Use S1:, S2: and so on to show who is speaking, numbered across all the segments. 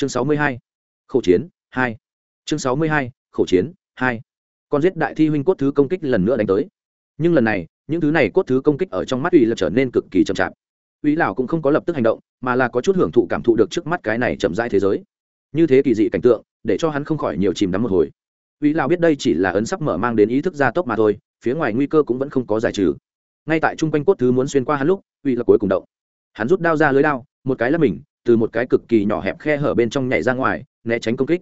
S1: chương sáu mươi hai khẩu chiến, hai. Chương sáu mươi hai khẩu chiến, hai. Con giết đại thi huynh cốt thứ công kích lần nữa đánh tới. Nhưng lần này, những thứ này cốt thứ công kích ở trong mắt uy lập trở nên cực kỳ chậm chạp. Uy lão cũng không có lập tức hành động, mà là có chút hưởng thụ cảm thụ được trước mắt cái này chậm rãi thế giới. Như thế kỳ dị cảnh tượng, để cho hắn không khỏi nhiều chìm đắm một hồi. Uy lão biết đây chỉ là ấn sắp mở mang đến ý thức gia tốc mà thôi, phía ngoài nguy cơ cũng vẫn không có giải trừ. Ngay tại trung quanh cốt thứ muốn xuyên qua hắn lúc, uy là cuối cùng động. Hắn rút đao ra lưới đao, một cái là mình từ một cái cực kỳ nhỏ hẹp khe hở bên trong nhảy ra ngoài, né tránh công kích.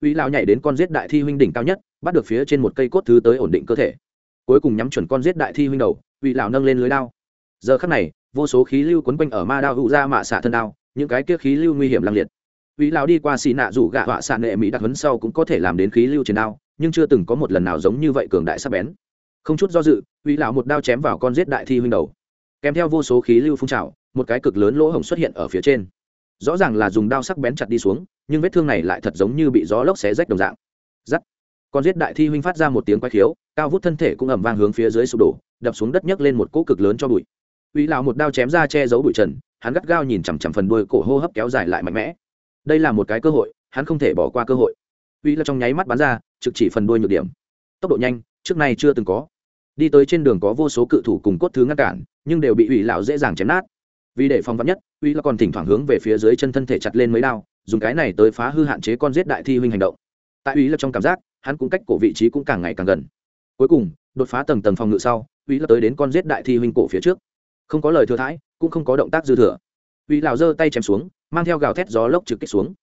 S1: Uy lão nhảy đến con giết đại thi huynh đỉnh cao nhất, bắt được phía trên một cây cốt thứ tới ổn định cơ thể. Cuối cùng nhắm chuẩn con giết đại thi huynh đầu, uy lão nâng lên lưới đao. Giờ khắc này, vô số khí lưu quấn quanh ở ma đao hụ ra mạ xạ thân đao, những cái kia khí lưu nguy hiểm lăng liệt. Uy lão đi qua xì nạ rủ gạ họa xạ nệ mỹ đặc hấn sau cũng có thể làm đến khí lưu trên đao, nhưng chưa từng có một lần nào giống như vậy cường đại sắc bén. Không chút do dự, uy lão một đao chém vào con giết đại thi huynh đầu. Kèm theo vô số khí lưu phun trào, một cái cực lớn lỗ hổng xuất hiện ở phía trên rõ ràng là dùng đao sắc bén chặt đi xuống, nhưng vết thương này lại thật giống như bị gió lốc xé rách đồng dạng. Giắt. Con giết đại thi huynh phát ra một tiếng quay khiếu, cao vút thân thể cũng ẩm vang hướng phía dưới sụp đổ, đập xuống đất nhấc lên một cỗ cực lớn cho bụi. Uy lão một đao chém ra che giấu bụi trần, hắn gắt gao nhìn chằm chằm phần đuôi cổ hô hấp kéo dài lại mạnh mẽ. Đây là một cái cơ hội, hắn không thể bỏ qua cơ hội. Uy là trong nháy mắt bắn ra, trực chỉ phần đuôi nhược điểm. Tốc độ nhanh, trước nay chưa từng có. Đi tới trên đường có vô số cự thủ cùng cốt thứ ngăn cản, nhưng đều bị Uy lão dễ dàng chém nát vì để phòng vắn nhất, uy là còn thỉnh thoảng hướng về phía dưới chân thân thể chặt lên mấy đao, dùng cái này tới phá hư hạn chế con giết đại thi huynh hành động. Tại uy là trong cảm giác, hắn cũng cách cổ vị trí cũng càng ngày càng gần. Cuối cùng, đột phá tầng tầng phòng ngự sau, uy là tới đến con giết đại thi huynh cổ phía trước. Không có lời thừa thãi, cũng không có động tác dư thừa. Uy lão giơ tay chém xuống, mang theo gào thét gió lốc trực kích xuống.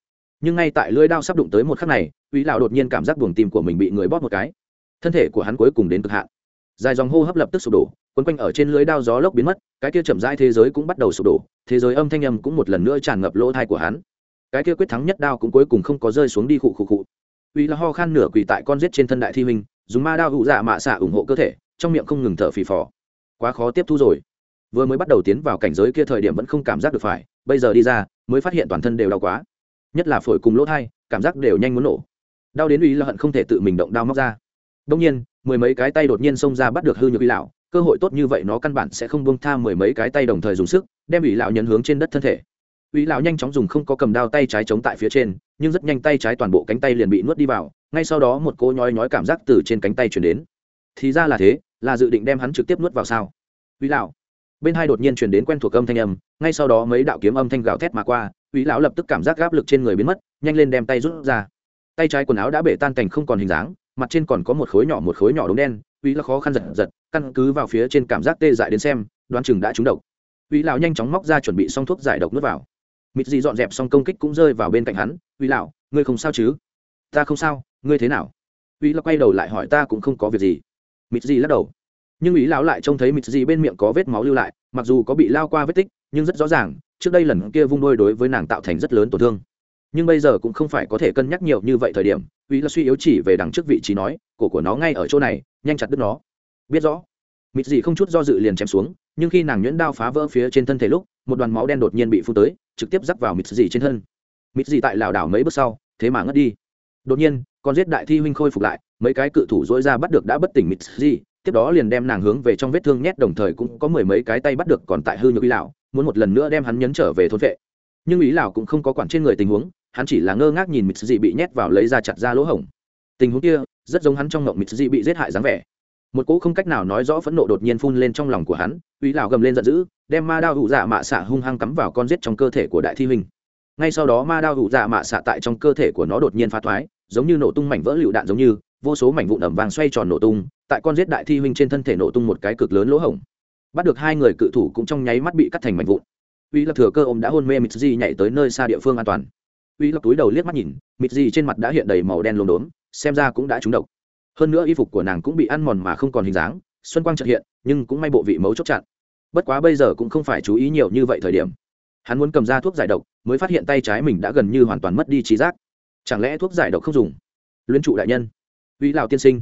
S1: Nhưng ngay tại lưỡi đao sắp đụng tới một khắc này, uy lão đột nhiên cảm giác buồng tim của mình bị người bóp một cái. Thân thể của hắn cuối cùng đến cực hạn. Dài dòng hô hấp lập tức sụp đổ quấn quanh ở trên lưới đao gió lốc biến mất, cái kia chậm rãi thế giới cũng bắt đầu sụp đổ, thế giới âm thanh âm cũng một lần nữa tràn ngập lỗ thai của hắn. Cái kia quyết thắng nhất đao cũng cuối cùng không có rơi xuống đi khụ khụ khụ. Uy là ho khan nửa quỳ tại con giết trên thân đại thi minh, dùng ma đao hụ dạ mạ xạ ủng hộ cơ thể, trong miệng không ngừng thở phì phò. Quá khó tiếp thu rồi. Vừa mới bắt đầu tiến vào cảnh giới kia thời điểm vẫn không cảm giác được phải, bây giờ đi ra, mới phát hiện toàn thân đều đau quá. Nhất là phổi cùng lỗ thai, cảm giác đều nhanh muốn nổ. Đau đến uy là hận không thể tự mình động đao móc ra. Đông nhiên, mười mấy cái tay đột nhiên xông ra bắt được hư nhược uy lão cơ hội tốt như vậy nó căn bản sẽ không buông tha mười mấy cái tay đồng thời dùng sức, đem ủy lão nhấn hướng trên đất thân thể. Ủy lão nhanh chóng dùng không có cầm đao tay trái chống tại phía trên, nhưng rất nhanh tay trái toàn bộ cánh tay liền bị nuốt đi vào, ngay sau đó một cô nhói nhói cảm giác từ trên cánh tay chuyển đến. Thì ra là thế, là dự định đem hắn trực tiếp nuốt vào sao? Ủy lão. Bên hai đột nhiên chuyển đến quen thuộc âm thanh âm, ngay sau đó mấy đạo kiếm âm thanh gào thét mà qua, ủy lão lập tức cảm giác gáp lực trên người biến mất, nhanh lên đem tay rút ra. Tay trái quần áo đã bể tan cảnh không còn hình dáng mặt trên còn có một khối nhỏ một khối nhỏ đống đen, uy là khó khăn giật giật, căn cứ vào phía trên cảm giác tê dại đến xem, đoán chừng đã trúng độc. Uy lão nhanh chóng móc ra chuẩn bị xong thuốc giải độc nuốt vào. Mịt gì dọn dẹp xong công kích cũng rơi vào bên cạnh hắn, uy lão, ngươi không sao chứ? Ta không sao, ngươi thế nào? Uy là quay đầu lại hỏi, ta cũng không có việc gì. Mịt gì lắc đầu. Nhưng uy lão lại trông thấy mịt gì bên miệng có vết máu lưu lại, mặc dù có bị lao qua vết tích, nhưng rất rõ ràng, trước đây lần kia vung đôi đối với nàng tạo thành rất lớn tổn thương nhưng bây giờ cũng không phải có thể cân nhắc nhiều như vậy thời điểm uy là suy yếu chỉ về đằng trước vị trí nói cổ của nó ngay ở chỗ này nhanh chặt đứt nó. Biết rõ. Mịt gì không chút do dự liền chém xuống nhưng khi nàng nhuyễn đao phá vỡ phía trên thân thể lúc một đoàn máu đen đột nhiên bị phun tới trực tiếp dắp vào mịt gì trên thân. Mịt gì tại lảo đảo mấy bước sau thế mà ngất đi. Đột nhiên con giết đại thi huynh khôi phục lại mấy cái cự thủ dỗi ra bắt được đã bất tỉnh mịt gì, tiếp đó liền đem nàng hướng về trong vết thương nhét đồng thời cũng có mười mấy cái tay bắt được còn tại hư nhược ý lão muốn một lần nữa đem hắn nhấn trở về thôn vệ. Nhưng ý lão cũng không có quản trên người tình huống hắn chỉ là ngơ ngác nhìn mịt dị bị nhét vào lấy ra chặt ra lỗ hổng. Tình huống kia, rất giống hắn trong ngộng mịt dị bị giết hại dáng vẻ. Một cỗ không cách nào nói rõ phẫn nộ đột nhiên phun lên trong lòng của hắn, uy lão gầm lên giận dữ, đem ma đao hụ dạ mạ xạ hung hăng cắm vào con rết trong cơ thể của đại thi huynh. Ngay sau đó ma đao hụ dạ mạ xạ tại trong cơ thể của nó đột nhiên phá thoái, giống như nổ tung mảnh vỡ lựu đạn giống như, vô số mảnh vụn ẩm vàng xoay tròn nổ tung, tại con rết đại thi huynh trên thân thể nổ tung một cái cực lớn lỗ hổng. Bắt được hai người cự thủ cũng trong nháy mắt bị cắt thành mảnh vụn. Uy lập thừa cơ ôm đã hôn mê mịt di nhảy tới nơi xa địa phương an toàn uy lập túi đầu liếc mắt nhìn, mịt gì trên mặt đã hiện đầy màu đen lốm đốm, xem ra cũng đã trúng độc. Hơn nữa y phục của nàng cũng bị ăn mòn mà không còn hình dáng, xuân quang trợ hiện, nhưng cũng may bộ vị mấu chốt chặn. Bất quá bây giờ cũng không phải chú ý nhiều như vậy thời điểm. Hắn muốn cầm ra thuốc giải độc, mới phát hiện tay trái mình đã gần như hoàn toàn mất đi trí giác. Chẳng lẽ thuốc giải độc không dùng? Luyến trụ đại nhân. Uy lào tiên sinh.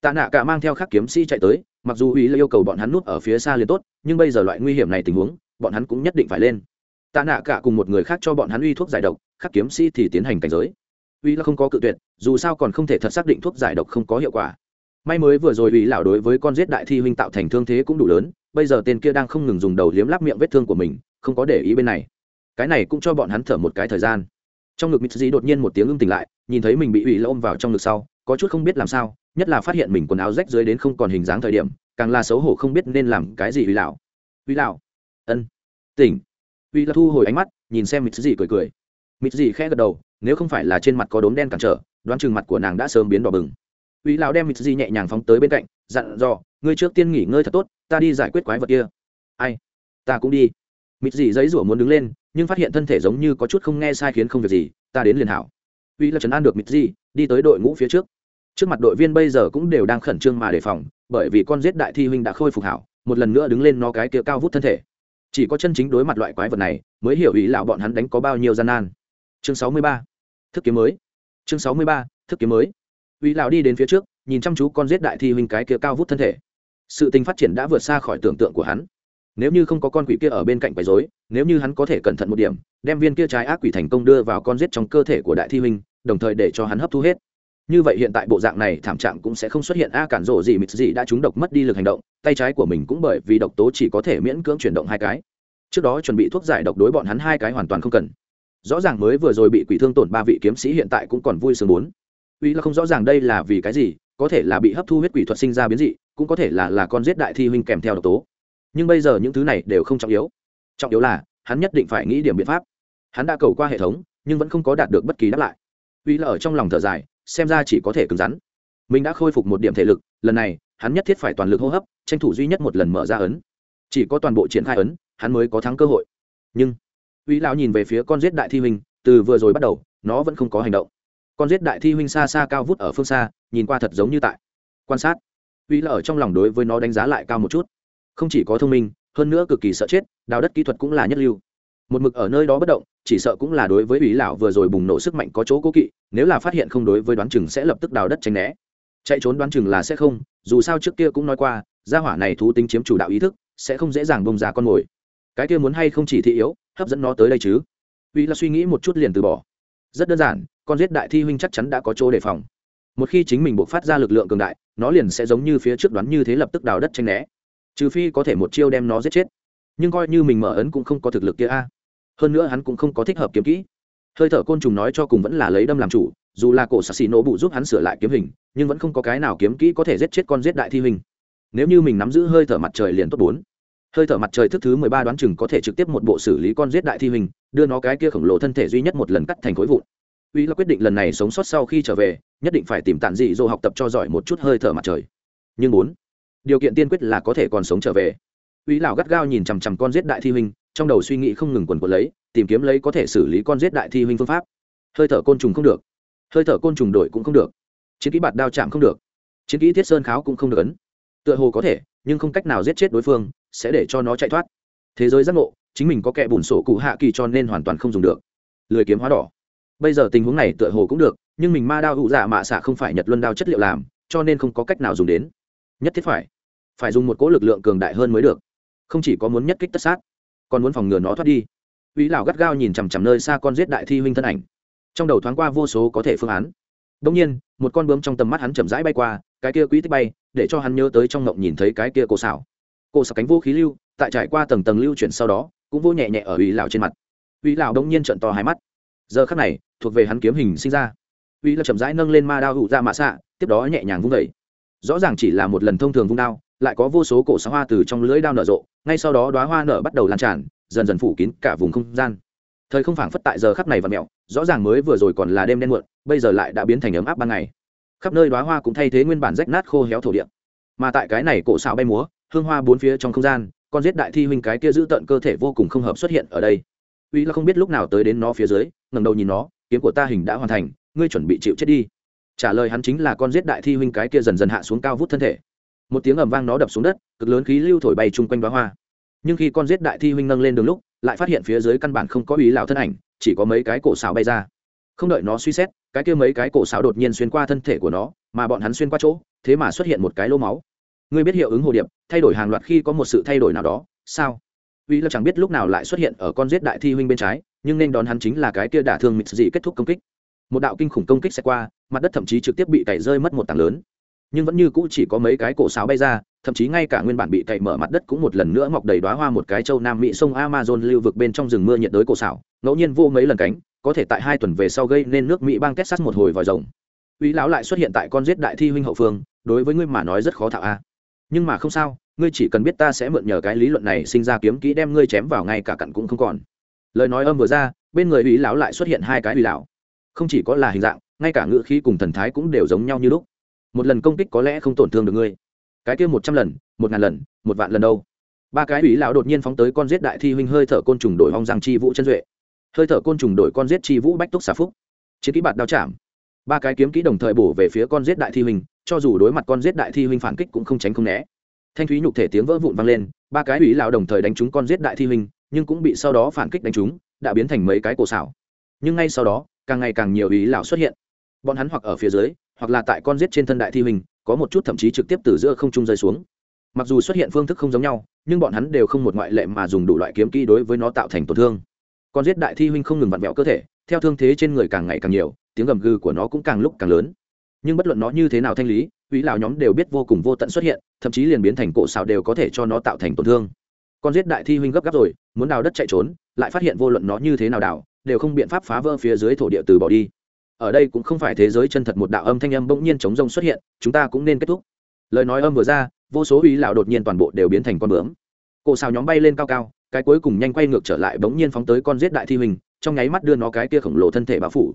S1: Tạ nạ cả mang theo khắc kiếm sĩ chạy tới, mặc dù uy là yêu cầu bọn hắn núp ở phía xa liền tốt, nhưng bây giờ loại nguy hiểm này tình huống, bọn hắn cũng nhất định phải lên tạ nạ cả cùng một người khác cho bọn hắn uy thuốc giải độc, khắc kiếm sĩ thì tiến hành cảnh giới. Uy là không có cự tuyệt, dù sao còn không thể thật xác định thuốc giải độc không có hiệu quả. May mới vừa rồi uy lão đối với con giết đại thi huynh tạo thành thương thế cũng đủ lớn, bây giờ tên kia đang không ngừng dùng đầu liếm lắp miệng vết thương của mình, không có để ý bên này. Cái này cũng cho bọn hắn thở một cái thời gian. Trong ngực mitsubishi đột nhiên một tiếng ưng tỉnh lại, nhìn thấy mình bị uy ôm vào trong ngực sau, có chút không biết làm sao, nhất là phát hiện mình quần áo rách dưới đến không còn hình dáng thời điểm, càng là xấu hổ không biết nên làm cái gì uy lão. Uy lão, ân, tỉnh uy là thu hồi ánh mắt, nhìn xem Mịt mitsubishi cười cười. Mịt mitsubishi khẽ gật đầu, nếu không phải là trên mặt có đốm đen cản trở, đoán chừng mặt của nàng đã sớm biến đỏ bừng. Uy lão đem Mịt mitsubishi nhẹ nhàng phóng tới bên cạnh, dặn dò, ngươi trước tiên nghỉ ngơi thật tốt, ta đi giải quyết quái vật kia. Ai? Ta cũng đi. Mịt gì giấy rủa muốn đứng lên, nhưng phát hiện thân thể giống như có chút không nghe sai khiến không việc gì, ta đến liền hảo. Uy là trấn an được mịt gì đi tới đội ngũ phía trước. Trước mặt đội viên bây giờ cũng đều đang khẩn trương mà đề phòng, bởi vì con giết đại thi huynh đã khôi phục hảo, một lần nữa đứng lên nó cái kia cao vút thân thể chỉ có chân chính đối mặt loại quái vật này, mới hiểu ý lão bọn hắn đánh có bao nhiêu gian nan. Chương sáu mươi ba, thức kiếm mới. Chương sáu mươi ba, thức kiếm mới. Uy lão đi đến phía trước, nhìn chăm chú con giết đại thi huynh cái kia cao vút thân thể. Sự tình phát triển đã vượt xa khỏi tưởng tượng của hắn. Nếu như không có con quỷ kia ở bên cạnh quấy rối, nếu như hắn có thể cẩn thận một điểm, đem viên kia trái ác quỷ thành công đưa vào con giết trong cơ thể của đại thi huynh, đồng thời để cho hắn hấp thu hết như vậy hiện tại bộ dạng này thảm trạng cũng sẽ không xuất hiện. A cản rổ gì mịt gì đã trúng độc mất đi lực hành động, tay trái của mình cũng bởi vì độc tố chỉ có thể miễn cưỡng chuyển động hai cái. Trước đó chuẩn bị thuốc giải độc đối bọn hắn hai cái hoàn toàn không cần. Rõ ràng mới vừa rồi bị quỷ thương tổn ba vị kiếm sĩ hiện tại cũng còn vui sướng bốn. Uy là không rõ ràng đây là vì cái gì, có thể là bị hấp thu huyết quỷ thuật sinh ra biến dị, cũng có thể là là con giết đại thi huynh kèm theo độc tố. Nhưng bây giờ những thứ này đều không trọng yếu. Trọng yếu là, hắn nhất định phải nghĩ điểm biện pháp. Hắn đã cầu qua hệ thống, nhưng vẫn không có đạt được bất kỳ đáp lại. Uy là ở trong lòng thở dài xem ra chỉ có thể cứng rắn. Mình đã khôi phục một điểm thể lực, lần này, hắn nhất thiết phải toàn lực hô hấp, tranh thủ duy nhất một lần mở ra ấn. Chỉ có toàn bộ triển khai ấn, hắn mới có thắng cơ hội. Nhưng uy lão nhìn về phía con giết đại thi huynh, từ vừa rồi bắt đầu, nó vẫn không có hành động. Con giết đại thi huynh xa xa cao vút ở phương xa, nhìn qua thật giống như tại quan sát. Uy là ở trong lòng đối với nó đánh giá lại cao một chút. Không chỉ có thông minh, hơn nữa cực kỳ sợ chết, đào đất kỹ thuật cũng là nhất lưu một mực ở nơi đó bất động, chỉ sợ cũng là đối với ủy lão vừa rồi bùng nổ sức mạnh có chỗ cố kỵ, nếu là phát hiện không đối với đoán chừng sẽ lập tức đào đất tránh né. Chạy trốn đoán chừng là sẽ không, dù sao trước kia cũng nói qua, gia hỏa này thú tính chiếm chủ đạo ý thức, sẽ không dễ dàng bông ra con mồi. Cái kia muốn hay không chỉ thị yếu, hấp dẫn nó tới đây chứ. Vì là suy nghĩ một chút liền từ bỏ. Rất đơn giản, con giết đại thi huynh chắc chắn đã có chỗ đề phòng. Một khi chính mình buộc phát ra lực lượng cường đại, nó liền sẽ giống như phía trước đoán như thế lập tức đào đất tranh né. Trừ phi có thể một chiêu đem nó giết chết. Nhưng coi như mình mở ấn cũng không có thực lực kia a hơn nữa hắn cũng không có thích hợp kiếm kỹ. Hơi thở côn trùng nói cho cùng vẫn là lấy đâm làm chủ, dù là cổ xà xì nổ bụ giúp hắn sửa lại kiếm hình, nhưng vẫn không có cái nào kiếm kỹ có thể giết chết con giết đại thi hình. Nếu như mình nắm giữ hơi thở mặt trời liền tốt bốn. Hơi thở mặt trời thức thứ mười ba đoán chừng có thể trực tiếp một bộ xử lý con giết đại thi hình, đưa nó cái kia khổng lồ thân thể duy nhất một lần cắt thành khối vụn. Uy là quyết định lần này sống sót sau khi trở về, nhất định phải tìm tản dị dỗ học tập cho giỏi một chút hơi thở mặt trời. Nhưng bốn. Điều kiện tiên quyết là có thể còn sống trở về. Uy lão gắt gao nhìn chằm chằm con giết đại thi hình trong đầu suy nghĩ không ngừng quần quần lấy, tìm kiếm lấy có thể xử lý con giết đại thi huynh phương pháp. Hơi thở côn trùng không được. Hơi thở côn trùng đổi cũng không được. Chiến kỹ bạt đao chạm không được. Chiến kỹ thiết sơn kháo cũng không được ấn. Tựa hồ có thể, nhưng không cách nào giết chết đối phương, sẽ để cho nó chạy thoát. Thế giới giác ngộ, chính mình có kẻ bùn sổ cụ hạ kỳ cho nên hoàn toàn không dùng được. Lười kiếm hóa đỏ. Bây giờ tình huống này tựa hồ cũng được, nhưng mình ma đao hụ dạ mạ xạ không phải nhật luân đao chất liệu làm, cho nên không có cách nào dùng đến. Nhất thiết phải. Phải dùng một cỗ lực lượng cường đại hơn mới được. Không chỉ có muốn nhất kích tất sát còn muốn phòng ngừa nó thoát đi. Vĩ lão gắt gao nhìn chằm chằm nơi xa con giết đại thi huynh thân ảnh. Trong đầu thoáng qua vô số có thể phương án. Đông nhiên, một con bướm trong tầm mắt hắn chậm rãi bay qua, cái kia quỹ tích bay, để cho hắn nhớ tới trong ngộng nhìn thấy cái kia cổ xảo. Cổ xảo cánh vô khí lưu, tại trải qua tầng tầng lưu chuyển sau đó, cũng vô nhẹ nhẹ ở uy lão trên mặt. Uy lão đông nhiên trợn to hai mắt. Giờ khắc này, thuộc về hắn kiếm hình sinh ra. Uy lão chậm rãi nâng lên ma đao hụ ra dạ mạ xạ, tiếp đó nhẹ nhàng vung đẩy rõ ràng chỉ là một lần thông thường vung đao lại có vô số cổ xá hoa từ trong lưỡi đao nở rộ, ngay sau đó đoá hoa nở bắt đầu lan tràn, dần dần phủ kín cả vùng không gian. Thời không phảng phất tại giờ khắp này và mẹo rõ ràng mới vừa rồi còn là đêm đen muộn, bây giờ lại đã biến thành ấm áp ban ngày. Khắp nơi đoá hoa cũng thay thế nguyên bản rách nát khô héo thổ địa. Mà tại cái này cổ xào bay múa, hương hoa bốn phía trong không gian, con giết đại thi huynh cái kia giữ tận cơ thể vô cùng không hợp xuất hiện ở đây. Uy là không biết lúc nào tới đến nó phía dưới ngầm đầu nhìn nó, kiếm của ta hình đã hoàn thành, ngươi chuẩn bị chịu chết đi. Trả lời hắn chính là con giết đại thi huynh cái kia dần dần hạ xuống cao vút thân thể một tiếng ầm vang nó đập xuống đất, cực lớn khí lưu thổi bay chung quanh bá hoa. Nhưng khi con giết đại thi huynh nâng lên đường lúc, lại phát hiện phía dưới căn bản không có ý lào thân ảnh, chỉ có mấy cái cổ xào bay ra. Không đợi nó suy xét, cái kia mấy cái cổ xào đột nhiên xuyên qua thân thể của nó, mà bọn hắn xuyên qua chỗ, thế mà xuất hiện một cái lô máu. Ngươi biết hiệu ứng hồ điệp, thay đổi hàng loạt khi có một sự thay đổi nào đó, sao? Uy là chẳng biết lúc nào lại xuất hiện ở con giết đại thi huynh bên trái, nhưng nên đón hắn chính là cái kia đả thương mịt dị kết thúc công kích. Một đạo kinh khủng công kích sẽ qua, mặt đất thậm chí trực tiếp bị cày rơi mất một tảng lớn nhưng vẫn như cũ chỉ có mấy cái cổ sáo bay ra, thậm chí ngay cả nguyên bản bị cậy mở mặt đất cũng một lần nữa mọc đầy đoá hoa một cái châu nam mỹ sông amazon lưu vực bên trong rừng mưa nhiệt đới cổ xảo, ngẫu nhiên vô mấy lần cánh, có thể tại hai tuần về sau gây nên nước mỹ bang texas một hồi vòi rồng. Uy lão lại xuất hiện tại con giết đại thi huynh hậu phương, đối với ngươi mà nói rất khó thạo a. À. Nhưng mà không sao, ngươi chỉ cần biết ta sẽ mượn nhờ cái lý luận này sinh ra kiếm kỹ đem ngươi chém vào ngay cả cặn cũng không còn. Lời nói âm vừa ra, bên người uy lão lại xuất hiện hai cái uy lão. Không chỉ có là hình dạng, ngay cả ngữ khí cùng thần thái cũng đều giống nhau như lúc một lần công kích có lẽ không tổn thương được ngươi. Cái kia một trăm lần, một ngàn lần, một vạn lần đâu? Ba cái ủy lão đột nhiên phóng tới con giết đại thi huynh hơi thở côn trùng đổi hong giang chi vũ chân duệ. Hơi thở côn trùng đổi con giết chi vũ bách túc xà phúc. Chiến kỹ bạt đao chạm. Ba cái kiếm kỹ đồng thời bổ về phía con giết đại thi huynh, cho dù đối mặt con giết đại thi huynh phản kích cũng không tránh không né. Thanh thúy nhục thể tiếng vỡ vụn vang lên, ba cái ủy lão đồng thời đánh trúng con giết đại thi huynh, nhưng cũng bị sau đó phản kích đánh trúng, đã biến thành mấy cái cổ xảo. Nhưng ngay sau đó, càng ngày càng nhiều ủy lão xuất hiện. Bọn hắn hoặc ở phía dưới hoặc là tại con giết trên thân đại thi huynh có một chút thậm chí trực tiếp từ giữa không trung rơi xuống. Mặc dù xuất hiện phương thức không giống nhau, nhưng bọn hắn đều không một ngoại lệ mà dùng đủ loại kiếm kỹ đối với nó tạo thành tổn thương. Con giết đại thi huynh không ngừng vặn vẹo cơ thể, theo thương thế trên người càng ngày càng nhiều, tiếng gầm gừ của nó cũng càng lúc càng lớn. Nhưng bất luận nó như thế nào thanh lý ủy lão nhóm đều biết vô cùng vô tận xuất hiện, thậm chí liền biến thành cổ xào đều có thể cho nó tạo thành tổn thương. Con giết đại thi huynh gấp gáp rồi, muốn đào đất chạy trốn, lại phát hiện vô luận nó như thế nào đào, đều không biện pháp phá vỡ phía dưới thổ địa từ bỏ đi ở đây cũng không phải thế giới chân thật một đạo âm thanh âm bỗng nhiên chống rông xuất hiện chúng ta cũng nên kết thúc. Lời nói âm vừa ra vô số ủy lão đột nhiên toàn bộ đều biến thành con bướm. Cổ xào nhóm bay lên cao cao cái cuối cùng nhanh quay ngược trở lại bỗng nhiên phóng tới con giết đại thi huỳnh trong nháy mắt đưa nó cái kia khổng lồ thân thể bao phủ.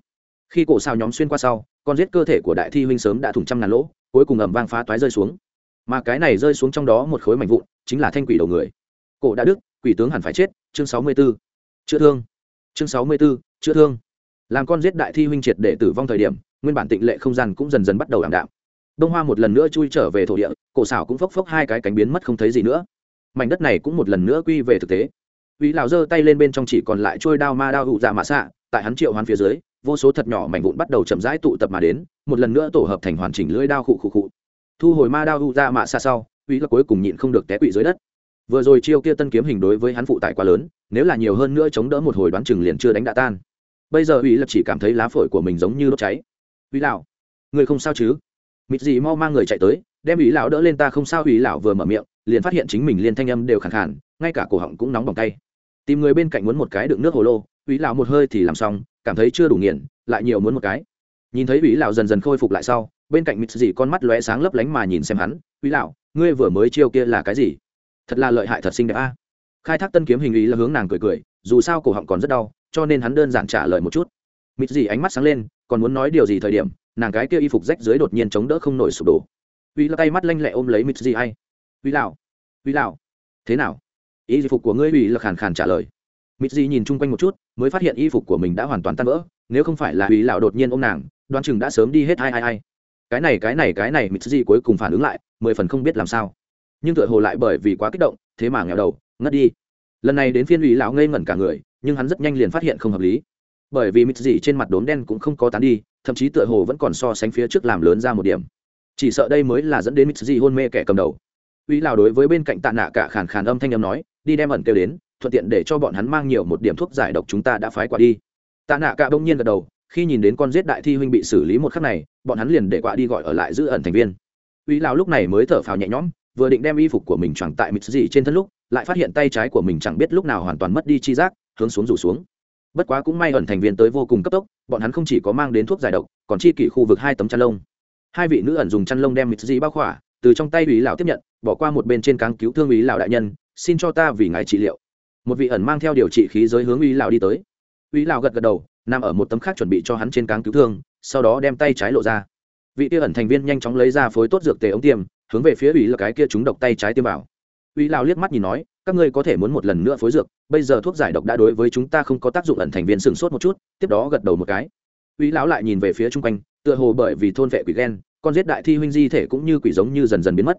S1: Khi cổ xào nhóm xuyên qua sau con giết cơ thể của đại thi huỳnh sớm đã thủng trăm ngàn lỗ cuối cùng ẩm vang phá toái rơi xuống. Mà cái này rơi xuống trong đó một khối mảnh vụn chính là thanh quỷ đầu người. Cổ đã đức quỷ tướng hẳn phải chết chương sáu mươi 64. chữa thương. Chương sáu mươi 64, chữa thương làm con giết đại thi huynh triệt để tử vong thời điểm nguyên bản tịnh lệ không gian cũng dần dần bắt đầu ảm đạm đông hoa một lần nữa chui trở về thổ địa cổ xảo cũng phốc phốc hai cái cánh biến mất không thấy gì nữa mảnh đất này cũng một lần nữa quy về thực tế Vĩ lão giơ tay lên bên trong chỉ còn lại trôi đao ma đao hụ dạ mạ xạ, tại hắn triệu hoán phía dưới, vô số thật nhỏ mảnh vụn bắt đầu chậm rãi tụ tập mà đến, một lần nữa tổ hợp thành hoàn chỉnh lưỡi đao khụ khụ khụ. Thu hồi ma đao hụ dạ mạ xạ sau, Vĩ là cuối cùng nhịn không được té quỵ dưới đất. Vừa rồi chiêu kia tân kiếm hình đối với hắn phụ tải quá lớn, nếu là nhiều hơn nữa chống đỡ một hồi đoán chừng liền chưa đánh đã tan. Bây giờ ủy lập chỉ cảm thấy lá phổi của mình giống như đốt cháy. ủy lão, người không sao chứ? Mịt gì mau mang người chạy tới, đem ủy lão đỡ lên ta không sao, ủy lão vừa mở miệng, liền phát hiện chính mình liên thanh âm đều khàn khàn, ngay cả cổ họng cũng nóng bỏng tay. Tìm người bên cạnh muốn một cái đựng nước hồ lô ủy lão một hơi thì làm xong cảm thấy chưa đủ nghiền lại nhiều muốn một cái. Nhìn thấy ủy lão dần dần khôi phục lại sau bên cạnh mịt dị con mắt lóe sáng lấp lánh mà nhìn xem hắn. Ủy lão ngươi vừa mới chiêu kia là cái gì? Thật là lợi hại thật xinh đẹp a. Khai thác tân kiếm hình ý là hướng nàng cười cười dù sao cổ họng còn rất đau cho nên hắn đơn giản trả lời một chút. Mịt gì ánh mắt sáng lên, còn muốn nói điều gì thời điểm, nàng cái kia y phục rách dưới đột nhiên chống đỡ không nổi sụp đổ. Uy là tay mắt lanh lẹ ôm lấy mịt gì hay uy lão uy lão. Thế nào? Y phục của ngươi uy là khàn khàn trả lời. Mịt gì nhìn chung quanh một chút, mới phát hiện y phục của mình đã hoàn toàn tan vỡ, nếu không phải là uy lão đột nhiên ôm nàng, đoán chừng đã sớm đi hết hai hai hai cái này cái này cái này mịt gì cuối cùng phản ứng lại, mười phần không biết làm sao. Nhưng tựa hồ lại bởi vì quá kích động, thế mà nghèo đầu, ngất đi. Lần này đến phiên uy lão ngây ngẩn cả người nhưng hắn rất nhanh liền phát hiện không hợp lý. Bởi vì mịt dị trên mặt đốm đen cũng không có tán đi, thậm chí tựa hồ vẫn còn so sánh phía trước làm lớn ra một điểm. Chỉ sợ đây mới là dẫn đến mịt dị hôn mê kẻ cầm đầu. Uy lão đối với bên cạnh tạ nạ cả khàn khàn âm thanh âm nói, đi đem ẩn kêu đến, thuận tiện để cho bọn hắn mang nhiều một điểm thuốc giải độc chúng ta đã phái quả đi. Tạ nạ cả bỗng nhiên gật đầu, khi nhìn đến con giết đại thi huynh bị xử lý một khắc này, bọn hắn liền để quả đi gọi ở lại giữ ẩn thành viên. Uy lão lúc này mới thở phào nhẹ nhõm, vừa định đem y phục của mình chẳng tại mịt dị trên thân lúc, lại phát hiện tay trái của mình chẳng biết lúc nào hoàn toàn mất đi chi giác hướng xuống rủ xuống. Bất quá cũng may ẩn thành viên tới vô cùng cấp tốc, bọn hắn không chỉ có mang đến thuốc giải độc, còn chi kỷ khu vực hai tấm chăn lông. Hai vị nữ ẩn dùng chăn lông đem mịt dị bao khỏa, từ trong tay ủy lão tiếp nhận, bỏ qua một bên trên cáng cứu thương ủy lão đại nhân, xin cho ta vì ngài trị liệu. Một vị ẩn mang theo điều trị khí giới hướng ủy lão đi tới. Ủy lão gật gật đầu, nằm ở một tấm khác chuẩn bị cho hắn trên cáng cứu thương, sau đó đem tay trái lộ ra. Vị kia ẩn thành viên nhanh chóng lấy ra phối tốt dược tề ống tiêm, hướng về phía ủy là cái kia chúng độc tay trái tiêm vào. Uy lão liếc mắt nhìn nói, các ngươi có thể muốn một lần nữa phối dược, bây giờ thuốc giải độc đã đối với chúng ta không có tác dụng ẩn thành viên sửng sốt một chút. Tiếp đó gật đầu một cái. Uy lão lại nhìn về phía chung quanh, tựa hồ bởi vì thôn vệ quỷ ghen, con giết đại thi huynh di thể cũng như quỷ giống như dần dần biến mất.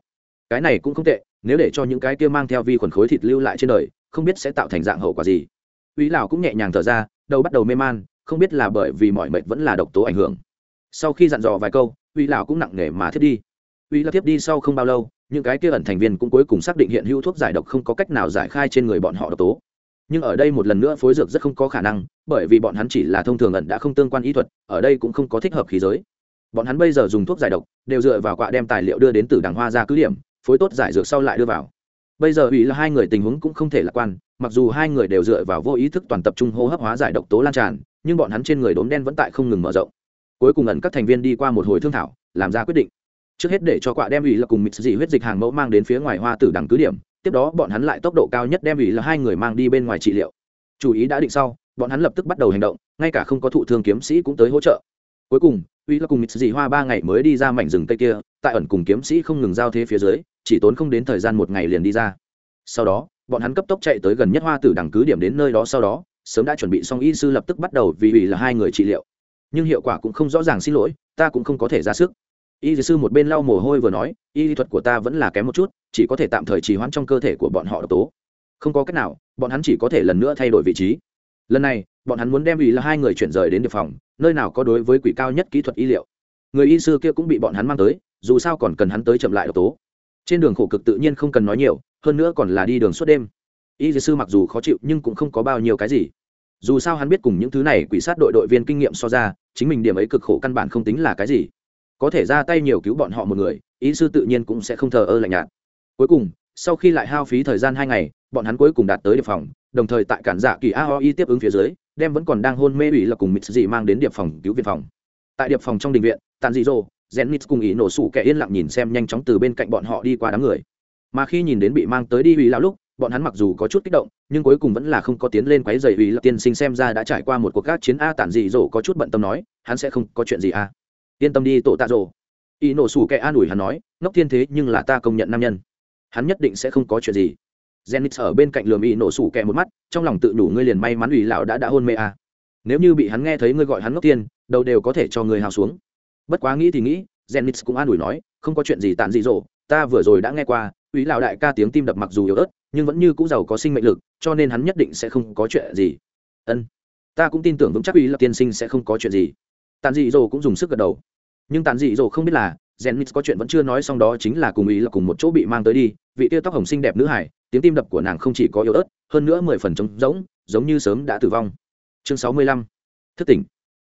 S1: Cái này cũng không tệ, nếu để cho những cái kia mang theo vi khuẩn khối thịt lưu lại trên đời, không biết sẽ tạo thành dạng hậu quả gì. Uy lão cũng nhẹ nhàng thở ra, đầu bắt đầu mê man, không biết là bởi vì mọi mệnh vẫn là độc tố ảnh hưởng. Sau khi dặn dò vài câu Uy lão cũng nặng nề mà thiết đi. Uy lão tiếp đi sau không bao lâu những cái kia ẩn thành viên cũng cuối cùng xác định hiện hữu thuốc giải độc không có cách nào giải khai trên người bọn họ độc tố. Nhưng ở đây một lần nữa phối dược rất không có khả năng, bởi vì bọn hắn chỉ là thông thường ẩn đã không tương quan ý thuật, ở đây cũng không có thích hợp khí giới. Bọn hắn bây giờ dùng thuốc giải độc, đều dựa vào quạ đem tài liệu đưa đến từ đằng hoa ra cứ điểm, phối tốt giải dược sau lại đưa vào. Bây giờ ủy là hai người tình huống cũng không thể lạc quan, mặc dù hai người đều dựa vào vô ý thức toàn tập trung hô hấp hóa giải độc tố lan tràn, nhưng bọn hắn trên người đốm đen vẫn tại không ngừng mở rộng. Cuối cùng ẩn các thành viên đi qua một hồi thương thảo, làm ra quyết định trước hết để cho quạ đem ủy là cùng mịt dị huyết dịch hàng mẫu mang đến phía ngoài hoa tử đằng cứ điểm, tiếp đó bọn hắn lại tốc độ cao nhất đem ủy là hai người mang đi bên ngoài trị liệu. Chủ ý đã định sau, bọn hắn lập tức bắt đầu hành động, ngay cả không có thụ thương kiếm sĩ cũng tới hỗ trợ. Cuối cùng, ủy là cùng mịt dị hoa ba ngày mới đi ra mảnh rừng tây kia, tại ẩn cùng kiếm sĩ không ngừng giao thế phía dưới, chỉ tốn không đến thời gian một ngày liền đi ra. Sau đó, bọn hắn cấp tốc chạy tới gần nhất hoa tử đằng cứ điểm đến nơi đó sau đó, sớm đã chuẩn bị xong y sư lập tức bắt đầu vì ủy là hai người trị liệu. Nhưng hiệu quả cũng không rõ ràng xin lỗi, ta cũng không có thể ra sức y sư một bên lau mồ hôi vừa nói, y thuật của ta vẫn là kém một chút, chỉ có thể tạm thời trì hoãn trong cơ thể của bọn họ độc tố. Không có cách nào, bọn hắn chỉ có thể lần nữa thay đổi vị trí. Lần này, bọn hắn muốn đem ý là hai người chuyển rời đến địa phòng, nơi nào có đối với quỷ cao nhất kỹ thuật y liệu. Người y sư kia cũng bị bọn hắn mang tới, dù sao còn cần hắn tới chậm lại độc tố. Trên đường khổ cực tự nhiên không cần nói nhiều, hơn nữa còn là đi đường suốt đêm. Y sư mặc dù khó chịu nhưng cũng không có bao nhiêu cái gì. Dù sao hắn biết cùng những thứ này quỷ sát đội đội viên kinh nghiệm so ra, chính mình điểm ấy cực khổ căn bản không tính là cái gì có thể ra tay nhiều cứu bọn họ một người, ý sư tự nhiên cũng sẽ không thờ ơ lạnh nhạt. Cuối cùng, sau khi lại hao phí thời gian hai ngày, bọn hắn cuối cùng đạt tới điệp phòng, đồng thời tại cản giả kỳ aoi tiếp ứng phía dưới, đem vẫn còn đang hôn mê ủy là cùng mít dị mang đến điệp phòng cứu viện phòng. Tại điệp phòng trong đình viện tàn dị dỗ nít cùng ý nổ sủ kẻ yên lặng nhìn xem nhanh chóng từ bên cạnh bọn họ đi qua đám người. Mà khi nhìn đến bị mang tới đi ủy lão lúc, bọn hắn mặc dù có chút kích động, nhưng cuối cùng vẫn là không có tiến lên quấy giày ủy là tiên sinh xem ra đã trải qua một cuộc gác chiến a tản dị dỗ có chút bận tâm nói, hắn sẽ không có chuyện gì a yên tâm đi tổ tạ rồ. Y nổ sủ kẻ an ủi hắn nói, ngốc thiên thế, nhưng là ta công nhận nam nhân. Hắn nhất định sẽ không có chuyện gì. Zenith ở bên cạnh lườm y nổ sủ kẻ một mắt, trong lòng tự đủ ngươi liền may mắn ủy lão đã đã hôn mê à. nếu như bị hắn nghe thấy ngươi gọi hắn ngốc thiên, đầu đều có thể cho ngươi hào xuống. Bất quá nghĩ thì nghĩ, Zenith cũng an ủi nói, không có chuyện gì tàn dị dỗ ta vừa rồi đã nghe qua, ủy lão đại ca tiếng tim đập mặc dù yếu ớt, nhưng vẫn như cũng giàu có sinh mệnh lực, cho nên hắn nhất định sẽ không có chuyện gì. Ân, ta cũng tin tưởng vững chắc ủy lão tiên sinh sẽ không có chuyện gì tàn dị dỗ cũng dùng sức gật đầu. Nhưng tàn dị dỗ không biết là, Zenith có chuyện vẫn chưa nói xong đó chính là cùng ý là cùng một chỗ bị mang tới đi, vị tia tóc hồng xinh đẹp nữ hải, tiếng tim đập của nàng không chỉ có yếu ớt, hơn nữa mười phần trống rỗng, giống như sớm đã tử vong. Chương sáu mươi lăm, thức tỉnh.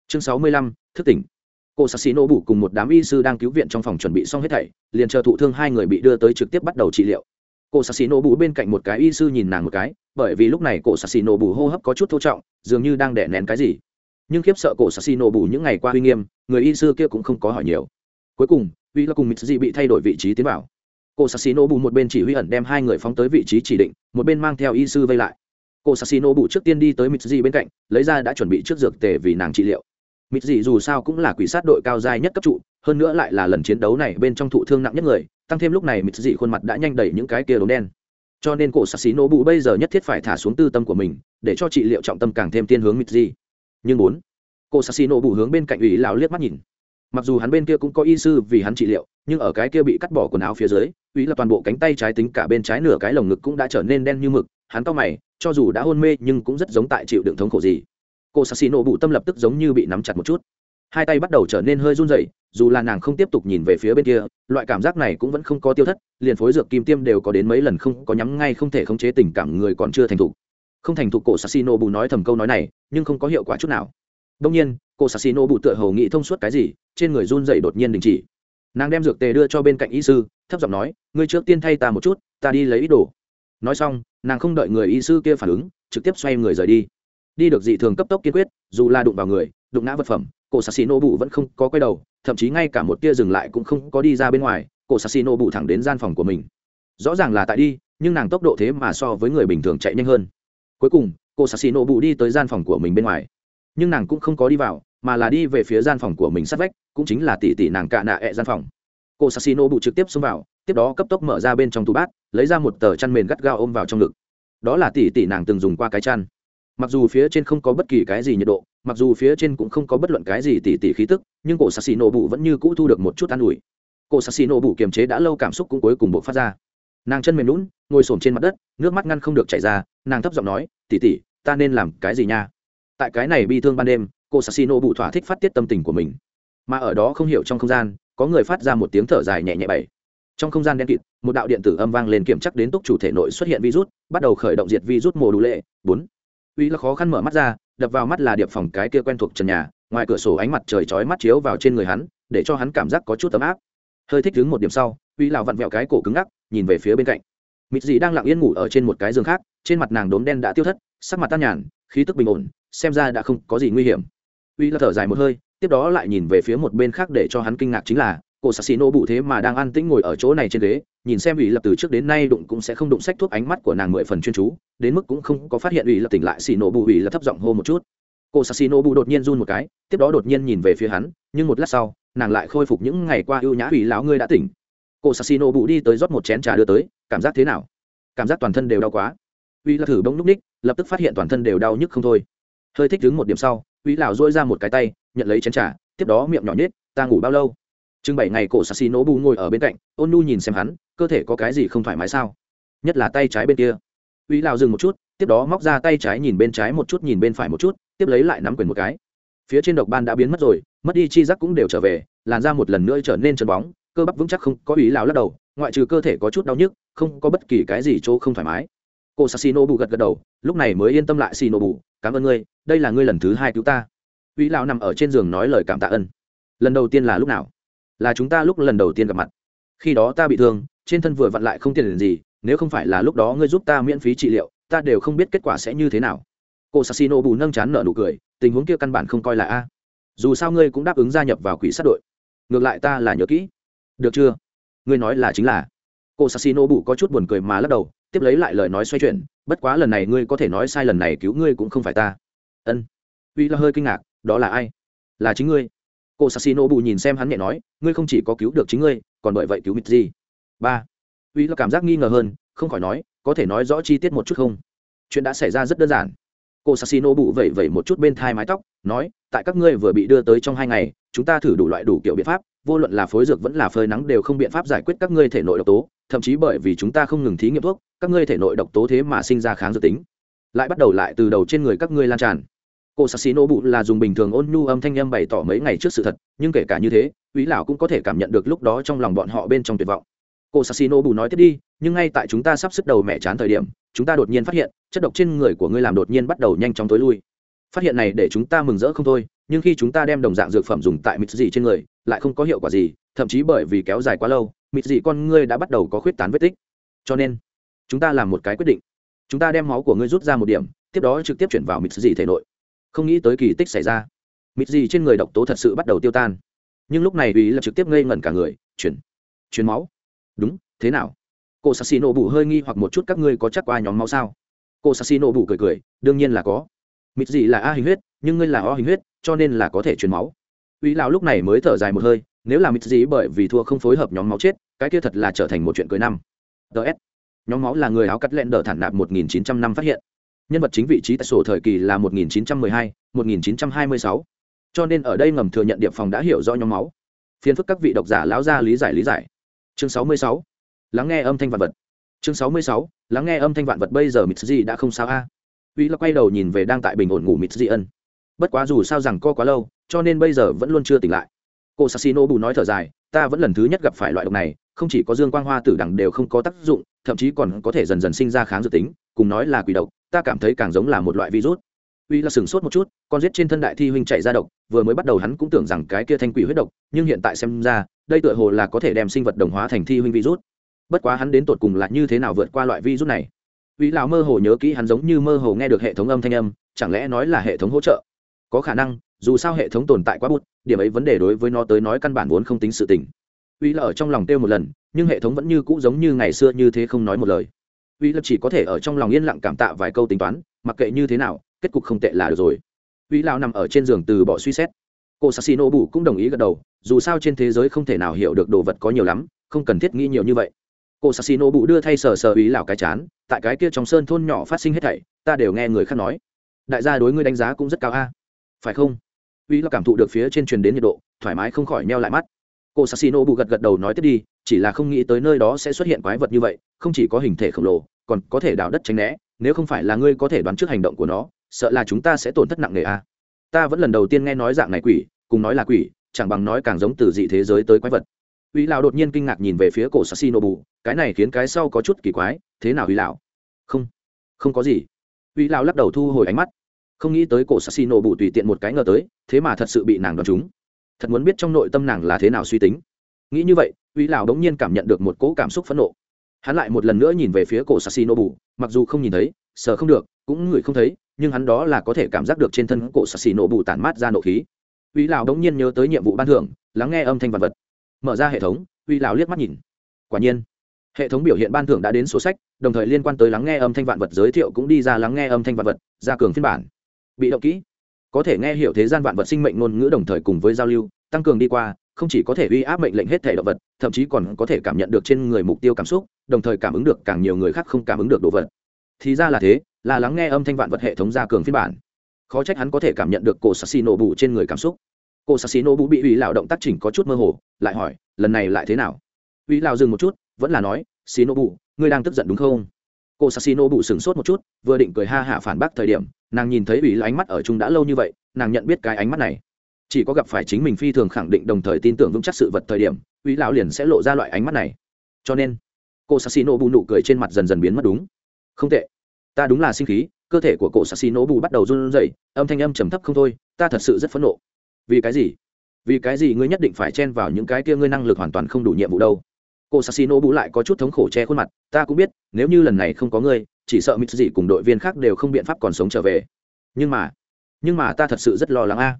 S1: Chương sáu mươi lăm, thức tỉnh. Cô sắc xì nô bủ cùng một đám y sư đang cứu viện trong phòng chuẩn bị xong hết thảy, liền chờ thụ thương hai người bị đưa tới trực tiếp bắt đầu trị liệu. Cô sắc xì nô bủ bên cạnh một cái y sư nhìn nàng một cái, bởi vì lúc này cô sắc xì nô bủ hô hấp có chút thô trọng, dường như đang đẻ nén cái gì nhưng khiếp sợ cổ sắc bù những ngày qua uy nghiêm, người y sư kia cũng không có hỏi nhiều. Cuối cùng, uy là cùng mitsuji bị thay đổi vị trí tiến vào. Cô sassino bù một bên chỉ huy ẩn đem hai người phóng tới vị trí chỉ định, một bên mang theo y sư vây lại. Cô sassino bù trước tiên đi tới mitsuji bên cạnh, lấy ra đã chuẩn bị trước dược tề vì nàng trị liệu. Mitsuji dù sao cũng là quỷ sát đội cao giai nhất cấp trụ, hơn nữa lại là lần chiến đấu này bên trong thụ thương nặng nhất người, tăng thêm lúc này mitsuji khuôn mặt đã nhanh đẩy những cái kia đốm đen. Cho nên cổ sassino bù bây giờ nhất thiết phải thả xuống tư tâm của mình, để cho trị liệu trọng tâm càng thêm tiên hướng mitsuji nhưng bốn, cô sassino bù hướng bên cạnh ủy lão liếc mắt nhìn. Mặc dù hắn bên kia cũng có y sư vì hắn trị liệu, nhưng ở cái kia bị cắt bỏ quần áo phía dưới, ủy là toàn bộ cánh tay trái tính cả bên trái nửa cái lồng ngực cũng đã trở nên đen như mực, hắn to mày, cho dù đã hôn mê nhưng cũng rất giống tại chịu đựng thống khổ gì. Cô sassino bù tâm lập tức giống như bị nắm chặt một chút. Hai tay bắt đầu trở nên hơi run rẩy, dù là nàng không tiếp tục nhìn về phía bên kia, loại cảm giác này cũng vẫn không có tiêu thất, liền phối dược kim tiêm đều có đến mấy lần không có nhắm ngay không thể khống chế tình cảm người còn chưa thành thục không thành thục cổ sassino bù nói thầm câu nói này, nhưng không có hiệu quả chút nào. Đông nhiên cô sassino bù tựa hầu nghĩ thông suốt cái gì, trên người run dậy đột nhiên đình chỉ. Nàng đem dược tề đưa cho bên cạnh y sư, thấp giọng nói, ngươi trước tiên thay ta một chút, ta đi lấy ít đồ. Nói xong, nàng không đợi người y sư kia phản ứng, trực tiếp xoay người rời đi. Đi được dị thường cấp tốc kiên quyết, dù là đụng vào người, đụng ngã vật phẩm, cổ sassi bù bụ vẫn không có quay đầu, thậm chí ngay cả một tia dừng lại cũng không có đi ra bên ngoài, cổ sassi bù bụ thẳng đến gian phòng của mình. Rõ ràng là tại đi, nhưng nàng tốc độ thế mà so với người bình thường chạy nhanh hơn cuối cùng, cô sassi nô bụ đi tới gian phòng của mình bên ngoài. Nhưng nàng cũng không có đi vào, mà là đi về phía gian phòng của mình sát vách, cũng chính là tỷ tỷ nàng cạ nạ ẹ gian phòng. Cô sassino bụ trực tiếp xông vào, tiếp đó cấp tốc mở ra bên trong tủ bát, lấy ra một tờ chăn mền gắt gao ôm vào trong ngực. Đó là tỷ tỷ nàng từng dùng qua cái chăn. Mặc dù phía trên không có bất kỳ cái gì nhiệt độ, mặc dù phía trên cũng không có bất luận cái gì tỷ tỷ khí tức, nhưng cổ sassino bụ vẫn như cũ thu được một chút an ủi. Cổ sassino bụ kiềm chế đã lâu cảm xúc cũng cuối cùng buộc phát ra nàng chân mềm lún ngồi s trên mặt đất, nước mắt ngăn không được chảy ra, nàng thấp giọng nói, tỷ tỷ, ta nên làm cái gì nha? Tại cái này bi thương ban đêm, cô sassino bụ thỏa thích phát tiết tâm tình của mình. Mà ở đó không hiểu trong không gian, có người phát ra một tiếng thở dài nhẹ nhẹ bảy trong không gian đen kịt, một đạo điện tử âm vang lên kiểm chắc đến túc chủ thể nội xuất hiện virus, bắt đầu khởi động diệt virus mùa đủ lệ. Bốn. Uy là khó khăn mở mắt ra, đập vào mắt là điệp phòng cái kia quen thuộc trần nhà, ngoài cửa sổ ánh mặt trời chói mắt chiếu vào trên người hắn, để cho hắn cảm giác có chút ấm áp. Hơi thích đứng một điểm sau, uy lào vặn vẹo cái cổ cứng ngắc nhìn về phía bên cạnh. Mịt dì đang lặng yên ngủ ở trên một cái giường khác, trên mặt nàng đốm đen đã tiêu thất, sắc mặt tan nhàn, khí tức bình ổn, xem ra đã không có gì nguy hiểm. Uy là thở dài một hơi, tiếp đó lại nhìn về phía một bên khác để cho hắn kinh ngạc chính là cổ sạc xì nô bụ thế mà đang an tĩnh ngồi ở chỗ này trên ghế, nhìn xem ủy lập từ trước đến nay đụng cũng sẽ không đụng sách thuốc ánh mắt của nàng mười phần chuyên chú, đến mức cũng không có phát hiện ủy lập tỉnh lại xì nổ bụ ủy lập thấp giọng hô một chút. Cô xì nô bụ đột nhiên run một cái, tiếp đó đột nhiên nhìn về phía hắn, nhưng một lát sau, nàng lại khôi phục những ngày qua ưu nhã ủy lão ngươi đã tỉnh cô sassi bụ đi tới rót một chén trà đưa tới, cảm giác thế nào? Cảm giác toàn thân đều đau quá. Uy là thử bông núp ních, lập tức phát hiện toàn thân đều đau nhức không thôi. Hơi thích đứng một điểm sau, uy lão dôi ra một cái tay, nhận lấy chén trà, tiếp đó miệng nhỏ nhết ta ngủ bao lâu? Chừng bảy ngày cổ sassi nổ bù ngồi ở bên cạnh, ôn nu nhìn xem hắn, cơ thể có cái gì không thoải mái sao? Nhất là tay trái bên kia. Uy lão dừng một chút, tiếp đó móc ra tay trái nhìn bên trái một chút, nhìn bên phải một chút, tiếp lấy lại nắm quyền một cái. Phía trên độc ban đã biến mất rồi, mất đi chi giác cũng đều trở về, làn ra một lần nữa trở nên chân bóng cơ bắp vững chắc không có ý lão lắc đầu, ngoại trừ cơ thể có chút đau nhức, không có bất kỳ cái gì chỗ không thoải mái. Cô sassino bù gật gật đầu, lúc này mới yên tâm lại xì nổ bù cảm ơn ngươi, đây là ngươi lần thứ hai cứu ta. Ý lão nằm ở trên giường nói lời cảm tạ ân. Lần đầu tiên là lúc nào? Là chúng ta lúc lần đầu tiên gặp mặt. Khi đó ta bị thương, trên thân vừa vặn lại không tiền gì, nếu không phải là lúc đó ngươi giúp ta miễn phí trị liệu, ta đều không biết kết quả sẽ như thế nào. Cô sassino bù nâng chán nợ nụ cười, tình huống kia căn bản không coi là a. Dù sao ngươi cũng đáp ứng gia nhập vào quỹ sát đội. Ngược lại ta là nhớ kỹ được chưa? Ngươi nói là chính là. Cô sassino Bụ có chút buồn cười mà lắc đầu, tiếp lấy lại lời nói xoay chuyển, bất quá lần này ngươi có thể nói sai lần này cứu ngươi cũng không phải ta. Ân. Uy là hơi kinh ngạc, đó là ai? Là chính ngươi. Cô sassino Bụ nhìn xem hắn nhẹ nói, ngươi không chỉ có cứu được chính ngươi, còn bởi vậy cứu mít gì? Ba. Uy là cảm giác nghi ngờ hơn, không khỏi nói, có thể nói rõ chi tiết một chút không? Chuyện đã xảy ra rất đơn giản. Cô sassino Bụ vẩy vẩy một chút bên thai mái tóc, nói, tại các ngươi vừa bị đưa tới trong hai ngày, chúng ta thử đủ loại đủ kiểu biện pháp vô luận là phối dược vẫn là phơi nắng đều không biện pháp giải quyết các ngươi thể nội độc tố, thậm chí bởi vì chúng ta không ngừng thí nghiệm thuốc, các ngươi thể nội độc tố thế mà sinh ra kháng dược tính. Lại bắt đầu lại từ đầu trên người các ngươi lan tràn. Cô sassino bụ là dùng bình thường ôn nhu âm thanh em bày tỏ mấy ngày trước sự thật, nhưng kể cả như thế, quý lão cũng có thể cảm nhận được lúc đó trong lòng bọn họ bên trong tuyệt vọng. Cô sassino bù nói tiếp đi, nhưng ngay tại chúng ta sắp sức đầu mẹ chán thời điểm, chúng ta đột nhiên phát hiện, chất độc trên người của ngươi làm đột nhiên bắt đầu nhanh chóng tối lui. Phát hiện này để chúng ta mừng rỡ không thôi nhưng khi chúng ta đem đồng dạng dược phẩm dùng tại mịt dị trên người, lại không có hiệu quả gì, thậm chí bởi vì kéo dài quá lâu mịt dị con ngươi đã bắt đầu có khuyết tán vết tích. Cho nên, chúng ta làm một cái quyết định. Chúng ta đem máu của ngươi rút ra một điểm, tiếp đó trực tiếp chuyển vào mịt dị thể nội. Không nghĩ tới kỳ tích xảy ra. Mịt dị trên người độc tố thật sự bắt đầu tiêu tan. Nhưng lúc này ý là trực tiếp ngây ngẩn cả người. Chuyển. Chuyển máu. Đúng, thế nào? Cô sassino bù hơi nghi hoặc một chút, các ngươi có chắc qua nhóm máu sao? Cô sassino bù cười cười, đương nhiên là có. Mịt dị là a hình huyết nhưng ngươi là o hình huyết cho nên là có thể truyền máu. Uy lão lúc này mới thở dài một hơi nếu là mịt gì bởi vì thua không phối hợp nhóm máu chết cái kia thật là trở thành một chuyện cười năm. Ts nhóm máu là người áo cắt len đờ thản nạp 1900 năm phát hiện. Nhân vật chính vị trí tại sổ thời kỳ là 1912, 1926. cho nên ở đây ngầm thừa nhận điệp phòng đã hiểu rõ nhóm máu. Phiền phức các vị độc giả lão ra lý giải lý giải. Chương 66. lắng nghe âm thanh vạn vật. Chương 66. lắng nghe âm thanh vạn vật bây giờ mít gì đã không sao a. Uy là quay đầu nhìn về đang tại bình ổn ngủ mít gì ân bất quá dù sao rằng co quá lâu, cho nên bây giờ vẫn luôn chưa tỉnh lại. Cô sassino bù nói thở dài, ta vẫn lần thứ nhất gặp phải loại độc này, không chỉ có dương quang hoa tử đẳng đều không có tác dụng, thậm chí còn có thể dần dần sinh ra kháng dự tính, cùng nói là quỷ độc, ta cảm thấy càng giống là một loại virus. Uy là sửng sốt một chút, con giết trên thân đại thi huynh chạy ra độc, vừa mới bắt đầu hắn cũng tưởng rằng cái kia thanh quỷ huyết độc, nhưng hiện tại xem ra, đây tựa hồ là có thể đem sinh vật đồng hóa thành thi huynh virus. Bất quá hắn đến tột cùng là như thế nào vượt qua loại virus này? Uy lão mơ hồ nhớ kỹ hắn giống như mơ hồ nghe được hệ thống âm thanh âm, chẳng lẽ nói là hệ thống hỗ trợ? Có khả năng, dù sao hệ thống tồn tại quá bút điểm ấy vấn đề đối với nó tới nói căn bản vốn không tính sự tình. Uy là ở trong lòng tiêu một lần, nhưng hệ thống vẫn như cũ giống như ngày xưa như thế không nói một lời. Uy là chỉ có thể ở trong lòng yên lặng cảm tạ vài câu tính toán, mặc kệ như thế nào, kết cục không tệ là được rồi. Uy lão nằm ở trên giường từ bỏ suy xét. Cô sassino bù cũng đồng ý gật đầu, dù sao trên thế giới không thể nào hiểu được đồ vật có nhiều lắm, không cần thiết nghĩ nhiều như vậy. Cô sassino bù đưa thay sờ sờ uy lão cái chán, tại cái kia trong sơn thôn nhỏ phát sinh hết thảy, ta đều nghe người khác nói. Đại gia đối ngươi đánh giá cũng rất cao a phải không? Uy là cảm thụ được phía trên truyền đến nhiệt độ, thoải mái không khỏi neo lại mắt. Cô sassino bù gật gật đầu nói tiếp đi, chỉ là không nghĩ tới nơi đó sẽ xuất hiện quái vật như vậy, không chỉ có hình thể khổng lồ, còn có thể đào đất tránh né, nếu không phải là ngươi có thể đoán trước hành động của nó, sợ là chúng ta sẽ tổn thất nặng nề a ta vẫn lần đầu tiên nghe nói dạng này quỷ, cùng nói là quỷ, chẳng bằng nói càng giống từ dị thế giới tới quái vật. Uy lão đột nhiên kinh ngạc nhìn về phía cổ sassino bù, cái này khiến cái sau có chút kỳ quái, thế nào uy lão không không có gì. Uy lão lắc đầu thu hồi ánh mắt không nghĩ tới cổ sassino Bụ tùy tiện một cái ngờ tới, thế mà thật sự bị nàng đoán trúng. Thật muốn biết trong nội tâm nàng là thế nào suy tính. Nghĩ như vậy uy lão đống nhiên cảm nhận được một cỗ cảm xúc phẫn nộ. Hắn lại một lần nữa nhìn về phía cổ sassi nổ bụ mặc dù không nhìn thấy, sờ không được, cũng ngửi không thấy, nhưng hắn đó là có thể cảm giác được trên thân cổ sassi nổ bụ tản mát ra nộ khí. Uy lão đống nhiên nhớ tới nhiệm vụ ban thưởng, lắng nghe âm thanh vật vật. Mở ra hệ thống uy lão liếc mắt nhìn. Quả nhiên, hệ thống biểu hiện ban thưởng đã đến số sách, đồng thời liên quan tới lắng nghe âm thanh vạn vật giới thiệu cũng đi ra lắng nghe âm thanh vạn vật, ra cường phiên bản bị động kỹ. Có thể nghe hiểu thế gian vạn vật sinh mệnh ngôn ngữ đồng thời cùng với giao lưu, tăng cường đi qua, không chỉ có thể uy áp mệnh lệnh hết thể động vật, thậm chí còn có thể cảm nhận được trên người mục tiêu cảm xúc, đồng thời cảm ứng được càng nhiều người khác không cảm ứng được đồ vật. Thì ra là thế, là lắng nghe âm thanh vạn vật hệ thống gia cường phiên bản. Khó trách hắn có thể cảm nhận được cổ sassi nổ bù trên người cảm xúc. Cổ sassi nổ bù bị ủy lão động tác chỉnh có chút mơ hồ, lại hỏi, lần này lại thế nào? Ủy lão dừng một chút, vẫn là nói, xì nổ bù, ngươi đang tức giận đúng không? Cô sassi nổ bù sửng sốt một chút, vừa định cười ha hạ phản bác thời điểm nàng nhìn thấy ủy là ánh mắt ở chung đã lâu như vậy, nàng nhận biết cái ánh mắt này. Chỉ có gặp phải chính mình phi thường khẳng định đồng thời tin tưởng vững chắc sự vật thời điểm, ủy lão liền sẽ lộ ra loại ánh mắt này. Cho nên, cô sassino bù nụ cười trên mặt dần dần biến mất đúng. Không tệ. Ta đúng là sinh khí, cơ thể của cổ sassino bù bắt đầu run rẩy, âm thanh âm trầm thấp không thôi, ta thật sự rất phẫn nộ. Vì cái gì? Vì cái gì ngươi nhất định phải chen vào những cái kia ngươi năng lực hoàn toàn không đủ nhiệm vụ đâu? Cô sassino bù lại có chút thống khổ che khuôn mặt, ta cũng biết, nếu như lần này không có ngươi chỉ sợ mít gì cùng đội viên khác đều không biện pháp còn sống trở về. Nhưng mà nhưng mà ta thật sự rất lo lắng a.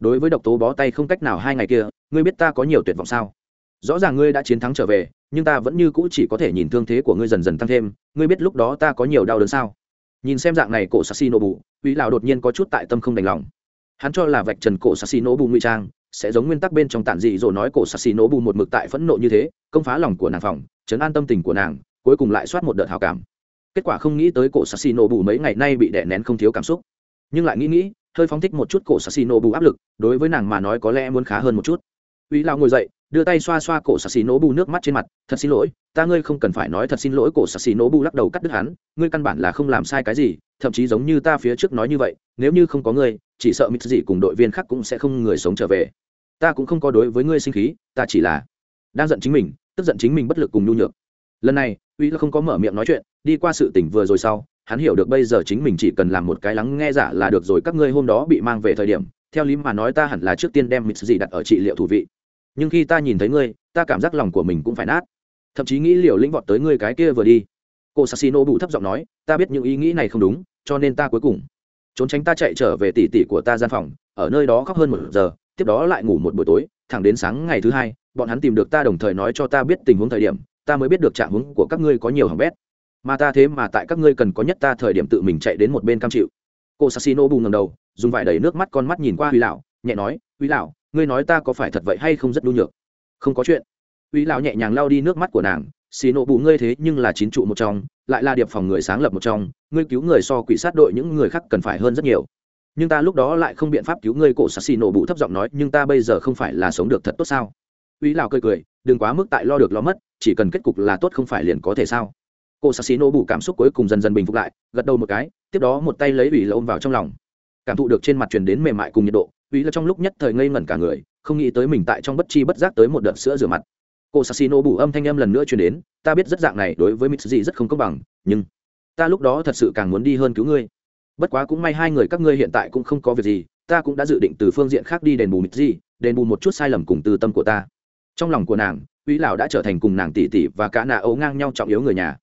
S1: Đối với độc tố bó tay không cách nào hai ngày kia, ngươi biết ta có nhiều tuyệt vọng sao? Rõ ràng ngươi đã chiến thắng trở về, nhưng ta vẫn như cũ chỉ có thể nhìn thương thế của ngươi dần dần tăng thêm. Ngươi biết lúc đó ta có nhiều đau đớn sao? Nhìn xem dạng này cổ sassy nổ bù uy lào đột nhiên có chút tại tâm không đành lòng. Hắn cho là vạch trần cổ sassy nổ bù ngụy trang sẽ giống nguyên tắc bên trong tản dị rồi nói cổ sassy nổ bù một mực tại phẫn nộ như thế, công phá lòng của nàng phòng, chấn an tâm tình của nàng, cuối cùng lại soát một đợt hào cảm kết quả không nghĩ tới cổ sassy nổ bù mấy ngày nay bị đè nén không thiếu cảm xúc. Nhưng lại nghĩ nghĩ, hơi phóng thích một chút cổ sassino bù áp lực, đối với nàng mà nói có lẽ muốn khá hơn một chút. Uy lao ngồi dậy, đưa tay xoa xoa cổ sassino bù nước mắt trên mặt, thật xin lỗi, ta ngươi không cần phải nói thật xin lỗi cổ sassino bù lắc đầu cắt đứt hắn, ngươi căn bản là không làm sai cái gì, thậm chí giống như ta phía trước nói như vậy, nếu như không có ngươi, chỉ sợ mít gì cùng đội viên khác cũng sẽ không người sống trở về. Ta cũng không có đối với ngươi sinh khí, ta chỉ là đang giận chính mình, tức giận chính mình bất lực cùng nhu nhược. Lần này uy là không có mở miệng nói chuyện, đi qua sự tỉnh vừa rồi sau, hắn hiểu được bây giờ chính mình chỉ cần làm một cái lắng nghe giả là được rồi, các ngươi hôm đó bị mang về thời điểm, theo lý mà nói ta hẳn là trước tiên đem mịt gì đặt ở trị liệu thủ vị. Nhưng khi ta nhìn thấy ngươi, ta cảm giác lòng của mình cũng phải nát. Thậm chí nghĩ liều lĩnh vọt tới ngươi cái kia vừa đi. Cô sassino bụ thấp giọng nói, ta biết những ý nghĩ này không đúng, cho nên ta cuối cùng trốn tránh ta chạy trở về tỉ tỉ của ta gian phòng, ở nơi đó khóc hơn một giờ, tiếp đó lại ngủ một buổi tối, thẳng đến sáng ngày thứ hai, bọn hắn tìm được ta đồng thời nói cho ta biết tình huống thời điểm ta mới biết được trạng huống của các ngươi có nhiều hỏng bét. Mà ta thế mà tại các ngươi cần có nhất ta thời điểm tự mình chạy đến một bên cam chịu. Cô sassino bù ngầm đầu, dùng vải đầy nước mắt con mắt nhìn qua huy lão, nhẹ nói, huy lão, ngươi nói ta có phải thật vậy hay không rất nhu nhược? Không có chuyện. Huy lão nhẹ nhàng lau đi nước mắt của nàng xì nộ bù ngươi thế nhưng là chín trụ một trong, lại là điệp phòng người sáng lập một trong, ngươi cứu người so quỷ sát đội những người khác cần phải hơn rất nhiều. Nhưng ta lúc đó lại không biện pháp cứu ngươi cổ Sắc xì nổ bụ thấp giọng nói, nhưng ta bây giờ không phải là sống được thật tốt sao? Uy lão cười cười, đừng quá mức tại lo được lo mất chỉ cần kết cục là tốt không phải liền có thể sao? Cô sassi nổ bù cảm xúc cuối cùng dần dần bình phục lại, gật đầu một cái, tiếp đó một tay lấy ủy là ôm vào trong lòng. Cảm thụ được trên mặt truyền đến mềm mại cùng nhiệt độ ủy là trong lúc nhất thời ngây ngẩn cả người, không nghĩ tới mình tại trong bất chi bất giác tới một đợt sữa rửa mặt. Cô sassi nổ bù âm thanh âm lần nữa truyền đến, ta biết rất dạng này đối với mitsuji rất không công bằng, nhưng ta lúc đó thật sự càng muốn đi hơn cứu ngươi. Bất quá cũng may hai người các ngươi hiện tại cũng không có việc gì, ta cũng đã dự định từ phương diện khác đi đền bù mitsuji, đền bù một chút sai lầm cùng từ tâm của ta. Trong lòng của nàng uy lão đã trở thành cùng nàng tỷ tỷ và cả nạ ấu ngang nhau trọng yếu người nhà.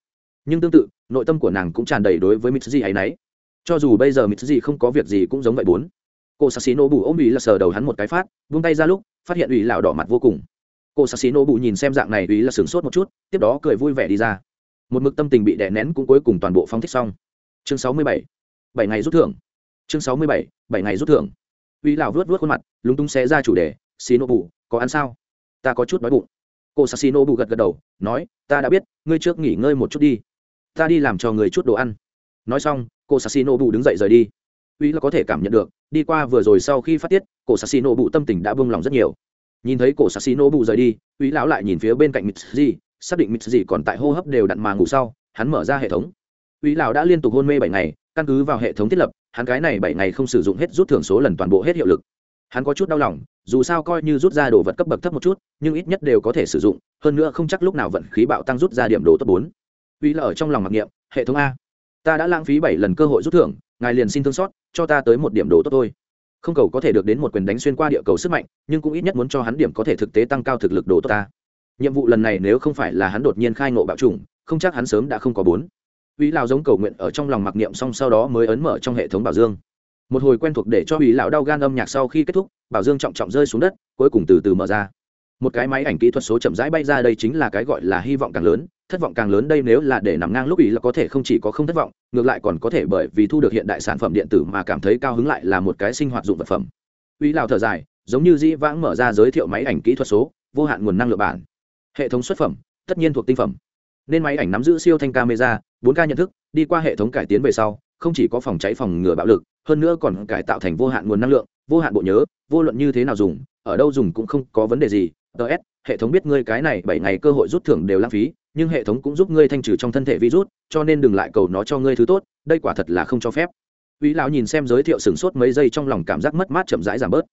S1: Nhưng tương tự, nội tâm của nàng cũng tràn đầy đối với mitsuji ấy nấy cho dù bây giờ mitsuji không có việc gì cũng giống vậy bốn. Cô sassino bù ôm ủy là sờ đầu hắn một cái phát vung tay ra lúc, phát hiện ủy lão đỏ mặt vô cùng. Cô sassino bù nhìn xem dạng này ủy là sửng sốt một chút, tiếp đó cười vui vẻ đi ra. Một mực tâm tình bị đè nén cũng cuối cùng toàn bộ phóng thích xong. Chương sáu mươi bảy bảy ngày rút thưởng. Chương sáu mươi bảy bảy ngày rút thưởng. Ủy lão vớt vớt khuôn mặt, lúng túng xé ra chủ đề xì bù, có ăn sao? Ta có chút đói bụng cô sassino bù gật gật đầu, nói, ta đã biết, ngươi trước nghỉ ngơi một chút đi. Ta đi làm cho người chút đồ ăn. Nói xong, cô sassino bù đứng dậy rời đi. Uy là có thể cảm nhận được, đi qua vừa rồi sau khi phát tiết cổ sassino bù tâm tình đã buông lòng rất nhiều. Nhìn thấy cổ sassino bù rời đi uy lão lại nhìn phía bên cạnh mitsuji, xác định mitsuji còn tại hô hấp đều đặn mà ngủ sau, hắn mở ra hệ thống. Uy lão đã liên tục hôn mê bảy ngày, căn cứ vào hệ thống thiết lập, hắn cái này bảy ngày không sử dụng hết rút thưởng số lần toàn bộ hết hiệu lực hắn có chút đau lòng, dù sao coi như rút ra đồ vật cấp bậc thấp một chút, nhưng ít nhất đều có thể sử dụng, hơn nữa không chắc lúc nào vận khí bạo tăng rút ra điểm đồ tốt bốn. Uy là ở trong lòng mặc niệm, hệ thống a. Ta đã lãng phí bảy lần cơ hội rút thưởng, ngài liền xin thương xót, cho ta tới một điểm đồ tốt thôi. Không cầu có thể được đến một quyền đánh xuyên qua địa cầu sức mạnh, nhưng cũng ít nhất muốn cho hắn điểm có thể thực tế tăng cao thực lực đồ tốt ta. Nhiệm vụ lần này nếu không phải là hắn đột nhiên khai ngộ bạo trùng không chắc hắn sớm đã không có bốn. Uy lao giống cầu nguyện ở trong lòng mặc niệm xong sau đó mới ấn mở trong hệ thống bảo dương một hồi quen thuộc để cho ủy lão đau gan âm nhạc sau khi kết thúc, bảo dương trọng trọng rơi xuống đất, cuối cùng từ từ mở ra. Một cái máy ảnh kỹ thuật số chậm rãi bay ra đây chính là cái gọi là hy vọng càng lớn, thất vọng càng lớn đây nếu là để nằm ngang lúc ý là có thể không chỉ có không thất vọng, ngược lại còn có thể bởi vì thu được hiện đại sản phẩm điện tử mà cảm thấy cao hứng lại là một cái sinh hoạt dụng vật phẩm. Ủy lào thở dài, giống như dĩ vãng mở ra giới thiệu máy ảnh kỹ thuật số, vô hạn nguồn năng lượng bản. Hệ thống xuất phẩm, tất nhiên thuộc tinh phẩm. Nên máy ảnh nắm giữ siêu thanh camera 4K nhận thức, đi qua hệ thống cải tiến về sau không chỉ có phòng cháy phòng ngừa bạo lực, hơn nữa còn cải tạo thành vô hạn nguồn năng lượng, vô hạn bộ nhớ, vô luận như thế nào dùng, ở đâu dùng cũng không có vấn đề gì. Ts hệ thống biết ngươi cái này bảy ngày cơ hội rút thưởng đều lãng phí, nhưng hệ thống cũng giúp ngươi thanh trừ trong thân thể virus, cho nên đừng lại cầu nó cho ngươi thứ tốt, đây quả thật là không cho phép. Vĩ lão nhìn xem giới thiệu sửng sốt mấy giây trong lòng cảm giác mất mát chậm rãi giảm bớt.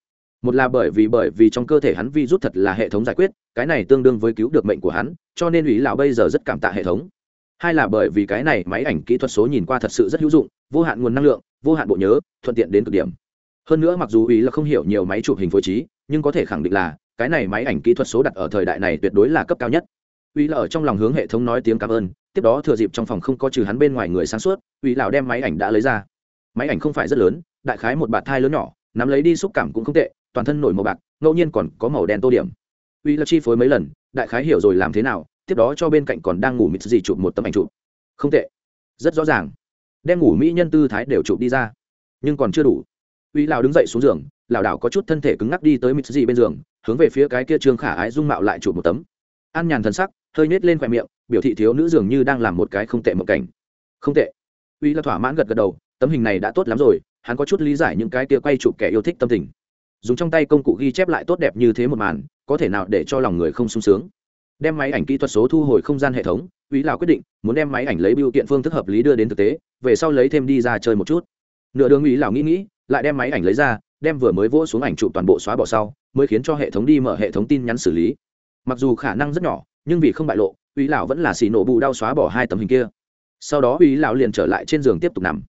S1: Một là bởi vì bởi vì trong cơ thể hắn virus thật là hệ thống giải quyết, cái này tương đương với cứu được mệnh của hắn, cho nên ủy lão bây giờ rất cảm tạ hệ thống hai là bởi vì cái này máy ảnh kỹ thuật số nhìn qua thật sự rất hữu dụng, vô hạn nguồn năng lượng, vô hạn bộ nhớ, thuận tiện đến cực điểm. Hơn nữa mặc dù ý là không hiểu nhiều máy chụp hình phối trí, nhưng có thể khẳng định là, cái này máy ảnh kỹ thuật số đặt ở thời đại này tuyệt đối là cấp cao nhất. Uy là ở trong lòng hướng hệ thống nói tiếng cảm ơn, tiếp đó thừa dịp trong phòng không có trừ hắn bên ngoài người sáng suốt uy lão đem máy ảnh đã lấy ra. Máy ảnh không phải rất lớn, đại khái một bạt thai lớn nhỏ, nắm lấy đi xúc cảm cũng không tệ, toàn thân nổi màu bạc, ngẫu nhiên còn có màu đen tô điểm. Uy là chi phối mấy lần, đại khái hiểu rồi làm thế nào tiếp đó cho bên cạnh còn đang ngủ mịt gì chụp một tấm ảnh chụp. Không tệ. Rất rõ ràng. Đem ngủ mỹ nhân tư thái đều chụp đi ra. Nhưng còn chưa đủ. Uy lão đứng dậy xuống giường, lảo đảo có chút thân thể cứng ngắc đi tới mịt gì bên giường, hướng về phía cái kia trương khả ái dung mạo lại chụp một tấm. An nhàn thần sắc, hơi nết lên khoe miệng, biểu thị thiếu nữ dường như đang làm một cái không tệ một cảnh. Không tệ. Uy là thỏa mãn gật gật đầu, tấm hình này đã tốt lắm rồi, hắn có chút lý giải những cái kia quay chụp kẻ yêu thích tâm tình. Dùng trong tay công cụ ghi chép lại tốt đẹp như thế một màn, có thể nào để cho lòng người không sung sướng? Đem máy ảnh kỹ thuật số thu hồi không gian hệ thống ý lào quyết định muốn đem máy ảnh lấy biểu kiện phương thức hợp lý đưa đến thực tế, về sau lấy thêm đi ra chơi một chút. Nửa đường ý lào nghĩ nghĩ, lại đem máy ảnh lấy ra, đem vừa mới vỗ xuống ảnh chụp toàn bộ xóa bỏ sau, mới khiến cho hệ thống đi mở hệ thống tin nhắn xử lý. Mặc dù khả năng rất nhỏ, nhưng vì không bại lộ ý lão vẫn là xì nổ bù đau xóa bỏ hai tấm hình kia. Sau đó ý lão liền trở lại trên giường tiếp tục nằm.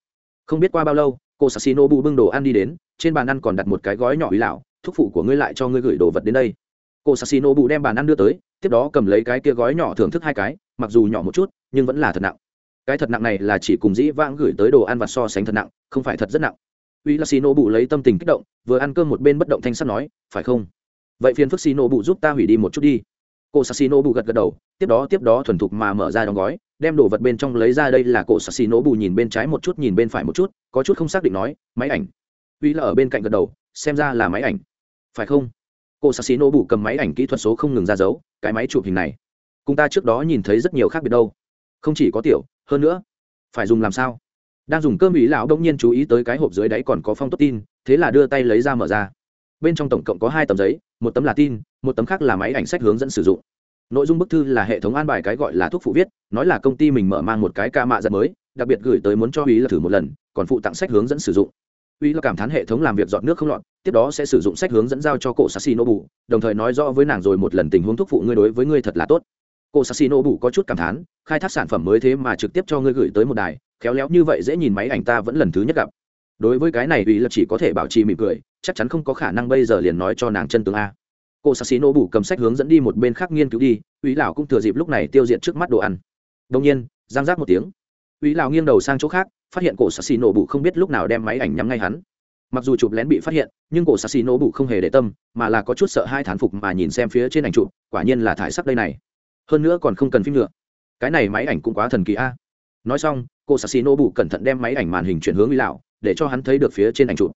S1: Không biết qua bao lâu, cô xì nổ bù bưng đồ ăn đi đến, trên bàn ăn còn đặt một cái gói nhỏ ý lão thúc phụ của ngươi lại cho ngươi gửi đồ vật đến đây. Cô xì nổ bù đem bàn ăn đưa tới tiếp đó cầm lấy cái kia gói nhỏ thưởng thức hai cái, mặc dù nhỏ một chút, nhưng vẫn là thật nặng. Cái thật nặng này là chỉ cùng dĩ vãng gửi tới đồ ăn vặt so sánh thật nặng, không phải thật rất nặng. Uy là xì nổ bụ lấy tâm tình kích động, vừa ăn cơm một bên bất động thanh sắt nói, phải không? Vậy phiền phức xì nổ bụ giúp ta hủy đi một chút đi. Cô sassino Bụ gật gật đầu, tiếp đó tiếp đó thuần thục mà mở ra đóng gói, đem đồ vật bên trong lấy ra đây là cổ sassino Bụ nhìn bên trái một chút, nhìn bên phải một chút, có chút không xác định nói, máy ảnh. Uy là ở bên cạnh gật đầu, xem ra là máy ảnh. Phải không? Cô xá xí nô bù cầm máy ảnh kỹ thuật số không ngừng ra dấu, cái máy chụp hình này. Cùng ta trước đó nhìn thấy rất nhiều khác biệt đâu. Không chỉ có tiểu hơn nữa phải dùng làm sao? Đang dùng cơm ý lão đông nhiên chú ý tới cái hộp dưới đáy còn có phong tốt tin thế là đưa tay lấy ra mở ra. Bên trong tổng cộng có hai tấm giấy một tấm là tin một tấm khác là máy ảnh sách hướng dẫn sử dụng. Nội dung bức thư là hệ thống an bài cái gọi là thuốc phụ viết nói là công ty mình mở mang một cái ca mạ giật mới đặc biệt gửi tới muốn cho ý là thử một lần còn phụ tặng sách hướng dẫn sử dụng uy là cảm thán hệ thống làm việc dọn nước không lọt, tiếp đó sẽ sử dụng sách hướng dẫn giao cho cổ sassi nobu bù đồng thời nói rõ với nàng rồi một lần tình huống thúc phụ ngươi đối với ngươi thật là tốt. Cổ sassi nobu bù có chút cảm thán, khai thác sản phẩm mới thế mà trực tiếp cho ngươi gửi tới một đài, khéo léo như vậy dễ nhìn máy ảnh ta vẫn lần thứ nhất gặp. Đối với cái này uy là chỉ có thể bảo trì mỉm cười, chắc chắn không có khả năng bây giờ liền nói cho nàng chân tướng a. Cô sassino bù cầm sách hướng dẫn đi một bên khác nghiên cứu đi, uy lão cũng thừa dịp lúc này tiêu diệt trước mắt đồ ăn. Đông nhiên, giang giác một tiếng. Uy lão nghiêng đầu sang chỗ khác phát hiện cổ sassino Bụ không biết lúc nào đem máy ảnh nhắm ngay hắn. Mặc dù chụp lén bị phát hiện, nhưng cổ sassino Bụ không hề để tâm, mà là có chút sợ hai thán phục mà nhìn xem phía trên ảnh chụp, quả nhiên là thải sắc đây này. Hơn nữa còn không cần phim nữa. Cái này máy ảnh cũng quá thần kỳ a. Nói xong cô sassino Bụ cẩn thận đem máy ảnh màn hình chuyển hướng uy lão, để cho hắn thấy được phía trên ảnh chụp.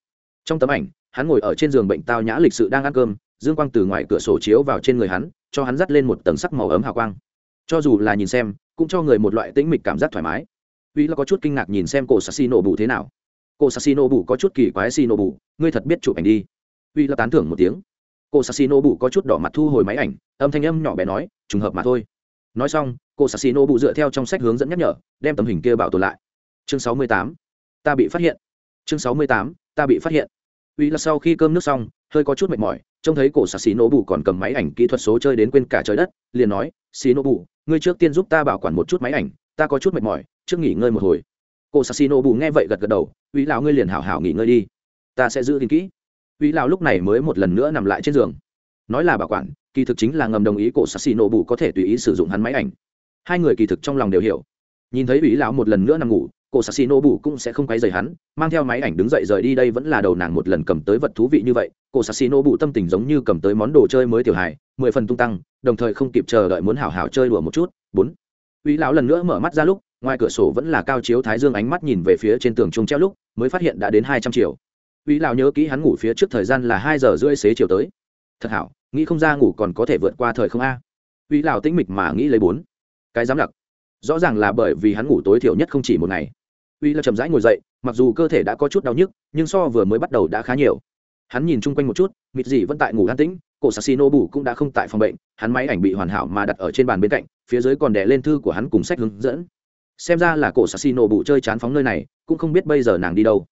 S1: Trong tấm ảnh, hắn ngồi ở trên giường bệnh tao nhã lịch sự đang ăn cơm, dương quang từ ngoài cửa sổ chiếu vào trên người hắn, cho hắn dắt lên một tầng sắc màu ấm hào quang. Cho dù là nhìn xem, cũng cho người một loại tĩnh mịch cảm giác thoải mái uy là có chút kinh ngạc nhìn xem cổ sassi nổ bù thế nào. Cổ sassi nổ bù có chút kỳ quái xì nổ bù ngươi thật biết chụp ảnh đi. Uy là tán thưởng một tiếng. Cổ sassi nổ bù có chút đỏ mặt thu hồi máy ảnh, âm thanh âm nhỏ bé nói, trùng hợp mà thôi. Nói xong cổ sassi nổ bù dựa theo trong sách hướng dẫn nhắc nhở, đem tấm hình kia bảo tồn lại. Chương sáu mươi tám. Ta bị phát hiện. Chương sáu mươi tám. Ta bị phát hiện. Uy là sau khi cơm nước xong, hơi có chút mệt mỏi, trông thấy cổ sạc xì nổ bù còn cầm máy ảnh kỹ thuật số chơi đến quên cả trời đất, liền nói xì nổ bù ngươi trước tiên giúp ta bảo quản một chút máy ảnh, ta có chút mệt mỏi trước nghỉ ngơi một hồi. Cô sạc bù nghe vậy gật gật đầu, uy lão ngươi liền hảo hảo nghỉ ngơi đi. Ta sẽ giữ gìn kỹ. Uy lão lúc này mới một lần nữa nằm lại trên giường. Nói là bảo quản, kỳ thực chính là ngầm đồng ý cổ sạc nổ bù có thể tùy ý sử dụng hắn máy ảnh. Hai người kỳ thực trong lòng đều hiểu. Nhìn thấy ủy lão một lần nữa nằm ngủ cổ sassi nô bù cũng sẽ không quay dày hắn, mang theo máy ảnh đứng dậy rời đi đây vẫn là đầu nàng một lần cầm tới vật thú vị như vậy. Cổ sassi nô bù tâm tình giống như cầm tới món đồ chơi mới tiểu hài, mười phần tung tăng, đồng thời không kịp chờ đợi muốn hào hào chơi đùa một chút. Bốn. Ủy lão lần nữa mở mắt ra lúc ngoài cửa sổ vẫn là cao chiếu thái dương ánh mắt nhìn về phía trên tường trung treo lúc, mới phát hiện đã đến hai trăm triệu. Uy lão nhớ kỹ hắn ngủ phía trước thời gian là hai giờ rưỡi xế chiều tới. Thật hảo, nghĩ không ra ngủ còn có thể vượt qua thời không a. Uy lão tĩnh mịch mà nghĩ lấy bốn. Cái dám lặc. Rõ ràng là bởi vì hắn ngủ tối thiểu nhất không chỉ một ngày. Uy lão chậm rãi ngồi dậy, mặc dù cơ thể đã có chút đau nhức, nhưng so vừa mới bắt đầu đã khá nhiều. Hắn nhìn chung quanh một chút, mịt gì vẫn tại ngủ an tĩnh, cổ sassi bù cũng đã không tại phòng bệnh, hắn máy ảnh bị hoàn hảo mà đặt ở trên bàn bên cạnh, phía dưới còn đè lên thư của hắn cùng sách hướng dẫn xem ra là cổ sassino bù chơi chán phóng nơi này, cũng không biết bây giờ nàng đi đâu.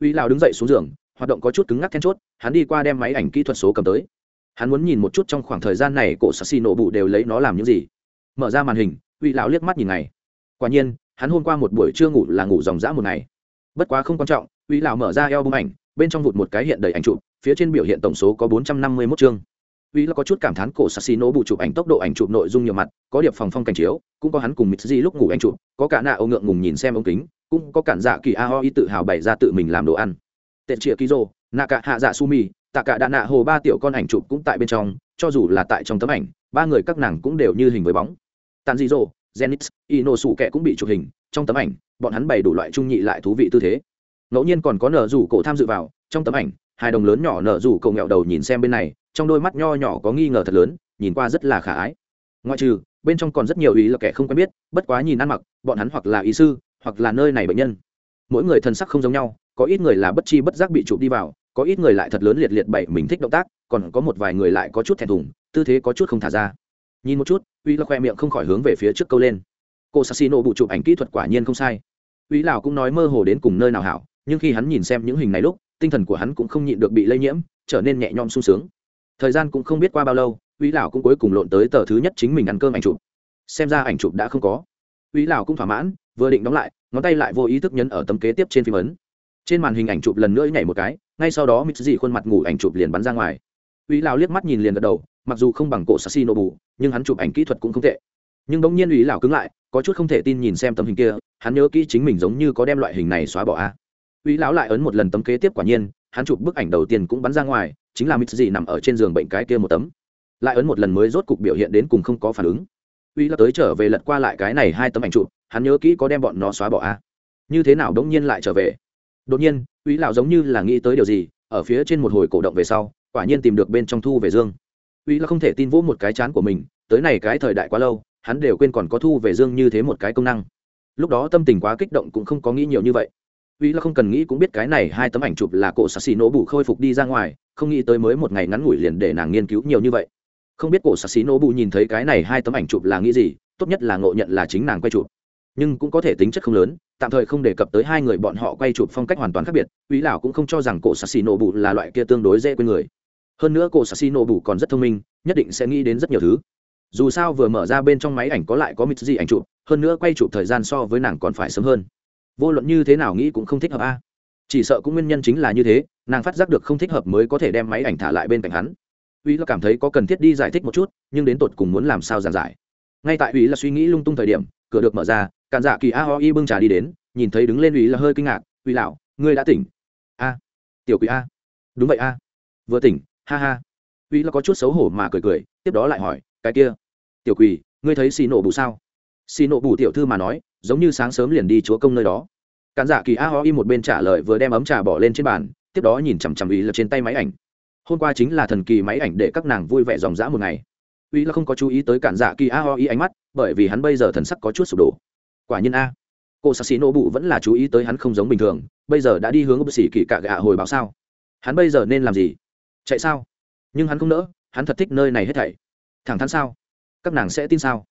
S1: Uy lào đứng dậy xuống giường, hoạt động có chút cứng ngắc then chốt, hắn đi qua đem máy ảnh kỹ thuật số cầm tới. Hắn muốn nhìn một chút trong khoảng thời gian này cổ sassino bù đều lấy nó làm những gì. Mở ra màn hình, uy lão liếc mắt nhìn này. quả nhiên, hắn hôm qua một buổi trưa ngủ là ngủ dòng dã một ngày. Bất quá không quan trọng, uy lão mở ra eo bung ảnh, bên trong vụt một cái hiện đầy ảnh chụp, phía trên biểu hiện tổng số có bốn trăm năm mươi mốt chương uy là có chút cảm thán cổ sassino bù chụp ảnh tốc độ ảnh chụp nội dung nhiều mặt có điệp phòng phong cảnh chiếu cũng có hắn cùng mít lúc ngủ ảnh chụp có cả nạ âu ngượng ngùng nhìn xem ống kính cũng có cản dạ kỳ a ho y tự hào bày ra tự mình làm đồ ăn tệ chĩa ký rô nạ cả hạ dạ sumi, tạ cả đạn nạ hồ ba tiểu con ảnh chụp cũng tại bên trong cho dù là tại trong tấm ảnh ba người các nàng cũng đều như hình với bóng tàn di rô Zenith, Ino sủ kẹ cũng bị chụp hình, trong tấm ảnh, bọn hắn bày đủ loại trung nhị lại thú vị tư thế. Ngẫu nhiên còn có nở rủ cổ tham dự vào, trong tấm ảnh, hai đồng lớn nhỏ nở rủ cổ nghẹo đầu nhìn xem bên này, trong đôi mắt nho nhỏ có nghi ngờ thật lớn, nhìn qua rất là khả ái. Ngoại trừ, bên trong còn rất nhiều ý là kẻ không quen biết, bất quá nhìn ăn mặc, bọn hắn hoặc là ý sư, hoặc là nơi này bệnh nhân. Mỗi người thần sắc không giống nhau, có ít người là bất chi bất giác bị chụp đi vào, có ít người lại thật lớn liệt liệt bậy mình thích động tác, còn có một vài người lại có chút thẹn thùng, tư thế có chút không thả ra nhìn một chút uy là khoe miệng không khỏi hướng về phía trước câu lên cô sassino bụ chụp ảnh kỹ thuật quả nhiên không sai uy lào cũng nói mơ hồ đến cùng nơi nào hảo nhưng khi hắn nhìn xem những hình này lúc, tinh thần của hắn cũng không nhịn được bị lây nhiễm, trở nên nhẹ nhõm sung sướng. Thời gian cũng không biết qua bao lâu uy lão cũng cuối cùng lộn tới tờ thứ nhất chính mình ăn cơm ảnh chụp. Xem ra ảnh chụp đã không có. Uy lão cũng thỏa mãn, vừa định đóng lại, ngón tay lại vô ý thức nhấn ở tấm kế tiếp trên phim ấn. Trên màn hình ảnh chụp lần nữa nhảy một cái, ngay sau đó mít dị khuôn mặt ngủ ảnh chụp liền bắn ra ngoài. Uy lão liếc mắt nhìn liền gật đầu, mặc dù không bằng cổ sassino bù nhưng hắn chụp ảnh kỹ thuật cũng không tệ. Nhưng bỗng nhiên ủy lão cứng lại, có chút không thể tin nhìn xem tấm hình kia, hắn nhớ kỹ chính mình giống như có đem loại hình này xóa bỏ a. Uy lão lại ấn một lần tấm kế tiếp quả nhiên, hắn chụp bức ảnh đầu tiên cũng bắn ra ngoài, chính là mít gì nằm ở trên giường bệnh cái kia một tấm. Lại ấn một lần mới rốt cục biểu hiện đến cùng không có phản ứng. Uy lão tới trở về lật qua lại cái này hai tấm ảnh chụp, hắn nhớ kỹ có đem bọn nó xóa bỏ a như thế nào đống nhiên lại trở về? Đột nhiên Uy lão giống như là nghĩ tới điều gì, ở phía trên một hồi cổ động về sau, quả nhiên tìm được bên trong thu về dương. Uy lão không thể tin vỗ một cái chán của mình, tới này cái thời đại quá lâu, hắn đều quên còn có thu về dương như thế một cái công năng. Lúc đó tâm tình quá kích động cũng không có nghĩ nhiều như vậy uy là không cần nghĩ cũng biết cái này hai tấm ảnh chụp là cổ xà xì nổ bù khôi phục đi ra ngoài, không nghĩ tới mới một ngày ngắn ngủi liền để nàng nghiên cứu nhiều như vậy. Không biết cổ xà xì nổ bù nhìn thấy cái này hai tấm ảnh chụp là nghĩ gì, tốt nhất là ngộ nhận là chính nàng quay chụp. Nhưng cũng có thể tính chất không lớn, tạm thời không đề cập tới hai người bọn họ quay chụp phong cách hoàn toàn khác biệt, uy lão cũng không cho rằng cổ xà xì nổ bù là loại kia tương đối dễ quên người. Hơn nữa cổ sassino bù còn rất thông minh, nhất định sẽ nghĩ đến rất nhiều thứ. Dù sao vừa mở ra bên trong máy ảnh có lại có mít gì ảnh chụp, hơn nữa quay chụp thời gian so với nàng còn phải sớm hơn vô luận như thế nào nghĩ cũng không thích hợp a. Chỉ sợ cũng nguyên nhân chính là như thế nàng phát giác được không thích hợp mới có thể đem máy ảnh thả lại bên cạnh hắn. Uy là cảm thấy có cần thiết đi giải thích một chút nhưng đến tột cùng muốn làm sao giảng giải. Ngay tại uy là suy nghĩ lung tung thời điểm cửa được mở ra cản dạ kỳ a ho y bưng trà đi đến nhìn thấy đứng lên uy là hơi kinh ngạc uy lão ngươi đã tỉnh. A tiểu quỷ a. Đúng vậy a. Vừa tỉnh ha ha. Uy là có chút xấu hổ mà cười cười tiếp đó lại hỏi cái kia tiểu quỷ, ngươi thấy xì nổ bù sao? Xì nổ bù tiểu thư mà nói giống như sáng sớm liền đi chúa công nơi đó. Cản dạ kỳ a ho y một bên trả lời vừa đem ấm trà bỏ lên trên bàn, tiếp đó nhìn chằm chằm ý là trên tay máy ảnh. Hôm qua chính là thần kỳ máy ảnh để các nàng vui vẻ dòng dã một ngày. Ý là không có chú ý tới cản dạ kỳ a ho y ánh mắt, bởi vì hắn bây giờ thần sắc có chút sụp đổ. Quả nhiên a, cô sắc xì nổ bụ vẫn là chú ý tới hắn không giống bình thường, bây giờ đã đi hướng bác sĩ kỳ cạ gạ hồi báo sao? Hắn bây giờ nên làm gì? Chạy sao? Nhưng hắn không nỡ, hắn thật thích nơi này hết thảy. Thẳng thắn sao? Các nàng sẽ tin sao?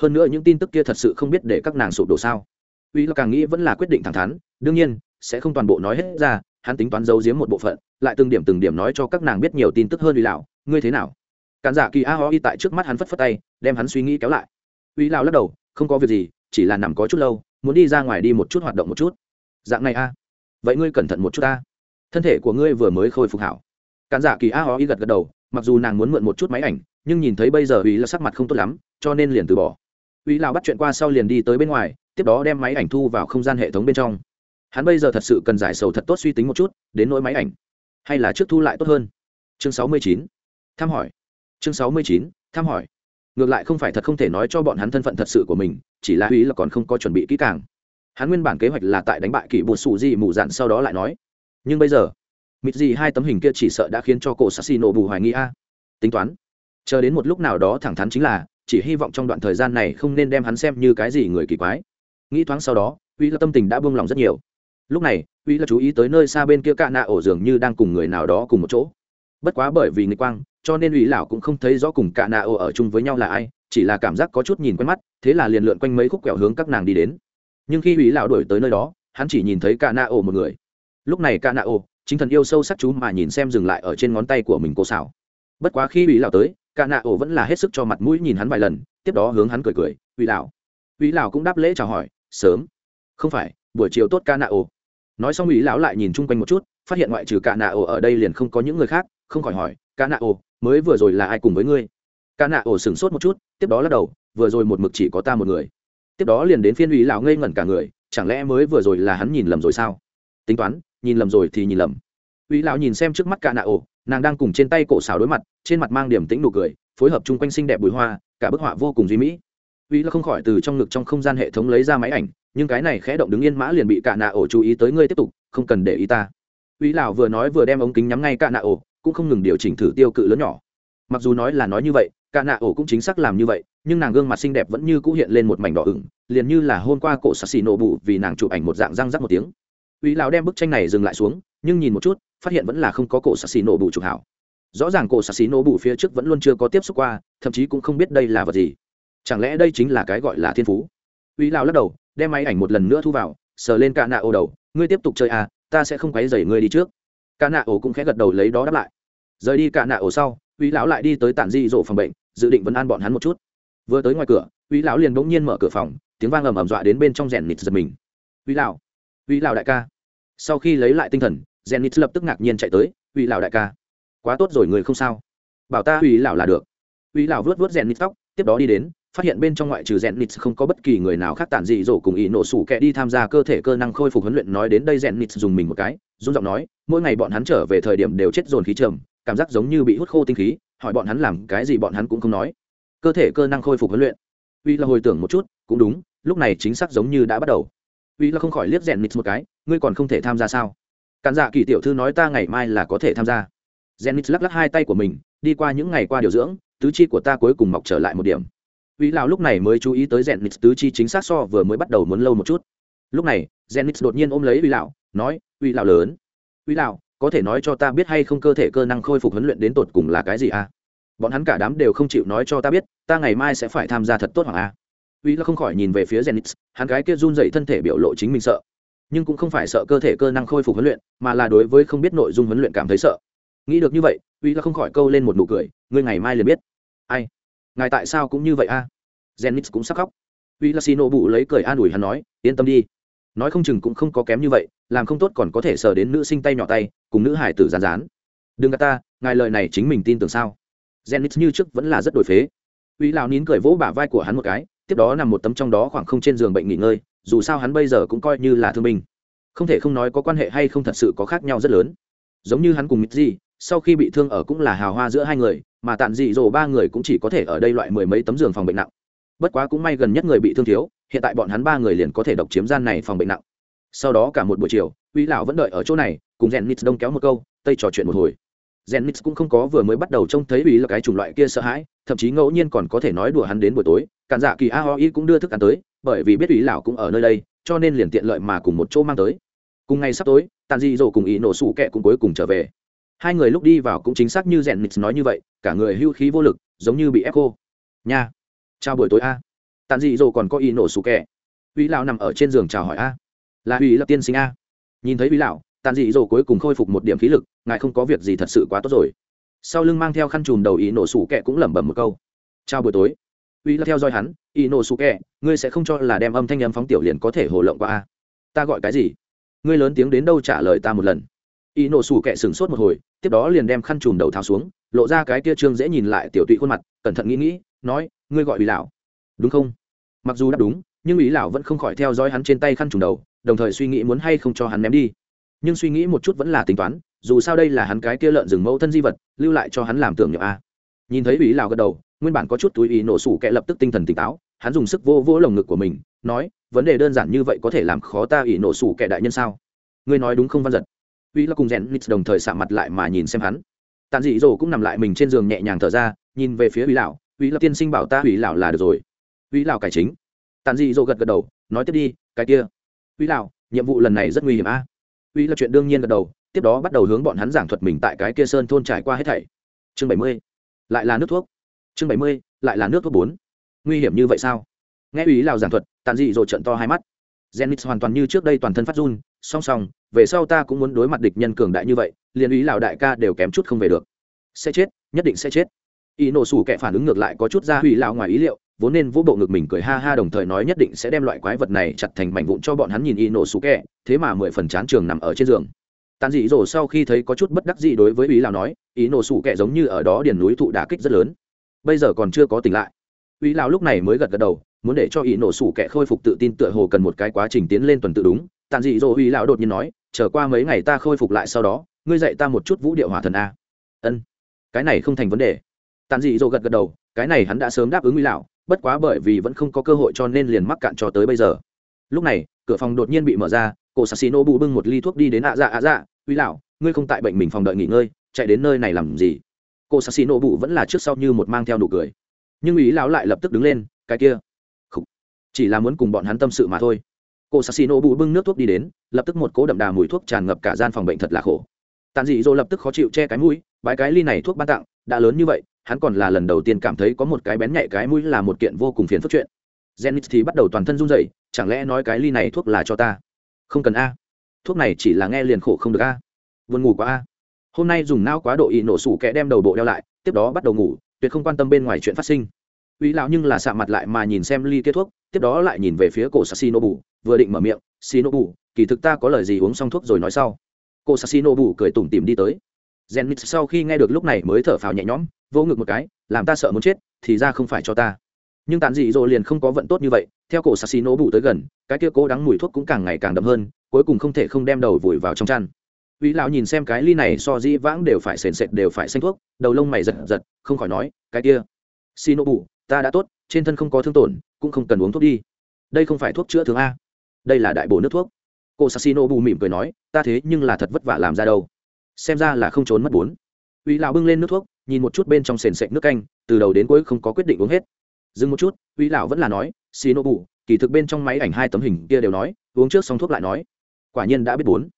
S1: Hơn nữa những tin tức kia thật sự không biết để các nàng sụp đổ sao. Uy là càng nghĩ vẫn là quyết định thẳng thắn, đương nhiên, sẽ không toàn bộ nói hết ra, hắn tính toán giấu giếm một bộ phận, lại từng điểm từng điểm nói cho các nàng biết nhiều tin tức hơn uy lão ngươi thế nào? Cản giả kỳ a ho y tại trước mắt hắn phất phất tay, đem hắn suy nghĩ kéo lại. Uy lão lắc đầu, không có việc gì, chỉ là nằm có chút lâu, muốn đi ra ngoài đi một chút hoạt động một chút. Dạng này a? Vậy ngươi cẩn thận một chút ta. Thân thể của ngươi vừa mới khôi phục hảo. Cản giả kỳ a ho y gật gật đầu, mặc dù nàng muốn mượn một chút máy ảnh, nhưng nhìn thấy bây giờ uy là sắc mặt không tốt lắm, cho nên liền từ bỏ uy lão bắt chuyện qua sau liền đi tới bên ngoài, tiếp đó đem máy ảnh thu vào không gian hệ thống bên trong. Hắn bây giờ thật sự cần giải sầu thật tốt suy tính một chút, đến nỗi máy ảnh, hay là trước thu lại tốt hơn? Chương sáu mươi chín thăm hỏi. Chương sáu mươi chín thăm hỏi. Ngược lại không phải thật không thể nói cho bọn hắn thân phận thật sự của mình, chỉ là uy là còn không có chuẩn bị kỹ càng. Hắn nguyên bản kế hoạch là tại đánh bại kỷ bột sủ gì mù dạn sau đó lại nói, nhưng bây giờ, mịt gì hai tấm hình kia chỉ sợ đã khiến cho cổ sassi nổ bù hoài nghi a. Tính toán, chờ đến một lúc nào đó thẳng thắn chính là chỉ hy vọng trong đoạn thời gian này không nên đem hắn xem như cái gì người kỳ quái. Nghĩ thoáng sau đó, uy là tâm tình đã buông lòng rất nhiều. Lúc này, uy là chú ý tới nơi xa bên kia cạ nạ ổ dường như đang cùng người nào đó cùng một chỗ. Bất quá bởi vì nghịch quang, cho nên uy lão cũng không thấy rõ cùng cạ nạ ổ ở chung với nhau là ai, chỉ là cảm giác có chút nhìn quen mắt, thế là liền lượn quanh mấy khúc quẹo hướng các nàng đi đến. Nhưng khi uy lão đuổi tới nơi đó, hắn chỉ nhìn thấy cạ nạ ổ một người. Lúc này cạ nạ ổ, chính thần yêu sâu sắc chú mà nhìn xem dừng lại ở trên ngón tay của mình cô xảo. Bất quá khi uy lão tới Cả nạ ổ vẫn là hết sức cho mặt mũi nhìn hắn vài lần, tiếp đó hướng hắn cười cười, uy lão. Uy lão cũng đáp lễ chào hỏi, sớm. Không phải, buổi chiều tốt ca nạ ổ. Nói xong uy lão lại nhìn chung quanh một chút, phát hiện ngoại trừ cả nạ ổ ở đây liền không có những người khác, không khỏi hỏi ca nạ ổ, mới vừa rồi là ai cùng với ngươi? Ca nạ ổ sửng sốt một chút, tiếp đó lắc đầu, vừa rồi một mực chỉ có ta một người. Tiếp đó liền đến phiên uy lão ngây ngẩn cả người, chẳng lẽ mới vừa rồi là hắn nhìn lầm rồi sao? Tính toán, nhìn lầm rồi thì nhìn lầm. Uy lão nhìn xem trước mắt ca nạ ổ nàng đang cùng trên tay cổ xào đối mặt, trên mặt mang điểm tĩnh nụ cười, phối hợp chung quanh xinh đẹp bùi hoa, cả bức họa vô cùng duy mỹ. Uy là không khỏi từ trong ngực trong không gian hệ thống lấy ra máy ảnh, nhưng cái này khẽ động đứng yên mã liền bị cả nạ ổ chú ý tới ngươi tiếp tục, không cần để ý ta. Uy lão vừa nói vừa đem ống kính nhắm ngay cả nạ ổ, cũng không ngừng điều chỉnh thử tiêu cự lớn nhỏ. Mặc dù nói là nói như vậy cả nạ ổ cũng chính xác làm như vậy, nhưng nàng gương mặt xinh đẹp vẫn như cũ hiện lên một mảnh đỏ ửng, liền như là hôm qua cổ sạc xì nổ bụ vì nàng chụp ảnh một dạng răng rắc một tiếng. Uy lão đem bức tranh này dừng lại xuống, nhưng nhìn một chút phát hiện vẫn là không có cổ xạ xì nổ bù trục hảo. Rõ ràng cổ xạ xì nổ bù phía trước vẫn luôn chưa có tiếp xúc qua, thậm chí cũng không biết đây là vật gì. Chẳng lẽ đây chính là cái gọi là thiên phú? Uy lão lắc đầu, đem máy ảnh một lần nữa thu vào, sờ lên cả nạ ô đầu, ngươi tiếp tục chơi à ta sẽ không quấy dày ngươi đi trước. Cả nạ ô cũng khẽ gật đầu lấy đó đáp lại. Rời đi cả nạ ô sau, uy lão lại đi tới tản di rổ phòng bệnh, dự định vẫn an bọn hắn một chút. Vừa tới ngoài cửa, uy lão liền bỗng nhiên mở cửa phòng, tiếng vang ầm ầm dọa đến bên trong rèn nịt giật mình. Uy lão uy lão đại ca. Sau khi lấy lại tinh thần rèn lập tức ngạc nhiên chạy tới, uy lão đại ca, quá tốt rồi người không sao. Bảo ta uy lão là được. Uy lão vớt vớt rèn tóc, tiếp đó đi đến, phát hiện bên trong ngoại trừ rèn nịt không có bất kỳ người nào khác tản dị dỗ cùng ý nổ sủ kẹ đi tham gia cơ thể cơ năng khôi phục huấn luyện nói đến đây rèn nịt dùng mình một cái dung giọng nói, mỗi ngày bọn hắn trở về thời điểm đều chết dồn khí trầm, cảm giác giống như bị hút khô tinh khí, hỏi bọn hắn làm cái gì bọn hắn cũng không nói. Cơ thể cơ năng khôi phục huấn luyện. Uy là hồi tưởng một chút, cũng đúng, lúc này chính xác giống như đã bắt đầu. Uy là không khỏi liếc rèn nịt một cái, ngươi còn không thể tham gia sao? Cản dạ kỳ tiểu thư nói ta ngày mai là có thể tham gia. Rèn lắc lắc hai tay của mình, đi qua những ngày qua điều dưỡng, tứ chi của ta cuối cùng mọc trở lại một điểm. Vĩ lão lúc này mới chú ý tới rèn tứ chi chính xác so vừa mới bắt đầu muốn lâu một chút. Lúc này rèn đột nhiên ôm lấy Vĩ lão, nói Vĩ lão lớn Vĩ lão, có thể nói cho ta biết hay không cơ thể cơ năng khôi phục huấn luyện đến tột cùng là cái gì à? Bọn hắn cả đám đều không chịu nói cho ta biết, ta ngày mai sẽ phải tham gia thật tốt hoàng a Vĩ Lão không khỏi nhìn về phía zenith, hắn gái kia run rẩy thân thể biểu lộ chính mình sợ nhưng cũng không phải sợ cơ thể cơ năng khôi phục huấn luyện mà là đối với không biết nội dung huấn luyện cảm thấy sợ. Nghĩ được như vậy uy là không khỏi câu lên một nụ cười ngươi ngày mai liền biết. Ai? Ngài tại sao cũng như vậy a? À? zenith cũng sắc khóc. Uy là xin ô bụ lấy cười an ủi hắn nói yên tâm đi. Nói không chừng cũng không có kém như vậy làm không tốt còn có thể sờ đến nữ sinh tay nhỏ tay cùng nữ hải tử rán rán đừng gà ta ngài lời này chính mình tin tưởng sao? Zenith như trước vẫn là rất đổi phế. Uy lão nín cười vỗ bả vai của hắn một cái, tiếp đó nằm một tấm trong đó khoảng không trên giường bệnh nghỉ ngơi, dù sao hắn bây giờ cũng coi như là thương binh. Không thể không nói có quan hệ hay không thật sự có khác nhau rất lớn. Giống như hắn cùng Mitzi, sau khi bị thương ở cũng là hào hoa giữa hai người, mà tạn dị dỗ ba người cũng chỉ có thể ở đây loại mười mấy tấm giường phòng bệnh nặng. Bất quá cũng may gần nhất người bị thương thiếu, hiện tại bọn hắn ba người liền có thể độc chiếm gian này phòng bệnh nặng. Sau đó cả một buổi chiều, Uy lão vẫn đợi ở chỗ này, cùng Zenith đông kéo một câu, tây trò chuyện một hồi. Zenith cũng không có vừa mới bắt đầu trông thấy uy là cái chủng loại kia sợ hãi, thậm chí ngẫu nhiên còn có thể nói đùa hắn đến buổi tối. Cản dạ kỳ a ho y cũng đưa thức ăn tới, bởi vì biết ủy lão cũng ở nơi đây, cho nên liền tiện lợi mà cùng một chỗ mang tới. Cùng ngày sắp tối, Tàn Dị Dụ cùng ý nổ sủ kẹ cũng cuối cùng trở về. Hai người lúc đi vào cũng chính xác như Zenith nói như vậy, cả người hưu khí vô lực, giống như bị ép cô. Nha, chào buổi tối a. Tàn Dị Dụ còn có ý nổ sủ kẹ. Ủy lão nằm ở trên giường chào hỏi a. Là ủy lập tiên sinh a. Nhìn thấy ủy lão, tàn dị dỗ cuối cùng khôi phục một điểm khí lực ngài không có việc gì thật sự quá tốt rồi sau lưng mang theo khăn chùm đầu ý nổ sủ kẹ cũng lẩm bẩm một câu. Chào buổi tối. Uy là theo dõi hắn, ý nổ sủ kẹ, ngươi sẽ không cho là đem âm thanh âm phóng tiểu liền có thể hồ lộng qua a. Ta gọi cái gì? Ngươi lớn tiếng đến đâu trả lời ta một lần? Ý nổ sủ kẹ sửng sốt một hồi, tiếp đó liền đem khăn chùm đầu tháo xuống, lộ ra cái tia trương dễ nhìn lại tiểu tụy khuôn mặt, cẩn thận nghĩ nghĩ, nói, ngươi gọi ủy lão. Đúng không? Mặc dù đáp đúng, nhưng ý lão vẫn không khỏi theo dõi hắn trên tay khăn trùng đầu, đồng thời suy nghĩ muốn hay không cho hắn ném đi nhưng suy nghĩ một chút vẫn là tính toán, dù sao đây là hắn cái kia lợn rừng mẫu thân di vật, lưu lại cho hắn làm tưởng nhậm a. Nhìn thấy ủy lão gật đầu, nguyên bản có chút túi ý nổ sủ kẹ lập tức tinh thần tỉnh táo, hắn dùng sức vô vô lồng ngực của mình, nói, vấn đề đơn giản như vậy có thể làm khó ta ý nổ sủ kẹ đại nhân sao? Ngươi nói đúng không, văn giật? Ủy là cùng rèn nít đồng thời sạ mặt lại mà nhìn xem hắn. Tàn dị dỗ cũng nằm lại mình trên giường nhẹ nhàng thở ra, nhìn về phía ủy lão ủy là tiên sinh bảo ta ủy lão là được rồi. Ủy lão cải chính. Tàn dị dỗ gật gật đầu, nói, tiếp đi, cái kia. Ủy lão nhiệm vụ lần này rất nguy hiểm a uy là chuyện đương nhiên gật đầu tiếp đó bắt đầu hướng bọn hắn giảng thuật mình tại cái kia sơn thôn trải qua hết thảy. Chương bảy mươi lại là nước thuốc. Chương bảy mươi lại là nước thuốc bốn. Nguy hiểm như vậy sao? Nghe uy lào giảng thuật tàn dị rồi trận to hai mắt. Zenith hoàn toàn như trước đây toàn thân phát run, song song, về sau ta cũng muốn đối mặt địch nhân cường đại như vậy, liền ý lão đại ca đều kém chút không về được. Sẽ chết, nhất định sẽ chết. Ý nổ sủ kẻ phản ứng ngược lại có chút ra hủy lão ngoài ý liệu, vốn nên vũ bộ ngực mình cười ha ha đồng thời nói nhất định sẽ đem loại quái vật này chặt thành mảnh vụn cho bọn hắn nhìn y nổ sủ kẹ thế mà mười phần chán trường nằm ở trên giường. Tàn dị dỗ sau khi thấy có chút bất đắc dĩ đối với ý lão nói, ý nổ sủ kẹ giống như ở đó điền núi thụ đả kích rất lớn. Bây giờ còn chưa có tỉnh lại. Ý lão lúc này mới gật gật đầu, muốn để cho ý nổ sủ kẹ khôi phục tự tin tựa hồ cần một cái quá trình tiến lên tuần tự đúng tàn dị dỗ ý lão đột nhiên nói chờ qua mấy ngày ta khôi phục lại sau đó ngươi dạy ta một chút vũ điệu hỏa thần a ân cái này không thành vấn đề tàn dị dỗ gật gật đầu cái này hắn đã sớm đáp ứng ý lão bất quá bởi vì vẫn không có cơ hội cho nên liền mắc cạn cho tới bây giờ. Lúc này, cửa phòng đột nhiên bị mở ra, cổ sassino bù bưng một ly thuốc đi đến ạ dạ ạ dạ uy lão, ngươi không tại bệnh mình phòng đợi nghỉ ngơi, chạy đến nơi này làm gì? Cô sassino bù vẫn là trước sau như một mang theo nụ cười. Nhưng ý lão lại lập tức đứng lên, cái kia chỉ là muốn cùng bọn hắn tâm sự mà thôi. Cô sassino bù bưng nước thuốc đi đến, lập tức một cố đậm đà mùi thuốc tràn ngập cả gian phòng bệnh thật là khổ. Tàn dị dỗ lập tức khó chịu che cái mũi, bãi cái ly này thuốc ban tặng, đã lớn như vậy hắn còn là lần đầu tiên cảm thấy có một cái bén nhạy cái mũi là một kiện vô cùng phiền phức chuyện Zenith thì bắt đầu toàn thân run rẩy, chẳng lẽ nói cái ly này thuốc là cho ta? Không cần a. Thuốc này chỉ là nghe liền khổ không được a. Buồn ngủ quá a. Hôm nay dùng não quá độ y nổ sủ kẻ đem đầu bộ đeo lại, tiếp đó bắt đầu ngủ, tuyệt không quan tâm bên ngoài chuyện phát sinh. Uy lão nhưng là sạ mặt lại mà nhìn xem ly kia thuốc, tiếp đó lại nhìn về phía cổ Sasinobu, vừa định mở miệng, "Shinobu, kỳ thực ta có lời gì uống xong thuốc rồi nói sau." Cổ Sasinobu cười tủm tỉm đi tới. Zenith sau khi nghe được lúc này mới thở phào nhẹ nhõm, vỗ ngực một cái, làm ta sợ muốn chết, thì ra không phải cho ta. Nhưng tàn dị rồi liền không có vận tốt như vậy, theo cổ Sasinobu tới gần, cái kia cố đắng mùi thuốc cũng càng ngày càng đậm hơn, cuối cùng không thể không đem đầu vùi vào trong chăn. Vĩ lão nhìn xem cái ly này so dĩ vãng đều phải sền sệt đều phải xanh thuốc, đầu lông mày giật giật, không khỏi nói, cái kia, Shinobu, ta đã tốt, trên thân không có thương tổn, cũng không cần uống thuốc đi đây không phải thuốc chữa thương a đây là đại bổ nước thuốc cô sassino bù mỉm cười nói ta thế nhưng là thật vất vả làm ra đâu xem ra là không trốn mất bốn. Uy lão bưng lên nước thuốc, nhìn một chút bên trong sền sệt nước canh, từ đầu đến cuối không có quyết định uống hết. Dừng một chút, uy lão vẫn là nói xì nô bù kỳ thực bên trong máy ảnh hai tấm hình kia đều nói, uống trước xong thuốc lại nói. Quả nhiên đã biết bốn.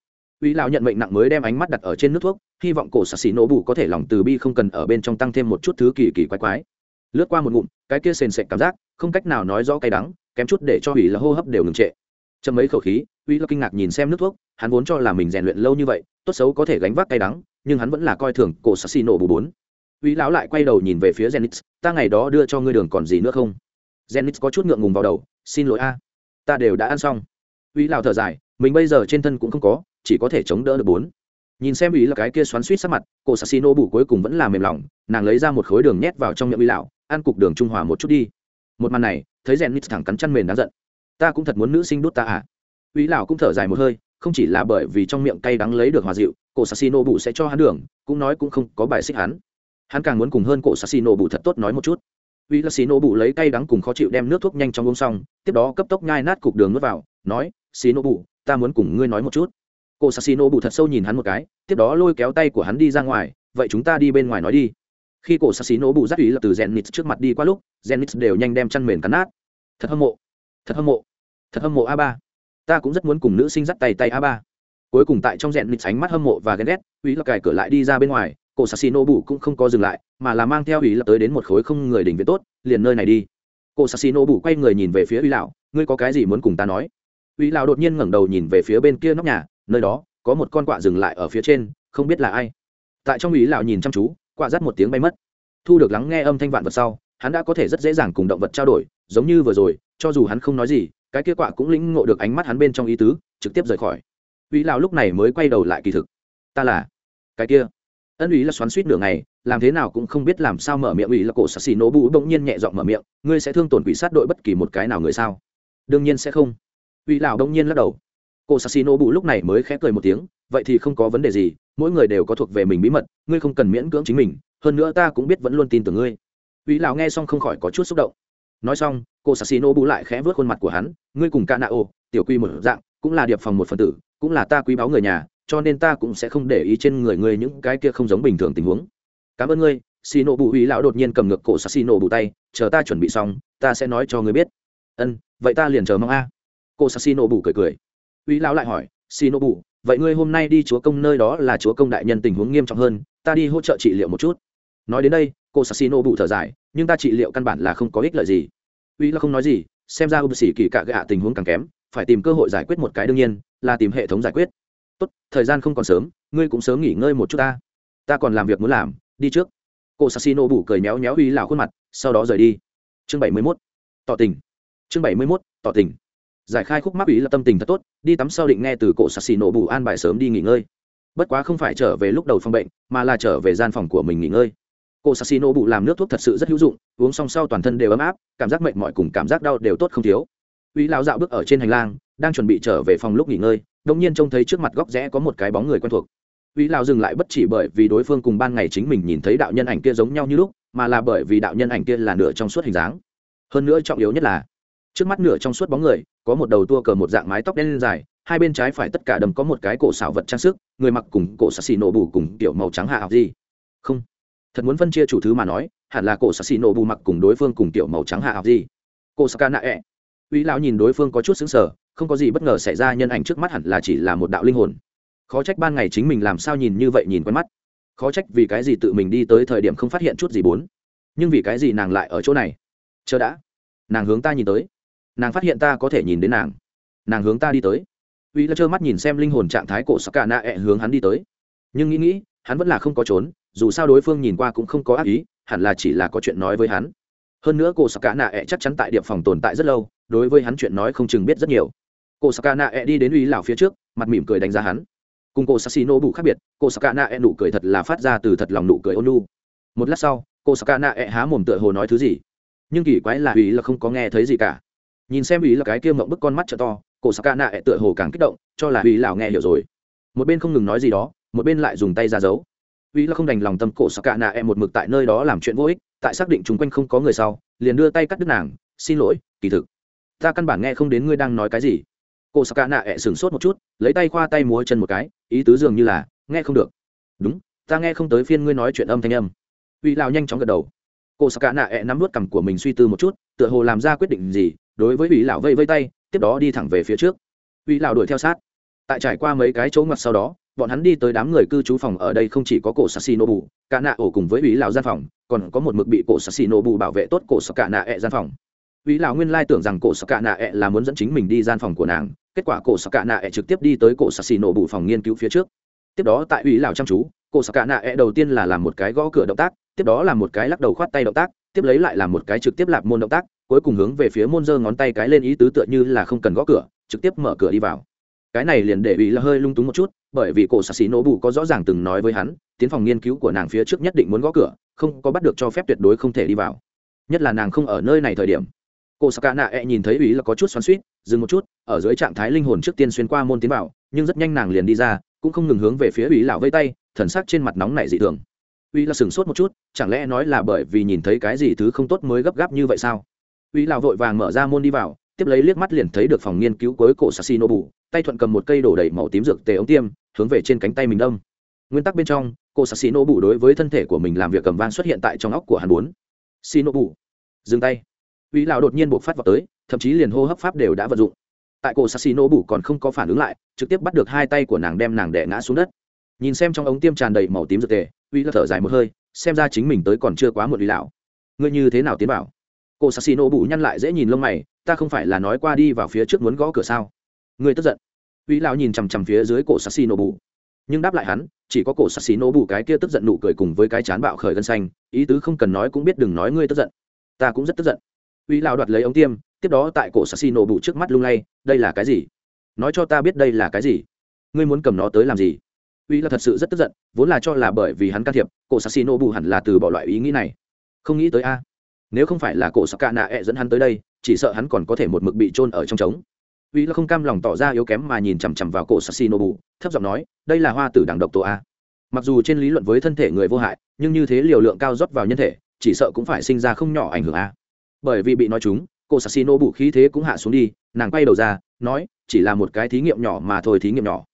S1: Uy lão nhận mệnh nặng mới đem ánh mắt đặt ở trên nước thuốc, hy vọng cổ xì nô bù có thể lòng từ bi không cần ở bên trong tăng thêm một chút thứ kỳ kỳ quái quái. Lướt qua một ngụm, cái kia sền sệt cảm giác, không cách nào nói rõ cay đắng, kém chút để cho hủy là hô hấp đều ngừng trệ. Chậm mấy khẩu khí uy là kinh ngạc nhìn xem nước thuốc, hắn vốn cho là mình rèn luyện lâu như vậy, tốt xấu có thể gánh vác cay đắng, nhưng hắn vẫn là coi thường cổ sắc xì nổ bù bốn. Uy lão lại quay đầu nhìn về phía zenith, ta ngày đó đưa cho ngươi đường còn gì nữa không? Zenith có chút ngượng ngùng vào đầu, xin lỗi a, ta đều đã ăn xong. Uy lão thở dài, mình bây giờ trên thân cũng không có, chỉ có thể chống đỡ được bốn. Nhìn xem ý là cái kia xoắn suýt sắc mặt, cổ sassino bù cuối cùng vẫn là mềm lòng, nàng lấy ra một khối đường nhét vào trong miệng uy lão, ăn cục đường trung hòa một chút đi. Một màn này, thấy rèn nít thẳng cắn chăn mềm đáng giận. Ta cũng thật muốn nữ sinh đút ta à? Úy lão cũng thở dài một hơi, không chỉ là bởi vì trong miệng cay đắng lấy được hòa dịu, cổ Sasino bù sẽ cho hắn đường, cũng nói cũng không có bài xích hắn. Hắn càng muốn cùng hơn cổ Sasino bù thật tốt nói một chút. Úy Sasino bù lấy cay đắng cùng khó chịu đem nước thuốc nhanh trong uống xong, tiếp đó cấp tốc nhai nát cục đường nuốt vào, nói "Sino bù, ta muốn cùng ngươi nói một chút. Cổ Sasino bù thật sâu nhìn hắn một cái, tiếp đó lôi kéo tay của hắn đi ra ngoài, vậy chúng ta đi bên ngoài nói đi. Khi cổ sắc xí bụ dắt ý là từ Zenith trước mặt đi qua lúc Zenith đều nhanh đem chăn mền cắn nát. Thật hâm mộ. Thật hâm mộ. Thật hâm mộ a ba ta cũng rất muốn cùng nữ sinh dắt tay tay a ba. Cuối cùng tại trong rèn nịt ánh mắt hâm mộ và ghen ghét, uy là cài cửa lại đi ra bên ngoài, cổ sắc xí bù bụ cũng không có dừng lại, mà là mang theo uy là tới đến một khối không người đỉnh viện tốt, liền nơi này đi. Cổ sắc xí bù bụ quay người nhìn về phía uy lão, ngươi có cái gì muốn cùng ta nói? Uy lão đột nhiên ngẩng đầu nhìn về phía bên kia nóc nhà, nơi đó có một con quạ dừng lại ở phía trên, không biết là ai. Tại trong uy lão nhìn chăm chú, quạ dắt một tiếng bay mất. Thu được lắng nghe âm thanh vạn vật sau, hắn đã có thể rất dễ dàng cùng động vật trao đổi, giống như vừa rồi, cho dù hắn không nói gì cái kia quạ cũng lĩnh ngộ được ánh mắt hắn bên trong ý tứ, trực tiếp rời khỏi. Uy lão lúc này mới quay đầu lại kỳ thực. Ta là cái kia. Ân uy là xoắn suýt nửa ngày, làm thế nào cũng không biết làm sao mở miệng uy là cổ sassi nổ bụ bỗng nhiên nhẹ giọng mở miệng, ngươi sẽ thương tổn quỷ sát đội bất kỳ một cái nào người sao? Đương nhiên sẽ không. Uy lão bỗng nhiên lắc đầu. Cổ sassi nổ bụ lúc này mới khẽ cười một tiếng, vậy thì không có vấn đề gì, mỗi người đều có thuộc về mình bí mật, ngươi không cần miễn cưỡng chính mình, hơn nữa ta cũng biết vẫn luôn tin tưởng ngươi. Uy lão nghe xong không khỏi có chút xúc động nói xong, cô sassi nổ bụ lại khẽ vớt khuôn mặt của hắn, ngươi cùng ca nao tiểu quy một dạng, cũng là điệp phòng một phần tử, cũng là ta quý báu người nhà, cho nên ta cũng sẽ không để ý trên người ngươi những cái kia không giống bình thường tình huống. Cảm ơn ngươi. Xì nổ bù ủy lão đột nhiên cầm ngược cổ xì nổ bù tay, chờ ta chuẩn bị xong, ta sẽ nói cho ngươi biết. Ân, vậy ta liền chờ mong a. À. cổ xì nổ bù cười cười. Ủy lão lại hỏi xì nổ bù, vậy ngươi hôm nay đi chúa công nơi đó là chúa công đại nhân tình huống nghiêm trọng hơn, ta đi hỗ trợ trị liệu một chút. Nói đến đây cô xì nổ thở dài, nhưng ta trị liệu căn bản là không có ích lợi gì. Uy là không nói gì, xem ra ưu sĩ kỳ cả gạ tình huống càng kém, phải tìm cơ hội giải quyết một cái đương nhiên, là tìm hệ thống giải quyết. Tốt, thời gian không còn sớm, ngươi cũng sớm nghỉ ngơi một chút ta. Ta còn làm việc muốn làm, đi trước. Cô sassino bủ cười méo méo uy lào khuôn mặt, sau đó rời đi. Chương bảy mươi mốt. Tỏ tình. Chương bảy mươi mốt, tỏ tình. Giải khai khúc mắc ý là tâm tình thật tốt, đi tắm sau định nghe từ cổ sassino bù an bài sớm đi nghỉ ngơi. Bất quá không phải trở về lúc đầu phòng bệnh, mà là trở về gian phòng của mình nghỉ ngơi cô sassino Bụ làm nước thuốc thật sự rất hữu dụng, uống xong sau toàn thân đều ấm áp, cảm giác mệt mỏi cùng cảm giác đau đều tốt không thiếu. Uy lão dạo bước ở trên hành lang, đang chuẩn bị trở về phòng lúc nghỉ ngơi đông nhiên trông thấy trước mặt góc rẽ có một cái bóng người quen thuộc. Uy lão dừng lại bất chỉ bởi vì đối phương cùng ban ngày chính mình nhìn thấy đạo nhân ảnh kia giống nhau như lúc, mà là bởi vì đạo nhân ảnh kia là nửa trong suốt hình dáng. Hơn nữa trọng yếu nhất là, trước mắt nửa trong suốt bóng người, có một đầu tua cờ một dạng mái tóc đen dài, hai bên trái phải tất cả đầm có một cái cổ xảo vật trang sức, người mặc cùng cổ sassi nổ bù cùng tiểu màu trắng hạ học gì. Không thật muốn phân chia chủ thứ mà nói, hẳn là cổ sassi nổ bù mặc cùng đối phương cùng tiểu màu trắng hạ học gì. Cô saka nạ ẹ. Uy lão nhìn đối phương có chút xứng sở không có gì bất ngờ xảy ra, nhân ảnh trước mắt hẳn là chỉ là một đạo linh hồn. Khó trách ban ngày chính mình làm sao nhìn như vậy nhìn quen mắt. Khó trách vì cái gì tự mình đi tới thời điểm không phát hiện chút gì bốn. Nhưng vì cái gì nàng lại ở chỗ này? Chờ đã. Nàng hướng ta nhìn tới. Nàng phát hiện ta có thể nhìn đến nàng. Nàng hướng ta đi tới. Uy là trơ mắt nhìn xem linh hồn trạng thái cổ sắc cả nạ ẹ hướng hắn đi tới. Nhưng nghĩ nghĩ, hắn vẫn là không có trốn dù sao đối phương nhìn qua cũng không có ác ý, hẳn là chỉ là có chuyện nói với hắn. Hơn nữa cô saka nạ ẹ chắc chắn tại điệp phòng tồn tại rất lâu, đối với hắn chuyện nói không chừng biết rất nhiều. Cô sakana ẹ đi đến uy lão phía trước, mặt mỉm cười đánh giá hắn. Cùng cô sassino bù khác biệt, cô sakana ẹ nụ cười thật là phát ra từ thật lòng nụ cười ôn một lát sau, cô sakana ẹ há mồm tựa hồ nói thứ gì. Nhưng kỳ quái là uy là không có nghe thấy gì cả. Nhìn xem uy là cái kia mộng bức con mắt trợ to, cô sakana ẹ tựa hồ càng kích động, cho là uy lão nghe hiểu rồi. Một bên không ngừng nói gì đó, một bên lại dùng tay ra giấu vì là không đành lòng tâm cổ sakana em một mực tại nơi đó làm chuyện vô ích, tại xác định chung quanh không có người sau, liền đưa tay cắt đứt nàng, xin lỗi, kỳ thực, ta căn bản nghe không đến ngươi đang nói cái gì. Cô saka nạ ẹ e sửng sốt một chút, lấy tay khoa tay múa chân một cái, ý tứ dường như là, nghe không được. Đúng, ta nghe không tới phiên ngươi nói chuyện âm thanh âm. Uy lao nhanh chóng gật đầu. Cô saka nạ ẹ e nắm vút cằm của mình suy tư một chút, tựa hồ làm ra quyết định gì, đối với uy lão vây vây tay, tiếp đó đi thẳng về phía trước. Uy lão đuổi theo sát. Tại trải qua mấy cái chỗ ngoặt sau đó bọn hắn đi tới đám người cư trú phòng ở đây không chỉ có cổ sassi nô bù cả nạ ổ cùng với ủy lão gian phòng còn có một mực bị cổ sassi nô bù bảo vệ tốt cổ saka nạ ẹ gian phòng Ủy lão nguyên lai tưởng rằng cổ Saka nạ ẹ là muốn dẫn chính mình đi gian phòng của nàng, kết quả cổ Saka nạ ẹ trực tiếp đi tới cổ Sasino bù phòng nghiên cứu phía trước. Tiếp đó tại ủy lão chăm chú, cổ Saka nạ ẹ đầu tiên là làm một cái gõ cửa động tác, tiếp đó là một cái lắc đầu khoát tay động tác, tiếp lấy lại là một cái trực tiếp lạp môn động tác, cuối cùng hướng về phía môn giơ ngón tay cái lên ý tứ tựa như là không cần gõ cửa, trực tiếp mở cửa đi vào. Cái này liền để ý là hơi lung túng một chút, bởi vì cổ Sasino bù có rõ ràng từng nói với hắn, tiến phòng nghiên cứu của nàng phía trước nhất định muốn gõ cửa, không có bắt được cho phép tuyệt đối không thể đi vào. Nhất là nàng không ở nơi này thời điểm cô saka nạ e nhìn thấy ủy là có chút xoắn suýt dừng một chút ở dưới trạng thái linh hồn trước tiên xuyên qua môn tiến vào nhưng rất nhanh nàng liền đi ra cũng không ngừng hướng về phía ủy lão vây tay thần sắc trên mặt nóng nảy dị thường ủy là sửng sốt một chút chẳng lẽ nói là bởi vì nhìn thấy cái gì thứ không tốt mới gấp gáp như vậy sao ủy lão vội vàng mở ra môn đi vào tiếp lấy liếc mắt liền thấy được phòng nghiên cứu cuối cổ sassino Nobu tay thuận cầm một cây đổ đầy màu tím dược tề ống tiêm hướng về trên cánh tay mình đông nguyên tắc bên trong cô sassino bù đối với thân thể của mình làm việc cầm van xuất hiện tại trong óc của hắn bốn xino bù dừng tay Uy lão đột nhiên buộc phát vào tới, thậm chí liền hô hấp pháp đều đã vận dụng. Tại cổ Sasino bù còn không có phản ứng lại, trực tiếp bắt được hai tay của nàng đem nàng đè ngã xuống đất. Nhìn xem trong ống tiêm tràn đầy màu tím dược tề, Uy lão thở dài một hơi, xem ra chính mình tới còn chưa quá một Uy lão. Ngươi như thế nào tiến bảo? Cổ Sasino bù nhăn lại dễ nhìn lông mày, ta không phải là nói qua đi vào phía trước muốn gõ cửa sao? Ngươi tức giận. Uy lão nhìn chằm chằm phía dưới cổ Sasino bù, nhưng đáp lại hắn, chỉ có cổ Sasino bù cái kia tức giận nụ cười cùng với cái chán bạo khởi gân xanh, ý tứ không cần nói cũng biết đừng nói ngươi tức giận. Ta cũng rất tức giận. Uy lão đoạt lấy ống tiêm tiếp đó tại cổ sassi nổ bụ trước mắt lung lay đây là cái gì? Nói cho ta biết đây là cái gì? Ngươi muốn cầm nó tới làm gì? Uy là thật sự rất tức giận vốn là cho là bởi vì hắn can thiệp cổ s a bù hẳn là từ bỏ loại ý nghĩ này. Không nghĩ tới a. Nếu không phải là cổ s a nạ ẹ dẫn hắn tới đây chỉ sợ hắn còn có thể một mực bị trôn ở trong trống uy là không cam lòng tỏ ra yếu kém mà nhìn chằm chằm vào cổ sassi nobu thấp giọng nói, đây là hoa tử đảng độc tổ a. Mặc dù trên lý luận với thân thể người vô hại, nhưng như thế liều lượng cao rót vào nhân thể, chỉ sợ cũng phải sinh ra không nhỏ ảnh hưởng a. Bởi vì bị nói chúng cô sassino bụ khí thế cũng hạ xuống đi, nàng quay đầu ra, nói, chỉ là một cái thí nghiệm nhỏ mà thôi, thí nghiệm nhỏ.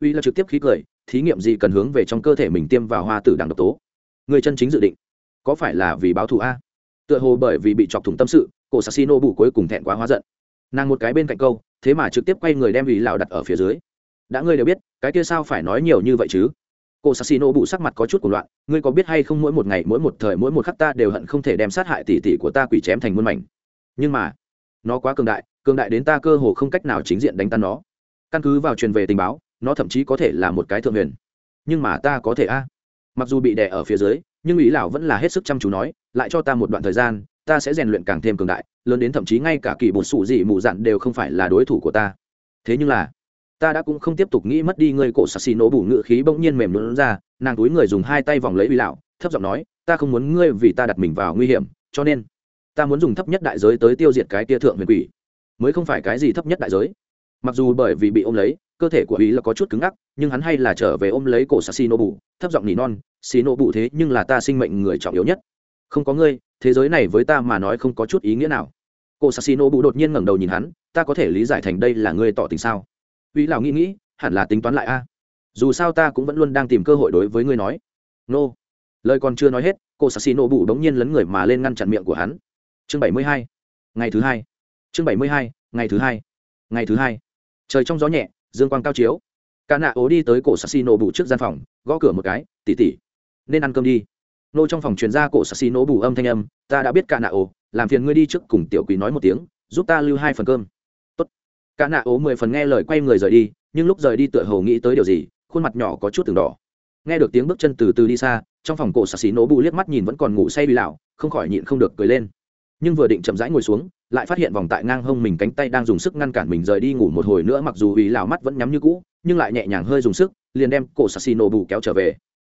S1: Uy là trực tiếp khí cười, thí nghiệm gì cần hướng về trong cơ thể mình tiêm vào hoa tử đằng độc tố? Người chân chính dự định, có phải là vì báo thù a? Tựa hồ bởi vì bị chọc thủng tâm sự, cổ sassino bụ cuối cùng thẹn quá hóa giận. Nàng một cái bên cạnh câu thế mà trực tiếp quay người đem ủy lão đặt ở phía dưới. Đã ngươi đều biết, cái kia sao phải nói nhiều như vậy chứ? Cô sassino bụ sắc mặt có chút của loạn, ngươi có biết hay không mỗi một ngày, mỗi một thời, mỗi một khắc ta đều hận không thể đem sát hại tỷ tỷ của ta quỷ chém thành muôn mảnh. Nhưng mà, nó quá cường đại cường đại đến ta cơ hồ không cách nào chính diện đánh tan nó. Căn cứ vào truyền về tình báo, nó thậm chí có thể là một cái thượng huyền. Nhưng mà ta có thể a. Mặc dù bị đè ở phía dưới, nhưng ý lão vẫn là hết sức chăm chú nói, lại cho ta một đoạn thời gian ta sẽ rèn luyện càng thêm cường đại, lớn đến thậm chí ngay cả kỳ bột sụ dị mù dặn đều không phải là đối thủ của ta. Thế nhưng là, ta đã cũng không tiếp tục nghĩ mất đi ngươi cổ sassi nổ bủ ngự khí bỗng nhiên mềm lún ra, nàng túi người dùng hai tay vòng lấy uy lão, thấp giọng nói, ta không muốn ngươi vì ta đặt mình vào nguy hiểm, cho nên ta muốn dùng thấp nhất đại giới tới tiêu diệt cái tia thượng huyền quỷ, mới không phải cái gì thấp nhất đại giới. Mặc dù bởi vì bị ôm lấy, cơ thể của ý là có chút cứng ngắc, nhưng hắn hay là trở về ôm lấy cổ sassi nổ bủ thấp giọng nỉ non, xì nổ bủ thế nhưng là ta sinh mệnh người trọng yếu nhất. Không có ngươi thế giới này với ta mà nói không có chút ý nghĩa nào. Cô sạc bụ đột nhiên ngẩng đầu nhìn hắn, ta có thể lý giải thành đây là ngươi tỏ tình sao? Uy lão nghĩ nghĩ, hẳn là tính toán lại a. Dù sao ta cũng vẫn luôn đang tìm cơ hội đối với ngươi nói. Nô. Lời còn chưa nói hết, cô sassi nổ bụ đống nhiên lấn người mà lên ngăn chặn miệng của hắn. Chương bảy mươi hai. Ngày thứ hai. Chương bảy mươi hai, ngày thứ hai. Ngày thứ hai. Trời trong gió nhẹ, dương quang cao chiếu. Cả nạ ố đi tới cổ sassi bụ trước gian phòng, gõ cửa một cái tỉ tỉ nên ăn cơm đi nô trong phòng truyền ra cổ sassi nổ bù âm thanh âm, ta đã biết cả nạ ố làm phiền ngươi đi trước cùng tiểu quý nói một tiếng, giúp ta lưu hai phần cơm. Tốt. cả nạ ố mười phần nghe lời quay người rời đi, nhưng lúc rời đi tựa hồ nghĩ tới điều gì, khuôn mặt nhỏ có chút từng đỏ. Nghe được tiếng bước chân từ từ đi xa, trong phòng cổ sạc xì nổ bù liếc mắt nhìn vẫn còn ngủ say bị lạo không khỏi nhịn không được cười lên. Nhưng vừa định chậm rãi ngồi xuống, lại phát hiện vòng tại ngang hông mình cánh tay đang dùng sức ngăn cản mình rời đi ngủ một hồi nữa, mặc dù ý lào mắt vẫn nhắm như cũ, nhưng lại nhẹ nhàng hơi dùng sức, liền đem cổ sassi nổ bù kéo trở về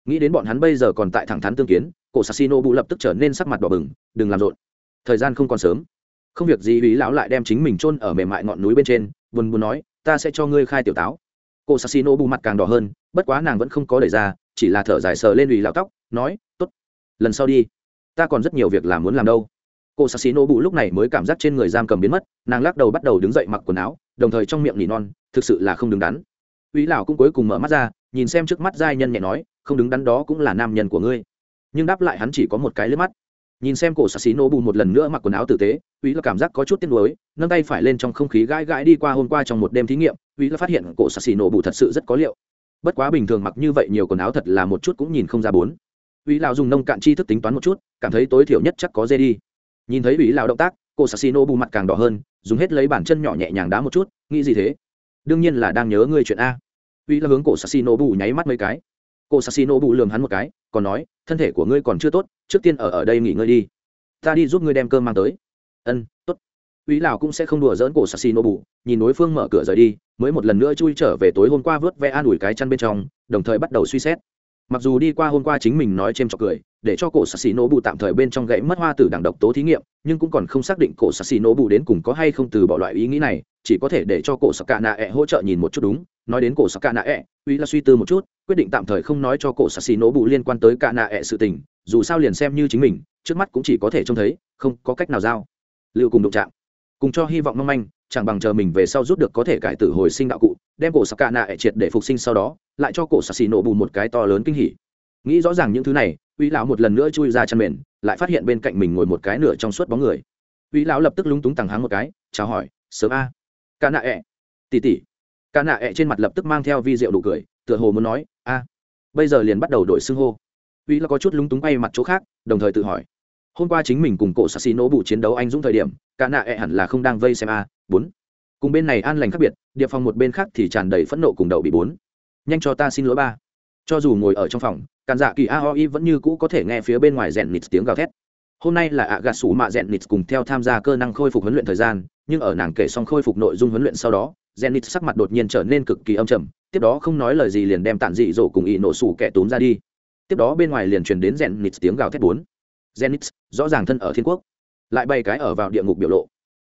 S1: nghĩ đến bọn hắn bây giờ còn tại thẳng thắn tương kiến, cổ sạc xì bù lập tức trở nên sắc mặt đỏ bừng, đừng làm rộn. Thời gian không còn sớm. Không việc gì ý lão lại đem chính mình chôn ở mềm mại ngọn núi bên trên, buồn buồn nói, ta sẽ cho ngươi khai tiểu táo. Cô sassino bù mặt càng đỏ hơn, bất quá nàng vẫn không có đẩy ra, chỉ là thở dài sờ lên ủy lão tóc, nói t ố t lần sau đi. Ta còn rất nhiều việc làm muốn làm đâu. Cô sassino bù lúc này mới cảm giác trên người giam cầm biến mất, nàng lắc đầu bắt đầu đứng dậy mặc quần áo, đồng thời trong miệng nỉ non, thực sự là không đứng đắn. Ủy lão cũng cuối cùng mở mắt ra, nhìn xem trước mắt giai nhân nhẹ nói không đứng đắn đó cũng là nam nhân của ngươi. Nhưng đáp lại hắn chỉ có một cái lướt mắt. Nhìn xem cổ sạc xí nô bù một lần nữa mặc quần áo tử tế, uy là cảm giác có chút tiếc nuối, nâng tay phải lên trong không khí gãi gãi đi qua hôm qua trong một đêm thí nghiệm, uy là phát hiện cổ sạc xí nô bù thật sự rất có liệu. Bất quá bình thường mặc như vậy nhiều quần áo thật là một chút cũng nhìn không ra bốn. Uy lào dùng nông cạn chi thức tính toán một chút, cảm thấy tối thiểu nhất chắc có dê đi. Nhìn thấy uy lào động tác, cổ sạc xí nô bù mặt càng đỏ hơn, dùng hết lấy bàn chân nhỏ nhẹ nhàng đá một chút, nghĩ gì thế? Đương nhiên là đang nhớ ngươi chuyện a. Uy là hướng cổ sạc xí nô bù nháy mắt mấy cái. Cô sạc bù lường hắn một cái, còn nói, thân thể của ngươi còn chưa tốt, trước tiên ở ở đây nghỉ ngơi đi. Ta đi giúp ngươi đem cơm mang tới. Ân t ố t ý lào cũng sẽ không đùa dỡn cổ sạc bù, nhìn đối phương mở cửa rời đi, mới một lần nữa chui trở về tối hôm qua vớt vẽ an ủi cái chăn bên trong, đồng thời bắt đầu suy xét. Mặc dù đi qua hôm qua chính mình nói c h trọc cười, để cho cổ sạc bù tạm thời bên trong gãy mất hoa tử đảng độc tố thí nghiệm, nhưng cũng còn không xác định cổ sạc bù đến cùng có hay không từ bỏ loại ý nghĩ này, chỉ có thể để cho cổ sạc cạ nạ ẹ hỗ trợ nhìn một chút đúng nói đến cổ sắc cạ nạ ẹ, uy là suy tư một chút, quyết định tạm thời không nói cho cổ sắc xì nổ bù liên quan tới cạ nạ ẹ sự tình, dù sao liền xem như chính mình, trước mắt cũng chỉ có thể trông thấy, không có cách nào giao. Liệu cùng đụng chạm. Cùng cho hy vọng mong manh, chẳng bằng chờ mình về sau rút được có thể cải tử hồi sinh đạo cụ, đem cổ sắc cạ nạ ẹ triệt để phục sinh sau đó, lại cho cổ sắc xì nổ bù một cái to lớn kinh hỉ. Nghĩ rõ ràng những thứ này, uy lão một lần nữa chui ra chăn mền, lại phát hiện bên cạnh mình ngồi một cái nửa trong suốt bóng người. Uy lão lập tức lúng túng tàng háng một cái, chào hỏi, sớm a cả nạ ẹ. Tỉ tỉ cả nạ ẹ trên mặt lập tức mang theo vi rượu đủ cười, tựa hồ muốn nói, a, bây giờ liền bắt đầu đổi xưng hô. Uy là có chút lúng túng bay mặt chỗ khác, đồng thời tự hỏi, hôm qua chính mình cùng cổ sassi nổ bụ chiến đấu anh dũng thời điểm, cả nạ ẹ hẳn là không đang vây xem a, bốn. Cùng bên này an lành khác biệt, địa phòng một bên khác thì tràn đầy phẫn nộ cùng đầu bị bốn. Nhanh cho ta xin lỗi ba. Cho dù ngồi ở trong phòng càn dạ kỳ aoi vẫn như cũ có thể nghe phía bên ngoài rèn nịt tiếng gào thét. Hôm nay là ạ gạt sủ mạ rèn nịt cùng theo tham gia cơ năng khôi phục huấn luyện thời gian, nhưng ở nàng kể xong khôi phục nội dung huấn luyện sau đó Zenith sắc mặt đột nhiên trở nên cực kỳ âm trầm, tiếp đó không nói lời gì liền đem tản dị dỗ cùng y nổ sủ kẻ túm ra đi. Tiếp đó bên ngoài liền truyền đến Zenith tiếng gào thét bốn. Zenith, rõ ràng thân ở thiên quốc, lại bay cái ở vào địa ngục biểu lộ.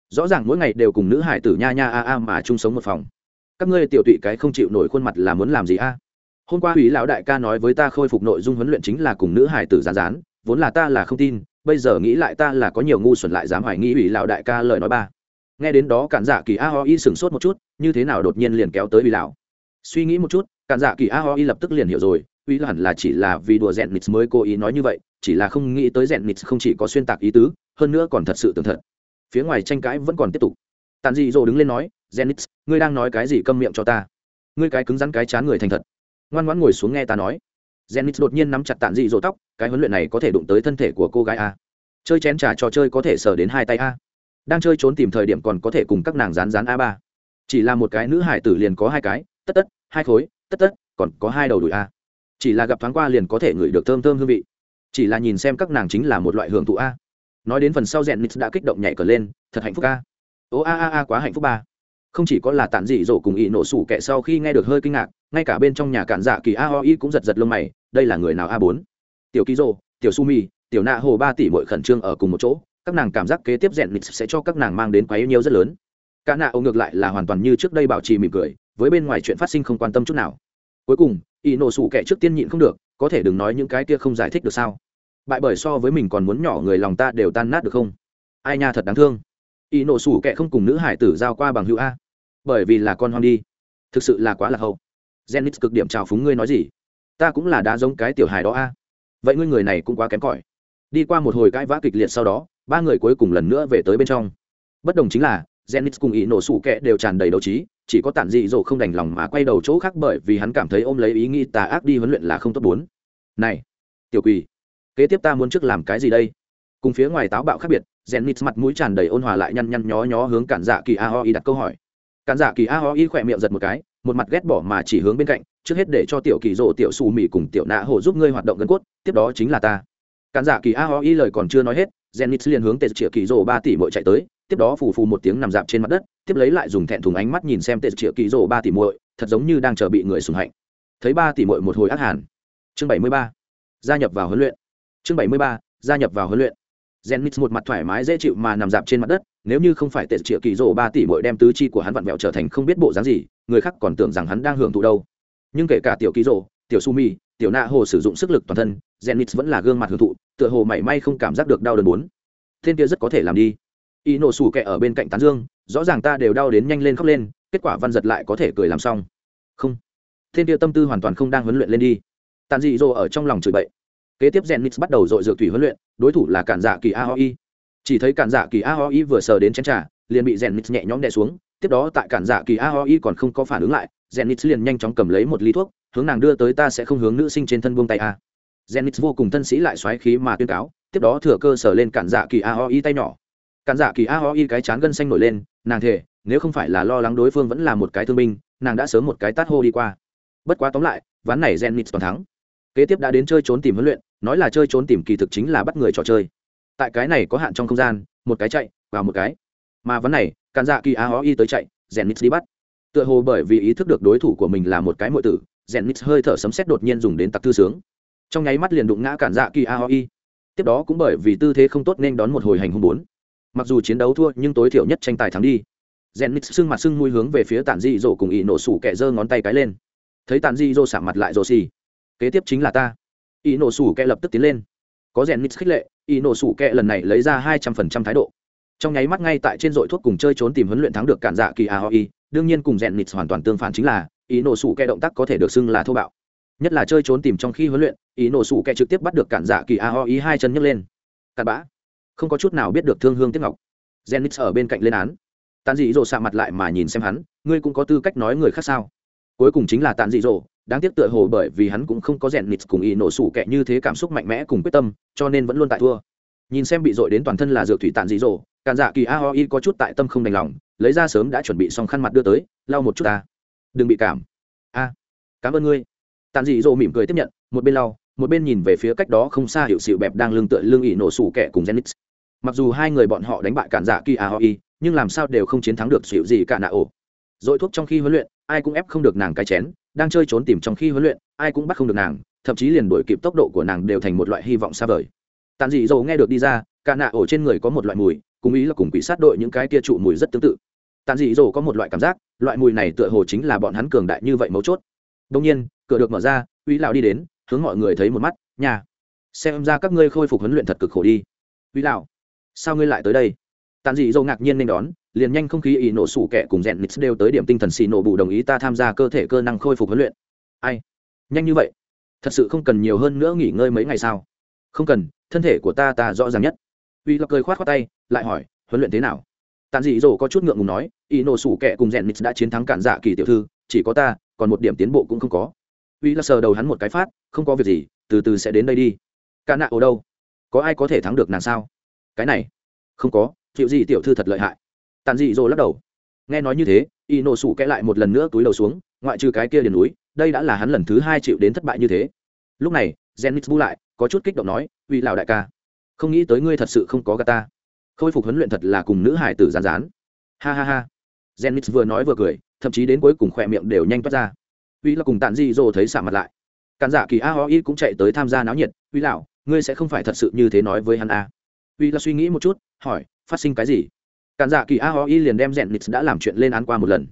S1: Rõ ràng mỗi ngày đều cùng nữ hải tử nha nha a a mà chung sống một phòng. Các ngươi tiểu tụy cái không chịu nổi khuôn mặt là muốn làm gì a? Hôm qua ủy lão đại ca nói với ta khôi phục nội dung huấn luyện chính là cùng nữ hải tử gián rán vốn là ta là không tin, bây giờ nghĩ lại ta là có nhiều ngu xuẩn lại dám hoài nghi ủy lão đại ca lời nói ba nghe đến đó cản giả kỳ a ho y sửng sốt một chút, như thế nào đột nhiên liền kéo tới ủy lão? Suy nghĩ một chút, cản giả kỳ a ho y lập tức liền hiểu rồi ủy hẳn là chỉ là vì đùa rèn nít mới cố ý nói như vậy, chỉ là không nghĩ tới rèn nít không chỉ có xuyên tạc ý tứ, hơn nữa còn thật sự tường thật. Phía ngoài tranh cãi vẫn còn tiếp tục. Tàn dị dỗ đứng lên nói zenix ngươi đang nói cái gì câm miệng cho ta? Ngươi cái cứng rắn cái chán người thành thật. Ngoan ngoãn ngồi xuống nghe ta nói. Zenix đột nhiên nắm chặt tàn dị dỗ tóc, cái huấn luyện này có thể đụng tới thân thể của cô gái a? Chơi chén trà trò chơi có thể sờ đến hai tay a? Đang chơi trốn tìm thời điểm còn có thể cùng các nàng rán rán a ba. Chỉ là một cái nữ hải tử liền có hai cái, tất tất, hai khối, tất tất, còn có hai đầu đùi a. Chỉ là gặp thoáng qua liền có thể ngửi được thơm thơm hương vị. Chỉ là nhìn xem các nàng chính là một loại hưởng thụ a. Nói đến phần sau rèn nít đã kích động nhảy cờ lên, thật hạnh phúc a. Ô a a a, quá hạnh phúc ba. Không chỉ có là tản dị dỗ cùng ý nổ sủ kệ sau khi nghe được hơi kinh ngạc, ngay cả bên trong nhà cản dạ kỳ a ho y cũng giật giật lông mày, đây là người nào a bốn? Tiểu ký rô tiểu su mi, tiểu nạ hồ ba tỷ mọi khẩn trương ở cùng một chỗ các nàng cảm giác kế tiếp rèn lịch sẽ cho các nàng mang đến quá yêu nhiều rất lớn. Cả nạ ô ngược lại là hoàn toàn như trước đây bảo trì mỉm cười, với bên ngoài chuyện phát sinh không quan tâm chút nào. Cuối cùng y nổ sủ kệ trước tiên nhịn không được, có thể đừng nói những cái kia không giải thích được sao? Bại bởi so với mình còn muốn nhỏ người lòng ta đều tan nát được không? Ai nha thật đáng thương. Y nổ sủ kệ không cùng nữ hải tử giao qua bằng hữu a. Bởi vì là con hoang đi. Thực sự là quá là hậu. Genix cực điểm trào phúng ngươi nói gì? Ta cũng là đá giống cái tiểu hài đó a. Vậy ngươi người này cũng quá kém cỏi. Đi qua một hồi cãi vã kịch liệt sau đó ba người cuối cùng lần nữa về tới bên trong. Bất đồng chính là genix cùng ý nổ sủ kệ đều tràn đầy đấu trí, chỉ có tản dị dỗ không đành lòng mà quay đầu chỗ khác bởi vì hắn cảm thấy ôm lấy ý nghĩ tà ác đi huấn luyện là không tốt bốn. Này, tiểu quỳ kế tiếp ta muốn trước làm cái gì đây? Cùng phía ngoài táo bạo khác biệt rèn mặt mũi tràn đầy ôn hòa lại nhăn nhăn nhó nhó hướng cản dạ kỳ a ho y đặt câu hỏi. Cản dạ kỳ a ho y khỏe miệng giật một cái, một mặt ghét bỏ mà chỉ hướng bên cạnh, trước hết để cho tiểu kỳ dỗ tiểu xù mị cùng tiểu nạ hồ giúp ngươi hoạt động gân cốt, tiếp đó chính là ta cản giả kỳ aoi lời còn chưa nói hết Zenith liền hướng tệ chĩa kỳ rộ ba tỷ muội chạy tới tiếp đó phù phù một tiếng nằm dạp trên mặt đất tiếp lấy lại dùng thẹn thùng ánh mắt nhìn xem tệ chĩa kỳ rộ ba tỷ muội thật giống như đang chờ bị người sủng hạnh. Thấy ba tỷ muội một hồi ác hàn. Chương bảy mươi ba. Gia nhập vào huấn luyện. Chương bảy mươi ba. Gia nhập vào huấn luyện. Zenith một mặt thoải mái dễ chịu mà nằm dạp trên mặt đất, nếu như không phải tệ triệu kỳ rồ ba tỷ muội đem tứ chi của hắn vặn vẹo trở thành không biết bộ dáng gì, người khác còn tưởng rằng hắn đang hưởng thụ đâu. Nhưng kể cả tiểu kỳ rồ, tiểu Sumi, tiểu nạ hồ sử dụng sức lực toàn thân, zenit vẫn là gương mặt hưởng thụ, tựa hồ mảy may không cảm giác được đau đớn bốn. Thiên kia rất có thể làm đi. Y nổ sủ kệ ở bên cạnh tán dương, rõ ràng ta đều đau đến nhanh lên khóc lên, kết quả văn giật lại có thể cười làm xong. Không, thiên kia tâm tư hoàn toàn không đang huấn luyện lên đi. Tàn dị rồ ở trong lòng chửi bậy kế tiếp zenit bắt đầu dội dược thủy huấn luyện đối thủ là cản dạ kỳ aoi chỉ thấy cản dạ kỳ aoi vừa sờ đến chén trà liền bị zenit nhẹ nhõm đè xuống tiếp đó tại cản dạ kỳ aoi còn không có phản ứng lại zenit liền nhanh chóng cầm lấy một ly thuốc hướng nàng đưa tới ta sẽ không hướng nữ sinh trên thân buông tay a Zenith vô cùng thân sĩ lại xoáy khí mà tuyên cáo, tiếp đó thừa cơ sở lên cản dạ kỳ aoi tay nhỏ. Cản dạ kỳ aoi cái chán gân xanh nổi lên, nàng thề, nếu không phải là lo lắng đối phương vẫn là một cái thương binh, nàng đã sớm một cái tát hô đi qua. Bất quá tóm lại, ván này Zenith toàn thắng. Kế tiếp đã đến chơi trốn tìm huấn luyện, nói là chơi trốn tìm kỳ thực chính là bắt người trò chơi. Tại cái này có hạn trong không gian, một cái chạy, vào một cái. Mà ván này, cản dạ kỳ AOI tới chạy, Zenith đi bắt. Tựa hồ bởi vì ý thức được đối thủ của mình là một cái muội tử, Zenith hơi thở sấm sét đột nhiên dùng đến tặc tư sướng trong nháy mắt liền đụng ngã cản dạ kỳ aoi tiếp đó cũng bởi vì tư thế không tốt nên đón một hồi hành hung bốn. Mặc dù chiến đấu thua, nhưng tối thiểu nhất tranh tài thắng đi. Rèn nít sưng mặt sưng mùi hướng về phía tản dị dỗ cùng ý nổ sủ kẹ giơ ngón tay cái lên. Thấy tản dị dỗ sạm mặt lại rồ xì kế tiếp chính là ta. Y nổ sủ kẹ lập tức tiến lên. Có rèn mít khích lệ y nổ sủ kẹ lần này lấy ra hai trăm phần trăm thái độ. Trong nháy mắt ngay tại trên dội thuốc cùng chơi trốn tìm huấn luyện thắng được cản dạ kỳ aoi đương nhiên cùng rèn mít hoàn toàn tương phản chính là ý nổ sủ kẹ động tác có thể được xưng là thô bạo nhất là chơi trốn tìm trong khi huấn luyện, ý nổ sủ kẹ trực tiếp bắt được cản giả kỳ aoi hai chân nhấc lên. Cặn bã. Không có chút nào biết được thương hương tiếc ngọc. Rèn ở bên cạnh lên án. Tàn dị dỗ xạ mặt lại mà nhìn xem hắn, ngươi cũng có tư cách nói người khác sao? Cuối cùng chính là tàn dị dỗ đáng tiếc tựa hồ bởi vì hắn cũng không có rèn nịt cùng ý nổ sủ kẹ như thế cảm xúc mạnh mẽ cùng quyết tâm, cho nên vẫn luôn tại thua. Nhìn xem bị dội đến toàn thân là dược thủy tàn dị dỗ càn dạ kỳ a ho y có chút tại tâm không đành lòng, lấy ra sớm đã chuẩn bị xong khăn mặt đưa tới, lau một chút ta. Đừng bị cảm. A, cảm ơn ngươi tàn dị dỗ mỉm cười tiếp nhận một bên lau một bên nhìn về phía cách đó không xa hiệu sự bẹp đang lưng tựa lưng ỉ nổ sủ kẹ cùng genix Mặc dù hai người bọn họ đánh bại cản giả kỳ a Hoi, nhưng làm sao đều không chiến thắng được xịu gì cả nạ ổ. Rồi thuốc trong khi huấn luyện, ai cũng ép không được nàng cái chén, đang chơi trốn tìm trong khi huấn luyện ai cũng bắt không được nàng thậm chí liền đổi kịp tốc độ của nàng đều thành một loại hy vọng xa vời. Tàn dị dầu nghe được đi ra cả nạ ổ trên người có một loại mùi cùng ý là cùng quỷ sát đội những cái kia trụ mùi rất tương tự. Tàn dị dầu có một loại cảm giác loại mùi này tựa hồ chính là bọn hắn cường đại như vậy mấu chốt. Đông nhiên cửa được mở ra, uy lão đi đến, hướng mọi người thấy một mắt nhà xem ra các ngươi khôi phục huấn luyện thật cực khổ đi. Uy lão, sao ngươi lại tới đây? Tàn dị dâu ngạc nhiên nên đón, liền nhanh không khí ý nổ sủ kẻ cùng rèn nix đều tới điểm tinh thần xì nổ bù đồng ý ta tham gia cơ thể cơ năng khôi phục huấn luyện. Ai, nhanh như vậy? Thật sự không cần nhiều hơn nữa nghỉ ngơi mấy ngày sao? Không cần, thân thể của ta ta rõ ràng nhất. Uy lập cười khoát khoát tay, lại hỏi, huấn luyện thế nào? Tàn dị dỗ có chút ngượng ngùng nói ý nổ sủ kẻ cùng rèn nix đã chiến thắng cản dạ kỳ tiểu thư, chỉ có ta, còn một điểm tiến bộ cũng không có uy là sờ đầu hắn một cái phát, không có việc gì, từ từ sẽ đến đây đi. Cả nạ ở đâu? Có ai có thể thắng được nàng sao? Cái này, không có chịu gì tiểu thư thật lợi hại. Tàn dị dỗ lắc đầu. Nghe nói như thế, y nổ sủ kẽ lại một lần nữa túi đầu xuống, ngoại trừ cái kia liền núi, đây đã là hắn lần thứ hai chịu đến thất bại như thế. Lúc này jennix bu lại, có chút kích động nói, uy lào đại ca, không nghĩ tới ngươi thật sự không có gà ta. Khôi phục huấn luyện thật là cùng nữ hải tử rán rán ha ha ha. Jennix vừa nói vừa cười, thậm chí đến cuối cùng khỏe miệng đều nhanh toát ra uy là cùng tàn dị dỗ thấy xả mặt lại. Cản giả kỳ a ho y cũng chạy tới tham gia náo nhiệt. Uy lão, ngươi sẽ không phải thật sự như thế nói với hắn a uy là suy nghĩ một chút, hỏi, phát sinh cái gì? Cản giả kỳ a ho y liền đem rèn nít đã làm chuyện lên án qua một lần.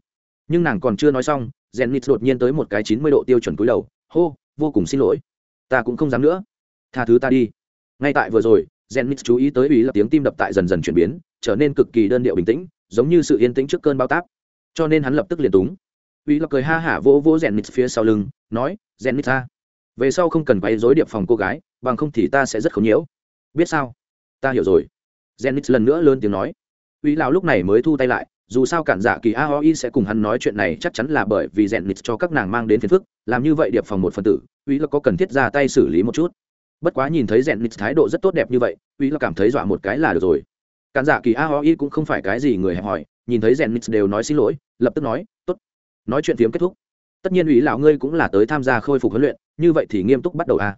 S1: Nhưng nàng còn chưa nói xong rèn nít đột nhiên tới một cái chín mươi độ tiêu chuẩn cúi đầu. Hô, vô cùng xin lỗi. Ta cũng không dám nữa. Tha thứ ta đi. Ngay tại vừa rồi rèn nít chú ý tới ý là tiếng tim đập tại dần dần chuyển biến, trở nên cực kỳ đơn điệu bình tĩnh, giống như sự yên tĩnh trước cơn bao táp. Cho nên hắn lập tức liền túng uy Lộc cười ha hả vỗ vỗ rèn nít phía sau lưng, nói rèn nít ta về sau không cần quấy dối điệp phòng cô gái, bằng không thì ta sẽ rất khốn nhiễu. Biết sao? Ta hiểu rồi. Rèn nít lần nữa lớn tiếng nói. Uy lão lúc này mới thu tay lại, dù sao cản giả kỳ aoi sẽ cùng hắn nói chuyện này chắc chắn là bởi vì rèn nịt cho các nàng mang đến phiền phức, làm như vậy điệp phòng một phần tử, uy Lộc có cần thiết ra tay xử lý một chút. Bất quá nhìn thấy rèn nịt thái độ rất tốt đẹp như vậy, uy Lộc cảm thấy dọa một cái là được rồi. Cản giả kỳ aoi cũng không phải cái gì người hẹp hòi, nhìn thấy rèn nịt đều nói xin lỗi, lập tức nói nói chuyện phiếm kết thúc. Tất nhiên ủy lão ngươi cũng là tới tham gia khôi phục huấn luyện, như vậy thì nghiêm túc bắt đầu a à.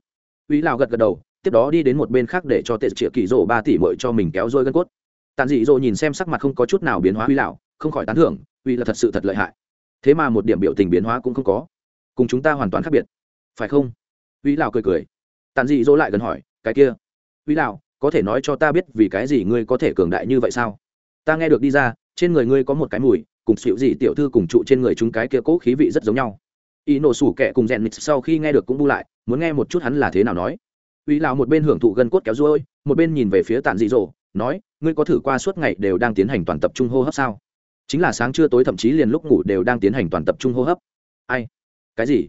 S1: ủy lão gật gật đầu, tiếp đó đi đến một bên khác để cho tệ triệu kỳ rổ ba tỷ mội cho mình kéo dôi gân cốt. Tàn dị dỗ nhìn xem sắc mặt không có chút nào biến hóa uy lão, không khỏi tán thưởng, uy là thật sự thật lợi hại. Thế mà một điểm biểu tình biến hóa cũng không có. Cùng chúng ta hoàn toàn khác biệt. Phải không? Uy lão cười cười. Tàn dị dỗ lại gần hỏi, cái kia, uy lão, có thể nói cho ta biết vì cái gì ngươi có thể cường đại như vậy sao? Ta nghe được đi ra, trên người ngươi có một cái mùi cùng xịu gì tiểu thư cùng trụ trên người chúng cái kia cố khí vị rất giống nhau. Y nổ sủ kẹ cùng rèn mịt sau khi nghe được cũng bu lại, muốn nghe một chút hắn là thế nào nói. Uy lão một bên hưởng thụ gân cốt kéo ruôi, một bên nhìn về phía tàn dị dỗ, nói, ngươi có thử qua suốt ngày đều đang tiến hành toàn tập trung hô hấp sao? Chính là sáng trưa tối thậm chí liền lúc ngủ đều đang tiến hành toàn tập trung hô hấp. Ai? Cái gì?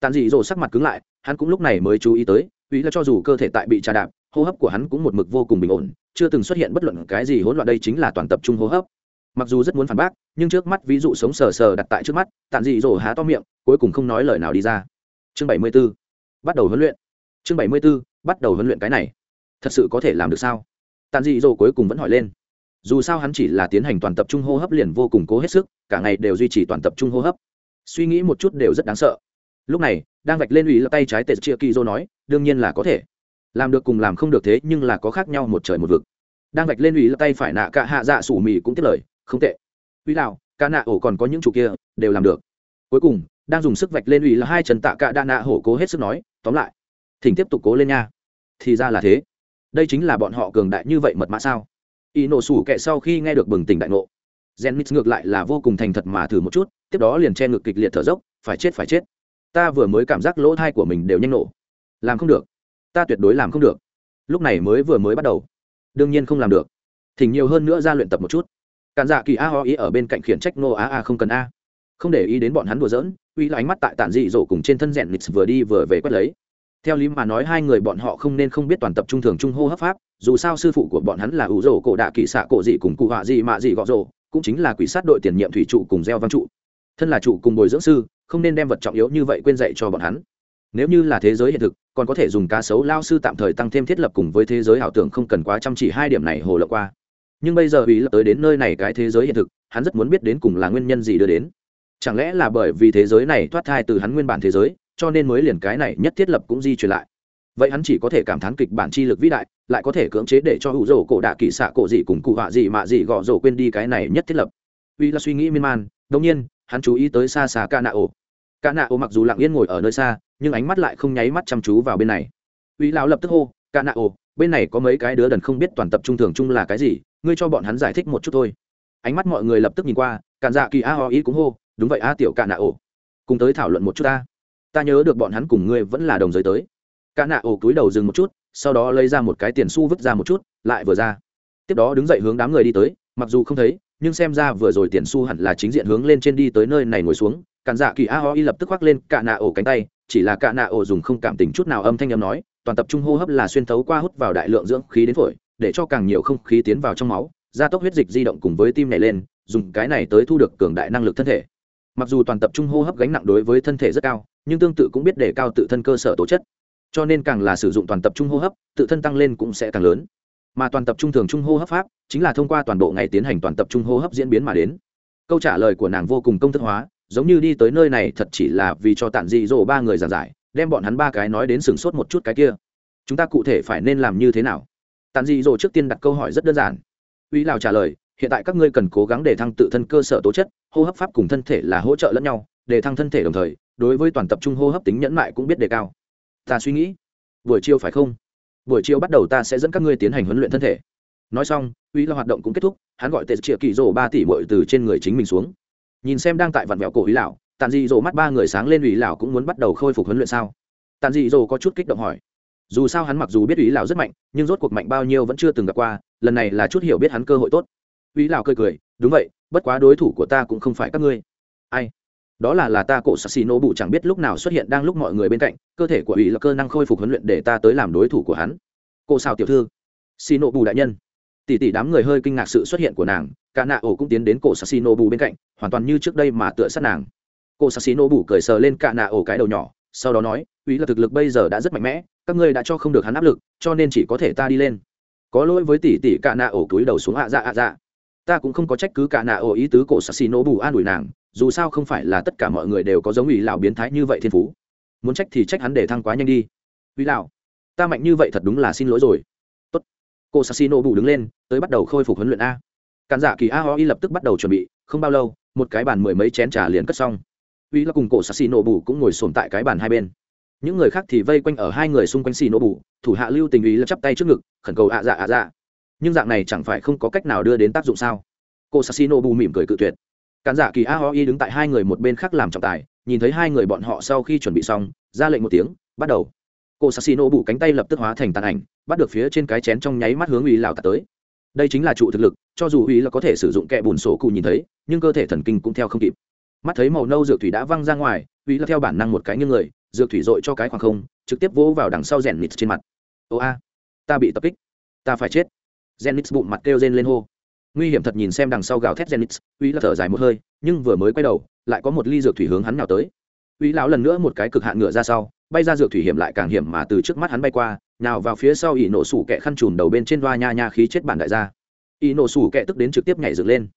S1: Tàn dị dỗ sắc mặt cứng lại, hắn cũng lúc này mới chú ý tới uy là cho dù cơ thể tại bị trà đạp, hô hấp của hắn cũng một mực vô cùng bình ổn, chưa từng xuất hiện bất luận cái gì hỗn loạn, đây chính là toàn tập trung hô hấp mặc dù rất muốn phản bác, nhưng trước mắt ví dụ sống sờ sờ đặt tại trước mắt tàn dị dỗ há to miệng, cuối cùng không nói lời nào đi ra. Chương bảy mươi 74. bắt đầu huấn luyện. Chương bảy mươi 74. bắt đầu huấn luyện cái này. Thật sự có thể làm được sao? Tàn dị dỗ cuối cùng vẫn hỏi lên. Dù sao hắn chỉ là tiến hành toàn tập trung hô hấp liền vô cùng cố hết sức, cả ngày đều duy trì toàn tập trung hô hấp. Suy nghĩ một chút đều rất đáng sợ. Lúc này, đang vạch lên ủy là tay trái tệ chia kỳ dô nói, đương nhiên là có thể. Làm được cùng làm không được thế nhưng là có khác nhau một trời một vực. Đang vạch lên ủy là tay phải nạ cả hạ dạ sủ mì cũng tiết lời không tệ. Uy lào ca nạ ổ còn có những chủ kia, đều làm được. Cuối cùng, đang dùng sức vạch lên ủy là hai trần tạ cả đa nạ hổ cố hết sức nói, tóm lại, thỉnh tiếp tục cố lên nha. Thì ra là thế. Đây chính là bọn họ cường đại như vậy mật mã sao? Y nổ sủ kệ sau khi nghe được bừng tỉnh đại ngộ. Gen mít ngược lại là vô cùng thành thật mà thử một chút, tiếp đó liền che ngực kịch liệt thở dốc, phải chết phải chết. Ta vừa mới cảm giác lỗ thai của mình đều nhanh nổ. Làm không được. Ta tuyệt đối làm không được. Lúc này mới vừa mới bắt đầu. Đương nhiên không làm được. Thỉnh nhiều hơn nữa ra luyện tập một chút cản dạ kỳ a ho ý ở bên cạnh khiển trách nô a a không cần a. Không để ý đến bọn hắn đùa giỡn, uy là ánh mắt tại tản dị dỗ cùng trên thân rèn nít vừa đi vừa về quét lấy. Theo lý mà nói hai người bọn họ không nên không biết toàn tập trung thường trung hô hấp pháp, dù sao sư phụ của bọn hắn là ủ rổ cổ đạ kỵ xạ cổ dị cùng cụ họa dị mạ dị gọ rổ, cũng chính là quỷ sát đội tiền nhiệm thủy trụ cùng gieo văn trụ. Thân là trụ cùng bồi dưỡng sư, không nên đem vật trọng yếu như vậy quên dạy cho bọn hắn. Nếu như là thế giới hiện thực, còn có thể dùng cá sấu lao sư tạm thời tăng thêm thiết lập cùng với thế giới ảo tưởng không cần quá chăm chỉ hai điểm này hồ lộ qua nhưng bây giờ ý lập tới đến nơi này cái thế giới hiện thực, hắn rất muốn biết đến cùng là nguyên nhân gì đưa đến. Chẳng lẽ là bởi vì thế giới này thoát thai từ hắn nguyên bản thế giới, cho nên mới liền cái này nhất thiết lập cũng di chuyển lại? Vậy hắn chỉ có thể cảm thán kịch bản chi lực vĩ đại, lại có thể cưỡng chế để cho hữu rổ cổ đạ kỳ xạ cổ dị cùng cụ họa dị mạ dị gọ rổ quên đi cái này nhất thiết lập. Vì là suy nghĩ miên man đông nhiên, hắn chú ý tới xa xa ca nạ ổ cả nạ ổ mặc dù lặng yên ngồi ở nơi xa, nhưng ánh mắt lại không nháy mắt chăm chú vào bên này. Uy lão lập tức hô cả nạ ổ bên này có mấy cái đứa đần không biết toàn tập trung thường chung là cái gì ngươi cho bọn hắn giải thích một chút thôi. Ánh mắt mọi người lập tức nhìn qua, cản dạ kỳ a ho ý cũng hô, đúng vậy a, tiểu cạn nạ ổ. Cùng tới thảo luận một chút ta. Ta nhớ được bọn hắn cùng ngươi vẫn là đồng giới tới. Cạn nạ ổ cúi đầu dừng một chút, sau đó lấy ra một cái tiền xu vứt ra một chút, lại vừa ra. Tiếp đó đứng dậy hướng đám người đi tới, mặc dù không thấy, nhưng xem ra vừa rồi tiền xu hẳn là chính diện hướng lên trên đi tới nơi này ngồi xuống. Cản dạ kỳ a ho y lập tức khoác lên cạn nạ ổ cánh tay, chỉ là cạn nạ ổ dùng không cảm tình chút nào âm thanh âm nói, toàn tập trung hô hấp là xuyên thấu qua hút vào đại lượng dưỡng khí đến phổi để cho càng nhiều không khí tiến vào trong máu, gia tốc huyết dịch di động cùng với tim này lên, dùng cái này tới thu được cường đại năng lực thân thể. Mặc dù toàn tập trung hô hấp gánh nặng đối với thân thể rất cao, nhưng tương tự cũng biết đề cao tự thân cơ sở tố chất. Cho nên càng là sử dụng toàn tập trung hô hấp, tự thân tăng lên cũng sẽ càng lớn. Mà toàn tập trung thường trung hô hấp pháp, chính là thông qua toàn bộ ngày tiến hành toàn tập trung hô hấp diễn biến mà đến. Câu trả lời của nàng vô cùng công thức hóa, giống như đi tới nơi này thật chỉ là vì cho tản dị dỗ ba người giảng giải, đem bọn hắn ba cái nói đến sừng sốt một chút cái kia. Chúng ta cụ thể phải nên làm như thế nào? Tàn dị dỗ trước tiên đặt câu hỏi rất đơn giản. Uy lào trả lời, hiện tại các ngươi cần cố gắng để thăng tự thân cơ sở tố chất, hô hấp pháp cùng thân thể là hỗ trợ lẫn nhau, để thăng thân thể đồng thời, đối với toàn tập trung hô hấp tính nhẫn mại cũng biết đề cao. Ta suy nghĩ, buổi chiều phải không? Buổi chiều bắt đầu ta sẽ dẫn các ngươi tiến hành huấn luyện thân thể. Nói xong, uy là hoạt động cũng kết thúc, hắn gọi tệ triệu kỳ rổ ba tỷ bội từ trên người chính mình xuống. Nhìn xem đang tại vặn vẹo cổ uy lão tàn dị dỗ mắt ba người sáng lên uy lão cũng muốn bắt đầu khôi phục huấn luyện sao? Tàn dị dỗ có chút kích động hỏi dù sao hắn mặc dù biết ý lào rất mạnh, nhưng rốt cuộc mạnh bao nhiêu vẫn chưa từng gặp qua, lần này là chút hiểu biết hắn cơ hội tốt. Ý lào cười cười, đúng vậy, bất quá đối thủ của ta cũng không phải các ngươi. Ai? Đó là là ta, cổ sắc xì nổ bụ chẳng biết lúc nào xuất hiện đang lúc mọi người bên cạnh, cơ thể của ý là cơ năng khôi phục huấn luyện để ta tới làm đối thủ của hắn. Cô sao tiểu thư. Xì nổ bù đại nhân. Tỷ tỷ đám người hơi kinh ngạc sự xuất hiện của nàng, cả nạ ổ cũng tiến đến cổ sassino bù bên cạnh, hoàn toàn như trước đây mà tựa sát nàng. Cổ sassino bù cười sờ lên cả nạ ổ cái đầu nhỏ, sau đó nói uy là thực lực bây giờ đã rất mạnh mẽ, các ngươi đã cho không được hắn áp lực, cho nên chỉ có thể ta đi lên. Có lỗi với tỷ tỷ cả nạ ổ cúi đầu xuống ạ dạ ạ dạ. Ta cũng không có trách cứ cả nạ ổ ý tứ cổ sassino bù an ủi nàng, dù sao không phải là tất cả mọi người đều có giống ủy lão biến thái như vậy thiên phú. Muốn trách thì trách hắn để thăng quá nhanh đi. Ủy lão ta mạnh như vậy thật đúng là xin lỗi rồi. Tốt. Cô sassino bù đứng lên, tới bắt đầu khôi phục huấn luyện a. Cản giả kỳ a ho y lập tức bắt đầu chuẩn bị, không bao lâu, một cái bàn mười mấy chén trà liền cất xong. Uy là cùng cổ sắc xì nổ bù cũng ngồi sồn tại cái bàn hai bên những người khác thì vây quanh ở hai người xung quanh xì nổ bù, thủ hạ lưu tình ý là chắp tay trước ngực, khẩn cầu ạ dạ ạ dạ. Nhưng dạng này chẳng phải không có cách nào đưa đến tác dụng sao? Cô sắc xì nổ bù mỉm cười cự tuyệt. Cán giả kỳ a ho y đứng tại hai người một bên khác làm trọng tài, nhìn thấy hai người bọn họ sau khi chuẩn bị xong, ra lệnh một tiếng, bắt đầu. Cô sắc xì nổ bù cánh tay lập tức hóa thành tàn ảnh, bắt được phía trên cái chén trong nháy mắt hướng uy lào tạt tới. Đây chính là trụ thực lực, cho dù uy là có thể sử dụng kẹ bùn sổ cụ nhìn thấy, nhưng cơ thể thần kinh cũng theo không kịp. Mắt thấy màu nâu dược thủy đã văng ra ngoài, uy là theo bản năng một cái như người dược thủy dội cho cái khoảng không, trực tiếp vỗ vào đằng sau rèn nít trên mặt. Ô a, ta bị tập kích, ta phải chết. Rèn nít bụng mặt kêu rên lên hô. Nguy hiểm thật nhìn xem đằng sau gào thét rèn nít uy là thở dài một hơi, nhưng vừa mới quay đầu, lại có một ly dược thủy hướng hắn nào tới. Uy lão lần nữa một cái cực hạn ngựa ra sau, bay ra dược thủy hiểm lại càng hiểm mà từ trước mắt hắn bay qua, nào vào phía sau ỷ nổ sủ kẹ khăn trùn đầu bên trên đoa nha nha khí chết bản đại gia. Ỷ nổ sủ kẹ tức đến trực tiếp nhảy dựng lên.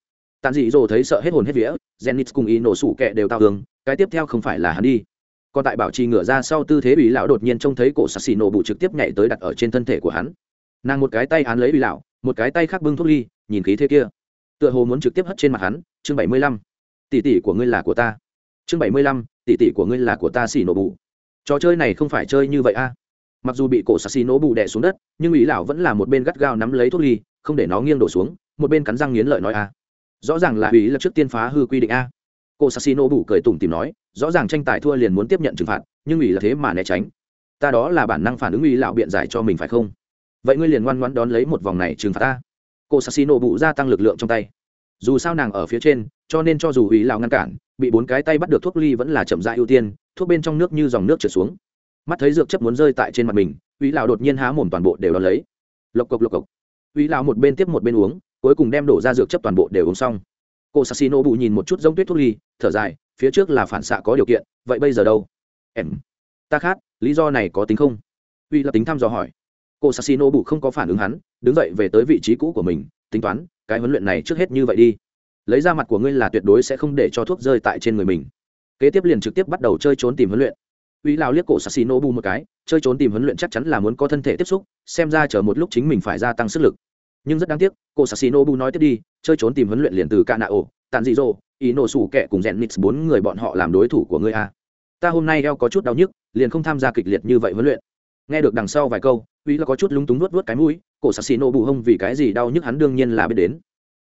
S1: Tàn dị dồ thấy sợ hết hồn hết vía zenit cùng ỷ nổ sủ kẹ đều tao hướng cái tiếp theo không phải là hắn đi còn tại bảo trì ngửa ra sau tư thế ủy lão đột nhiên trông thấy cổ sạc xì nổ bụ trực tiếp nhảy tới đặt ở trên thân thể của hắn. Nàng một cái tay án lấy ủy lão, một cái tay khác bưng thuốc ly, nhìn khí thế kia. Tựa hồ muốn trực tiếp hất trên mặt hắn, chương bảy mươi lăm. Tỷ tỷ của ngươi là của ta. Chương bảy mươi lăm, tỷ tỷ của ngươi là của ta xì nổ bụ trò chơi này không phải chơi như vậy a. Mặc dù bị cổ sạc xì nổ bù đè xuống đất, nhưng ủy lão vẫn là một bên gắt gao nắm lấy thuốc ly, không để nó nghiêng đổ xuống, một bên cắn răng nghiến lợi nói a. Rõ ràng là ủy là trước tiên phá hư quy định a cô sassino nổ bù cười tủm tìm nói, rõ ràng tranh tài thua liền muốn tiếp nhận trừng phạt, nhưng ủy là thế mà né tránh. Ta đó là bản năng phản ứng ủy lão biện giải cho mình phải không? Vậy ngươi liền ngoan ngoan đón lấy một vòng này trừng phạt ta. Cô sassino bù gia tăng lực lượng trong tay. Dù sao nàng ở phía trên, cho nên cho dù ủy lão ngăn cản, bị bốn cái tay bắt được thuốc ly vẫn là chậm rãi ưu tiên, thuốc bên trong nước như dòng nước trượt xuống. Mắt thấy dược chấp muốn rơi tại trên mặt mình, ủy lão đột nhiên há mồm toàn bộ đều đón lấy. Lộc cộc lộc cộc. Ủy lão một bên tiếp một bên uống, cuối cùng đem đổ ra dược chấp toàn bộ đều uống xong cô sassino Bụ nhìn một chút giống tuyết thuốc ly, thở dài, phía trước là phản xạ có điều kiện, vậy bây giờ đâu? Em, ta khát lý do này có tính không? Uy là tính thăm dò hỏi. Cô sassino Bụ không có phản ứng hắn, đứng dậy về tới vị trí cũ của mình, tính toán, cái huấn luyện này trước hết như vậy đi. Lấy ra mặt của ngươi là tuyệt đối sẽ không để cho thuốc rơi tại trên người mình. Kế tiếp liền trực tiếp bắt đầu chơi trốn tìm huấn luyện. Uy lao liếc cổ sassino Bụ một cái, chơi trốn tìm huấn luyện chắc chắn là muốn có thân thể tiếp xúc, xem ra chờ một lúc chính mình phải gia tăng sức lực nhưng rất đáng tiếc, cô sassino bù nói tiếp đi, chơi trốn tìm huấn luyện liền từ ca nạ ổ tàn dị dỗ ý nổ sủ kẹ cùng rèn nix bốn người bọn họ làm đối thủ của ngươi a. Ta hôm nay eo có chút đau nhức, liền không tham gia kịch liệt như vậy huấn luyện. Nghe được đằng sau vài câu, uy là có chút lúng túng nuốt nuốt cái mũi cổ sạc xì nổ bù hông vì cái gì đau nhức hắn đương nhiên là biết đến.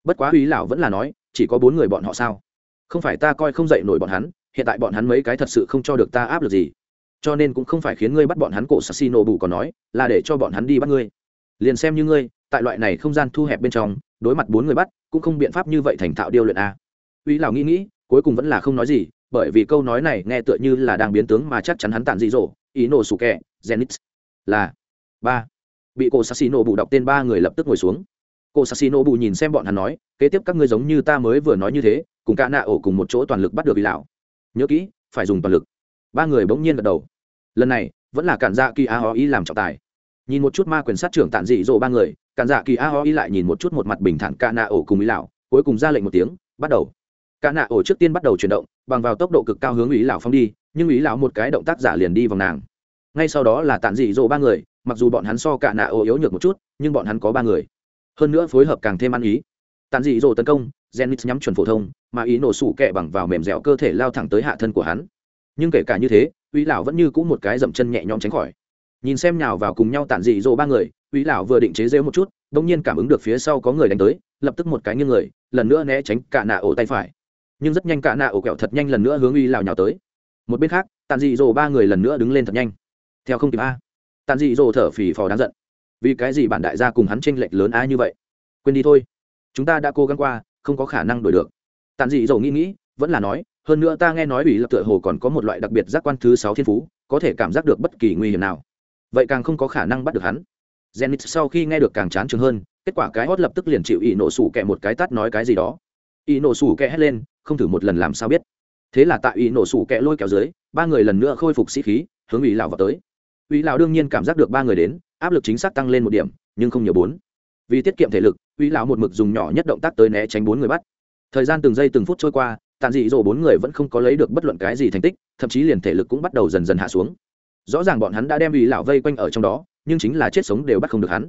S1: Bất quá uy lão vẫn là nói, chỉ có bốn người bọn họ sao? Không phải ta coi không dậy nổi bọn hắn, hiện tại bọn hắn mấy cái thật sự không cho được ta áp lực gì. Cho nên cũng không phải khiến ngươi bắt bọn hắn cổ sạc xì nổ bù còn nói, là để cho bọn hắn đi bắt ngươi. Liền xem như ngươi tại loại này không gian thu hẹp bên trong, đối mặt bốn người bắt, cũng không biện pháp như vậy thành thạo điêu luyện a. Uy lão nghĩ nghĩ, cuối cùng vẫn là không nói gì, bởi vì câu nói này nghe tựa như là đang biến tướng mà chắc chắn hắn tản dị dỗ, ý nổ sủ kẹ genix là ba. Bị cô sassino bù đọc tên ba người lập tức ngồi xuống. Cô sassino bù nhìn xem bọn hắn nói, kế tiếp các ngươi giống như ta mới vừa nói như thế, cùng cả nạ ổ cùng một chỗ toàn lực bắt được uy lão. Nhớ kỹ, phải dùng toàn lực. Ba người bỗng nhiên gật đầu. Lần này, vẫn là cản dạ kỳ a ho ý làm trọng tài nhìn một chút ma quyền sát trưởng tản dị dỗ ba người cản dạ kỳ a ho y lại nhìn một chút một mặt bình thản ca nạ ổ cùng ý lão cuối cùng ra lệnh một tiếng bắt đầu ca nạ ổ trước tiên bắt đầu chuyển động bằng vào tốc độ cực cao hướng ý lão phong đi nhưng ý lão một cái động tác giả liền đi vòng nàng ngay sau đó là tản dị dỗ ba người mặc dù bọn hắn so cả nạ ổ yếu nhược một chút nhưng bọn hắn có ba người hơn nữa phối hợp càng thêm ăn ý tản dị dỗ tấn công genix nhắm chuẩn phổ thông, mà ý nổ sủ kẹ bằng vào mềm dẻo cơ thể lao thẳng tới hạ thân của hắn. Nhưng kể cả như thế, Úy lão vẫn như cũ một cái dậm chân nhẹ nhõm tránh khỏi. Nhìn xem nhào vào cùng nhau tản dị dỗ ba người, ủy lão vừa định chế giễu một chút, đột nhiên cảm ứng được phía sau có người đánh tới, lập tức một cái nghiêng người, lần nữa né tránh cả nạ ổ tay phải. Nhưng rất nhanh cả nạ ổ kẹo thật nhanh lần nữa hướng uy lão nhào tới. Một bên khác tàn dị dỗ ba người lần nữa đứng lên thật nhanh. Theo không kịp a. Tàn dị dỗ thở phì phò đáng giận. Vì cái gì bản đại gia cùng hắn tranh lệch lớn a như vậy? Quên đi thôi. Chúng ta đã cố gắng qua không có khả năng đổi được. Tàn dị dỗ nghĩ nghĩ vẫn là nói hơn nữa ta nghe nói ủy lập tựa hồ còn có một loại đặc biệt giác quan thứ sáu thiên phú có thể cảm giác được bất kỳ nguy hiểm nào vậy càng không có khả năng bắt được hắn. Zenith sau khi nghe được càng chán chừng hơn, kết quả cái hót lập tức liền chịu ý nổ sủ kẹ một cái tát nói cái gì đó. Ý nổ sủ kẹ hét lên, không thử một lần làm sao biết. Thế là tại ý nổ sủ kẹ lôi kéo dưới, ba người lần nữa khôi phục sĩ khí, hướng ủy lão vào tới. Ủy lão đương nhiên cảm giác được ba người đến, áp lực chính xác tăng lên một điểm, nhưng không nhiều bốn. Vì tiết kiệm thể lực ủy lão một mực dùng nhỏ nhất động tác tới né tránh bốn người bắt. Thời gian từng giây từng phút trôi qua, tàn dị dỗ bốn người vẫn không có lấy được bất luận cái gì thành tích, thậm chí liền thể lực cũng bắt đầu dần dần hạ xuống rõ ràng bọn hắn đã đem ủy lão vây quanh ở trong đó, nhưng chính là chết sống đều bắt không được hắn.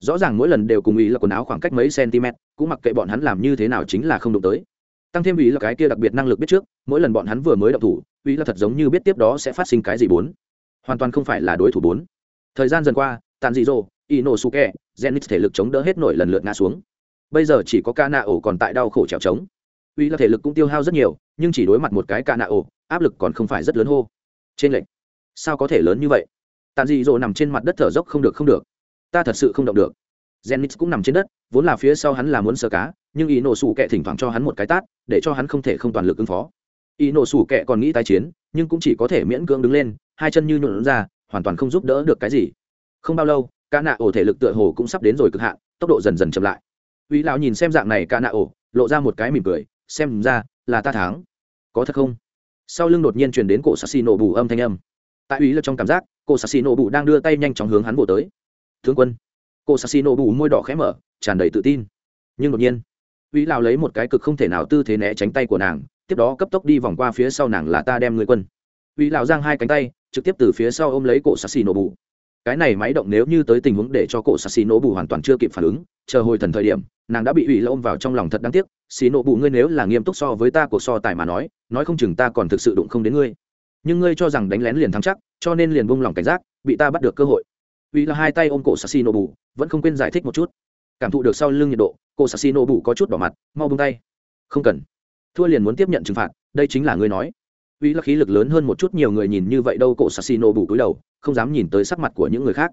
S1: Rõ ràng mỗi lần đều cùng ý là quần áo khoảng cách mấy cm cũng mặc kệ bọn hắn làm như thế nào chính là không đụng tới. Tăng thêm ý là cái kia đặc biệt năng lực biết trước, mỗi lần bọn hắn vừa mới động thủ ý là thật giống như biết tiếp đó sẽ phát sinh cái gì bốn. Hoàn toàn không phải là đối thủ bốn. Thời gian dần qua tàn dị dỗ ino suke zenith thể lực chống đỡ hết nổi lần lượt ngã xuống. Bây giờ chỉ có ca nạ ổ còn tại đau khổ trèo trống. Uy là thể lực cũng tiêu hao rất nhiều, nhưng chỉ đối mặt một cái ca nạ ổ áp lực còn không phải rất lớn hô. Trên lệnh sao có thể lớn như vậy tàn dị dỗ nằm trên mặt đất thở dốc không được không được ta thật sự không động được Zenith cũng nằm trên đất, vốn là phía sau hắn là muốn sờ cá, nhưng ý nổ sủ kẹ thỉnh thoảng cho hắn một cái tát, để cho hắn không thể không toàn lực ứng phó. Ý nổ sủ kẹ còn nghĩ tái chiến, nhưng cũng chỉ có thể miễn cưỡng đứng lên, hai chân như nhũn ra, hoàn toàn không giúp đỡ được cái gì. Không bao lâu, cá nạ ổ thể lực tựa hồ cũng sắp đến rồi cực hạn, tốc độ dần dần chậm lại. Uy lão nhìn xem dạng này cá nạ ổ, lộ ra một cái mỉm cười, xem ra là ta thắng. Có thật không? Sau lưng đột nhiên truyền đến cổ Sasino bù âm thanh âm. Tại ý là trong cảm giác, cô sassi nổ bù đang đưa tay nhanh chóng hướng hắn bổ tới. thương quân. Cô sassino bù môi đỏ khẽ mở tràn đầy tự tin. Nhưng đột nhiên ý lao lấy một cái cực không thể nào tư thế né tránh tay của nàng tiếp đó cấp tốc đi vòng qua phía sau nàng là ta đem người quân. Ý lao giang hai cánh tay trực tiếp từ phía sau ôm lấy cổ sassino bù cái này máy động nếu như tới tình huống để cho cổ sassino bù hoàn toàn chưa kịp phản ứng chờ hồi thần thời điểm nàng đã bị ủy lao ôm vào trong lòng thật đáng tiếc. Xì nộ bù ngươi nếu là nghiêm túc so với ta cuộc so tài mà nói nói không chừng ta còn thực sự đụng không đến ngươi nhưng ngươi cho rằng đánh lén liền thắng chắc, cho nên liền buông lòng cảnh giác, bị ta bắt được cơ hội. Uy là hai tay ôm cổ sassino bù vẫn không quên giải thích một chút. Cảm thụ được sau lưng nhiệt độ cô sassino bù có chút đỏ mặt, mau bung tay. Không cần. Thua liền muốn tiếp nhận trừng phạt, đây chính là ngươi nói. Uy là khí lực lớn hơn một chút nhiều người nhìn như vậy đâu, cổ sassino bù cúi đầu, không dám nhìn tới sắc mặt của những người khác.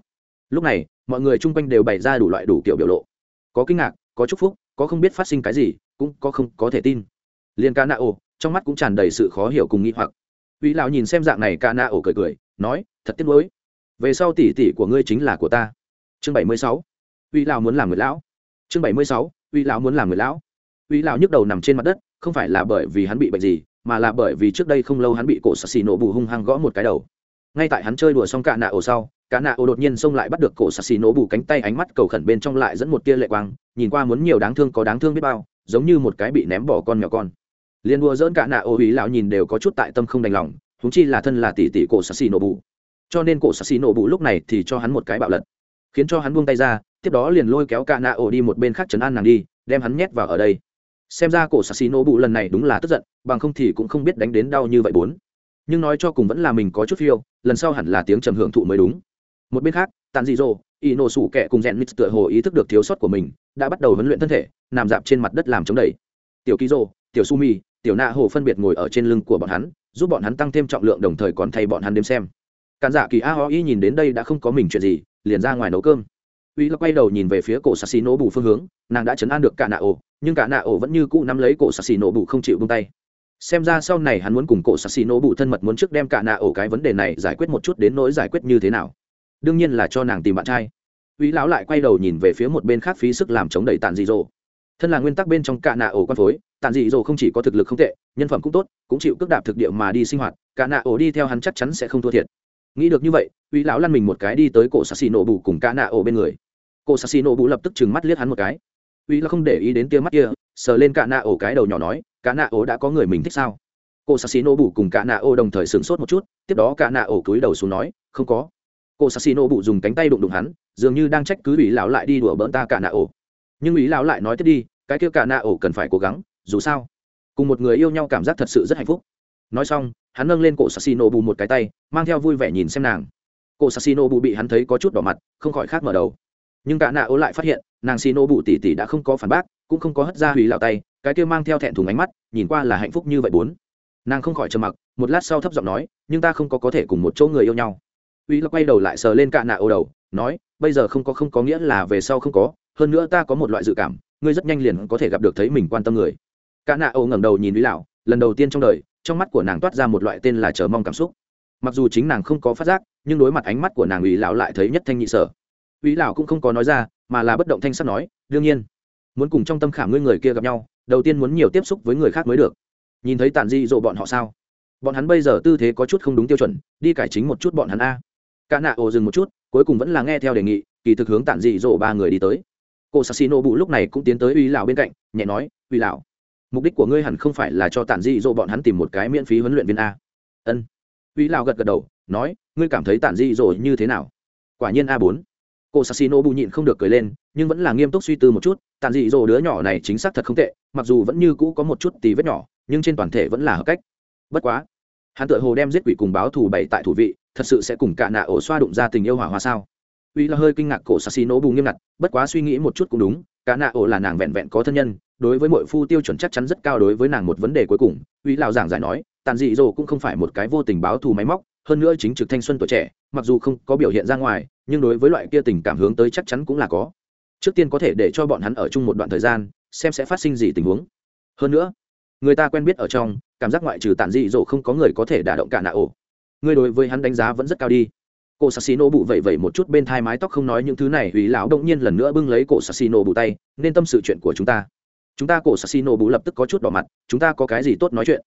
S1: Lúc này, mọi người chung quanh đều bày ra đủ loại đủ kiểu biểu lộ. Có kinh ngạc, có chúc phúc, có không biết phát sinh cái gì, cũng có không có thể tin. Liên ca na ô trong mắt cũng tràn đầy sự khó hiểu cùng nghĩ hoặc uy lão nhìn xem dạng này ca na ổ cười cười, nói, thật tiếc nuối. Về sau tỷ tỷ của ngươi chính là của ta. Chương bảy mươi sáu. Uy lão muốn làm người lão. Chương bảy mươi sáu. Uy lão muốn làm người lão. Uy lão nhức đầu nằm trên mặt đất, không phải là bởi vì hắn bị bệnh gì, mà là bởi vì trước đây không lâu hắn bị cổ sassi xì nổ bù hung hăng gõ một cái đầu. Ngay tại hắn chơi đùa xong cả nạ ổ sau cả nạ ổ đột nhiên xông lại bắt được cổ sassi xì nổ bù cánh tay ánh mắt cầu khẩn bên trong lại dẫn một tia lệ quang, nhìn qua muốn nhiều đáng thương có đáng thương biết bao, giống như một cái bị ném bỏ con nhỏ con liên đua dỡn cả nạ ô ý lão nhìn đều có chút tại tâm không đành lòng húng chi là thân là tỷ tỷ cổ sassi xì nổ bù cho nên cổ sassi nổ bụ lúc này thì cho hắn một cái bạo lật, khiến cho hắn buông tay ra, tiếp đó liền lôi kéo cả nạ ô đi một bên khác chấn an nàng đi, đem hắn nhét vào ở đây. Xem ra cổ sassi nổ bụ lần này đúng là tức giận, bằng không thì cũng không biết đánh đến đau như vậy bốn. Nhưng nói cho cùng vẫn là mình có chút phiêu, lần sau hẳn là tiếng trầm hưởng thụ mới đúng. Một bên khác, tàn dị dỗ y nổ sủ kẻ cùng rèn mít tựa hồ ý thức được thiếu sót của mình, đã bắt đầu huấn luyện thân thể, nằm dạp trên mặt đất làm chống đẩy. Tiểu ký rô tiểu su mi tiểu nạ hồ phân biệt ngồi ở trên lưng của bọn hắn, giúp bọn hắn tăng thêm trọng lượng đồng thời còn thay bọn hắn đếm xem. Cản dạ kỳ a ho y nhìn đến đây đã không có mình chuyện gì, liền ra ngoài nấu cơm. Uy là quay đầu nhìn về phía cổ sassi nổ bù phương hướng, nàng đã chấn an được cả nạ ổ, nhưng cả nạ ổ vẫn như cũ nắm lấy cổ sassi nổ bù không chịu bung tay. Xem ra sau này hắn muốn cùng cổ sassi nổ bù thân mật muốn trước đem cả nạ ổ cái vấn đề này giải quyết một chút đến nỗi giải quyết như thế nào. Đương nhiên là cho nàng tìm bạn trai. Uy lão lại quay đầu nhìn về phía một bên khác phí sức làm chống đẩy tàn dị dỗ thân là nguyên tắc bên trong cả nạ ổ quan phối, tàn dị dỗ không chỉ có thực lực không tệ, nhân phẩm cũng tốt, cũng chịu cước đạp thực địa mà đi sinh hoạt, cả nạ ổ đi theo hắn chắc chắn sẽ không thua thiệt. Nghĩ được như vậy uy lão lăn mình một cái đi tới cổ sassi nổ bù cùng cả nạ ổ bên người. Cổ sassi nổ bù lập tức trừng mắt liếc hắn một cái. Uy là không để ý đến tia mắt kia, sờ lên cả nạ ổ cái đầu nhỏ nói, cả nạ ổ đã có người mình thích sao? Cô sassino bù cùng cả nạ ổ đồng thời sửng sốt một chút, tiếp đó cả nạ ổ cúi đầu xuống nói, không có. Cô sassino bù dùng cánh tay đụng đụng hắn, dường như đang trách cứ ủy lão lại đi đùa bỡn ta cả nạ ổ nhưng ủy lão lại nói tiếp đi, cái kia cả nạ ổ cần phải cố gắng, dù sao, cùng một người yêu nhau cảm giác thật sự rất hạnh phúc. Nói xong, hắn nâng lên cổ sassino bù một cái tay, mang theo vui vẻ nhìn xem nàng. Cổ sassino bù bị hắn thấy có chút đỏ mặt, không khỏi khác mở đầu. Nhưng cả nạ ổ lại phát hiện, nàng xino bù tỉ tỉ đã không có phản bác, cũng không có hất ra hủy lão tay, cái kia mang theo thẹn thùng ánh mắt, nhìn qua là hạnh phúc như vậy bốn. Nàng không khỏi trầm mặc, một lát sau thấp giọng nói, nhưng ta không có có thể cùng một chỗ người yêu nhau. Uy là quay đầu lại sờ lên cả nạ ô đầu, nói, bây giờ không có không có nghĩa là về sau không có hơn nữa ta có một loại dự cảm, ngươi rất nhanh liền có thể gặp được thấy mình quan tâm người. Cả nạ ô ngẩng đầu nhìn lý lão lần đầu tiên trong đời, trong mắt của nàng toát ra một loại tên là chờ mong cảm xúc. Mặc dù chính nàng không có phát giác, nhưng đối mặt ánh mắt của nàng ủy lão lại thấy nhất thanh nhị sở. Ủy lão cũng không có nói ra, mà là bất động thanh sắt nói, đương nhiên, muốn cùng trong tâm khảm ngươi người kia gặp nhau, đầu tiên muốn nhiều tiếp xúc với người khác mới được. Nhìn thấy tàn di dỗ bọn họ sao? Bọn hắn bây giờ tư thế có chút không đúng tiêu chuẩn, đi cải chính một chút bọn hắn a. Cả nạ ồ dừng một chút, cuối cùng vẫn là nghe theo đề nghị, kỳ thực hướng tàn dị dỗ ba người đi tới cô sassino bụ lúc này cũng tiến tới uy lão bên cạnh, nhẹ nói, uy lão, mục đích của ngươi hẳn không phải là cho Tản Di dỗ bọn hắn tìm một cái miễn phí huấn luyện viên a. Ân. Uy lão gật gật đầu, nói, ngươi cảm thấy Tản Di dỗ như thế nào? Quả nhiên a bốn. Cô sassino bù nhịn không được cười lên, nhưng vẫn là nghiêm túc suy tư một chút, Tản Di dỗ đứa nhỏ này chính xác thật không tệ, mặc dù vẫn như cũ có một chút tì vết nhỏ, nhưng trên toàn thể vẫn là hợp cách. Bất quá, hắn tự hồ đem giết quỷ cùng báo thù bảy tại thủ vị, thật sự sẽ cùng cả nạ ổ xoa đụng ra tình yêu hỏa hoa sao? Uy là hơi kinh ngạc cổ sassino bù nghiêm ngặt, bất quá suy nghĩ một chút cũng đúng, cả nạ ổ là nàng vẹn vẹn có thân nhân, đối với mọi phu tiêu chuẩn chắc chắn rất cao đối với nàng một vấn đề cuối cùng, uy lào giảng giải nói, tàn dị dỗ cũng không phải một cái vô tình báo thù máy móc, hơn nữa chính trực thanh xuân tuổi trẻ, mặc dù không có biểu hiện ra ngoài, nhưng đối với loại kia tình cảm hướng tới chắc chắn cũng là có. Trước tiên có thể để cho bọn hắn ở chung một đoạn thời gian, xem sẽ phát sinh gì tình huống. Hơn nữa, người ta quen biết ở trong, cảm giác ngoại trừ tản dị dỗ không có người có thể đả động cả nạ ổ. Người đối với hắn đánh giá vẫn rất cao đi cổ sassino bụ vẩy vẩy một chút bên thai mái tóc không nói những thứ này, hủy lão đông nhiên lần nữa bưng lấy cổ sassino bụ tay, nên tâm sự chuyện của chúng ta. Chúng ta cổ sassino bụ lập tức có chút đỏ mặt, chúng ta có cái gì tốt nói chuyện?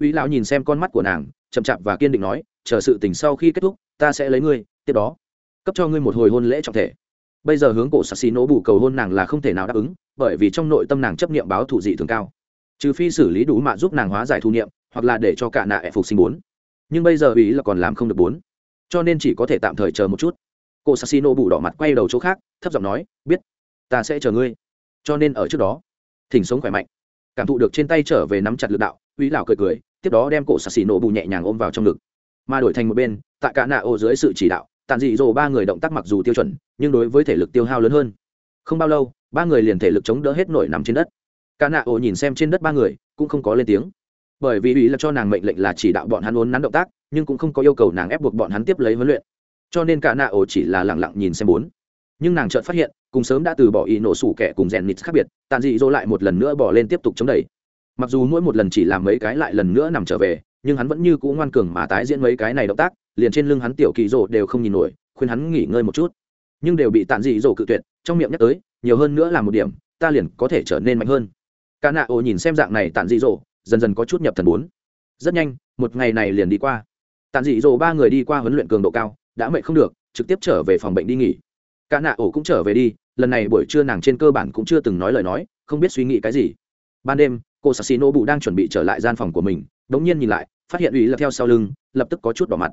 S1: Hủy lão nhìn xem con mắt của nàng, chậm chạp và kiên định nói, chờ sự tình sau khi kết thúc, ta sẽ lấy ngươi, tiếp đó, cấp cho ngươi một hồi hôn lễ trọng thể. Bây giờ hướng cổ sassino bụ cầu hôn nàng là không thể nào đáp ứng, bởi vì trong nội tâm nàng chấp niệm báo thủ dị thường cao. Trừ phi xử lý đủ mạ giúp nàng hóa giải thu niệm, hoặc là để cho cả nạ phục sinh bốn. Nhưng bây giờ ý là còn làm không được bốn cho nên chỉ có thể tạm thời chờ một chút. Cô sassino bù đỏ mặt quay đầu chỗ khác, thấp giọng nói, biết, ta sẽ chờ ngươi. Cho nên ở trước đó, thỉnh sống khỏe mạnh. Cảm thụ được trên tay trở về nắm chặt lực đạo uy lão cười cười, tiếp đó đem cổ sassino bù nhẹ nhàng ôm vào trong ngực. Mà đổi thành một bên, tại cả nạ ô dưới sự chỉ đạo tàn dị dỗ ba người động tác mặc dù tiêu chuẩn, nhưng đối với thể lực tiêu hao lớn hơn. Không bao lâu, ba người liền thể lực chống đỡ hết nổi nằm trên đất. Cả nạ Ô nhìn xem trên đất ba người, cũng không có lên tiếng bởi vì ủy là cho nàng mệnh lệnh là chỉ đạo bọn hắn uốn nắn động tác, nhưng cũng không có yêu cầu nàng ép buộc bọn hắn tiếp lấy huấn luyện. Cho nên cả nạ ổ chỉ là lẳng lặng nhìn xem bốn. Nhưng nàng chợt phát hiện, cùng sớm đã từ bỏ ý nổ sủ kẻ cùng rèn nịt khác biệt, tàn dị dỗ lại một lần nữa bỏ lên tiếp tục chống đẩy. Mặc dù mỗi một lần chỉ làm mấy cái lại lần nữa nằm trở về, nhưng hắn vẫn như cũ ngoan cường mà tái diễn mấy cái này động tác, liền trên lưng hắn tiểu kỳ dỗ đều không nhìn nổi, khuyên hắn nghỉ ngơi một chút. Nhưng đều bị tàn dị dỗ cự tuyệt, trong miệng nhắc tới, nhiều hơn nữa là một điểm, ta liền có thể trở nên mạnh hơn. Cả nạ ổ nhìn xem dạng này tàn dị dỗ dần dần có chút nhập thần bốn. Rất nhanh, một ngày này liền đi qua. Tàn dị dỗ ba người đi qua huấn luyện cường độ cao, đã mệt không được, trực tiếp trở về phòng bệnh đi nghỉ. Cả nạ ổ cũng trở về đi, lần này buổi trưa nàng trên cơ bản cũng chưa từng nói lời nói, không biết suy nghĩ cái gì. Ban đêm, cô sassino bụ đang chuẩn bị trở lại gian phòng của mình, đống nhiên nhìn lại, phát hiện ủy là theo sau lưng, lập tức có chút đỏ mặt.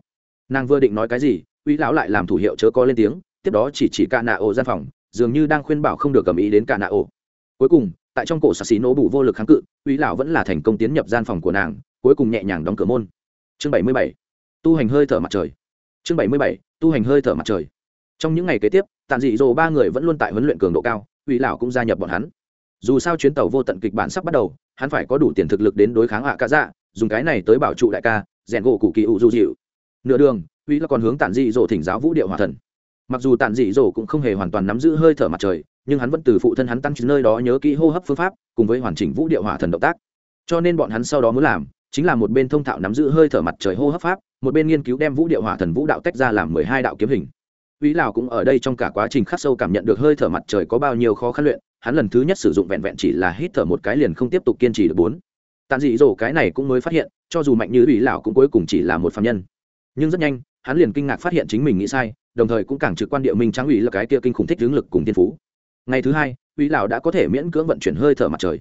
S1: Nàng vừa định nói cái gì ủy lão lại làm thủ hiệu chớ có lên tiếng, tiếp đó chỉ chỉ cả nạ ổ gian phòng, dường như đang khuyên bảo không được cầm ý đến cả nạ ổ. Cuối cùng tại trong cổ xà xí nổ bù vô lực kháng cự, uy lão vẫn là thành công tiến nhập gian phòng của nàng, cuối cùng nhẹ nhàng đóng cửa môn. Chương bảy mươi bảy, tu hành hơi thở mặt trời. Chương bảy mươi bảy, tu hành hơi thở mặt trời. Trong những ngày kế tiếp tàn dị Dồ ba người vẫn luôn tại huấn luyện cường độ cao, Uy lão cũng gia nhập bọn hắn. Dù sao chuyến tàu vô tận kịch bản sắp bắt đầu, hắn phải có đủ tiền thực lực đến đối kháng hạ cả dạ dùng cái này tới bảo trụ đại ca, rèn gỗ cụ kỳ ủ du dịu. Nửa đường, Uy là còn hướng tàn dị dỗ thỉnh giáo vũ điệu hòa thần. Mặc dù tàn dị dỗ cũng không hề hoàn toàn nắm giữ hơi thở mặt trời nhưng hắn vẫn từ phụ thân hắn tăng nơi đó nhớ kỹ hô hấp phương pháp cùng với hoàn chỉnh vũ điệu hỏa thần động tác cho nên bọn hắn sau đó muốn làm chính là một bên thông thạo nắm giữ hơi thở mặt trời hô hấp pháp một bên nghiên cứu đem vũ điệu hỏa thần vũ đạo tách ra làm mười hai đạo kiếm hình Vĩ Lão cũng ở đây trong cả quá trình khắc sâu cảm nhận được hơi thở mặt trời có bao nhiêu khó khăn luyện, hắn lần thứ nhất sử dụng vẹn vẹn chỉ là hít thở một cái liền không tiếp tục kiên trì được bốn. Tàn dị dỗ cái này cũng mới phát hiện, cho dù mạnh như Vĩ Lão cũng cuối cùng chỉ là một phàm nhân. Nhưng rất nhanh, hắn liền kinh ngạc phát hiện chính mình nghĩ sai, đồng thời cũng càng trực quan địa minh tráng ủy là cái kia kinh khủng thích hướng lực cùng tiên phú. Ngày thứ hai, Vĩ Lão đã có thể miễn cưỡng vận chuyển hơi thở mặt trời.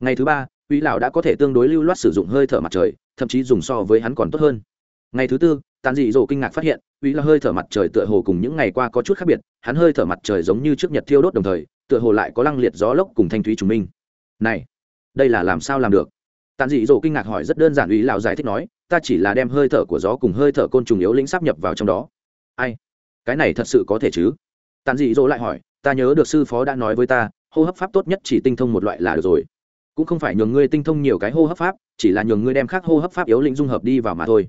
S1: Ngày thứ ba, Vĩ Lão đã có thể tương đối lưu loát sử dụng hơi thở mặt trời, thậm chí dùng so với hắn còn tốt hơn. Ngày thứ tư, tàn dị dỗ kinh ngạc phát hiện uy là hơi thở mặt trời tựa hồ cùng những ngày qua có chút khác biệt hắn hơi thở mặt trời giống như trước nhật thiêu đốt đồng thời tựa hồ lại có lăng liệt gió lốc cùng thanh thúy trùng minh. Này đây là làm sao làm được? Tàn dị dỗ kinh ngạc hỏi rất đơn giản uy Lão giải thích nói ta chỉ là đem hơi thở của gió cùng hơi thở côn trùng yếu lĩnh sắp nhập vào trong đó. Ai? Cái này thật sự có thể chứ? Tàn dị dỗ lại hỏi ta nhớ được sư phó đã nói với ta, hô hấp pháp tốt nhất chỉ tinh thông một loại là được rồi. Cũng không phải nhường ngươi tinh thông nhiều cái hô hấp pháp, chỉ là nhường ngươi đem khác hô hấp pháp yếu lĩnh dung hợp đi vào mà thôi.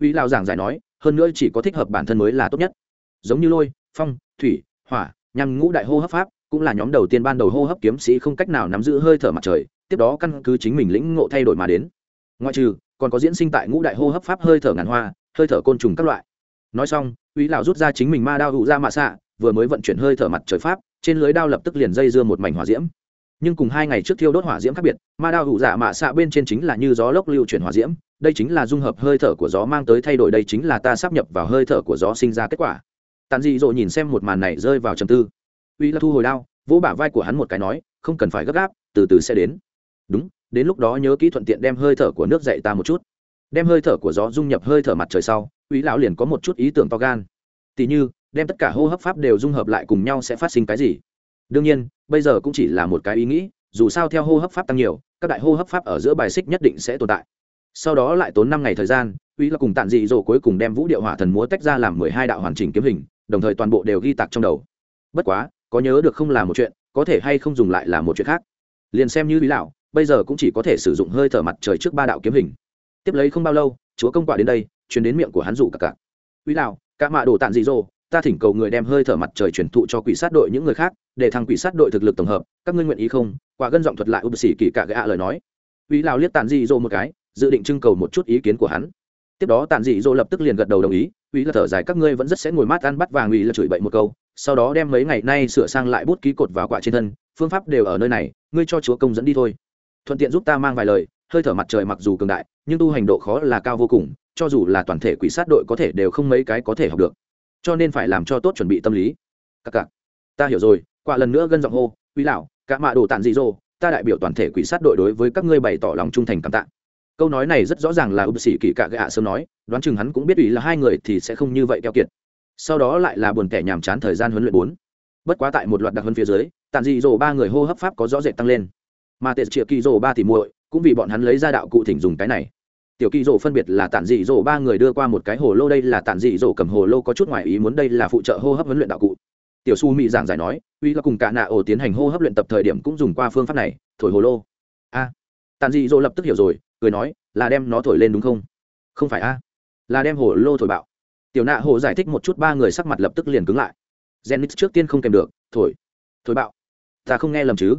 S1: Uy lao giảng giải nói, hơn nữa chỉ có thích hợp bản thân mới là tốt nhất. Giống như lôi, phong, thủy, hỏa, nhằm ngũ đại hô hấp pháp, cũng là nhóm đầu tiên ban đầu hô hấp kiếm sĩ không cách nào nắm giữ hơi thở mặt trời, tiếp đó căn cứ chính mình lĩnh ngộ thay đổi mà đến. Ngoại trừ, còn có diễn sinh tại ngũ đại hô hấp pháp hơi thở ngàn hoa, hơi thở côn trùng các loại. Nói xong uy lão rút ra chính mình ma đao hụ ra mạ xạ vừa mới vận chuyển hơi thở mặt trời pháp, trên lưới đao lập tức liền dây dưa một mảnh hỏa diễm. Nhưng cùng hai ngày trước thiêu đốt hỏa diễm khác biệt, ma đao hủ dạ mạ xạ bên trên chính là như gió lốc lưu chuyển hỏa diễm, đây chính là dung hợp hơi thở của gió mang tới thay đổi, đây chính là ta sắp nhập vào hơi thở của gió sinh ra kết quả. Tàn dị dỗ nhìn xem một màn này rơi vào trầm tư. Uy là thu hồi đao, vỗ bả vai của hắn một cái nói, không cần phải gấp gáp, từ từ sẽ đến. Đúng, đến lúc đó nhớ kỹ thuận tiện đem hơi thở của nước dậy ta một chút. Đem hơi thở của gió dung nhập hơi thở mặt trời sau, uy lão liền có một chút ý tưởng to gan. Tỉ như đem tất cả hô hấp pháp đều dung hợp lại cùng nhau sẽ phát sinh cái gì? Đương nhiên, bây giờ cũng chỉ là một cái ý nghĩ, dù sao theo hô hấp pháp tăng nhiều, các đại hô hấp pháp ở giữa bài xích nhất định sẽ tồn tại. Sau đó lại tốn năm ngày thời gian, uy là cùng tản dị dỗ cuối cùng đem vũ điệu hỏa thần múa tách ra làm mười hai đạo hoàn chỉnh kiếm hình, đồng thời toàn bộ đều ghi tạc trong đầu. Bất quá, có nhớ được không là một chuyện, có thể hay không dùng lại là một chuyện khác. Liền xem như lý lão, bây giờ cũng chỉ có thể sử dụng hơi thở mặt trời trước ba đạo kiếm hình. Tiếp lấy không bao lâu, chúa công quả đến đây chuyển đến miệng của hắn dụ cả cả. Quý lão cả mạ đồ tản dị dỗ ta thỉnh cầu người đem hơi thở mặt trời truyền thụ cho quỷ sát đội những người khác, để thằng quỷ sát đội thực lực tổng hợp, các ngươi nguyện ý không? Quả gân giọng thuật lại ưu sĩ kỳ cả gã lời nói. Uy lão liếc tàn dị dỗ một cái, dự định trưng cầu một chút ý kiến của hắn. Tiếp đó tàn dị dỗ lập tức liền gật đầu đồng ý uy là thở dài, các ngươi vẫn rất sẽ ngồi mát ăn bắt vàng uy là chửi bậy một câu, sau đó đem mấy ngày nay sửa sang lại bút ký cột vào quả trên thân, phương pháp đều ở nơi này, ngươi cho chúa công dẫn đi thôi. Thuận tiện giúp ta mang vài lời, hơi thở mặt trời mặc dù cường đại, nhưng tu hành độ khó là cao vô cùng, cho dù là toàn thể quỷ sát đội có thể đều không mấy cái có thể học được cho nên phải làm cho tốt chuẩn bị tâm lý. Các cặc ta hiểu rồi, quả lần nữa gân giọng hô, quý lão, cả mạ đồ tàn dị dỗ ta đại biểu toàn thể quỷ sát đội đối với các ngươi bày tỏ lòng trung thành cảm tạ. Câu nói này rất rõ ràng là ưu sĩ kỳ cạ gạ sớm nói, đoán chừng hắn cũng biết ủy là hai người thì sẽ không như vậy keo kiệt. Sau đó lại là buồn kẻ nhàm chán thời gian huấn luyện bốn. Bất quá tại một loạt đặc hơn phía dưới tàn dị dỗ ba người hô hấp pháp có rõ rệt tăng lên. Mà tệ triệu kỳ dỗ ba thì muội, cũng vì bọn hắn lấy ra đạo cụ thỉnh dùng cái này tiểu kỳ rổ phân biệt là tản dị rổ ba người đưa qua một cái hồ lô đây là tản dị rổ cầm hồ lô có chút ngoài ý muốn đây là phụ trợ hô hấp huấn luyện đạo cụ. Tiểu su mỹ giảng giải nói uy là cùng cả nạ ổ tiến hành hô hấp luyện tập thời điểm cũng dùng qua phương pháp này thổi hồ lô. A. À, tản dị rổ lập tức hiểu rồi cười nói là đem nó thổi lên đúng không? Không phải a. Là đem hồ lô thổi bạo. Tiểu nạ hồ giải thích một chút ba người sắc mặt lập tức liền cứng lại. Genix trước tiên không kèm được thổi thổi bạo. Ta không nghe lầm chứ?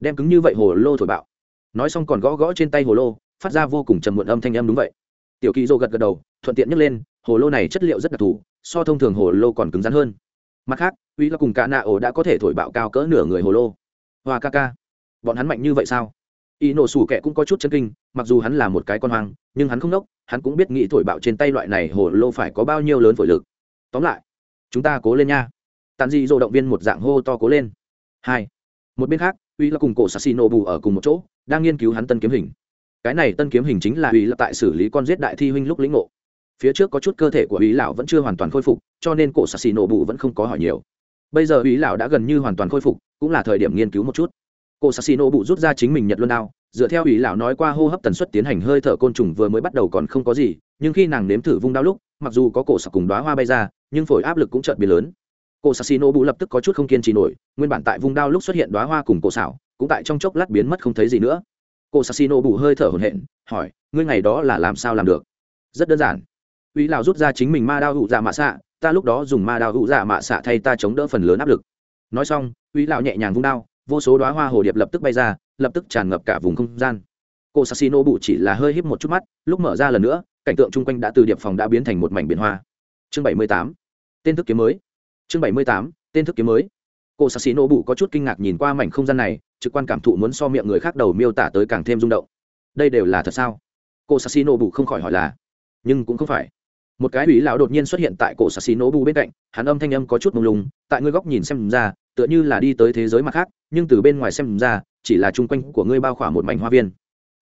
S1: Đem cứng như vậy hồ lô thổi bạo. Nói xong còn gõ gõ trên tay hồ lô phát ra vô cùng trầm muộn âm thanh âm đúng vậy. Tiểu kỳ dô gật gật đầu, thuận tiện nhấc lên, hồ lô này chất liệu rất đặc thù, so thông thường hồ lô còn cứng rắn hơn. Mặt khác, uy là cùng cả nạ ổ đã có thể thổi bạo cao cỡ nửa người hồ lô. Hoa ca ca, bọn hắn mạnh như vậy sao? Y nổ sủ kẻ cũng có chút chân kinh, mặc dù hắn là một cái con hoang, nhưng hắn không nốc hắn cũng biết nghĩ thổi bạo trên tay loại này hồ lô phải có bao nhiêu lớn phổi lực. Tóm lại, chúng ta cố lên nha. Tàn dị dỗ động viên một dạng hô to cố lên. Hai, một bên khác, uy là cùng cổ sassino bù ở cùng một chỗ, đang nghiên cứu hắn tân kiếm hình cái này tân kiếm hình chính là uy là tại xử lý con giết đại thi huynh lúc lĩnh ngộ. Phía trước có chút cơ thể của uy lão vẫn chưa hoàn toàn khôi phục, cho nên cổ sassino bù vẫn không có hỏi nhiều. Bây giờ uy lão đã gần như hoàn toàn khôi phục, cũng là thời điểm nghiên cứu một chút. Cô sassino bụ rút ra chính mình nhật luân đao, dựa theo ủy lão nói qua hô hấp tần suất tiến hành hơi thở côn trùng vừa mới bắt đầu còn không có gì, nhưng khi nàng nếm thử vung đao lúc, mặc dù có cổ sặc cùng đoá hoa bay ra, nhưng phổi áp lực cũng chợt biến lớn. Cô sassino bụ lập tức có chút không kiên trì nổi, nguyên bản tại vung đao lúc xuất hiện đoá hoa cùng cổ xảo, cũng tại trong chốc lát biến mất không thấy gì nữa cô sassino bù hơi thở hổn hển, hỏi, ngươi ngày đó là làm sao làm được? Rất đơn giản. Uy lão rút ra chính mình ma đao hụ dạ mạ xạ, ta lúc đó dùng ma đao hụ dạ mạ xạ thay ta chống đỡ phần lớn áp lực. Nói xong Uy lão nhẹ nhàng vung đao, vô số đoá hoa hồ điệp lập tức bay ra, lập tức tràn ngập cả vùng không gian. Cô sassino bù chỉ là hơi híp một chút mắt, lúc mở ra lần nữa, cảnh tượng chung quanh đã từ điệp phòng đã biến thành một mảnh biển hoa. Chương bảy mươi tám. Tên thức kiếm mới. Chương bảy mươi tám. Tên thức kiếm mới cô sassino bụ có chút kinh ngạc nhìn qua mảnh không gian này, trực quan cảm thụ muốn so miệng người khác đầu miêu tả tới càng thêm rung động. Đây đều là thật sao? Cô sassino bụ không khỏi hỏi là, nhưng cũng không phải. Một cái ủy lão đột nhiên xuất hiện tại cổ sassino bụ bên cạnh, hắn âm thanh âm có chút mông lung, tại ngươi góc nhìn xem ra, tựa như là đi tới thế giới mặt khác, nhưng từ bên ngoài xem ra, chỉ là chung quanh của ngươi bao khỏa một mảnh hoa viên.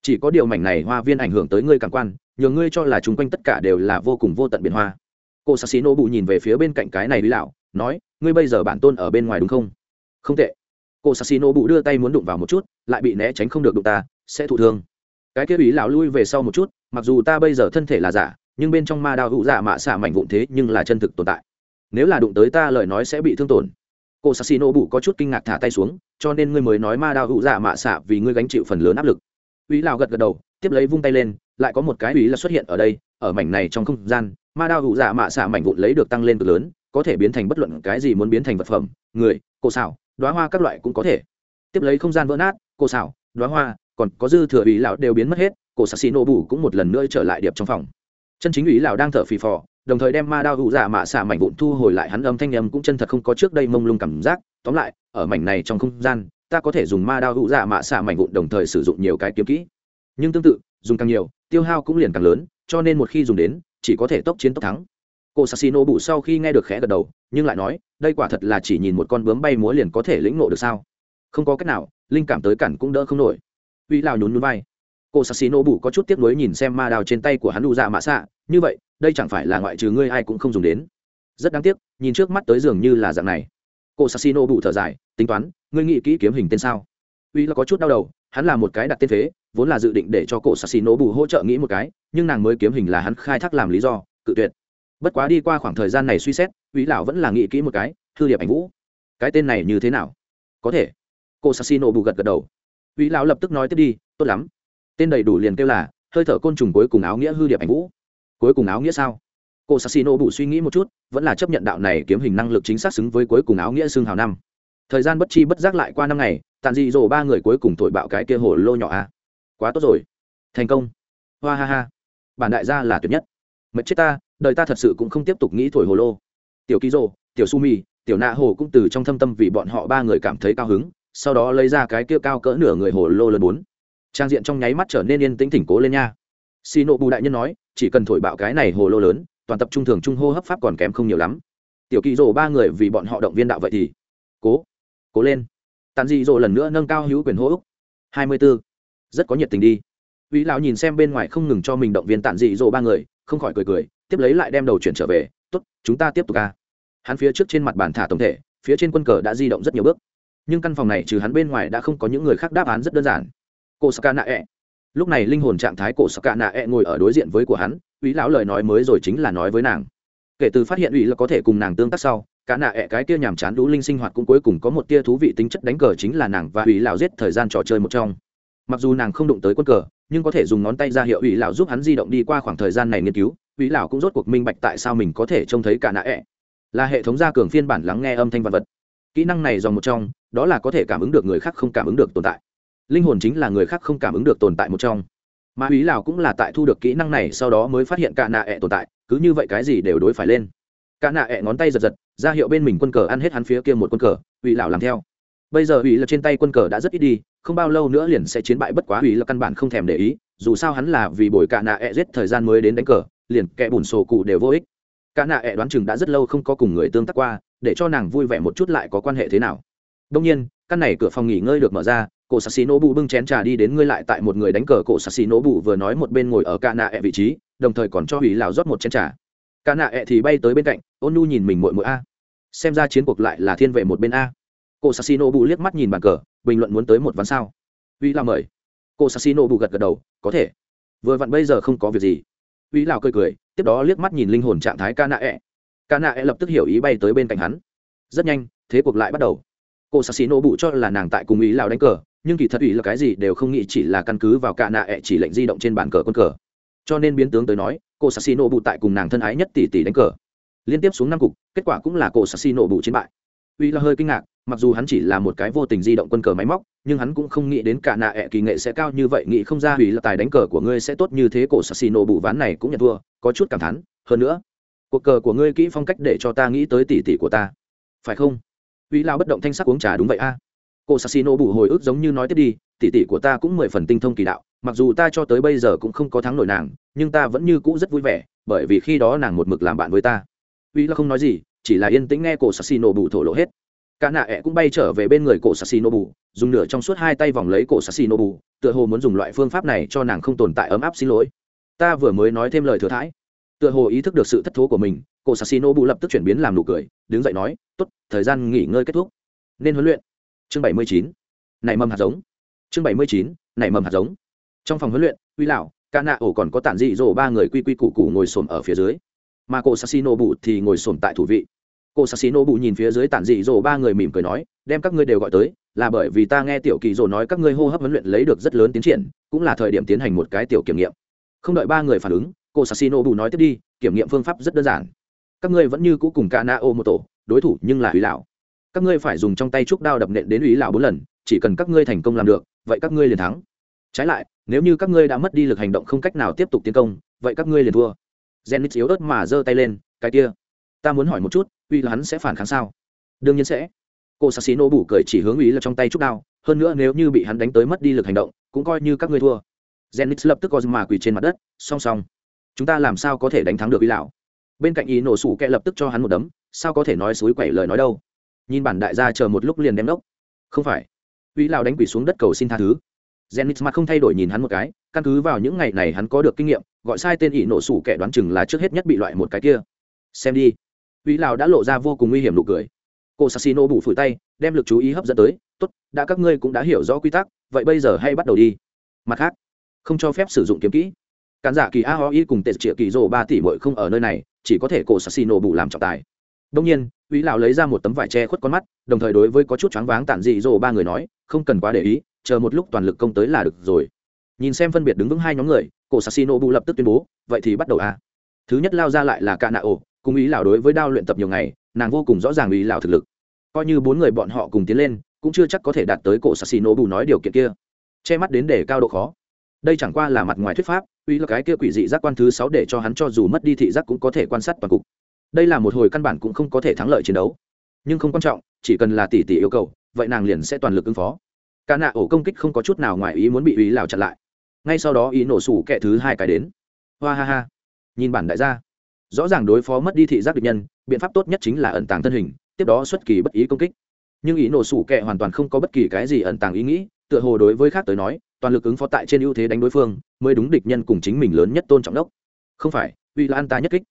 S1: Chỉ có điều mảnh này hoa viên ảnh hưởng tới ngươi cảm quan nhờ ngươi cho là chung quanh tất cả đều là vô cùng vô tận biển hoa. Cô sassino bụ nhìn về phía bên cạnh cái này ủy lão nói, ngươi bây giờ bản tôn ở bên ngoài đúng không? Không tệ. Cô sassino bụ đưa tay muốn đụng vào một chút, lại bị né tránh không được đụng ta, sẽ thụ thương. Cái kia ủy lão lui về sau một chút, mặc dù ta bây giờ thân thể là giả, nhưng bên trong ma đao hữu giả mạ xả mảnh vụn thế nhưng là chân thực tồn tại. Nếu là đụng tới ta lời nói sẽ bị thương tổn. Cô sassino bụ có chút kinh ngạc thả tay xuống, cho nên ngươi mới nói ma đao hữu giả mạ xạ vì ngươi gánh chịu phần lớn áp lực. Ủy lão gật gật đầu, tiếp lấy vung tay lên, lại có một cái ủy là xuất hiện ở đây, ở mảnh này trong không gian, ma đao hữu giả mạ xạ mảnh vụn lấy được tăng lên cực lớn có thể biến thành bất luận cái gì muốn biến thành vật phẩm, người cô xảo đoá hoa các loại cũng có thể. Tiếp lấy không gian vỡ nát cô xảo đoá hoa, còn có dư thừa ủy lão đều biến mất hết, cổ sassi nổ bù cũng một lần nữa trở lại điệp trong phòng. Chân chính ủy lão đang thở phì phò, đồng thời đem ma đao hụ dạ mạ xả mảnh vụn thu hồi lại, hắn âm thanh âm cũng chân thật không có trước đây mông lung cảm giác. Tóm lại, ở mảnh này trong không gian, ta có thể dùng ma đao hụ dạ mạ xả mảnh vụn đồng thời sử dụng nhiều cái kiếm kỹ. Nhưng tương tự, dùng càng nhiều, tiêu hao cũng liền càng lớn, cho nên một khi dùng đến, chỉ có thể tốc chiến tốc thắng cô sassino bụ sau khi nghe được khẽ gật đầu, nhưng lại nói, đây quả thật là chỉ nhìn một con bướm bay múa liền có thể lĩnh nộ được sao? Không có cách nào, linh cảm tới cản cũng đỡ không nổi. Uy lào nhún nhún vai. Cô sassino bụ có chút tiếc nuối nhìn xem ma đào trên tay của hắn đủ dạ mạ xạ như vậy, đây chẳng phải là ngoại trừ ngươi ai cũng không dùng đến. Rất đáng tiếc, nhìn trước mắt tới dường như là dạng này. Cô sassino bụ thở dài, tính toán, ngươi nghĩ kỹ kiếm hình tên sao? Uy là có chút đau đầu, hắn là một cái đặt tên phế, vốn là dự định để cho cổ sassino bù hỗ trợ nghĩ một cái, nhưng nàng mới kiếm hình là hắn khai thác làm lý do, cự tuyệt bất quá đi qua khoảng thời gian này suy xét ý lão vẫn là nghĩ kỹ một cái, thư điệp ảnh vũ. Cái tên này như thế nào? Có thể. Cô sassino bù gật gật đầu. Ý lão lập tức nói tiếp đi, tốt lắm. Tên đầy đủ liền kêu là, hơi thở côn trùng cuối cùng áo nghĩa hư điệp ảnh vũ. Cuối cùng áo nghĩa sao? Cô sassino bù suy nghĩ một chút, vẫn là chấp nhận đạo này kiếm hình năng lực chính xác xứng với cuối cùng áo nghĩa xương hào năm. Thời gian bất chi bất giác lại qua năm ngày tàn dị dỗ ba người cuối cùng thổi bạo cái kia hồ lô nhỏ a. Quá tốt rồi. Thành công. Hoa ha ha. Bản đại gia là tuyệt nhất mệt chết ta đời ta thật sự cũng không tiếp tục nghĩ thổi hồ lô. Tiểu ký rô tiểu su mi tiểu nạ hồ cũng từ trong thâm tâm vì bọn họ ba người cảm thấy cao hứng sau đó lấy ra cái kia cao cỡ nửa người hồ lô lớn bốn. Trang diện trong nháy mắt trở nên yên tĩnh thỉnh cố lên nha. Xì nộ bù đại nhân nói chỉ cần thổi bạo cái này hồ lô lớn toàn tập trung thường trung hô hấp pháp còn kém không nhiều lắm. Tiểu kỳ rồ ba người vì bọn họ động viên đạo vậy thì cố cố lên. Tàn dị rồ lần nữa nâng cao hữu quyền hô úc hai mươi b ố rất có nhiệt tình đi. Vĩ lão nhìn xem bên ngoài không ngừng cho mình động viên tàn dị rồ ba người, không khỏi cười cười, tiếp lấy lại đem đầu chuyển trở về, "Tốt, chúng ta tiếp tục ca Hắn phía trước trên mặt bàn thả tổng thể, phía trên quân cờ đã di động rất nhiều bước. Nhưng căn phòng này trừ hắn bên ngoài đã không có những người khác đáp án rất đơn giản. cô saka nạ ẹ、e. Lúc này linh hồn trạng thái cổ saka nạ e ngồi ở đối diện với của hắn, ý lão lời nói mới rồi chính là nói với nàng. Kể từ phát hiện ủy là có thể cùng nàng tương tác sau, cả nạ ẹ cái kia nhàm chán đũ linh sinh hoạt cũng cuối cùng có một tia thú vị tính chất đánh cờ chính là nàng và ủy lão giết thời gian trò chơi một trong mặc dù nàng không đụng tới quân cờ nhưng có thể dùng ngón tay ra hiệu ủy lão giúp hắn di động đi qua khoảng thời gian này nghiên cứu, ủy lão cũng rốt cuộc minh bạch tại sao mình có thể trông thấy cả nạ ẹ. Là hệ thống gia cường phiên bản lắng nghe âm thanh vật vật. Kỹ năng này dòng một trong, đó là có thể cảm ứng được người khác không cảm ứng được tồn tại. Linh hồn chính là người khác không cảm ứng được tồn tại một trong. Mà ý lão cũng là tại thu được kỹ năng này sau đó mới phát hiện cả nạ ẹ tồn tại, cứ như vậy cái gì đều đối phải lên. Cả nạ ẹ ngón tay giật giật, ra hiệu bên mình quân cờ ăn hết hắn phía kia một quân cờ, ủy lão làm theo bây giờ ủy lập trên tay quân cờ đã rất ít đi, không bao lâu nữa liền sẽ chiến bại, bất quá ủy lập căn bản không thèm để ý, dù sao hắn là vì bồi cả nạ ẹ giết thời gian mới đến đánh cờ, liền kẻ bùn sổ cụ đều vô ích. Cả nạ ẹ đoán chừng đã rất lâu không có cùng người tương tác qua, để cho nàng vui vẻ một chút lại có quan hệ thế nào. Đông nhiên, căn này cửa phòng nghỉ ngơi được mở ra, cổ sassi xì nổ bụ bưng chén trà đi đến ngươi lại tại một người đánh cờ. Cổ sassi xì nổ bụ vừa nói một bên ngồi ở cả nạ ẹ vị trí, đồng thời còn cho ủy lào rót một chén trà. Cả nạ ẹ thì bay tới bên cạnh, ôn nu nhìn mình mội mội a. Xem ra chiến cuộc lại là thiên vệ một bên a. Cô sassi bù liếc mắt nhìn bàn cờ, bình luận muốn tới một ván sao? Uy lao mời. Cô sassino bù gật gật đầu, có thể. Vừa vặn bây giờ không có việc gì. Uy lao cười cười, tiếp đó liếc mắt nhìn linh hồn trạng thái ca nạ ẹ ca nạ ẹ lập tức hiểu ý bay tới bên cạnh hắn. Rất nhanh, thế cuộc lại bắt đầu. Cô sassino bù cho là nàng tại cùng ý lao đánh cờ, nhưng kỳ thật ủy là cái gì đều không nghĩ chỉ là căn cứ vào ca nạ ẹ chỉ lệnh di động trên bàn cờ quân cờ. Cho nên biến tướng tới nói, cô sassino bù tại cùng nàng thân ái nhất tỷ tỷ đánh cờ. Liên tiếp xuống năm cục, kết quả cũng là cô sassino bù chiến bại. Uy là hơi kinh ngạc mặc dù hắn chỉ là một cái vô tình di động quân cờ máy móc, nhưng hắn cũng không nghĩ đến cả nạ ẹ kỳ nghệ sẽ cao như vậy, nghĩ không ra hủy là tài đánh cờ của ngươi sẽ tốt như thế, cổ sassino bù ván này cũng nhận thua, có chút cảm thán. Hơn nữa, cuộc cờ của ngươi kỹ phong cách để cho ta nghĩ tới tỷ tỷ của ta. Phải không? Uy lao bất động thanh sắc uống trà đúng vậy a. À? cô sassino bù hồi ức giống như nói tiếp đi, tỷ tỷ của ta cũng mười phần tinh thông kỳ đạo, mặc dù ta cho tới bây giờ cũng không có thắng nổi nàng, nhưng ta vẫn như cũ rất vui vẻ, bởi vì khi đó nàng một mực làm bạn với ta. Uy là không nói gì, chỉ là yên tĩnh nghe cổ sassino bù thổ lộ hết cả nạ ẹ cũng bay trở về bên người cổ sassino bù, dùng nửa trong suốt hai tay vòng lấy cổ sassino bù, tựa hồ muốn dùng loại phương pháp này cho nàng không tồn tại ấm áp xin lỗi. Ta vừa mới nói thêm lời thừa thãi. Tựa hồ ý thức được sự thất thố của mình, cổ sassino bù lập tức chuyển biến làm nụ cười, đứng dậy nói, tốt, thời gian nghỉ ngơi kết thúc. Nên huấn luyện. Chương bảy mươi chín. Nảy mầm hạt giống. Chương bảy mươi chín. Nảy mầm hạt giống. Trong phòng huấn luyện, uy lão ca nạ ổ còn có tản dị dỗ ba người quy quy củ củ ngồi xổm ở phía dưới. Mà cổ sassino Bụ thì ngồi xổm tại thủ vị cô sassino bù nhìn phía dưới tản dị dỗ ba người mỉm cười nói, đem các ngươi đều gọi tới, là bởi vì ta nghe tiểu kỳ dỗ nói các ngươi hô hấp huấn luyện lấy được rất lớn tiến triển, cũng là thời điểm tiến hành một cái tiểu kiểm nghiệm. Không đợi ba người phản ứng, cô sassino bù nói tiếp đi, kiểm nghiệm phương pháp rất đơn giản. Các ngươi vẫn như cũ cùng ca na ô một tổ đối thủ nhưng là ủy lão. Các ngươi phải dùng trong tay trúc đao đập nện đến ủy lão bốn lần, chỉ cần các ngươi thành công làm được, vậy các ngươi liền thắng. Trái lại, nếu như các ngươi đã mất đi lực hành động không cách nào tiếp tục tiến công, vậy các ngươi liền thua. Zenith yếu ớt mà giơ tay lên, cái kia ta muốn hỏi một chút uy là hắn sẽ phản kháng sao? Đương nhiên sẽ. Cô sassino bủ cười chỉ hướng ý là trong tay chút đao hơn nữa nếu như bị hắn đánh tới mất đi lực hành động cũng coi như các ngươi thua. Zenith lập tức có mà quỳ trên mặt đất song song. Chúng ta làm sao có thể đánh thắng được uy lão? Bên cạnh ý nổ sủ kẹ lập tức cho hắn một đấm sao có thể nói suối quẩy lời nói đâu? Nhìn bản đại gia chờ một lúc liền đem đốc. Không phải. Uy lão đánh quỳ xuống đất cầu xin tha thứ. Zenith mặt không thay đổi nhìn hắn một cái, căn cứ vào những ngày này hắn có được kinh nghiệm, gọi sai tên ý nổ sủ kẻ đoán chừng là trước hết nhất bị loại một cái kia. Xem đi. Uy Lão đã lộ ra vô cùng nguy hiểm nụ cười. Cô Sasino bù phủi tay, đem lực chú ý hấp dẫn tới, "Tốt, đã các ngươi cũng đã hiểu rõ quy tắc, vậy bây giờ hay bắt đầu đi." Mặt khác, không cho phép sử dụng kiếm kỹ. Cản giả kỳ Aoi cùng Tệ Triệu Kỳ Dụ ba tỷ muội không ở nơi này, chỉ có thể cổ Sasino bù làm trọng tài. Đương nhiên, Uy lão lấy ra một tấm vải che khuất con mắt, đồng thời đối với có chút choáng váng tản dị Dụ ba người nói, "Không cần quá để ý, chờ một lúc toàn lực công tới là được rồi." Nhìn xem phân biệt đứng vững hai nhóm người, cổ Sasino bù lập tức tuyên bố, "Vậy thì bắt đầu a." Thứ nhất lao ra lại là Kanao, cùng ý lão đối với đao luyện tập nhiều ngày, nàng vô cùng rõ ràng ý lão thực lực. Coi như bốn người bọn họ cùng tiến lên, cũng chưa chắc có thể đạt tới cổ sasino bù nói điều kiện kia. Che mắt đến để cao độ khó. Đây chẳng qua là mặt ngoài thuyết pháp uy là cái kia quỷ dị giác quan thứ sáu để cho hắn cho dù mất đi thị giác cũng có thể quan sát toàn cục. Đây là một hồi căn bản cũng không có thể thắng lợi chiến đấu. Nhưng không quan trọng, chỉ cần là tỷ tỷ yêu cầu, vậy nàng liền sẽ toàn lực ứng phó. Cả nạ ổ công kích không có chút nào ngoài ý muốn bị ý lào chặn lại. Ngay sau đó ý nổ sủ kẻ thứ hai cái đến. Hoa ha ha. Nhìn bản đại gia rõ ràng đối phó mất đi thị giác địch nhân, biện pháp tốt nhất chính là ẩn tàng thân hình, tiếp đó xuất kỳ bất ý công kích. Nhưng ý nổ sủ kẹ hoàn toàn không có bất kỳ cái gì ẩn tàng ý nghĩ, tựa hồ đối với khác tới nói, toàn lực ứng phó tại trên ưu thế đánh đối phương, mới đúng địch nhân cùng chính mình lớn nhất tôn trọng đốc. Không phải, uy là an ta nhất kích.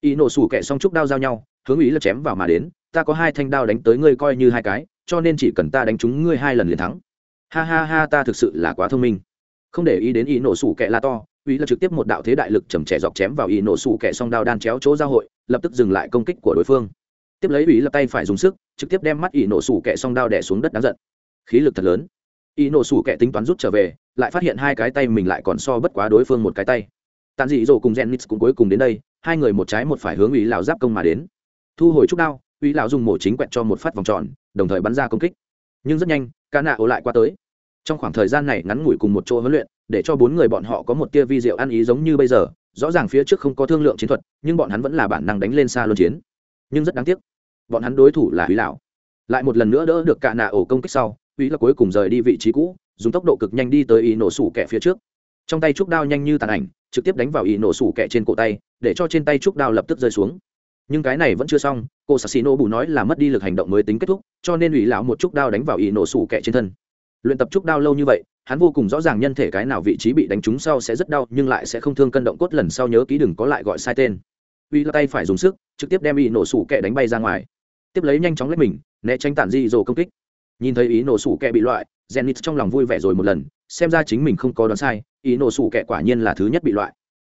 S1: Ý nổ sủ kẹ xong chúc đao giao nhau, hướng ý là chém vào mà đến, ta có hai thanh đao đánh tới ngươi coi như hai cái, cho nên chỉ cần ta đánh trúng ngươi hai lần liền thắng. Ha ha ha, ta thực sự là quá thông minh. Không để ý đến ý nổ sủ kẹ là to uy là trực tiếp một đạo thế đại lực chầm trẻ dọc chém vào Y nổ sủ kẻ song đao đan chéo chỗ giao hội, lập tức dừng lại công kích của đối phương. Tiếp lấy uy lập tay phải dùng sức, trực tiếp đem mắt Y nổ sủ kẻ song đao đẻ xuống đất đáng giận. Khí lực thật lớn. Y nổ sủ kẻ tính toán rút trở về, lại phát hiện hai cái tay mình lại còn so bất quá đối phương một cái tay. Tàn dị dỗ cùng gen cũng cuối cùng đến đây, hai người một trái một phải hướng Uy lão giáp công mà đến. Thu hồi trúc đao Uy lão dùng mổ chính quẹt cho một phát vòng tròn, đồng thời bắn ra công kích. Nhưng rất nhanh ca nạ ổ lại qua tới. Trong khoảng thời gian này ngắn ngủi cùng một chỗ huấn luyện để cho bốn người bọn họ có một tia vi diệu ăn ý giống như bây giờ, rõ ràng phía trước không có thương lượng chiến thuật, nhưng bọn hắn vẫn là bản năng đánh lên xa luân chiến. Nhưng rất đáng tiếc, bọn hắn đối thủ là hủy lão lại một lần nữa đỡ được cả nạ ổ công kích sau, hủy là cuối cùng rời đi vị trí cũ, dùng tốc độ cực nhanh đi tới ý nổ sủ kẻ phía trước. Trong tay trúc đao nhanh như tàn ảnh, trực tiếp đánh vào ý nổ sủ kẻ trên cổ tay, để cho trên tay trúc đao lập tức rơi xuống. Nhưng cái này vẫn chưa xong, cô sassino bù nói là mất đi lực hành động mới tính kết thúc, cho nên ủy lão một trúc đao đánh vào ý nổ sủ kẻ trên thân. Luyện tập trúc đao lâu như vậy hắn vô cùng rõ ràng nhân thể cái nào vị trí bị đánh trúng sau sẽ rất đau nhưng lại sẽ không thương cân động cốt lần sau nhớ ký đừng có lại gọi sai tên uy là tay phải dùng sức trực tiếp đem y nổ sủ kẹ đánh bay ra ngoài tiếp lấy nhanh chóng lấy mình né tránh tản di rồ công kích nhìn thấy ý nổ sủ kẹ bị loại zenit trong lòng vui vẻ rồi một lần, xem ra chính mình không có đoán sai, ý nổ sủ kẹ quả nhiên là thứ nhất bị loại.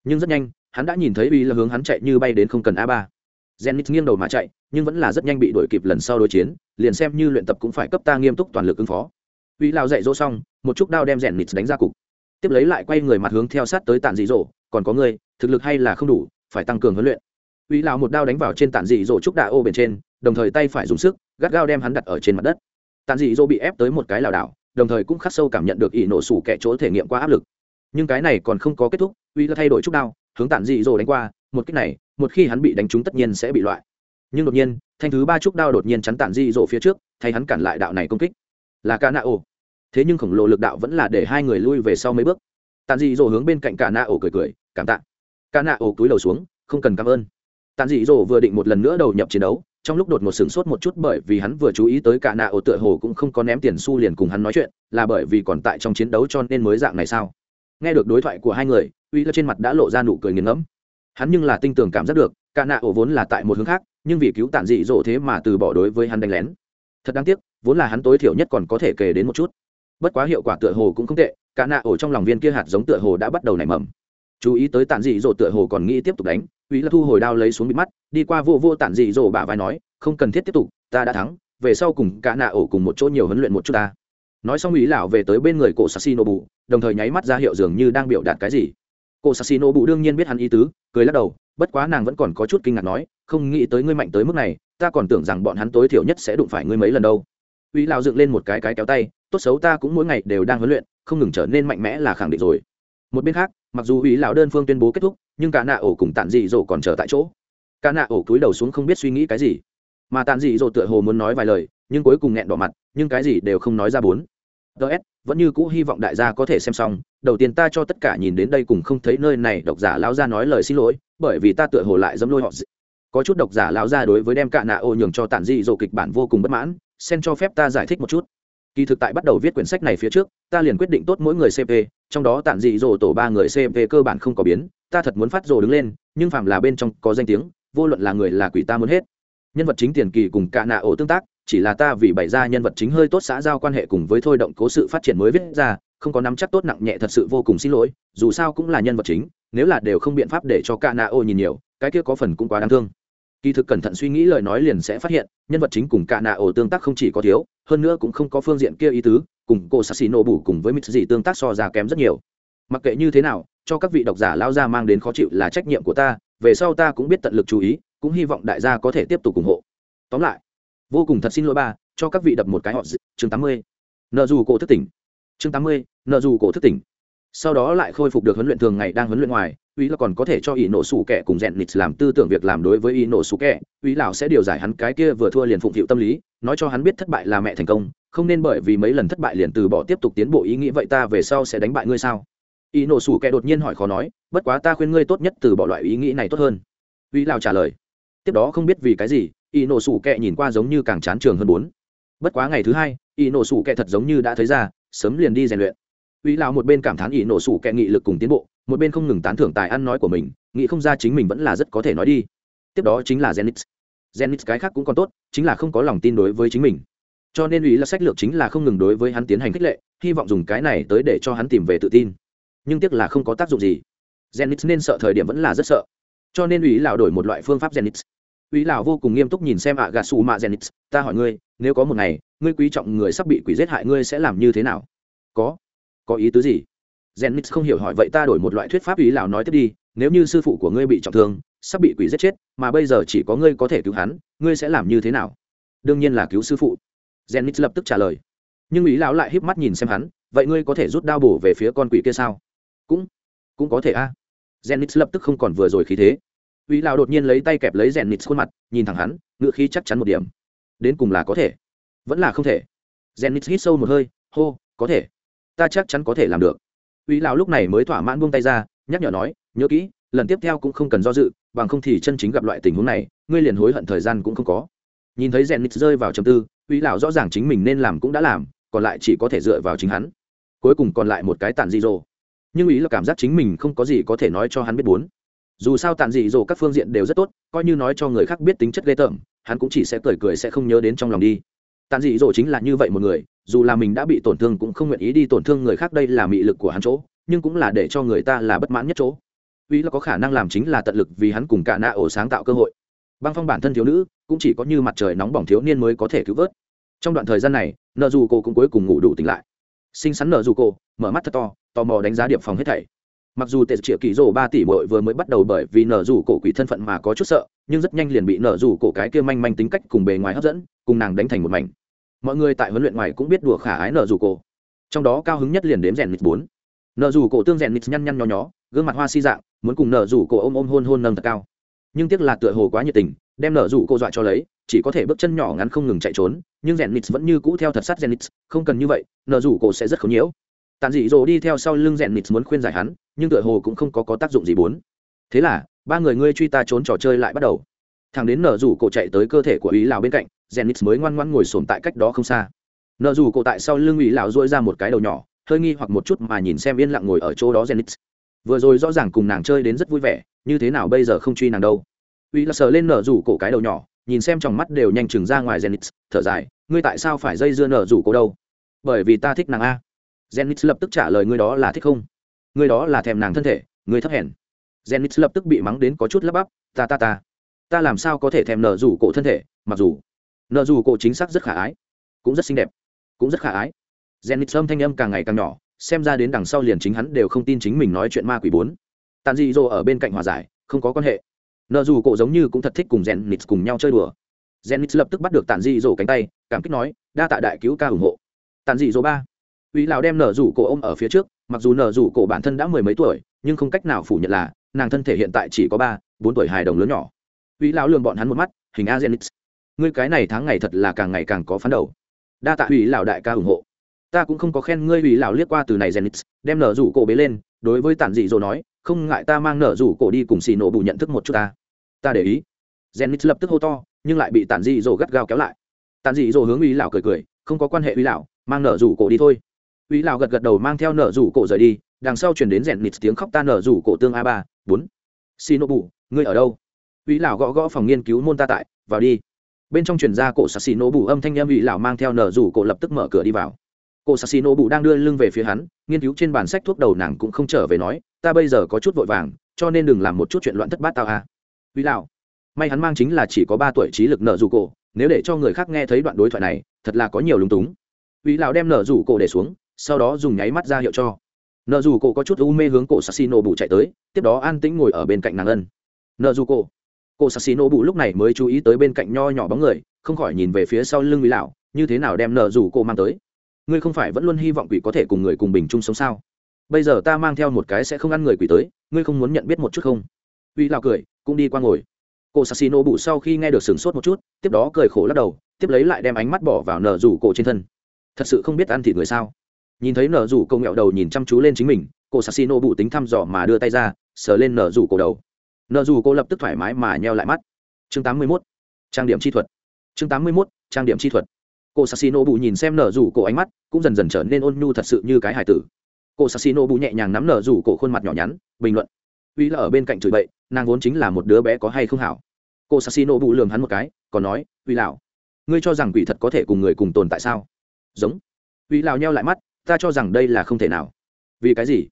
S1: Nhưng rất nhanh, hắn đã nhìn thấy uy là hướng hắn chạy như bay đến không cần a ba zenit nghiêng đầu mà chạy, nhưng vẫn là rất nhanh bị đuổi kịp lần sau đối chiến, liền xem như luyện tập cũng phải cấp ta nghiêm túc toàn lực ứng phó. Uy lão dạy dỗ xong, một chút đao đem rèn nịt đánh ra cục. Tiếp lấy lại quay người mặt hướng theo sát tới tản dị dỗ, còn có người, thực lực hay là không đủ, phải tăng cường huấn luyện. Uy lão một đao đánh vào trên tản dị dỗ trúc đạ ô bên trên, đồng thời tay phải dùng sức, gắt gao đem hắn đặt ở trên mặt đất. Tản dị dỗ bị ép tới một cái lảo đảo, đồng thời cũng khắc sâu cảm nhận được ỷ nổ sủ kẻ chỗ thể nghiệm qua áp lực. Nhưng cái này còn không có kết thúc, Uy là thay đổi trúc đao, hướng tản dị dỗ đánh qua, một kích này, một khi hắn bị đánh trúng tất nhiên sẽ bị loại nhưng đột nhiên thanh thứ ba trúc đao đột nhiên chắn tản dị dỗ phía trước thay hắn cản lại đạo này công kích là ca nạ ổ thế nhưng khổng lồ lực đạo vẫn là để hai người lui về sau mấy bước. Tàn dị dỗ hướng bên cạnh cả nạ ổ cười cười, cảm tạ. Cả nạ ổ cúi đầu xuống, không cần cảm ơn. Tàn dị dỗ vừa định một lần nữa đầu nhập chiến đấu, trong lúc đột một sửng sốt một chút bởi vì hắn vừa chú ý tới cả nạ ổ tựa hồ cũng không có ném tiền xu liền cùng hắn nói chuyện, là bởi vì còn tại trong chiến đấu cho nên mới dạng này sao? Nghe được đối thoại của hai người, uy trên mặt đã lộ ra nụ cười nghiền ngẫm. Hắn nhưng là tinh tường cảm giác được, cả nạ ổ vốn là tại một hướng khác, nhưng vì cứu tản dị dỗ thế mà từ bỏ đối với hắn đánh lén. Thật đáng tiếc, vốn là hắn tối thiểu nhất còn có thể kể đến một chút bất quá hiệu quả tựa hồ cũng không tệ, cả nạ ổ trong lòng viên kia hạt giống tựa hồ đã bắt đầu nảy mầm. Chú ý tới tản dị dỗ tựa hồ còn nghĩ tiếp tục đánh uy là thu hồi đao lấy xuống bị mắt, đi qua vô vô tản dị dỗ bả vai nói, không cần thiết tiếp tục, ta đã thắng, về sau cùng cả nạ ổ cùng một chỗ nhiều huấn luyện một chút ta. Nói xong ý lão về tới bên người cổ sassino bù đồng thời nháy mắt ra hiệu dường như đang biểu đạt cái gì. Cổ sassino bù đương nhiên biết hắn ý tứ, cười lắc đầu, bất quá nàng vẫn còn có chút kinh ngạc nói, không nghĩ tới ngươi mạnh tới mức này, ta còn tưởng rằng bọn hắn tối thiểu nhất sẽ đụng phải ngươi mấy lần đâu. Ý lão dựng lên một cái cái kéo tay tốt xấu ta cũng mỗi ngày đều đang huấn luyện, không ngừng trở nên mạnh mẽ là khẳng định rồi. Một bên khác, mặc dù ủy lão đơn phương tuyên bố kết thúc, nhưng cả nạ ổ cùng tản dị dỗ còn chờ tại chỗ. Cả nạ ổ cúi đầu xuống không biết suy nghĩ cái gì. Mà tản dị dỗ tựa hồ muốn nói vài lời, nhưng cuối cùng nghẹn đỏ mặt, nhưng cái gì đều không nói ra bốn. Ts vẫn như cũ hy vọng đại gia có thể xem xong. Đầu tiên ta cho tất cả nhìn đến đây cùng không thấy nơi này, độc giả lão gia nói lời xin lỗi, bởi vì ta tựa hồ lại dẫm lôi họ có chút độc giả lão gia đối với đem cả nạ ô nhường cho tản dị dỗ kịch bản vô cùng bất mãn, xen cho phép ta giải thích một chút kỳ thực tại bắt đầu viết quyển sách này phía trước, ta liền quyết định tốt mỗi người cp trong đó tản dị dỗ tổ ba người cp cơ bản không có biến, ta thật muốn phát rồ đứng lên, nhưng phạm là bên trong có danh tiếng, vô luận là người là quỷ ta muốn hết. Nhân vật chính tiền kỳ cùng cạ nạ ổ tương tác, chỉ là ta vì bày ra nhân vật chính hơi tốt xã giao quan hệ cùng với thôi động cố sự phát triển mới viết ra, không có nắm chắc tốt nặng nhẹ thật sự vô cùng xin lỗi, dù sao cũng là nhân vật chính, nếu là đều không biện pháp để cho ca nạ ô nhìn nhiều, cái kia có phần cũng quá đáng thương kỳ thực cẩn thận suy nghĩ lời nói liền sẽ phát hiện, nhân vật chính cùng cả nạ ổ tương tác không chỉ có thiếu, hơn nữa cũng không có phương diện kia ý tứ, cùng cô sassino bủ cùng với mít gì tương tác so ra kém rất nhiều. Mặc kệ như thế nào, cho các vị độc giả lao ra mang đến khó chịu là trách nhiệm của ta, về sau ta cũng biết tận lực chú ý, cũng hy vọng đại gia có thể tiếp tục ủng hộ. Tóm lại, vô cùng thật xin lỗi ba, cho các vị đập một cái họ chương tám mươi. Nợ dù cổ thức tỉnh. Chương tám mươi, nợ dù cổ thức tỉnh. Sau đó lại khôi phục được huấn luyện thường ngày đang huấn luyện ngoài uy là còn có thể cho ý nổ sủ kẻ cùng rèn nịt làm tư tưởng việc làm đối với ý nổ sủ kẻ uy lão sẽ điều giải hắn cái kia vừa thua liền phụng thiệu tâm lý, nói cho hắn biết thất bại là mẹ thành công, không nên bởi vì mấy lần thất bại liền từ bỏ tiếp tục tiến bộ ý nghĩ vậy ta về sau sẽ đánh bại ngươi sao? Ý nổ sủ kẻ đột nhiên hỏi khó nói, bất quá ta khuyên ngươi tốt nhất từ bỏ loại ý nghĩ này tốt hơn. Uy lão trả lời. Tiếp đó không biết vì cái gì ý nổ sủ kẻ nhìn qua giống như càng chán trường hơn bốn bất quá ngày thứ hai ý nổ sủ kẻ thật giống như đã thấy ra, sớm liền đi rèn luyện. Uy lão một bên cảm thán ý nổ sủ kẻ nghị lực cùng tiến bộ một bên không ngừng tán thưởng tài ăn nói của mình nghĩ không ra chính mình vẫn là rất có thể nói đi. Tiếp đó chính là zenith. Zenith cái khác cũng còn tốt chính là không có lòng tin đối với chính mình. Cho nên ý là sách lược chính là không ngừng đối với hắn tiến hành khích lệ hy vọng dùng cái này tới để cho hắn tìm về tự tin. Nhưng tiếc là không có tác dụng gì. Zenith nên sợ thời điểm vẫn là rất sợ. Cho nên ý lão đổi một loại phương pháp zenith. Ý lão vô cùng nghiêm túc nhìn xem ạ gà sủ mạ Zenith, ta hỏi ngươi, nếu có một ngày, ngươi quý trọng người sắp bị quỷ giết hại ngươi sẽ làm như thế nào? Có, có ý tứ gì? Zenith không hiểu hỏi vậy ta đổi một loại thuyết pháp ý lão nói tiếp đi, nếu như sư phụ của ngươi bị trọng thương, sắp bị quỷ giết chết, mà bây giờ chỉ có ngươi có thể cứu hắn, ngươi sẽ làm như thế nào? Đương nhiên là cứu sư phụ. Zenith lập tức trả lời. Nhưng ý lão lại híp mắt nhìn xem hắn, vậy ngươi có thể rút đao bổ về phía con quỷ kia sao? Cũng, cũng có thể a. À. Zenith lập tức không còn vừa rồi khí thế Ý lão đột nhiên lấy tay kẹp lấy gen nịt khuôn mặt nhìn thẳng hắn ngựa khí chắc chắn một điểm đến cùng là có thể vẫn là không thể gen nịt hít sâu một hơi hô có thể ta chắc chắn có thể làm được uy lão lúc này mới thỏa mãn buông tay ra, nhắc nhở nói, nhớ kỹ, lần tiếp theo cũng không cần do dự, bằng không thì chân chính gặp loại tình huống này, ngươi liền hối hận thời gian cũng không có. Nhìn thấy rèn nịt rơi vào trầm tư uy lão rõ ràng chính mình nên làm cũng đã làm, còn lại chỉ có thể dựa vào chính hắn. Cuối cùng còn lại một cái tàn di rồ nhưng ý là cảm giác chính mình không có gì có thể nói cho hắn biết bốn. Dù sao tàn dị dỗ các phương diện đều rất tốt, coi như nói cho người khác biết tính chất ghê tởm, hắn cũng chỉ sẽ cười cười sẽ không nhớ đến trong lòng đi. Tàn dị dỗ chính là như vậy một người dù là mình đã bị tổn thương cũng không nguyện ý đi tổn thương người khác, đây là mị lực của hắn chỗ, nhưng cũng là để cho người ta là bất mãn nhất chỗ. Uy là có khả năng làm chính là tận lực vì hắn cùng cả nạ ổ sáng tạo cơ hội. Băng phong bản thân thiếu nữ cũng chỉ có như mặt trời nóng bỏng thiếu niên mới có thể cứu vớt. Trong đoạn thời gian này, nợ dù cô cũng cuối cùng ngủ đủ tỉnh lại. Xinh xắn nợ dù cô mở mắt thật to, tò mò đánh giá điệp phòng hết thảy. Mặc dù tệ triệu kỳ rổ ba tỷ bội vừa mới bắt đầu bởi vì nợ rủ cổ quỷ thân phận mà có chút sợ, nhưng rất nhanh liền bị nợ rủ cổ cái kia manh manh tính cách cùng bề ngoài hấp dẫn, cùng nàng đánh thành một mảnh mọi người tại huấn luyện ngoài cũng biết đùa khả ái nợ rủ cổ. Trong đó cao hứng nhất liền đếm rèn nít bốn. Nợ rủ cổ tương rèn nít nhăn nhăn nho nhó gương mặt hoa si dạng muốn cùng nợ rủ cổ ôm ôm hôn hôn nâng thật cao. Nhưng tiếc là tựa hồ quá nhiệt tình đem nợ rủ cổ dọa cho lấy chỉ có thể bước chân nhỏ ngắn không ngừng chạy trốn nhưng rèn nít vẫn như cũ theo thật sát rèn nít không cần như vậy nợ rủ cổ sẽ rất khó nhiễu. Tàn dị dỗ đi theo sau lưng rèn nít muốn khuyên giải hắn nhưng tựa hồ cũng không có, có tác dụng gì bốn. Thế là ba người ngươi truy ta trốn trò chơi lại bắt đầu. Thằng đến nở rủ cổ chạy tới cơ thể của ý lào bên cạnh Zenix mới ngoan ngoãn ngồi sồn tại cách đó không xa nở dù cổ tại sau lưng Ngụy lão rũa ra một cái đầu nhỏ hơi nghi hoặc một chút mà nhìn xem yên lặng ngồi ở chỗ đó Zenix. vừa rồi rõ ràng cùng nàng chơi đến rất vui vẻ như thế nào bây giờ không truy nàng đâu ý là sờ lên nở rủ cổ cái đầu nhỏ nhìn xem trong mắt đều nhanh chừng ra ngoài Zenix. thở dài ngươi tại sao phải dây dưa nở rủ cổ đâu bởi vì ta thích nàng a Zenith lập tức trả lời ngươi đó là thích không? Ngươi đó là thèm nàng thân thể, ngươi thấp hèn. Zenith lập tức bị mắng đến có chút lắp bắp, ta ta ta, ta làm sao có thể thèm nở rủ cổ thân thể, mặc dù nợ dù cổ chính xác rất khả ái, cũng rất xinh đẹp, cũng rất khả ái. Zenith sâm thanh âm càng ngày càng nhỏ, xem ra đến đằng sau liền chính hắn đều không tin chính mình nói chuyện ma quỷ bốn. Tàn dị dỗ ở bên cạnh hòa giải, không có quan hệ. nợ dù cổ giống như cũng thật thích cùng Zenith cùng nhau chơi đùa. Zenith lập tức bắt được Tàn dị dỗ cánh tay, cảm kích nói, đa tạ đại cứu ca ủng hộ. Tàn dị dỗ ba Uy lão đem nở rủ cổ ôm ở phía trước, mặc dù nở rủ cổ bản thân đã mười mấy tuổi, nhưng không cách nào phủ nhận là nàng thân thể hiện tại chỉ có ba, bốn tuổi hài đồng lớn nhỏ. Uy lão lường bọn hắn một mắt, hình Azenix. Ngươi cái này tháng ngày thật là càng ngày càng có phán đầu. Đa tạ ủy lão đại ca ủng hộ. Ta cũng không có khen ngươi ủy lão liếc qua từ này Zenix, đem nở rủ cổ bế lên, đối với tản dị rồi nói, không ngại ta mang nở rủ cổ đi cùng xì nổ bù nhận thức một chút ta. Ta để ý. Zenix lập tức hô to, nhưng lại bị tản dị rồi gắt gao kéo lại. Tản dị rồi hướng ủy lão cười cười, không có quan hệ ủy lão, mang nở rủ cổ đi thôi ủy lão gật gật đầu mang theo nở rủ cổ rời đi, đằng sau chuyển đến rèn nịt tiếng khóc ta nở rủ cổ tương a ba bốn. Xì nổ bù, ngươi ở đâu? ủy lão gõ gõ phòng nghiên cứu môn ta tại, vào đi. Bên trong truyền ra cổ Shinobu âm thanh em ủy lão mang theo nở rủ cổ lập tức mở cửa đi vào. Cổ Shinobu đang đưa lưng về phía hắn, nghiên cứu trên bản sách thuốc đầu nàng cũng không trở về nói, ta bây giờ có chút vội vàng, cho nên đừng làm một chút chuyện loạn thất bát tao. À. ủy lão, may hắn mang chính là chỉ có ba tuổi trí lực nở rủ cổ, nếu để cho người khác nghe thấy đoạn đối thoại này, thật là có nhiều lúng túng. ủy lão đem nở rủ cổ để xuống, sau đó dùng nháy mắt ra hiệu cho nợ dù cổ có chút u mê hướng cổ sassino bù chạy tới tiếp đó an tĩnh ngồi ở bên cạnh nàng ân nợ dù cổ cổ sassino bù lúc này mới chú ý tới bên cạnh nho nhỏ bóng người, không khỏi nhìn về phía sau lưng mỹ lão như thế nào đem nợ rủ cô mang tới. Ngươi không phải vẫn luôn hy vọng quỷ có thể cùng người cùng bình chung sống sao? Bây giờ ta mang theo một cái sẽ không ăn người quỷ tới, ngươi không muốn nhận biết một chút không? Uy lão cười, cũng đi qua ngồi. Cổ sassino bù sau khi nghe được sửng sốt một chút, tiếp đó cười khổ lắc đầu, tiếp lấy lại đem ánh mắt bỏ vào nợ rủ cổ trên thân. Thật sự không biết ăn thịt người sao? Nhìn thấy nở rủ câu nghẹo đầu nhìn chăm chú lên chính mình, cô sassino bụ tính thăm dò mà đưa tay ra, sờ lên nở rủ cổ đầu nở rủ cô lập tức thoải mái mà nheo lại mắt. Chương 81. trang điểm chi thuật. Chương 81. trang điểm chi thuật. Cô sassino bù nhìn xem nở rủ cổ ánh mắt, cũng dần dần trở nên ôn nhu thật sự như cái hài tử. Cô sassino bù nhẹ nhàng nắm nở rủ cổ khuôn mặt nhỏ nhắn, bình luận. Uy là ở bên cạnh chửi bậy, nàng vốn chính là một đứa bé có hay không hảo. Cô sassino bù lườm hắn một cái, còn nói uy lão, ngươi cho rằng quỷ thật có thể cùng người cùng tồn tại sao? Giống. Uy lão nheo lại mắt, ta cho rằng đây là không thể nào. Vì cái gì?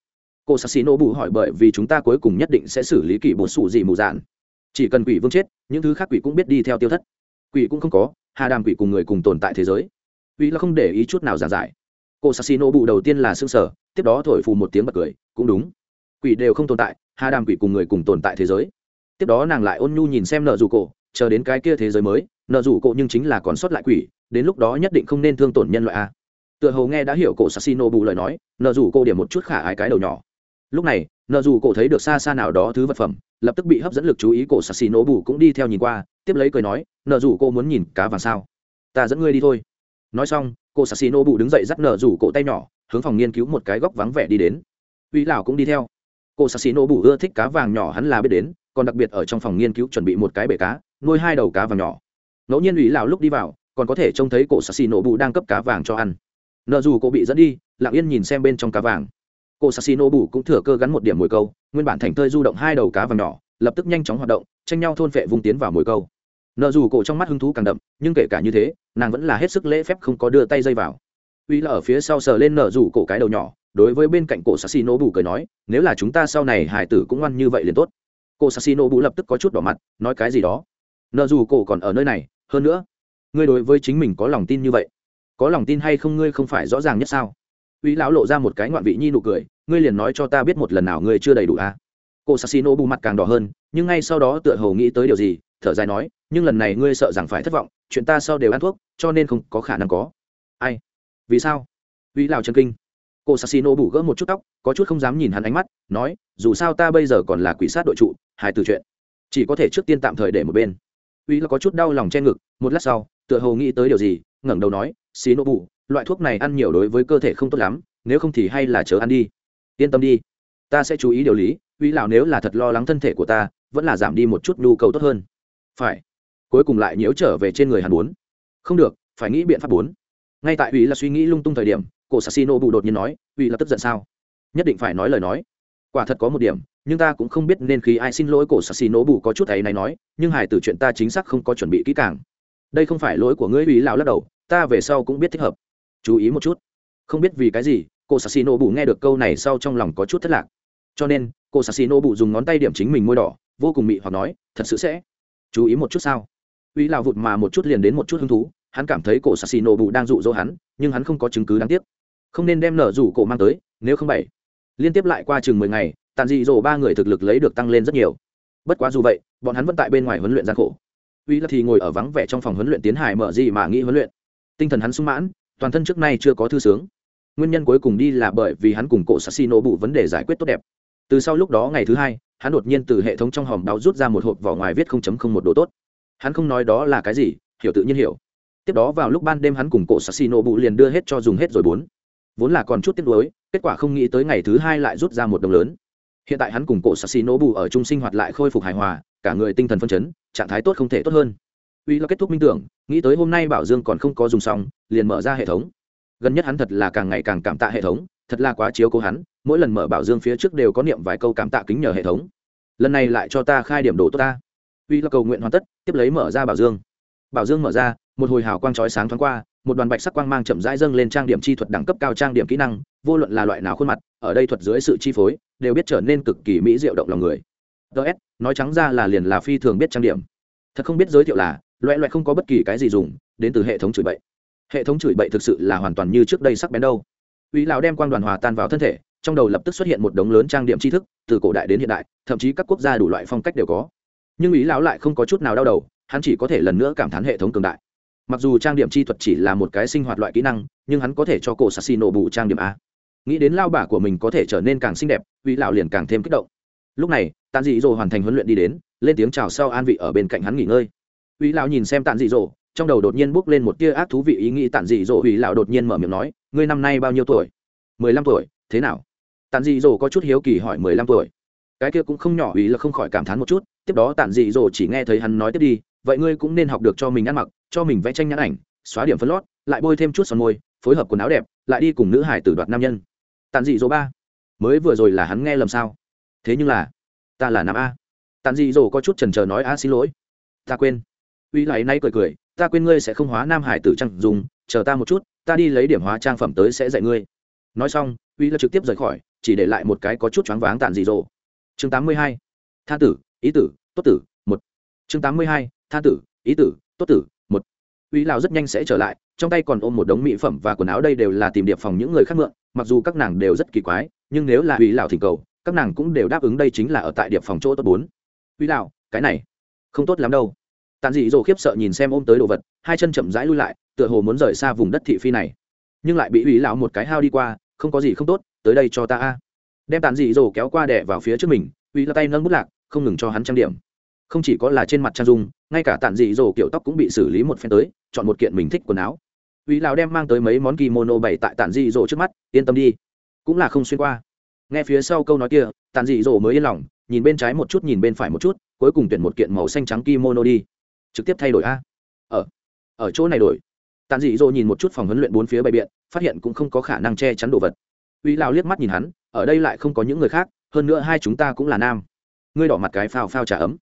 S1: Cô sassino bù hỏi bởi vì chúng ta cuối cùng nhất định sẽ xử lý kỷ bột sủ gì mù dạn. Chỉ cần quỷ vương chết, những thứ khác quỷ cũng biết đi theo tiêu thất. Quỷ cũng không có, hà đàm quỷ cùng người cùng tồn tại thế giới. Quỷ là không để ý chút nào giảng giải. Cô sassino bù đầu tiên là xương sở tiếp đó thổi phù một tiếng bật cười, cũng đúng. Quỷ đều không tồn tại, hà đàm quỷ cùng người cùng tồn tại thế giới. Tiếp đó nàng lại ôn nhu nhìn xem nợ rủ cổ, chờ đến cái kia thế giới mới, nợ rủ cổ nhưng chính là còn sót lại quỷ, đến lúc đó nhất định không nên thương tổn nhân loại a. Tựa hồ nghe đã hiểu cổ sassino bù lời nói, nợ rủ cô điểm một chút khả ái cái đầu nhỏ lúc này, nợ rủ cổ thấy được xa xa nào đó thứ vật phẩm, lập tức bị hấp dẫn lực chú ý, cổ sassino bù cũng đi theo nhìn qua, tiếp lấy cười nói, nợ rủ cô muốn nhìn cá vàng sao? Ta dẫn ngươi đi thôi. Nói xong cô nổ bù đứng dậy dắt nợ rủ cổ tay nhỏ, hướng phòng nghiên cứu một cái góc vắng vẻ đi đến. Uy lão cũng đi theo. Cô nổ bù ưa thích cá vàng nhỏ hắn là biết đến, còn đặc biệt ở trong phòng nghiên cứu chuẩn bị một cái bể cá, nuôi hai đầu cá vàng nhỏ. Ngẫu nhiên ủy lão lúc đi vào, còn có thể trông thấy cổ sassino bù đang cấp cá vàng cho ăn. Nợ dù cô bị dẫn đi, lặng yên nhìn xem bên trong cá vàng cô sassino bù cũng thừa cơ gắn một điểm mồi câu, nguyên bản thành thơi du động hai đầu cá vàng nhỏ, lập tức nhanh chóng hoạt động, tranh nhau thôn phệ vung tiến vào mồi câu. Nợ dù cổ trong mắt hứng thú càng đậm, nhưng kể cả như thế, nàng vẫn là hết sức lễ phép không có đưa tay dây vào. Uy là ở phía sau sờ lên nợ dù cổ cái đầu nhỏ, đối với bên cạnh cổ sassino bù cười nói, nếu là chúng ta sau này hải tử cũng ngoan như vậy liền tốt. Cổ sassino bù lập tức có chút đỏ mặt, nói cái gì đó? Nợ dù cổ còn ở nơi này, hơn nữa, ngươi đối với chính mình có lòng tin như vậy. Có lòng tin hay không ngươi không phải rõ ràng nhất sao? Uy lão lộ ra một cái ngoạn vị nhi nụ cười, ngươi liền nói cho ta biết một lần nào ngươi chưa đầy đủ à? Cô sassino bù mặt càng đỏ hơn, nhưng ngay sau đó tựa hồ nghĩ tới điều gì, thở dài nói, nhưng lần này ngươi sợ rằng phải thất vọng, chuyện ta sau đều ăn thuốc, cho nên không có khả năng có. Ai? Vì sao? Uy lão chân kinh. Cô sassino bù gỡ một chút tóc, có chút không dám nhìn hắn ánh mắt, nói, dù sao ta bây giờ còn là quỷ sát đội trụ, hài từ chuyện, chỉ có thể trước tiên tạm thời để một bên. Uy là có chút đau lòng che ngực, một lát sau, tựa hồ nghĩ tới điều gì ngẩng đầu nói, xí nô bụ loại thuốc này ăn nhiều đối với cơ thể không tốt lắm, nếu không thì hay là chớ ăn đi. Yên tâm đi, ta sẽ chú ý điều lý uy lão nếu là thật lo lắng thân thể của ta, vẫn là giảm đi một chút nhu cầu tốt hơn. Phải. Cuối cùng lại nhiễu trở về trên người hắn bốn. Không được, phải nghĩ biện pháp bốn. Ngay tại uy là suy nghĩ lung tung thời điểm, cổ sassino bù đột nhiên nói uy là tức giận sao? Nhất định phải nói lời nói. Quả thật có một điểm, nhưng ta cũng không biết nên khi ai xin lỗi cổ sassino bù có chút ấy này nói, nhưng hải tử chuyện ta chính xác không có chuẩn bị kỹ càng đây không phải lỗi của ngươi ủy lão lắc đầu, ta về sau cũng biết thích hợp. Chú ý một chút. Không biết vì cái gì, cô sassino bù nghe được câu này sau trong lòng có chút thất lạc. Cho nên, cô sassino bù dùng ngón tay điểm chính mình môi đỏ, vô cùng mị hoặc nói, thật sự sẽ chú ý một chút sao? Ủy lão vụt mà một chút liền đến một chút hứng thú, hắn cảm thấy cổ sassino bù đang dụ dỗ hắn, nhưng hắn không có chứng cứ đáng tiếc. Không nên đem nở rủ cổ mang tới, nếu không bảy. Liên tiếp lại qua chừng mười ngày, tàn dị dỗ ba người thực lực lấy được tăng lên rất nhiều. Bất quá dù vậy, bọn hắn vẫn tại bên ngoài huấn luyện gian khổ uy là thì ngồi ở vắng vẻ trong phòng huấn luyện tiến hải mở gì mà nghĩ huấn luyện. Tinh thần hắn sung mãn, toàn thân trước nay chưa có thư sướng. Nguyên nhân cuối cùng đi là bởi vì hắn cùng cổ sassino bụ vấn đề giải quyết tốt đẹp. Từ sau lúc đó ngày thứ hai, hắn đột nhiên từ hệ thống trong hòm đáo rút ra một hộp vỏ ngoài viết một độ tốt. Hắn không nói đó là cái gì, hiểu tự nhiên hiểu. Tiếp đó vào lúc ban đêm hắn cùng cổ sassino bụ liền đưa hết cho dùng hết rồi bốn. Vốn là còn chút tiếc nuối, kết quả không nghĩ tới ngày thứ hai lại rút ra một đồng lớn. Hiện tại hắn cùng cổ sassino bụ ở chung sinh hoạt lại khôi phục hài hòa cả người tinh thần phân chấn, trạng thái tốt không thể tốt hơn. Uy là kết thúc minh tưởng, nghĩ tới hôm nay bảo dương còn không có dùng xong, liền mở ra hệ thống. Gần nhất hắn thật là càng ngày càng cảm tạ hệ thống, thật là quá chiếu cố hắn, mỗi lần mở bảo dương phía trước đều có niệm vài câu cảm tạ kính nhờ hệ thống. Lần này lại cho ta khai điểm đồ tốt ta. Uy là cầu nguyện hoàn tất, tiếp lấy mở ra bảo dương. Bảo dương mở ra, một hồi hào quang chói sáng thoáng qua, một đoàn bạch sắc quang mang chậm rãi dâng lên trang điểm chi thuật đẳng cấp cao trang điểm kỹ năng, vô luận là loại nào khuôn mặt, ở đây thuật dưới sự chi phối, đều biết trở nên cực kỳ mỹ diệu động lòng người ts nói trắng ra là liền là phi thường biết trang điểm. Thật không biết giới thiệu là, loẹ loẹ không có bất kỳ cái gì dùng, đến từ hệ thống chửi bậy. Hệ thống chửi bậy thực sự là hoàn toàn như trước đây sắc bén đâu. Uy lão đem quang đoàn hòa tan vào thân thể, trong đầu lập tức xuất hiện một đống lớn trang điểm tri thức, từ cổ đại đến hiện đại, thậm chí các quốc gia đủ loại phong cách đều có. Nhưng ý lão lại không có chút nào đau đầu, hắn chỉ có thể lần nữa cảm thán hệ thống cường đại. Mặc dù trang điểm chi thuật chỉ là một cái sinh hoạt loại kỹ năng, nhưng hắn có thể cho cổ sassino bù trang điểm a. Nghĩ đến lao bả của mình có thể trở nên càng xinh đẹp, uy lão liền càng thêm kích động. Lúc này tàn dị dỗ hoàn thành huấn luyện đi đến, lên tiếng chào sau an vị ở bên cạnh hắn nghỉ ngơi. Uy lão nhìn xem tàn dị dỗ, trong đầu đột nhiên bước lên một tia ác thú vị ý nghĩ tàn dị dỗ uy lão đột nhiên mở miệng nói, ngươi năm nay bao nhiêu tuổi? Mười lăm tuổi, thế nào? Tàn dị dỗ có chút hiếu kỳ hỏi, mười lăm tuổi? Cái kia cũng không nhỏ ý là không khỏi cảm thán một chút, tiếp đó tàn dị dỗ chỉ nghe thấy hắn nói tiếp đi, vậy ngươi cũng nên học được cho mình ăn mặc, cho mình vẽ tranh nhãn ảnh, xóa điểm phân lót, lại bôi thêm chút son môi, phối hợp quần áo đẹp, lại đi cùng nữ hải tử đoạt nam nhân. Tàn dị dỗ ba, mới vừa rồi là hắn nghe lầm sao? Thế nhưng là ta là nam a. Tàn dị dỗ có chút trần trờ nói, a, xin lỗi. Ta quên. Uy lại nay cười cười, ta quên ngươi sẽ không hóa nam hải tử trăng dùng, chờ ta một chút, ta đi lấy điểm hóa trang phẩm tới sẽ dạy ngươi. Nói xong, uy là trực tiếp rời khỏi, chỉ để lại một cái có chút choáng váng tàn dị dỗ chương tám mươi hai, tha tử, ý tử, tốt tử, một. Chương tám mươi hai, tha tử, ý tử, tốt tử, một. Uy lào rất nhanh sẽ trở lại, trong tay còn ôm một đống mỹ phẩm và quần áo đây đều là tìm điệp phòng những người khác mượn, mặc dù các nàng đều rất kỳ quái, nhưng nếu là uy lào thỉnh cầu các nàng cũng đều đáp ứng đây chính là ở tại điệp phòng chỗ tốt bốn. Uy đạo cái này, không tốt lắm đâu. Tàn dị dỗ khiếp sợ nhìn xem ôm tới đồ vật, hai chân chậm rãi lui lại, tựa hồ muốn rời xa vùng đất thị phi này. Nhưng lại bị uy lão một cái hao đi qua, không có gì không tốt, tới đây cho ta a. Đem tàn dị dỗ kéo qua đẻ vào phía trước mình, uy là tay nâng bút lạc, không ngừng cho hắn trang điểm. Không chỉ có là trên mặt trang dung, ngay cả tàn dị dỗ kiểu tóc cũng bị xử lý một phen tới, chọn một kiện mình thích quần áo. Uy lão đem mang tới mấy món kimono bày tại tàn dị dỗ trước mắt, yên tâm đi. Cũng là không xuyên qua nghe phía sau câu nói kia tàn dị dỗ mới yên lòng, nhìn bên trái một chút, nhìn bên phải một chút, cuối cùng tuyển một kiện màu xanh trắng kimono đi. Trực tiếp thay đổi a. Ở ở chỗ này đổi. Tàn dị dỗ nhìn một chút phòng huấn luyện bốn phía bày biện, phát hiện cũng không có khả năng che chắn đồ vật. Uy Lao liếc mắt nhìn hắn, ở đây lại không có những người khác, hơn nữa hai chúng ta cũng là nam. Ngươi đỏ mặt cái phao phao trả ấm.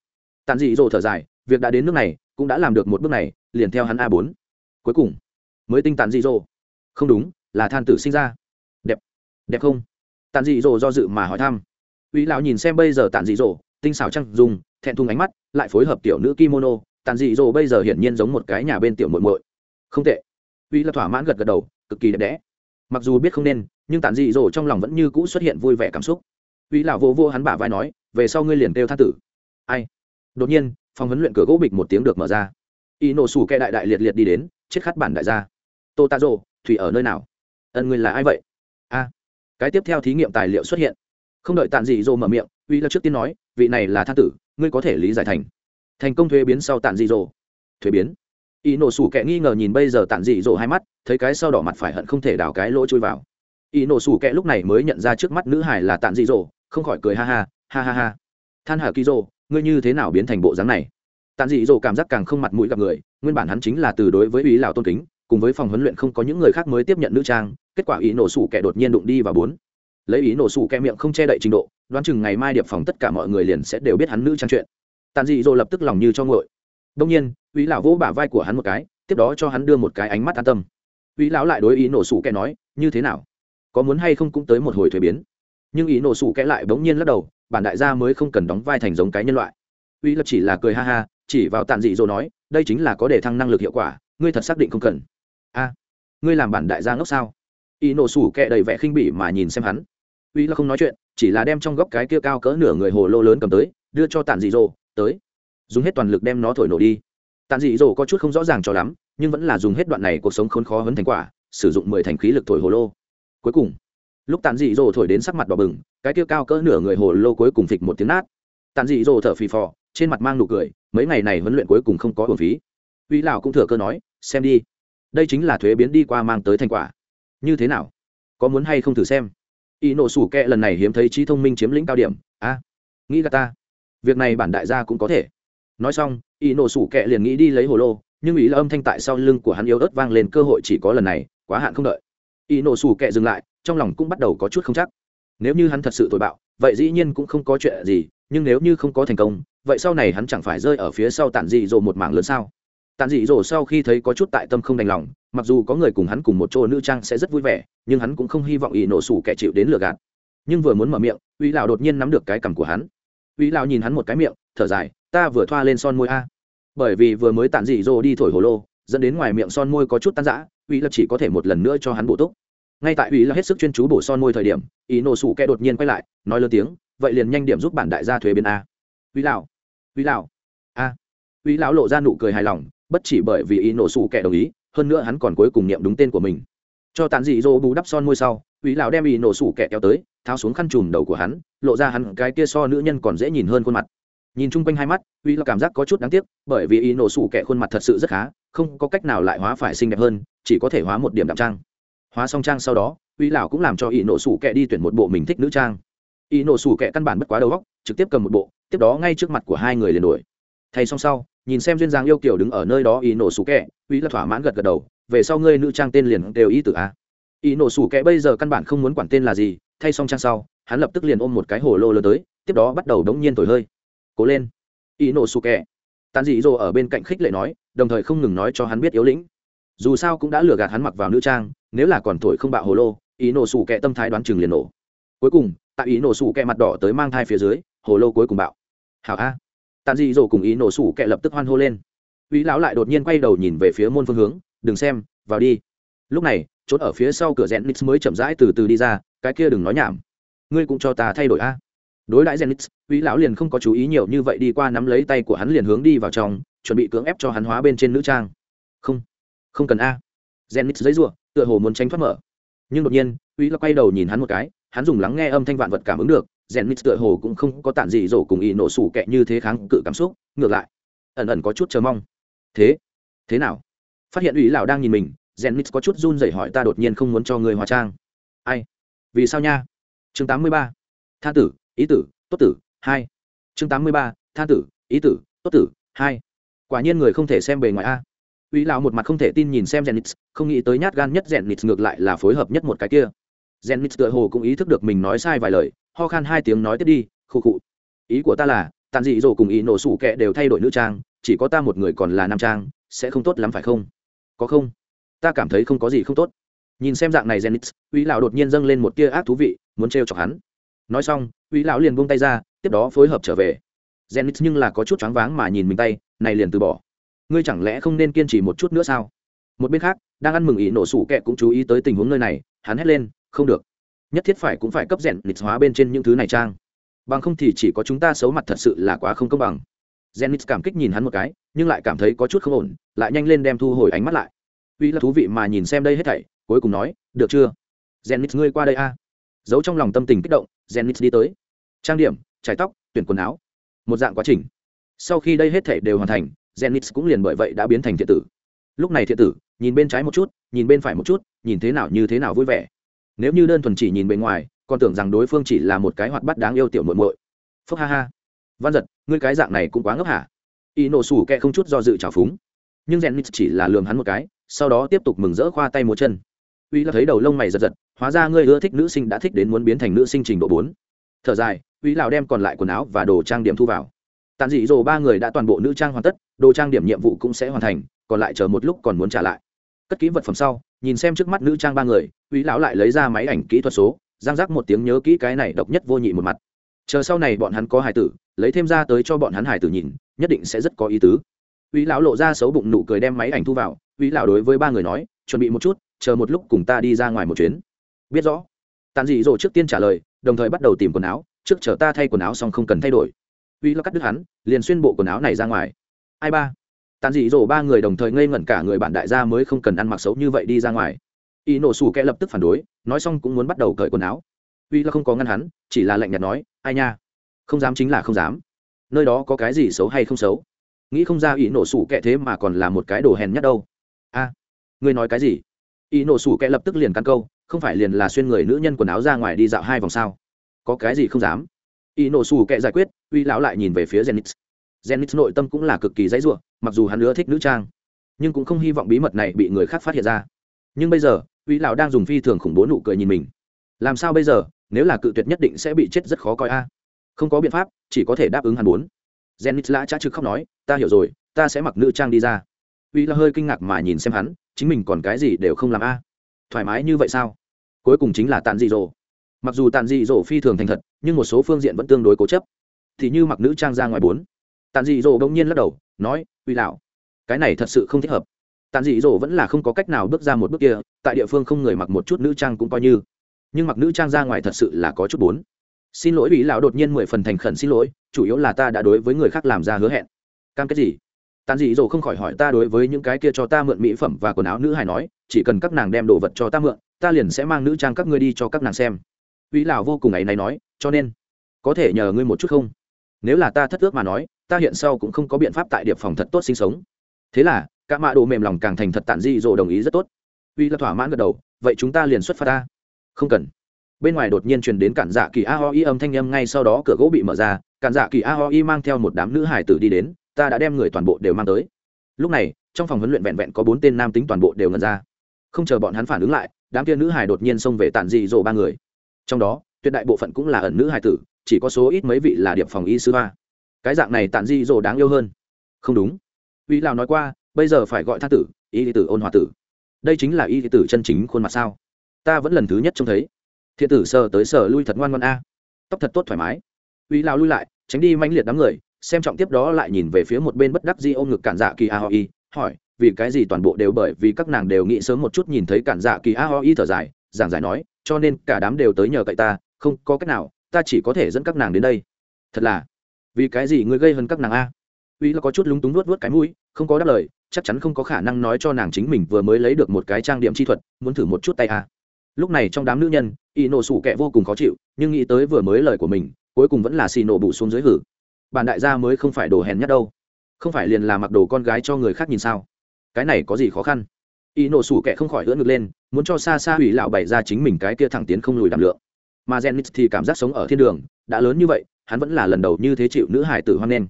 S1: Tàn dị dỗ thở dài, việc đã đến nước này, cũng đã làm được một bước này, liền theo hắn a bốn. Cuối cùng, mới tinh tàn dị dỗ. Không đúng, là than tử sinh ra. Đẹp đẹp không? Tàn dị dỗ do dự mà hỏi thăm. Uy lão nhìn xem bây giờ tàn dị dỗ tinh xảo trăng dùng thẹn thùng ánh mắt, lại phối hợp tiểu nữ kimono. Tàn dị dỗ bây giờ hiển nhiên giống một cái nhà bên tiểu muội muội. Không tệ. Uy là thỏa mãn gật gật đầu, cực kỳ đẹp đẽ. Mặc dù biết không nên, nhưng tàn dị dỗ trong lòng vẫn như cũ xuất hiện vui vẻ cảm xúc. Uy lão vô vô hắn bả vai nói, về sau ngươi liền kêu tha tử. Ai? Đột nhiên, phòng huấn luyện cửa gỗ bịch một tiếng được mở ra. Y nổ sủ kẹ đại đại liệt liệt đi đến, chết khát bản đại gia. Tô ta rồ, thủy ở nơi nào? Ân ngươi là ai vậy? A cái tiếp theo thí nghiệm tài liệu xuất hiện. Không đợi tàn dị dỗ mở miệng, uy là trước tiên nói, vị này là than tử, ngươi có thể lý giải thành. Thành công thuế biến sau tàn dị dỗ. Thuế biến? Y nổ sủ kẻ nghi ngờ nhìn bây giờ tàn dị dỗ hai mắt, thấy cái sau đỏ mặt phải hận không thể đào cái lỗ chui vào. Y nổ sủ kẻ lúc này mới nhận ra trước mắt nữ hải là tàn dị dỗ, không khỏi cười ha ha ha ha ha. Than hà kỳ dỗ, ngươi như thế nào biến thành bộ dáng này? Tàn dị dỗ cảm giác càng không mặt mũi gặp người, nguyên bản hắn chính là từ đối với ý lào tôn kính, cùng với phòng huấn luyện không có những người khác mới tiếp nhận nữ trang kết quả ý nổ sủ kẻ đột nhiên đụng đi và bốn. Lấy ý nổ sủ kẻ miệng không che đậy trình độ, đoán chừng ngày mai điệp phòng tất cả mọi người liền sẽ đều biết hắn nữ trang chuyện. Tàn dị dỗ lập tức lòng như cho ngội đông nhiên ý lão vỗ bả vai của hắn một cái, tiếp đó cho hắn đưa một cái ánh mắt an tâm. Ý lão lại đối ý nổ sủ kẻ nói, như thế nào? Có muốn hay không cũng tới một hồi thuế biến. Nhưng ý nổ sủ kẻ lại bỗng nhiên lắc đầu, bản đại gia mới không cần đóng vai thành giống cái nhân loại. Uy lập chỉ là cười ha ha, chỉ vào tàn dị rồi nói, đây chính là có để thăng năng lực hiệu quả, ngươi thật xác định không cần. A, ngươi làm bản đại gia ngốc sao? Y nổ sủ kẹ đầy vẻ khinh bỉ mà nhìn xem hắn. Uy là không nói chuyện, chỉ là đem trong góc cái kia cao cỡ nửa người hồ lô lớn cầm tới, đưa cho tàn dị dỗ, tới. Dùng hết toàn lực đem nó thổi nổ đi. Tàn dị dỗ có chút không rõ ràng cho lắm, nhưng vẫn là dùng hết đoạn này cuộc sống khốn khó hấn thành quả, sử dụng mười thành khí lực thổi hồ lô. Cuối cùng, lúc tàn dị dỗ thổi đến sắc mặt đỏ bừng, cái kia cao cỡ nửa người hồ lô cuối cùng phịch một tiếng nát. Tàn dị dỗ thở phì phò, trên mặt mang nụ cười, mấy ngày này huấn luyện cuối cùng không có hồn phí. Uy lão cũng thừa cơ nói, xem đi, đây chính là thuế biến đi qua mang tới thành quả như thế nào? Có muốn hay không thử xem? Y nổ sủ kẹ lần này hiếm thấy trí thông minh chiếm lĩnh cao điểm. A nghĩ gà ta. Việc này bản đại gia cũng có thể. Nói xong y nổ sủ kẹ liền nghĩ đi lấy hồ lô, nhưng ý là âm thanh tại sau lưng của hắn yếu ớt vang lên cơ hội chỉ có lần này, quá hạn không đợi. Y nổ sủ kẹ dừng lại, trong lòng cũng bắt đầu có chút không chắc. Nếu như hắn thật sự tội bạo, vậy dĩ nhiên cũng không có chuyện gì, nhưng nếu như không có thành công, vậy sau này hắn chẳng phải rơi ở phía sau tản dị dỗ một mảng lớn sao? Tàn dị dỗ sau khi thấy có chút tại tâm không đành lòng, mặc dù có người cùng hắn cùng một chỗ nữ trang sẽ rất vui vẻ, nhưng hắn cũng không hy vọng ý nổ sủ kẻ chịu đến lừa gạt. Nhưng vừa muốn mở miệng, uy lão đột nhiên nắm được cái cằm của hắn. Uy lão nhìn hắn một cái miệng, thở dài, ta vừa thoa lên son môi a. Bởi vì vừa mới tàn dị dỗ đi thổi hồ lô, dẫn đến ngoài miệng son môi có chút tan rã, uy lão chỉ có thể một lần nữa cho hắn bổ túc. Ngay tại uy lão hết sức chuyên chú bổ son môi thời điểm ý nổ sủ kẻ đột nhiên quay lại, nói lớn tiếng, vậy liền nhanh điểm giúp bản đại gia thuế biến a. Uy lão uy lão, a. Uy lão lộ ra nụ cười hài lòng bất chỉ bởi vì ý nổ sủ kẻ đồng ý, hơn nữa hắn còn cuối cùng niệm đúng tên của mình. Cho tàn dị dỗ bù đắp son môi sau uy lão đem ý nổ sủ kẻ kéo tới, tháo xuống khăn trùm đầu của hắn, lộ ra hắn cái kia so nữ nhân còn dễ nhìn hơn khuôn mặt. Nhìn chung quanh hai mắt uy lão cảm giác có chút đáng tiếc, bởi vì ý nổ sủ kẻ khuôn mặt thật sự rất khá, không có cách nào lại hóa phải xinh đẹp hơn, chỉ có thể hóa một điểm đạm trang. Hóa xong trang sau đó uy lão cũng làm cho ý nổ sủ kẻ đi tuyển một bộ mình thích nữ trang. Ý nổ sủ kẻ căn bản bất quá đầu góc trực tiếp cầm một bộ, tiếp đó ngay trước mặt của hai người liền đổi thay xong sau nhìn xem duyên dáng yêu kiểu đứng ở nơi đó ý nổ sủ kẹ uy là thỏa mãn gật gật đầu, về sau ngươi nữ trang tên liền đều ý tử a ý nổ sủ kẹ bây giờ căn bản không muốn quản tên là gì, thay xong trang sau, hắn lập tức liền ôm một cái hồ lô lớn tới, tiếp đó bắt đầu đống nhiên thổi hơi. Cố lên. Ý nổ sủ kẹ. Tàn dị dỗ ở bên cạnh khích lệ nói, đồng thời không ngừng nói cho hắn biết yếu lĩnh. Dù sao cũng đã lừa gạt hắn mặc vào nữ trang, nếu là còn thổi không bạo hồ lô, ý nổ sủ kẹ tâm thái đoán chừng liền nổ. Cuối cùng, tại ý nổ sủ kẹ mặt đỏ tới mang thai phía dưới, hồ lô cuối cùng bạo. Hảo a tàn dị dỗ cùng ý nổ sủ kệ lập tức hoan hô lên. Uy lão lại đột nhiên quay đầu nhìn về phía môn phương hướng đừng xem vào đi. Lúc này trốn ở phía sau cửa rèn nix mới chậm rãi từ từ đi ra cái kia đừng nói nhảm. Ngươi cũng cho ta thay đổi a. Đối đãi genix, nix uy lão liền không có chú ý nhiều như vậy đi qua nắm lấy tay của hắn liền hướng đi vào trong chuẩn bị cưỡng ép cho hắn hóa bên trên nữ trang. Không không cần a. Genix nix giấy ruộng tựa hồ muốn tránh thoát mở. Nhưng đột nhiên uy lão quay đầu nhìn hắn một cái hắn dùng lắng nghe âm thanh vạn vật cảm ứng được rèn mít tựa hồ cũng không có tản gì rổ cùng ý nổ sủ kẹ như thế kháng cự cảm xúc, ngược lại. Ẩn ẩn có chút chờ mong. Thế? Thế nào? Phát hiện ủy lão đang nhìn mình rèn mít có chút run rẩy hỏi ta đột nhiên không muốn cho người hóa trang. Ai? Vì sao nha? Chương tám mươi ba. Tha tử, ý tử, tốt tử, hai. Chương tám mươi ba. Tha tử, ý tử, tốt tử, hai. Quả nhiên người không thể xem bề ngoài a. Ủy lão một mặt không thể tin nhìn xem rèn không nghĩ tới nhát gan nhất rèn ngược lại là phối hợp nhất một cái kia. Rèn tựa hồ cũng ý thức được mình nói sai vài lời ho khan hai tiếng nói tiếp đi khụ khụ ý của ta là, tàn dị dỗ cùng ý nổ sủ kẹ đều thay đổi nữ trang, chỉ có ta một người còn là nam trang, sẽ không tốt lắm phải không? Có không? Ta cảm thấy không có gì không tốt. Nhìn xem dạng này genix uy lão đột nhiên dâng lên một tia ác thú vị, muốn trêu chọc hắn. Nói xong, uy lão liền buông tay ra, tiếp đó phối hợp trở về. Genix nhưng là có chút choáng váng mà nhìn mình tay, này liền từ bỏ. Ngươi chẳng lẽ không nên kiên trì một chút nữa sao? Một bên khác, đang ăn mừng ý nổ sủ kẹ cũng chú ý tới tình huống nơi này, hắn hét lên, không được nhất thiết phải cũng phải cấp rèn nịt hóa bên trên những thứ này trang bằng không thì chỉ có chúng ta xấu mặt thật sự là quá không công bằng Zenit cảm kích nhìn hắn một cái, nhưng lại cảm thấy có chút không ổn, lại nhanh lên đem thu hồi ánh mắt lại. Uy là thú vị mà nhìn xem đây hết thảy, cuối cùng nói, "Được chưa? Zenit ngươi qua đây a." Giấu trong lòng tâm tình kích động, Zenit đi tới. Trang điểm, trải tóc, tuyển quần áo, một dạng quá trình. Sau khi đây hết thảy đều hoàn thành, Zenit cũng liền bởi vậy đã biến thành thiện tử. Lúc này thiện tử, nhìn bên trái một chút, nhìn bên phải một chút, nhìn thế nào như thế nào vui vẻ. Nếu như đơn thuần chỉ nhìn bề ngoài, còn tưởng rằng đối phương chỉ là một cái hoạt bát đáng yêu tiểu muội muội. Phúc ha ha. Văn giật ngươi cái dạng này cũng quá ngốc hả? Y nổ sủ kẹ không chút do dự trào phúng. Nhưng rèn chỉ là lường hắn một cái sau đó tiếp tục mừng rỡ khoa tay múa chân. Uy là thấy đầu lông mày giật giật hóa ra ngươi ưa thích nữ sinh đã thích đến muốn biến thành nữ sinh trình độ bốn. Thở dài uy lào đem còn lại quần áo và đồ trang điểm thu vào. Tàn dị dồ ba người đã toàn bộ nữ trang hoàn tất đồ trang điểm nhiệm vụ cũng sẽ hoàn thành còn lại chờ một lúc còn muốn trả lại. Cất kỹ vật phẩm sau nhìn xem trước mắt nữ trang ba người uy lão lại lấy ra máy ảnh kỹ thuật số giang giác một tiếng nhớ kỹ cái này độc nhất vô nhị một mặt. Chờ sau này bọn hắn có hài tử, lấy thêm ra tới cho bọn hắn hài tử nhìn, nhất định sẽ rất có ý tứ. Uy lão lộ ra xấu bụng nụ cười đem máy ảnh thu vào uy lão đối với ba người nói, chuẩn bị một chút, chờ một lúc cùng ta đi ra ngoài một chuyến. Biết rõ. Tàn dị dỗ trước tiên trả lời, đồng thời bắt đầu tìm quần áo, trước chờ ta thay quần áo xong không cần thay đổi. Uy lão cắt đứt hắn, liền xuyên bộ quần áo này ra ngoài. Ai ba tàn dị dỗ ba người đồng thời ngây ngẩn cả người bạn đại gia mới không cần ăn mặc xấu như vậy đi ra ngoài. Y nổ sủ kẽ lập tức phản đối nói xong cũng muốn bắt đầu cởi quần áo. Uy là không có ngăn hắn chỉ là lạnh nhạt nói ai nha? Không dám chính là không dám. Nơi đó có cái gì xấu hay không xấu? Nghĩ không ra ý nổ sủ kệ thế mà còn là một cái đồ hèn nhất đâu. A à, ngươi nói cái gì? Ý nổ sủ kệ lập tức liền căn câu không phải liền là xuyên người nữ nhân quần áo ra ngoài đi dạo hai vòng sao? Có cái gì không dám? Ý nổ sủ kệ giải quyết uy lão lại nhìn về phía zenith zenith nội tâm cũng là cực kỳ dãy ruộng mặc dù hắn nữa thích nữ trang, nhưng cũng không hy vọng bí mật này bị người khác phát hiện ra. Nhưng bây giờ uy lão đang dùng phi thường khủng bố nụ cười nhìn mình. Làm sao bây giờ? Nếu là cự tuyệt nhất định sẽ bị chết rất khó coi a. Không có biện pháp, chỉ có thể đáp ứng hắn bốn Zenith lã chả trực khóc nói, ta hiểu rồi, ta sẽ mặc nữ trang đi ra. Uy là hơi kinh ngạc mà nhìn xem hắn, chính mình còn cái gì đều không làm a? Thoải mái như vậy sao? Cuối cùng chính là tàn dị dỗ. Mặc dù tàn dị dỗ phi thường thành thật, nhưng một số phương diện vẫn tương đối cố chấp. Thì như mặc nữ trang ra ngoài bốn tàn dị dỗ bỗng nhiên lắc đầu, nói, uy lão, cái này thật sự không thích hợp. Tàn dị dỗ vẫn là không có cách nào bước ra một bước kia, tại địa phương không người mặc một chút nữ trang cũng coi như. Nhưng mặc nữ trang ra ngoài thật sự là có chút bốn. Xin lỗi ủy lão, đột nhiên mười phần thành khẩn xin lỗi, chủ yếu là ta đã đối với người khác làm ra hứa hẹn. Cam kết gì? Tàn dị dỗ không khỏi hỏi, ta đối với những cái kia cho ta mượn mỹ phẩm và quần áo nữ hài nói, chỉ cần các nàng đem đồ vật cho ta mượn, ta liền sẽ mang nữ trang các ngươi đi cho các nàng xem. Ủy lão vô cùng ấy này nói, cho nên, có thể nhờ ngươi một chút không? Nếu là ta thất ước mà nói ta hiện sau cũng không có biện pháp tại điệp phòng thật tốt sinh sống. Thế là, cả mạ đồ mềm lòng càng thành thật tản di dỗ đồng ý rất tốt. Uy là thỏa mãn gật đầu, vậy chúng ta liền xuất phát ta. Không cần. Bên ngoài đột nhiên truyền đến cản dạ kỳ a ho y âm thanh â m ngay sau đó cửa gỗ bị mở ra, cản dạ kỳ a ho y mang theo một đám nữ hải tử đi đến, ta đã đem người toàn bộ đều mang tới. Lúc này, trong phòng huấn luyện vẹn vẹn có bốn tên nam tính toàn bộ đều ngần ra. Không chờ bọn hắn phản ứng lại, đám kia nữ hải đột nhiên xông về tản dị dỗ ba người. Trong đó, tuyệt đại bộ phận cũng là ẩn nữ hải tử, chỉ có số ít mấy vị là điệp phòng y sư ba cái dạng này tản di rồ đáng yêu hơn. Không đúng. Uy lào nói qua, bây giờ phải gọi tha tử, y tử ôn hòa tử. Đây chính là y tử chân chính khuôn mặt sao? Ta vẫn lần thứ nhất trông thấy. Thiện tử sờ tới sờ lui thật ngoan ngoan a. Tóc thật tốt thoải mái. Uy lào lui lại, tránh đi manh liệt đám người, xem trọng tiếp đó lại nhìn về phía một bên bất đắc di ôm ngực cản dạ kỳ a ho y, hỏi, vì cái gì toàn bộ đều bởi vì các nàng đều nghĩ sớm một chút nhìn thấy cản dạ kỳ a ho y thở dài, giảng giải nói, cho nên cả đám đều tới nhờ cậy ta, không có cách nào, ta chỉ có thể dẫn các nàng đến đây. Thật là vì cái gì ngươi gây hơn các nàng a? Uy là có chút lúng túng nuốt nuốt cái mũi, không có đáp lời, chắc chắn không có khả năng nói cho nàng chính mình vừa mới lấy được một cái trang điểm chi thuật, muốn thử một chút tay a. Lúc này trong đám nữ nhân, y nổ sủ kẹ vô cùng khó chịu, nhưng nghĩ tới vừa mới lời của mình, cuối cùng vẫn là xì nổ bụ xuống dưới hử. Bản đại gia mới không phải đồ hèn nhất đâu. Không phải liền là mặc đồ con gái cho người khác nhìn sao? Cái này có gì khó khăn? Y nổ sủ kẹ không khỏi ưỡn ngực lên, muốn cho xa xa hủy lão bày ra chính mình cái kia thẳng tiến không lùi đảm lượng. Mà gen thì cảm giác sống ở thiên đường, đã lớn như vậy hắn vẫn là lần đầu như thế chịu nữ hải tử hoan nghênh.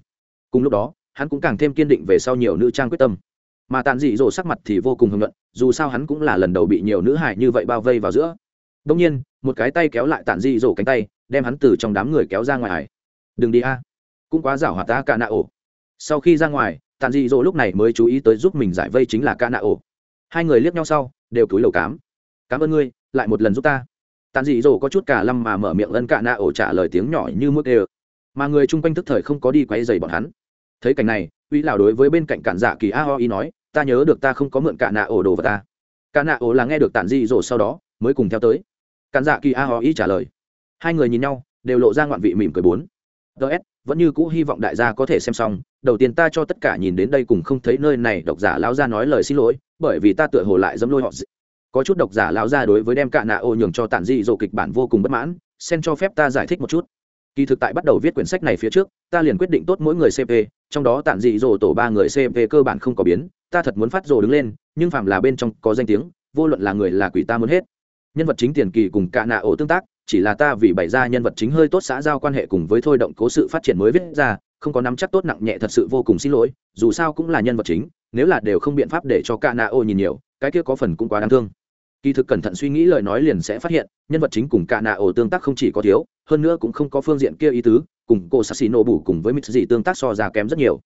S1: Cùng lúc đó, hắn cũng càng thêm kiên định về sau nhiều nữ trang quyết tâm. Mà tàn dị dỗ sắc mặt thì vô cùng hưng luận dù sao hắn cũng là lần đầu bị nhiều nữ hải như vậy bao vây vào giữa. Đông nhiên, một cái tay kéo lại tàn dị dỗ cánh tay, đem hắn từ trong đám người kéo ra ngoài. Hải đừng đi a, cũng quá giảo hòa ta cả nạ ổ sau khi ra ngoài tàn dị dỗ lúc này mới chú ý tới giúp mình giải vây chính là cả nạ ổ hai người liếc nhau sau, đều cúi lầu cám. Cảm ơn ngươi, lại một lần giúp ta tàn dị dỗ có chút cả lâm mà mở miệng ân cạ nạ ổ trả lời tiếng nhỏ như mức ê mà người chung quanh thức thời không có đi quay dày bọn hắn. Thấy cảnh này uy lão đối với bên cạnh cản dạ kỳ a ho y nói, ta nhớ được ta không có mượn cạ nạ ổ đồ vào ta. Cạ nạ ổ là nghe được tàn dị dỗ sau đó, mới cùng theo tới. Cản dạ kỳ a ho y trả lời. Hai người nhìn nhau, đều lộ ra ngoạn vị mỉm cười bốn. Ts vẫn như cũ hy vọng đại gia có thể xem xong. Đầu tiên ta cho tất cả nhìn đến đây cùng không thấy nơi này, độc giả lão gia nói lời xin lỗi, bởi vì ta tựa hồ lại dẫm lôi họ có chút độc giả lão gia đối với đem cạ nạ ô nhường cho tản dị dỗ kịch bản vô cùng bất mãn xin cho phép ta giải thích một chút. Kỳ thực tại bắt đầu viết quyển sách này phía trước, ta liền quyết định tốt mỗi người cp trong đó tản dị dỗ tổ ba người cp cơ bản không có biến, ta thật muốn phát rồ đứng lên, nhưng phạm là bên trong có danh tiếng, vô luận là người là quỷ ta muốn hết. Nhân vật chính tiền kỳ cùng cạ nạ ổ tương tác, chỉ là ta vì bày ra nhân vật chính hơi tốt xã giao quan hệ cùng với thôi động cố sự phát triển mới viết ra, không có nắm chắc tốt nặng nhẹ thật sự vô cùng xin lỗi, dù sao cũng là nhân vật chính, nếu là đều không biện pháp để cho cạ nạ ô nhìn nhiều, cái kia có phần cũng quá đáng thương kỳ thực cẩn thận suy nghĩ lời nói liền sẽ phát hiện, nhân vật chính cùng cả nạ ổ tương tác không chỉ có thiếu, hơn nữa cũng không có phương diện kia ý tứ, cùng cô sassino bù cùng với mít gì tương tác so ra kém rất nhiều.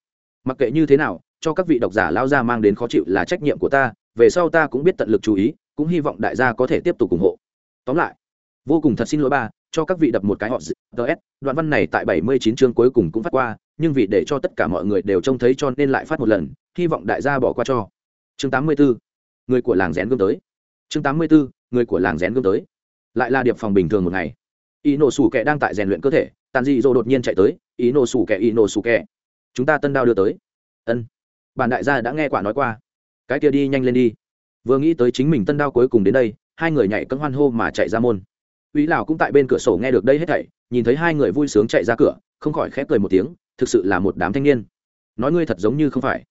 S1: Mặc kệ như thế nào, cho các vị độc giả lao ra mang đến khó chịu là trách nhiệm của ta, về sau ta cũng biết tận lực chú ý, cũng hy vọng đại gia có thể tiếp tục ủng hộ. Tóm lại, vô cùng thật xin lỗi ba, cho các vị đập một cái họ ts đoạn văn này tại bảy mươi chín chương cuối cùng cũng phát qua, nhưng vì để cho tất cả mọi người đều trông thấy cho nên lại phát một lần, hy vọng đại gia bỏ qua cho. Chương 84. người của làng rén gương tới chương tám mươi 84. người của làng rén gương tới lại là điệp phòng bình thường một ngày ý nổ sủ kẻ đang tại rèn luyện cơ thể tàn dị dỗ đột nhiên chạy tới ý nổ sủ kẻ ý nổ sủ kẻ chúng ta tân đao đưa tới ân bản đại gia đã nghe quả nói qua cái kia đi nhanh lên đi vừa nghĩ tới chính mình tân đao cuối cùng đến đây hai người nhảy cân hoan hô mà chạy ra môn Úy Lão cũng tại bên cửa sổ nghe được đây hết thảy, nhìn thấy hai người vui sướng chạy ra cửa, không khỏi khép cười một tiếng, thực sự là một đám thanh niên. Nói ngươi thật giống như không phải.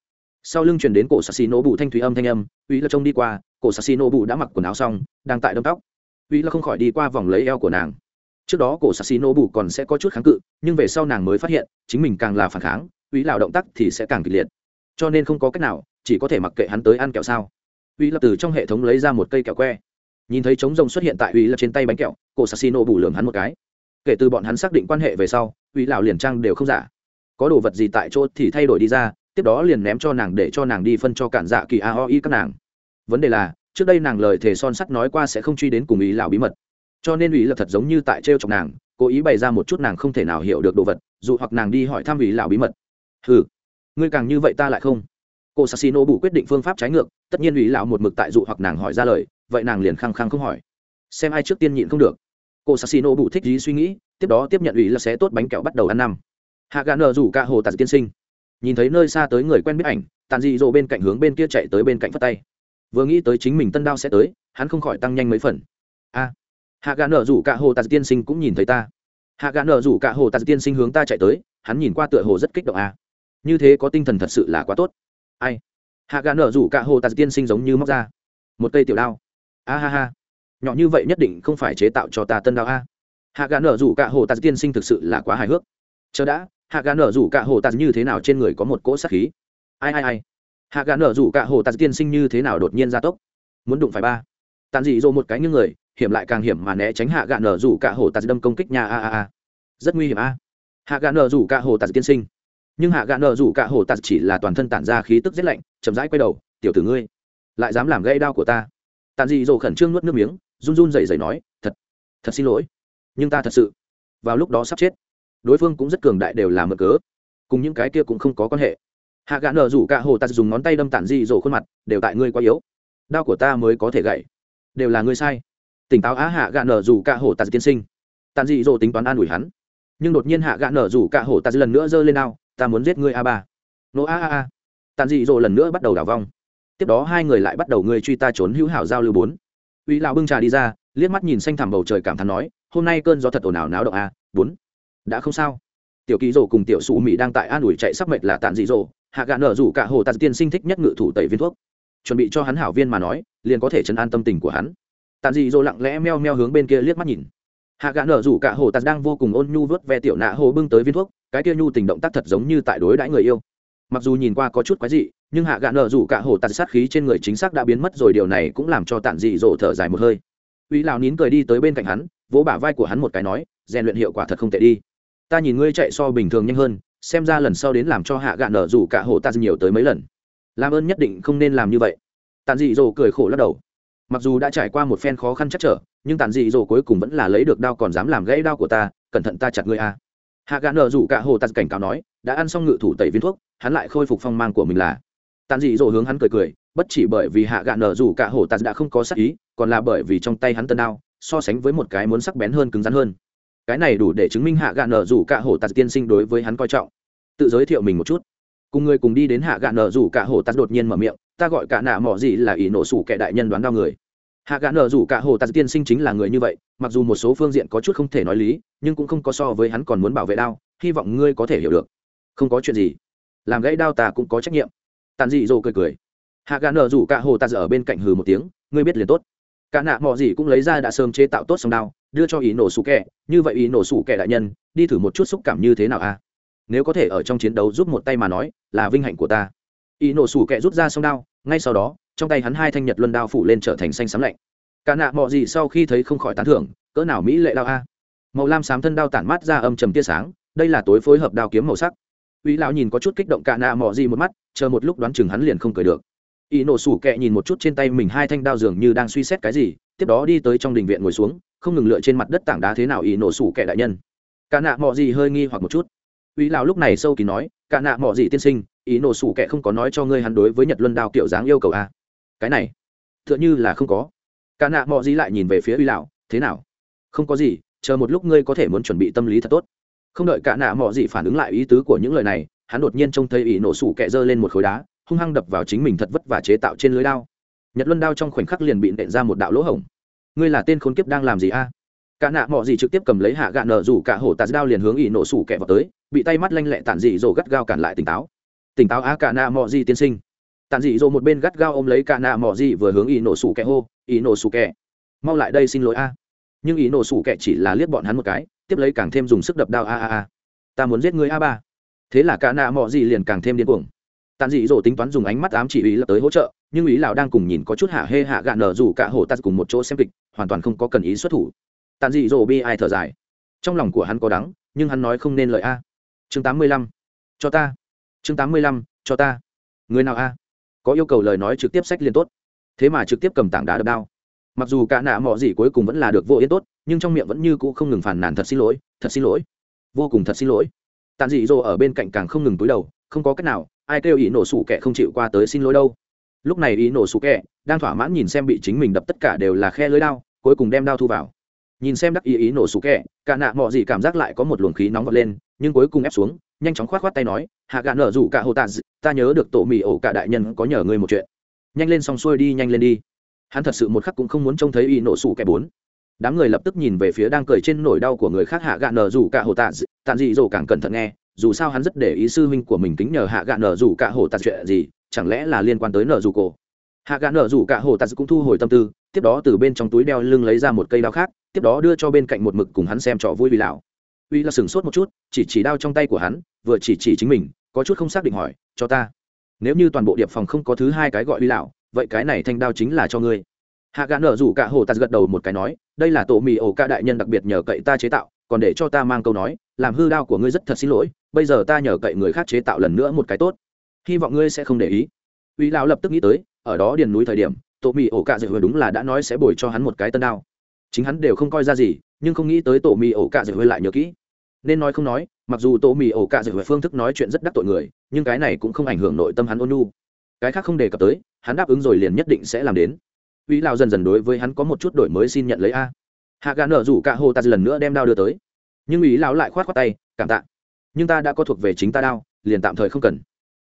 S1: Sau lưng truyền đến cổ Sasino bụ thanh thủy âm thanh âm, uy là trông đi qua, cổ Sasino bụ đã mặc quần áo xong, đang tại đâm tóc. uy là không khỏi đi qua vòng lấy eo của nàng. Trước đó cổ Sasino bụ còn sẽ có chút kháng cự, nhưng về sau nàng mới phát hiện, chính mình càng là phản kháng, uy lào động tác thì sẽ càng kịch liệt. Cho nên không có cách nào, chỉ có thể mặc kệ hắn tới ăn kẹo sao. uy là từ trong hệ thống lấy ra một cây kẹo que nhìn thấy trống rồng xuất hiện tại uy lập trên tay bánh kẹo cổ sassino bù lường hắn một cái kể từ bọn hắn xác định quan hệ về sau uy lào liền trang đều không giả có đồ vật gì tại chỗ thì thay đổi đi ra tiếp đó liền ném cho nàng để cho nàng đi phân cho cản dạ kỳ a y các nàng. Vấn đề là, trước đây nàng lời thề son sắt nói qua sẽ không truy đến cùng ý lão bí mật. Cho nên ý là thật giống như tại t r e o chọc nàng, cố ý bày ra một chút nàng không thể nào hiểu được đồ vật, dù hoặc nàng đi hỏi thăm ý lão bí mật. Ừ ngươi càng như vậy ta lại không? Cô sassino bù quyết định phương pháp trái ngược, tất nhiên ý lão một mực tại dụ hoặc nàng hỏi ra lời, vậy nàng liền khăng khăng không hỏi. Xem ai trước tiên nhịn không được. Cô sassino bù thích gì suy nghĩ, tiếp đó tiếp nhận ý là sẽ tốt bánh kẹo bắt đầu ăn năm. Hạ gà nợ rủ ca hồ tạt tiên sinh nhìn thấy nơi xa tới người quen biết ảnh, tàn dị dỗ bên cạnh hướng bên kia chạy tới bên cạnh phất tay. Vừa nghĩ tới chính mình tân đao sẽ tới, hắn không khỏi tăng nhanh mấy phần. A, hạ gà Nở rủ Cả hồ tạt tiên sinh cũng nhìn thấy ta. Hạ gà Nở rủ Cả hồ tạt tiên sinh hướng ta chạy tới, hắn nhìn qua tựa hồ rất kích động a. Như thế có tinh thần thật sự là quá tốt. Ai? Hạ gà Nở rủ Cả hồ tạt tiên sinh giống như móc ra một cây tiểu đao. A ha ha. Nhỏ như vậy nhất định không phải chế tạo cho ta tân đao a. Hạ gà nở rủ cả hồ tạt tiên sinh thực sự là quá hài hước. Chờ đã hạ gà nở rủ cả hồ tạt như thế nào trên người có một cỗ sát khí. Ai ai ai? Hạ gà nở rủ cả hồ tạt tiên sinh như thế nào đột nhiên ra tốc? Muốn đụng phải ba. Tàn dị dỗ một cái như người, hiểm lại càng hiểm mà né tránh hạ gà nở rủ cả hồ tạt đâm công kích nhà a a a. Rất nguy hiểm a. Hạ gà nở rủ cả hồ tạt tiên sinh. Nhưng hạ gà nở rủ cả hồ tạt chỉ là toàn thân tản ra khí tức rét lạnh, chậm rãi quay đầu, tiểu tử ngươi, lại dám làm gây đau của ta? Tàn dị dỗ khẩn trương nuốt nước miếng, run run dày dày nói, thật thật xin lỗi, nhưng ta thật sự vào lúc đó sắp chết đối phương cũng rất cường đại đều là mở cớ, cùng những cái kia cũng không có quan hệ. Hạ gã nở rủ cả hồ ta dùng ngón tay đâm tản dị rổ khuôn mặt, đều tại ngươi quá yếu. Đau của ta mới có thể gậy. Đều là ngươi sai. Tỉnh táo á hạ gã nở rủ cả hồ ta tiên sinh. Tàn dị rổ tính toán an ủi hắn. Nhưng đột nhiên hạ gã nở rủ cả hồ ta lần nữa giơ lên ao ta muốn giết ngươi a ba. Nô a a a. Tàn dị rổ lần nữa bắt đầu đảo vong. Tiếp đó hai người lại bắt đầu người truy ta trốn hữu hảo giao lưu bốn. Uy lão bưng trà đi ra, liếc mắt nhìn xanh thẳm bầu trời cảm thán nói, hôm nay cơn gió thật ồn ào náo động a, bốn đã không sao. Tiểu ký rổ cùng tiểu sụ mỹ đang tại an ủi chạy sắp mệt là tàn dị rổ hạ gạn nở rủ cả hồ tàn tiên sinh thích nhất ngự thủ tẩy viên thuốc. Chuẩn bị cho hắn hảo viên mà nói, liền có thể chấn an tâm tình của hắn. Tàn dị rổ lặng lẽ meo meo hướng bên kia liếc mắt nhìn. Hạ gạn nở rủ cả hồ tàn đang vô cùng ôn nhu vớt ve tiểu nạ hồ bưng tới viên thuốc, cái kia nhu tình động tác thật giống như tại đối đãi người yêu. Mặc dù nhìn qua có chút quái dị, nhưng hạ gạn nở rủ cả hồ tàn sát khí trên người chính xác đã biến mất rồi, điều này cũng làm cho tản dị dỗ thở dài một hơi. Uy lào nín cười đi tới bên cạnh hắn, vỗ bả vai của hắn một cái nói, rèn luyện hiệu quả thật không tệ đi ta nhìn ngươi chạy so bình thường nhanh hơn, xem ra lần sau đến làm cho hạ gạn nở rủ cả hồ ta nhiều tới mấy lần. Làm ơn nhất định không nên làm như vậy. Tàn dị dỗ cười khổ lắc đầu. Mặc dù đã trải qua một phen khó khăn chắc trở, nhưng tàn dị dỗ cuối cùng vẫn là lấy được đao còn dám làm gãy đao của ta, cẩn thận ta chặt ngươi a. Hạ gạn nở rủ cả hồ ta cảnh cáo nói, đã ăn xong ngự thủ tẩy viên thuốc, hắn lại khôi phục phong mang của mình là. Tàn dị dỗ hướng hắn cười cười, bất chỉ bởi vì hạ gạn nở rủ cả hồ ta đã không có sắc ý, còn là bởi vì trong tay hắn tân đao, so sánh với một cái muốn sắc bén hơn cứng rắn hơn cái này đủ để chứng minh hạ gạn nở rủ cả hổ tạt tiên sinh đối với hắn coi trọng. Tự giới thiệu mình một chút. Cùng người cùng đi đến hạ gạn nở rủ cả hổ tạt đột nhiên mở miệng, ta gọi cả nạ mỏ gì là ý nổ sủ kẻ đại nhân đoán đau người. Hạ gã nở rủ cả hồ tạt tiên sinh chính là người như vậy, mặc dù một số phương diện có chút không thể nói lý, nhưng cũng không có so với hắn còn muốn bảo vệ đao hy vọng ngươi có thể hiểu được. Không có chuyện gì. Làm gãy đao ta cũng có trách nhiệm. Tàn dị dỗ cười cười. Hạ gã nở rủ cả hồ tạt ở bên cạnh hừ một tiếng, ngươi biết liền tốt cả nạ mỏ gì cũng lấy ra đã sớm chế tạo tốt song đao, đưa cho ý nổ sủ kẻ. Như vậy ý nổ sủ kẻ đại nhân, đi thử một chút xúc cảm như thế nào a nếu có thể ở trong chiến đấu giúp một tay mà nói, là vinh hạnh của ta. Ý nổ sủ kẻ rút ra song đao, ngay sau đó, trong tay hắn hai thanh nhật luân đao phủ lên trở thành xanh xám lạnh. Cả nạ mò gì sau khi thấy không khỏi tán thưởng, cỡ nào mỹ lệ đao a. Màu lam xám thân đao tản mát ra âm trầm tia sáng, đây là tối phối hợp đao kiếm màu sắc. Uy lão nhìn có chút kích động cả nạ mò gì một mắt, chờ một lúc đoán chừng hắn liền không cười được y nổ sủ kẹ nhìn một chút trên tay mình hai thanh đao dường như đang suy xét cái gì, tiếp đó đi tới trong đình viện ngồi xuống, không ngừng lựa trên mặt đất tảng đá thế nào y nổ sủ kẹ đại nhân. Cả nạ mọ gì hơi nghi hoặc một chút. Uy lão lúc này sâu kỳ nói, cả nạ mọ gì tiên sinh, ý nổ sủ kẹ không có nói cho ngươi hắn đối với nhật luân đao kiểu dáng yêu cầu a cái này, tựa như là không có. Cả nạ mọ gì lại nhìn về phía uy lão, thế nào? Không có gì, chờ một lúc ngươi có thể muốn chuẩn bị tâm lý thật tốt. Không đợi cả nạ mọ gì phản ứng lại ý tứ của những lời này, hắn đột nhiên trông thấy ý nổ sủ kẹ giơ lên một khối đá hung hăng đập vào chính mình thật vất vả chế tạo trên lưới đao. Nhật luân đao trong khoảnh khắc liền bị nện ra một đạo lỗ hổng. Ngươi là tên khốn kiếp đang làm gì a? Cả nạ mọ gì trực tiếp cầm lấy hạ gạ nở rủ cả hổ tạt đao liền hướng ý nổ sủ kẹ vào tới, bị tay mắt lanh lẹ tản dị dỗ gắt gao cản lại tỉnh táo. Tỉnh táo a cả nạ mọ gì tiên sinh. Tản dị dỗ một bên gắt gao ôm lấy cả nạ mọ gì vừa hướng ý nổ sủ kẹ hô ý nổ sủ kẹ mau lại đây xin lỗi a. Nhưng ý nổ sủ kẹ chỉ là liếc bọn hắn một cái, tiếp lấy càng thêm dùng sức đập đao a a a. Ta muốn giết ngươi a ba. Thế là cả nạ mọ gì liền càng thêm điên cuồng tàn dị dỗ tính toán dùng ánh mắt ám chỉ ý là tới hỗ trợ, nhưng ý lão đang cùng nhìn có chút hạ hê hạ gạn nở dù cả hồ tạt cùng một chỗ xem kịch, hoàn toàn không có cần ý xuất thủ. Tàn dị dỗ bi ai thở dài. Trong lòng của hắn có đắng, nhưng hắn nói không nên lời a. Chương tám mươi lăm. Cho ta. Chương tám mươi lăm, cho ta. Người nào a? Có yêu cầu lời nói trực tiếp sách liên tốt. Thế mà trực tiếp cầm tảng đá đập đao. Mặc dù cả nạ mọ gì cuối cùng vẫn là được vô yên tốt, nhưng trong miệng vẫn như cũ không ngừng phản nàn thật xin lỗi, thật xin lỗi. Vô cùng thật xin lỗi. Tàn dị dỗ ở bên cạnh càng không ngừng túi đầu, không có cách nào ai kêu ý nổ sủ kẻ không chịu qua tới xin lỗi đâu. Lúc này ý nổ sủ kẻ đang thỏa mãn nhìn xem bị chính mình đập tất cả đều là khe lưới đao, cuối cùng đem đao thu vào. Nhìn xem đắc ý ý nổ sủ kẻ, cả nạ mọi gì cảm giác lại có một luồng khí nóng vọt lên, nhưng cuối cùng ép xuống, nhanh chóng khoát khoát tay nói, hạ gạ nở rủ cả hồ tạ ta nhớ được tổ mì ổ cả đại nhân có nhờ ngươi một chuyện. Nhanh lên xong xuôi đi, nhanh lên đi. Hắn thật sự một khắc cũng không muốn trông thấy ý nổ sủ kẻ bốn. Đám người lập tức nhìn về phía đang cười trên nỗi đau của người khác hạ gạ nở rủ cả hồ tạ tàn dị dỗ càng cẩn thận nghe dù sao hắn rất để ý sư huynh của mình kính nhờ hạ gạ nở rủ cả hồ tạt chuyện gì, chẳng lẽ là liên quan tới nở rủ cổ? Hạ Gạn nở rủ cả hồ tạt cũng thu hồi tâm tư, tiếp đó từ bên trong túi đeo lưng lấy ra một cây đao khác, tiếp đó đưa cho bên cạnh một mực cùng hắn xem trò vui vì lão. Uy là sửng sốt một chút, chỉ chỉ đao trong tay của hắn, vừa chỉ chỉ chính mình, có chút không xác định hỏi, cho ta. Nếu như toàn bộ điệp phòng không có thứ hai cái gọi uy lão, vậy cái này thanh đao chính là cho ngươi. Hạ gã nở rủ cả hồ tạt gật đầu một cái nói, đây là tổ mì ổ ca đại nhân đặc biệt nhờ cậy ta chế tạo còn để cho ta mang câu nói, làm hư đao của ngươi rất thật xin lỗi, bây giờ ta nhờ cậy người khác chế tạo lần nữa một cái tốt. Hy vọng ngươi sẽ không để ý. Uy lão lập tức nghĩ tới, ở đó điền núi thời điểm tổ mì ổ cạ dạy hơi đúng là đã nói sẽ bồi cho hắn một cái tân đao. Chính hắn đều không coi ra gì, nhưng không nghĩ tới tổ mì ổ cạ dạy hơi lại nhớ kỹ. Nên nói không nói, mặc dù tổ mì ổ cạ dạy hơi phương thức nói chuyện rất đắc tội người, nhưng cái này cũng không ảnh hưởng nội tâm hắn ôn nu cái khác không đề cập tới, hắn đáp ứng rồi liền nhất định sẽ làm đến. Uy lão dần dần đối với hắn có một chút đổi mới xin nhận lấy a. Hạ gà nở rủ Cạ hồ ta lần nữa đem đao đưa tới nhưng ý lão lại khoát khoát tay, cảm tạ. Nhưng ta đã có thuộc về chính ta đao, liền tạm thời không cần.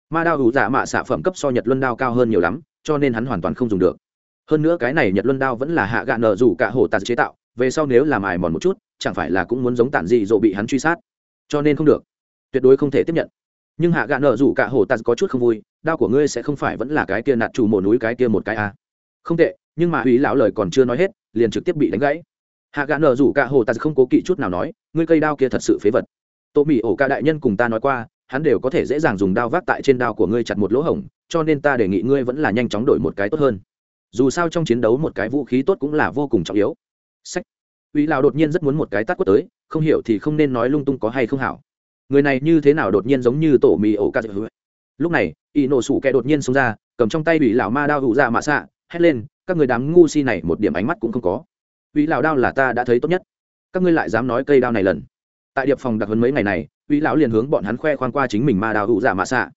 S1: Ma đao hữu giả mạ xạ phẩm cấp so nhật luân đao cao hơn nhiều lắm, cho nên hắn hoàn toàn không dùng được. Hơn nữa cái này nhật luân đao vẫn là hạ gạ nợ rủ cả hồ tạt chế tạo, về sau nếu làm ải mòn một chút, chẳng phải là cũng muốn giống tản dị dỗ bị hắn truy sát. Cho nên không được. Tuyệt đối không thể tiếp nhận. Nhưng hạ gạ nợ rủ cả hồ tạt có chút không vui, đao của ngươi sẽ không phải vẫn là cái kia nạt chủ mồ núi cái kia một cái a à. không tệ, nhưng mà hủy lão lời còn chưa nói hết, liền trực tiếp bị đánh gãy hạ gã nở rủ cả hồ ta không cố kỵ chút nào nói, ngươi cây đao kia thật sự phế vật. Tô mỹ ổ ca đại nhân cùng ta nói qua, hắn đều có thể dễ dàng dùng đao vác tại trên đao của ngươi chặt một lỗ hổng, cho nên ta đề nghị ngươi vẫn là nhanh chóng đổi một cái tốt hơn. Dù sao trong chiến đấu một cái vũ khí tốt cũng là vô cùng trọng yếu. Sách. Uy lào đột nhiên rất muốn một cái tắt quất tới, không hiểu thì không nên nói lung tung có hay không hảo. Người này như thế nào đột nhiên giống như tổ mì ổ ca lúc này, y nổ sủ kẹ đột nhiên xông ra, cầm trong tay bị lão ma đao hụ ra dạ mạ xạ, hét lên, các người đám ngu si này một điểm ánh mắt cũng không có uy lão đao là ta đã thấy tốt nhất. Các ngươi lại dám nói cây đao này lần. Tại điệp phòng đặc huấn mấy ngày này uy lão liền hướng bọn hắn khoe khoang qua chính mình ma đao hụ giả dạ mạ xạ.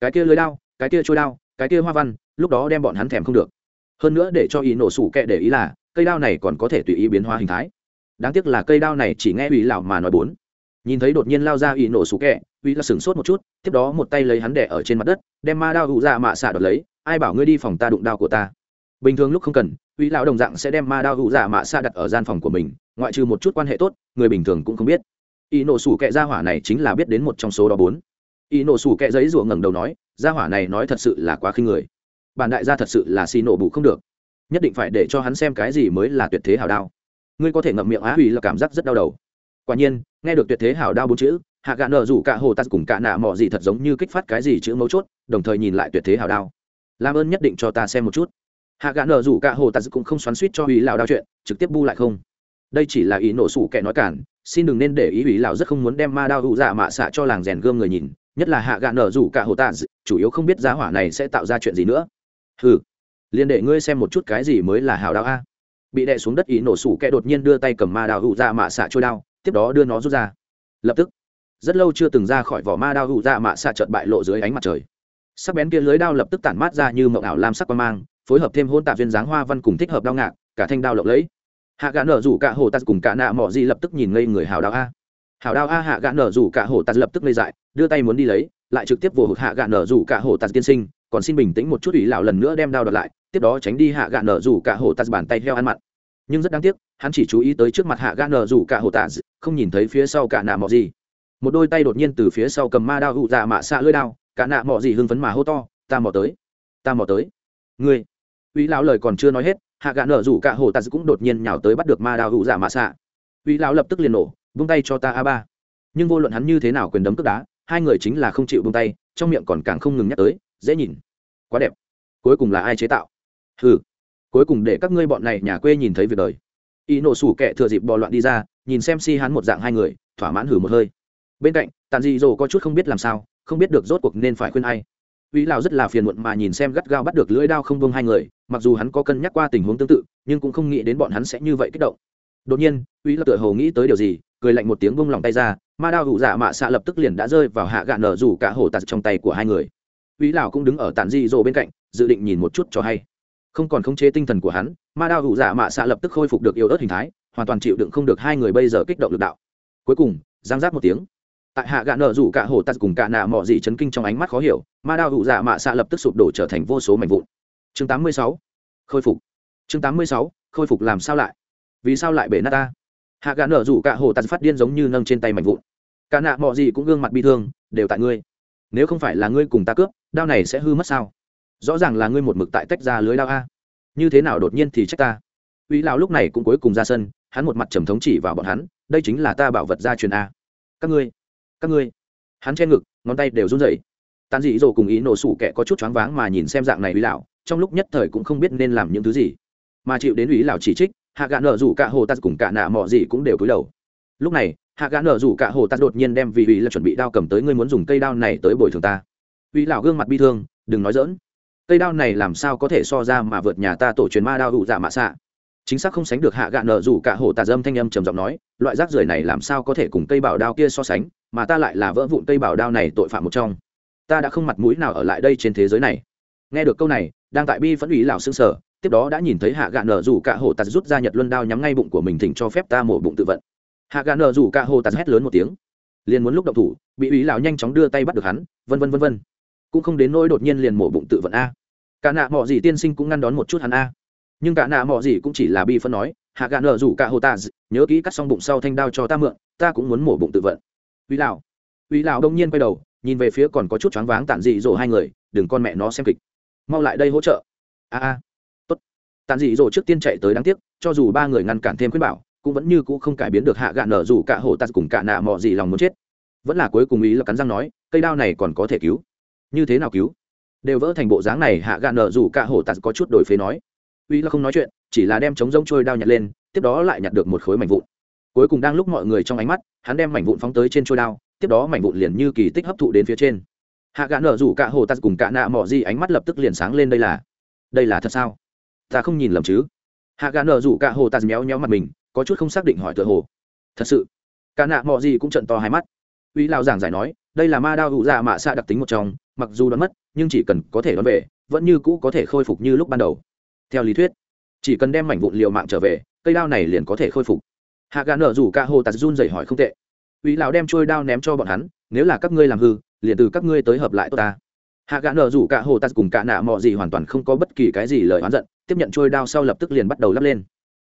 S1: Cái kia lưới đao cái kia trôi đao cái kia hoa văn lúc đó đem bọn hắn thèm không được. Hơn nữa để cho ý nổ sủ kệ để ý là cây đao này còn có thể tùy ý biến hóa hình thái. Đáng tiếc là cây đao này chỉ nghe uy lão mà nói bốn. Nhìn thấy đột nhiên lao ra ý nổ sủ kệ, uy lão sửng sốt một chút tiếp đó một tay lấy hắn đẻ ở trên mặt đất đem ma đao hụ giả dạ mạ xạ đoạt lấy. Ai bảo ngươi đi phòng ta đụng đao của ta? Bình thường lúc không cần uy lão đồng dạng sẽ đem ma đao hữu dạ mạ xa đặt ở gian phòng của mình, ngoại trừ một chút quan hệ tốt, người bình thường cũng không biết. Y nổ sủ kệ gia hỏa này chính là biết đến một trong số đó bốn. Y nổ sủ kệ giấy rủa ngẩng đầu nói gia hỏa này nói thật sự là quá khinh người. Bản đại gia thật sự là xì nổ bù không được. Nhất định phải để cho hắn xem cái gì mới là tuyệt thế hảo đao. Ngươi có thể ngậm miệng á hủy là cảm giác rất đau đầu. Quả nhiên, nghe được tuyệt thế hảo đao bốn chữ, hạ gạ nở rủ cả hồ tạt cùng cả nạ mỏ gì thật giống như kích phát cái gì chữ mấu chốt, đồng thời nhìn lại tuyệt thế hảo đao. Làm ơn nhất định cho ta xem một chút hạ gã nở rủ cả hồ tạt cũng không xoắn suýt cho ý lào đao chuyện, trực tiếp bu lại không. Đây chỉ là ý nổ sủ kẻ nói cản, xin đừng nên để ý ủy lão rất không muốn đem ma đao hụ dạ mạ xạ cho làng rèn gươm người nhìn, nhất là hạ gã nở rủ cả hồ tạ chủ yếu không biết giá hỏa này sẽ tạo ra chuyện gì nữa. Hừ, liền để ngươi xem một chút cái gì mới là hào đao a. Bị đè xuống đất ý nổ sủ kẻ đột nhiên đưa tay cầm ma đao hụ dạ mạ xạ trôi đao, tiếp đó đưa nó rút ra. Lập tức, rất lâu chưa từng ra khỏi vỏ ma đao hụ dạ mạ xạ trợt bại lộ dưới ánh mặt trời. Sắc bén kia lưới đao lập tức tản mát ra như mộng ảo lam sắc quan mang phối hợp thêm hôn tạp viên dáng hoa văn cùng thích hợp đao ngạc, cả thanh đao lộng lẫy. Hạ gã nở rủ cả hồ tạt cùng cả nạ mỏ gì lập tức nhìn ngây người hào đao a. Hào đao a, hạ gã nở rủ cả hồ tạt lập tức ngây dại, đưa tay muốn đi lấy, lại trực tiếp vồ hụt hạ gã nở rủ cả hồ tạt tiên sinh, còn xin bình tĩnh một chút ủy lão lần nữa đem đao đợt lại, tiếp đó tránh đi hạ gã nở rủ cả hồ tạt bàn tay heo ăn mặn. Nhưng rất đáng tiếc, hắn chỉ chú ý tới trước mặt hạ gã nở rủ cả hồ tạt, không nhìn thấy phía sau cả nạ mỏ gì. Một đôi tay đột nhiên từ phía sau cầm ma đao hụ dạ mạ xạ lưỡi đao, cả nạ mỏ gì hưng phấn mà hô to, ta mò tới, ta mò tới ngươi. Uy lão lời còn chưa nói hết, hạ gã nở rủ cả hồ tạt cũng đột nhiên nhào tới bắt được ma đao hữu giả mạ xạ uy lão lập tức liền nổ, vung tay cho ta a ba. Nhưng vô luận hắn như thế nào quyền đấm cướp đá, hai người chính là không chịu vung tay, trong miệng còn càng không ngừng nhắc tới, dễ nhìn. Quá đẹp. Cuối cùng là ai chế tạo? Hừ. Cuối cùng để các ngươi bọn này nhà quê nhìn thấy việc đời. Y nổ sủ kẻ thừa dịp bò loạn đi ra, nhìn xem si hắn một dạng hai người, thỏa mãn hử một hơi. Bên cạnh, tàn dị dỗ có chút không biết làm sao, không biết được rốt cuộc nên phải khuyên ai. Vĩ lão rất là phiền muộn mà nhìn xem gắt gao bắt được lưỡi đao không buông hai người, mặc dù hắn có cân nhắc qua tình huống tương tự, nhưng cũng không nghĩ đến bọn hắn sẽ như vậy kích động. Đột nhiên Vĩ lão tựa hồ nghĩ tới điều gì, cười lạnh một tiếng buông lòng tay ra, ma đao hữu dạ mạ xạ lập tức liền đã rơi vào hạ gạn nở rủ cả hổ tạt trong tay của hai người. Vĩ lão cũng đứng ở tản di rồ bên cạnh, dự định nhìn một chút cho hay. Không còn khống chế tinh thần của hắn, ma đao hữu dạ mạ xạ lập tức khôi phục được yếu ớt hình thái, hoàn toàn chịu đựng không được hai người bây giờ kích động lực đạo. Cuối cùng, giang giác một tiếng tại hạ gạ nợ rủ cả hồ tạt cùng cả nạ mọ gì chấn kinh trong ánh mắt khó hiểu, ma đao hụ dạ mạ xạ lập tức sụp đổ trở thành vô số mảnh vụn. Chương 86. khôi phục. Chương 86. khôi phục làm sao lại? Vì sao lại bể nát ta? Hạ gạ nợ rủ cả hồ tạt phát điên giống như nâng trên tay mảnh vụn. Cả nạ mọ gì cũng gương mặt bi thương, đều tại ngươi. Nếu không phải là ngươi cùng ta cướp, đao này sẽ hư mất sao? Rõ ràng là ngươi một mực tại tách ra lưới đao a. Như thế nào đột nhiên thì trách ta? Uy lão lúc này cũng cuối cùng ra sân, hắn một mặt trầm thống chỉ vào bọn hắn, đây chính là ta bảo vật gia truyền a. Các ngươi các ngươi. Hắn che ngực, ngón tay đều run rẩy. Tàn dị dỗ cùng ý nổ sủ kẻ có chút choáng váng mà nhìn xem dạng này ý lão, trong lúc nhất thời cũng không biết nên làm những thứ gì. Mà chịu đến ý lão chỉ trích, hạ gã nợ rủ cả hồ ta cùng cả nạ mọ gì cũng đều cúi đầu. Lúc này, hạ gã nợ rủ cả hồ ta đột nhiên đem vì ý là chuẩn bị đao cầm tới, ngươi muốn dùng cây đao này tới bồi thường ta? Ý lão gương mặt bi thương, đừng nói dỡn cây đao này làm sao có thể so ra mà vượt nhà ta tổ truyền ma đao hụ dạ mạ xạ? Chính xác không sánh được hạ gạ nợ rủ cả hồ tà dâm thanh âm trầm giọng nói, loại rác rưởi này làm sao có thể cùng cây bảo đao kia so sánh? Mà ta lại là vỡ vụn cây bảo đao này tội phạm một trong. Ta đã không mặt mũi nào ở lại đây trên thế giới này. Nghe được câu này, đang tại bi phẫn ủy lão xương sở tiếp đó đã nhìn thấy hạ gạ nở rủ cả hồ tạt rút ra nhật luân đao nhắm ngay bụng của mình thỉnh cho phép ta mổ bụng tự vận. Hạ gạ nở rủ cả hồ tạt hét lớn một tiếng. Liền muốn lúc động thủ, bị ủy lão nhanh chóng đưa tay bắt được hắn, vân vân vân vân. Cũng không đến nỗi đột nhiên liền mổ bụng tự vận a. Cả nạ mọ gì tiên sinh cũng ngăn đón một chút hắn a. Nhưng cả nạ mọ gì cũng chỉ là bi phân nói, hạ gạ nở rủ cả hồ ta nhớ kỹ cắt xong bụng sau thanh đao cho ta mượn, ta cũng muốn mổ bụng tự vận uy lão. Uy lão đông nhiên quay đầu, nhìn về phía còn có chút choáng váng tản dị dỗ hai người, đừng con mẹ nó xem kịch. Mau lại đây hỗ trợ. A a, tốt. Tản dị dỗ trước tiên chạy tới đáng tiếc, cho dù ba người ngăn cản thêm khuyên bảo, cũng vẫn như cũ không cải biến được hạ gạ nở dù cả hồ tạt cùng cả nạ mọ gì lòng muốn chết. Vẫn là cuối cùng ý là cắn răng nói, cây đao này còn có thể cứu? Như thế nào cứu? Đều vỡ thành bộ dáng này, hạ gạ nở dù cả hồ tạt có chút đổi phế nói. Uy là không nói chuyện, chỉ là đem chống rông trôi đao nhặt lên, tiếp đó lại nhặt được một khối mảnh vụn cuối cùng đang lúc mọi người trong ánh mắt, hắn đem mảnh vụn phóng tới trên trôi đao, tiếp đó mảnh vụn liền như kỳ tích hấp thụ đến phía trên. Hạ gã nở rủ cả hồ ta cùng cả nạ mỏ gì ánh mắt lập tức liền sáng lên đây là đây là thật sao? Ta không nhìn lầm chứ? Hạ gã nở rủ cả hồ tạt méo méo mặt mình, có chút không xác định hỏi tựa hồ. Thật sự? Cả nạ mỏ gì cũng trận to hai mắt. Uy lao giảng giải nói, đây là ma đao hữu dạ mạ xạ đặc tính một trong, mặc dù đoán mất, nhưng chỉ cần có thể đón về, vẫn như cũ có thể khôi phục như lúc ban đầu. Theo lý thuyết, chỉ cần đem mảnh vụn liều mạng trở về, cây đao này liền có thể khôi phục hạ gà nở rủ cả hồ tạt run dậy hỏi không tệ. Uy lão đem trôi đao ném cho bọn hắn, nếu là các ngươi làm hư, liền từ các ngươi tới hợp lại tốt ta. Hạ gã nở rủ cả hồ tạt cùng cả nạ mọ gì hoàn toàn không có bất kỳ cái gì lời oán giận, tiếp nhận trôi đao sau lập tức liền bắt đầu lắp lên.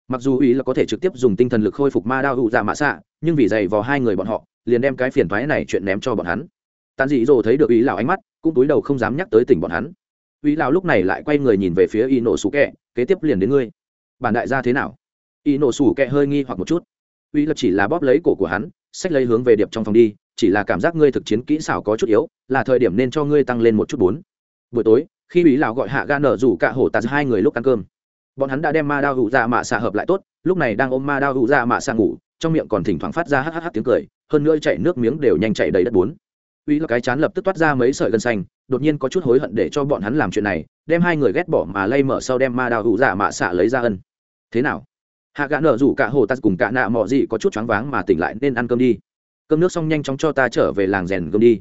S1: Mặc dù ý là có thể trực tiếp dùng tinh thần lực khôi phục ma đao hụ dạ mạ xạ, nhưng vì dày vào hai người bọn họ, liền đem cái phiền thoái này chuyện ném cho bọn hắn. Tàn dị dỗ thấy được ý lão ánh mắt, cũng túi đầu không dám nhắc tới tỉnh bọn hắn. Ý lão lúc này lại quay người nhìn về phía y nổ sủ kẹ kế tiếp liền đến ngươi. Bản đại gia thế nào? Y nổ sủ kẹ hơi nghi hoặc một chút uy lập chỉ là bóp lấy cổ của hắn sách lấy hướng về điệp trong phòng đi, chỉ là cảm giác ngươi thực chiến kỹ xảo có chút yếu, là thời điểm nên cho ngươi tăng lên một chút bốn. Buổi tối, khi ý lão gọi hạ ga nở rủ cả hổ tạt hai người lúc ăn cơm. Bọn hắn đã đem ma đao hụ ra dạ mạ xạ hợp lại tốt, lúc này đang ôm ma đao hụ ra dạ mạ xạ ngủ, trong miệng còn thỉnh thoảng phát ra hắt hắt tiếng cười, hơn nữa chảy nước miếng đều nhanh chảy đầy đất bốn. Uy là cái chán lập tức toát ra mấy sợi gân xanh, đột nhiên có chút hối hận để cho bọn hắn làm chuyện này, đem hai người ghét bỏ mà lay mở sau đem ma đao hụ ra dạ mạ xạ lấy ra ân. Thế nào? Hạ gã nở rủ cả hồ tạt cùng cả nạ mọ gì có chút choáng váng mà tỉnh lại nên ăn cơm đi. Cơm nước xong nhanh chóng cho ta trở về làng rèn cơm đi.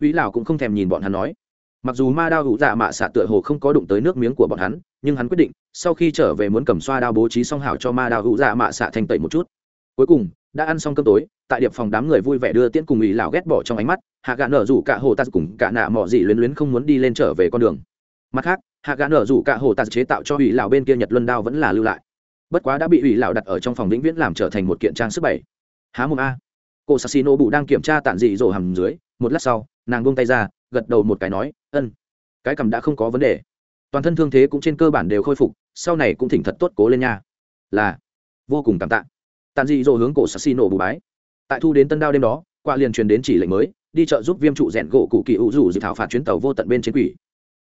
S1: Vĩ lão cũng không thèm nhìn bọn hắn nói. Mặc dù ma đao hữu dạ mạ xạ tựa hồ không có đụng tới nước miếng của bọn hắn, nhưng hắn quyết định, sau khi trở về muốn cầm xoa đao bố trí song hảo cho ma đao hữu dạ mạ xạ thành tẩy một chút. Cuối cùng, đã ăn xong cơm tối, tại điệp phòng đám người vui vẻ đưa tiễn cùng ý lão ghét bỏ trong ánh mắt, hạ gã nở rủ cả hồ tạt cùng cả nạ mọ gì luyến luyến không muốn đi lên trở về con đường. Mặt khác, hạ gã nở rủ cả hồ tạt chế tạo cho ý lão bên kia nhật luân đao vẫn là lưu lại bất quá đã bị ủy lão đặt ở trong phòng vĩnh viễn làm trở thành một kiện trang sức bảy. Há mồm a. Cô sassino bụ đang kiểm tra tản dị rổ hầm dưới, một lát sau, nàng buông tay ra, gật đầu một cái nói, ân, cái cầm đã không có vấn đề. Toàn thân thương thế cũng trên cơ bản đều khôi phục, sau này cũng thỉnh thật tốt cố lên nha. Là, vô cùng cảm tạ. Tàn dị dỗ hướng cổ sassi nổ bù bái. Tại thu đến tân đao đêm đó qua liền truyền đến chỉ lệnh mới, đi chợ giúp viêm trụ rèn gỗ cụ kỳ ủ rủ dự thảo phạt chuyến tàu vô tận bên trên quỷ.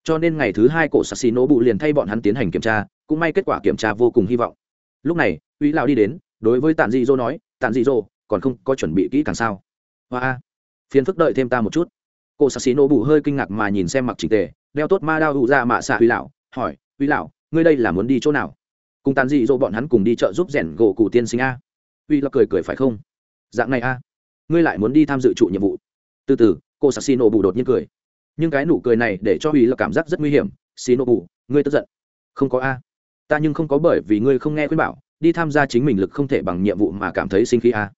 S1: Cho nên ngày thứ hai cổ sassi nổ bù liền thay bọn hắn tiến hành kiểm tra, cũng may kết quả kiểm tra vô cùng hy vọng lúc này, uy lão đi đến, đối với tàn dị dô nói tàn dị dô còn không có chuẩn bị kỹ càng sao? Hoa phiền phức đợi thêm ta một chút. Cô sassi xì nổ bù hơi kinh ngạc mà nhìn xem mặc trình tề, đeo tốt ma đao hụ ra dạ mạ xạ huy lão, hỏi huy lão, ngươi đây là muốn đi chỗ nào? Cùng tàn dị dô bọn hắn cùng đi chợ giúp rèn gỗ cụ tiên sinh a. Huy là cười cười phải không? Dạng này a, ngươi lại muốn đi tham dự trụ nhiệm vụ? Từ từ, cô sassi xì nổ bù đột nhiên cười. Nhưng cái nụ cười này để cho huy là cảm giác rất nguy hiểm. Xì nổ bù, ngươi tức giận. Không có a ta nhưng không có bởi vì ngươi không nghe khuyên bảo, đi tham gia chính mình lực không thể bằng nhiệm vụ mà cảm thấy sinh khí a.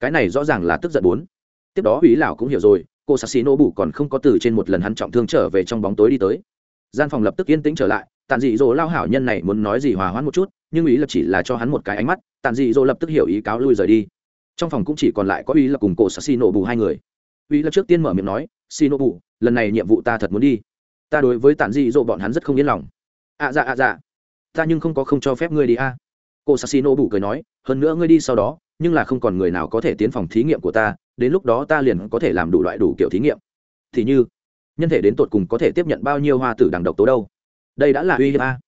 S1: Cái này rõ ràng là tức giận bốn. Tiếp đó ủy lão cũng hiểu rồi, cô sassi xì nổ bù còn không có từ trên một lần hắn trọng thương trở về trong bóng tối đi tới. Gian phòng lập tức yên tĩnh trở lại tàn dị dỗ lao hảo nhân này muốn nói gì hòa hoãn một chút, nhưng ý lập chỉ là cho hắn một cái ánh mắt tàn dị dỗ lập tức hiểu ý cáo lui rời đi. Trong phòng cũng chỉ còn lại có ý lập cùng cô sassi xì nổ bù hai người. Ý lập trước tiên mở miệng nói xì nổ bù, lần này nhiệm vụ ta thật muốn đi. Ta đối với tàn dị dỗ bọn hắn rất không yên lòng. Ạ à dạ ạ à dạ ta nhưng không có không cho phép ngươi đi a à. cô sassi bù cười nói, hơn nữa ngươi đi sau đó, nhưng là không còn người nào có thể tiến phòng thí nghiệm của ta, đến lúc đó ta liền có thể làm đủ loại đủ kiểu thí nghiệm thì như, nhân thể đến tột cùng có thể tiếp nhận bao nhiêu hoa tử đằng độc tố đâu đây đã là uy hiếp a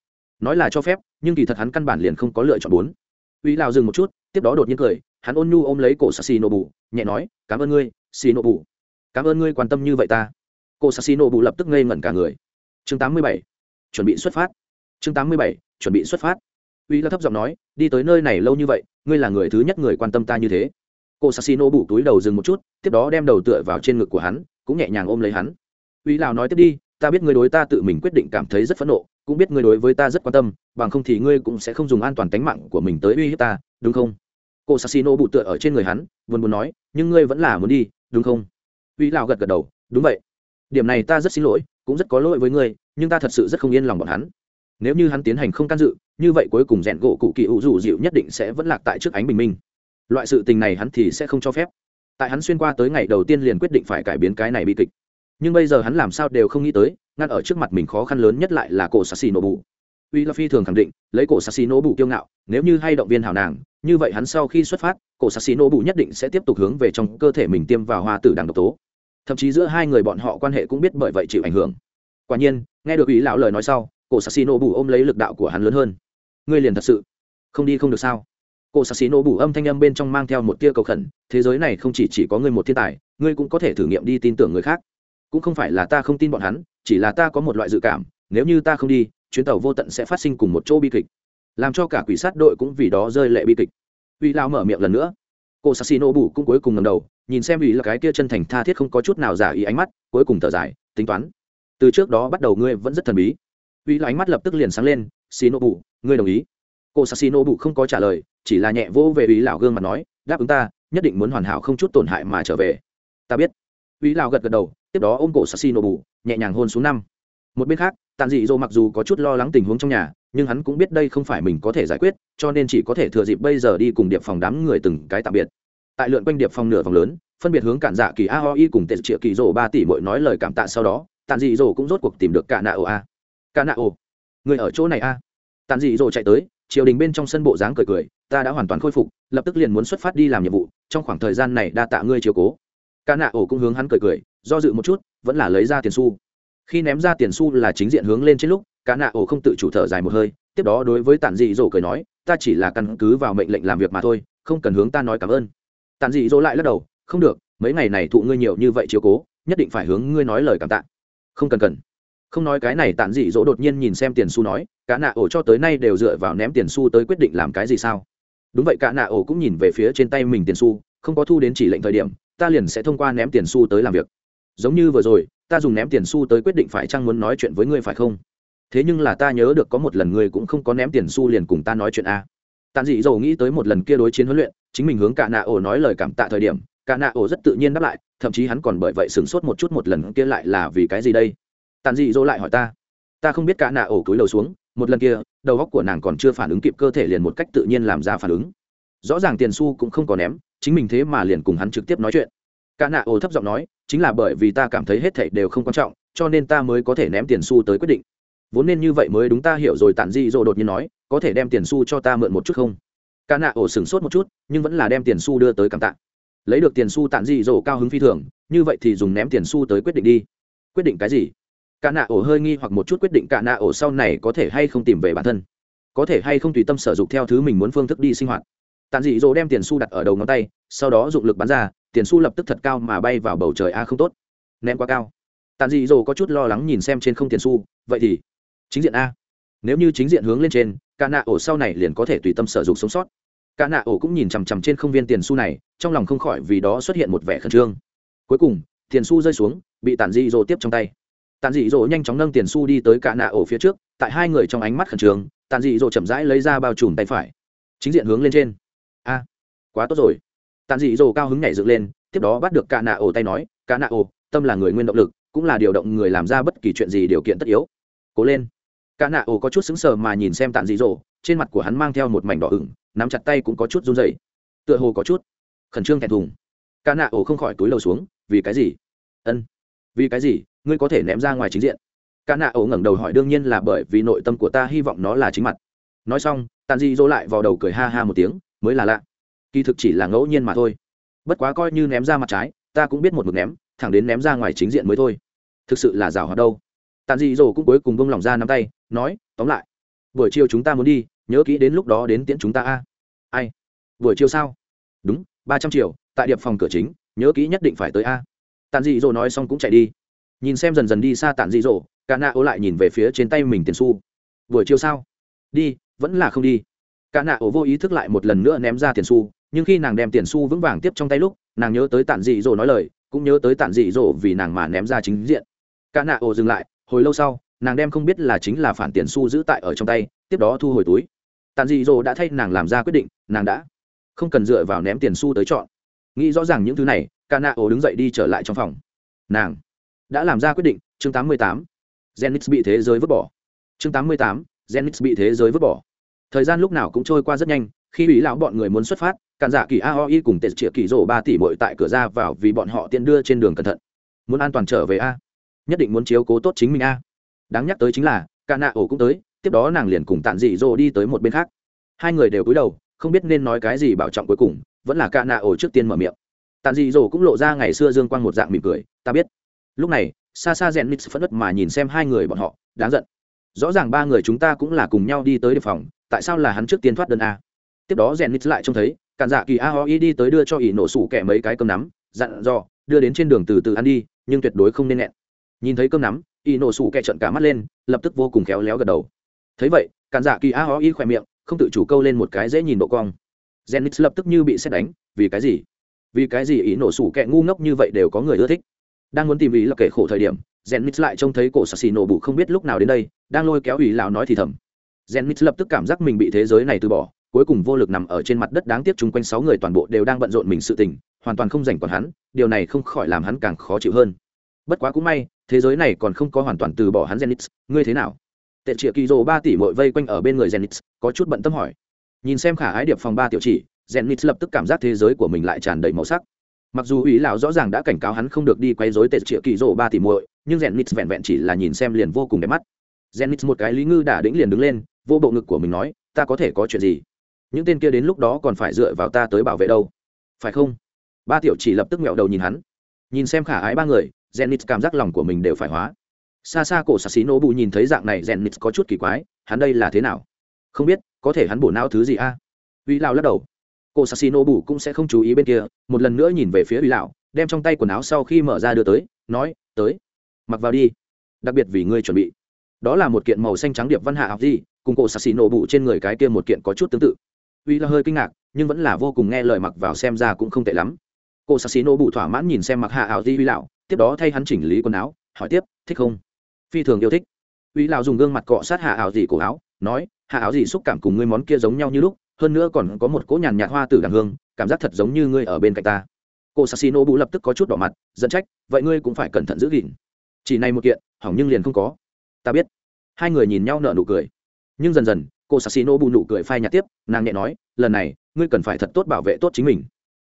S1: nói là cho phép, nhưng kỳ thật hắn căn bản liền không có lựa chọn bốn uy lao dừng một chút, tiếp đó đột nhiên cười, hắn ôn nhu ôm lấy cổ sassi nổ bù, nhẹ nói, cảm ơn ngươi xì nổ bù cảm ơn ngươi quan tâm như vậy ta cô sassi nổ bù lập tức ngây ngẩn cả người chương 87. chuẩn bị xuất phát chương 87 chuẩn bị xuất phát. Uy là thấp giọng nói, đi tới nơi này lâu như vậy, ngươi là người thứ nhất người quan tâm ta như thế. Cô sassino bủ túi đầu dừng một chút, tiếp đó đem đầu tựa vào trên ngực của hắn, cũng nhẹ nhàng ôm lấy hắn. Uy lào nói tiếp đi, ta biết ngươi đối ta tự mình quyết định cảm thấy rất phẫn nộ, cũng biết ngươi đối với ta rất quan tâm, bằng không thì ngươi cũng sẽ không dùng an toàn tính mạng của mình tới uy hiếp ta, đúng không? Cô sassino bụ tựa ở trên người hắn, buồn muốn nói, nhưng ngươi vẫn là muốn đi, đúng không? Uy lào gật gật đầu, đúng vậy. Điểm này ta rất xin lỗi, cũng rất có lỗi với ngươi, nhưng ta thật sự rất không yên lòng bọn hắn nếu như hắn tiến hành không can dự, như vậy cuối cùng rèn gỗ cụ kỳ ủ dù dịu nhất định sẽ vẫn lạc tại trước ánh bình minh. Loại sự tình này hắn thì sẽ không cho phép. Tại hắn xuyên qua tới ngày đầu tiên liền quyết định phải cải biến cái này bi kịch. Nhưng bây giờ hắn làm sao đều không nghĩ tới, ngăn ở trước mặt mình khó khăn lớn nhất lại là cổ sassi nổ bù. Uy là phi thường khẳng định, lấy cổ sassi nổ bù kiêu ngạo, nếu như hay động viên hảo nàng, như vậy hắn sau khi xuất phát, cổ sassi nổ bù nhất định sẽ tiếp tục hướng về trong cơ thể mình tiêm vào hoa tử đằng độc tố. Thậm chí giữa hai người bọn họ quan hệ cũng biết bởi vậy chịu ảnh hưởng. Quả nhiên, nghe được ý lão lời nói sau cổ sassi nổ bù ôm lấy lực đạo của hắn lớn hơn. Ngươi liền thật sự không đi không được sao? Cổ sassi nổ bù âm thanh âm bên trong mang theo một tia cầu khẩn, thế giới này không chỉ chỉ có ngươi một thiên tài, ngươi cũng có thể thử nghiệm đi tin tưởng người khác. Cũng không phải là ta không tin bọn hắn, chỉ là ta có một loại dự cảm, nếu như ta không đi, chuyến tàu vô tận sẽ phát sinh cùng một chỗ bi kịch. Làm cho cả quỷ sát đội cũng vì đó rơi lệ bi kịch. Uy lao mở miệng lần nữa. Cô sassino bù cũng cuối cùng ngầm đầu, nhìn xem uy là cái kia chân thành tha thiết không có chút nào giả ý ánh mắt, cuối cùng thở dài, tính toán. Từ trước đó bắt đầu ngươi vẫn rất thần bí uy là ánh mắt lập tức liền sáng lên xino Bụ, ngươi đồng ý? Cô sassino Bụ không có trả lời chỉ là nhẹ vỗ về uy lão gương mặt nói đáp ứng ta nhất định muốn hoàn hảo không chút tổn hại mà trở về. Ta biết. Uy lão gật gật đầu tiếp đó ôm cổ sassino Bụ, nhẹ nhàng hôn xuống năm. Một bên khác tàn dị dỗ mặc dù có chút lo lắng tình huống trong nhà nhưng hắn cũng biết đây không phải mình có thể giải quyết cho nên chỉ có thể thừa dịp bây giờ đi cùng điệp phòng đám người từng cái tạm biệt. Tại lượn quanh điệp phòng nửa vòng lớn phân biệt hướng cản dạ kỳ aoi cùng tệ triệu kỳ rổ ba tỷ mỗi nói lời cảm tạ sau đó tàn dị dỗ cũng rốt cuộc tìm được cả nạ ồ a cả nạ ồ. Người ở chỗ này a. Tàn dị dỗ chạy tới, triều đình bên trong sân bộ dáng cười cười, ta đã hoàn toàn khôi phục, lập tức liền muốn xuất phát đi làm nhiệm vụ, trong khoảng thời gian này đa tạ ngươi chiều cố. Cả nạ ổ cũng hướng hắn cười cười, do dự một chút, vẫn là lấy ra tiền xu. Khi ném ra tiền xu là chính diện hướng lên trên lúc, cả nạ ổ không tự chủ thở dài một hơi, tiếp đó đối với tản dị dỗ cười nói, ta chỉ là căn cứ vào mệnh lệnh làm việc mà thôi, không cần hướng ta nói cảm ơn. Tản dị dỗ lại lắc đầu, không được, mấy ngày này thụ ngươi nhiều như vậy chiếu cố, nhất định phải hướng ngươi nói lời cảm tạ. Không cần cần không nói cái này tản dị dỗ đột nhiên nhìn xem tiền xu nói, cả nạ ổ cho tới nay đều dựa vào ném tiền xu tới quyết định làm cái gì sao? Đúng vậy, cả nạ ổ cũng nhìn về phía trên tay mình tiền xu không có thu đến chỉ lệnh thời điểm, ta liền sẽ thông qua ném tiền xu tới làm việc. Giống như vừa rồi, ta dùng ném tiền xu tới quyết định phải chăng muốn nói chuyện với ngươi phải không? Thế nhưng là ta nhớ được có một lần ngươi cũng không có ném tiền xu liền cùng ta nói chuyện a. Tàn dị dầu nghĩ tới một lần kia đối chiến huấn luyện, chính mình hướng cả nạ ổ nói lời cảm tạ thời điểm, cả nạ ổ rất tự nhiên đáp lại, thậm chí hắn còn bởi vậy sửng sốt một chút một lần kia lại là vì cái gì đây? Tàn dị dỗ lại hỏi ta. Ta không biết cả nạ ổ cúi đầu xuống, một lần kia, đầu góc của nàng còn chưa phản ứng kịp cơ thể liền một cách tự nhiên làm ra phản ứng. Rõ ràng tiền xu cũng không có ném, chính mình thế mà liền cùng hắn trực tiếp nói chuyện. Cả nạ ổ thấp giọng nói, chính là bởi vì ta cảm thấy hết thảy đều không quan trọng, cho nên ta mới có thể ném tiền xu tới quyết định. Vốn nên như vậy mới đúng ta hiểu rồi, tản di dỗ đột nhiên nói, có thể đem tiền xu cho ta mượn một chút không? Cả nạ ổ sửng sốt một chút, nhưng vẫn là đem tiền xu đưa tới cảm tạ. Lấy được tiền xu tản di dỗ cao hứng phi thường, như vậy thì dùng ném tiền xu tới quyết định đi. Quyết định cái gì? Cả nạ ổ hơi nghi hoặc một chút quyết định cả nạ ổ sau này có thể hay không tìm về bản thân. Có thể hay không tùy tâm sở dụng theo thứ mình muốn phương thức đi sinh hoạt. Tàn dị dỗ đem tiền xu đặt ở đầu ngón tay, sau đó dụng lực bắn ra, tiền xu lập tức thật cao mà bay vào bầu trời a không tốt. Ném quá cao. Tàn dị dỗ có chút lo lắng nhìn xem trên không tiền xu, vậy thì chính diện a. Nếu như chính diện hướng lên trên, cả nạ ổ sau này liền có thể tùy tâm sở dụng sống sót. Cả nạ ổ cũng nhìn chằm chằm trên không viên tiền xu này, trong lòng không khỏi vì đó xuất hiện một vẻ khẩn trương. Cuối cùng, tiền xu rơi xuống, bị tàn dị dỗ tiếp trong tay tàn dị dỗ nhanh chóng nâng tiền xu đi tới cả nạ ổ phía trước, tại hai người trong ánh mắt khẩn trương, tàn dị dỗ chậm rãi lấy ra bao trùm tay phải. Chính diện hướng lên trên. A, quá tốt rồi. Tàn dị dỗ cao hứng nhảy dựng lên, tiếp đó bắt được cả nạ ổ tay nói cả nạ ổ, tâm là người nguyên động lực, cũng là điều động người làm ra bất kỳ chuyện gì điều kiện tất yếu. Cố lên. Cả nạ ổ có chút sững sờ mà nhìn xem tàn dị dỗ, trên mặt của hắn mang theo một mảnh đỏ ửng, nắm chặt tay cũng có chút run rẩy. Tựa hồ có chút khẩn trương thẹn thùng. Cả nạ ổ không khỏi túi lầu xuống, vì cái gì? Ân, vì cái gì? Ngươi có thể ném ra ngoài chính diện. Cả nạ ổ ngẩng đầu hỏi đương nhiên là bởi vì nội tâm của ta hy vọng nó là chính mặt. Nói xong, tàn Di dỗ lại vào đầu cười ha ha một tiếng, mới là lạ. Kỳ thực chỉ là ngẫu nhiên mà thôi. Bất quá coi như ném ra mặt trái, ta cũng biết một mực ném, thẳng đến ném ra ngoài chính diện mới thôi. Thực sự là rào hoạt đâu. Tàn Di dỗ cũng cuối cùng bông lòng ra nắm tay, nói, tóm lại, buổi chiều chúng ta muốn đi, nhớ kỹ đến lúc đó đến tiễn chúng ta a. Ai? Buổi chiều sao? Đúng, ba trăm triệu, tại điệp phòng cửa chính, nhớ kỹ nhất định phải tới a. Tàn dị dỗ nói xong cũng chạy đi nhìn xem dần dần đi xa tản dị dỗ, cả nạ ô lại nhìn về phía trên tay mình tiền su buổi chiều sao? Đi, vẫn là không đi. Cả nạ ô vô ý thức lại một lần nữa ném ra tiền su nhưng khi nàng đem tiền su vững vàng tiếp trong tay lúc, nàng nhớ tới tản dị dỗ nói lời, cũng nhớ tới tản dị dỗ vì nàng mà ném ra chính diện. Cả nạ ô dừng lại, hồi lâu sau, nàng đem không biết là chính là phản tiền su giữ tại ở trong tay, tiếp đó thu hồi túi. Tản dị dỗ đã thay nàng làm ra quyết định, nàng đã không cần dựa vào ném tiền su tới chọn. Nghĩ rõ ràng những thứ này, cả nạ ô đứng dậy đi trở lại trong phòng. Nàng đã làm ra quyết định, chương 88. Zenith bị thế giới vứt bỏ. Chương 88. Zenith bị thế giới vứt bỏ. Thời gian lúc nào cũng trôi qua rất nhanh, khi ủy lão bọn người muốn xuất phát, cản giả kỳ aoi cùng tệ triệu kỳ rổ ba tỷ bội tại cửa ra vào vì bọn họ tiện đưa trên đường cẩn thận. Muốn an toàn trở về a. Nhất định muốn chiếu cố tốt chính mình a. Đáng nhắc tới chính là ca nạ ổ cũng tới, tiếp đó nàng liền cùng tản dị rổ đi tới một bên khác. Hai người đều cúi đầu, không biết nên nói cái gì bảo trọng cuối cùng, vẫn là ca nạ ổ trước tiên mở miệng. Tản dị rổ cũng lộ ra ngày xưa dương quang một dạng mỉm cười, ta biết lúc này xa xa rèn nít phẫn nứt mà nhìn xem hai người bọn họ, đáng giận. Rõ ràng ba người chúng ta cũng là cùng nhau đi tới đề phòng, tại sao là hắn trước tiên thoát đơn a? Tiếp đó rèn nít lại trông thấy, cản dạ kỳ a ho y đi tới đưa cho ỷ nổ sủ kẻ mấy cái cơm nắm, dặn dò, đưa đến trên đường từ từ ăn đi, nhưng tuyệt đối không nên nghẹn. Nhìn thấy cơm nắm, ỷ nổ sủ kẻ trận cả mắt lên, lập tức vô cùng khéo léo gật đầu. Thấy vậy, cản dạ kỳ a ho y khỏe miệng, không tự chủ câu lên một cái dễ nhìn độ cong. Jennings lập tức như bị xét đánh, vì cái gì? Vì cái gì ỷ nổ sủ kẹ ngu ngốc như vậy đều có người ưa thích? Đang muốn tìm ý là kể khổ thời điểm jennings lại trông thấy cổ sassi nổ bụ không biết lúc nào đến đây đang lôi kéo ủy lão nói thì thầm jennings lập tức cảm giác mình bị thế giới này từ bỏ cuối cùng vô lực nằm ở trên mặt đất đáng tiếc chung quanh sáu người toàn bộ đều đang bận rộn mình sự tình hoàn toàn không dành còn hắn điều này không khỏi làm hắn càng khó chịu hơn bất quá cũng may thế giới này còn không có hoàn toàn từ bỏ hắn Zenith, ngươi thế nào? Tệ Triệu Kỳ Dụ ba tỷ muội vây quanh ở bên người Zenith, có chút bận tâm hỏi. Nhìn xem khả ái điệp phòng ba tiểu chỉ, Zenith lập tức cảm giác thế giới của mình lại tràn đầy màu sắc. Mặc dù ủy lão rõ ràng đã cảnh cáo hắn không được đi quấy rối Tệ Triệu Kỳ Dụ ba tỷ muội, nhưng Zenith vẹn vẹn chỉ là nhìn xem liền vô cùng đẹp mắt. Zenith một cái lý ngư đã đĩnh liền đứng lên, vô bộ ngực của mình nói, ta có thể có chuyện gì? Những tên kia đến lúc đó còn phải dựa vào ta tới bảo vệ đâu, phải không? Ba tiểu chỉ lập tức ngẹo đầu nhìn hắn. Nhìn xem khả ái ba người, Zenith cảm giác lòng của mình đều phải hóa. Xa xa cổ Sasino bù nhìn thấy dạng này Zenith có chút kỳ quái, hắn đây là thế nào? Không biết, có thể hắn bổ não thứ gì a? À? Uy lão lắc đầu. Cô Sasino bù cũng sẽ không chú ý bên kia, một lần nữa nhìn về phía ủy lão, đem trong tay quần áo sau khi mở ra đưa tới, nói, "Tới, mặc vào đi, đặc biệt vì ngươi chuẩn bị." Đó là một kiện màu xanh trắng điệp văn hạ học gì, cùng cô Sasino bù trên người cái kia một kiện có chút tương tự. ủy là hơi kinh ngạc, nhưng vẫn là vô cùng nghe lời mặc vào xem ra cũng không tệ lắm. Cô Sasino bù thỏa mãn nhìn xem mặc hạ áo gì ủy lão, tiếp đó thay hắn chỉnh lý quần áo hỏi tiếp thích không phi thường yêu thích ủy lão dùng gương mặt cọ sát hạ áo gì cổ áo nói hạ áo gì xúc cảm cùng ngươi món kia giống nhau như lúc hơn nữa còn có một cỗ nhàn nhạt hoa tử đằng hương, cảm giác thật giống như ngươi ở bên cạnh ta. Cô sassino bù lập tức có chút đỏ mặt dẫn trách, vậy ngươi cũng phải cẩn thận giữ gìn. Chỉ này một kiện, hỏng nhưng liền không có. Ta biết. Hai người nhìn nhau nở nụ cười. Nhưng dần dần, cô sassino bù nụ cười phai nhạt tiếp, nàng nhẹ nói, lần này, ngươi cần phải thật tốt bảo vệ tốt chính mình.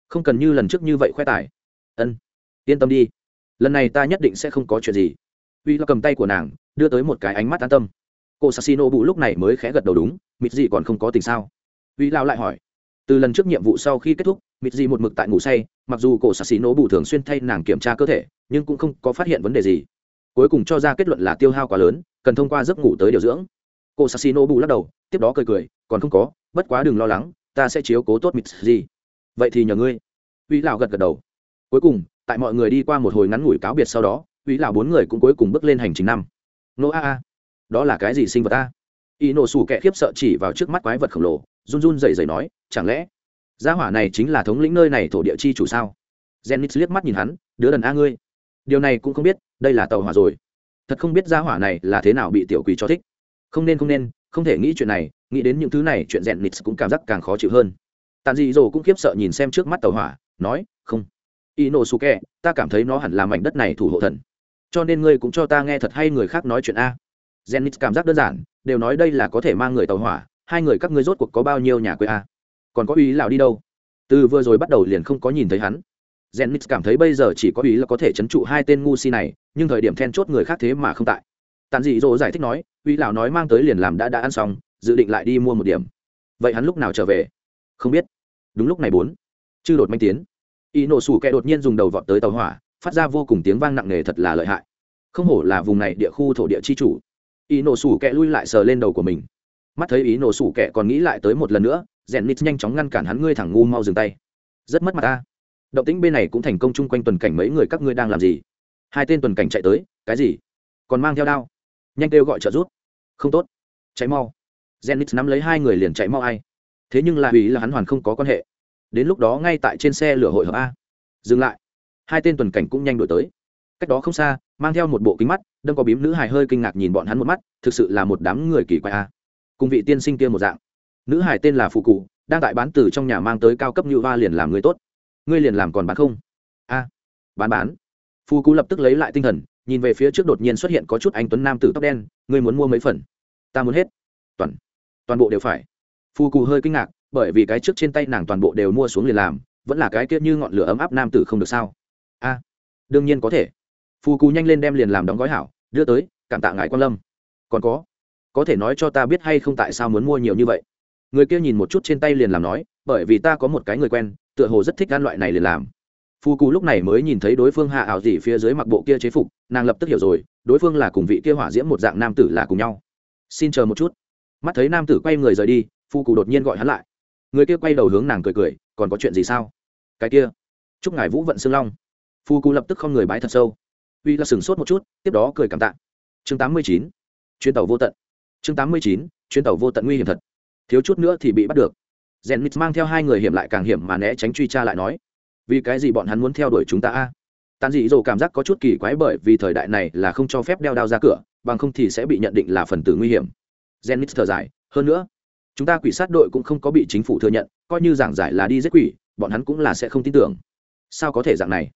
S1: Không cần như lần trước như vậy khoe tài. Ân, yên tâm đi. Lần này ta nhất định sẽ không có chuyện gì. Uy là cầm tay của nàng, đưa tới một cái ánh mắt an tâm. Cô sassino bù lúc này mới khẽ gật đầu đúng, mịt gì còn không có tình sao? Vĩ Lão lại hỏi, từ lần trước nhiệm vụ sau khi kết thúc mịt Dị một mực tại ngủ say, mặc dù cổ sassino Bù thường xuyên thay nàng kiểm tra cơ thể, nhưng cũng không có phát hiện vấn đề gì. Cuối cùng cho ra kết luận là tiêu hao quá lớn, cần thông qua giấc ngủ tới điều dưỡng. Cổ cô sassino bù lắc đầu, tiếp đó cười cười, còn không có, bất quá đừng lo lắng, ta sẽ chiếu cố tốt mịt Dị. vậy thì nhờ ngươi. Vĩ lão gật gật đầu. Cuối cùng, tại mọi người đi qua một hồi ngắn ngủi cáo biệt sau đó, Vĩ lão bốn người cũng cuối cùng bước lên hành trình năm. Nô a a, đó là cái gì sinh vật a? Y nổ sủ kẻ khiếp sợ chỉ vào trước mắt quái vật khổng lồ, run run rẩy rẩy nói, chẳng lẽ gia hỏa này chính là thống lĩnh nơi này thổ địa chi chủ sao? Jennings liếc mắt nhìn hắn, đứa đần a ngươi, điều này cũng không biết, đây là tàu hỏa rồi. Thật không biết gia hỏa này là thế nào bị tiểu quỷ cho thích. Không nên không nên, không thể nghĩ chuyện này, nghĩ đến những thứ này chuyện rèn cũng cảm giác càng khó chịu hơn. Tàn dị dỗ cũng khiếp sợ nhìn xem trước mắt tàu hỏa, nói, không. Inosuke ta cảm thấy nó hẳn là mảnh đất này thủ hộ thần. Cho nên ngươi cũng cho ta nghe thật hay người khác nói chuyện a. Zenith cảm giác đơn giản đều nói đây là có thể mang người tàu hỏa, hai người các ngươi rốt cuộc có bao nhiêu nhà quê a? Còn có ý lào đi đâu? Từ vừa rồi bắt đầu liền không có nhìn thấy hắn. Zenith cảm thấy bây giờ chỉ có ý là có thể chấn trụ hai tên ngu si này, nhưng thời điểm then chốt người khác thế mà không tại. Tàn dị dỗ giải thích nói, ý lão nói mang tới liền làm đã đã ăn xong, dự định lại đi mua một điểm. Vậy hắn lúc nào trở về? Không biết. Đúng lúc này bốn. Chư đột manh tiến. Y nổ sủ kẹ đột nhiên dùng đầu vọt tới tàu hỏa, phát ra vô cùng tiếng vang nặng nề thật là lợi hại. Không hổ là vùng này địa khu thổ địa chi chủ. Ý nổ sủ kẹ lui lại sờ lên đầu của mình. Mắt thấy ý nổ sủ kẹ còn nghĩ lại tới một lần nữa, rèn nít nhanh chóng ngăn cản hắn ngươi thẳng ngu mau dừng tay. Rất mất mặt ta. Động tĩnh bên này cũng thành công chung quanh tuần cảnh mấy người các ngươi đang làm gì? Hai tên tuần cảnh chạy tới, cái gì? Còn mang theo đao? Nhanh kêu gọi trợ giúp. Không tốt. Chạy mau. Zenith nắm lấy hai người liền chạy mau ai? Thế nhưng là vì là hắn hoàn không có quan hệ. Đến lúc đó ngay tại trên xe lửa hội hợp a. Dừng lại. Hai tên tuần cảnh cũng nhanh đổi tới cách đó không xa, mang theo một bộ kính mắt, đâm có bím nữ hải hơi kinh ngạc nhìn bọn hắn một mắt, thực sự là một đám người kỳ quái a cùng vị tiên sinh kia một dạng. Nữ hải tên là phụ cụ đang tại bán từ trong nhà mang tới cao cấp như va liền làm người tốt. Ngươi liền làm còn bán không? A bán bán. Phù cú lập tức lấy lại tinh thần, nhìn về phía trước đột nhiên xuất hiện có chút anh tuấn nam tử tóc đen, ngươi muốn mua mấy phần? Ta muốn hết. Toàn toàn bộ đều phải. Phù cú hơi kinh ngạc, bởi vì cái trước trên tay nàng toàn bộ đều mua xuống liền làm, vẫn là cái kia như ngọn lửa ấm áp nam tử không được sao? A đương nhiên có thể phù cù nhanh lên đem liền làm đóng gói hảo, đưa tới, cảm tạ ngài quan lâm. Còn có có thể nói cho ta biết hay không tại sao muốn mua nhiều như vậy? Người kia nhìn một chút trên tay liền làm nói, bởi vì ta có một cái người quen, tựa hồ rất thích ăn loại này liền làm. Phù cù lúc này mới nhìn thấy đối phương hạ ảo gì phía dưới mặc bộ kia chế phục, nàng lập tức hiểu rồi, đối phương là cùng vị kia hỏa diễm một dạng nam tử là cùng nhau. Xin chờ một chút. Mắt thấy nam tử quay người rời đi phù cù đột nhiên gọi hắn lại. Người kia quay đầu hướng nàng cười cười, còn có chuyện gì sao? Cái kia, chúc ngài vũ vận xương long. Phu cú lập tức không người bái thật sâu uy là sửng sốt một chút, tiếp đó cười cảm tạ. Chương tám mươi chín, chuyến tàu vô tận. Chương tám mươi chín, chuyến tàu vô tận nguy hiểm thật. Thiếu chút nữa thì bị bắt được. Rèn mít mang theo hai người hiểm lại càng hiểm mà né tránh truy tra lại nói, vì cái gì bọn hắn muốn theo đuổi chúng ta a? Tàn dị dỗ cảm giác có chút kỳ quái bởi vì thời đại này là không cho phép đeo đao ra cửa, bằng không thì sẽ bị nhận định là phần tử nguy hiểm. Gen mít thở dài, hơn nữa, chúng ta quỷ sát đội cũng không có bị chính phủ thừa nhận, coi như giảng giải là đi giết quỷ, bọn hắn cũng là sẽ không tin tưởng. Sao có thể dạng này?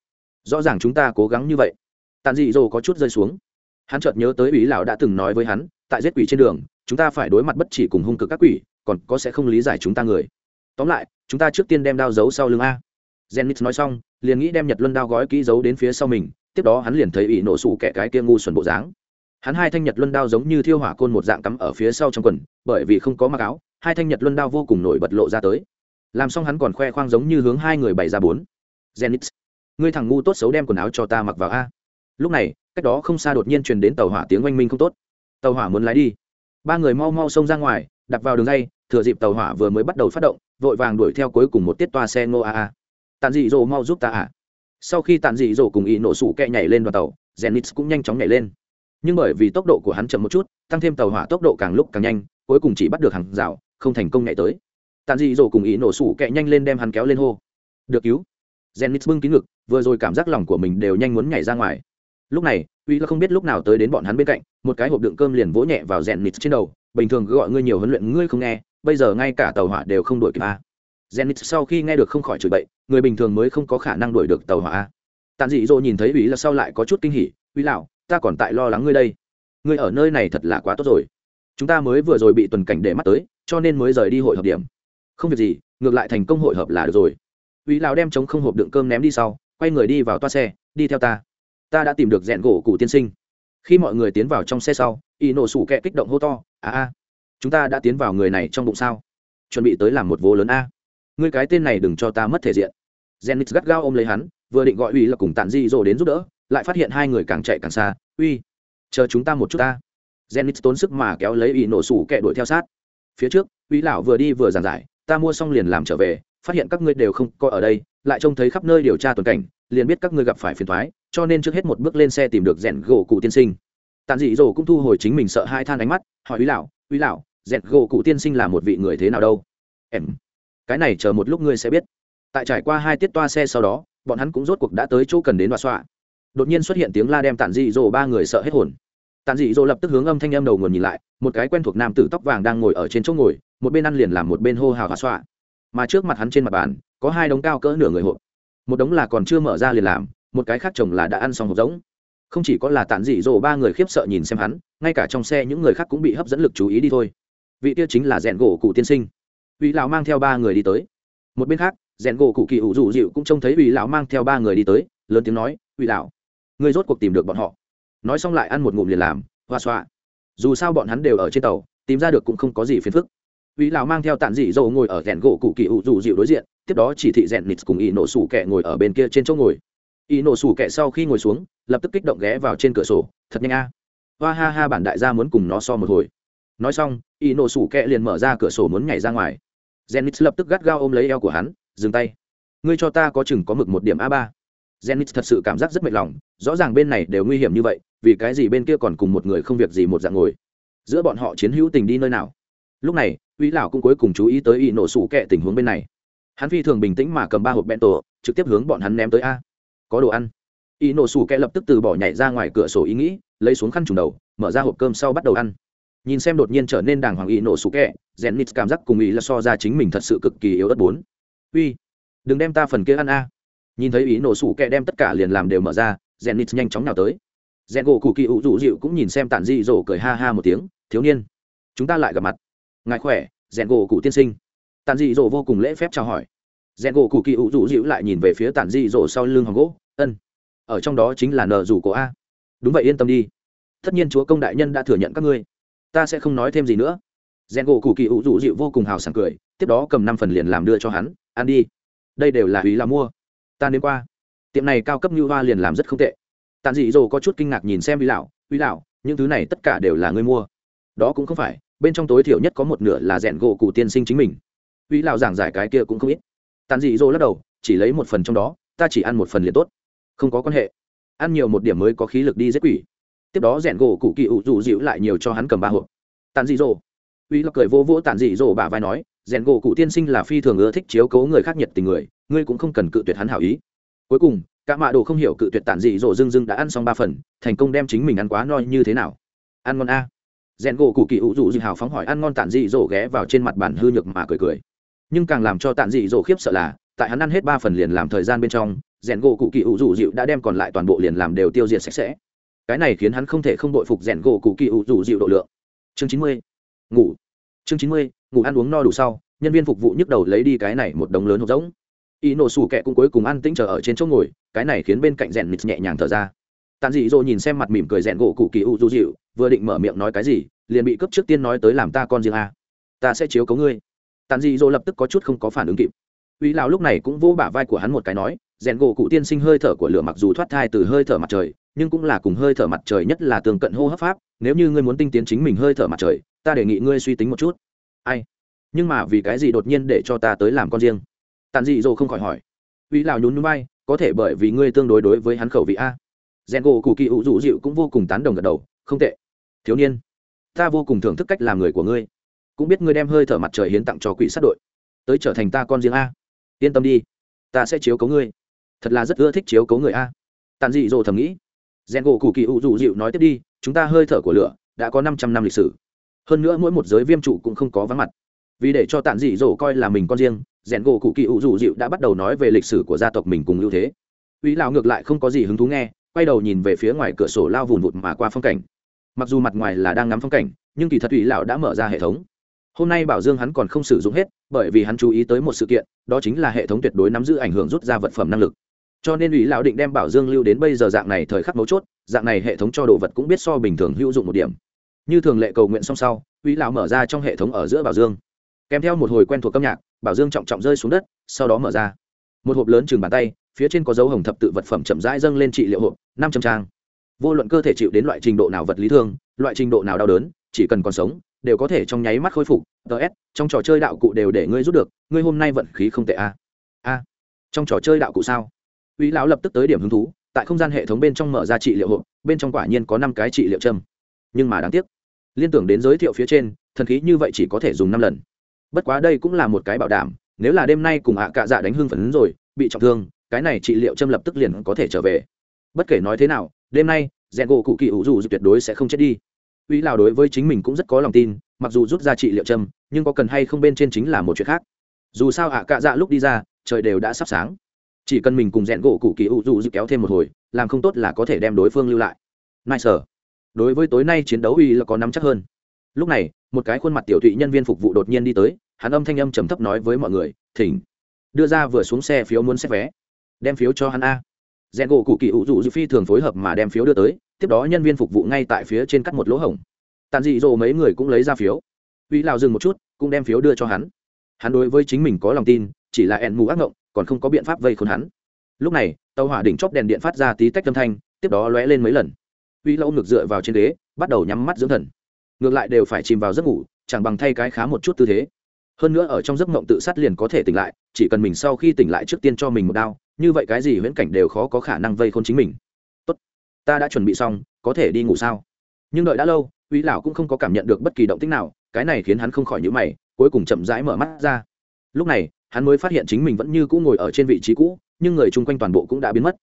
S1: Rõ ràng chúng ta cố gắng như vậy tàn dị dỗ có chút rơi xuống hắn chợt nhớ tới ủy lão đã từng nói với hắn tại giết quỷ trên đường chúng ta phải đối mặt bất chỉ cùng hung cực các quỷ còn có sẽ không lý giải chúng ta người tóm lại chúng ta trước tiên đem đao giấu sau lưng a Zenith nói xong, liền nghĩ đem Nhật Luân đao gói kỹ giấu đến phía sau mình, tiếp đó hắn liền thấy ỷ nổ sụ kẻ cái kia ngu xuẩn bộ dáng. Hắn hai thanh Nhật Luân đao giống như thiêu hỏa côn một dạng cắm ở phía sau trong quần, bởi vì không có mặc áo, hai thanh Nhật Luân đao vô cùng nổi bật lộ ra tới. Làm xong hắn còn khoe khoang giống như hướng hai người bày ra bốn. Zenith, ngươi thằng ngu tốt xấu đem quần áo cho ta mặc vào a. Lúc này, cách đó không xa đột nhiên truyền đến tàu hỏa tiếng oanh minh không tốt. Tàu hỏa muốn lái đi. Ba người mau mau xông ra ngoài, đặt vào đường dây, thừa dịp tàu hỏa vừa mới bắt đầu phát động, vội vàng đuổi theo cuối cùng một tiết toa xe ngô a a tàn dị dỗ mau giúp ta ạ à. sau khi tàn dị dỗ cùng ý nổ sủ kẹ nhảy lên đoàn tàu zenit cũng nhanh chóng nhảy lên nhưng bởi vì tốc độ của hắn chậm một chút tăng thêm tàu hỏa tốc độ càng lúc càng nhanh cuối cùng chỉ bắt được hàng rào không thành công nhảy tới tàn dị dỗ cùng ý nổ sủ kẹ nhanh lên đem hắn kéo lên hô được cứu zenit bưng kín ngực vừa rồi cảm giác lòng của mình đều nhanh muốn nhảy ra ngoài lúc này uy là không biết lúc nào tới đến bọn hắn bên cạnh một cái hộp đựng cơm liền vỗ nhẹ vào rèn nịt trên đầu bình thường cứ gọi ngươi nhiều huấn luyện ngươi không nghe bây giờ ngay cả tàu hỏa đều không đuổi kịp a Zenith sau khi nghe được không khỏi chửi bậy, người bình thường mới không có khả năng đuổi được tàu hỏa. Tàn dị dỗ nhìn thấy uy là sau lại có chút kinh hỉ, uy lão, ta còn tại lo lắng ngươi đây. Ngươi ở nơi này thật là quá tốt rồi. Chúng ta mới vừa rồi bị tuần cảnh để mắt tới, cho nên mới rời đi hội hợp điểm. Không việc gì, ngược lại thành công hội hợp là được rồi." uy lão đem chống không hộp đựng cơm ném đi sau, quay người đi vào toa xe, "Đi theo ta. Ta đã tìm được rèn gỗ cụ tiên sinh." Khi mọi người tiến vào trong xe sau, y nổ sủ kẹ kích động hô to, "A a, chúng ta đã tiến vào người này trong bụng sao? Chuẩn bị tới làm một vô lớn a." ngươi cái tên này đừng cho ta mất thể diện jennings gắt gao ôm lấy hắn vừa định gọi uy là cùng tàn di rồi đến giúp đỡ lại phát hiện hai người càng chạy càng xa uy chờ chúng ta một chút ta jennings tốn sức mà kéo lấy y nổ sủ kẹ đuổi theo sát phía trước uy lão vừa đi vừa giàn giải ta mua xong liền làm trở về phát hiện các ngươi đều không có ở đây lại trông thấy khắp nơi điều tra tuần cảnh liền biết các ngươi gặp phải phiền thoái, cho nên trước hết một bước lên xe tìm được rèn gỗ cụ tiên sinh. Tàn dị dỗ cũng thu hồi chính mình sợ hai than ánh mắt, hỏi ý lão ý lão, rèn gỗ cụ tiên sinh là một vị người thế nào đâu? Em, cái này chờ một lúc ngươi sẽ biết. Tại trải qua hai tiết toa xe sau đó, bọn hắn cũng rốt cuộc đã tới chỗ cần đến và xoa đột nhiên xuất hiện tiếng la đem Tàn dị dỗ ba người sợ hết hồn. Tàn dị dỗ lập tức hướng âm thanh âm đầu nguồn nhìn lại, một cái quen thuộc nam tử tóc vàng đang ngồi ở trên chỗ ngồi, một bên ăn liền làm một bên hô hào và xoa mà trước mặt hắn trên mặt bàn, có hai đống cao cỡ nửa người hộp một đống là còn chưa mở ra liền làm, một cái khác chồng là đã ăn xong hộp giống. Không chỉ có là tản dị dỗ ba người khiếp sợ nhìn xem hắn, ngay cả trong xe những người khác cũng bị hấp dẫn lực chú ý đi thôi. Vị kia chính là rèn gỗ cụ tiên sinh. Vị lão mang theo ba người đi tới. Một bên khác, rèn gỗ cụ kỳ ủ rủ dịu cũng trông thấy vị lão mang theo ba người đi tới, lớn tiếng nói, vị lão người rốt cuộc tìm được bọn họ. Nói xong lại ăn một ngụm liền làm, hoa xoa. Dù sao bọn hắn đều ở trên tàu, tìm ra được cũng không có gì phiền phức. Vị lão mang theo tản dị dỗ ngồi ở rèn gỗ cụ kỳ ủ rủ dịu đối diện tiếp đó chỉ thị rèn nịt cùng y nổ sủ kẹ ngồi ở bên kia trên chỗ ngồi y nổ sủ kẹ sau khi ngồi xuống lập tức kích động ghé vào trên cửa sổ thật nhanh a hoa ha ha bản đại gia muốn cùng nó so một hồi nói xong y nổ sủ kẹ liền mở ra cửa sổ muốn nhảy ra ngoài Zenith lập tức gắt gao ôm lấy eo của hắn, dừng tay. Ngươi cho ta có chừng có mực một điểm a ba. Zenith thật sự cảm giác rất mệt lòng, rõ ràng bên này đều nguy hiểm như vậy, vì cái gì bên kia còn cùng một người không việc gì một dạng ngồi. Giữa bọn họ chiến hữu tình đi nơi nào? Lúc này, Uy lão cũng cuối cùng chú ý tới y nổ sủ kẹ tình huống bên này. Hắn phi thường bình tĩnh mà cầm ba hộp bento, trực tiếp hướng bọn hắn ném tới a. Có đồ ăn. Y nổ sủ kẹ lập tức từ bỏ nhảy ra ngoài cửa sổ ý nghĩ, lấy xuống khăn trùm đầu, mở ra hộp cơm sau bắt đầu ăn. Nhìn xem đột nhiên trở nên đàng hoàng Y nổ sủ kẹ rèn nít cảm giác cùng ý là so ra chính mình thật sự cực kỳ yếu ớt bốn. Uy đừng đem ta phần kia ăn a. Nhìn thấy ý nổ sủ kẹ đem tất cả liền làm đều mở ra rèn nít nhanh chóng nào tới. Rèn gỗ cụ kỳ ủ rủ dịu cũng nhìn xem tản di rổ cười ha ha một tiếng thiếu niên chúng ta lại gặp mặt. Ngài khỏe rèn gỗ cụ tiên sinh tản dị dỗ vô cùng lễ phép chào hỏi. Rèn gỗ cụ kỳ ủ rủ dịu lại nhìn về phía tản dị dỗ sau lưng hòn gỗ, ân, ở trong đó chính là nợ rủ cổ a. Đúng vậy, yên tâm đi. Tất nhiên chúa công đại nhân đã thừa nhận các ngươi. Ta sẽ không nói thêm gì nữa. Rèn gỗ cụ kỳ ủ rủ dịu vô cùng hào sảng cười, tiếp đó cầm năm phần liền làm đưa cho hắn, ăn đi. Đây đều là ý là mua. Ta đến qua. Tiệm này cao cấp như hoa liền làm rất không tệ. Tàn dị dỗ có chút kinh ngạc nhìn xem uy lão uy lão, những thứ này tất cả đều là ngươi mua. Đó cũng không phải, bên trong tối thiểu nhất có một nửa là rèn gỗ cụ tiên sinh chính mình uy lão giảng giải cái kia cũng không ít. Tàn dị dỗ lắc đầu, chỉ lấy một phần trong đó, ta chỉ ăn một phần liền tốt. Không có quan hệ. Ăn nhiều một điểm mới có khí lực đi giết quỷ. Tiếp đó rèn gỗ cụ kỳ ủ rủ dịu lại nhiều cho hắn cầm ba hộp. Tàn dị dỗ. Uy lão cười vô vỗ tàn dị dỗ bà vai nói, rèn gỗ cụ tiên sinh là phi thường ưa thích chiếu cố người khác nhiệt tình người, ngươi cũng không cần cự tuyệt hắn hảo ý. Cuối cùng, cả mạ đồ không hiểu cự tuyệt tản dị dỗ dưng dưng đã ăn xong ba phần, thành công đem chính mình ăn quá no như thế nào. Ăn ngon a. Rèn gỗ cụ kỳ ủ dù dị hào phóng hỏi ăn ngon tản dị dỗ ghé vào trên mặt bàn hư nhược mà cười cười nhưng càng làm cho tản dị dỗ khiếp sợ là, tại hắn ăn hết ba phần liền làm thời gian bên trong, rèn gỗ cụ kỳ ủ rủ dịu đã đem còn lại toàn bộ liền làm đều tiêu diệt sạch sẽ. Cái này khiến hắn không thể không đội phục rèn gỗ cụ kỳ ủ rủ dịu độ lượng. Chương chín mươi, ngủ. Chương chín mươi, ngủ ăn uống no đủ sau, nhân viên phục vụ nhức đầu lấy đi cái này một đống lớn hộp rỗng. Y nổ sủ kẹ cũng cuối cùng ăn tĩnh chờ ở trên chỗ ngồi, cái này khiến bên cạnh rèn nịt nhẹ nhàng thở ra. Tàn dị dỗ nhìn xem mặt mỉm cười rèn gỗ cụ kỳ u du dịu, vừa định mở miệng nói cái gì, liền bị cấp trước tiên nói tới làm ta con riêng a. Ta sẽ chiếu cấu ngươi tàn dị dỗ lập tức có chút không có phản ứng kịp. Uy lão lúc này cũng vỗ bả vai của hắn một cái nói, rèn gỗ cụ tiên sinh hơi thở của lửa mặc dù thoát thai từ hơi thở mặt trời, nhưng cũng là cùng hơi thở mặt trời nhất là tường cận hô hấp pháp, nếu như ngươi muốn tinh tiến chính mình hơi thở mặt trời, ta đề nghị ngươi suy tính một chút. Ai? Nhưng mà vì cái gì đột nhiên để cho ta tới làm con riêng? Tàn dị dỗ không khỏi hỏi. Uy lão nhún núi bay có thể bởi vì ngươi tương đối đối với hắn khẩu vị a. Rèn gỗ cụ kỳ hữu dụ dịu cũng vô cùng tán đồng gật đầu, không tệ. Thiếu niên, ta vô cùng thưởng thức cách làm người của ngươi cũng biết ngươi đem hơi thở mặt trời hiến tặng cho quỷ sát đội. Tới trở thành ta con riêng a. Yên tâm đi, ta sẽ chiếu cấu ngươi. Thật là rất ưa thích chiếu cấu người a. Tàn dị dỗ thầm nghĩ. Rèn gỗ cụ kỳ u dụ dịu nói tiếp đi, chúng ta hơi thở của lửa đã có năm trăm năm lịch sử. Hơn nữa mỗi một giới viêm trụ cũng không có vắng mặt. Vì để cho tàn dị dỗ coi là mình con riêng rèn gỗ cụ kỳ u dụ dịu đã bắt đầu nói về lịch sử của gia tộc mình cùng ưu thế. Uy lão ngược lại không có gì hứng thú nghe, quay đầu nhìn về phía ngoài cửa sổ lao vùn vụt mà qua phong cảnh. Mặc dù mặt ngoài là đang ngắm phong cảnh, nhưng kỳ thật ủy lão đã mở ra hệ thống hôm nay bảo dương hắn còn không sử dụng hết, bởi vì hắn chú ý tới một sự kiện, đó chính là hệ thống tuyệt đối nắm giữ ảnh hưởng rút ra vật phẩm năng lực. Cho nên ủy lão định đem bảo dương lưu đến bây giờ dạng này thời khắc mấu chốt, dạng này hệ thống cho đồ vật cũng biết so bình thường hữu dụng một điểm. Như thường lệ cầu nguyện xong sau, ủy lão mở ra trong hệ thống ở giữa bảo dương. Kèm theo một hồi quen thuộc âm nhạc, bảo dương trọng trọng rơi xuống đất, sau đó mở ra. Một hộp lớn chừng bàn tay, phía trên có dấu hồng thập tự vật phẩm chậm rãi dâng lên trị liệu hộp, năm trăm trang. Vô luận cơ thể chịu đến loại trình độ nào vật lý thương, loại trình độ nào đau đớn, chỉ cần còn sống đều có thể trong nháy mắt khôi phục. Ts trong trò chơi đạo cụ đều để ngươi rút được, ngươi hôm nay vận khí không tệ a a. Trong trò chơi đạo cụ sao? Uy lão lập tức tới điểm hứng thú, tại không gian hệ thống bên trong mở ra trị liệu hộp, bên trong quả nhiên có năm cái trị liệu châm. Nhưng mà đáng tiếc, liên tưởng đến giới thiệu phía trên, thần khí như vậy chỉ có thể dùng năm lần. Bất quá đây cũng là một cái bảo đảm, nếu là đêm nay cùng hạ cạ dạ đánh hưng phấn rồi, bị trọng thương, cái này trị liệu châm lập tức liền có thể trở về. Bất kể nói thế nào, đêm nay rèn gỗ cụ kỳ ủ dù tuyệt đối sẽ không chết đi uy lào đối với chính mình cũng rất có lòng tin, mặc dù rút ra trị liệu châm, nhưng có cần hay không bên trên chính là một chuyện khác. Dù sao ạ cạ dạ lúc đi ra, trời đều đã sắp sáng. Chỉ cần mình cùng rèn gỗ cụ kỳ ủ dù kéo thêm một hồi, làm không tốt là có thể đem đối phương lưu lại. Nai sở đối với tối nay chiến đấu uy là có nắm chắc hơn. Lúc này, một cái khuôn mặt tiểu thụy nhân viên phục vụ đột nhiên đi tới, hắn âm thanh âm trầm thấp nói với mọi người, thỉnh. Đưa ra vừa xuống xe phiếu muốn xét vé. Đem phiếu cho hắn a. Rèn gỗ cụ kỳ ủ dụ dư phi thường phối hợp mà đem phiếu đưa tới tiếp đó nhân viên phục vụ ngay tại phía trên cắt một lỗ hổng. Tàn dị dỗ mấy người cũng lấy ra phiếu. Uy lào dừng một chút, cũng đem phiếu đưa cho hắn. Hắn đối với chính mình có lòng tin, chỉ là ẹn mù ác ngộng, còn không có biện pháp vây khốn hắn. Lúc này, tàu hỏa đỉnh chóp đèn điện phát ra tí tách âm thanh, tiếp đó lóe lên mấy lần. Uy lâu ngược dựa vào trên ghế, bắt đầu nhắm mắt dưỡng thần. Ngược lại đều phải chìm vào giấc ngủ, chẳng bằng thay cái khá một chút tư thế. Hơn nữa ở trong giấc mộng tự sát liền có thể tỉnh lại, chỉ cần mình sau khi tỉnh lại trước tiên cho mình một đao, như vậy cái gì huyễn cảnh đều khó có khả năng vây khôn chính mình ta đã chuẩn bị xong, có thể đi ngủ sao? Nhưng đợi đã lâu uy lão cũng không có cảm nhận được bất kỳ động tích nào, cái này khiến hắn không khỏi nhữ mày, cuối cùng chậm rãi mở mắt ra. Lúc này, hắn mới phát hiện chính mình vẫn như cũ ngồi ở trên vị trí cũ, nhưng người chung quanh toàn bộ cũng đã biến mất.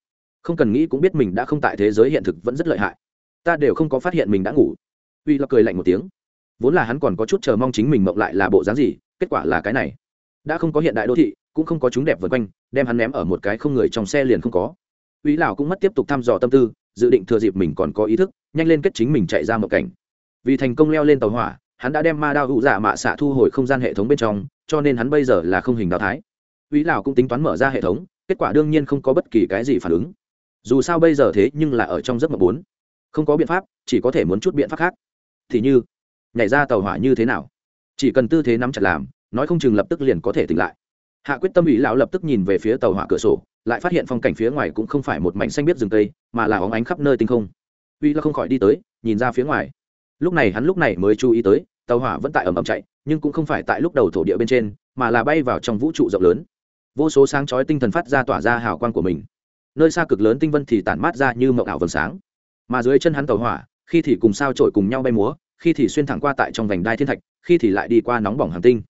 S1: Không cần nghĩ cũng biết mình đã không tại thế giới hiện thực vẫn rất lợi hại. Ta đều không có phát hiện mình đã ngủ. Uy lão cười lạnh một tiếng. Vốn là hắn còn có chút chờ mong chính mình mộng lại là bộ dáng gì, kết quả là cái này. Đã không có hiện đại đô thị, cũng không có chúng đẹp vượt quanh, đem hắn ném ở một cái không người trong xe liền không có. Uy lão cũng mất tiếp tục thăm dò tâm tư dự định thừa dịp mình còn có ý thức, nhanh lên kết chính mình chạy ra một cảnh. Vì thành công leo lên tàu hỏa, hắn đã đem ma đao hữu dạ mạ xạ thu hồi không gian hệ thống bên trong, cho nên hắn bây giờ là không hình đào thái. Uy lão cũng tính toán mở ra hệ thống, kết quả đương nhiên không có bất kỳ cái gì phản ứng. Dù sao bây giờ thế nhưng là ở trong giấc mộng bốn. Không có biện pháp, chỉ có thể muốn chút biện pháp khác. Thì như, nhảy ra tàu hỏa như thế nào? Chỉ cần tư thế nắm chặt làm, nói không chừng lập tức liền có thể tỉnh lại. Hạ quyết tâm ủy lão lập tức nhìn về phía tàu hỏa cửa sổ lại phát hiện phong cảnh phía ngoài cũng không phải một mảnh xanh biết rừng tây mà là óng ánh khắp nơi tinh không. Uy là không khỏi đi tới, nhìn ra phía ngoài. Lúc này hắn lúc này mới chú ý tới, tàu hỏa vẫn tại ẩm ẩm chạy, nhưng cũng không phải tại lúc đầu thổ địa bên trên, mà là bay vào trong vũ trụ rộng lớn. Vô số sáng chói tinh thần phát ra tỏa ra hào quang của mình. Nơi xa cực lớn tinh vân thì tản mát ra như mộng ảo vầng sáng. Mà dưới chân hắn tàu hỏa, khi thì cùng sao trổi cùng nhau bay múa, khi thì xuyên thẳng qua tại trong vành đai thiên thạch, khi thì lại đi qua nóng bỏng hàng tinh.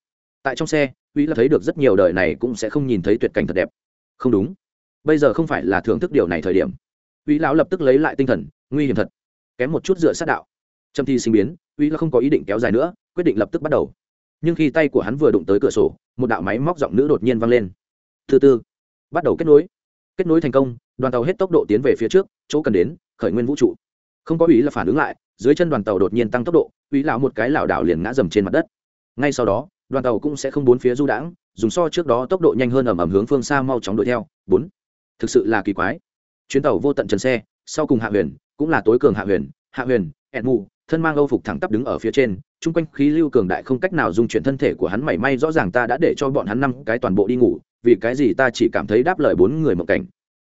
S1: Tại trong xe, uy là thấy được rất nhiều đời này cũng sẽ không nhìn thấy tuyệt cảnh thật đẹp. Không đúng bây giờ không phải là thưởng thức điều này thời điểm. Uy lão lập tức lấy lại tinh thần, nguy hiểm thật. Kém một chút dựa sát đạo. Trâm thi sinh biến uy là không có ý định kéo dài nữa, quyết định lập tức bắt đầu. Nhưng khi tay của hắn vừa đụng tới cửa sổ, một đạo máy móc giọng nữ đột nhiên vang lên. Thứ tư bắt đầu kết nối. Kết nối thành công, đoàn tàu hết tốc độ tiến về phía trước, chỗ cần đến, khởi nguyên vũ trụ. Không có ý là phản ứng lại, dưới chân đoàn tàu đột nhiên tăng tốc độ uy lão một cái lảo đảo liền ngã dầm trên mặt đất. Ngay sau đó, đoàn tàu cũng sẽ không bốn phía du đãng, dùng so trước đó tốc độ nhanh hơn ẩm ẩm hướng phương xa mau chóng đuổi theo. Bốn thực sự là kỳ quái. Chuyến tàu vô tận trần xe, sau cùng hạ huyền, cũng là tối cường hạ huyền. Hạ huyền ẹn mù thân mang âu phục thẳng tắp đứng ở phía trên, chung quanh khí lưu cường đại không cách nào dung chuyển thân thể của hắn mảy may rõ ràng ta đã để cho bọn hắn năm cái toàn bộ đi ngủ, vì cái gì ta chỉ cảm thấy đáp lời bốn người một cảnh.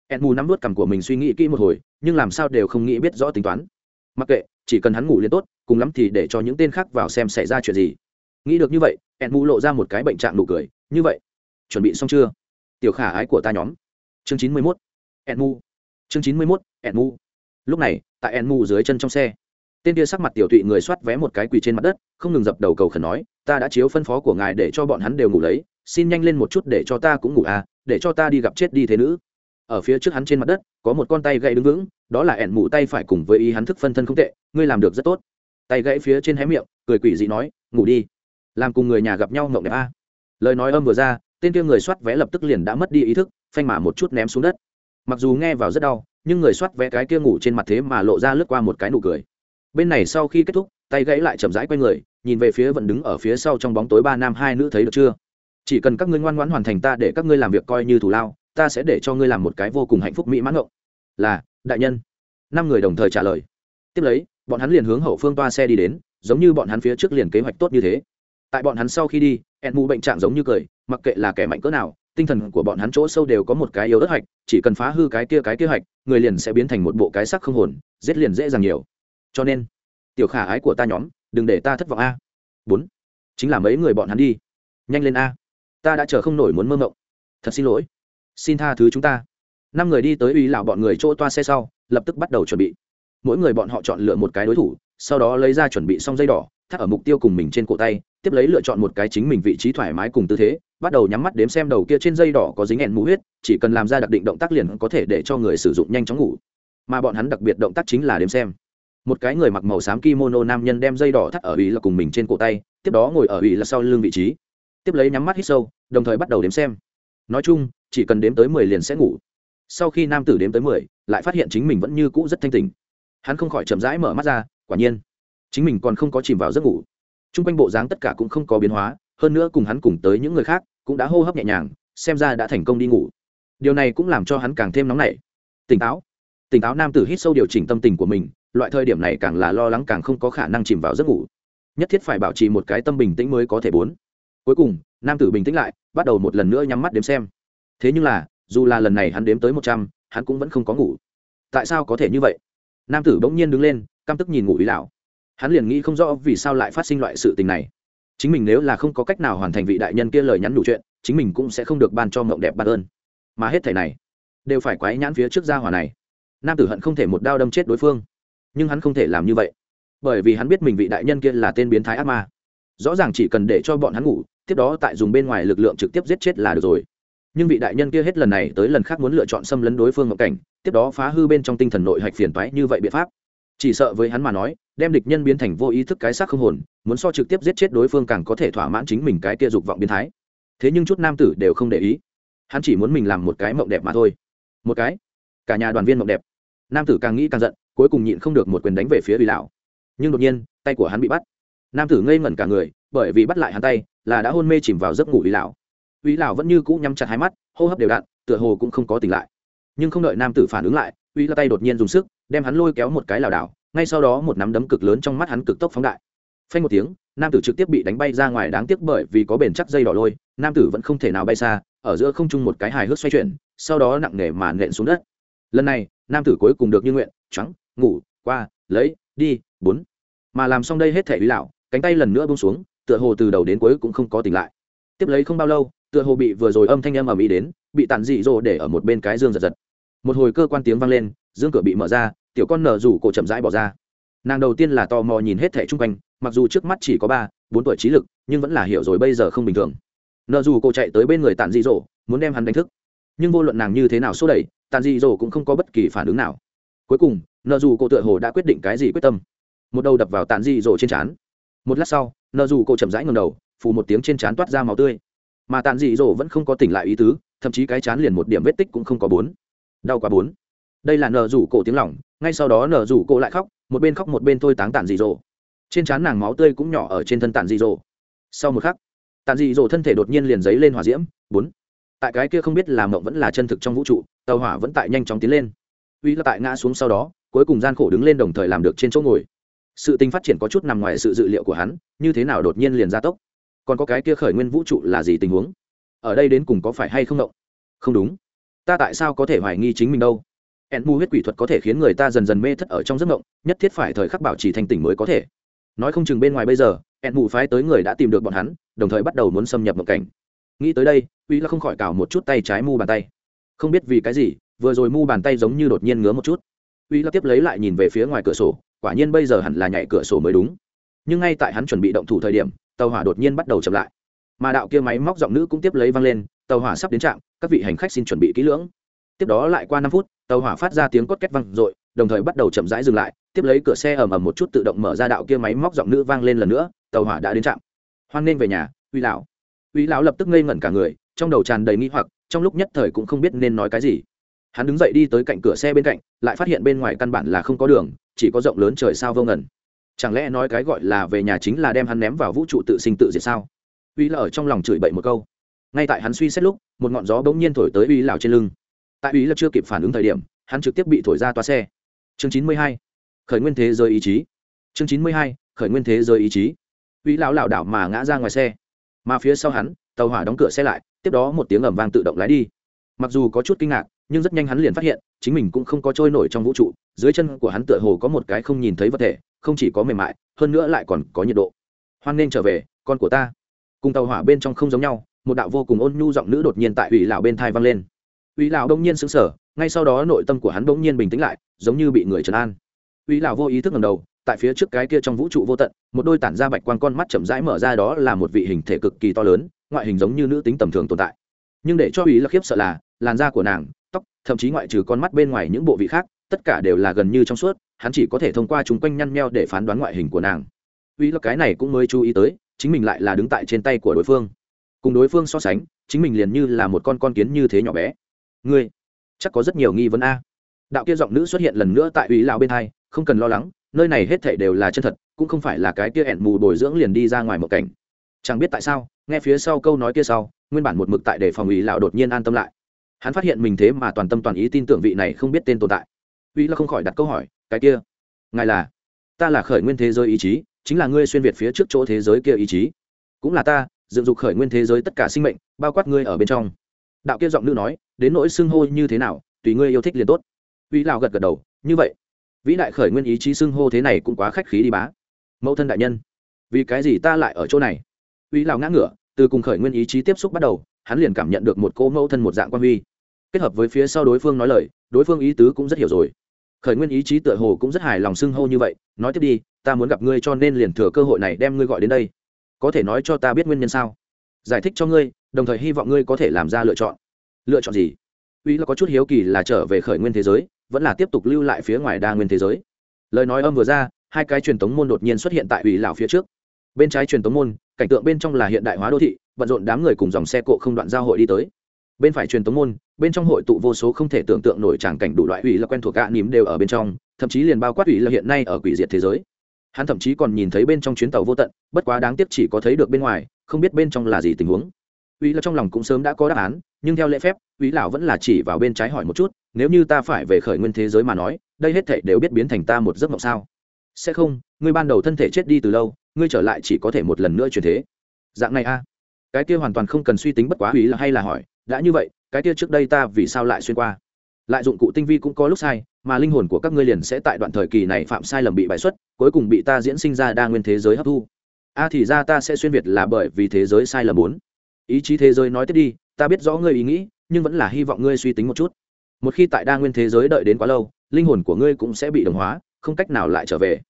S1: Ẹn mù nắm vớt cằm của mình suy nghĩ kỹ một hồi, nhưng làm sao đều không nghĩ biết rõ tính toán. Mặc kệ, chỉ cần hắn ngủ liền tốt, cùng lắm thì để cho những tên khác vào xem xảy ra chuyện gì. Nghĩ được như vậy ẹn mù lộ ra một cái bệnh trạng nụ cười. Như vậy, chuẩn bị xong chưa? Tiểu khả ái của ta nhóm chương chín mươi mốt, ẹn chương chín mươi mốt, ẹn lúc này, tại ẹn dưới chân trong xe, tên kia sắc mặt tiểu tụy người soát vé một cái quỳ trên mặt đất, không ngừng dập đầu cầu khẩn nói, ta đã chiếu phân phó của ngài để cho bọn hắn đều ngủ lấy, xin nhanh lên một chút để cho ta cũng ngủ à để cho ta đi gặp chết đi thế nữ. Ở phía trước hắn trên mặt đất, có một con tay gãy đứng vững, đó là ẻn mù tay phải cùng với ý hắn thức phân thân không tệ, ngươi làm được rất tốt. Tay gãy phía trên hé miệng, cười quỷ dị nói, ngủ đi, làm cùng người nhà gặp nhau ngộng đẹp a lời nói âm vừa ra, tên kia người soát vé lập tức liền đã mất đi ý thức phanh mà một chút ném xuống đất. Mặc dù nghe vào rất đau, nhưng người soát vé cái kia ngủ trên mặt thế mà lộ ra lướt qua một cái nụ cười. Bên này sau khi kết thúc, tay gãy lại chậm rãi q u a y người, nhìn về phía vẫn đứng ở phía sau trong bóng tối ba nam hai nữ thấy được chưa? Chỉ cần các ngươi ngoan ngoãn hoàn thành ta để các ngươi làm việc coi như thủ lao, ta sẽ để cho ngươi làm một cái vô cùng hạnh phúc mỹ mãn ngộng. Là, đại nhân. Năm người đồng thời trả lời. Tiếp lấy, bọn hắn liền hướng hậu phương toa xe đi đến, giống như bọn hắn phía trước liền kế hoạch tốt như thế. Tại bọn hắn sau khi đi, ẹn mù bệnh trạng giống như cười, mặc kệ là kẻ mạnh cỡ nào tinh thần của bọn hắn chỗ sâu đều có một cái yếu đất hạch, chỉ cần phá hư cái kia cái kế hoạch người liền sẽ biến thành một bộ cái sắc không hồn, giết liền dễ dàng nhiều. Cho nên, tiểu khả ái của ta nhóm, đừng để ta thất vọng a. Bốn, chính là mấy người bọn hắn đi. Nhanh lên a. Ta đã chờ không nổi muốn mơ mộng. Thật xin lỗi. Xin tha thứ chúng ta. Năm người đi tới uy lão bọn người chỗ toa xe sau, lập tức bắt đầu chuẩn bị. Mỗi người bọn họ chọn lựa một cái đối thủ, sau đó lấy ra chuẩn bị xong dây đỏ, thắt ở mục tiêu cùng mình trên cổ tay tiếp lấy lựa chọn một cái chính mình vị trí thoải mái cùng tư thế, bắt đầu nhắm mắt đếm xem đầu kia trên dây đỏ có dính hẹn mũ huyết, chỉ cần làm ra đặc định động tác liền có thể để cho người sử dụng nhanh chóng ngủ. Mà bọn hắn đặc biệt động tác chính là đếm xem. Một cái người mặc màu xám kimono nam nhân đem dây đỏ thắt ở ủy là cùng mình trên cổ tay, tiếp đó ngồi ở ủy là sau lưng vị trí. Tiếp lấy nhắm mắt hít sâu, đồng thời bắt đầu đếm xem. Nói chung, chỉ cần đếm tới mười liền sẽ ngủ. Sau khi nam tử đếm tới mười, lại phát hiện chính mình vẫn như cũ rất thanh tình hắn không khỏi chậm rãi mở mắt ra, quả nhiên, chính mình còn không có chìm vào giấc ngủ chung quanh bộ dáng tất cả cũng không có biến hóa, hơn nữa cùng hắn cùng tới những người khác, cũng đã hô hấp nhẹ nhàng, xem ra đã thành công đi ngủ. Điều này cũng làm cho hắn càng thêm nóng nảy. Tỉnh táo. Tỉnh táo nam tử hít sâu điều chỉnh tâm tình của mình, loại thời điểm này càng là lo lắng càng không có khả năng chìm vào giấc ngủ. Nhất thiết phải bảo trì một cái tâm bình tĩnh mới có thể bốn. Cuối cùng, nam tử bình tĩnh lại, bắt đầu một lần nữa nhắm mắt đếm xem. Thế nhưng là, dù là lần này hắn đếm tới một trăm, hắn cũng vẫn không có ngủ. Tại sao có thể như vậy? Nam tử bỗng nhiên đứng lên, căm tức nhìn ngủ ý lão hắn liền nghĩ không rõ vì sao lại phát sinh loại sự tình này. Chính mình nếu là không có cách nào hoàn thành vị đại nhân kia lời nhắn đủ chuyện, chính mình cũng sẽ không được ban cho mộng đẹp ban ơn. Mà hết thẻ này, đều phải quái nhãn phía trước gia hỏa này. Nam tử hận không thể một đao đâm chết đối phương. Nhưng hắn không thể làm như vậy. Bởi vì hắn biết mình vị đại nhân kia là tên biến thái ác ma. Rõ ràng chỉ cần để cho bọn hắn ngủ, tiếp đó tại dùng bên ngoài lực lượng trực tiếp giết chết là được rồi. Nhưng vị đại nhân kia hết lần này tới lần khác muốn lựa chọn xâm lấn đối phương ngộng cảnh, tiếp đó phá hư bên trong tinh thần nội hạch phiền toái như vậy biện pháp chỉ sợ với hắn mà nói, đem địch nhân biến thành vô ý thức cái xác không hồn, muốn so trực tiếp giết chết đối phương càng có thể thỏa mãn chính mình cái kia dục vọng biến thái. Thế nhưng chút nam tử đều không để ý. Hắn chỉ muốn mình làm một cái mộng đẹp mà thôi. Một cái. Cả nhà đoàn viên mộng đẹp. Nam tử càng nghĩ càng giận, cuối cùng nhịn không được một quyền đánh về phía ủy lão. Nhưng đột nhiên, tay của hắn bị bắt. Nam tử ngây ngẩn cả người, bởi vì bắt lại hắn tay, là đã hôn mê chìm vào giấc ngủ ủy lão. Ủy lão vẫn như cũ nhắm chặt hai mắt, hô hấp đều đặn, tựa hồ cũng không có tỉnh lại. Nhưng không đợi nam tử phản ứng lại ủy la tay đột nhiên dùng sức đem hắn lôi kéo một cái lảo đảo, ngay sau đó một nắm đấm cực lớn trong mắt hắn cực tốc phóng đại. Phanh một tiếng, nam tử trực tiếp bị đánh bay ra ngoài đáng tiếc bởi vì có bền chắc dây đỏ lôi, nam tử vẫn không thể nào bay xa, ở giữa không trung một cái hài hước xoay chuyển, sau đó nặng nề mà nện xuống đất. Lần này, nam tử cuối cùng được như nguyện trắng ngủ, qua, lấy, đi, bốn. Mà làm xong đây hết thể lý lão, cánh tay lần nữa buông xuống, tựa hồ từ đầu đến cuối cũng không có tỉnh lại. Tiếp lấy không bao lâu, tựa hồ bị vừa rồi âm thanh âm ầm ĩ đến, bị tản dị rồ để ở một bên cái dương giật giật một hồi cơ quan tiếng vang lên, dương cửa bị mở ra, tiểu con nở rủ cổ chậm rãi bỏ ra. Nàng đầu tiên là tò mò nhìn hết thẻ chung quanh, mặc dù trước mắt chỉ có ba, bốn tuổi trí lực, nhưng vẫn là hiểu rồi bây giờ không bình thường. Nợ dù cô chạy tới bên người tàn dị dỗ, muốn đem hắn đánh thức. Nhưng vô luận nàng như thế nào xô đẩy tàn dị dỗ cũng không có bất kỳ phản ứng nào. Cuối cùng nợ dù cô tựa hồ đã quyết định cái gì quyết tâm. Một đầu đập vào tàn dị dỗ trên trán. Một lát sau nợ dù cô chậm rãi ngầm đầu, phù một tiếng trên trán toát ra máu tươi. Mà tàn dị dỗ vẫn không có tỉnh lại ý tứ, thậm chí cái chán liền một điểm vết tích cũng không có bốn đau quá bốn. Đây là nợ rủ cổ tiếng lỏng ngay sau đó nợ rủ cổ lại khóc, một bên khóc một bên thôi táng tản dị dỗ. Trên trán nàng máu tươi cũng nhỏ ở trên thân tản dị dỗ. Sau một khắc, tản dị dỗ thân thể đột nhiên liền giấy lên hỏa diễm, bốn. Tại cái kia không biết là mộng vẫn là chân thực trong vũ trụ, tàu hỏa vẫn tại nhanh chóng tiến lên. Uy là tại ngã xuống sau đó, cuối cùng gian khổ đứng lên đồng thời làm được trên chỗ ngồi. Sự tình phát triển có chút nằm ngoài sự dự liệu của hắn, như thế nào đột nhiên liền gia tốc? Còn có cái kia khởi nguyên vũ trụ là gì tình huống? Ở đây đến cùng có phải hay không động không đúng ta tại sao có thể hoài nghi chính mình đâu? Ẹn mu huyết quỷ thuật có thể khiến người ta dần dần mê thất ở trong giấc mộng, nhất thiết phải thời khắc bảo trì thanh tỉnh mới có thể. Nói không chừng bên ngoài bây giờ, ẹn mù phái tới người đã tìm được bọn hắn, đồng thời bắt đầu muốn xâm nhập mộng cảnh. Nghĩ tới đây, uy là không khỏi cào một chút tay trái mu bàn tay. Không biết vì cái gì, vừa rồi mu bàn tay giống như đột nhiên ngứa một chút. Uy là tiếp lấy lại nhìn về phía ngoài cửa sổ, quả nhiên bây giờ hẳn là nhảy cửa sổ mới đúng. Nhưng ngay tại hắn chuẩn bị động thủ thời điểm, tàu hỏa đột nhiên bắt đầu chậm lại. Mà đạo kia máy móc giọng nữ cũng tiếp lấy văng lên tàu hỏa sắp đến trạm, các vị hành khách xin chuẩn bị kỹ lưỡng. Tiếp đó lại qua năm phút, tàu hỏa phát ra tiếng cốt két văng r đồng thời bắt đầu chậm rãi dừng lại. Tiếp lấy cửa xe ầm ầm một chút tự động mở ra đạo kia máy móc giọng nữ vang lên lần nữa, tàu hỏa đã đến trạm. Hoan nên về nhà, uy lão. Uy lão lập tức ngây ngẩn cả người, trong đầu tràn đầy nghi hoặc, trong lúc nhất thời cũng không biết nên nói cái gì. Hắn đứng dậy đi tới cạnh cửa xe bên cạnh, lại phát hiện bên ngoài căn bản là không có đường, chỉ có rộng lớn trời sao vô ngẩn chẳng lẽ nói cái gọi là về nhà chính là đem hắn ném vào vũ trụ tự sinh tự diệt sao? Uy là ở trong lòng chửi bậy một câu ngay tại hắn suy xét lúc, một ngọn gió bỗng nhiên thổi tới uy lão trên lưng. Tại uy là chưa kịp phản ứng thời điểm, hắn trực tiếp bị thổi ra toa xe. Chương chín mươi hai, khởi nguyên thế giới ý chí. Chương chín mươi hai, khởi nguyên thế giới ý chí. Uy lão lảo đảo mà ngã ra ngoài xe. Mà phía sau hắn, tàu hỏa đóng cửa xe lại, tiếp đó một tiếng ầm vang tự động lái đi. Mặc dù có chút kinh ngạc, nhưng rất nhanh hắn liền phát hiện, chính mình cũng không có trôi nổi trong vũ trụ, dưới chân của hắn tựa hồ có một cái không nhìn thấy vật thể, không chỉ có mềm mại, hơn nữa lại còn có nhiệt độ. Hoan nên trở về, con của ta. Cùng tàu hỏa bên trong không giống nhau một đạo vô cùng ôn nhu giọng nữ đột nhiên tại ủy lão bên thai vang lên. Ủy lão đông nhiên sững sờ, ngay sau đó nội tâm của hắn bỗng nhiên bình tĩnh lại, giống như bị người trấn an. Ủy lão vô ý thức ngầm đầu, tại phía trước cái kia trong vũ trụ vô tận, một đôi tản ra bạch quang con mắt chậm rãi mở ra đó là một vị hình thể cực kỳ to lớn, ngoại hình giống như nữ tính tầm thường tồn tại. Nhưng để cho ủy là khiếp sợ là, làn da của nàng, tóc, thậm chí ngoại trừ con mắt bên ngoài những bộ vị khác, tất cả đều là gần như trong suốt, hắn chỉ có thể thông qua chúng quanh nhăn nheo để phán đoán ngoại hình của nàng. Ủy là cái này cũng mới chú ý tới, chính mình lại là đứng tại trên tay của đối phương cùng đối phương so sánh, chính mình liền như là một con con kiến như thế nhỏ bé. Ngươi, chắc có rất nhiều nghi vấn a. Đạo kia giọng nữ xuất hiện lần nữa tại ủy lão bên hai, không cần lo lắng, nơi này hết thảy đều là chân thật, cũng không phải là cái kia ẹn mù bồi dưỡng liền đi ra ngoài một cảnh. Chẳng biết tại sao, nghe phía sau câu nói kia sau, nguyên bản một mực tại để phòng ủy lão đột nhiên an tâm lại. Hắn phát hiện mình thế mà toàn tâm toàn ý tin tưởng vị này không biết tên tồn tại. Ủy là không khỏi đặt câu hỏi, cái kia, ngài là, ta là khởi nguyên thế giới ý chí, chính là ngươi xuyên việt phía trước chỗ thế giới kia ý chí. Cũng là ta dựng dục khởi nguyên thế giới tất cả sinh mệnh, bao quát ngươi ở bên trong. Đạo kia giọng nữ nói, đến nỗi xưng hô như thế nào, tùy ngươi yêu thích liền tốt. Uy lão gật gật đầu, như vậy. Vĩ đại khởi nguyên ý chí xưng hô thế này cũng quá khách khí đi bá. Mẫu thân đại nhân, vì cái gì ta lại ở chỗ này? Uy lào ngã ngửa, từ cùng khởi nguyên ý chí tiếp xúc bắt đầu, hắn liền cảm nhận được một cô mẫu thân một dạng quan huy. Kết hợp với phía sau đối phương nói lời, đối phương ý tứ cũng rất hiểu rồi. Khởi nguyên ý chí tựa hồ cũng rất hài lòng xưng hô như vậy, nói tiếp đi, ta muốn gặp ngươi cho nên liền thừa cơ hội này đem ngươi gọi đến đây có thể nói cho ta biết nguyên nhân sao? Giải thích cho ngươi, đồng thời hy vọng ngươi có thể làm ra lựa chọn. Lựa chọn gì? Uy là có chút hiếu kỳ là trở về khởi nguyên thế giới, vẫn là tiếp tục lưu lại phía ngoài đa nguyên thế giới. Lời nói âm vừa ra, hai cái truyền tống môn đột nhiên xuất hiện tại ủy lão phía trước. Bên trái truyền tống môn, cảnh tượng bên trong là hiện đại hóa đô thị, bận rộn đám người cùng dòng xe cộ không đoạn giao hội đi tới. Bên phải truyền tống môn, bên trong hội tụ vô số không thể tưởng tượng nổi tràng cảnh đủ loại ủy là quen thuộc gạ ním đều ở bên trong, thậm chí liền bao quát ủy là hiện nay ở quỷ diệt thế giới hắn thậm chí còn nhìn thấy bên trong chuyến tàu vô tận, bất quá đáng tiếc chỉ có thấy được bên ngoài, không biết bên trong là gì tình huống. Uy là trong lòng cũng sớm đã có đáp án, nhưng theo lễ phép, uy lão vẫn là chỉ vào bên trái hỏi một chút, nếu như ta phải về khởi nguyên thế giới mà nói, đây hết thảy đều biết biến thành ta một giấc mộng sao? Sẽ không, ngươi ban đầu thân thể chết đi từ lâu, ngươi trở lại chỉ có thể một lần nữa chuyển thế. Dạng này a. Cái kia hoàn toàn không cần suy tính bất quá uy là hay là hỏi, đã như vậy, cái kia trước đây ta vì sao lại xuyên qua? Lại dụng cụ tinh vi cũng có lúc sai, mà linh hồn của các ngươi liền sẽ tại đoạn thời kỳ này phạm sai lầm bị bại xuất, cuối cùng bị ta diễn sinh ra đa nguyên thế giới hấp thu. A thì ra ta sẽ xuyên việt là bởi vì thế giới sai lầm bốn. Ý chí thế giới nói tiếp đi, ta biết rõ ngươi ý nghĩ, nhưng vẫn là hy vọng ngươi suy tính một chút. Một khi tại đa nguyên thế giới đợi đến quá lâu, linh hồn của ngươi cũng sẽ bị đồng hóa, không cách nào lại trở về.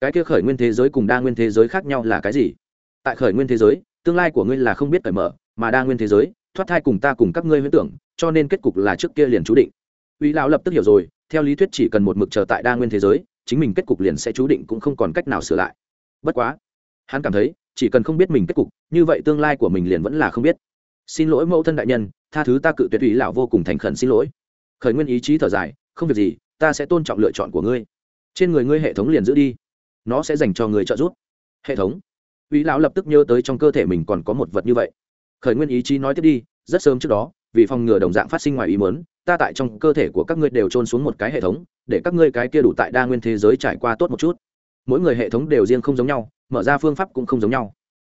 S1: Cái kia khởi nguyên thế giới cùng đa nguyên thế giới khác nhau là cái gì? Tại khởi nguyên thế giới, tương lai của ngươi là không biết cởi mở, mà đa nguyên thế giới, thoát thai cùng ta cùng các ngươi huyễn tưởng, cho nên kết cục là trước kia liền chú định uy lão lập tức hiểu rồi, theo lý thuyết chỉ cần một mực chờ tại đa nguyên thế giới, chính mình kết cục liền sẽ chú định cũng không còn cách nào sửa lại. Bất quá, hắn cảm thấy, chỉ cần không biết mình kết cục, như vậy tương lai của mình liền vẫn là không biết. Xin lỗi mẫu thân đại nhân, tha thứ ta cự tuyệt ủy lão vô cùng thành khẩn xin lỗi. Khởi nguyên ý chí thở dài, không việc gì, ta sẽ tôn trọng lựa chọn của ngươi. Trên người ngươi hệ thống liền giữ đi. Nó sẽ dành cho người trợ giúp. Hệ thống. Ủy lão lập tức nhớ tới trong cơ thể mình còn có một vật như vậy. Khởi nguyên ý chí nói tiếp đi, rất sớm trước đó, vì phòng ngừa đồng dạng phát sinh ngoài ý muốn ta tại trong cơ thể của các ngươi đều trôn xuống một cái hệ thống, để các ngươi cái kia đủ tại đa nguyên thế giới trải qua tốt một chút. Mỗi người hệ thống đều riêng không giống nhau, mở ra phương pháp cũng không giống nhau.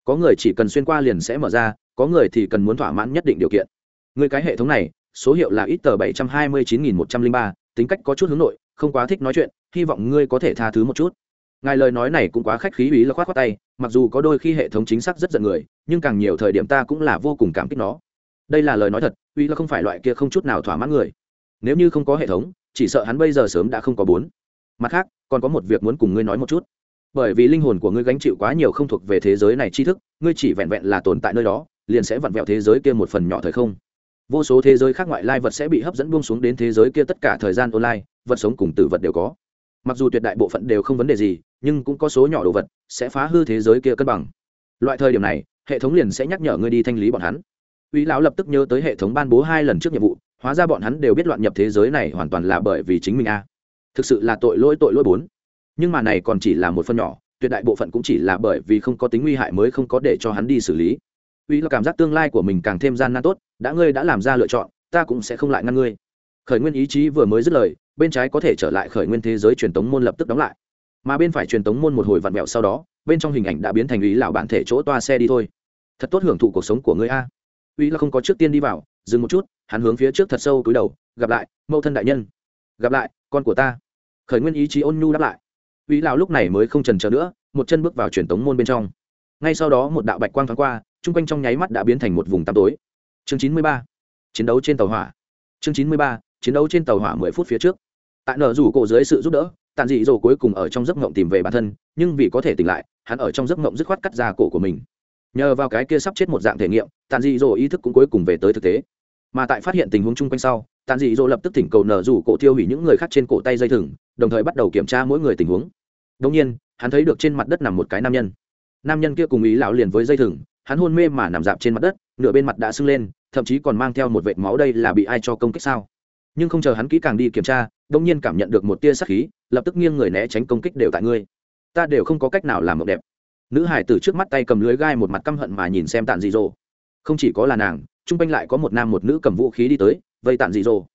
S1: Có người chỉ cần xuyên qua liền sẽ mở ra, có người thì cần muốn thỏa mãn nhất định điều kiện. Người cái hệ thống này, số hiệu là ít tờ bảy trăm hai mươi chín nghìn một trăm linh ba, tính cách có chút hướng nội, không quá thích nói chuyện, hy vọng ngươi có thể tha thứ một chút. Ngài lời nói này cũng quá khách khí ý là khoát khoát tay, mặc dù có đôi khi hệ thống chính xác rất giận người, nhưng càng nhiều thời điểm ta cũng là vô cùng cảm kích nó đây là lời nói thật, uy là không phải loại kia không chút nào thỏa mãn người. Nếu như không có hệ thống, chỉ sợ hắn bây giờ sớm đã không có bốn. Mặt khác, còn có một việc muốn cùng ngươi nói một chút. Bởi vì linh hồn của ngươi gánh chịu quá nhiều không thuộc về thế giới này tri thức, ngươi chỉ vẹn vẹn là tồn tại nơi đó, liền sẽ vặn vẹo thế giới kia một phần nhỏ thời không. Vô số thế giới khác ngoại lai vật sẽ bị hấp dẫn buông xuống đến thế giới kia tất cả thời gian online, vật sống cùng tử vật đều có. Mặc dù tuyệt đại bộ phận đều không vấn đề gì, nhưng cũng có số nhỏ đồ vật sẽ phá hư thế giới kia cân bằng. Loại thời điểm này, hệ thống liền sẽ nhắc nhở ngươi đi thanh lý bọn hắn uy lão lập tức nhớ tới hệ thống ban bố hai lần trước nhiệm vụ, hóa ra bọn hắn đều biết loạn nhập thế giới này hoàn toàn là bởi vì chính mình a. Thực sự là tội lỗi tội lỗi bốn. Nhưng mà này còn chỉ là một phần nhỏ, tuyệt đại bộ phận cũng chỉ là bởi vì không có tính nguy hại mới không có để cho hắn đi xử lý. Uy là cảm giác tương lai của mình càng thêm gian nan tốt, đã ngươi đã làm ra lựa chọn, ta cũng sẽ không lại ngăn ngươi. Khởi nguyên ý chí vừa mới dứt lời, bên trái có thể trở lại khởi nguyên thế giới truyền tống môn lập tức đóng lại. Mà bên phải truyền tống môn một hồi vặn vẹo sau đó, bên trong hình ảnh đã biến thành ý lão bản thể chỗ toa xe đi thôi. Thật tốt hưởng thụ cuộc sống của ngươi a uy là không có trước tiên đi vào, dừng một chút, hắn hướng phía trước thật sâu túi đầu, gặp lại, mẫu thân đại nhân. Gặp lại, con của ta. Khởi nguyên ý chí ôn nhu đáp lại. Uy lão lúc này mới không trần chờ nữa, một chân bước vào truyền tống môn bên trong. Ngay sau đó một đạo bạch quang thoáng qua, chung quanh trong nháy mắt đã biến thành một vùng tăm tối. Chương chín mươi ba. Chiến đấu trên tàu hỏa. Chương chín mươi ba. Chiến đấu trên tàu hỏa mười phút phía trước. Tại nở rủ cổ dưới sự giúp đỡ tàn dị dỗ cuối cùng ở trong giấc ngộng tìm về bản thân, nhưng vì có thể tỉnh lại, hắn ở trong giấc ngộng dứt khoát cắt ra cổ của mình nhờ vào cái kia sắp chết một dạng thể nghiệm tàn dị dỗ ý thức cũng cuối cùng về tới thực tế. Mà tại phát hiện tình huống chung quanh sau tàn dị dỗ lập tức thỉnh cầu nở rủ cổ tiêu hủy những người khác trên cổ tay dây thừng, đồng thời bắt đầu kiểm tra mỗi người tình huống. Đông nhiên, hắn thấy được trên mặt đất nằm một cái nam nhân. Nam nhân kia cùng ý lão liền với dây thừng, hắn hôn mê mà nằm dạp trên mặt đất, nửa bên mặt đã sưng lên, thậm chí còn mang theo một vệt máu đây là bị ai cho công kích sao? Nhưng không chờ hắn kỹ càng đi kiểm tra đông nhiên cảm nhận được một tia sắc khí, lập tức nghiêng người né tránh công kích đều tại ngươi. Ta đều không có cách nào làm mộng đẹp nữ hải từ trước mắt tay cầm lưới gai một mặt căm hận mà nhìn xem tàn dị dỗ. Không chỉ có là nàng, chung quanh lại có một nam một nữ cầm vũ khí đi tới, vây tàn dị dỗ.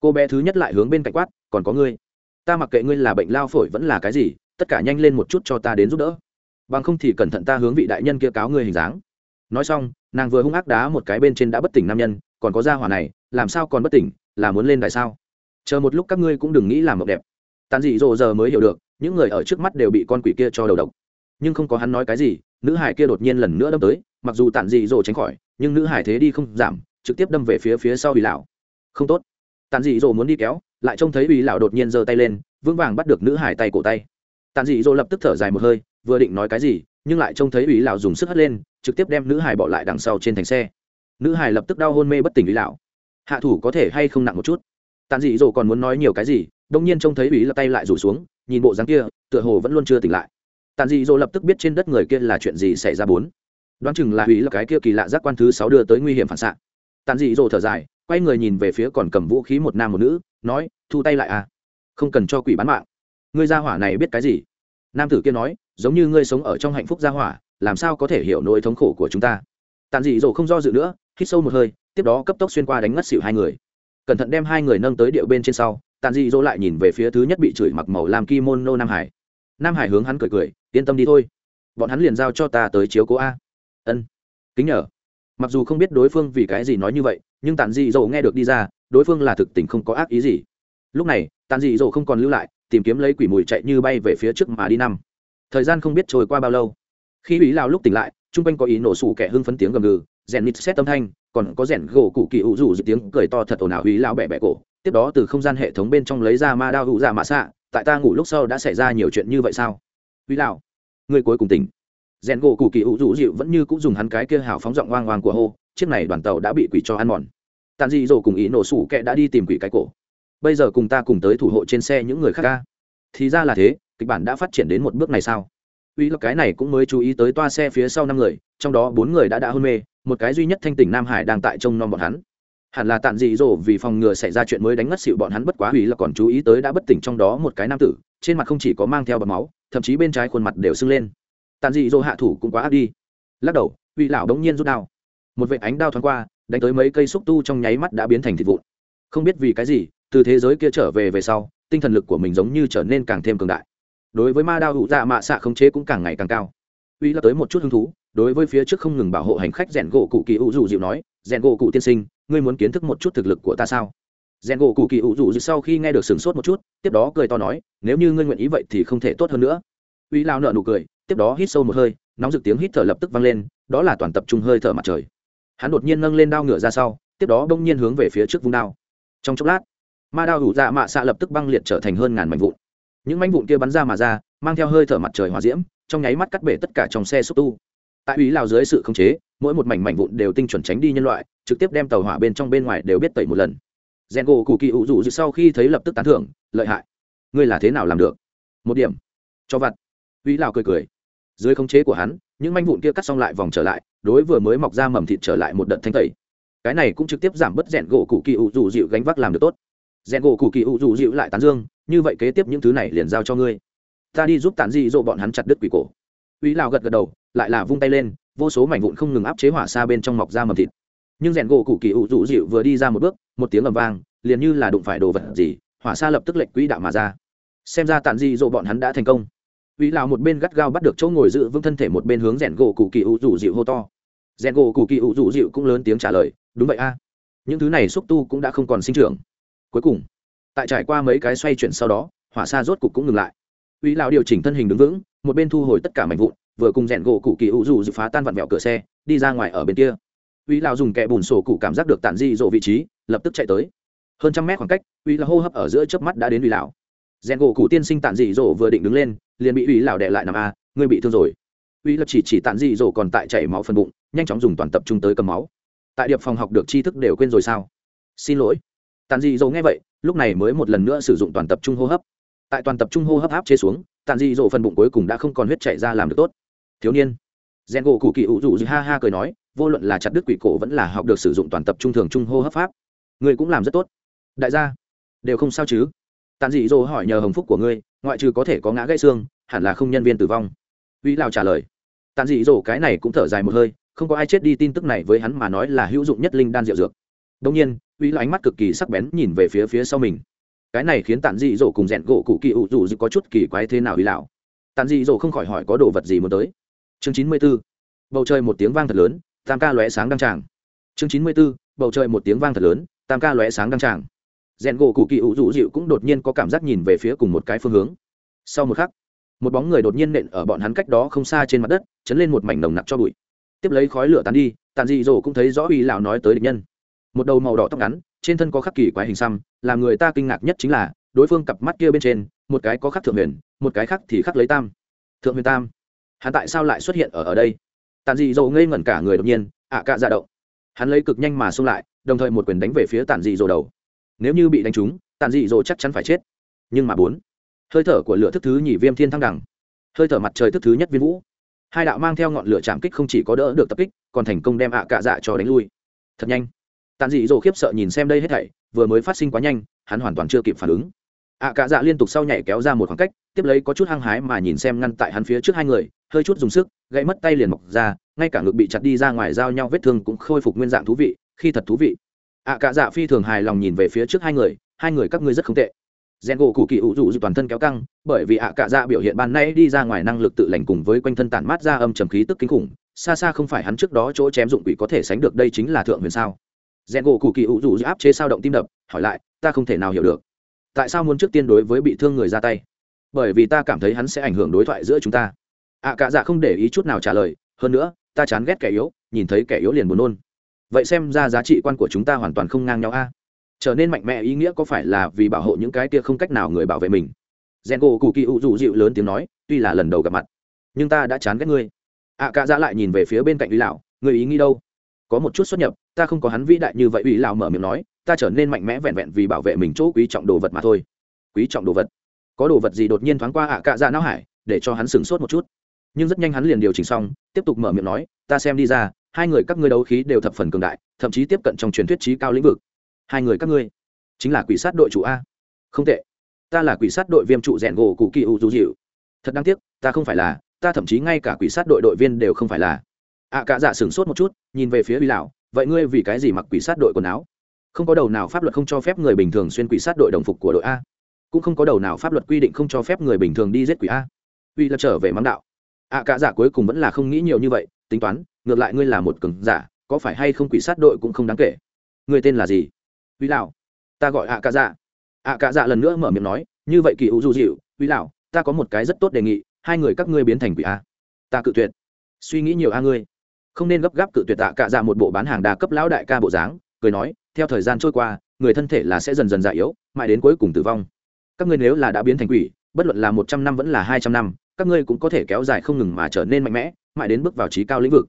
S1: Cô bé thứ nhất lại hướng bên cạnh quát, còn có ngươi? Ta mặc kệ ngươi là bệnh lao phổi vẫn là cái gì, tất cả nhanh lên một chút cho ta đến giúp đỡ. Bằng không thì cẩn thận ta hướng vị đại nhân kia cáo ngươi hình dáng. Nói xong, nàng vừa hung ác đá một cái bên trên đã bất tỉnh nam nhân, còn có gia hỏa này, làm sao còn bất tỉnh, là muốn lên đại sao? Chờ một lúc các ngươi cũng đừng nghĩ làm mộng đẹp. Tàn dị dỗ giờ mới hiểu được, những người ở trước mắt đều bị con quỷ kia cho đầu độc nhưng không có hắn nói cái gì, nữ hải kia đột nhiên lần nữa đâm tới, mặc dù tàn dị dỗ tránh khỏi, nhưng nữ hải thế đi không giảm, trực tiếp đâm về phía phía sau ủy lão. Không tốt. Tàn dị dỗ muốn đi kéo, lại trông thấy ủy lão đột nhiên giơ tay lên, vững vàng bắt được nữ hải tay cổ tay. Tàn dị dỗ lập tức thở dài một hơi, vừa định nói cái gì, nhưng lại trông thấy ủy lão dùng sức hất lên, trực tiếp đem nữ hải bỏ lại đằng sau trên thành xe. Nữ hải lập tức đau hôn mê bất tỉnh ủy lão. Hạ thủ có thể hay không nặng một chút? Tàn dị dỗ còn muốn nói nhiều cái gì đông nhiên trông thấy ủy lão tay lại rủ xuống, nhìn bộ dáng kia, tựa hồ vẫn luôn chưa tỉnh lại tàn dị dỗ lập tức biết trên đất người kia là chuyện gì xảy ra bốn. Đoán chừng là hủy là cái kia kỳ lạ giác quan thứ sáu đưa tới nguy hiểm phản xạ. Tàn dị dỗ thở dài, quay người nhìn về phía còn cầm vũ khí một nam một nữ, nói, thu tay lại à? Không cần cho quỷ bán mạng. Ngươi gia hỏa này biết cái gì? Nam tử kia nói, giống như ngươi sống ở trong hạnh phúc gia hỏa, làm sao có thể hiểu nỗi thống khổ của chúng ta? Tàn dị dỗ không do dự nữa, hít sâu một hơi, tiếp đó cấp tốc xuyên qua đánh ngất xỉu hai người. Cẩn thận đem hai người nâng tới điệu bên trên sau tàn dị dỗ lại nhìn về phía thứ nhất bị chửi mặc màu làm kimono nam hải nam hải hướng hắn cười cười, yên tâm đi thôi. Bọn hắn liền giao cho ta tới chiếu cố a. Ân, kính nhờ. Mặc dù không biết đối phương vì cái gì nói như vậy, nhưng tàn dị dỗ nghe được đi ra, đối phương là thực tình không có ác ý gì. Lúc này tàn dị dỗ không còn lưu lại, tìm kiếm lấy quỷ mùi chạy như bay về phía trước mà đi năm. Thời gian không biết trôi qua bao lâu. Khi ủy lao lúc tỉnh lại, chung quanh có ý nổ sủ kẻ hưng phấn tiếng gầm gừ, rèn nít xét âm thanh, còn có rèn gỗ cụ kỳ ủ rủ dự tiếng cười to thật ồn ào ủy lao bẹ bẹ cổ. Tiếp đó từ không gian hệ thống bên trong lấy ra ma đao hữu ra dạ mạ xạ tại ta ngủ lúc sau đã xảy ra nhiều chuyện như vậy sao? Uy lão người cuối cùng tỉnh. Rèn gỗ cụ kỳ hữu rũ dịu vẫn như cũng dùng hắn cái kia hào phóng giọng oang oang của hô, chiếc này đoàn tàu đã bị quỷ cho ăn mòn. Tàn dị dỗ cùng ý nổ sủ kệ đã đi tìm quỷ cái cổ. Bây giờ cùng ta cùng tới thủ hộ trên xe những người khác ca. Thì ra là thế, kịch bản đã phát triển đến một bước này sao? Uy lão, cái này cũng mới chú ý tới toa xe phía sau năm người, trong đó bốn người đã đã hôn mê, một cái duy nhất thanh tỉnh nam hải đang tại trông nom bọn hắn hẳn là tàn dị dỗ vì phòng ngừa xảy ra chuyện mới đánh ngất xịu bọn hắn bất quá hủy là còn chú ý tới đã bất tỉnh trong đó một cái nam tử, trên mặt không chỉ có mang theo bọt máu, thậm chí bên trái khuôn mặt đều sưng lên. Tàn dị dỗ hạ thủ cũng quá áp đi. Lắc đầu hủy lão đống nhiên rút đao. Một vệ ánh đao thoáng qua, đánh tới mấy cây xúc tu trong nháy mắt đã biến thành thịt vụn. Không biết vì cái gì, từ thế giới kia trở về về sau, tinh thần lực của mình giống như trở nên càng thêm cường đại. Đối với ma đao hữu dạ mạ xạ khống chế cũng càng ngày càng cao. Uy là tới một chút hứng thú, đối với phía trước không ngừng bảo hộ hành khách rèn gỗ cụ kỳ hữu dù dịu nói, rèn gỗ cụ tiên sinh ngươi muốn kiến thức một chút thực lực của ta sao? Rèn gỗ cụ kỳ ủ rủ sau khi nghe được sửng sốt một chút, tiếp đó cười to nói, nếu như ngươi nguyện ý vậy thì không thể tốt hơn nữa. Uy lao nợ nụ cười, tiếp đó hít sâu một hơi, nóng rực tiếng hít thở lập tức vang lên, đó là toàn tập trung hơi thở mặt trời. Hắn đột nhiên nâng lên đao ngửa ra sau, tiếp đó bỗng nhiên hướng về phía trước vung đao. Trong chốc lát, ma đao hủ dạ mạ xạ lập tức băng liệt trở thành hơn ngàn mảnh vụn. Những mảnh vụn kia bắn ra mà ra, mang theo hơi thở mặt trời hòa diễm, trong nháy mắt cắt bể tất cả trong xe xúc tu tại ý lào dưới sự khống chế, mỗi một mảnh mảnh vụn đều tinh chuẩn tránh đi nhân loại, trực tiếp đem tàu hỏa bên trong bên ngoài đều biết tẩy một lần. Rèn gỗ cụ kỳ ủ rủ sau khi thấy lập tức tán thưởng, lợi hại. Ngươi là thế nào làm được? Một điểm. Cho vặt. Ý lào cười cười. Dưới khống chế của hắn, những manh vụn kia cắt xong lại vòng trở lại, đối vừa mới mọc ra mầm thịt trở lại một đợt thanh tẩy. Cái này cũng trực tiếp giảm bớt rèn gỗ cụ kỳ ủ rủ dịu gánh vác làm được tốt. Rèn gỗ cụ kỳ ủ rủ dịu lại tán dương, như vậy kế tiếp những thứ này liền giao cho ngươi. Ta đi giúp tản dị dỗ bọn hắn chặt đứt quỷ cổ. Uy lào gật gật đầu lại là vung tay lên, vô số mảnh vụn không ngừng áp chế hỏa xa bên trong mọc ra mầm thịt. Nhưng rèn gỗ cụ kỳ ủ rủ dịu vừa đi ra một bước, một tiếng ầm vang, liền như là đụng phải đồ vật gì, hỏa xa lập tức lệnh quỹ đạo mà ra. Xem ra tản di dỗ bọn hắn đã thành công. Uy lào một bên gắt gao bắt được chỗ ngồi giữ vững thân thể một bên hướng rèn gỗ cụ kỳ ủ rủ dịu hô to. Rèn gỗ cụ kỳ ủ rủ dịu cũng lớn tiếng trả lời, đúng vậy a. Những thứ này xúc tu cũng đã không còn sinh trưởng. Cuối cùng, tại trải qua mấy cái xoay chuyển sau đó, hỏa xa rốt cục cũng ngừng lại. Uy lào điều chỉnh thân hình đứng vững, một bên thu hồi tất cả mảnh vụn vừa cùng rèn gỗ cụ kỳ hữu dù dịu phá tan vặn vẹo cửa xe, đi ra ngoài ở bên kia. Uy lao dùng kẹ bùn sổ cụ cảm giác được tản di rộ vị trí, lập tức chạy tới. Hơn trăm mét khoảng cách, uy là hô hấp ở giữa chớp mắt đã đến uy lão rèn gỗ cụ tiên sinh tản dị rộ vừa định đứng lên, liền bị uy lão đệ lại nằm a, ngươi bị thương rồi. Uy lập chỉ chỉ tản dị rộ còn tại chảy máu phần bụng, nhanh chóng dùng toàn tập trung tới cầm máu. Tại điệp phòng học được tri thức đều quên rồi sao? Xin lỗi. Tản dị rộ nghe vậy, lúc này mới một lần nữa sử dụng toàn tập trung hô hấp. Tại toàn tập trung hô hấp áp chế xuống, tản dị rộ phần bụng cuối cùng đã không còn huyết chảy ra làm được tốt thiếu niên. Rèn gỗ cụ kỳ ủ rủ ha ha cười nói, vô luận là chặt đứt quỷ cổ vẫn là học được sử dụng toàn tập trung thường trung hô hấp pháp. Ngươi cũng làm rất tốt. Đại gia, đều không sao chứ? Tàn dị dỗ hỏi nhờ hồng phúc của ngươi, ngoại trừ có thể có ngã gãy xương, hẳn là không nhân viên tử vong. Uy lào trả lời. Tàn dị dỗ cái này cũng thở dài một hơi, không có ai chết đi tin tức này với hắn mà nói là hữu dụng nhất linh đan rượu dược. Đông nhiên uy là ánh mắt cực kỳ sắc bén nhìn về phía phía sau mình. Cái này khiến tàn dị dỗ cùng rẽn gỗ cụ kỳ ủ dù có chút kỳ quái thế nào uy lão tàn dị dỗ không khỏi hỏi có đồ vật gì muốn tới chương chín mươi b ố bầu trời một tiếng vang thật lớn, tam ca lóe sáng đăng tràng. Chương chín mươi b ố bầu trời một tiếng vang thật lớn, tam ca lóe sáng đăng tràng. Rèn gỗ cụ kỳ ủ rũ dịu cũng đột nhiên có cảm giác nhìn về phía cùng một cái phương hướng. Sau một khắc, một bóng người đột nhiên nện ở bọn hắn cách đó không xa trên mặt đất, chấn lên một mảnh nồng nặc cho bụi. Tiếp lấy khói lửa tàn đi tàn dị dỗ cũng thấy rõ uy lão nói tới địch nhân. Một đầu màu đỏ tóc ngắn, trên thân có khắc kỳ quái hình xăm, làm người ta kinh ngạc nhất chính là, đối phương cặp mắt kia bên trên, một cái có khắc thượng huyền, một cái khắc thì khắc lấy tam. Thượng huyền tam hắn tại sao lại xuất hiện ở ở đây? Tàn dị dỗ ngây ngẩn cả người đột nhiên, ạ à cạ ra động. Hắn lấy cực nhanh mà xông lại, đồng thời một quyền đánh về phía tàn dị dỗ đầu. Nếu như bị đánh trúng tàn dị dỗ chắc chắn phải chết. Nhưng mà bốn. Hơi thở của lửa thức thứ nhì viêm thiên thăng đẳng. Hơi thở mặt trời thức thứ nhất viên vũ. Hai đạo mang theo ngọn lửa chạm kích không chỉ có đỡ được tập kích, còn thành công đem ạ à cạ dạ cho đánh lui. Thật nhanh. Tàn dị dỗ khiếp sợ nhìn xem đây hết thảy, vừa mới phát sinh quá nhanh, hắn hoàn toàn chưa kịp phản ứng ạ cạ dạ liên tục sau nhảy kéo ra một khoảng cách, tiếp lấy có chút hăng hái mà nhìn xem ngăn tại hắn phía trước hai người, hơi chút dùng sức, gãy mất tay liền mọc ra, ngay cả ngực bị chặt đi ra ngoài giao nhau vết thương cũng khôi phục nguyên dạng thú vị, khi thật thú vị. ạ cạ dạ phi thường hài lòng nhìn về phía trước hai người hai người các ngươi rất không tệ. Rèn gỗ cụ kỳ ủ rủ toàn thân kéo căng, bởi vì ạ cạ dạ biểu hiện ban nay đi ra ngoài năng lực tự lành cùng với quanh thân tản mát ra âm trầm khí tức kinh khủng, xa xa không phải hắn trước đó chỗ chém dụng quỷ có thể sánh được đây chính là thượng huyền sao. Rèn gỗ cụ kỳ ủ rủ áp chế sao động tim đập, hỏi lại, ta không thể nào hiểu được tại sao muốn trước tiên đối với bị thương người ra tay? Bởi vì ta cảm thấy hắn sẽ ảnh hưởng đối thoại giữa chúng ta. Ạ à, cả dạ không để ý chút nào trả lời hơn nữa ta chán ghét kẻ yếu nhìn thấy kẻ yếu liền buồn nôn. Vậy xem ra giá trị quan của chúng ta hoàn toàn không ngang nhau a. Trở nên mạnh mẽ ý nghĩa có phải là vì bảo hộ những cái kia không cách nào người bảo vệ mình? Rèn gỗ cụ kỳ u dù dịu lớn tiếng nói tuy là lần đầu gặp mặt nhưng ta đã chán ghét ngươi. À, Ạ cạ dạ lại nhìn về phía bên cạnh ý lão người ý nghĩ đâu? Có một chút xuất nhập ta không có hắn vĩ đại như vậy ủy lão mở miệng nói ta trở nên mạnh mẽ vẹn vẹn vì bảo vệ mình chỗ quý trọng đồ vật mà thôi. Quý trọng đồ vật? Có đồ vật gì đột nhiên thoáng qua ạ cạ dạ não hải để cho hắn sửng sốt một chút. Nhưng rất nhanh hắn liền điều chỉnh xong tiếp tục mở miệng nói ta xem đi ra hai người các ngươi đấu khí đều thập phần cường đại thậm chí tiếp cận trong truyền thuyết trí cao lĩnh vực. Hai người các ngươi? Chính là quỷ sát đội chủ a. Không tệ. Ta là quỷ sát đội viêm trụ rèn gỗ cụ kỳ u dù dịu thật đáng tiếc ta không phải là ta thậm chí ngay cả quỷ sát đội đội viên đều không phải là. ạ à, cả dạ sửng sốt một chút nhìn về phía uy lão vậy ngươi vì cái gì mặc quỷ sát đội quần áo? Không có đầu nào pháp luật không cho phép người bình thường xuyên quỷ sát đội đồng phục của đội a. Cũng không có đầu nào pháp luật quy định không cho phép người bình thường đi giết quỷ a. Uy là trở về mắng đạo. Ạ à, cả giả cuối cùng vẫn là không nghĩ nhiều như vậy tính toán ngược lại ngươi là một cường giả có phải hay không quỷ sát đội cũng không đáng kể. Ngươi tên là gì? Uy lão ta gọi ạ cả dạ ạ à, cả dạ lần nữa mở miệng nói như vậy kỳ u du dịu uy lão ta có một cái rất tốt đề nghị hai người các ngươi biến thành quỷ a. Ta cự tuyệt. Suy nghĩ nhiều a ngươi. Không nên gấp gáp cự tuyệt ạ cả dạ một bộ bán hàng đa cấp lão đại ca bộ dáng cười nói, theo thời gian trôi qua, người thân thể là sẽ dần dần già yếu, mãi đến cuối cùng tử vong. Các ngươi nếu là đã biến thành quỷ, bất luận là một trăm năm vẫn là hai trăm năm, các ngươi cũng có thể kéo dài không ngừng mà trở nên mạnh mẽ, mãi đến bước vào trí cao lĩnh vực.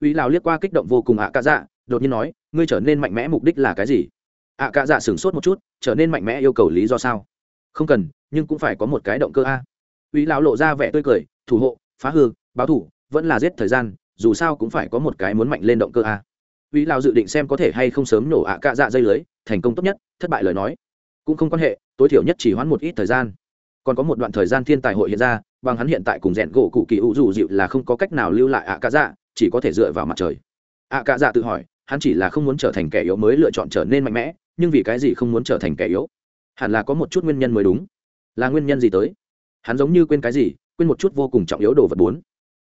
S1: Uy lão liếc qua kích động vô cùng ạ cạ dạ đột nhiên nói, ngươi trở nên mạnh mẽ mục đích là cái gì? ạ cạ dạ sửng sốt một chút, trở nên mạnh mẽ yêu cầu lý do sao? Không cần, nhưng cũng phải có một cái động cơ a. Uy lão lộ ra vẻ tươi cười, thủ hộ, phá hư, báo thủ, vẫn là giết thời gian, dù sao cũng phải có một cái muốn mạnh lên động cơ a. Vĩ lão dự định xem có thể hay không sớm nổ ạ cạ dạ dây lưới, thành công tốt nhất, thất bại lời nói. Cũng không quan hệ, tối thiểu nhất chỉ hoãn một ít thời gian. Còn có một đoạn thời gian thiên tài hội hiện ra, bằng hắn hiện tại cùng rèn gỗ cụ kỳ vũ dụ dịu là không có cách nào lưu lại ạ cạ dạ chỉ có thể dựa vào mặt trời. Ạ cạ dạ tự hỏi, hắn chỉ là không muốn trở thành kẻ yếu mới lựa chọn trở nên mạnh mẽ, nhưng vì cái gì không muốn trở thành kẻ yếu? Hẳn là có một chút nguyên nhân mới đúng. Là nguyên nhân gì tới? Hắn giống như quên cái gì, quên một chút vô cùng trọng yếu đồ vật bốn.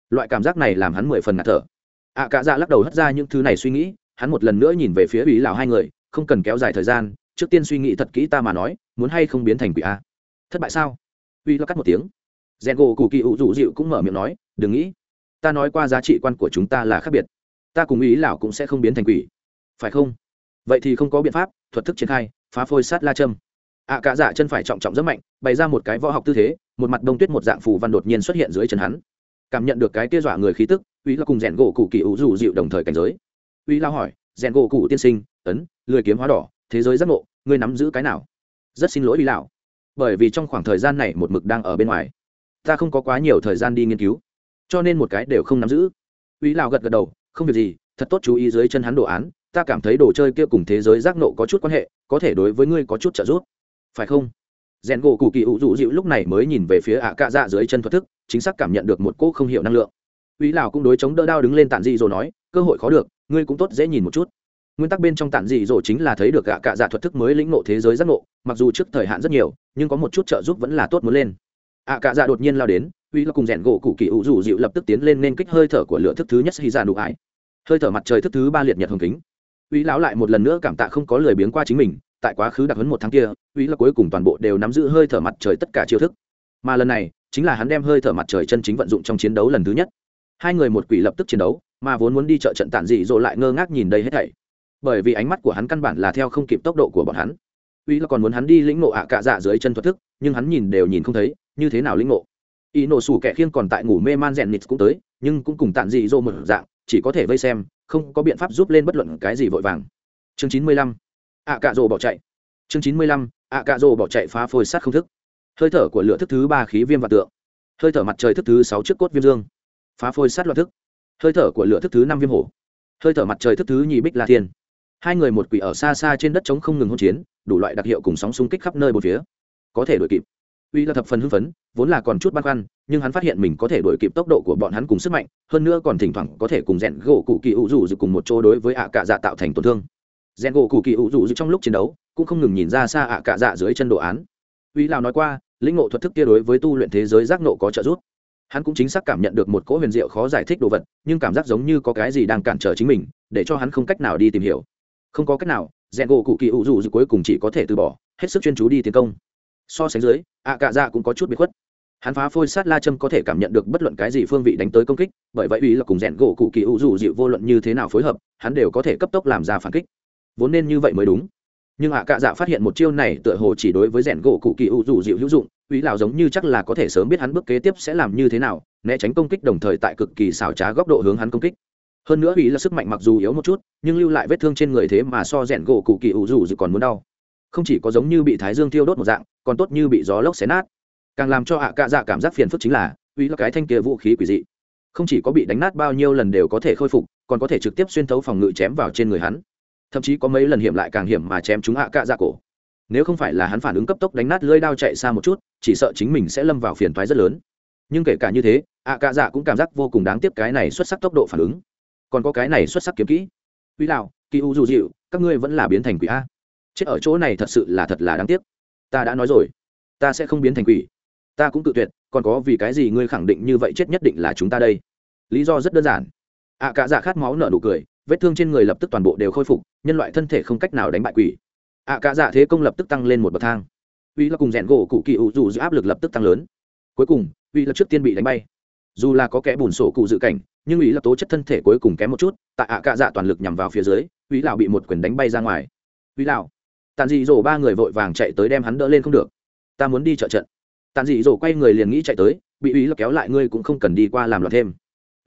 S1: Loại cảm giác này làm hắn mười phần ngạt thở ạ à, cả dạ lắc đầu hất ra những thứ này suy nghĩ hắn một lần nữa nhìn về phía ủy lào hai người không cần kéo dài thời gian trước tiên suy nghĩ thật kỹ ta mà nói muốn hay không biến thành quỷ a. Thất bại sao? Uy lo cắt một tiếng. Rèn gỗ cụ kỳ ủ rủ dịu cũng mở miệng nói đừng nghĩ. Ta nói qua giá trị quan của chúng ta là khác biệt. Ta cùng ý lão cũng sẽ không biến thành quỷ. Phải không? Vậy thì không có biện pháp thuật thức triển khai phá phôi sát la châm. Ạ à, cả dạ chân phải trọng trọng rất mạnh bày ra một cái võ học tư thế một mặt đông tuyết một dạng phù văn đột nhiên xuất hiện dưới chân hắn. Cảm nhận được cái kia dọa người khí tức uy là cùng rèn gỗ cụ kỳ ủ rủ dịu đồng thời cảnh giới. Uy lao hỏi, rèn gỗ cụ tiên sinh, ấn, lười kiếm hóa đỏ, thế giới giác ngộ, ngươi nắm giữ cái nào? Rất xin lỗi uy lão bởi vì trong khoảng thời gian này một mực đang ở bên ngoài. Ta không có quá nhiều thời gian đi nghiên cứu, cho nên một cái đều không nắm giữ. Uy lão gật gật đầu, không việc gì, thật tốt chú ý dưới chân hắn đồ án, ta cảm thấy đồ chơi kia cùng thế giới giác nộ có chút quan hệ, có thể đối với ngươi có chút trợ giúp. Phải không? Rèn gỗ cụ kỳ ủ dụ dịu lúc này mới nhìn về phía ạ cạ dạ dưới chân thuật thức, chính xác cảm nhận được một cỗ không hiểu năng lượng uy Lão cũng đối chống đỡ đao đứng lên tản dị rồi nói, cơ hội khó được, ngươi cũng tốt dễ nhìn một chút. Nguyên tắc bên trong tản dị rồi chính là thấy được ạ cạ dạ thuật thức mới lĩnh ngộ thế giới giác ngộ, mặc dù trước thời hạn rất nhiều, nhưng có một chút trợ giúp vẫn là tốt muốn lên. Ạ cạ dạ đột nhiên lao đến uy Lão cùng rèn gỗ cụ kỳ vũ dụ dịu lập tức tiến lên nên kích hơi thở của lửa thức thứ nhất hy ra dạ nụ ái hơi thở mặt trời thức thứ ba liệt nhật hồng kính. Uy lão lại một lần nữa cảm tạ không có lời biếng qua chính mình, tại quá khứ đặc huấn một tháng kia uy Lão cuối cùng toàn bộ đều nắm giữ hơi thở mặt trời tất cả chiêu thức. Mà lần này, chính là hắn đem hơi thở mặt trời chân chính vận dụng trong chiến đấu lần thứ nhất hai người một quỷ lập tức chiến đấu, mà vốn muốn đi chợ trận tản dị dỗ lại ngơ ngác nhìn đây hết thảy. Bởi vì ánh mắt của hắn căn bản là theo không kịp tốc độ của bọn hắn. Uy là còn muốn hắn đi lĩnh nộ ạ à cạ dạ dưới chân thuật thức, nhưng hắn nhìn đều nhìn không thấy, như thế nào lĩnh nộ y nổ sủ kẻ khiêng còn tại ngủ mê man rèn nịt cũng tới, nhưng cũng cùng tản dị dỗ một dạng, chỉ có thể vây xem, không có biện pháp giúp lên bất luận cái gì vội vàng. Chương chín mươi lăm. Ạ cạ rồ bỏ chạy. Chương chín mươi lăm. Ạ cạ rồ bỏ chạy phá phôi sát không thức. Hơi thở của lửa thức thứ ba khí viêm và tượng. Hơi thở mặt trời thức thứ sáu trước cốt viêm dương phá phôi sát loạn thức. Hơi thở của lửa thức thứ năm viêm hổ. Hơi thở mặt trời thức thứ nhì bích la thiên. Hai người một quỷ ở xa xa trên đất trống không ngừng hỗn chiến, đủ loại đặc hiệu cùng sóng xung kích khắp nơi một phía. Có thể đuổi kịp. Uy là thập phần hưng phấn, vốn là còn chút băn khoăn, nhưng hắn phát hiện mình có thể đuổi kịp tốc độ của bọn hắn cùng sức mạnh, hơn nữa còn thỉnh thoảng có thể cùng rèn gỗ cụ kỳ ủ rủ dự cùng một chỗ đối với ạ cạ dạ tạo thành tổn thương. Rèn gỗ cụ kỳ ủ rủ dự trong lúc chiến đấu, cũng không ngừng nhìn ra xa ạ cạ dạ dưới chân đồ án. Uy lào nói qua, lĩnh ngộ thuật thức kia đối với tu luyện thế giới giác nộ có trợ giúp hắn cũng chính xác cảm nhận được một cỗ huyền diệu khó giải thích đồ vật, nhưng cảm giác giống như có cái gì đang cản trở chính mình, để cho hắn không cách nào đi tìm hiểu. Không có cách nào rèn gỗ cụ kỳ ủ dù dự cuối cùng chỉ có thể từ bỏ, hết sức chuyên chú đi tiến công. So sánh dưới ạ cạ dạ cũng có chút bị khuất. Hắn phá phôi sát la châm có thể cảm nhận được bất luận cái gì phương vị đánh tới công kích, bởi vậy uy là cùng rèn gỗ cụ kỳ ủ dù dịu vô luận như thế nào phối hợp, hắn đều có thể cấp tốc làm ra phản kích. Vốn nên như vậy mới đúng. Nhưng ạ cạ dạ phát hiện một chiêu này tựa hồ chỉ đối với rèn gỗ cụ kỳ ủ dù dịu hữu dụng uy lão giống như chắc là có thể sớm biết hắn bước kế tiếp sẽ làm như thế nào, né tránh công kích đồng thời tại cực kỳ xảo trá góc độ hướng hắn công kích. Hơn nữa uy là sức mạnh mặc dù yếu một chút, nhưng lưu lại vết thương trên người thế mà so rèn gỗ cụ kỳ ủ rủ dự còn muốn đau. Không chỉ có giống như bị thái dương thiêu đốt một dạng, còn tốt như bị gió lốc xé nát. Càng làm cho ạ cạ dạ cảm giác phiền phức chính là uy là cái thanh kia vũ khí quỷ dị. Không chỉ có bị đánh nát bao nhiêu lần đều có thể khôi phục, còn có thể trực tiếp xuyên thấu phòng ngự chém vào trên người hắn. Thậm chí có mấy lần hiểm lại càng hiểm mà chém chúng ạ cạ dạ cổ. Nếu không phải là hắn phản ứng cấp tốc đánh nát lưỡi đao chạy xa một chút chỉ sợ chính mình sẽ lâm vào phiền toái rất lớn. Nhưng kể cả như thế ạ cạ dạ cũng cảm giác vô cùng đáng tiếc cái này xuất sắc tốc độ phản ứng. Còn có cái này xuất sắc kiếm kỹ. Uy lão, kỳ u dù dịu các ngươi vẫn là biến thành quỷ a. Chết ở chỗ này thật sự là thật là đáng tiếc. Ta đã nói rồi. Ta sẽ không biến thành quỷ. Ta cũng tự tuyệt còn có vì cái gì ngươi khẳng định như vậy chết nhất định là chúng ta đây? Lý do rất đơn giản. Ạ cạ dạ khát máu nở nụ cười vết thương trên người lập tức toàn bộ đều khôi phục nhân loại thân thể không cách nào đánh bại quỷ. Ạ cạ dạ thế công lập tức tăng lên một bậc thang uy là cùng rèn gỗ cụ kỳ ủ dù giữ áp lực lập tức tăng lớn. Cuối cùng, uy là trước tiên bị đánh bay. Dù là có kẻ bùn sổ cụ dự cảnh, nhưng uy là tố chất thân thể cuối cùng kém một chút, tại ạ cạ dạ toàn lực nhằm vào phía dưới, uy lào bị một quyền đánh bay ra ngoài. Uy lào tàn dị dỗ ba người vội vàng chạy tới đem hắn đỡ lên không được. Ta muốn đi trợ trận. Tàn dị dỗ quay người liền nghĩ chạy tới, bị uy là kéo lại ngươi cũng không cần đi qua làm loạn thêm.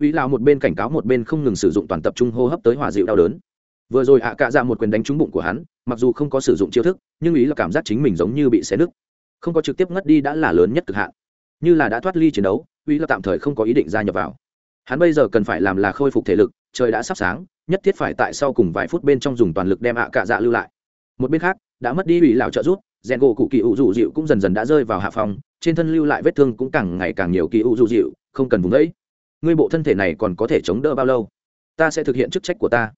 S1: Uy lào một bên cảnh cáo một bên không ngừng sử dụng toàn tập trung hô hấp tới hòa dịu đau đớn. Vừa rồi ạ cạ dạ một quyền đánh trúng bụng của hắn mặc dù không có sử dụng chiêu thức nhưng ý là cảm giác chính mình giống như bị xé nứt. Không có trực tiếp ngất đi đã là lớn nhất cực hạn. Như là đã thoát ly chiến đấu ý là tạm thời không có ý định gia nhập vào. Hắn bây giờ cần phải làm là khôi phục thể lực trời đã sắp sáng nhất thiết phải tại sau cùng vài phút bên trong dùng toàn lực đem ạ cạ dạ lưu lại. Một bên khác đã mất đi ủy lão trợ giúp, rèn gỗ cụ kỳ ủ dụ dịu cũng dần dần đã rơi vào hạ phòng trên thân lưu lại vết thương cũng càng ngày càng nhiều kỳ ủ dụ dịu không cần vùng đấy. Ngươi bộ thân thể này còn có thể chống đỡ bao lâu? Ta sẽ thực hiện chức trách của ta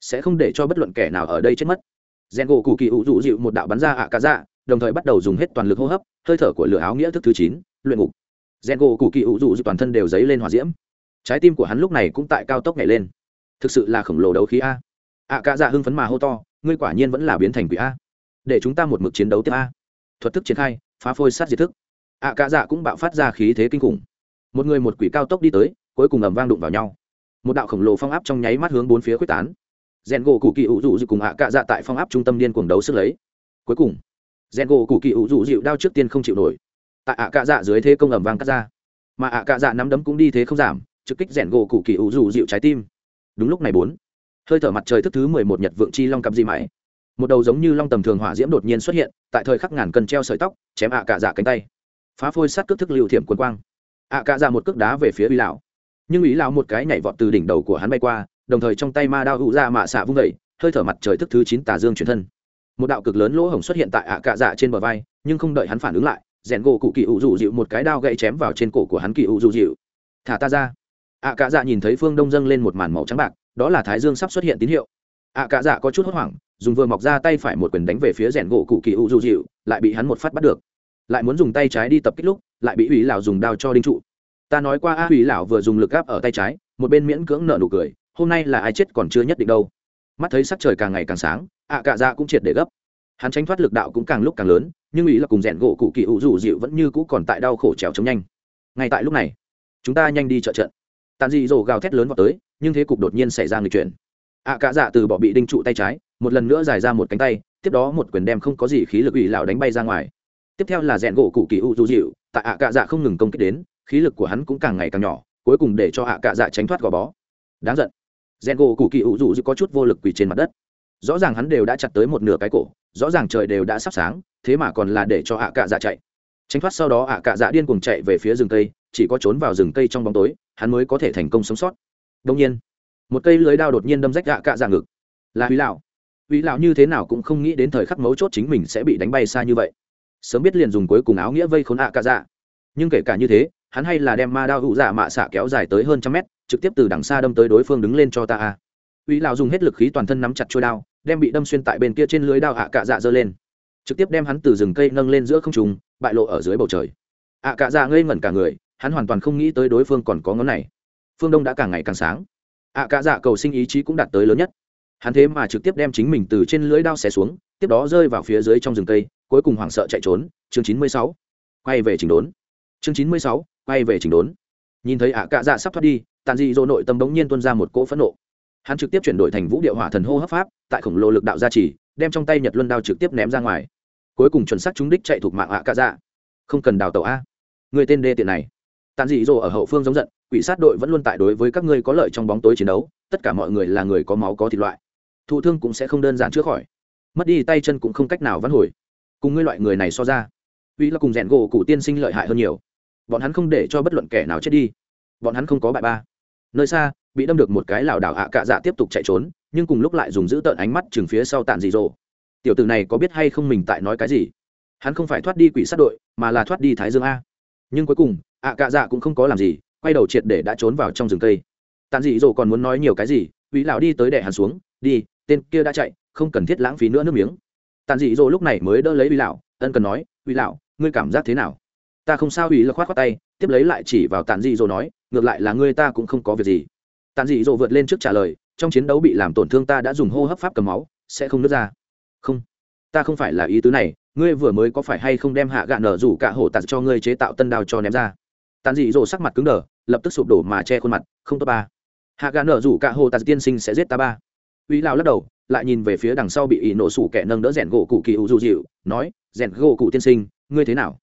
S1: sẽ không để cho bất luận kẻ nào ở đây chết mất rèn gỗ cụ kỳ ủ dụ dịu một đạo bắn ra ạ cá dạ đồng thời bắt đầu dùng hết toàn lực hô hấp, hơi thở của lửa áo nghĩa thức thứ chín, luyện ngục. Rèn gỗ cụ kỳ ủ dụ dịu toàn thân đều dấy lên hòa diễm. Trái tim của hắn lúc này cũng tại cao tốc nhảy lên. Thực sự là khổng lồ đấu khí a. Ạ cá dạ hưng phấn mà hô to, ngươi quả nhiên vẫn là biến thành quỷ a. Để chúng ta một mực chiến đấu tiếp a. Thuật thức triển khai, phá phôi sát diệt thức. Ạ cá dạ cũng bạo phát ra khí thế kinh khủng. Một người một quỷ cao tốc đi tới, cuối cùng ầm vang đụng vào nhau. Một đạo khổng lồ phong áp trong nháy mắt hướng bốn phía quyết tán rèn gỗ cụ kỳ ủ dụ dịu cùng ạ cạ dạ tại phong áp trung tâm điên cuồng đấu sức lấy. Cuối cùng rèn gỗ cụ kỳ ủ dụ dịu đao trước tiên không chịu nổi. Tại ạ cạ dạ dưới thế công ẩm vang cắt ra. Mà ạ cạ dạ nắm đấm cũng đi thế không giảm, trực kích rèn gỗ cụ kỳ ủ dụ dịu trái tim. Đúng lúc này bốn, hơi thở mặt trời thức thứ mười một nhật vượng chi long cặp di mãi. Một đầu giống như long tầm thường hỏa diễm đột nhiên xuất hiện, tại thời khắc ngàn cân treo sợi tóc, chém ạ cạ dạ cánh tay. Phá phôi sát cước thức lưu thiểm quân quang. Ạ cạ dạ một cước đá về phía uy lão. Nhưng ý lão một cái nhảy vọt từ đỉnh đầu của hắn bay qua đồng thời trong tay ma đao hữu ra mạ xạ vung vẩy, hơi thở mặt trời thức thứ chín tà dương chuyển thân. Một đạo cực lớn lỗ hổng xuất hiện tại ạ cạ dạ trên bờ vai, nhưng không đợi hắn phản ứng lại, rèn gỗ cụ kỳ ủ dụ dịu một cái đao gậy chém vào trên cổ của hắn kỳ ủ dụ dịu. Thả ta ra. Ạ cạ dạ nhìn thấy phương đông dâng lên một màn màu trắng bạc, đó là thái dương sắp xuất hiện tín hiệu. Ạ cạ dạ có chút hốt hoảng, dùng vừa mọc ra tay phải một quyền đánh về phía rèn gỗ cụ kỳ ủ dụ dịu, lại bị hắn một phát bắt được. Lại muốn dùng tay trái đi tập kích lúc, lại bị ủy lão dùng đao cho đinh trụ. Ta nói qua a ủy lão vừa dùng lực gáp ở tay trái, một bên miễn cưỡng nợ nụ cười hôm nay là ai chết còn chưa nhất định đâu. Mắt thấy sắc trời càng ngày càng sáng, ạ cạ dạ cũng triệt để gấp. Hắn tránh thoát lực đạo cũng càng lúc càng lớn, nhưng ý là cùng rèn gỗ cụ kỳ hữu dù dịu vẫn như cũ còn tại đau khổ trèo chống nhanh. Ngay tại lúc này, chúng ta nhanh đi trợ trận. Tàn dị dỗ gào thét lớn vào tới, nhưng thế cục đột nhiên xảy ra người chuyển ạ cạ dạ từ bỏ bị đinh trụ tay trái, một lần nữa dài ra một cánh tay, tiếp đó một quyền đem không có gì khí lực ủy lão đánh bay ra ngoài. Tiếp theo là rèn gỗ cụ kỳ hữu dù dịu, tại ạ cạ dạ không ngừng công kích đến, khí lực của hắn cũng càng ngày càng nhỏ, cuối cùng để cho ạ cạ dạ tránh thoát gò bó. Đáng giận rèn gỗ cụ kỳ ủ dụ có chút vô lực quỳ trên mặt đất. Rõ ràng hắn đều đã chặt tới một nửa cái cổ, rõ ràng trời đều đã sắp sáng, thế mà còn là để cho ạ cạ dạ chạy. Tránh thoát sau đó ạ cạ dạ điên cuồng chạy về phía rừng cây, chỉ có trốn vào rừng cây trong bóng tối, hắn mới có thể thành công sống sót. Đông nhiên, một cây lưới đao đột nhiên đâm rách ạ cạ dạ ngực. Là huy lão. Huy lão như thế nào cũng không nghĩ đến thời khắc mấu chốt chính mình sẽ bị đánh bay xa như vậy. Sớm biết liền dùng cuối cùng áo nghĩa vây khốn ạ cạ dạ. Nhưng kể cả như thế, hắn hay là đem ma đao hụ dạ mạ xạ kéo dài tới hơn trăm mét trực tiếp từ đằng xa đâm tới đối phương đứng lên cho ta a. Uy lão dùng hết lực khí toàn thân nắm chặt trôi đao, đem bị đâm xuyên tại bên kia trên lưới đao ạ cạ dạ giơ lên. Trực tiếp đem hắn từ rừng cây nâng lên giữa không trùng bại lộ ở dưới bầu trời. Ạ cạ dạ ngây ngẩn cả người, hắn hoàn toàn không nghĩ tới đối phương còn có ngón này. Phương đông đã càng ngày càng sáng. Ạ cạ dạ cầu sinh ý chí cũng đạt tới lớn nhất. Hắn thế mà trực tiếp đem chính mình từ trên lưới đao xé xuống, tiếp đó rơi vào phía dưới trong rừng cây, cuối cùng hoảng sợ chạy trốn. Chương chín mươi sáu. Quay về chỉnh đốn. Chương chín mươi sáu. Quay về chỉnh đốn. Nhìn thấy ạ cạ dạ sắp thoát đi tàn dị dỗ nội tâm bỗng nhiên tuân ra một cỗ phẫn nộ. Hắn trực tiếp chuyển đổi thành vũ điệu hỏa thần hô hấp pháp, tại khổng lồ lực đạo gia trì, đem trong tay nhật luân đao trực tiếp ném ra ngoài. Cuối cùng chuẩn xác trúng đích chạy thuộc mạng ạ cả dạ. Không cần đào tẩu a. Người tên đê tiện này. Tàn dị dỗ ở hậu phương giống giận, quỷ sát đội vẫn luôn tại đối với các ngươi có lợi trong bóng tối chiến đấu, tất cả mọi người là người có máu có thịt loại. Thụ thương cũng sẽ không đơn giản chữa khỏi. Mất đi tay chân cũng không cách nào vãn hồi. Cùng ngươi loại người này so ra, uy là cùng rèn gỗ cụ tiên sinh lợi hại hơn nhiều. Bọn hắn không để cho bất luận kẻ nào chết đi. Bọn hắn không có bại ba nơi xa, bị đâm được một cái lảo đảo ạ cạ dạ tiếp tục chạy trốn, nhưng cùng lúc lại dùng giữ tợn ánh mắt chừng phía sau tàn dị dỗ tiểu tử này có biết hay không mình tại nói cái gì? Hắn không phải thoát đi quỷ sát đội, mà là thoát đi thái dương a. Nhưng cuối cùng, ạ cạ dạ cũng không có làm gì, quay đầu triệt để đã trốn vào trong rừng cây. Tàn dị dỗ còn muốn nói nhiều cái gì uy lão đi tới đẻ hắn xuống, đi, tên kia đã chạy, không cần thiết lãng phí nữa nước miếng. Tàn dị dỗ lúc này mới đỡ lấy uy lão, ân cần nói uy lão, ngươi cảm giác thế nào? Ta không sao uy là khoát khoát tay, tiếp lấy lại chỉ vào tàn dị dỗ nói ngược lại là ngươi ta cũng không có việc gì. Tàn dị dỗ vượt lên trước trả lời, trong chiến đấu bị làm tổn thương ta đã dùng hô hấp pháp cầm máu, sẽ không nứt ra. Không, ta không phải là ý tứ này, ngươi vừa mới có phải hay không đem hạ gạn nở rủ cả hổ tạt cho ngươi chế tạo tân đao cho ném ra. Tàn dị dỗ sắc mặt cứng đờ, lập tức sụp đổ mà che khuôn mặt, không tốt ba. Hạ gạn nở rủ cả hổ tạt tiên sinh sẽ giết ta ba. Uy lao lắc đầu, lại nhìn về phía đằng sau bị ỷ nổ sủ kẻ nâng đỡ rèn gỗ cụ kỳ u dù dịu, nói, rèn gỗ cụ tiên sinh, ngươi thế nào?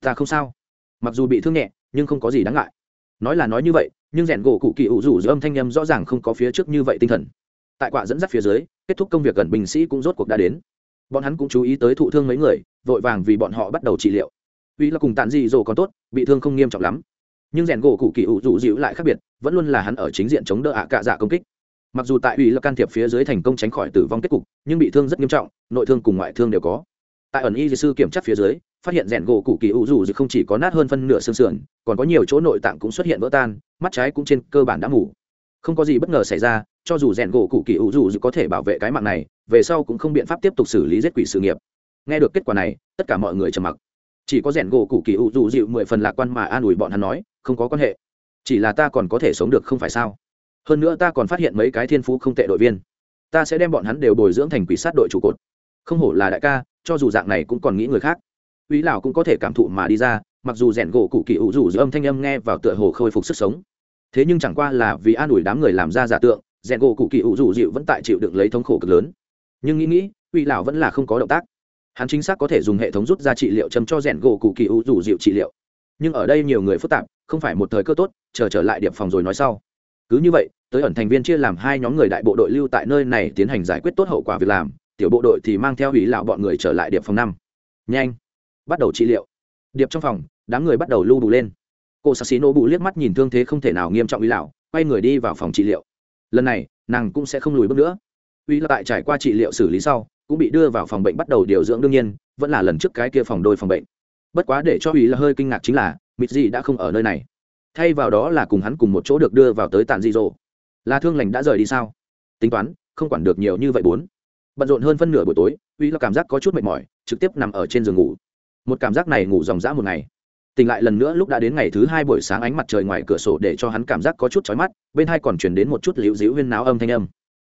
S1: Ta không sao. Mặc dù bị thương nhẹ, nhưng không có gì đáng ngại nói là nói như vậy, nhưng rèn gỗ cụ kỳ ủ rủ giữa âm thanh â m rõ ràng không có phía trước như vậy tinh thần. Tại quả dẫn dắt phía dưới, kết thúc công việc gần binh sĩ cũng rốt cuộc đã đến. Bọn hắn cũng chú ý tới thụ thương mấy người, vội vàng vì bọn họ bắt đầu trị liệu. Uy là cùng tàn dị dỗ còn tốt, bị thương không nghiêm trọng lắm. Nhưng rèn gỗ cụ kỳ ủ rủ dịu lại khác biệt, vẫn luôn là hắn ở chính diện chống đỡ ạ cạ dạ công kích. Mặc dù tại ủy là can thiệp phía dưới thành công tránh khỏi tử vong kết cục, nhưng bị thương rất nghiêm trọng, nội thương cùng ngoại thương đều có. Tại ẩn y sư kiểm tra phía dưới phát hiện rèn gỗ cụ kỳ ủ rủ không chỉ có nát hơn phân nửa xương sườn, còn có nhiều chỗ nội tạng cũng xuất hiện vỡ tan, mắt trái cũng trên cơ bản đã ngủ không có gì bất ngờ xảy ra, cho dù rèn gỗ cụ kỳ ủ rủ có thể bảo vệ cái mạng này, về sau cũng không biện pháp tiếp tục xử lý giết quỷ sự nghiệp. Nghe được kết quả này, tất cả mọi người trầm mặc. Chỉ có rèn gỗ cụ kỳ ủ rủ dịu mười phần lạc quan mà an ủi bọn hắn nói, không có quan hệ. Chỉ là ta còn có thể sống được không phải sao? Hơn nữa ta còn phát hiện mấy cái thiên phú không tệ đội viên. Ta sẽ đem bọn hắn đều bồi dưỡng thành quỷ sát đội trụ cột. Không hổ là đại ca, cho dù dạng này cũng còn nghĩ người khác uy lão cũng có thể cảm thụ mà đi ra, mặc dù rèn gỗ cụ kỳ ủ rủ giữa âm thanh âm nghe vào tựa hồ khôi phục sức sống. Thế nhưng chẳng qua là vì an ủi đám người làm ra giả tượng, rèn gỗ cụ kỳ ủ rủ dịu vẫn tại chịu đựng lấy thống khổ cực lớn. Nhưng nghĩ nghĩ uy lão vẫn là không có động tác. Hắn chính xác có thể dùng hệ thống rút ra trị liệu châm cho rèn gỗ cụ kỳ ủ rủ dịu trị liệu. Nhưng ở đây nhiều người phức tạp, không phải một thời cơ tốt, chờ trở lại điểm phòng rồi nói sau. Cứ như vậy, tới ẩn thành viên chia làm hai nhóm người đại bộ đội lưu tại nơi này tiến hành giải quyết tốt hậu quả việc làm, tiểu bộ đội thì mang theo hủy lão bọn người trở lại điệp phòng năm. Nhanh! Bắt đầu trị liệu. Điệp trong phòng, đám người bắt đầu lưu đủ lên. Cô sắc xí nổ bù liếc mắt nhìn thương thế không thể nào nghiêm trọng uy lão, quay người đi vào phòng trị liệu. Lần này, nàng cũng sẽ không lùi bước nữa. Uy là tại trải qua trị liệu xử lý sau, cũng bị đưa vào phòng bệnh bắt đầu điều dưỡng đương nhiên, vẫn là lần trước cái kia phòng đôi phòng bệnh. Bất quá để cho uy là hơi kinh ngạc chính là mịt gì đã không ở nơi này. Thay vào đó là cùng hắn cùng một chỗ được đưa vào tới tàn dị dỗ. Là thương lành đã rời đi sao? Tính toán, không quản được nhiều như vậy bốn. Bận rộn hơn phân nửa buổi tối, uy là cảm giác có chút mệt mỏi, trực tiếp nằm ở trên giường ngủ một cảm giác này ngủ dòng dã một ngày. Tỉnh lại lần nữa lúc đã đến ngày thứ hai buổi sáng ánh mặt trời ngoài cửa sổ để cho hắn cảm giác có chút chói mắt, bên hai còn chuyển đến một chút liễu dĩu huyên náo âm thanh âm.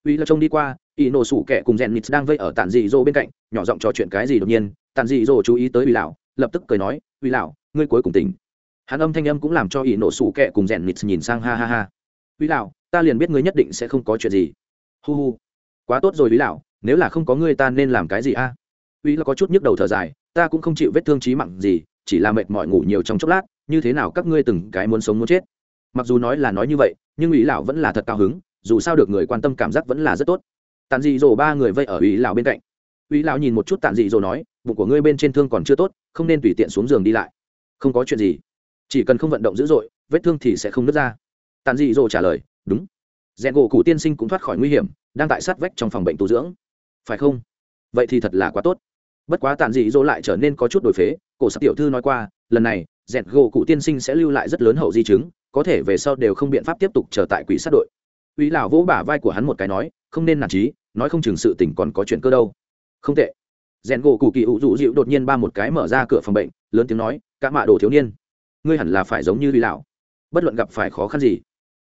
S1: Uy là trông đi qua, y nổ sủ kẻ cùng rèn nít đang vây ở tàn dị dô bên cạnh, nhỏ giọng trò chuyện cái gì đột nhiên tàn dị dô chú ý tới uy lão, lập tức cười nói, uy lão, ngươi cuối cùng tỉnh. Hắn âm thanh âm cũng làm cho y nổ sủ kẻ cùng rèn nít nhìn sang ha ha ha. Uy lão, ta liền biết ngươi nhất định sẽ không có chuyện gì. Hu hu, quá tốt rồi uy lão, nếu là không có ngươi ta nên làm cái gì a? Uy là có chút nhức đầu thở dài ta cũng không chịu vết thương trí mạng gì, chỉ là mệt mỏi ngủ nhiều trong chốc lát, như thế nào các ngươi từng cái muốn sống muốn chết? Mặc dù nói là nói như vậy, nhưng ủy lão vẫn là thật cao hứng, dù sao được người quan tâm cảm giác vẫn là rất tốt. Tàn dị dỗ ba người vây ở ủy lão bên cạnh. Ủy lão nhìn một chút tàn dị dỗ nói, bụng của ngươi bên trên thương còn chưa tốt, không nên tùy tiện xuống giường đi lại. Không có chuyện gì. Chỉ cần không vận động dữ dội, vết thương thì sẽ không nứt ra. Tàn dị dỗ trả lời, đúng. Rèn gỗ cụ tiên sinh cũng thoát khỏi nguy hiểm, đang tại sát vách trong phòng bệnh tu dưỡng. Phải không? Vậy thì thật là quá tốt bất quá tàn dị dỗ lại trở nên có chút đổi phế, cổ sắc tiểu thư nói qua, lần này, dẹt gỗ cụ tiên sinh sẽ lưu lại rất lớn hậu di chứng, có thể về sau đều không biện pháp tiếp tục trở tại quỷ sát đội. Uy lão vỗ bả vai của hắn một cái nói, không nên nản trí, nói không chừng sự tình còn có chuyện cơ đâu. Không tệ. Rèn gỗ cụ kỳ ủ dụ dịu đột nhiên ba một cái mở ra cửa phòng bệnh, lớn tiếng nói, cả mạ đồ thiếu niên, ngươi hẳn là phải giống như uy lão. Bất luận gặp phải khó khăn gì,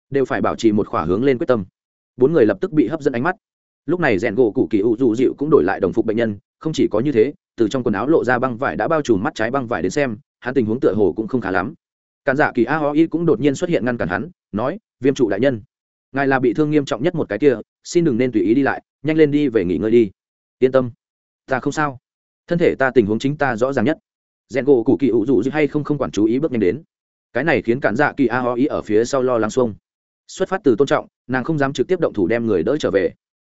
S1: đều phải bảo trì một khỏa hướng lên quyết tâm. Bốn người lập tức bị hấp dẫn ánh mắt. Lúc này rèn gỗ cụ kỳ ủ dụ dịu cũng đổi lại đồng phục bệnh nhân không chỉ có như thế, từ trong quần áo lộ ra băng vải đã bao trùm mắt trái băng vải đến xem, hắn tình huống tựa hồ cũng không khá lắm. Cản giả kỳ a ho y cũng đột nhiên xuất hiện ngăn cản hắn, nói, viêm trụ đại nhân, ngài là bị thương nghiêm trọng nhất một cái kia, xin đừng nên tùy ý đi lại, nhanh lên đi về nghỉ ngơi đi. Yên tâm, ta không sao. Thân thể ta tình huống chính ta rõ ràng nhất. Rèn gỗ cụ kỳ ủ dù hay không không quản chú ý bước nhanh đến. Cái này khiến cản dạ kỳ a ho ý ở phía sau lo lắng xuông. Xuất phát từ tôn trọng, nàng không dám trực tiếp động thủ đem người đỡ trở về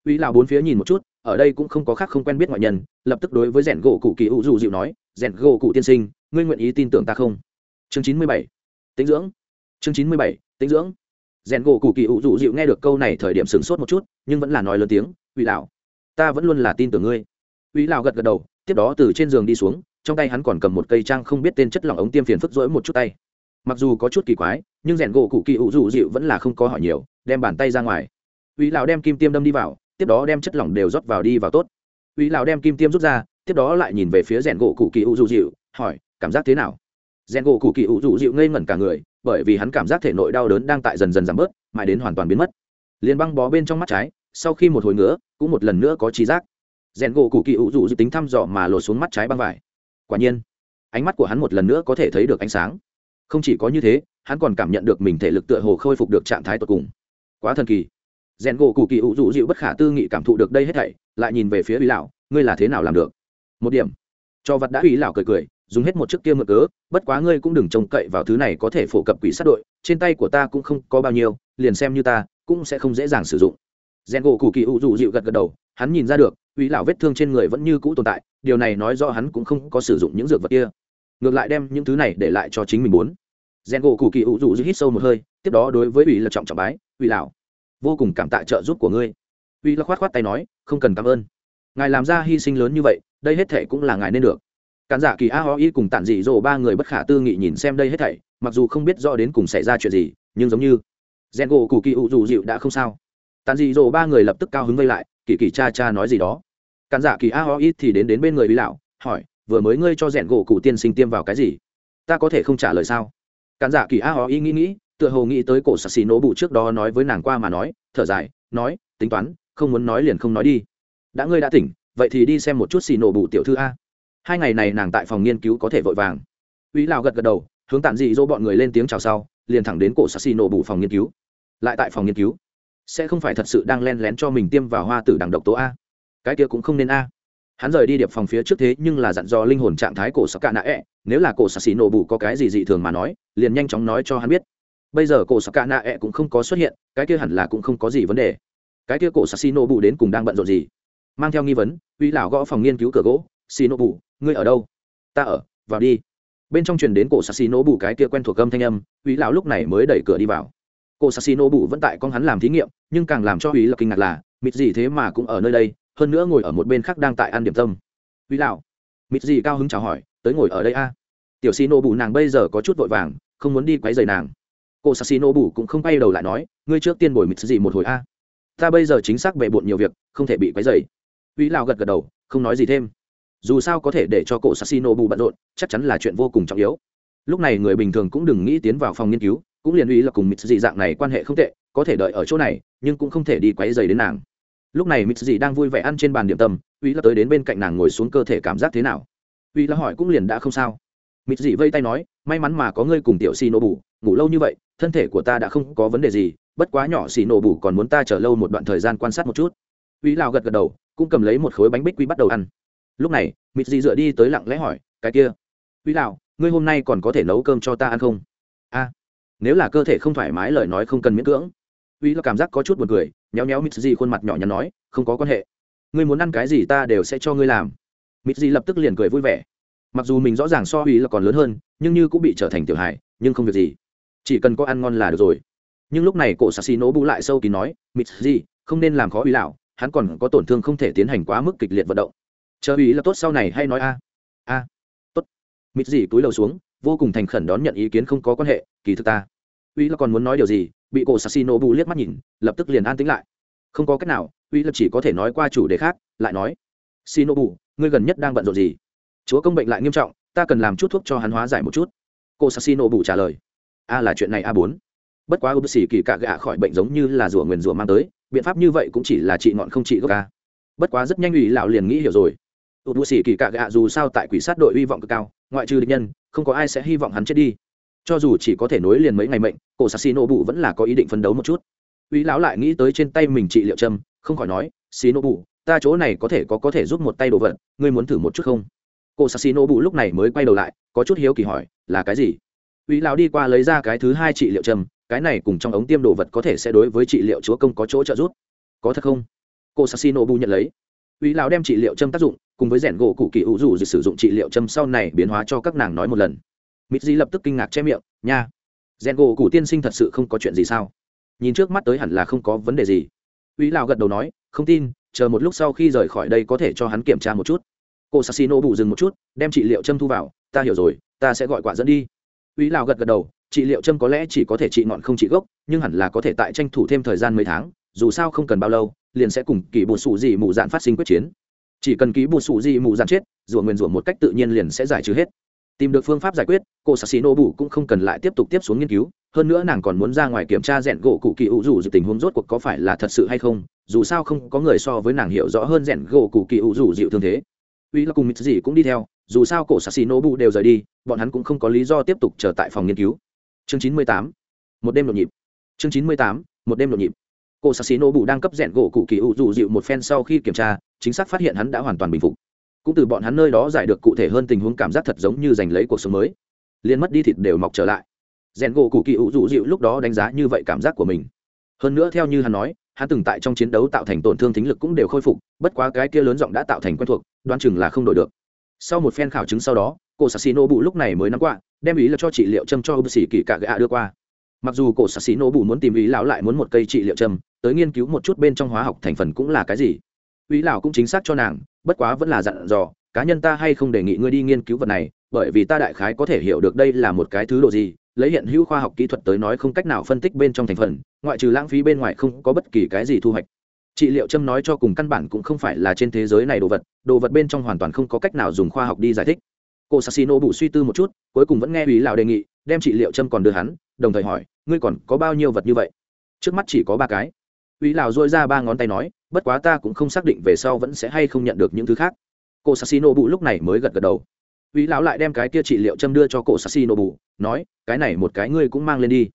S1: uy lão bốn phía nhìn một chút, ở đây cũng không có khác không quen biết ngoại nhân, lập tức đối với rèn gỗ cụ kỳ u dù dịu nói, rèn gỗ cụ tiên sinh, ngươi nguyện ý tin tưởng ta không? Chương chín mươi bảy. Tính dưỡng. Chương chín mươi bảy tính dưỡng. Rèn gỗ cụ kỳ u dù dịu nghe được câu này thời điểm sửng sốt một chút, nhưng vẫn là nói lớn tiếng uy lão, ta vẫn luôn là tin tưởng ngươi. Uy lão gật gật đầu, tiếp đó từ trên giường đi xuống, trong tay hắn còn cầm một cây trang không biết tên chất lỏng ống tiêm phiền phức rỗi một chút tay. Mặc dù có chút kỳ quái, nhưng rèn gỗ cụ kỳ u dù dịu vẫn là không có hỏi nhiều, đem bàn tay ra ngoài. Uy lão đem kim tiêm đâm đi vào tiếp đó đem chất lỏng đều rót vào đi vào tốt. Uy lão đem kim tiêm rút ra, tiếp đó lại nhìn về phía rèn gỗ cụ kỳ u dù dịu hỏi, cảm giác thế nào? Rèn gỗ cụ kỳ u dù dịu ngây ngẩn cả người, bởi vì hắn cảm giác thể nội đau đớn đang tại dần dần giảm bớt, mãi đến hoàn toàn biến mất. Liền băng bó bên trong mắt trái, sau khi một hồi nữa cũng một lần nữa có trí giác. Rèn gỗ cụ kỳ u dù dịu tính thăm dò mà lột xuống mắt trái băng vải. Quả nhiên, ánh mắt của hắn một lần nữa có thể thấy được ánh sáng. Không chỉ có như thế, hắn còn cảm nhận được mình thể lực tựa hồ khôi phục được trạng thái tột cùng. Quá thần kỳ rèn gỗ cụ kỳ ủ dụ dịu bất khả tư nghị cảm thụ được đây hết thảy, lại nhìn về phía ủy lão, ngươi là thế nào làm được? Một điểm. Cho vật đã ủy lão cười cười, dùng hết một chiếc kia mượn cớ, bất quá ngươi cũng đừng trông cậy vào thứ này có thể phổ cập quỷ sát đội, trên tay của ta cũng không có bao nhiêu, liền xem như ta, cũng sẽ không dễ dàng sử dụng. Rèn gỗ cụ kỳ ủ dụ dịu gật gật đầu, hắn nhìn ra được ủy lão vết thương trên người vẫn như cũ tồn tại, điều này nói rõ hắn cũng không có sử dụng những dược vật kia. Ngược lại đem những thứ này để lại cho chính mình muốn rèn gỗ cụ kỳ ủ dụ hít sâu một hơi, tiếp đó đối với ủy là trọng trọng bái ủy lão vô cùng cảm tạ trợ giúp của ngươi. Uy là khoát khoát tay nói, không cần cảm ơn. Ngài làm ra hy sinh lớn như vậy, đây hết thể cũng là ngài nên được. Cản giả kỳ a ho y cùng tản dị dỗ ba người bất khả tư nghị nhìn xem đây hết thảy, mặc dù không biết rõ đến cùng xảy ra chuyện gì, nhưng giống như rèn gỗ cụ kỳ U Dù dịu đã không sao. Tản dị dỗ ba người lập tức cao hứng vây lại, kỳ kỳ cha cha nói gì đó. Cản giả kỳ a ho y thì đến đến bên người uy lão, hỏi, vừa mới ngươi cho rèn gỗ cụ tiên sinh tiêm vào cái gì? Ta có thể không trả lời sao? Cản giả kỳ a ho y nghĩ nghĩ tựa hồ nghĩ tới cổ sạc xì nổ bụ trước đó nói với nàng qua mà nói, thở dài, nói, tính toán, không muốn nói liền không nói đi. Đã ngươi đã tỉnh, vậy thì đi xem một chút xì nổ bụ tiểu thư a. Hai ngày này nàng tại phòng nghiên cứu có thể vội vàng. Uy lào gật gật đầu, hướng tản dị dỗ bọn người lên tiếng chào sau, liền thẳng đến cổ sạc xì nổ bụ phòng nghiên cứu. Lại tại phòng nghiên cứu. Sẽ không phải thật sự đang len lén cho mình tiêm vào hoa tử đằng độc tố a. Cái kia cũng không nên a. Hắn rời đi điệp phòng phía trước thế nhưng là dặn dò linh hồn trạng thái cổ sắc cạ nạ ẹ. Nếu là cổ sắc xì nổ bụ có cái gì dị thường mà nói, liền nhanh chóng nói cho hắn biết bây giờ cổ sắc cạ nạ ẹ cũng không có xuất hiện, cái kia hẳn là cũng không có gì vấn đề. Cái kia cổ sắc xì nổ bù đến cùng đang bận rộn gì? Mang theo nghi vấn, uy lão gõ phòng nghiên cứu cửa gỗ xì nổ bù ngươi ở đâu? Ta ở, vào đi. Bên trong truyền đến cổ sắc xì nổ bù cái kia quen thuộc âm thanh âm, uy lão lúc này mới đẩy cửa đi vào. Cổ sắc xì nổ bù vẫn tại con hắn làm thí nghiệm, nhưng càng làm cho uy là kinh ngạc là, mịt gì thế mà cũng ở nơi đây, hơn nữa ngồi ở một bên khác đang tại ăn điểm tâm. Uy lão, mịt gì cao hứng chào hỏi, tới ngồi ở đây a. Tiểu xì nổ bù nàng bây giờ có chút vội vàng, không muốn đi quấy rầy nàng cô sassi nổ bù cũng không quay đầu lại nói, ngươi trước tiên bồi mịt gì một hồi a. Ta bây giờ chính xác bề bộn nhiều việc, không thể bị quấy rầy. Uy lão gật gật đầu, không nói gì thêm. Dù sao có thể để cho cổ sassino bù bận rộn, chắc chắn là chuyện vô cùng trọng yếu. Lúc này người bình thường cũng đừng nghĩ tiến vào phòng nghiên cứu, cũng liền uy là cùng mịt dị dạng này quan hệ không tệ, có thể đợi ở chỗ này, nhưng cũng không thể đi quấy rầy đến nàng. Lúc này mít dị đang vui vẻ ăn trên bàn điểm tâm uy là tới đến bên cạnh nàng ngồi xuống cơ thể cảm giác thế nào? Uy là hỏi cũng liền đã không sao. Mịt dị vây tay nói, may mắn mà có ngươi cùng tiểu xì nổ bù ngủ lâu như vậy, thân thể của ta đã không có vấn đề gì, bất quá nhỏ xì nổ bù còn muốn ta chờ lâu một đoạn thời gian quan sát một chút. Uy lào gật gật đầu, cũng cầm lấy một khối bánh bích quy bắt đầu ăn. Lúc này, Mịt dị dựa đi tới lặng lẽ hỏi, cái kia, uy lào ngươi hôm nay còn có thể nấu cơm cho ta ăn không? A, nếu là cơ thể không thoải mái lời nói không cần miễn cưỡng. Uy là cảm giác có chút buồn cười, nhéo nhéo Mịt gì khuôn mặt nhỏ nhắn nói, không có quan hệ. Ngươi muốn ăn cái gì ta đều sẽ cho ngươi làm. Mịt gì lập tức liền cười vui vẻ mặc dù mình rõ ràng so uy là còn lớn hơn, nhưng như cũng bị trở thành tiểu hài, nhưng không việc gì. Chỉ cần có ăn ngon là được rồi. Nhưng lúc này cổ sassi nổ bù lại sâu kín nói, mịt gì, không nên làm khó uy lão, hắn còn có tổn thương không thể tiến hành quá mức kịch liệt vận động. Chờ uy là tốt sau này, hay nói a? A. Tốt. Mịt gì túi lầu xuống, vô cùng thành khẩn đón nhận ý kiến không có quan hệ, kỳ thực ta uy là còn muốn nói điều gì? Bị cổ sassino bù liếc mắt nhìn, lập tức liền an tĩnh lại. Không có cách nào uy là chỉ có thể nói qua chủ đề khác, lại nói xino bù, ngươi gần nhất đang bận rộn gì? Chúa công bệnh lại nghiêm trọng, ta cần làm chút thuốc cho hắn hóa giải một chút. Cô sassino bù trả lời. A là chuyện này a bốn. Bất quá ưu sĩ kỳ cạ gạ khỏi bệnh giống như là rủa nguyền rủa mang tới, biện pháp như vậy cũng chỉ là trị ngọn không trị gốc a. Bất quá rất nhanh ủy lão liền nghĩ hiểu rồi. Ưu sĩ kỳ cạ gạ dù sao tại quỷ sát đội hy vọng cực cao, ngoại trừ địch nhân, không có ai sẽ hy vọng hắn chết đi. Cho dù chỉ có thể nối liền mấy ngày mệnh, cô sạc bù bụ vẫn là có ý định phấn đấu một chút. Ủy lão lại nghĩ tới trên tay mình trị liệu châm, không khỏi nói xí nổ bụ ta chỗ này có thể có có thể giúp một tay đồ vật, ngươi muốn thử một chút không? Cô sạc n o bụ lúc này mới quay đầu lại có chút hiếu kỳ hỏi là cái gì? Uy lão đi qua lấy ra cái thứ hai trị liệu trầm, cái này cùng trong ống tiêm đồ vật có thể sẽ đối với trị liệu chúa công có chỗ trợ giúp. Có thật không? Cô sassino bu nhận lấy. Uy lão đem trị liệu châm tác dụng cùng với rèn gỗ cụ kỳ ủ dù sử dụng trị liệu châm sau này biến hóa cho các nàng nói một lần. Mít di lập tức kinh ngạc che miệng nha rèn gỗ cụ tiên sinh thật sự không có chuyện gì sao? Nhìn trước mắt tới hẳn là không có vấn đề gì. Uy lão gật đầu nói không tin chờ một lúc sau khi rời khỏi đây có thể cho hắn kiểm tra một chút cô sassino bù dừng một chút, đem trị liệu châm thu vào, ta hiểu rồi, ta sẽ gọi quả dẫn đi. Uy lão gật gật đầu, trị liệu châm có lẽ chỉ có thể trị ngọn không trị gốc, nhưng hẳn là có thể tại tranh thủ thêm thời gian mấy tháng, dù sao không cần bao lâu, liền sẽ cùng kỳ bột sụ dị mù dạn phát sinh quyết chiến. Chỉ cần ký bột sụ dị mù dạn chết rủa nguyên rủa một cách tự nhiên liền sẽ giải trừ hết. Tìm được phương pháp giải quyết, cô sassino bù cũng không cần lại tiếp tục tiếp xuống nghiên cứu, hơn nữa nàng còn muốn ra ngoài kiểm tra rèn gỗ cụ kỳ ủ rủ dịu tình huống rốt cuộc có phải là thật sự hay không, dù sao không có người so với nàng hiểu rõ hơn rèn gỗ cụ kỳ ủ rủ dịu thương thế uy là cùng mít gì cũng đi theo, dù sao cổ sassi nobu đều rời đi, bọn hắn cũng không có lý do tiếp tục chờ tại phòng nghiên cứu. Chương chín mươi tám, một đêm nhộn nhịp. Chương chín mươi tám, một đêm nhộn nhịp. Cô sassi nobu đang cấp rèn gỗ cụ kỳ u rủ dịu một phen sau khi kiểm tra, chính xác phát hiện hắn đã hoàn toàn bình phục. Cũng từ bọn hắn nơi đó giải được cụ thể hơn tình huống cảm giác thật giống như giành lấy cuộc sống mới. Liền mất đi thịt đều mọc trở lại. Rèn gỗ cụ kỳ u rủ dịu lúc đó đánh giá như vậy cảm giác của mình. Hơn nữa theo như hắn nói hắn từng tại trong chiến đấu tạo thành tổn thương thính lực cũng đều khôi phục, bất quá cái kia lớn giọng đã tạo thành quen thuộc, đoán chừng là không đổi được. Sau một phen khảo chứng sau đó, cổ sassino bù lúc này mới nắm qua đem ý là cho trị liệu châm cho ông sĩ kỳ cạ gạ đưa qua. Mặc dù cổ sassino bù muốn tìm ý lão lại muốn một cây trị liệu châm, tới nghiên cứu một chút bên trong hóa học thành phần cũng là cái gì. Ý lão cũng chính xác cho nàng, bất quá vẫn là dặn dò, cá nhân ta hay không đề nghị ngươi đi nghiên cứu vật này, bởi vì ta đại khái có thể hiểu được đây là một cái thứ độ gì lấy hiện hữu khoa học kỹ thuật tới nói không cách nào phân tích bên trong thành phần, ngoại trừ lãng phí bên ngoài không có bất kỳ cái gì thu hoạch. Trị liệu châm nói cho cùng căn bản cũng không phải là trên thế giới này đồ vật đồ vật bên trong hoàn toàn không có cách nào dùng khoa học đi giải thích. Cô sassino bù suy tư một chút, cuối cùng vẫn nghe ủy lào đề nghị, đem trị liệu châm còn đưa hắn, đồng thời hỏi, ngươi còn có bao nhiêu vật như vậy? Trước mắt chỉ có ba cái. Ủy lào dôi ra ba ngón tay nói, bất quá ta cũng không xác định về sau vẫn sẽ hay không nhận được những thứ khác. Cô sassino bù lúc này mới gật gật đầu ủy lão lại đem cái kia trị liệu châm đưa cho cô sassino bù, nói, cái này một cái ngươi cũng mang lên đi.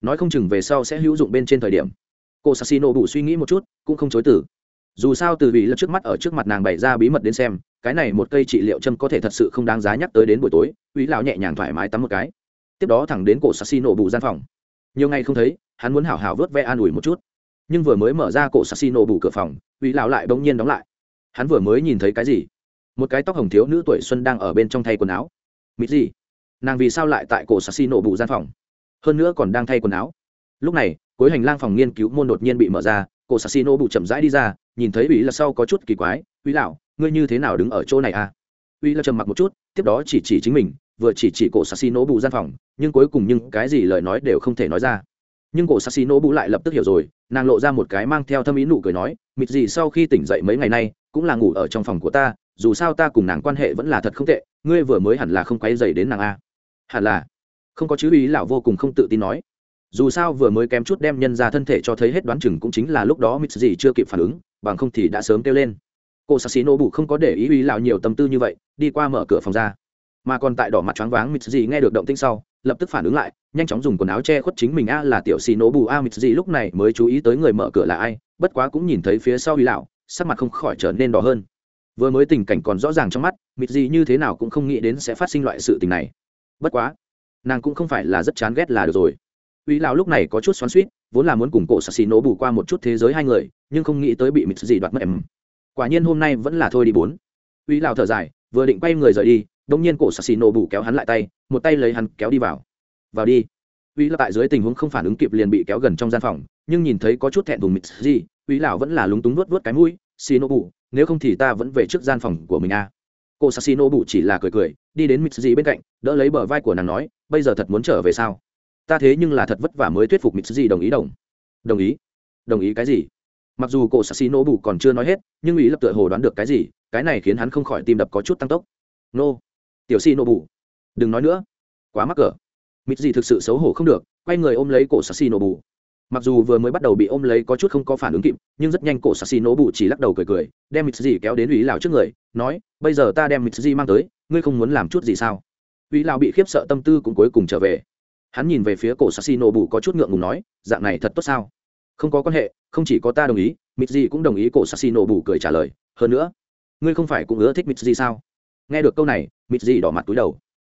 S1: Nói không chừng về sau sẽ hữu dụng bên trên thời điểm. Cô sassino bù suy nghĩ một chút, cũng không chối từ. Dù sao từ vị lật trước mắt ở trước mặt nàng bày ra bí mật đến xem, cái này một cây trị liệu châm có thể thật sự không đáng giá nhắc tới đến buổi tối ủy lão nhẹ nhàng thoải mái tắm một cái. Tiếp đó thẳng đến cổ sassino bù gian phòng. Nhiều ngày không thấy, hắn muốn hảo hảo vớt ve an ủi một chút. Nhưng vừa mới mở ra cổ sassino bù cửa phòng ủy lão lại bỗng nhiên đóng lại. Hắn vừa mới nhìn thấy cái gì? Một cái tóc hồng thiếu nữ tuổi xuân đang ở bên trong thay quần áo. Mịt gì? Nàng vì sao lại tại cổ sassino bù gian phòng? Hơn nữa còn đang thay quần áo. Lúc này, cuối hành lang phòng nghiên cứu môn đột nhiên bị mở ra, cổ sassino bù chậm rãi đi ra, nhìn thấy ủy là sau có chút kỳ quái ủy lão ngươi như thế nào đứng ở chỗ này à? Ủy là trầm mặc một chút, tiếp đó chỉ chỉ chính mình, vừa chỉ chỉ cổ sassino bù gian phòng, nhưng cuối cùng nhưng cái gì lời nói đều không thể nói ra. Nhưng cổ sassino bù lại lập tức hiểu rồi, nàng lộ ra một cái mang theo thâm ý nụ cười nói, mịt gì sau khi tỉnh dậy mấy ngày nay, cũng là ngủ ở trong phòng của ta dù sao ta cùng nàng quan hệ vẫn là thật không tệ, ngươi vừa mới hẳn là không quay dày đến nàng a. Hẳn là. Không có chứ ý lão vô cùng không tự tin nói. Dù sao vừa mới kém chút đem nhân ra thân thể cho thấy hết đoán chừng cũng chính là lúc đó mít gì chưa kịp phản ứng, bằng không thì đã sớm kêu lên. Cô sassino bù không có để ý ý lão nhiều tâm tư như vậy, đi qua mở cửa phòng ra. Mà còn tại đỏ mặt choáng váng mít gì nghe được động tinh sau, lập tức phản ứng lại, nhanh chóng dùng quần áo che khuất chính mình a là tiểu xì nổ bù a. Mít gì lúc này mới chú ý tới người mở cửa là ai, bất quá cũng nhìn thấy phía sau ý lão, sắc mặt không khỏi trở nên đỏ hơn vừa mới tình cảnh còn rõ ràng trong mắt, mịt gì như thế nào cũng không nghĩ đến sẽ phát sinh loại sự tình này. Bất quá, nàng cũng không phải là rất chán ghét là được rồi. Uy lão lúc này có chút xoắn suýt vốn là muốn cùng cổ sassi nổ bù qua một chút thế giới hai người, nhưng không nghĩ tới bị mịt gì đoạt mất em. Quả nhiên hôm nay vẫn là thôi đi bốn. Uy lão thở dài, vừa định quay người rời đi đông nhiên cổ sassi nổ bù kéo hắn lại tay, một tay lấy hắn kéo đi vào. Vào đi. Uy lão tại dưới tình huống không phản ứng kịp liền bị kéo gần trong gian phòng, nhưng nhìn thấy có chút thẹn thùng mịt gì uy lão vẫn là lúng túng nuốt nuốt cái mũi, xì nổ bù nếu không thì ta vẫn về trước gian phòng của mình a à. cô sassino bù chỉ là cười cười, đi đến Mitzi bên cạnh, đỡ lấy bờ vai của nàng nói, bây giờ thật muốn trở về sao? Ta thế nhưng là thật vất vả mới thuyết phục Mitzi đồng ý đồng. Đồng ý? Đồng ý cái gì? Mặc dù cô sassino bù còn chưa nói hết, nhưng ý lập tựa hồ đoán được cái gì, cái này khiến hắn không khỏi tim đập có chút tăng tốc. Nô, tiểu si nô bù đừng nói nữa, quá mắc cỡ. Mitzi thực sự xấu hổ không được, quay người ôm lấy cổ sassino bù mặc dù vừa mới bắt đầu bị ôm lấy có chút không có phản ứng kịp, nhưng rất nhanh cổ sassi nổ bụ chỉ lắc đầu cười cười, đem mít gì kéo đến ủy lào trước người, nói, bây giờ ta đem mít gì mang tới, ngươi không muốn làm chút gì sao? Ủy lào bị khiếp sợ tâm tư cũng cuối cùng trở về. Hắn nhìn về phía cổ sassi nổ bụ có chút ngượng ngùng nói, dạng này thật tốt sao? Không có quan hệ, không chỉ có ta đồng ý. Mít gì cũng đồng ý cổ sassi nổ bụ cười trả lời, hơn nữa, ngươi không phải cũng ưa thích mít gì sao? Nghe được câu này mít gì đỏ mặt túi đầu.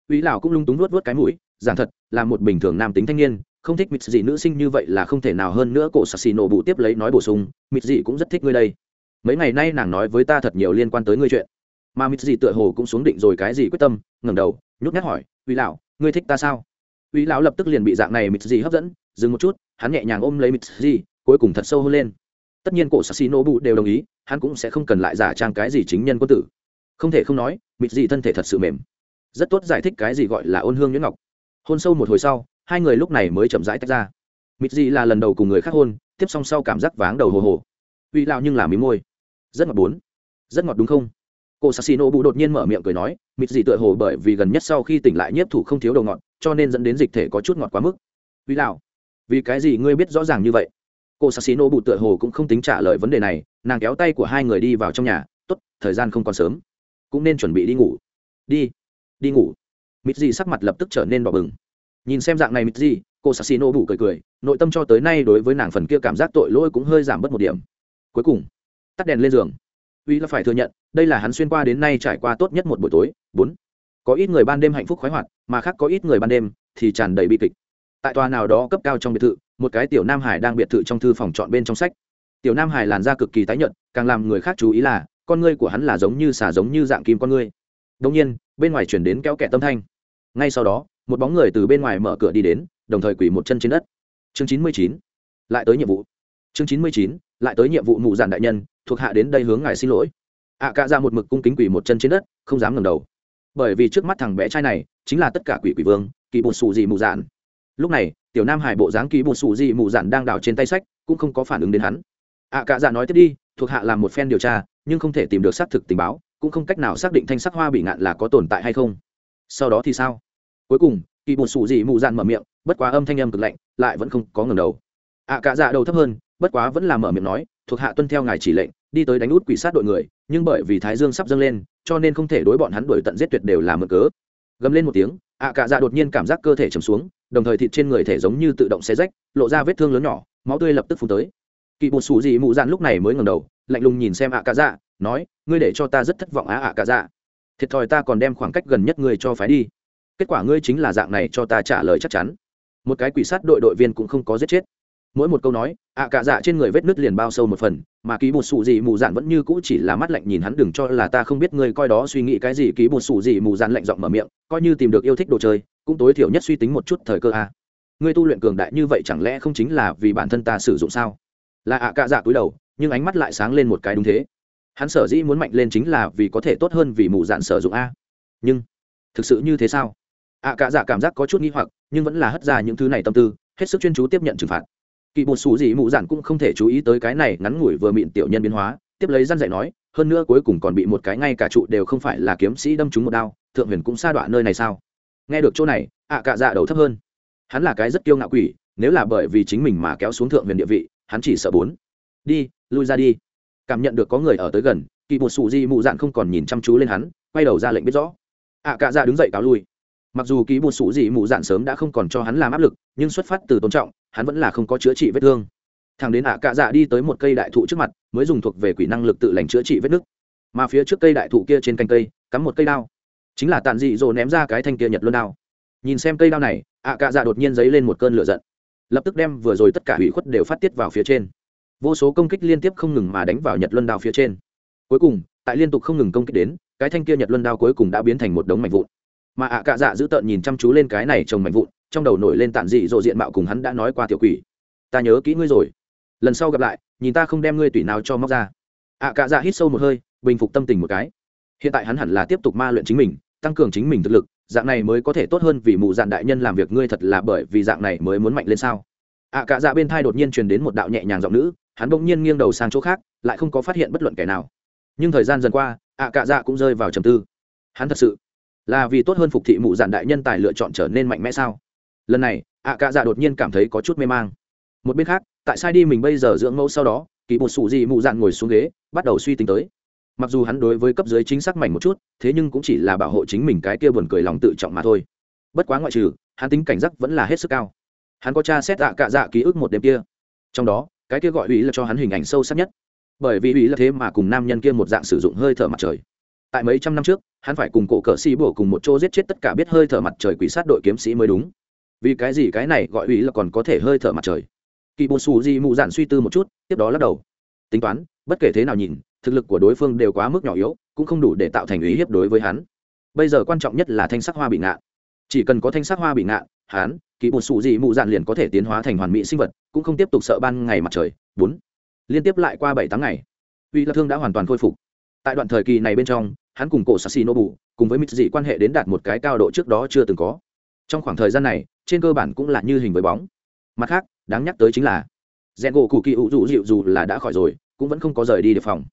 S1: Ủy lão cũng lung túng nuốt vớt cái mũi, giảng thật, là một bình thường nam tính thanh niên không thích mịt dị nữ sinh như vậy là không thể nào hơn nữa, cổ sạc xì nổ bụ tiếp lấy nói bổ sung, mịt dị cũng rất thích ngươi đây. Mấy ngày nay nàng nói với ta thật nhiều liên quan tới ngươi chuyện. Mà mịt dị tựa hồ cũng xuống định rồi cái gì quyết tâm, ngẩng đầu, nhút nhát hỏi, uy lão, ngươi thích ta sao? Uy lão lập tức liền bị dạng này mịt dị hấp dẫn, dừng một chút, hắn nhẹ nhàng ôm lấy mịt dị cuối cùng thật sâu hơn lên. Tất nhiên cổ sạc xì nổ bụ đều đồng ý, hắn cũng sẽ không cần lại giả trang cái gì chính nhân quân tử. Không thể không nói, mịt dị thân thể thật sự mềm. Rất tốt giải thích cái gì gọi là ôn hương nhuyễn ngọc. Hôn sâu một hồi sau hai người lúc này mới chậm rãi tách ra. Mịt dị là lần đầu cùng người khác hôn, tiếp xong sau cảm giác váng đầu hồ hồ. Uy lao nhưng là mí môi. Rất ngọt bốn. Rất ngọt đúng không? Cô sassino bụ đột nhiên mở miệng cười nói, mịt dị tựa hồ bởi vì gần nhất sau khi tỉnh lại nhiếp thủ không thiếu đầu ngọt, cho nên dẫn đến dịch thể có chút ngọt quá mức. Uy lao vì cái gì ngươi biết rõ ràng như vậy? Cô sassino bụ tựa hồ cũng không tính trả lời vấn đề này, nàng kéo tay của hai người đi vào trong nhà, tốt, thời gian không còn sớm, cũng nên chuẩn bị đi ngủ. Đi đi ngủ. Mịt dị sắc mặt lập tức trở nên đỏ bừng nhìn xem dạng này mịt gì, cô sassino bủ cười cười nội tâm cho tới nay đối với nàng phần kia cảm giác tội lỗi cũng hơi giảm bớt một điểm. Cuối cùng tắt đèn lên giường. Uy là phải thừa nhận đây là hắn xuyên qua đến nay trải qua tốt nhất một buổi tối. Bốn có ít người ban đêm hạnh phúc khoái hoạt mà khác có ít người ban đêm thì tràn đầy bi kịch. Tại tòa nào đó cấp cao trong biệt thự một cái tiểu nam hải đang biệt thự trong thư phòng chọn bên trong sách. Tiểu nam hải làn da cực kỳ tái nhợt càng làm người khác chú ý là con ngươi của hắn là giống như xả giống như dạng kim con ngươi. Đông nhiên bên ngoài chuyển đến kéo kẹt tâm thanh. Ngay sau đó một bóng người từ bên ngoài mở cửa đi đến đồng thời quỳ một chân trên đất. Chương chín mươi chín lại tới nhiệm vụ. Chương chín mươi chín lại tới nhiệm vụ mụ giản đại nhân thuộc hạ đến đây hướng ngài xin lỗi. Ạ à, cạ ra một mực cung kính quỳ một chân trên đất không dám ngẩng đầu. Bởi vì trước mắt thằng bé trai này chính là tất cả quỷ quỷ vương kỳ bột xù gì mù giản. Lúc này tiểu nam hải bộ dáng kỳ bột xù gì mù giản đang đào trên tay sách cũng không có phản ứng đến hắn. Ạ à, cạ ra nói tiếp đi thuộc hạ làm một phen điều tra nhưng không thể tìm được xác thực tình báo cũng không cách nào xác định thanh sắc hoa bị ngạn là có tồn tại hay không. Sau đó thì sao? Cuối cùng kỳ bột xù gì mù dạn mở miệng bất quá âm thanh âm cực lạnh lại vẫn không có ngừng đầu. Ạ à, cả dạ đầu thấp hơn bất quá vẫn là mở miệng nói thuộc hạ tuân theo ngài chỉ lệnh đi tới đánh út quỷ sát đội người nhưng bởi vì thái dương sắp dâng lên cho nên không thể đối bọn hắn đuổi tận giết tuyệt đều là mở cớ. Gầm lên một tiếng ạ à, cả dạ đột nhiên cảm giác cơ thể chầm xuống đồng thời thịt trên người thể giống như tự động xé rách lộ ra vết thương lớn nhỏ máu tươi lập tức phun tới. Kỳ bột xù gì mụ dạn lúc này mới ngầm đầu lạnh lùng nhìn xem ạ cả dạ nói ngươi để cho ta rất thất vọng á ạ cả dạ. Thiệt thòi ta còn đem khoảng cách gần nhất người cho phái đi kết quả ngươi chính là dạng này cho ta trả lời chắc chắn. Một cái quỷ sát đội đội viên cũng không có giết chết. Mỗi một câu nói, ạ cả dạ trên người vết nứt liền bao sâu một phần, mà ký một sụ gì mù dạn vẫn như cũ chỉ là mắt lạnh nhìn hắn, đừng cho là ta không biết ngươi coi đó suy nghĩ cái gì. Ký một sụ gì mù dạn lạnh giọng mở miệng, coi như tìm được yêu thích đồ chơi, cũng tối thiểu nhất suy tính một chút thời cơ a. Ngươi tu luyện cường đại như vậy chẳng lẽ không chính là vì bản thân ta sử dụng sao? Là ạ cả dạ cúi đầu, nhưng ánh mắt lại sáng lên một cái đúng thế. Hắn sở dĩ muốn mạnh lên chính là vì có thể tốt hơn vì mù dạn sử dụng a. Nhưng, thực sự như thế sao? Ạ cả dạ cảm giác có chút nghi hoặc, nhưng vẫn là hất ra những thứ này tâm tư, hết sức chuyên chú tiếp nhận trừng phạt. Kỵ bột xù gì mụ dạn cũng không thể chú ý tới cái này ngắn ngủi vừa mịn tiểu nhân biến hóa, tiếp lấy răn dạy nói, hơn nữa cuối cùng còn bị một cái ngay cả trụ đều không phải là kiếm sĩ đâm trúng một đao, thượng huyền cũng xa đoạn nơi này sao? Nghe được chỗ này, ạ cả dạ đầu thấp hơn. Hắn là cái rất kiêu ngạo quỷ, nếu là bởi vì chính mình mà kéo xuống thượng huyền địa vị, hắn chỉ sợ bốn. Đi, lui ra đi. Cảm nhận được có người ở tới gần, kỳ bột xù di mụ dạn không còn nhìn chăm chú lên hắn, quay đầu ra lệnh biết rõ. Ạ cả dạ đứng dậy cáo lui mặc dù ký bột sủ dị mụ dạn sớm đã không còn cho hắn làm áp lực, nhưng xuất phát từ tôn trọng, hắn vẫn là không có chữa trị vết thương. Thằng đến ạ cạ dạ đi tới một cây đại thụ trước mặt, mới dùng thuộc về quỷ năng lực tự lành chữa trị vết nứt mà phía trước cây đại thụ kia trên cành cây, cắm một cây đao. Chính là tàn dị dỗ ném ra cái thanh kia nhật luân đao. Nhìn xem cây đao này, ạ cạ dạ đột nhiên dấy lên một cơn lửa giận. Lập tức đem vừa rồi tất cả hủy khuất đều phát tiết vào phía trên. Vô số công kích liên tiếp không ngừng mà đánh vào nhật luân đao phía trên. Cuối cùng, tại liên tục không ngừng công kích đến, cái thanh kia nhật luân đao cuối cùng đã biến thành một đống mảnh vụn mà ạ cạ dạ giữ tợn nhìn chăm chú lên cái này trồng mạnh vụn, trong đầu nổi lên tản dị dỗ diện mạo cùng hắn đã nói qua tiểu quỷ. Ta nhớ kỹ ngươi rồi. Lần sau gặp lại, nhìn ta không đem ngươi tùy nào cho móc ra. Ạ cạ dạ hít sâu một hơi, bình phục tâm tình một cái. Hiện tại hắn hẳn là tiếp tục ma luyện chính mình, tăng cường chính mình thực lực, dạng này mới có thể tốt hơn vì mụ dạn đại nhân làm việc ngươi thật là bởi vì dạng này mới muốn mạnh lên sao? Ạ cạ dạ bên thai đột nhiên truyền đến một đạo nhẹ nhàng giọng nữ, hắn bỗng nhiên nghiêng đầu sang chỗ khác, lại không có phát hiện bất luận kẻ nào. Nhưng thời gian dần qua, ạ cạ dạ cũng rơi vào trầm tư. Hắn thật sự là vì tốt hơn phục thị mụ dạn đại nhân tài lựa chọn trở nên mạnh mẽ sao? Lần này, ạ cạ dạ đột nhiên cảm thấy có chút mê mang. Một bên khác, tại sai đi mình bây giờ dưỡng mẫu sau đó, kỳ một sủ gì mụ dạn ngồi xuống ghế, bắt đầu suy tính tới. Mặc dù hắn đối với cấp dưới chính xác mảnh một chút, thế nhưng cũng chỉ là bảo hộ chính mình cái kia buồn cười lòng tự trọng mà thôi. Bất quá ngoại trừ, hắn tính cảnh giác vẫn là hết sức cao. Hắn có tra xét ạ cạ dạ ký ức một đêm kia. Trong đó, cái kia gọi ủy là cho hắn hình ảnh sâu sắc nhất. Bởi vì ủy là thế mà cùng nam nhân kia một dạng sử dụng hơi thở mặt trời tại mấy trăm năm trước, hắn phải cùng cổ cờ xì bổ cùng một chỗ giết chết tất cả biết hơi thở mặt trời quỷ sát đội kiếm sĩ mới đúng. Vì cái gì cái này gọi ủy là còn có thể hơi thở mặt trời? Kỳ bột xù di mụ dạn suy tư một chút, tiếp đó lắc đầu. Tính toán, bất kể thế nào nhìn, thực lực của đối phương đều quá mức nhỏ yếu, cũng không đủ để tạo thành ý hiếp đối với hắn. Bây giờ quan trọng nhất là thanh sắc hoa bị ngạn chỉ cần có thanh sắc hoa bị ngạn hắn, kỳ bột xù di mụ dạn liền có thể tiến hóa thành hoàn mỹ sinh vật, cũng không tiếp tục sợ ban ngày mặt trời. Bốn, liên tiếp lại qua bảy tháng ngày, uy là thương đã hoàn toàn khôi phục. Tại đoạn thời kỳ này bên trong hắn cùng cổ sassy nobu cùng với mít dị quan hệ đến đạt một cái cao độ trước đó chưa từng có. Trong khoảng thời gian này, trên cơ bản cũng là như hình với bóng. Mặt khác, đáng nhắc tới chính là rèn gỗ cụ kỳ hữu dụ dịu dù là đã khỏi rồi, cũng vẫn không có rời đi được phòng.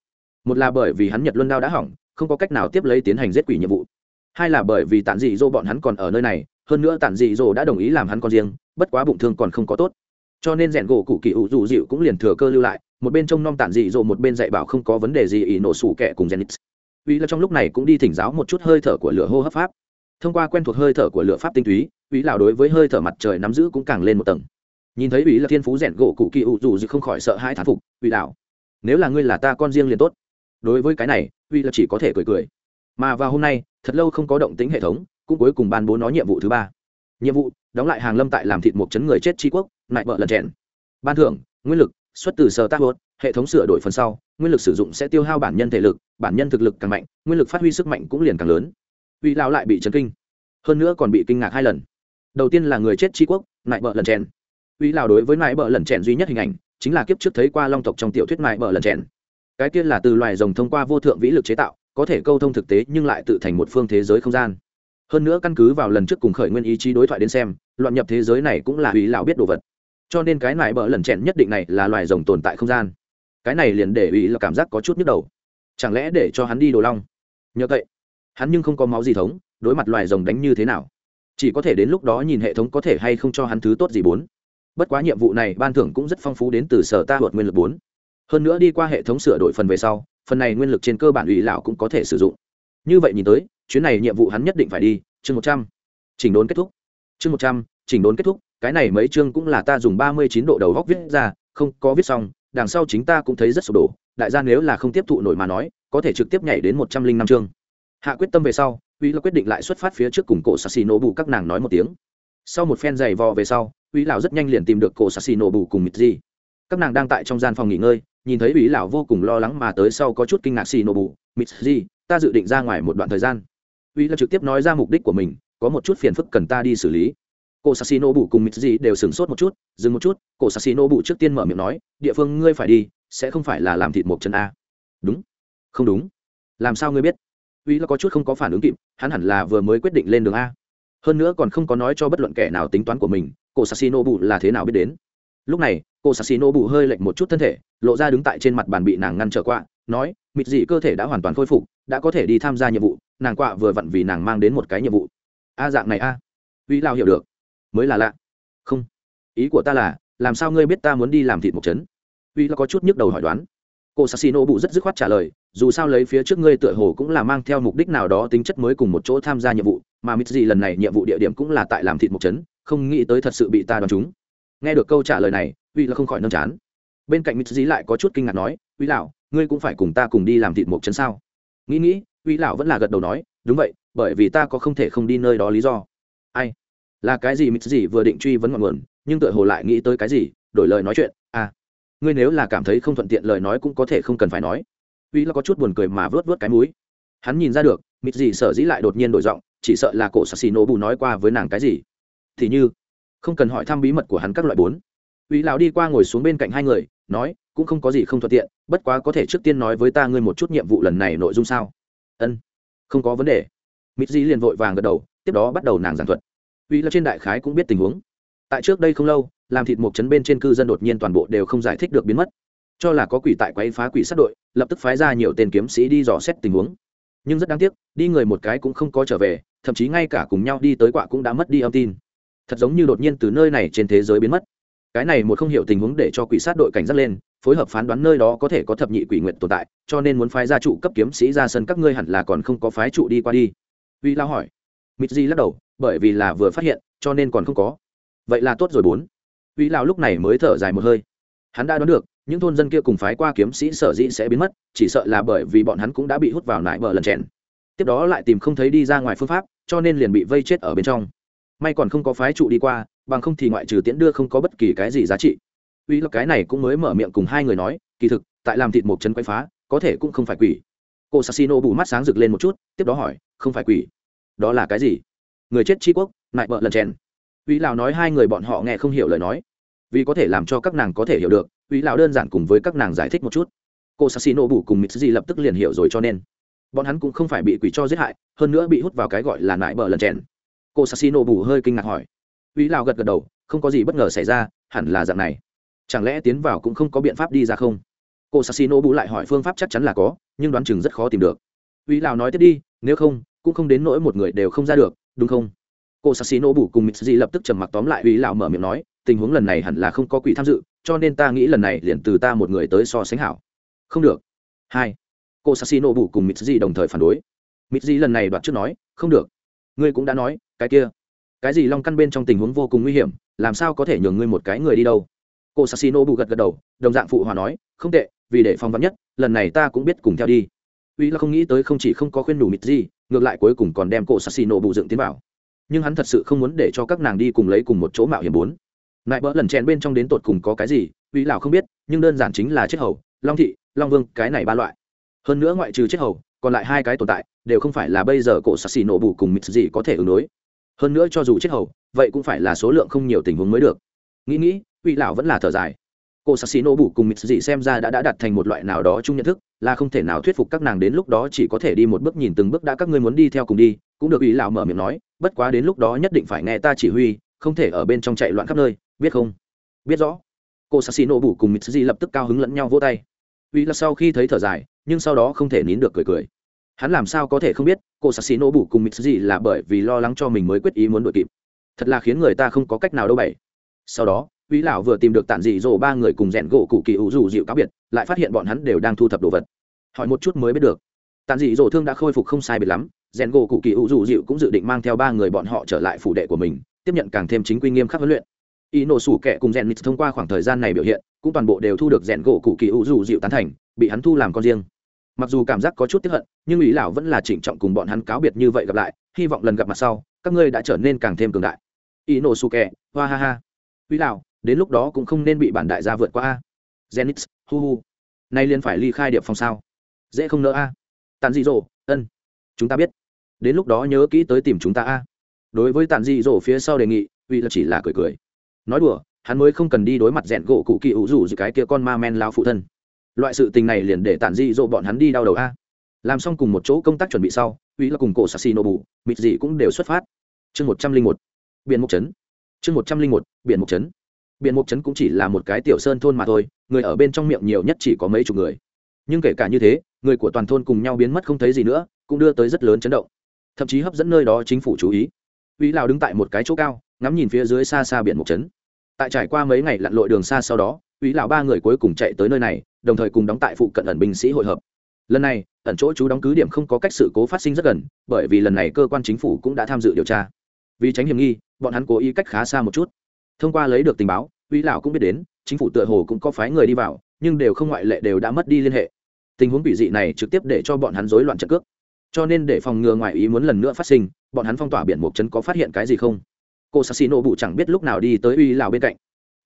S1: Một là bởi vì hắn nhật luân đao đã hỏng, không có cách nào tiếp lấy tiến hành giết quỷ nhiệm vụ. Hai là bởi vì tản dị dô bọn hắn còn ở nơi này, hơn nữa tản dị dô đã đồng ý làm hắn con riêng, bất quá bụng thương còn không có tốt. Cho nên rèn gỗ cụ kỳ hữu dù dịu cũng liền thừa cơ lưu lại, một bên trông nom tản dị dô một bên dạy bảo không có vấn đề gì ý nổ sủ kẻ cùng genix uy là trong lúc này cũng đi thỉnh giáo một chút hơi thở của lửa hô hấp pháp. Thông qua quen thuộc hơi thở của lửa pháp tinh túy uy lão đối với hơi thở mặt trời nắm giữ cũng càng lên một tầng. Nhìn thấy uy là thiên phú rèn gỗ cụ kỳ ủ dù gì không khỏi sợ hãi thán phục uy lão nếu là ngươi là ta con riêng liền tốt. Đối với cái này uy là chỉ có thể cười cười. Mà vào hôm nay, thật lâu không có động tính hệ thống, cũng cuối cùng ban bố nó nhiệm vụ thứ ba. Nhiệm vụ, đóng lại hàng lâm tại làm thịt một chấn người chết tri quốc lại vợ lần chèn ban thưởng, nguyên lực, xuất từ sở tác hốt hệ thống sửa đổi phần sau nguyên lực sử dụng sẽ tiêu hao bản nhân thể lực, bản nhân thực lực càng mạnh, nguyên lực phát huy sức mạnh cũng liền càng lớn. Uy lão lại bị chấn kinh. Hơn nữa còn bị kinh ngạc hai lần. Đầu tiên là người chết tri quốc, nại bợ lần chèn. Uy lão đối với nại bợ lần chèn duy nhất hình ảnh chính là kiếp trước thấy qua long tộc trong tiểu thuyết nại bợ lần chèn. Cái tiên là từ loài rồng thông qua vô thượng vĩ lực chế tạo, có thể câu thông thực tế nhưng lại tự thành một phương thế giới không gian. Hơn nữa căn cứ vào lần trước cùng khởi nguyên ý chí đối thoại đến xem, loạn nhập thế giới này cũng là uy lão biết đồ vật. Cho nên cái nại bợ lần chèn nhất định này là loài rồng tồn tại không gian cái này liền để ủy là cảm giác có chút nhức đầu. Chẳng lẽ để cho hắn đi đồ long? Nhờ vậy, hắn nhưng không có máu gì thống, đối mặt loài rồng đánh như thế nào? Chỉ có thể đến lúc đó nhìn hệ thống có thể hay không cho hắn thứ tốt gì bốn. Bất quá nhiệm vụ này ban thưởng cũng rất phong phú đến từ sở ta luật nguyên lực bốn. Hơn nữa đi qua hệ thống sửa đổi phần về sau, phần này nguyên lực trên cơ bản ủy lão cũng có thể sử dụng. Như vậy nhìn tới, chuyến này nhiệm vụ hắn nhất định phải đi. Chương một trăm. Chỉnh đốn kết thúc. Chương một trăm, chỉnh đốn kết thúc, cái này mấy chương cũng là ta dùng ba mươi chín độ đầu góc viết ra, không có viết xong đằng sau chính ta cũng thấy rất sụp đổ, đại gia nếu là không tiếp thụ nổi mà nói, có thể trực tiếp nhảy đến một trăm linh năm chương. Hạ quyết tâm về sau, uy là quyết định lại xuất phát phía trước cùng cổ sassi nổ bù các nàng nói một tiếng. Sau một phen giày vò về sau, uy lão rất nhanh liền tìm được cổ sassi nổ bù cùng mịt di các nàng đang tại trong gian phòng nghỉ ngơi, nhìn thấy uy lão vô cùng lo lắng mà tới sau có chút kinh ngạc xì nổ bù mịt di ta dự định ra ngoài một đoạn thời gian. Uy là trực tiếp nói ra mục đích của mình, có một chút phiền phức cần ta đi xử lý cổ sassi nổ bù cùng mít gì đều sửng sốt một chút, dừng một chút cổ sassi nổ bù trước tiên mở miệng nói, địa phương ngươi phải đi, sẽ không phải là làm thịt một chân a. Đúng. Không đúng. Làm sao ngươi biết? Uy là có chút không có phản ứng kịp, hắn hẳn là vừa mới quyết định lên đường a. Hơn nữa còn không có nói cho bất luận kẻ nào tính toán của mình cổ sassino bù là thế nào biết đến. Lúc này, cô sassino bù hơi lệch một chút thân thể, lộ ra đứng tại trên mặt bàn bị nàng ngăn trở qua, nói mịt dị cơ thể đã hoàn toàn khôi phục, đã có thể đi tham gia nhiệm vụ, nàng quạ vừa vặn vì nàng mang đến một cái nhiệm vụ. A dạng này a. Uy lao hiểu được mới là lạ. Không. Ý của ta là, làm sao ngươi biết ta muốn đi làm thịt một chấn uy là có chút nhức đầu hỏi đoán. Cô sassino bụ rất dứt khoát trả lời, dù sao lấy phía trước ngươi tựa hồ cũng là mang theo mục đích nào đó tính chất mới cùng một chỗ tham gia nhiệm vụ, mà mít gì lần này nhiệm vụ địa điểm cũng là tại làm thịt một chấn không nghĩ tới thật sự bị ta đoán chúng nghe được câu trả lời này, uy là không khỏi nâm chán. Bên cạnh mít gì lại có chút kinh ngạc nói, uy lão, ngươi cũng phải cùng ta cùng đi làm thịt một chấn sao? Nghĩ nghĩ, uy lão vẫn là gật đầu nói, đúng vậy, bởi vì ta có không thể không đi nơi đó lý do. Ai? Là cái gì mít gì vừa định truy vấn ngọn nguồn, nhưng tựa hồ lại nghĩ tới cái gì, đổi lời nói chuyện à ngươi nếu là cảm thấy không thuận tiện lời nói cũng có thể không cần phải nói. Uy là có chút buồn cười mà vớt vớt cái mũi. Hắn nhìn ra được mịt gì sở dĩ lại đột nhiên đổi giọng, chỉ sợ là cổ sassi nổ bù nói qua với nàng cái gì. Thì như, không cần hỏi thăm bí mật của hắn các loại bốn. Uy lão đi qua ngồi xuống bên cạnh hai người, nói, cũng không có gì không thuận tiện, bất quá có thể trước tiên nói với ta ngươi một chút nhiệm vụ lần này nội dung sao? Ân, không có vấn đề. Mịt gì liền vội vàng gật đầu, tiếp đó bắt đầu nàng giảng thuật uy là trên đại khái cũng biết tình huống. Tại trước đây không lâu, làm thịt một chấn bên trên cư dân đột nhiên toàn bộ đều không giải thích được biến mất. Cho là có quỷ tại quấy phá quỷ sát đội, lập tức phái ra nhiều tên kiếm sĩ đi dò xét tình huống. Nhưng rất đáng tiếc, đi người một cái cũng không có trở về, thậm chí ngay cả cùng nhau đi tới quạ cũng đã mất đi âm tin. Thật giống như đột nhiên từ nơi này trên thế giới biến mất. Cái này một không hiểu tình huống để cho quỷ sát đội cảnh giác lên, phối hợp phán đoán nơi đó có thể có thập nhị quỷ nguyện tồn tại, cho nên muốn phái ra trụ cấp kiếm sĩ ra sân các ngươi hẳn là còn không có phái trụ đi qua đi. Uy lao hỏi. Mịt di lắc đầu bởi vì là vừa phát hiện, cho nên còn không có. Vậy là tốt rồi bốn. Uy lao lúc này mới thở dài một hơi. Hắn đã đoán được, những thôn dân kia cùng phái qua kiếm sĩ sở dĩ sẽ biến mất, chỉ sợ là bởi vì bọn hắn cũng đã bị hút vào nại bờ lần chèn tiếp đó lại tìm không thấy đi ra ngoài phương pháp, cho nên liền bị vây chết ở bên trong. May còn không có phái trụ đi qua, bằng không thì ngoại trừ tiễn đưa không có bất kỳ cái gì giá trị. Uy lập cái này cũng mới mở miệng cùng hai người nói, kỳ thực, tại làm thịt một chân quay phá, có thể cũng không phải quỷ. Cô sassino bù mắt sáng rực lên một chút, tiếp đó hỏi, không phải quỷ? Đó là cái gì? Người chết tri quốc, nại bợ lần chèn. Uy lào nói hai người bọn họ nghe không hiểu lời nói. Vì có thể làm cho các nàng có thể hiểu được uy lào đơn giản cùng với các nàng giải thích một chút. Cô sassino bù cùng mitsuji lập tức liền hiểu rồi cho nên. Bọn hắn cũng không phải bị quỷ cho giết hại, hơn nữa bị hút vào cái gọi là nại bợ lần chèn. Cô sassino bù hơi kinh ngạc hỏi. Uy lào gật gật đầu, không có gì bất ngờ xảy ra, hẳn là dạng này. Chẳng lẽ tiến vào cũng không có biện pháp đi ra không? Cô sassino bù lại hỏi phương pháp chắc chắn là có, nhưng đoán chừng rất khó tìm được. Uy lào nói tiếp đi, nếu không, cũng không đến nỗi một người đều không ra được đúng không? Cô sassino bù cùng mitsuji lập tức trầm mặc tóm lại, uy lão mở miệng nói, tình huống lần này hẳn là không có quỷ tham dự, cho nên ta nghĩ lần này liền từ ta một người tới so sánh hảo. Không được. Hai. Cô sassino bù cùng mitsuji đồng thời phản đối. Mitsuji lần này đoạt trước nói, không được. Ngươi cũng đã nói, cái kia. Cái gì long căn bên trong tình huống vô cùng nguy hiểm, làm sao có thể nhường ngươi một cái người đi đâu? Cô sassino bù gật gật đầu, đồng dạng phụ hòa nói, không tệ, vì để phong vắn nhất, lần này ta cũng biết cùng theo đi. Uy là không nghĩ tới không chỉ không có khuyên đủ mịt gì ngược lại cuối cùng còn đem cô sassino bù dựng tiến vào. Nhưng hắn thật sự không muốn để cho các nàng đi cùng lấy cùng một chỗ mạo hiểm bốn. Lại bỡ lần chèn bên trong đến tột cùng có cái gì uy lào không biết, nhưng đơn giản chính là chết hầu, long thị, long vương, cái này ba loại. Hơn nữa ngoại trừ chết hầu, còn lại hai cái tồn tại, đều không phải là bây giờ cổ sassi nổ bù cùng mịt gì có thể ứng đối. Hơn nữa cho dù chết hầu, vậy cũng phải là số lượng không nhiều tình huống mới được. Nghĩ nghĩ uy lão vẫn là thở dài cô sassi nô bù cùng mịt dị xem ra đã đã đặt thành một loại nào đó chung nhận thức, là không thể nào thuyết phục các nàng đến lúc đó chỉ có thể đi một bước nhìn từng bước đã các ngươi muốn đi theo cùng đi, cũng được ý lão mở miệng nói, bất quá đến lúc đó nhất định phải nghe ta chỉ huy, không thể ở bên trong chạy loạn khắp nơi, biết không? Biết rõ. Cô sassi nô bù cùng mịt dị lập tức cao hứng lẫn nhau vỗ tay. Uy là sau khi thấy thở dài, nhưng sau đó không thể nín được cười cười. Hắn làm sao có thể không biết, cô sassi nô bù cùng mịt dị là bởi vì lo lắng cho mình mới quyết ý muốn đội kịp. Thật là khiến người ta không có cách nào đâu bảy. Sau đó Úy lão vừa tìm được tản dị rồ ba người cùng rèn gỗ cụ kỳ hữu dù dịu cáo biệt, lại phát hiện bọn hắn đều đang thu thập đồ vật. Hỏi một chút mới biết được. Tản dị rồ thương đã khôi phục không sai biệt lắm, rèn gỗ cụ kỳ hữu dù dịu cũng dự định mang theo ba người bọn họ trở lại phủ đệ của mình, tiếp nhận càng thêm chính quy nghiêm khắc huấn luyện. Y nổ sủ kẻ cùng rèn nít thông qua khoảng thời gian này biểu hiện, cũng toàn bộ đều thu được rèn gỗ cụ kỳ hữu dù dịu tán thành, bị hắn thu làm con riêng. Mặc dù cảm giác có chút tiếc hận, nhưng Úy lão vẫn là trịnh trọng cùng bọn hắn cáo biệt như vậy gặp lại, hy vọng lần gặp mặt sau, các ngươi đã trở nên càng thêm cường đại. Y nổ sủ kẻ, hoa ha ha. Úy lão, đến lúc đó cũng không nên bị bản đại gia vượt qua a. Genix hu hu. Nay liền phải ly khai điệp phòng sao? Dễ không nỡ a. Tàn dị dỗ ân. Chúng ta biết. Đến lúc đó nhớ kỹ tới tìm chúng ta a. Đối với tàn dị dỗ phía sau đề nghị, uy là chỉ là cười cười. Nói đùa, hắn mới không cần đi đối mặt rẽn gỗ cụ kỳ ủ rủ giữa cái kia con ma men lao phụ thân. Loại sự tình này liền để tàn dị dỗ bọn hắn đi đau đầu a. Làm xong cùng một chỗ công tác chuẩn bị sau, uy là cùng cổ sassi nổ bù mịt gì cũng đều xuất phát. Chương một trăm linh một, biển mục trấn. Chương một trăm linh một, biển mục trấn biện mục trấn cũng chỉ là một cái tiểu sơn thôn mà thôi, người ở bên trong miệng nhiều nhất chỉ có mấy chục người. Nhưng kể cả như thế, người của toàn thôn cùng nhau biến mất không thấy gì nữa, cũng đưa tới rất lớn chấn động. Thậm chí hấp dẫn nơi đó chính phủ chú ý. Uy lào đứng tại một cái chỗ cao, ngắm nhìn phía dưới xa xa biển mục trấn. Tại trải qua mấy ngày lặn lội đường xa sau đó uy lào ba người cuối cùng chạy tới nơi này, đồng thời cùng đóng tại phụ cận ẩn binh sĩ hội hợp. Lần này, ẩn chỗ chú đóng cứ điểm không có cách sự cố phát sinh rất gần, bởi vì lần này cơ quan chính phủ cũng đã tham dự điều tra. Vì tránh hiểm nghi, bọn hắn cố ý cách khá xa một chút thông qua lấy được tình báo uy lão cũng biết đến, chính phủ tựa hồ cũng có phái người đi vào, nhưng đều không ngoại lệ đều đã mất đi liên hệ. Tình huống bị dị này trực tiếp để cho bọn hắn rối loạn trận cước. Cho nên để phòng ngừa ngoại ý muốn lần nữa phát sinh, bọn hắn phong tỏa biển mộc trấn có phát hiện cái gì không? Cô sassino bụ chẳng biết lúc nào đi tới uy lào bên cạnh.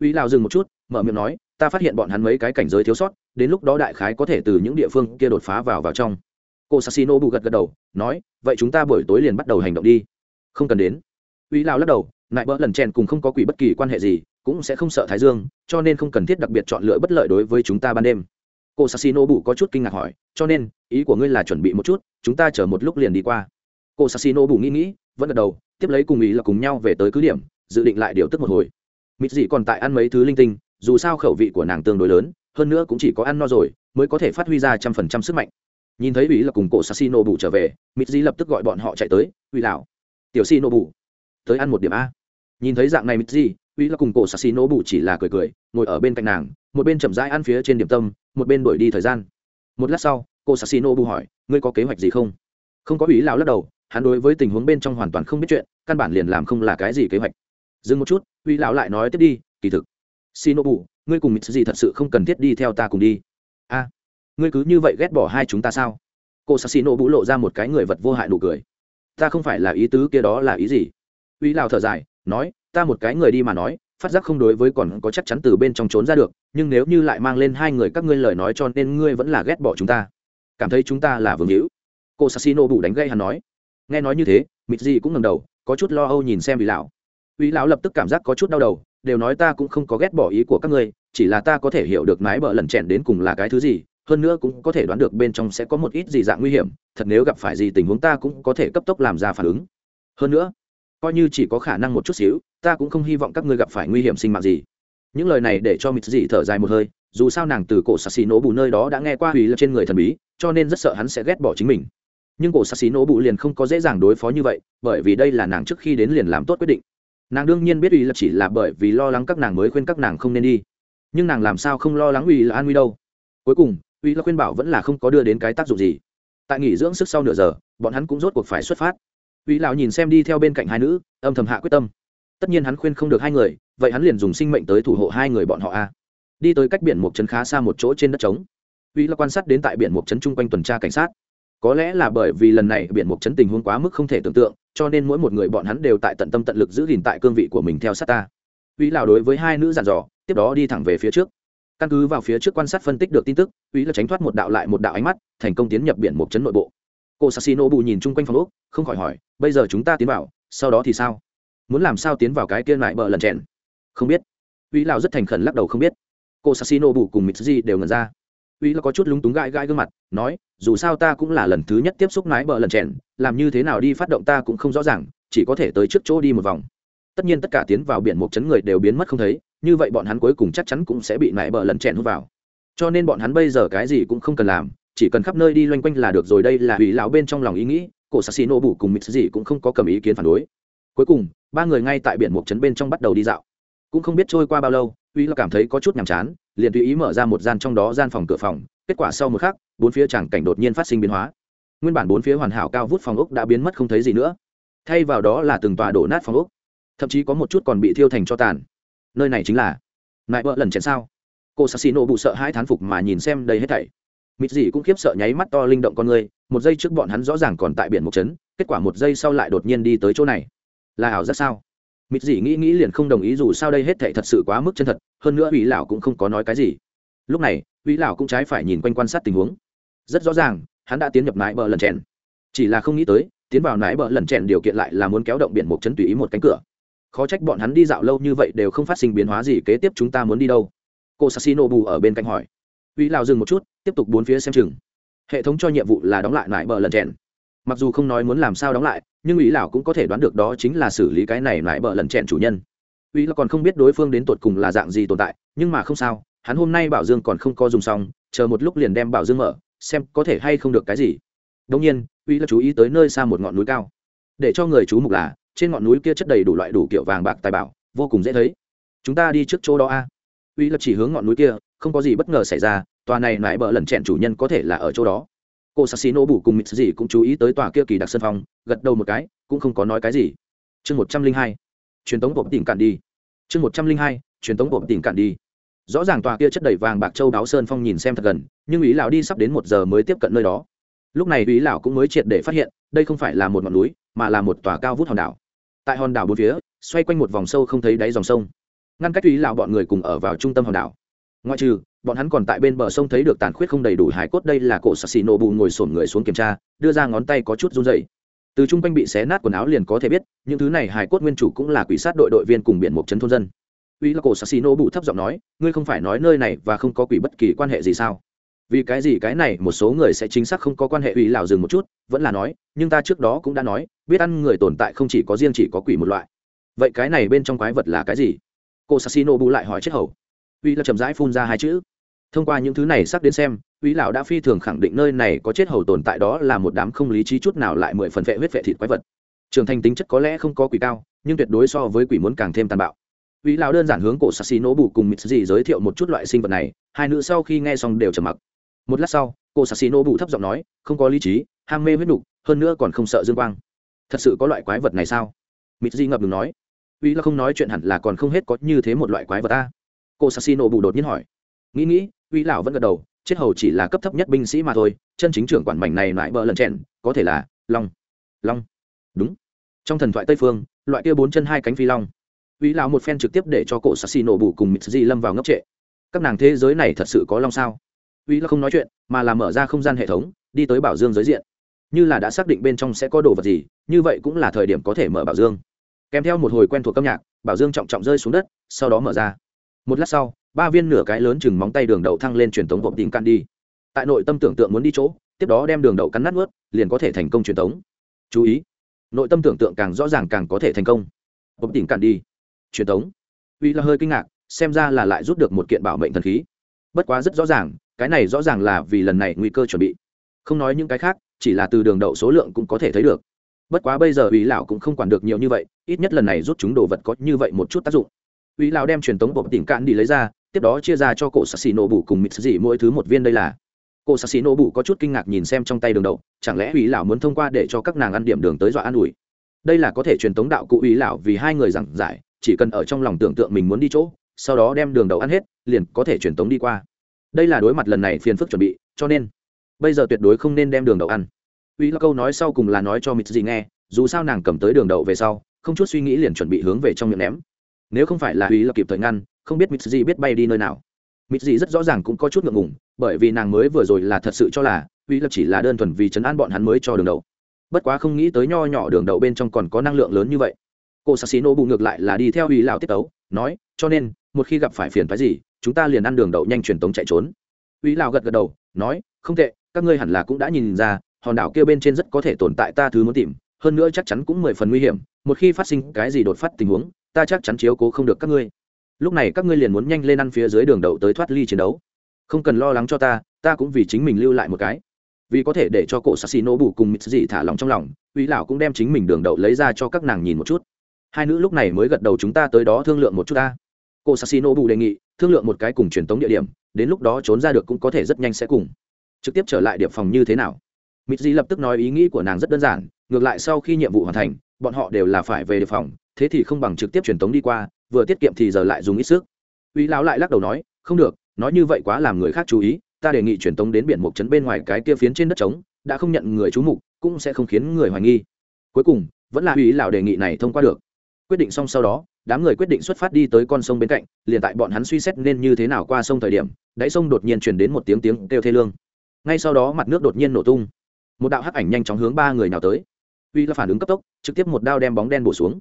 S1: Uy lào dừng một chút, mở miệng nói, ta phát hiện bọn hắn mấy cái cảnh giới thiếu sót, đến lúc đó đại khái có thể từ những địa phương kia đột phá vào vào trong. Cô sassino bụ gật gật đầu, nói, vậy chúng ta buổi tối liền bắt đầu hành động đi. Không cần đến. Uy lào lắc đầu nại bỡ lần chèn cùng không có quỷ bất kỳ quan hệ gì, cũng sẽ không sợ thái dương, cho nên không cần thiết đặc biệt chọn lựa bất lợi đối với chúng ta ban đêm. Cô sassino bù có chút kinh ngạc hỏi, cho nên, ý của ngươi là chuẩn bị một chút, chúng ta chờ một lúc liền đi qua. Cô sassino bù nghĩ nghĩ, vẫn gật đầu, tiếp lấy cùng ý là cùng nhau về tới cứ điểm, dự định lại điều tức một hồi. Mịt dị còn tại ăn mấy thứ linh tinh, dù sao khẩu vị của nàng tương đối lớn, hơn nữa cũng chỉ có ăn no rồi, mới có thể phát huy ra trăm phần trăm sức mạnh. Nhìn thấy ý là cùng cổ sassino bù trở về, mịt dị lập tức gọi bọn họ chạy tới, uy lão, tiểu si nô bù tới ăn một điểm a nhìn thấy dạng này mít gì uy là cùng cổ sassi xì nổ bụ chỉ là cười cười, ngồi ở bên cạnh nàng, một bên chậm rãi ăn phía trên điểm tâm, một bên đuổi đi thời gian. Một lát sau cô sassi xì nổ bụ hỏi, ngươi có kế hoạch gì không? Không có ý lão lắc đầu, hắn đối với tình huống bên trong hoàn toàn không biết chuyện, căn bản liền làm không là cái gì kế hoạch. Dừng một chút, uy lão lại nói tiếp đi, kỳ thực, xì nổ bụ ngươi cùng mít gì thật sự không cần thiết đi theo ta cùng đi. A, ngươi cứ như vậy ghét bỏ hai chúng ta sao? Cô sassi nổ bụ lộ ra một cái người vật vô hại nụ cười. Ta không phải là ý tứ kia đó là ý gì? Uy Lão thở dài nói, ta một cái người đi mà nói, phát giác không đối với còn có chắc chắn từ bên trong trốn ra được, nhưng nếu như lại mang lên hai người các ngươi lời nói cho nên ngươi vẫn là ghét bỏ chúng ta. Cảm thấy chúng ta là vương hữu. Cô sassino bù đánh gây hắn nói. Nghe nói như thế mịt gì cũng ngầm đầu, có chút lo âu nhìn xem vị lão. Vị lão lập tức cảm giác có chút đau đầu, đều nói ta cũng không có ghét bỏ ý của các ngươi, chỉ là ta có thể hiểu được mái bờ lần chèn đến cùng là cái thứ gì, hơn nữa cũng có thể đoán được bên trong sẽ có một ít gì dạng nguy hiểm, thật nếu gặp phải gì tình huống ta cũng có thể cấp tốc làm ra phản ứng. Hơn nữa coi như chỉ có khả năng một chút xíu, ta cũng không hy vọng các ngươi gặp phải nguy hiểm sinh mạng gì. Những lời này để cho mịt dị thở dài một hơi, dù sao nàng từ cổ sassi nổ bù nơi đó đã nghe qua hủy lập trên người thần bí, cho nên rất sợ hắn sẽ ghét bỏ chính mình. Nhưng cổ sassi nổ bù liền không có dễ dàng đối phó như vậy, bởi vì đây là nàng trước khi đến liền làm tốt quyết định. Nàng đương nhiên biết hủy lập chỉ là bởi vì lo lắng các nàng mới khuyên các nàng không nên đi. Nhưng nàng làm sao không lo lắng hủy là an nguy đâu? Cuối cùng hủy là khuyên bảo vẫn là không có đưa đến cái tác dụng gì. Tại nghỉ dưỡng sức sau nửa giờ, bọn hắn cũng rốt cuộc phải xuất phát uy lão nhìn xem đi theo bên cạnh hai nữ, âm thầm hạ quyết tâm. Tất nhiên hắn khuyên không được hai người, vậy hắn liền dùng sinh mệnh tới thủ hộ hai người bọn họ a. Đi tới cách biển một trấn khá xa một chỗ trên đất trống. Uy Lão quan sát đến tại biển một trấn chung quanh tuần tra cảnh sát. Có lẽ là bởi vì lần này biển một trấn tình huống quá mức không thể tưởng tượng, cho nên mỗi một người bọn hắn đều tại tận tâm tận lực giữ gìn tại cương vị của mình theo sát ta. Uy Lão đối với hai nữ giàn dò, tiếp đó đi thẳng về phía trước. Căn cứ vào phía trước quan sát phân tích được tin tức uy là tránh thoát một đạo lại một đạo ánh mắt, thành công tiến nhập biển một trấn nội bộ cô sassino bù nhìn chung quanh phòng úc không khỏi hỏi, bây giờ chúng ta tiến vào, sau đó thì sao? Muốn làm sao tiến vào cái kia lại bờ lần chèn? Không biết. Uy lào rất thành khẩn lắc đầu không biết. Cô sassino bù cùng mitsuji đều ngẩn ra. Uy là có chút lúng túng gãi gãi gương mặt, nói, dù sao ta cũng là lần thứ nhất tiếp xúc nái bờ lần chèn, làm như thế nào đi phát động ta cũng không rõ ràng, chỉ có thể tới trước chỗ đi một vòng. Tất nhiên tất cả tiến vào biển một chấn người đều biến mất không thấy, như vậy bọn hắn cuối cùng chắc chắn cũng sẽ bị nái bờ lần chèn hút vào. Cho nên bọn hắn bây giờ cái gì cũng không cần làm chỉ cần khắp nơi đi loanh quanh là được rồi. Đây là ủy lão bên trong lòng ý nghĩ, cổ sassino bù cùng mitsuji cũng không có cầm ý kiến phản đối. Cuối cùng, ba người ngay tại biển một trấn bên trong bắt đầu đi dạo. Cũng không biết trôi qua bao lâu, uy là cảm thấy có chút nhàm chán, liền tùy ý mở ra một gian trong đó gian phòng cửa phòng, kết quả sau một khắc, bốn phía chẳng cảnh đột nhiên phát sinh biến hóa. Nguyên bản bốn phía hoàn hảo cao vút phòng ốc đã biến mất không thấy gì nữa. Thay vào đó là từng tòa đổ nát phòng ốc. Thậm chí có một chút còn bị thiêu thành cho tàn. Nơi này chính là nại vợ lần chén sao? Cô sassino bụ sợ hai thán phục mà nhìn xem đây hết thảy mịt gì cũng khiếp sợ nháy mắt to linh động con người, một giây trước bọn hắn rõ ràng còn tại biển mộc trấn kết quả một giây sau lại đột nhiên đi tới chỗ này. Là ảo rất sao? Mịt gì nghĩ nghĩ liền không đồng ý dù sao đây hết thệ thật sự quá mức chân thật, hơn nữa ủy lão cũng không có nói cái gì. Lúc này ủy lão cũng trái phải nhìn quanh quan sát tình huống. Rất rõ ràng, hắn đã tiến nhập nái bờ lần chèn chỉ là không nghĩ tới, tiến vào nái bờ lần chèn điều kiện lại là muốn kéo động biển mộc trấn tùy ý một cánh cửa. Khó trách bọn hắn đi dạo lâu như vậy đều không phát sinh biến hóa gì kế tiếp chúng ta muốn đi đâu. Cô sassino bù ở bên cạnh hỏi uy lão dừng một chút, tiếp tục bốn phía xem chừng. Hệ thống cho nhiệm vụ là đóng lại nải bờ lần chèn. Mặc dù không nói muốn làm sao đóng lại, nhưng ủy lão cũng có thể đoán được đó chính là xử lý cái này lại bờ lần chèn chủ nhân. Uy lão còn không biết đối phương đến tột cùng là dạng gì tồn tại, nhưng mà không sao, hắn hôm nay bảo dương còn không có dùng xong, chờ một lúc liền đem bảo dương mở, xem có thể hay không được cái gì. Đông nhiên uy lão chú ý tới nơi xa một ngọn núi cao. Để cho người chú mục là, trên ngọn núi kia chất đầy đủ loại đủ kiểu vàng bạc tài bảo, vô cùng dễ thấy. Chúng ta đi trước chỗ đó a. Uy lập chỉ hướng ngọn núi kia không có gì bất ngờ xảy ra, tòa này lại bợ lần chẹn chủ nhân có thể là ở chỗ đó. Cô sassino bủ cùng mịt gì cũng chú ý tới tòa kia kỳ đặc sân phong, gật đầu một cái, cũng không có nói cái gì. Chương một trăm linh hai, truyền tống bộ tỉnh cạn đi. Chương một trăm linh hai, truyền tống bộ tỉnh cạn đi. Rõ ràng tòa kia chất đầy vàng bạc châu đáo sơn phong nhìn xem thật gần, nhưng ý lão đi sắp đến một giờ mới tiếp cận nơi đó. Lúc này ý lão cũng mới triệt để phát hiện, đây không phải là một ngọn núi, mà là một tòa cao vút hòn đảo. Tại hòn đảo bốn phía, xoay quanh một vòng sâu không thấy đáy dòng sông. Ngăn cách ý lão bọn người cùng ở vào trung tâm hòn đảo ngoại trừ, bọn hắn còn tại bên bờ sông thấy được tàn khuyết không đầy đủ hải cốt, đây là cổ sassi nổ bù ngồi sổn người xuống kiểm tra, đưa ra ngón tay có chút run dày từ chung quanh bị xé nát quần áo liền có thể biết, những thứ này hải cốt nguyên chủ cũng là quỷ sát đội đội viên cùng biển một trấn thôn dân. Uy là cổ sassi nổ bù thấp giọng nói, ngươi không phải nói nơi này và không có quỷ bất kỳ quan hệ gì sao? Vì cái gì cái này, một số người sẽ chính xác không có quan hệ. Uy lào dừng một chút, vẫn là nói, nhưng ta trước đó cũng đã nói, biết ăn người tồn tại không chỉ có riêng chỉ có quỷ một loại. Vậy cái này bên trong quái vật là cái gì? Cô sassino bù lại hỏi chết hầu uy là chậm rãi phun ra hai chữ. Thông qua những thứ này xác đến xem, uy lão đã phi thường khẳng định nơi này có chết hầu tồn tại đó là một đám không lý trí chút nào lại mười phần vệ huyết vệ thịt quái vật. Trưởng thành tính chất có lẽ không có quỷ cao, nhưng tuyệt đối so với quỷ muốn càng thêm tàn bạo. Uy lão đơn giản hướng cổ sassi nổ bù cùng mịt gì giới thiệu một chút loại sinh vật này, hai nữ sau khi nghe xong đều trầm mặc. Một lát sau, cổ sassi nổ bù thấp giọng nói, không có lý trí, ham mê huyết nục, hơn nữa còn không sợ dương quang. Thật sự có loại quái vật này sao? Mịt gì ngập ngừng nói, uy là không nói chuyện hẳn là còn không hết có như thế một loại quái vật ta cô sassino bù đột nhiên hỏi. Nghĩ nghĩ, uy lão vẫn gật đầu, chết hầu chỉ là cấp thấp nhất binh sĩ mà thôi, chân chính trưởng quản mảnh này lại bờ lần chèn, có thể là long. Long. Đúng. Trong thần thoại tây phương, loại kia bốn chân hai cánh phi long. Uy lão một phen trực tiếp để cho cổ sassi bù cùng mitzi lâm vào ngốc trệ. Các nàng thế giới này thật sự có long sao? Uy là không nói chuyện, mà là mở ra không gian hệ thống, đi tới bảo dương giới diện. Như là đã xác định bên trong sẽ có đồ vật gì, như vậy cũng là thời điểm có thể mở bảo dương. Kèm theo một hồi quen thuộc âm nhạc, bảo dương trọng trọng rơi xuống đất, sau đó mở ra một lát sau, ba viên nửa cái lớn chừng móng tay đường đậu thăng lên truyền tống hộp tìm can đi. Tại nội tâm tưởng tượng muốn đi chỗ, tiếp đó đem đường đậu cắn nát ướt liền có thể thành công truyền tống. Chú ý, nội tâm tưởng tượng càng rõ ràng càng có thể thành công. Hộp tìm can đi. Truyền tống. Uy là hơi kinh ngạc, xem ra là lại rút được một kiện bảo mệnh thần khí. Bất quá rất rõ ràng, cái này rõ ràng là vì lần này nguy cơ chuẩn bị. Không nói những cái khác, chỉ là từ đường đậu số lượng cũng có thể thấy được. Bất quá bây giờ ủy lão cũng không quản được nhiều như vậy, ít nhất lần này rút chúng đồ vật có như vậy một chút tác dụng. Uy lão đem truyền tống bộ tỉnh cạn đi lấy ra, tiếp đó chia ra cho cổ sassi nổ bù cùng Mịt dị mỗi thứ một viên đây là. Cổ sassi nổ Bụ có chút kinh ngạc nhìn xem trong tay đường đậu, chẳng lẽ ủy lão muốn thông qua để cho các nàng ăn điểm đường tới dọa an ủi? Đây là có thể truyền tống đạo cụ ủy lão vì hai người giảng giải, chỉ cần ở trong lòng tưởng tượng mình muốn đi chỗ, sau đó đem đường đậu ăn hết, liền có thể truyền tống đi qua. Đây là đối mặt lần này phiền phức chuẩn bị, cho nên bây giờ tuyệt đối không nên đem đường đậu ăn. Uy Lão câu nói sau cùng là nói cho Mịt gì nghe, dù sao nàng cầm tới đường đậu về sau, không chút suy nghĩ liền chuẩn bị hướng về trong miệng ném nếu không phải là uy là kịp thời ngăn, không biết mitzi gì biết bay đi nơi nào. Mitzi gì rất rõ ràng cũng có chút ngượng ngùng, bởi vì nàng mới vừa rồi là thật sự cho là uy là chỉ là đơn thuần vì chấn an bọn hắn mới cho đường đậu bất quá không nghĩ tới nho nhỏ đường đậu bên trong còn có năng lượng lớn như vậy. Cô sắc xí nô bù ngược lại là đi theo uy lão tiết tấu, nói, cho nên, một khi gặp phải phiền phái gì, chúng ta liền ăn đường đậu nhanh truyền tống chạy trốn. Uy lão gật gật đầu, nói, không tệ, các ngươi hẳn là cũng đã nhìn ra, hòn đảo kia bên trên rất có thể tồn tại, ta thứ muốn tìm, hơn nữa chắc chắn cũng mười phần nguy hiểm, một khi phát sinh cái gì đột phát tình huống ta chắc chắn chiếu cố không được các ngươi. Lúc này các ngươi liền muốn nhanh lên ăn phía dưới đường đậu tới thoát ly chiến đấu. Không cần lo lắng cho ta ta cũng vì chính mình lưu lại một cái. Vì có thể để cho cổ sassi nổ bù cùng mít dị thả lòng trong lòng, uy lão cũng đem chính mình đường đậu lấy ra cho các nàng nhìn một chút. Hai nữ lúc này mới gật đầu chúng ta tới đó thương lượng một chút ta. Cô sassino bù đề nghị, thương lượng một cái cùng truyền tống địa điểm, đến lúc đó trốn ra được cũng có thể rất nhanh sẽ cùng. Trực tiếp trở lại điệp phòng như thế nào? Mít di lập tức nói ý nghĩ của nàng rất đơn giản, ngược lại sau khi nhiệm vụ hoàn thành, bọn họ đều là phải về điệp phòng thế thì không bằng trực tiếp truyền tống đi qua, vừa tiết kiệm thì giờ lại dùng ít sức. Uy lão lại lắc đầu nói, không được, nói như vậy quá làm người khác chú ý, ta đề nghị truyền tống đến biển mộc trấn bên ngoài cái kia phiến trên đất trống, đã không nhận người chú mục, cũng sẽ không khiến người hoài nghi. Cuối cùng, vẫn là uy lão đề nghị này thông qua được. Quyết định xong sau đó, đám người quyết định xuất phát đi tới con sông bên cạnh, liền tại bọn hắn suy xét nên như thế nào qua sông thời điểm, đáy sông đột nhiên truyền đến một tiếng tiếng kêu thê lương. Ngay sau đó mặt nước đột nhiên nổ tung. Một đạo hắc ảnh nhanh chóng hướng ba người nào tới. Uy là phản ứng cấp tốc, trực tiếp một đao đem bóng đen bổ xuống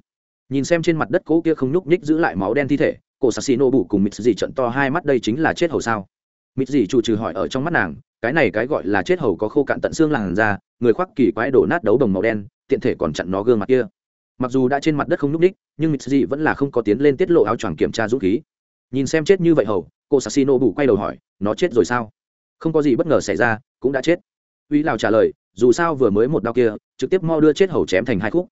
S1: nhìn xem trên mặt đất cỗ kia không nhúc nhích giữ lại máu đen thi thể, cổ sassi xì nổ bù cùng mịt dì trận to hai mắt đây chính là chết hầu sao? Mịt dì chủ trừ hỏi ở trong mắt nàng, cái này cái gọi là chết hầu có khô cạn tận xương làn ra người khoác kỳ quái đổ nát đấu đồng màu đen, tiện thể còn chặn nó gương mặt kia. Mặc dù đã trên mặt đất không nhúc nhích, nhưng ních nhưng vẫn là không có tiến lên tiết lộ áo choàng kiểm tra dũng khí. Nhìn xem chết như vậy hầu cô sassino bù quay đầu hỏi, nó chết rồi sao? Không có gì bất ngờ xảy ra, cũng đã chết. Uy lào trả lời, dù sao vừa mới một đau kia, trực tiếp mo đưa chết hầu chém thành hai khúc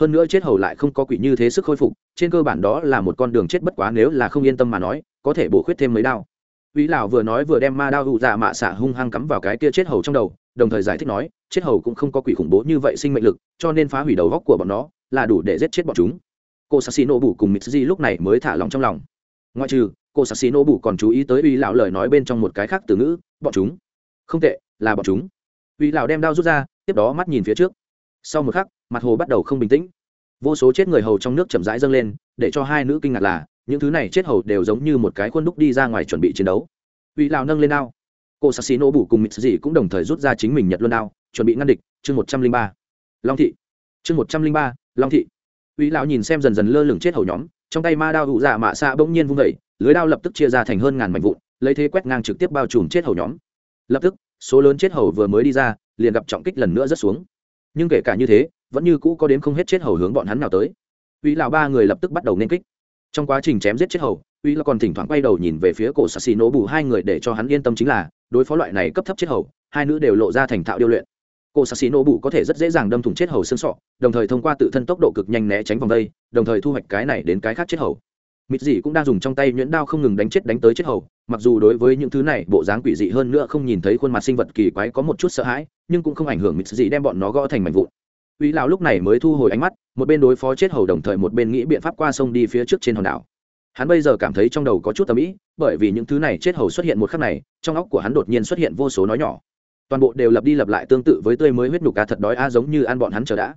S1: hơn nữa chết hầu lại không có quỷ như thế sức khôi phục, trên cơ bản đó là một con đường chết bất quá nếu là không yên tâm mà nói, có thể bổ khuyết thêm mấy đao. Vĩ lào vừa nói vừa đem ma đao hụ dạ mạ xạ hung hăng cắm vào cái kia chết hầu trong đầu, đồng thời giải thích nói, chết hầu cũng không có quỷ khủng bố như vậy sinh mệnh lực, cho nên phá hủy đầu góc của bọn nó là đủ để giết chết bọn chúng. Cô sassino bù cùng mitsuji lúc này mới thả lòng trong lòng. Ngoại trừ, cô sassino bù còn chú ý tới vĩ lão lời nói bên trong một cái khác từ ngữ, bọn chúng? Không tệ, là bọn chúng. Vĩ lão đem đao rút ra, tiếp đó mắt nhìn phía trước sau một khắc, mặt hồ bắt đầu không bình tĩnh. Vô số chết người hầu trong nước chậm rãi dâng lên, để cho hai nữ kinh ngạc là, những thứ này chết hầu đều giống như một cái khuôn đúc đi ra ngoài chuẩn bị chiến đấu. Uy lão nâng lên đao. Cô sát xí nổ bù cùng mịt dị cũng đồng thời rút ra chính mình nhật luôn đao, chuẩn bị ngăn địch. Chương một trăm linh ba. Long thị. Chương một trăm linh ba, long thị. Uy lão nhìn xem dần dần lơ lửng chết hầu nhóm, trong tay ma đao hụ dạ mạ xạ bỗng nhiên vung vẩy lưới đao lập tức chia ra thành hơn ngàn mảnh vụn, lấy thế quét ngang trực tiếp bao trùm chết hầu nhóm. Lập tức, số lớn chết hầu vừa mới đi ra, liền gặp trọng kích lần nữa rất xuống nhưng kể cả như thế, vẫn như cũ có đến không hết chết hầu hướng bọn hắn nào tới. Uy lão ba người lập tức bắt đầu nên kích. Trong quá trình chém giết chết hầu, uy là còn thỉnh thoảng quay đầu nhìn về phía cổ sassi nổ bù, hai người để cho hắn yên tâm chính là, đối phó loại này cấp thấp chết hầu, hai nữ đều lộ ra thành thạo điêu luyện. Cô sassi nổ bù có thể rất dễ dàng đâm thủng chết hầu xương sọ, đồng thời thông qua tự thân tốc độ cực nhanh né tránh vòng đây, đồng thời thu hoạch cái này đến cái khác chết hầu mịt dị cũng đang dùng trong tay nhuyễn đao không ngừng đánh chết đánh tới chết hầu. Mặc dù đối với những thứ này bộ dáng quỷ dị hơn nữa không nhìn thấy khuôn mặt sinh vật kỳ quái có một chút sợ hãi nhưng cũng không ảnh hưởng mịt dị đem bọn nó gõ thành mảnh vụn. Uy lão lúc này mới thu hồi ánh mắt một bên đối phó chết hầu đồng thời một bên nghĩ biện pháp qua sông đi phía trước trên hòn đảo. Hắn bây giờ cảm thấy trong đầu có chút tầm ý, bởi vì những thứ này chết hầu xuất hiện một khắc này trong óc của hắn đột nhiên xuất hiện vô số nói nhỏ. Toàn bộ đều lặp đi lặp lại tương tự với tươi mới huyết nhục cá thật đói a giống như ăn bọn hắn chờ đã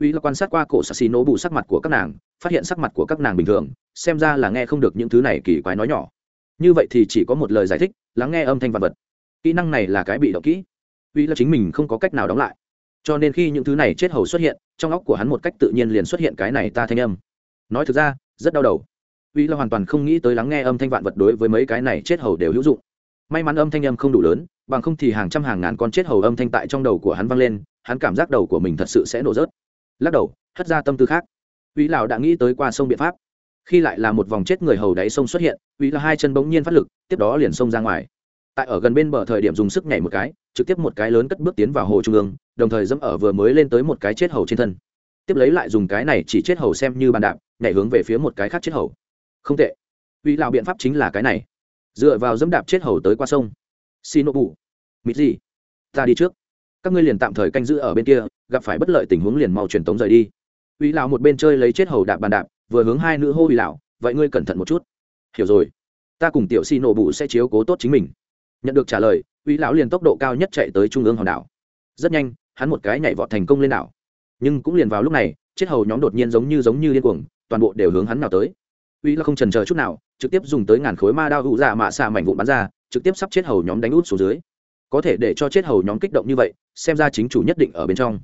S1: uy là quan sát qua cổ sassi nổ bù sắc mặt của các nàng, phát hiện sắc mặt của các nàng bình thường, xem ra là nghe không được những thứ này kỳ quái nói nhỏ. Như vậy thì chỉ có một lời giải thích, lắng nghe âm thanh vật vật. Kỹ năng này là cái bị động kỹ. Uy là chính mình không có cách nào đóng lại. Cho nên khi những thứ này chết hầu xuất hiện, trong óc của hắn một cách tự nhiên liền xuất hiện cái này ta thanh âm. Nói thực ra, rất đau đầu. Uy là hoàn toàn không nghĩ tới lắng nghe âm thanh vạn vật đối với mấy cái này chết hầu đều hữu dụng. May mắn âm thanh âm không đủ lớn, bằng không thì hàng trăm hàng ngàn con chết hầu âm thanh tại trong đầu của hắn vang lên, hắn cảm giác đầu của mình thật sự sẽ nổ rớt lắc đầu, hất ra tâm tư khác. Uy lão đã nghĩ tới qua sông biện pháp. Khi lại là một vòng chết người hầu đáy sông xuất hiện uy là hai chân bỗng nhiên phát lực, tiếp đó liền xông ra ngoài. Tại ở gần bên bờ thời điểm dùng sức nhảy một cái, trực tiếp một cái lớn cất bước tiến vào hồ trung ương, đồng thời dẫm ở vừa mới lên tới một cái chết hầu trên thân. Tiếp lấy lại dùng cái này chỉ chết hầu xem như bàn đạp, nhảy hướng về phía một cái khác chết hầu. Không tệ. Uy lão biện pháp chính là cái này. Dựa vào dẫm đạp chết hầu tới qua sông. Xin nộp bù mịt gì? Ta đi trước các ngươi liền tạm thời canh giữ ở bên kia, gặp phải bất lợi tình huống liền mau truyền tống rời đi. Uy lão một bên chơi lấy chết hầu đạp bàn đạp, vừa hướng hai nữ hô uy lão, vậy ngươi cẩn thận một chút. Hiểu rồi, ta cùng tiểu xi nổ bù sẽ chiếu cố tốt chính mình. Nhận được trả lời, uy lão liền tốc độ cao nhất chạy tới trung ương hòn đảo. Rất nhanh, hắn một cái nhảy vọt thành công lên đảo. Nhưng cũng liền vào lúc này, chết hầu nhóm đột nhiên giống như giống như điên cuồng, toàn bộ đều hướng hắn nào tới. Uy là không trần chờ chút nào, trực tiếp dùng tới ngàn khối ma đao hữu dạ mạ xạ mảnh vụn bắn ra, trực tiếp sắp chết hầu nhóm đánh út xuống dưới có thể để cho chết hầu nhóm kích động như vậy, xem ra chính chủ nhất định ở bên trong.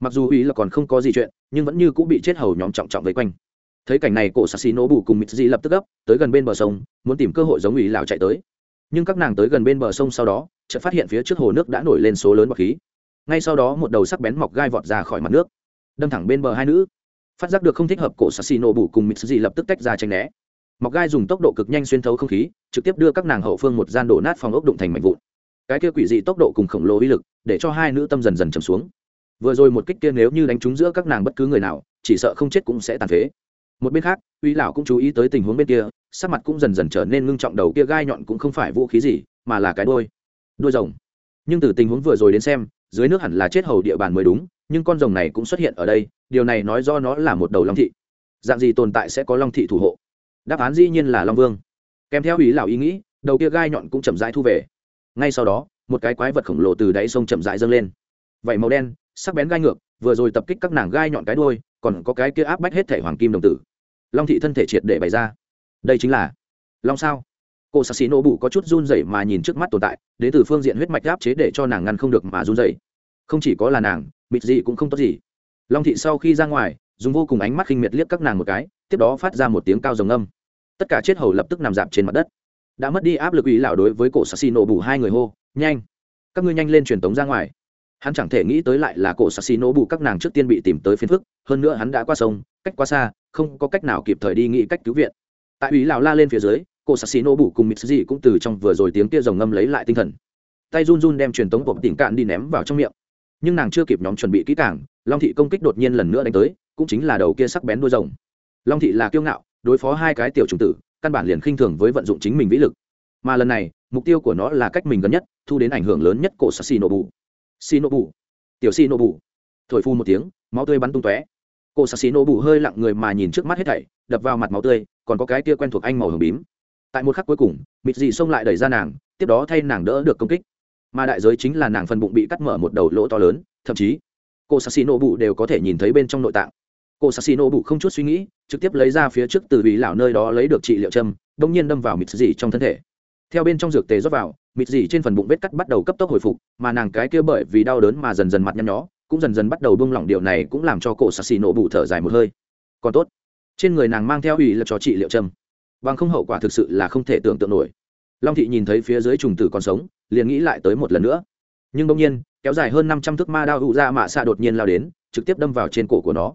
S1: Mặc dù ý là còn không có gì chuyện, nhưng vẫn như cũng bị chết hầu nhóm trọng trọng vây quanh. Thấy cảnh này, cổ sassi nổ bù cùng mitzi lập tức gấp, tới gần bên bờ sông, muốn tìm cơ hội giống ý lào chạy tới. Nhưng các nàng tới gần bên bờ sông sau đó, chợt phát hiện phía trước hồ nước đã nổi lên số lớn bọc khí. Ngay sau đó một đầu sắc bén mọc gai vọt ra khỏi mặt nước, đâm thẳng bên bờ hai nữ. Phát giác được không thích hợp, cổ sassi nổ bù cùng mitzi lập tức tách ra tranh né. Mọc gai dùng tốc độ cực nhanh xuyên thấu không khí, trực tiếp đưa các nàng hậu phương một gian đổ nát phòng ốc đụng thành mảnh vụn cái kia quỷ dị tốc độ cùng khổng lồ uy lực, để cho hai nữ tâm dần dần trầm xuống. Vừa rồi một kích kia nếu như đánh trúng giữa các nàng bất cứ người nào, chỉ sợ không chết cũng sẽ tàn phế. Một bên khác, uy lão cũng chú ý tới tình huống bên kia, sắc mặt cũng dần dần trở nên ngưng trọng, đầu kia gai nhọn cũng không phải vũ khí gì, mà là cái đôi đôi rồng. Nhưng từ tình huống vừa rồi đến xem, dưới nước hẳn là chết hầu địa bàn mới đúng, nhưng con rồng này cũng xuất hiện ở đây, điều này nói do nó là một đầu long thị. Dạng gì tồn tại sẽ có long thị thủ hộ? Đáp án dĩ nhiên là long vương. Kèm theo ý lão ý nghĩ, đầu kia gai nhọn cũng chậm rãi thu về ngay sau đó, một cái quái vật khổng lồ từ đáy sông chậm rãi dâng lên. Vậy màu đen, sắc bén gai ngược, vừa rồi tập kích các nàng gai nhọn cái đôi còn có cái kia áp bách hết thể hoàng kim đồng tử. Long thị thân thể triệt để bày ra. Đây chính là long sao? Cô sassi nổ bụ có chút run rẩy mà nhìn trước mắt tồn tại, đến từ phương diện huyết mạch áp chế để cho nàng ngăn không được mà run rẩy. Không chỉ có là nàng, mịt gì cũng không tốt gì. Long thị sau khi ra ngoài, dùng vô cùng ánh mắt khinh miệt liếc các nàng một cái, tiếp đó phát ra một tiếng cao rồng âm. Tất cả chết hầu lập tức nằm dạp trên mặt đất đã mất đi áp lực ý lão đối với cổ sassi nổ bù hai người hô, nhanh! Các ngươi nhanh lên truyền tống ra ngoài. Hắn chẳng thể nghĩ tới lại là cổ sassi nổ bù các nàng trước tiên bị tìm tới phiến phức, hơn nữa hắn đã qua sông, cách quá xa, không có cách nào kịp thời đi nghĩ cách cứu viện. Tại ủy lão la lên phía dưới, cổ sassi nổ bù cùng mitsuji cũng từ trong vừa rồi tiếng kia rồng ngâm lấy lại tinh thần. Tay run run đem truyền tống của tỉnh cạn đi ném vào trong miệng. Nhưng nàng chưa kịp nhóm chuẩn bị kỹ càng, long thị công kích đột nhiên lần nữa đánh tới, cũng chính là đầu kia sắc bén đuôi rồng. Long thị là kiêu ngạo, đối phó hai cái tiểu trùng tử căn bản liền khinh thường với vận dụng chính mình vĩ lực. Mà lần này, mục tiêu của nó là cách mình gần nhất, thu đến ảnh hưởng lớn nhất cổ sassi nổ bù xì nổ bù tiểu xì nổ bù thổi phu một tiếng, máu tươi bắn tung tóe. Cổ sassi nổ bù hơi lặng người mà nhìn trước mắt hết thảy, đập vào mặt máu tươi, còn có cái tia quen thuộc anh màu hồng bím. Tại một khắc cuối cùng mịt dị xông lại đẩy ra nàng, tiếp đó thay nàng đỡ được công kích. Mà đại giới chính là nàng phần bụng bị cắt mở một đầu lỗ to lớn, thậm chí cô sassi nổ bụ đều có thể nhìn thấy bên trong nội tạng cô sassi nổ bụ không chút suy nghĩ, trực tiếp lấy ra phía trước từ bị lão nơi đó lấy được trị liệu châm đông nhiên đâm vào mịt dì trong thân thể. Theo bên trong dược tề rót vào mịt dì trên phần bụng vết cắt bắt đầu cấp tốc hồi phục, mà nàng cái kia bởi vì đau đớn mà dần dần mặt nhăn nhó, cũng dần dần bắt đầu buông lỏng điều này cũng làm cho cổ sassi nổ bụ thở dài một hơi. Còn tốt, trên người nàng mang theo ủy là cho trị liệu châm, bằng không hậu quả thực sự là không thể tưởng tượng nổi. Long thị nhìn thấy phía dưới trùng tử còn sống, liền nghĩ lại tới một lần nữa. Nhưng bỗng nhiên, kéo dài hơn năm trăm thước ma đao hụ ra mạ xạ đột nhiên lao đến, trực tiếp đâm vào trên cổ của nó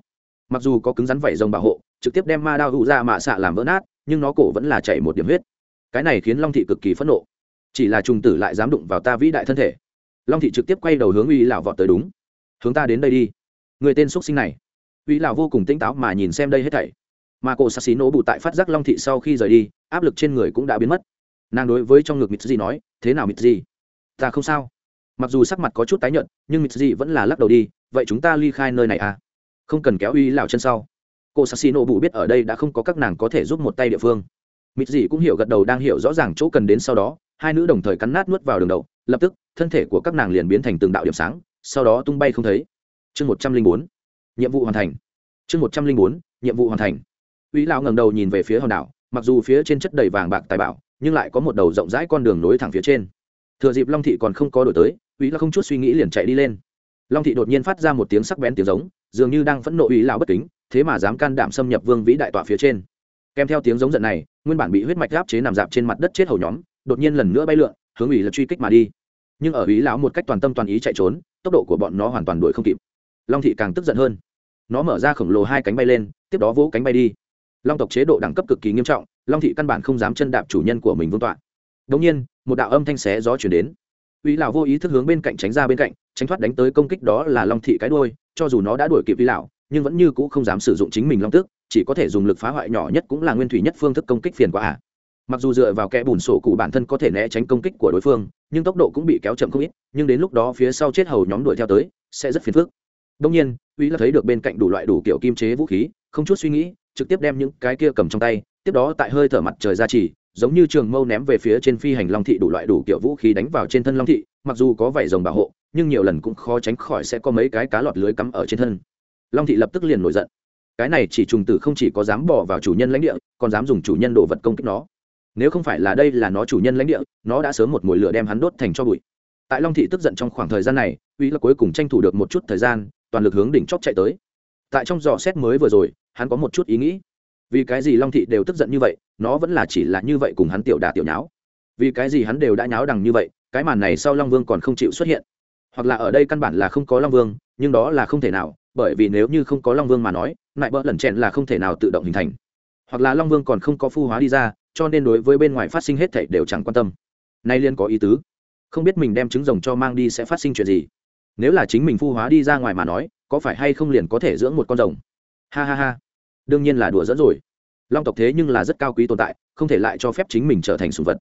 S1: mặc dù có cứng rắn vảy rồng bảo hộ, trực tiếp đem ma đao hụ ra mạ xạ làm vỡ nát, nhưng nó cổ vẫn là chảy một điểm huyết. Cái này khiến long thị cực kỳ phẫn nộ. Chỉ là trùng tử lại dám đụng vào ta vĩ đại thân thể. Long thị trực tiếp quay đầu hướng uy lão vọt tới đúng. Hướng ta đến đây đi. Người tên x sinh này. Uy lão vô cùng tỉnh táo mà nhìn xem đây hết thảy. Mà cổ sassi nổ bụ tại phát giác long thị sau khi rời đi, áp lực trên người cũng đã biến mất. Nàng đối với trong ngực mịt gì nói, thế nào mịt gì ta không sao. Mặc dù sắc mặt có chút tái nhợt, nhưng mịt gì vẫn là lắc đầu đi, vậy chúng ta ly khai nơi này à? Không cần kéo uy lão chân sau. Cô sassino bù biết ở đây đã không có các nàng có thể giúp một tay địa phương. Mịt gì cũng hiểu gật đầu đang hiểu rõ ràng chỗ cần đến sau đó, hai nữ đồng thời cắn nát nuốt vào đường đầu, lập tức, thân thể của các nàng liền biến thành từng đạo điểm sáng, sau đó tung bay không thấy. Chương một trăm linh bốn, nhiệm vụ hoàn thành. Chương một trăm linh bốn, nhiệm vụ hoàn thành. Uy lão ngẩng đầu nhìn về phía hòn đảo, mặc dù phía trên chất đầy vàng bạc tài bảo, nhưng lại có một đầu rộng rãi con đường nối thẳng phía trên. Thừa dịp long thị còn không có đổi tới, uy là không chút suy nghĩ liền chạy đi lên. Long thị đột nhiên phát ra một tiếng sắc bén tiếng giống dường như đang phẫn nộ ý lão bất kính, thế mà dám can đảm xâm nhập vương vĩ đại tọa phía trên. Kèm theo tiếng giống giận này, nguyên bản bị huyết mạch áp chế nằm dạp trên mặt đất chết hầu nhóm, đột nhiên lần nữa bay lượn, hướng ủy là truy kích mà đi. Nhưng ở ý lão một cách toàn tâm toàn ý chạy trốn, tốc độ của bọn nó hoàn toàn đuổi không kịp. Long thị càng tức giận hơn. Nó mở ra khổng lồ hai cánh bay lên, tiếp đó vỗ cánh bay đi. Long tộc chế độ đẳng cấp cực kỳ nghiêm trọng, long thị căn bản không dám chân đạp chủ nhân của mình vương tọa. Đống nhiên, một đạo âm thanh xé gió chuyển đến. Uy lão vô ý thức hướng bên cạnh tránh ra bên cạnh tránh thoát đánh tới công kích đó là long thị cái đôi cho dù nó đã đuổi kịp vi lão, nhưng vẫn như cũ không dám sử dụng chính mình long tức, chỉ có thể dùng lực phá hoại nhỏ nhất cũng là nguyên thủy nhất phương thức công kích phiền quá à. mặc dù dựa vào kẽ bùn sổ cụ bản thân có thể né tránh công kích của đối phương, nhưng tốc độ cũng bị kéo chậm không ít, nhưng đến lúc đó phía sau chết hầu nhóm đuổi theo tới, sẽ rất phiền phức. Đông nhiên uy là thấy được bên cạnh đủ loại đủ kiểu kim chế vũ khí, không chút suy nghĩ, trực tiếp đem những cái kia cầm trong tay, tiếp đó tại hơi thở mặt trời ra chỉ, giống như trường mâu ném về phía trên phi hành long thị đủ loại đủ kiểu vũ khí đánh vào trên thân long thị, mặc dù có vảy rồng bảo hộ nhưng nhiều lần cũng khó tránh khỏi sẽ có mấy cái cá lọt lưới cắm ở trên thân. Long thị lập tức liền nổi giận. Cái này chỉ trùng tử không chỉ có dám bỏ vào chủ nhân lãnh địa, còn dám dùng chủ nhân đồ vật công kích nó. Nếu không phải là đây là nó chủ nhân lãnh địa, nó đã sớm một mùi lửa đem hắn đốt thành cho bụi. Tại long thị tức giận trong khoảng thời gian này, uy là cuối cùng tranh thủ được một chút thời gian, toàn lực hướng đỉnh chóp chạy tới. Tại trong dò xét mới vừa rồi, hắn có một chút ý nghĩ. Vì cái gì long thị đều tức giận như vậy, nó vẫn là chỉ là như vậy cùng hắn tiểu đà tiểu nháo. Vì cái gì hắn đều đã nháo đằng như vậy, cái màn này sau long vương còn không chịu xuất hiện hoặc là ở đây căn bản là không có long vương, nhưng đó là không thể nào, bởi vì nếu như không có long vương mà nói, lại bỡ lẩn chẹn là không thể nào tự động hình thành. Hoặc là long vương còn không có phu hóa đi ra, cho nên đối với bên ngoài phát sinh hết thảy đều chẳng quan tâm. Nay liên có ý tứ. Không biết mình đem trứng rồng cho mang đi sẽ phát sinh chuyện gì. Nếu là chính mình phu hóa đi ra ngoài mà nói, có phải hay không liền có thể dưỡng một con rồng? Ha ha ha. Đương nhiên là đùa dẫn rồi. Long tộc thế nhưng là rất cao quý tồn tại, không thể lại cho phép chính mình trở thành sùng vật.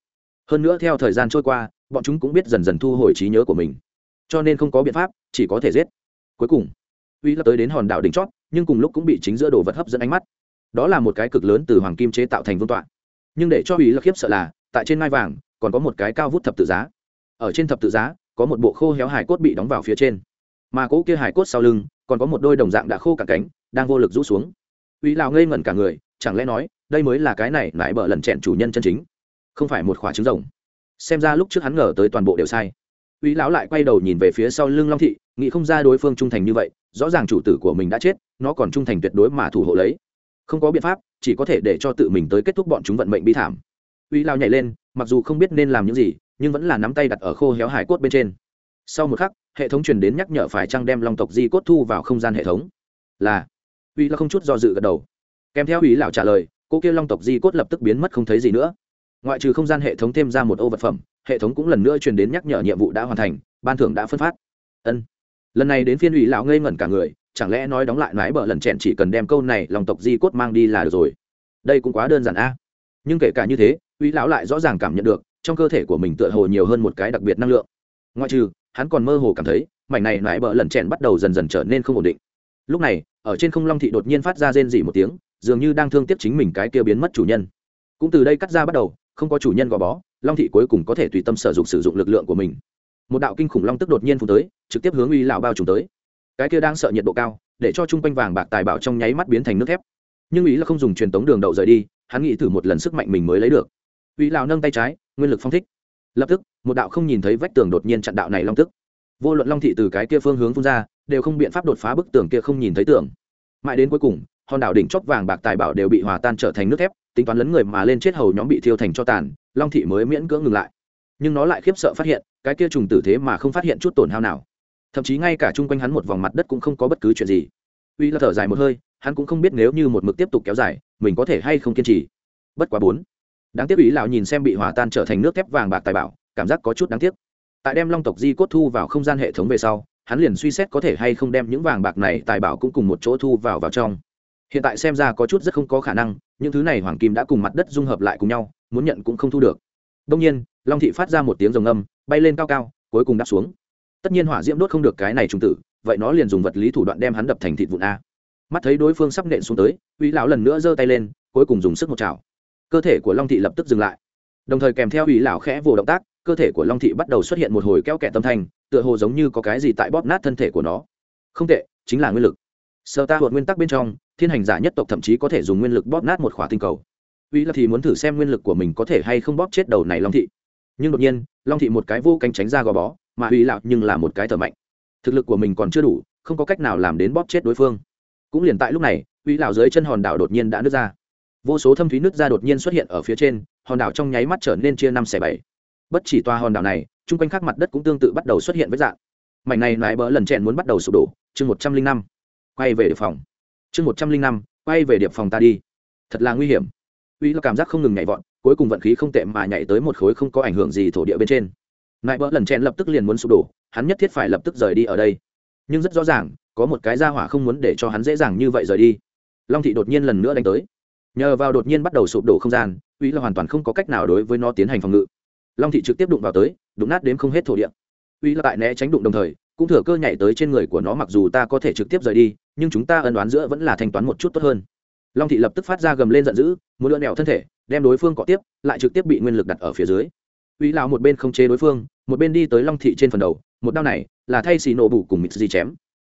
S1: Hơn nữa theo thời gian trôi qua, bọn chúng cũng biết dần dần thu hồi trí nhớ của mình cho nên không có biện pháp, chỉ có thể giết. Cuối cùng, uy lập tới đến hòn đảo đỉnh chót, nhưng cùng lúc cũng bị chính giữa đồ vật hấp dẫn ánh mắt. Đó là một cái cực lớn từ hoàng kim chế tạo thành vương tọa. Nhưng để cho uy lập khiếp sợ là, tại trên ngai vàng, còn có một cái cao vút thập tự giá. Ở trên thập tự giá, có một bộ khô héo hải cốt bị đóng vào phía trên. Mà cỗ kia hải cốt sau lưng, còn có một đôi đồng dạng đã khô cả cánh, đang vô lực rũ xuống. Uy lào ngây ngẩn cả người, chẳng lẽ nói, đây mới là cái này lại bợ lần chẹn chủ nhân chân chính? Không phải một khỏa trứng rồng. Xem ra lúc trước hắn ngờ tới toàn bộ đều sai uy lão lại quay đầu nhìn về phía sau lưng long thị, nghĩ không ra đối phương trung thành như vậy, rõ ràng chủ tử của mình đã chết, nó còn trung thành tuyệt đối mà thủ hộ lấy. Không có biện pháp, chỉ có thể để cho tự mình tới kết thúc bọn chúng vận mệnh bi thảm. Uy lão nhảy lên, mặc dù không biết nên làm những gì, nhưng vẫn là nắm tay đặt ở khô héo hải cốt bên trên. Sau một khắc, hệ thống truyền đến nhắc nhở phải trang đem long tộc di cốt thu vào không gian hệ thống? Là. Uy lão không chút do dự gật đầu. Kèm theo uy lão trả lời, cô kia long tộc di cốt lập tức biến mất không thấy gì nữa ngoại trừ không gian hệ thống thêm ra một ô vật phẩm, hệ thống cũng lần nữa truyền đến nhắc nhở nhiệm vụ đã hoàn thành, ban thưởng đã phân phát. Ân. Lần này đến phiên ủy lão ngây ngẩn cả người, chẳng lẽ nói đóng lại mái bờ lần chẹn chỉ cần đem câu này lòng tộc di cốt mang đi là được rồi? Đây cũng quá đơn giản a. Nhưng kể cả như thế, ủy lão lại rõ ràng cảm nhận được, trong cơ thể của mình tựa hồ nhiều hơn một cái đặc biệt năng lượng. Ngoại trừ, hắn còn mơ hồ cảm thấy, mảnh này mái bờ lần chẹn bắt đầu dần dần trở nên không ổn định. Lúc này, ở trên không long thị đột nhiên phát ra rên dỉ một tiếng, dường như đang thương tiếc chính mình cái kia biến mất chủ nhân. Cũng từ đây cắt ra bắt đầu không có chủ nhân gò bó, long thị cuối cùng có thể tùy tâm sở dụng sử dụng lực lượng của mình. Một đạo kinh khủng long tức đột nhiên phụ tới, trực tiếp hướng uy lão bao trùm tới. Cái kia đang sợ nhiệt độ cao, để cho chung quanh vàng bạc tài bảo trong nháy mắt biến thành nước thép. Nhưng ý là không dùng truyền tống đường đậu rời đi, hắn nghĩ thử một lần sức mạnh mình mới lấy được. Uy lão nâng tay trái, nguyên lực phong thích. Lập tức, một đạo không nhìn thấy vách tường đột nhiên chặn đạo này long tức. Vô luận long thị từ cái kia phương hướng phun ra, đều không biện pháp đột phá bức tường kia không nhìn thấy tường. Mãi đến cuối cùng hòn đảo đỉnh chóp vàng bạc tài bảo đều bị hòa tan trở thành nước thép, tính toán lấn người mà lên chết hầu nhóm bị thiêu thành cho tàn, long thị mới miễn cưỡng ngừng lại. Nhưng nó lại khiếp sợ phát hiện, cái kia trùng tử thế mà không phát hiện chút tổn hao nào. Thậm chí ngay cả chung quanh hắn một vòng mặt đất cũng không có bất cứ chuyện gì. Uy là thở dài một hơi, hắn cũng không biết nếu như một mực tiếp tục kéo dài, mình có thể hay không kiên trì. Bất quá bốn. Đáng tiếc ý lão nhìn xem bị hòa tan trở thành nước thép vàng bạc tài bảo, cảm giác có chút đáng tiếc. Tại đem long tộc di cốt thu vào không gian hệ thống về sau, hắn liền suy xét có thể hay không đem những vàng bạc này tài bảo cũng cùng một chỗ thu vào vào trong hiện tại xem ra có chút rất không có khả năng, những thứ này hoàng kim đã cùng mặt đất dung hợp lại cùng nhau, muốn nhận cũng không thu được. Đông nhiên, long thị phát ra một tiếng rồng âm, bay lên cao cao, cuối cùng đáp xuống. Tất nhiên hỏa diễm đốt không được cái này trùng tử, vậy nó liền dùng vật lý thủ đoạn đem hắn đập thành thịt vụn a. Mắt thấy đối phương sắp nện xuống tới, uy lão lần nữa giơ tay lên, cuối cùng dùng sức một chảo. Cơ thể của long thị lập tức dừng lại. Đồng thời kèm theo ủy lão khẽ vồ động tác, cơ thể của long thị bắt đầu xuất hiện một hồi keo kẹt tâm thanh, tựa hồ giống như có cái gì tại bóp nát thân thể của nó. Không tệ, chính là nguyên lực sơ ta hột nguyên tắc bên trong, thiên hành giả nhất tộc thậm chí có thể dùng nguyên lực bóp nát một khỏa tinh cầu. Uy là thì muốn thử xem nguyên lực của mình có thể hay không bóp chết đầu này long thị. Nhưng đột nhiên, long thị một cái vô cánh tránh ra gò bó, mà uy lạc nhưng là một cái thở mạnh. Thực lực của mình còn chưa đủ, không có cách nào làm đến bóp chết đối phương. Cũng liền tại lúc này, uy lạc dưới chân hòn đảo đột nhiên đã nứt ra. Vô số thâm thúy nứt ra đột nhiên xuất hiện ở phía trên, hòn đảo trong nháy mắt trở nên chia năm xẻ bảy. Bất chỉ toa hòn đảo này, chung quanh khắc mặt đất cũng tương tự bắt đầu xuất hiện với dạng. Mảnh này nãi bỡ lần chẹn muốn bắt đầu sụp đổ, chương một trăm linh năm quay về điệp phòng. Chương một trăm linh năm, quay về điệp phòng ta đi. Thật là nguy hiểm. Uy là cảm giác không ngừng nhảy vọt, cuối cùng vận khí không tệ mà nhảy tới một khối không có ảnh hưởng gì thổ địa bên trên. Nại bỡ lần chen lập tức liền muốn sụp đổ, hắn nhất thiết phải lập tức rời đi ở đây. Nhưng rất rõ ràng, có một cái ra hỏa không muốn để cho hắn dễ dàng như vậy rời đi. Long thị đột nhiên lần nữa đánh tới. Nhờ vào đột nhiên bắt đầu sụp đổ không gian, uy là hoàn toàn không có cách nào đối với nó tiến hành phòng ngự. Long thị trực tiếp đụng vào tới, đụng nát đến không hết thổ địa. Uy là tại né tránh đụng đồng thời, cũng thừa cơ nhảy tới trên người của nó mặc dù ta có thể trực tiếp rời đi nhưng chúng ta ân đoán giữa vẫn là thanh toán một chút tốt hơn. Long thị lập tức phát ra gầm lên giận dữ, muốn lượn đèo thân thể, đem đối phương cọ tiếp, lại trực tiếp bị nguyên lực đặt ở phía dưới. Uy lão một bên không chế đối phương, một bên đi tới long thị trên phần đầu, một đao này là thay xì nổ bù cùng mịt gì chém.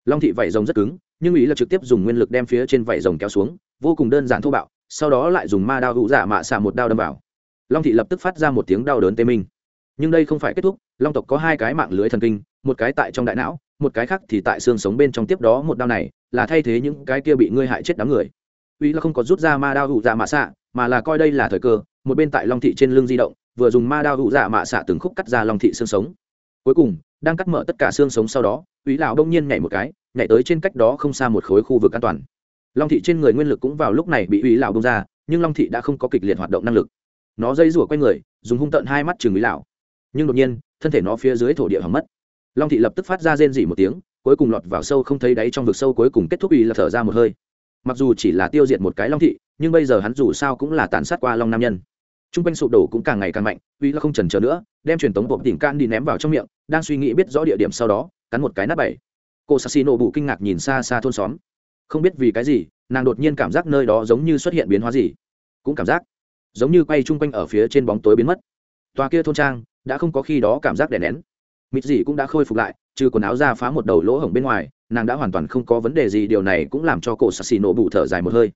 S1: Long thị vảy rồng rất cứng, nhưng ý là trực tiếp dùng nguyên lực đem phía trên vảy rồng kéo xuống, vô cùng đơn giản thô bạo, sau đó lại dùng ma đao hữu giả mạ xả một đao đâm vào. Long thị lập tức phát ra một tiếng đau đớn tê minh. Nhưng đây không phải kết thúc, long tộc có hai cái mạng lưới thần kinh, một cái tại trong đại não, một cái khác thì tại xương sống bên trong tiếp đó một đao này là thay thế những cái kia bị ngươi hại chết đám người. Uy là không có rút ra ma đao hụ dạ mạ xạ, mà là coi đây là thời cơ, một bên tại long thị trên lưng di động, vừa dùng ma đao hụ dạ mạ xạ từng khúc cắt ra long thị xương sống. Cuối cùng, đang cắt mở tất cả xương sống sau đó, uy lão đông nhiên nhảy một cái, nhảy tới trên cách đó không xa một khối khu vực an toàn. Long thị trên người nguyên lực cũng vào lúc này bị uy lão bông ra, nhưng long thị đã không có kịch liệt hoạt động năng lực. Nó dây rủa quanh người, dùng hung tận hai mắt chừng uy lão. Nhưng đột nhiên, thân thể nó phía dưới thổ địa hỏng mất. Long thị lập tức phát ra rên dỉ một tiếng cuối cùng lọt vào sâu không thấy đáy trong vực sâu cuối cùng kết thúc ủy là thở ra một hơi. Mặc dù chỉ là tiêu diệt một cái long thị, nhưng bây giờ hắn dù sao cũng là tàn sát qua long nam nhân. T r u n g quanh sụp đổ cũng càng ngày càng mạnh uy là không trần trở nữa, đem truyền tống bộ tỉnh can đi ném vào trong miệng, đang suy nghĩ biết rõ địa điểm sau đó, cắn một cái nắp bảy cô sassi nổ bụ kinh ngạc nhìn xa xa thôn xóm. Không biết vì cái gì, nàng đột nhiên cảm giác nơi đó giống như xuất hiện biến hóa gì. Cũng cảm giác giống như quay chung quanh ở phía trên bóng tối biến mất. Tòa kia thôn trang, đã không có khi đó cảm giác đè nén mịt gì cũng đã khôi phục lại, trừ quần áo ra phá một đầu lỗ hổng bên ngoài, nàng đã hoàn toàn không có vấn đề gì, điều này cũng làm cho cổ sassi xì nổ bụ thở dài một hơi.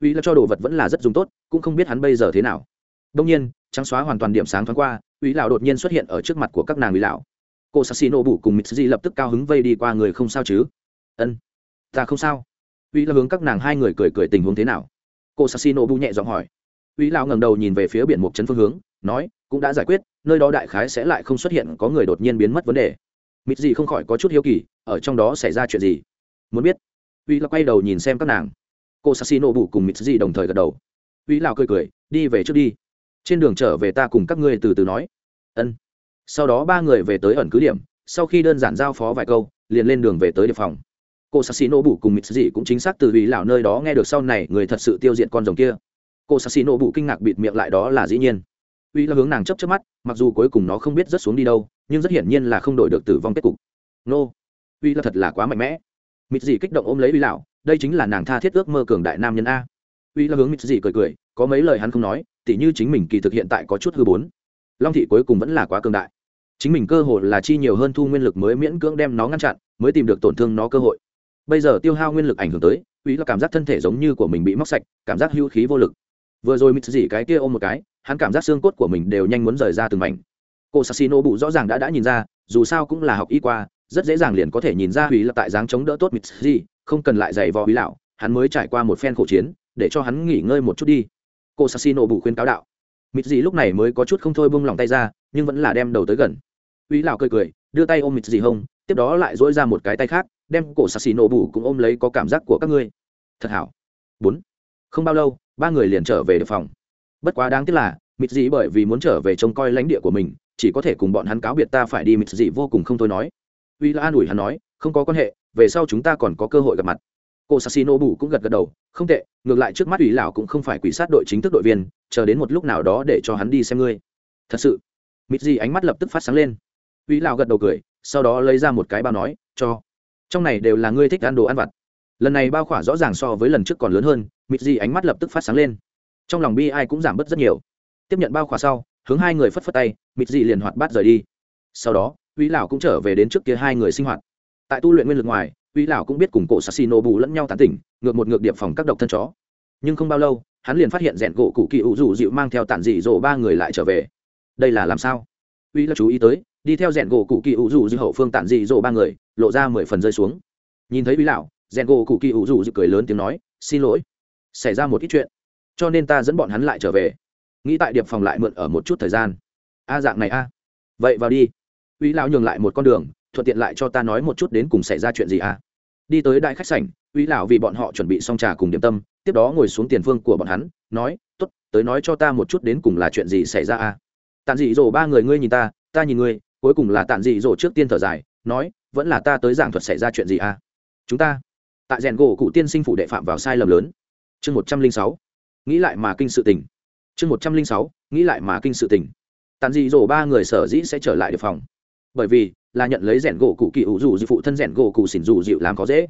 S1: Uy là cho đồ vật vẫn là rất dùng tốt, cũng không biết hắn bây giờ thế nào. Đông nhiên, trắng xóa hoàn toàn điểm sáng thoáng qua, uy lão đột nhiên xuất hiện ở trước mặt của các nàng uy lão. Cô sassi nổ bụ cùng mitsuji lập tức cao hứng vây đi qua người không sao chứ? Ân, ta không sao. Uy là hướng các nàng hai người cười cười tình huống thế nào? Cô sassi nổ bụ nhẹ giọng hỏi. Uy lão ngẩng đầu nhìn về phía biển một trấn phương hướng, nói cũng đã giải quyết, nơi đó đại khái sẽ lại không xuất hiện có người đột nhiên biến mất vấn đề. Mịt gì không khỏi có chút hiếu kỳ, ở trong đó xảy ra chuyện gì? Muốn biết. Uy là quay đầu nhìn xem các nàng. Cô sassino bù cùng mịt gì đồng thời gật đầu. Uy lào cười cười, đi về trước đi. Trên đường trở về ta cùng các ngươi từ từ nói. Ân. Sau đó ba người về tới ẩn cứ điểm, sau khi đơn giản giao phó vài câu, liền lên đường về tới địa phòng. Cô sassino bù cùng mịt gì cũng chính xác từ uy lào nơi đó nghe được sau này người thật sự tiêu diệt con rồng kia. Cô sassino bù kinh ngạc bịt miệng lại, đó là dĩ nhiên uy là hướng nàng chấp chấp mắt, mặc dù cuối cùng nó không biết rớt xuống đi đâu, nhưng rất hiển nhiên là không đổi được tử vong kết cục. Nô, uy là thật là quá mạnh mẽ. Mịt dị kích động ôm lấy uy lão, đây chính là nàng tha thiết ước mơ cường đại nam nhân a. Uy là hướng mịt dị cười cười, có mấy lời hắn không nói, tỉ như chính mình kỳ thực hiện tại có chút hư bốn. Long thị cuối cùng vẫn là quá cường đại. Chính mình cơ hội là chi nhiều hơn thu nguyên lực mới miễn cưỡng đem nó ngăn chặn, mới tìm được tổn thương nó cơ hội. Bây giờ tiêu hao nguyên lực ảnh hưởng tới, uy là cảm giác thân thể giống như của mình bị móc sạch, cảm giác hưu khí vô lực. Vừa rồi mịt dị cái kia ôm một cái hắn cảm giác xương cốt của mình đều nhanh muốn rời ra từng mảnh. Cô sassino bụ rõ ràng đã đã nhìn ra, dù sao cũng là học y qua, rất dễ dàng liền có thể nhìn ra hủy là tại dáng chống đỡ tốt mịt gì, không cần lại giày vò hủy lão, hắn mới trải qua một phen khổ chiến, để cho hắn nghỉ ngơi một chút đi. Cô sassino bụ khuyên cáo đạo. Mịt gì lúc này mới có chút không thôi bông lòng tay ra, nhưng vẫn là đem đầu tới gần. Hủy lão cười cười, đưa tay ôm mịt gì hông, tiếp đó lại dỗi ra một cái tay khác, đem cổ sassino bụ cũng ôm lấy có cảm giác của các ngươi. Thật hảo. Bốn. Không bao lâu, ba người liền trở về được phòng bất quá đáng tiếc là mịt dị bởi vì muốn trở về trông coi lãnh địa của mình, chỉ có thể cùng bọn hắn cáo biệt ta phải đi mịt dị vô cùng không thôi nói. Uy là an ủi hắn nói, không có quan hệ, về sau chúng ta còn có cơ hội gặp mặt. Cô sassino bù cũng gật gật đầu, không tệ, ngược lại trước mắt ủy lão cũng không phải quỷ sát đội chính thức đội viên, chờ đến một lúc nào đó để cho hắn đi xem ngươi. Thật sự mịt dị ánh mắt lập tức phát sáng lên. Ủy lão gật đầu cười, sau đó lấy ra một cái bao nói, cho, trong này đều là ngươi thích ăn đồ ăn vặt. Lần này bao khỏa rõ ràng so với lần trước còn lớn hơn mịt dị ánh mắt lập tức phát sáng lên trong lòng bi ai cũng giảm bớt rất nhiều. Tiếp nhận bao khóa sau, hướng hai người phất phất tay, mịt dị liền hoạt bát rời đi. Sau đó uy lão cũng trở về đến trước kia hai người sinh hoạt. Tại tu luyện nguyên lực ngoài uy lão cũng biết cùng cổ sassino bù lẫn nhau tán tỉnh, ngược một ngược điệp phòng các độc thân chó. Nhưng không bao lâu, hắn liền phát hiện rèn gỗ cụ kỳ ủ rủ dịu mang theo tản dị dỗ ba người lại trở về. Đây là làm sao? Uy lão chú ý tới, đi theo rèn gỗ cụ kỳ ủ rủ dịu hậu phương tản dị dỗ ba người, lộ ra mười phần rơi xuống. Nhìn thấy uy lão, rèn gỗ cụ kỳ ủ rủ dịu cười lớn tiếng nói, xin lỗi. Xảy ra một ít chuyện cho nên ta dẫn bọn hắn lại trở về. Nghĩ tại điệp phòng lại mượn ở một chút thời gian. A dạng này a. Vậy vào đi. Uy lão nhường lại một con đường, thuận tiện lại cho ta nói một chút đến cùng xảy ra chuyện gì a. Đi tới đại khách sảnh uy lão vì bọn họ chuẩn bị xong trà cùng điểm tâm, tiếp đó ngồi xuống tiền phương của bọn hắn, nói t ố t tới nói cho ta một chút đến cùng là chuyện gì xảy ra a. Tàn dị dỗ ba người ngươi nhìn ta ta nhìn ngươi, cuối cùng là tàn dị dỗ trước tiên thở dài, nói, vẫn là ta tới giảng thuật xảy ra chuyện gì a? Chúng ta. Tại rèn gỗ cụ tiên sinh phủ đệ phạm vào sai lầm lớn. Chương một trăm linh sáu nghĩ lại mà kinh sự tình. Chương một trăm linh sáu, nghĩ lại mà kinh sự tình. Tàn dị dỗ ba người sở dĩ sẽ trở lại được phòng. Bởi vì, là nhận lấy rèn gỗ cụ kỳ ủ dù dịu phụ thân rèn gỗ cụ xỉn dù dịu làm có dễ.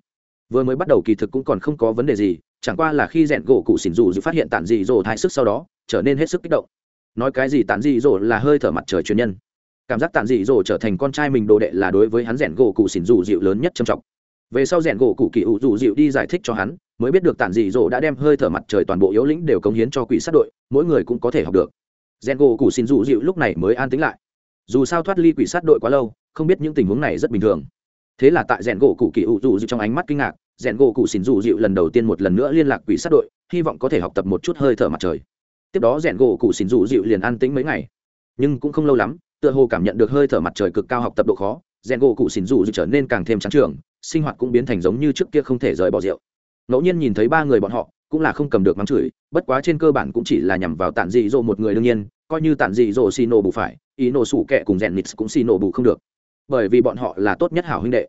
S1: Vừa mới bắt đầu kỳ thực cũng còn không có vấn đề gì, chẳng qua là khi rèn gỗ cụ xỉn dù dịu phát hiện tản dị dỗ thai sức sau đó, trở nên hết sức kích động. Nói cái gì tản dị dỗ là hơi thở mặt trời truyền nhân. Cảm giác tản dị dỗ trở thành con trai mình đồ đệ là đối với hắn rèn gỗ cụ xỉn dù dịu lớn nhất trầm trọng. Về sau rèn gỗ cụ kỳ ủ dù dịu đi giải thích cho hắn mới biết được tản dị dỗ đã đem hơi thở mặt trời toàn bộ yếu lĩnh đều cống hiến cho quỷ sát đội, mỗi người cũng có thể học được. Gen gỗ cụ xin dụ dịu lúc này mới an tính lại. Dù sao thoát ly quỷ sát đội quá lâu, không biết những tình huống này rất bình thường. Thế là tại rèn gỗ cụ kỳ ủ dù dịu trong ánh mắt kinh ngạc rèn gỗ cụ xin dù dịu lần đầu tiên một lần nữa liên lạc quỷ sát đội, hy vọng có thể học tập một chút hơi thở mặt trời. Tiếp đó rèn gỗ cụ xin dù dịu liền an tĩnh mấy ngày. Nhưng cũng không lâu lắm, tựa hồ cảm nhận được hơi thở mặt trời cực cao học tập độ khó rèn gỗ cụ xin dù dịu trở nên càng thêm trắng trường, sinh hoạt cũng biến thành giống như trước kia không thể rời bỏ rượu ngẫu nhiên nhìn thấy ba người bọn họ, cũng là không cầm được mắng chửi, bất quá trên cơ bản cũng chỉ là nhằm vào tản dị dỗ một người đương nhiên, coi như tản dị dỗ xì nổ bù phải, ý nổ sủ kẹ cùng rèn nít cũng xì nổ bù không được. Bởi vì bọn họ là tốt nhất hảo huynh đệ.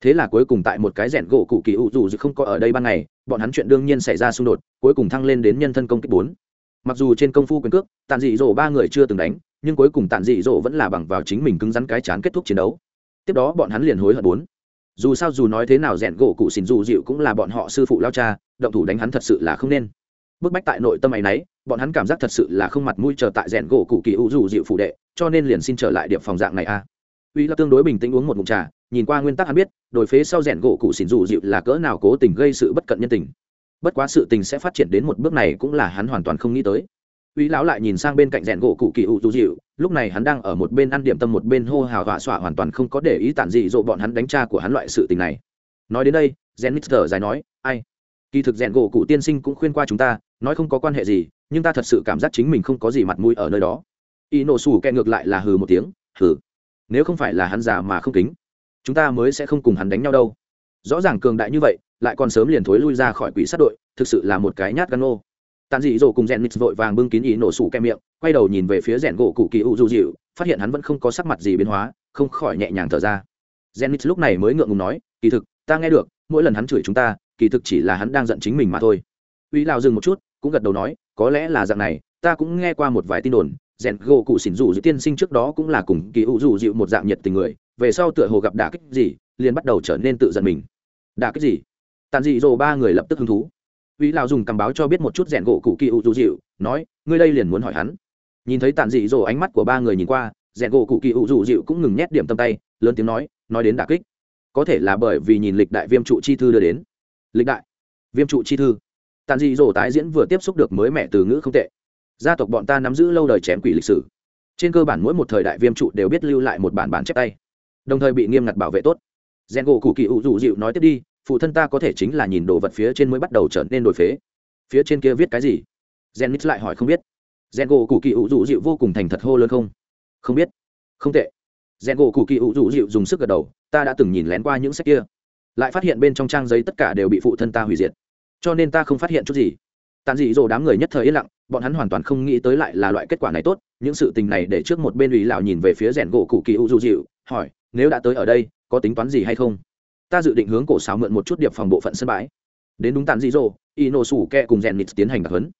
S1: Thế là cuối cùng tại một cái rèn gỗ cụ kỳ ủ dù không có ở đây ban ngày, bọn hắn chuyện đương nhiên xảy ra xung đột, cuối cùng thăng lên đến nhân thân công kích bốn. Mặc dù trên công phu quyền cước tàn dị dỗ ba người chưa từng đánh, nhưng cuối cùng tàn dị dỗ vẫn là bằng vào chính mình cứng rắn cái chán kết thúc chiến đấu. Tiếp đó bọn hắn liền hối hận bốn dù sao dù nói thế nào rèn gỗ cụ xỉn dù dịu cũng là bọn họ sư phụ lao cha, động thủ đánh hắn thật sự là không nên. Bức bách tại nội tâm ấy nấy, bọn hắn cảm giác thật sự là không mặt mũi chờ tại rèn gỗ cụ kỳ u dù dịu phụ đệ, cho nên liền xin trở lại điểm phòng dạng này a. Uy là tương đối bình tĩnh uống một ngụm trà, nhìn qua nguyên tắc hắn biết, đổi phế sau rèn gỗ cụ xỉn dù dịu là cỡ nào cố tình gây sự bất cận nhân tình. Bất quá sự tình sẽ phát triển đến một bước này cũng là hắn hoàn toàn không nghĩ tới uy lão lại nhìn sang bên cạnh rèn gỗ cụ kỳ u dù dịu, lúc này hắn đang ở một bên ăn điểm tâm một bên hô hào hỏa xọa hoàn toàn không có để ý tản dị dụ bọn hắn đánh cha của hắn loại sự tình này. Nói đến đây rèn mister dài nói, ai? Kỳ thực rèn gỗ cụ tiên sinh cũng khuyên qua chúng ta, nói không có quan hệ gì, nhưng ta thật sự cảm giác chính mình không có gì mặt mũi ở nơi đó. Y nổ sủ kẹ ngược lại là hừ một tiếng, hừ, nếu không phải là hắn già mà không kính, chúng ta mới sẽ không cùng hắn đánh nhau đâu. Rõ ràng cường đại như vậy, lại còn sớm liền thối lui ra khỏi quỷ sát đội, thực sự là một cái nhát gan ô tàn dị dỗ cùng rèn nít vội vàng bưng kín ý nổ sủ kem miệng, quay đầu nhìn về phía rèn gỗ cụ kỳ u du dịu, phát hiện hắn vẫn không có sắc mặt gì biến hóa, không khỏi nhẹ nhàng thở ra. Rèn nít lúc này mới ngượng ngùng nói, kỳ thực, ta nghe được, mỗi lần hắn chửi chúng ta, kỳ thực chỉ là hắn đang giận chính mình mà thôi. Uy lao dừng một chút, cũng gật đầu nói, có lẽ là dạng này, ta cũng nghe qua một vài tin đồn, rèn gỗ cụ xỉn dù dịu tiên sinh trước đó cũng là cùng kỳ u dù dịu một dạng nhiệt tình người, về sau tựa hồ gặp đả kích gì, liền bắt đầu trở nên tự giận mình. Đả kích gì? Tàn dị dỗ ba người lập tức hứng thú. Vĩ lão dùng cầm báo cho biết một chút rèn gỗ cụ kỳ u dù dịu, nói, ngươi đây liền muốn hỏi hắn. Nhìn thấy Tản dị rồ ánh mắt của ba người nhìn qua, rèn gỗ cụ kỳ u dù dịu cũng ngừng nhét điểm tâm tay, lớn tiếng nói nói đến đả kích. Có thể là bởi vì nhìn lịch đại viêm trụ chi thư đưa đến. Lịch đại viêm trụ chi thư. Tản dị rồ tái diễn vừa tiếp xúc được mới mẹ từ ngữ không tệ. Gia tộc bọn ta nắm giữ lâu đời chém quỷ lịch sử. Trên cơ bản mỗi một thời đại viêm trụ đều biết lưu lại một bản bản chép tay. Đồng thời bị nghiêm ngặt bảo vệ tốt. Rèn gỗ cụ kỳ ủ dụ dịu nói tiếp đi phụ thân ta có thể chính là nhìn đồ vật phía trên mới bắt đầu trở nên đổi phế. Phía trên kia viết cái gì? Gen nít lại hỏi không biết. Gen gỗ cụ kỳ ủ dụ dịu vô cùng thành thật hô lớn không? Không biết. Không tệ. Gen gỗ cụ kỳ ủ dụ dịu dùng sức gật đầu, ta đã từng nhìn lén qua những sách kia. Lại phát hiện bên trong trang giấy tất cả đều bị phụ thân ta hủy diệt. Cho nên ta không phát hiện chút gì. Tàn dị dỗ đám người nhất thời yên lặng, bọn hắn hoàn toàn không nghĩ tới lại là loại kết quả này tốt. Những sự tình này để trước một bên ủy lão nhìn về phía rèn gỗ cụ kỳ u du dịu hỏi, nếu đã tới ở đây, có tính toán gì hay không? Ta dự định hướng cổ sáo mượn một chút điệp phòng bộ phận sân bãi. Đến đúng tàn dị dỗ y nổ sủ kẹ cùng rèn nịt tiến hành đặc hấn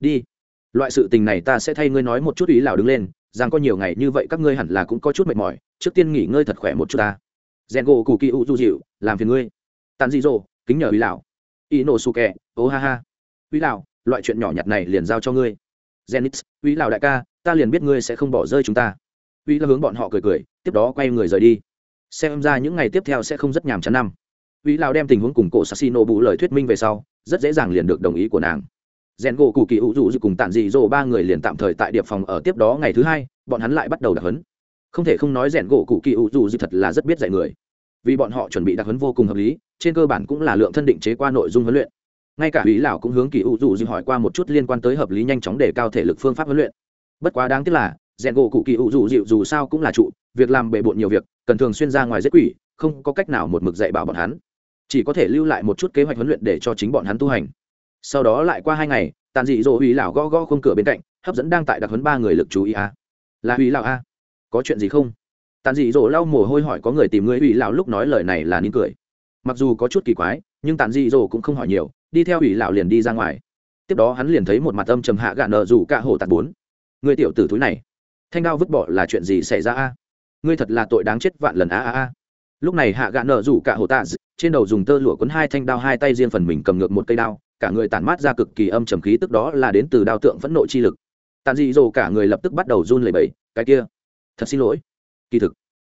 S1: đi. Loại sự tình này ta sẽ thay ngươi nói một chút ý lão đứng lên, rằng có nhiều ngày như vậy các ngươi hẳn là cũng có chút mệt mỏi, trước tiên nghỉ ngơi thật khỏe một chút ta. Rèn gỗ cù kỳ u du dịu, làm phiền ngươi. Tàn dị dỗ kính nhờ ý lão. Y nổ sủ kẹ, ô ha ha. Ý lão, loại chuyện nhỏ nhặt này liền giao cho ngươi. Rèn nịt, ý lào đại ca, ta liền biết ngươi sẽ không bỏ rơi chúng ta. Uy là hướng bọn họ cười cười, tiếp đó quay người rời đi xem ra những ngày tiếp theo sẽ không rất nhàm chán năm. Vĩ Lão đem tình huống cùng cổ sassino bù lời thuyết minh về sau, rất dễ dàng liền được đồng ý của nàng. Rèn gỗ cụ kỳ hữu dụ cùng tản dị dỗ ba người liền tạm thời tại điệp phòng ở tiếp đó ngày thứ hai, bọn hắn lại bắt đầu đặc hấn không thể không nói rèn gỗ cụ kỳ hữu dụ thật là rất biết dạy người. Vì bọn họ chuẩn bị đặc hấn vô cùng hợp lý, trên cơ bản cũng là lượng thân định chế qua nội dung huấn luyện. Ngay cả Vĩ lão cũng hướng kỳ hữu dụ hỏi qua một chút liên quan tới hợp lý nhanh chóng để cao thể lực phương pháp huấn luyện. Bất quá đáng tiếc là rèn gỗ cụ kỳ hữu dụ dù sao cũng là trụ, việc làm bề bộn nhiều việc cần thường xuyên ra ngoài giết quỷ, không có cách nào một mực dạy bảo bọn hắn. Chỉ có thể lưu lại một chút kế hoạch huấn luyện để cho chính bọn hắn tu hành. Sau đó lại qua hai ngày, tàn dị dỗ hủy lão gõ gõ không cửa bên cạnh, hấp dẫn đang tại đặc huấn ba người lực chú ý a. Là hủy lão a? Có chuyện gì không? Tàn dị dỗ lau mồ hôi hỏi có người tìm người hủy lão lúc nói lời này là nín cười. Mặc dù có chút kỳ quái, nhưng tàn dị dỗ cũng không hỏi nhiều, đi theo hủy lão liền đi ra ngoài. Tiếp đó hắn liền thấy một mặt âm trầm hạ gạ nợ rủ cả hồ tạt bốn. Người tiểu tử thúi này, thanh đao vứt bỏ là chuyện gì xảy ra a? Ngươi thật là tội đáng chết vạn lần a a a. Lúc này hạ gạ nợ rủ cả hồ tạ trên đầu dùng tơ lụa cuốn hai thanh đao hai tay riêng phần mình cầm ngược một cây đao, cả người tản mát ra cực kỳ âm trầm khí tức đó là đến từ đao tượng phẫn nộ chi lực. Tàn dị dồ cả người lập tức bắt đầu run lẩy bẩy, cái kia, thật xin lỗi. Kỳ thực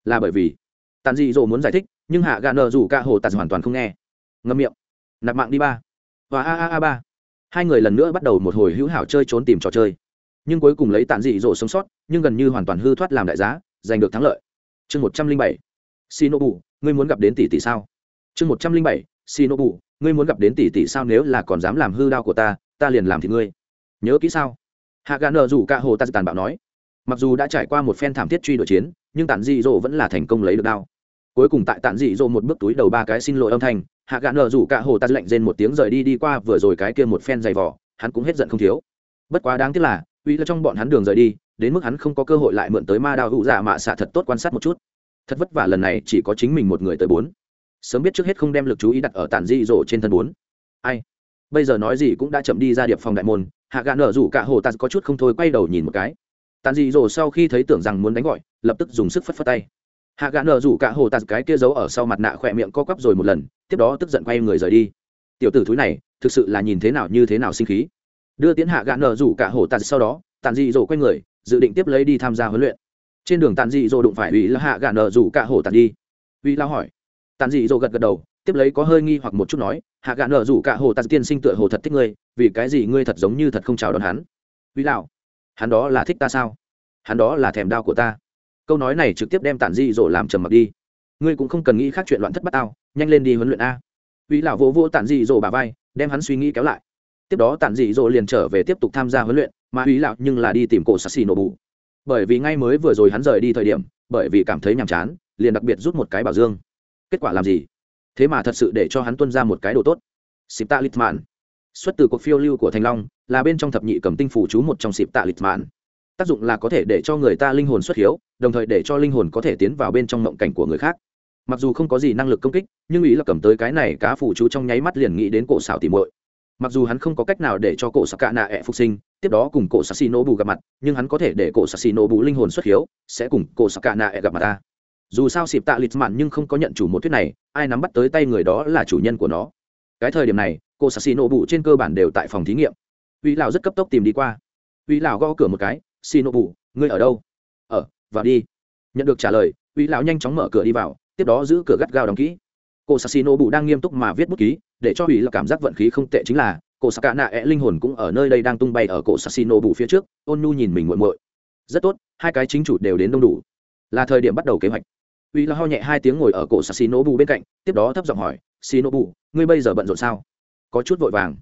S1: là bởi vì tàn dị dồ muốn giải thích, nhưng hạ gạ nợ rủ cả hồ tạ hoàn toàn không nghe. Ngâm miệng. Nạp mạng đi ba. Và a a a ba. Hai người lần nữa bắt đầu một hồi hữu hảo chơi trốn tìm trò chơi. Nhưng cuối cùng lấy tàn dị dỗ sống sót, nhưng gần như hoàn toàn hư thoát làm đại giá giành được thắng lợi. Chương một trăm linh bảy, shinobu, ngươi muốn gặp đến tỷ tỷ sao? Chương một trăm linh bảy, shinobu, ngươi muốn gặp đến tỷ tỷ sao nếu là còn dám làm hư đao của ta ta liền làm thì ngươi. Nhớ kỹ sao? Hạ gà nợ rủ cả hồ ta tàn bạo nói. Mặc dù đã trải qua một phen thảm thiết truy đuổi chiến, nhưng tản dị dỗ vẫn là thành công lấy được đao. Cuối cùng tại tản dị dỗ một bước túi đầu ba cái xin lỗi âm thanh hạ gà nợ rủ cả hồ ta lạnh rên một tiếng rời đi đi qua, vừa rồi cái kia một phen dày vỏ hắn cũng hết giận không thiếu. Bất quá đáng tiếc là uy là trong bọn hắn đường rời đi đến mức hắn không có cơ hội lại mượn tới ma đao hữu dạ mạ xạ thật tốt quan sát một chút. Thật vất vả lần này chỉ có chính mình một người tới bốn. Sớm biết trước hết không đem lực chú ý đặt ở tản di rổ trên thân bốn. Ai? Bây giờ nói gì cũng đã chậm đi ra điệp phòng đại môn, hạ Gạn nở rủ cả hồ tạt có chút không thôi quay đầu nhìn một cái. Tàn dị dỗ sau khi thấy tưởng rằng muốn đánh gọi, lập tức dùng sức phất phất tay. Hạ Gạn nở rủ cả hồ tạt cái kia giấu ở sau mặt nạ khỏe miệng co quắp rồi một lần, tiếp đó tức giận quay người rời đi. Tiểu tử thúi này, thực sự là nhìn thế nào như thế nào sinh khí. Đưa tiến hạ Gạn nở rủ cả hồ tạt sau đó tàn dị dỗ quay người dự định tiếp lấy đi tham gia huấn luyện. Trên đường tàn dị dỗ đụng phải ủy là hạ gà nợ rủ cả hồ tạt đi. Ủy lao hỏi. Tàn dị dỗ gật gật đầu, tiếp lấy có hơi nghi hoặc một chút nói, hạ gà nợ rủ cả hồ tạt tiên sinh tựa hồ thật thích ngươi, vì cái gì ngươi thật giống như thật không chào đón hắn? Ủy lão, hắn đó là thích ta sao? Hắn đó là thèm đau của ta. Câu nói này trực tiếp đem tàn dị dỗ làm trầm mặc đi. Ngươi cũng không cần nghĩ khác chuyện loạn thất bát tao, nhanh lên đi huấn luyện a. Ủy lão vỗ vỗ tàn dị dỗ bà vai, đem hắn suy nghĩ kéo lại. Tiếp đó tàn dị dỗ liền trở về tiếp tục tham gia huấn luyện mà ủy lạo nhưng là đi tìm cổ sassi nổ bởi vì ngay mới vừa rồi hắn rời đi thời điểm, bởi vì cảm thấy nhàm chán, liền đặc biệt rút một cái bảo dương. Kết quả làm gì? Thế mà thật sự để cho hắn tuân ra một cái đồ tốt. Xịp tạ lịch mạn xuất từ cuộc phiêu lưu của thành long, là bên trong thập nhị cầm tinh phủ chú một trong xịp tạ lịch mạn tác dụng là có thể để cho người ta linh hồn xuất hiếu, đồng thời để cho linh hồn có thể tiến vào bên trong mộng cảnh của người khác. Mặc dù không có gì năng lực công kích, nhưng ý là cầm tới cái này cá phủ chú trong nháy mắt liền nghĩ đến cổ xảo tìm muội mặc dù hắn không có cách nào để cho cổ saka nạ ẹ phục sinh, tiếp đó cùng cổ sassino bù gặp mặt, nhưng hắn có thể để cổ sassino bù linh hồn xuất hiếu, sẽ cùng cổ saka nạ ẹ gặp mặt ta. Dù sao xịp tạ lịch mạn nhưng không có nhận chủ một thuyết này, ai nắm bắt tới tay người đó là chủ nhân của nó. Cái thời điểm này cô sassino bù trên cơ bản đều tại phòng thí nghiệm. Uy lão rất cấp tốc tìm đi qua. Uy lão gõ cửa một cái xino bù ngươi ở đâu? Ở vào đi. Nhận được trả lời uy lão nhanh chóng mở cửa đi vào, tiếp đó giữ cửa gắt gao đóng kỹ cô sassino bù đang nghiêm túc mà viết bút ký, để cho hủy là cảm giác vận khí không tệ chính là, cô saka nạ e linh hồn cũng ở nơi đây đang tung bay ở cổ sassino bù phía trước, ôn nhu nhìn mình muội muội. Rất tốt, hai cái chính chủ đều đến đông đủ. Là thời điểm bắt đầu kế hoạch. Uy là ho nhẹ hai tiếng ngồi ở cổ sassinobu bên cạnh, tiếp đó thấp giọng hỏi, shinobu, ngươi bây giờ bận rộn sao? Có chút vội vàng.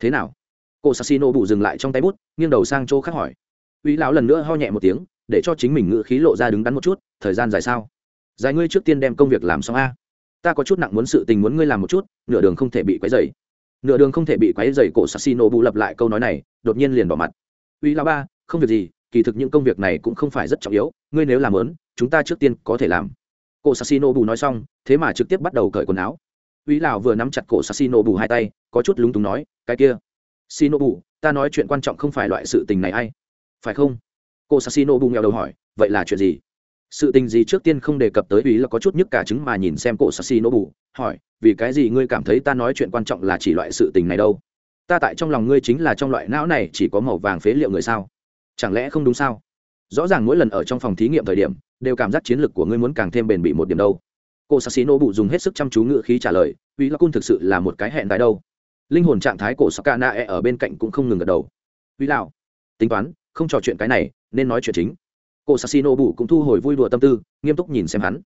S1: Thế nào? Cổ sassinobu dừng lại trong tay bút, nghiêng đầu sang chỗ khác hỏi. Uy lão lần nữa ho nhẹ một tiếng, để cho chính mình ngự khí lộ ra đứng đắn một chút, thời gian dài sao? Dài ngươi trước tiên đem công việc làm xong a ta có chút nặng muốn sự tình muốn ngươi làm một chút, nửa đường không thể bị quấy dày nửa đường không thể bị quấy dày cổ sassinobu lập lại câu nói này, đột nhiên liền bỏ mặt. Uy lão ba, không việc gì, kỳ thực những công việc này cũng không phải rất trọng yếu, ngươi nếu làm lớn, chúng ta trước tiên có thể làm. Cổ sassino bù nói xong, thế mà trực tiếp bắt đầu cởi quần áo. Uy lào vừa nắm chặt cổ sassino bù hai tay, có chút lúng túng nói, cái kia sino bù, ta nói chuyện quan trọng không phải loại sự tình này ai? Phải không? Cô sassino bù nghèo đầu hỏi, vậy là chuyện gì? Sự tình gì trước tiên không đề cập tới ý là có chút nhức cả chứng mà nhìn xem cổ sassino bù hỏi, vì cái gì ngươi cảm thấy ta nói chuyện quan trọng là chỉ loại sự tình này đâu? Ta tại trong lòng ngươi chính là trong loại não này chỉ có màu vàng phế liệu người sao? Chẳng lẽ không đúng sao? Rõ ràng mỗi lần ở trong phòng thí nghiệm thời điểm, đều cảm giác chiến lược của ngươi muốn càng thêm bền bỉ một điểm đâu. Cô sassino bụ dùng hết sức chăm chú ngữ khí trả lời uy là cun thực sự là một cái hẹn tại đâu. Linh hồn trạng thái cổ sakana e ở bên cạnh cũng không ngừng gật đầu. Uy lào tính toán, không trò chuyện cái này, nên nói chuyện chính cô sassino bụ cũng thu hồi vui đùa tâm tư, nghiêm túc nhìn xem hắn.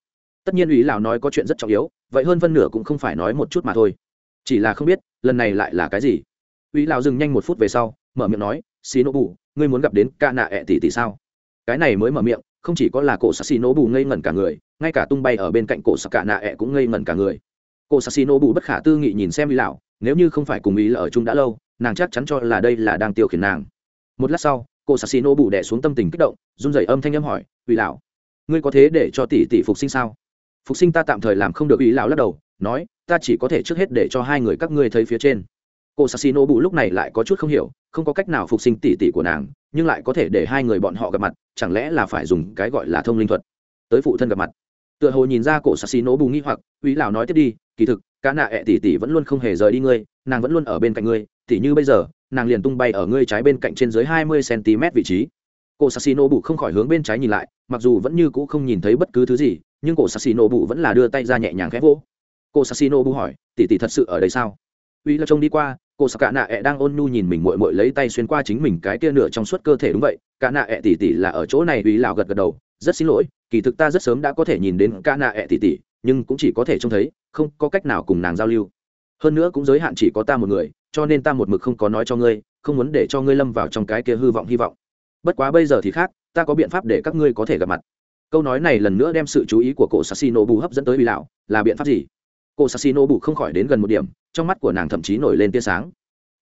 S1: Tất nhiên ý lào nói có chuyện rất trọng yếu, vậy hơn phân nửa cũng không phải nói một chút mà thôi. Chỉ là không biết, lần này lại là cái gì? Ý lào dừng nhanh một phút về sau, mở miệng nói xì nô bù ngươi muốn gặp đến ca nạ ẹ tỷ tỷ sao? Cái này mới mở miệng, không chỉ có là cổ sắc xì nô bù ngây ngẩn cả người, ngay cả tung bay ở bên cạnh cổ sắc cả nạ ẹ cũng ngây ngẩn cả người. Cổ sắc xì nô bù bất khả tư nghị nhìn xem ý lào nếu như không phải cùng ý là ở chung đã lâu, nàng chắc chắn cho là đây là đang tiêu khiển nàng. Một lát sau cô sassi nô bù đẻ xuống tâm tình kích động, run rẩy âm thanh âm hỏi, ủy lão, ngươi có thế để cho tỷ tỷ phục sinh sao? Phục sinh ta tạm thời làm không được, ủy lão lắc đầu, nói, ta chỉ có thể trước hết để cho hai người các ngươi thấy phía trên. Cô sassi nô bù lúc này lại có chút không hiểu, không có cách nào phục sinh tỷ tỷ của nàng, nhưng lại có thể để hai người bọn họ gặp mặt, chẳng lẽ là phải dùng cái gọi là thông linh thuật? Tới phụ thân gặp mặt. Tựa hồ nhìn ra cổ sassi nô bù nghi hoặc, ủy lão nói tiếp đi, kỳ thực cá nạ ẹ tỷ tỷ vẫn luôn không hề rời đi ngươi, nàng vẫn luôn ở bên cạnh ngươi tỷ như bây giờ nàng liền tung bay ở ngươi trái bên cạnh trên dưới hai mươi cm vị trí. Cổ sassino bụ không khỏi hướng bên trái nhìn lại, mặc dù vẫn như cũ không nhìn thấy bất cứ thứ gì, nhưng cổ sassino bụ vẫn là đưa tay ra nhẹ nhàng khẽ vỗ. Cổ sassino bụ hỏi, tỷ tỷ thật sự ở đây sao? Uy là trông đi qua cô sắc cả nạ ẹ đang ôn nhu nhìn mình mội mội lấy tay xuyên qua chính mình cái kia nửa trong suốt cơ thể đúng vậy. Cả nạ ẹ tỷ tỷ là ở chỗ này, uy lào gật gật đầu, rất xin lỗi, kỳ thực ta rất sớm đã có thể nhìn đến cả nạ ẹ tỷ tỷ, nhưng cũng chỉ có thể trông thấy, không có cách nào cùng nàng giao lưu. Hơn nữa cũng giới hạn chỉ có ta một người cho nên ta một mực không có nói cho ngươi, không muốn để cho ngươi lâm vào trong cái kia hư vọng hy vọng. Bất quá bây giờ thì khác, ta có biện pháp để các ngươi có thể gặp mặt. Câu nói này lần nữa đem sự chú ý của cổ sassino bù hấp dẫn tới bị lão, là biện pháp gì? Cô sassino bù không khỏi đến gần một điểm, trong mắt của nàng thậm chí nổi lên tia sáng.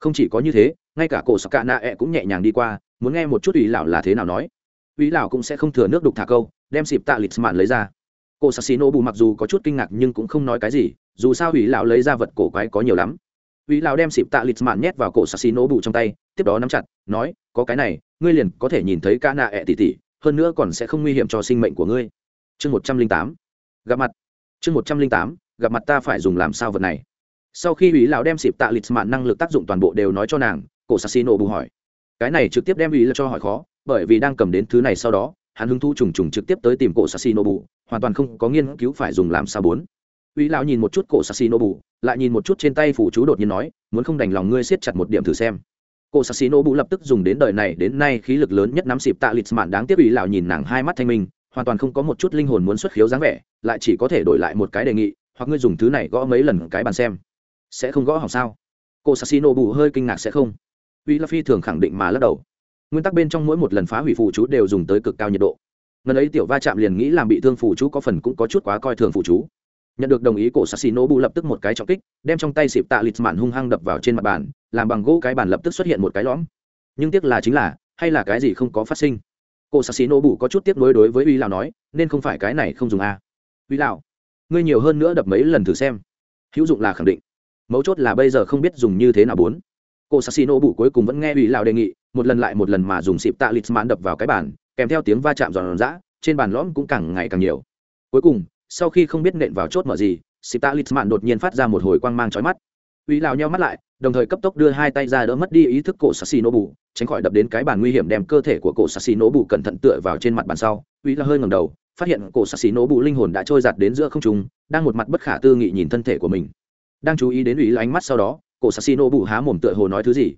S1: Không chỉ có như thế, ngay cả cổ sakana ẹ cũng nhẹ nhàng đi qua, muốn nghe một chút ủy lão là thế nào nói. Ủy lão cũng sẽ không thừa nước đục thả câu, đem xịp tạ lịch mạn lấy ra. Cô sassino bù mặc dù có chút kinh ngạc nhưng cũng không nói cái gì, dù sao ủy lão lấy ra vật cổ quái có nhiều lắm. Vĩ lão đem xịp tạ Lịt mạn nhét vào cổ Sasino bù trong tay, tiếp đó nắm chặt, nói, có cái này, ngươi liền có thể nhìn thấy ca nạ ẹ tỉ tỉ, hơn nữa còn sẽ không nguy hiểm cho sinh mệnh của ngươi. Chương một trăm linh tám. Gặp mặt. Chương một trăm linh tám, gặp mặt ta phải dùng làm sao vật này. Sau khi Vĩ lão đem xịp tạ Lịt mạn năng lực tác dụng toàn bộ đều nói cho nàng, cổ Sasino bù hỏi, cái này trực tiếp đem ủy cho hỏi khó, bởi vì đang cầm đến thứ này sau đó, hắn hứng thú trùng trùng trực tiếp tới tìm cổ Sasino bù, hoàn toàn không có nghiên cứu phải dùng làm sao bốn uy lão nhìn một chút cổ sassi nobu lại nhìn một chút trên tay phủ chú đột nhiên nói, muốn không đành lòng ngươi siết chặt một điểm thử xem. Cổ sassi nobu lập tức dùng đến đời này, đến nay khí lực lớn nhất nắm xịp tạ lịch mạn đáng tiếc uy lão nhìn nàng hai mắt thanh minh, hoàn toàn không có một chút linh hồn muốn xuất khiếu dáng vẻ, lại chỉ có thể đổi lại một cái đề nghị, hoặc ngươi dùng thứ này gõ mấy lần cái bàn xem. Sẽ không gõ hỏng sao? Cô sassino bù hơi kinh ngạc, sẽ không. Uy la phi thường khẳng định mà lắc đầu. Nguyên tắc bên trong mỗi một lần phá hủy phụ chú đều dùng tới cực cao nhiệt độ. Ngần ấy tiểu va chạm liền nghĩ làm bị thương phụ chú có phần cũng có chút quá coi thường phụ chú nhận được đồng ý, cổ sassi nobu lập tức một cái trọng kích, đem trong tay xịp tạ lịch mạn hung hăng đập vào trên mặt bàn, làm bằng gỗ cái bàn lập tức xuất hiện một cái lõm. Nhưng tiếc là chính là, hay là cái gì không có phát sinh? Cô sassi nobu có chút tiếc nuối đối với uy lào nói, nên không phải cái này không dùng a à. uy lào, ngươi nhiều hơn nữa đập mấy lần thử xem. Hữu dụng là khẳng định. Mấu chốt là bây giờ không biết dùng như thế nào bốn. Cô sassino bụ cuối cùng vẫn nghe ủy lào đề nghị, một lần lại một lần mà dùng xịp tạ lịch mạn đập vào cái bàn, kèm theo tiếng va chạm giòn giã, trên bàn lõm cũng càng ngày càng nhiều. Cuối cùng sau khi không biết nện vào chốt mở gì xịp tạ lịch mạn đột nhiên phát ra một hồi quang mang trói mắt. Ủy lào nheo mắt lại, đồng thời cấp tốc đưa hai tay ra đỡ mất đi ý thức cổ sassino bụ tránh khỏi đập đến cái bàn nguy hiểm đem cơ thể của cổ sassino bụ cẩn thận tựa vào trên mặt bàn sau. Ủy là hơi ngầm đầu, phát hiện cổ sassi nổ bụ linh hồn đã trôi giạt đến giữa không trung, đang một mặt bất khả tư nghị nhìn thân thể của mình. Đang chú ý đến ủy ánh mắt sau đó, cổ sassi nổ bụ há mồm tựa hồ nói thứ gì.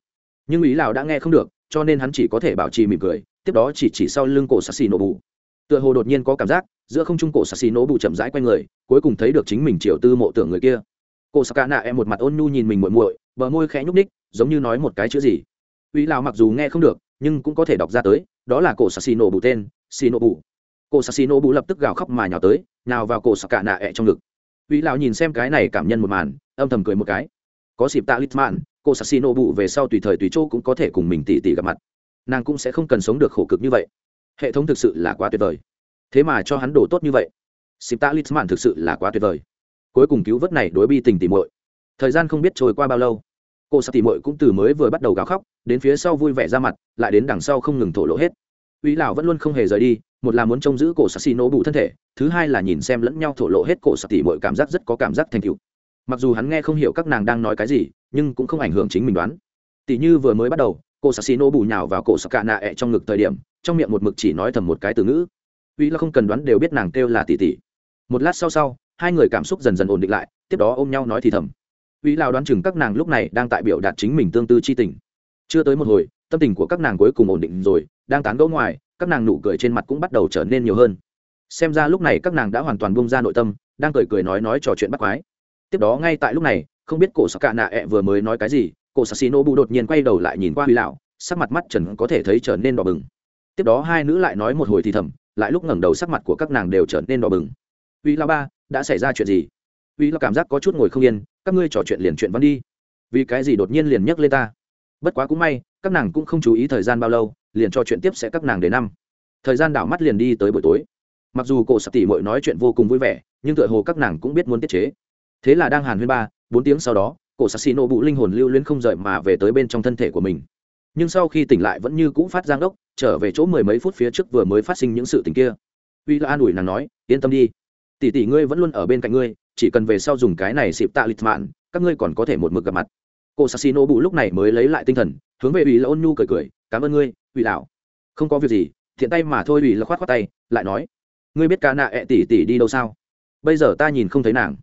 S1: Nhưng ủy lào đã nghe không được, cho nên hắn chỉ có thể bảo trì mỉm cười, tiếp đó chỉ chỉ sau lưng cổ sassi nổ bụ tựa hồ đột nhiên có cảm giác giữa không trung cổ sắc xì nổ bụ chậm rãi q u a n người, cuối cùng thấy được chính mình triệu tư mộ tưởng người kia. Cô saka nạ em một mặt ôn nhu nhìn mình muội muội, bờ môi khẽ nhúc ních giống như nói một cái chữ gì. Uy lào mặc dù nghe không được, nhưng cũng có thể đọc ra tới, đó là cổ sắc xì nổ bụ tên, xì nổ bụ cô sassino bù lập tức gào khóc mà nhào tới, nào vào cổ sạc cả nạ ẹ trong ngực. Uy lão nhìn xem cái này cảm nhân một màn, âm thầm cười một cái. Có xịp tạ litman cô sassino bù về sau tùy thời tùy chỗ cũng có thể cùng mình tỉ tỉ gặp mặt. Nàng cũng sẽ không cần sống được khổ cực như vậy. Hệ thống thực sự là quá tuyệt vời thế mà cho hắn đổ tốt như vậy. Xịp tạ litman thực sự là quá tuyệt vời. Cuối cùng cứu vớt này đối bi tình tỉ muội. Thời gian không biết trôi qua bao lâu, cô sa tỉ muội cũng từ mới vừa bắt đầu gào khóc, đến phía sau vui vẻ ra mặt, lại đến đằng sau không ngừng thổ lộ hết. Uy lão vẫn luôn không hề rời đi, một là muốn trông giữ cổ sassi nổ bụ thân thể, thứ hai là nhìn xem lẫn nhau thổ lộ hết cổ sạc tỉ mọi cảm giác rất có cảm giác thành cựu mặc dù hắn nghe không hiểu các nàng đang nói cái gì, nhưng cũng không ảnh hưởng chính mình đoán. Tỷ như vừa mới bắt đầu cổ cô nổ bù nhào vào cổ saka nạ ẹ trong ngực thời điểm, trong miệng một mực chỉ nói thầm một cái từ ngữ uy là không cần đoán đều biết nàng kêu là tỷ tỷ. Một lát sau sau, hai người cảm xúc dần dần ổn định lại, tiếp đó ôm nhau nói thì thầm. Uy lao đoán chừng các nàng lúc này đang tại biểu đạt chính mình tương tư chi tình. Chưa tới một hồi, tâm tình của các nàng cuối cùng ổn định rồi, đang tán gẫu ngoài, các nàng nụ cười trên mặt cũng bắt đầu trở nên nhiều hơn. Xem ra lúc này các nàng đã hoàn toàn bung ra nội tâm, đang cười cười nói nói trò chuyện bắt quái. Tiếp đó ngay tại lúc này, không biết cổ sắc cạ nạ ẹ vừa mới nói cái gì, cổ sắc xì nô bu đột nhiên quay đầu lại nhìn qua uy lão sắc mặt mắt trần có thể thấy trở nên đỏ bừng. Tiếp đó hai nữ lại nói một hồi thì thầm lại lúc ngẩng đầu sắc mặt của các nàng đều trở nên đỏ bừng. Huy La ba, đã xảy ra chuyện gì? Huy La cảm giác có chút ngồi không yên, các ngươi trò chuyện liền chuyện văn đi. Vì cái gì đột nhiên liền nhắc lên ta? Bất quá cũng may, các nàng cũng không chú ý thời gian bao lâu, liền cho chuyện tiếp sẽ các nàng đến năm. Thời gian đảo mắt liền đi tới buổi tối. Mặc dù cổ sập tỷ mội nói chuyện vô cùng vui vẻ, nhưng tựa hồ các nàng cũng biết muốn tiết chế. Thế là đang hàn huyên ba, bốn tiếng sau đó, cổ sạc xì nổ bụ linh hồn lưu luyến không rời mà về tới bên trong thân thể của mình nhưng sau khi tỉnh lại vẫn như cũ phát giang đốc, trở về chỗ mười mấy phút phía trước vừa mới phát sinh những sự tình kia. Uy là an ủi nàng nói, yên tâm đi. Tỷ tỷ ngươi vẫn luôn ở bên cạnh ngươi, chỉ cần về sau dùng cái này xịp tạ lịch mạn, các ngươi còn có thể một mực gặp mặt. Cô sassino bụ lúc này mới lấy lại tinh thần, hướng về ủy là ôn nhu cười cười, cảm ơn ngươi ủy lão. Không có việc gì, thiện tay mà thôi. Ủy là khoát khoát tay, lại nói, ngươi biết ca nạ ẹ tỷ tỷ đi đâu sao? Bây giờ ta nhìn không thấy nàng.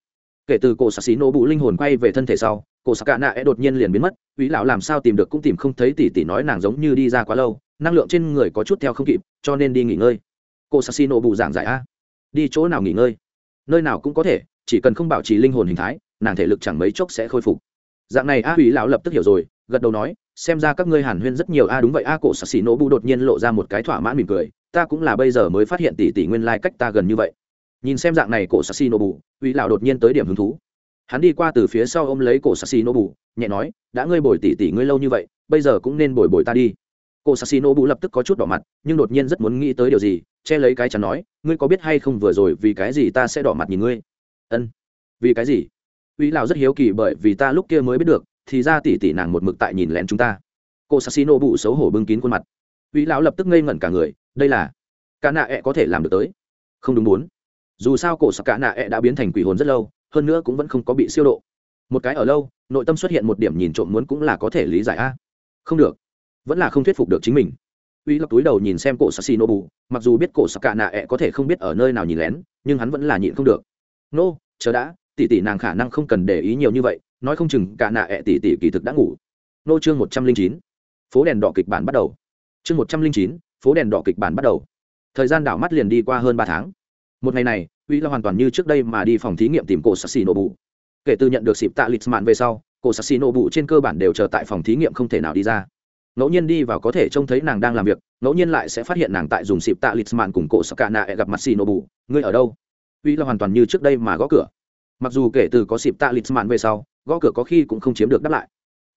S1: Kể từ cô sassino xí bụ linh hồn quay về thân thể sau, cô sạc ẹ đột nhiên liền biến mất ủy lão làm sao tìm được cũng tìm không thấy tỷ tỷ nói nàng giống như đi ra quá lâu, năng lượng trên người có chút theo không kịp, cho nên đi nghỉ ngơi. Cổ sạc bù giảng giải a. Đi chỗ nào nghỉ ngơi? Nơi nào cũng có thể, chỉ cần không bảo trì linh hồn hình thái, nàng thể lực chẳng mấy chốc sẽ khôi phục. Dạng này a ủy lão lập tức hiểu rồi, gật đầu nói, xem ra các ngươi hàn huyên rất nhiều a, đúng vậy a cổ sạc xì Nỗ bu đột nhiên lộ ra một cái thỏa mãn mỉm cười, ta cũng là bây giờ mới phát hiện tỷ tỷ nguyên lai cách ta gần như vậy. Nhìn xem dạng này cổ sạc xì Nỗ bù Uy lão đột nhiên tới điểm hứng thú hắn đi qua từ phía sau ôm lấy cổ sạc xì nhẹ nói, đã ngươi bồi tỷ tỷ ngươi lâu như vậy, bây giờ cũng nên bồi bồi ta đi. Cổ sạc xì lập tức có chút đỏ mặt, nhưng đột nhiên rất muốn nghĩ tới điều gì, che lấy cái chắn nói, ngươi có biết hay không vừa rồi vì cái gì ta sẽ đỏ mặt nhìn ngươi? Ân. Vì cái gì? Uy lão rất hiếu kỳ bởi vì ta lúc kia mới biết được, thì ra tỷ tỷ nàng một mực tại nhìn lén chúng ta. Cô sassino bụ xấu hổ bưng kín khuôn mặt. Uy lão lập tức ngây ngẩn cả người, đây là cả nạ ẹ có thể làm được tới. Không đúng bốn. Dù sao cổ sạc cả nạ ẹ đã biến thành quỷ hồn rất lâu hơn nữa cũng vẫn không có bị siêu độ. Một cái ở lâu, nội tâm xuất hiện một điểm nhìn trộm muốn cũng là có thể lý giải a. Không được. Vẫn là không thuyết phục được chính mình. Uy lập túi đầu nhìn xem cổ sassi nô bù, mặc dù biết cổ sắc cạ nạ ẹ có thể không biết ở nơi nào nhìn lén, nhưng hắn vẫn là nhịn không được. Nô, chờ đã, tỷ tỷ nàng khả năng không cần để ý nhiều như vậy, nói không chừng cạ nạ ẹ tỷ tỷ kỳ thực đã ngủ. Nô chương một trăm linh chín, phố đèn đỏ kịch bản bắt đầu. Chương một trăm linh chín, phố đèn đỏ kịch bản bắt đầu. Thời gian đảo mắt liền đi qua hơn ba tháng. Một ngày này uy là hoàn toàn như trước đây mà đi phòng thí nghiệm tìm cổ sassi nô kể từ nhận được xịp tạ lịch mạn về sau, cổ sassi nô trên cơ bản đều chờ tại phòng thí nghiệm không thể nào đi ra. Ngẫu nhiên đi vào có thể trông thấy nàng đang làm việc, ngẫu nhiên lại sẽ phát hiện nàng tại dùng xịp tạ lịch mạn cùng cổ sakana gặp mặt xì nô ngươi ở đâu? Uy là hoàn toàn như trước đây mà gõ cửa. Mặc dù kể từ có xịp tạ lịch mạn về sau, gõ cửa có khi cũng không chiếm được đáp lại.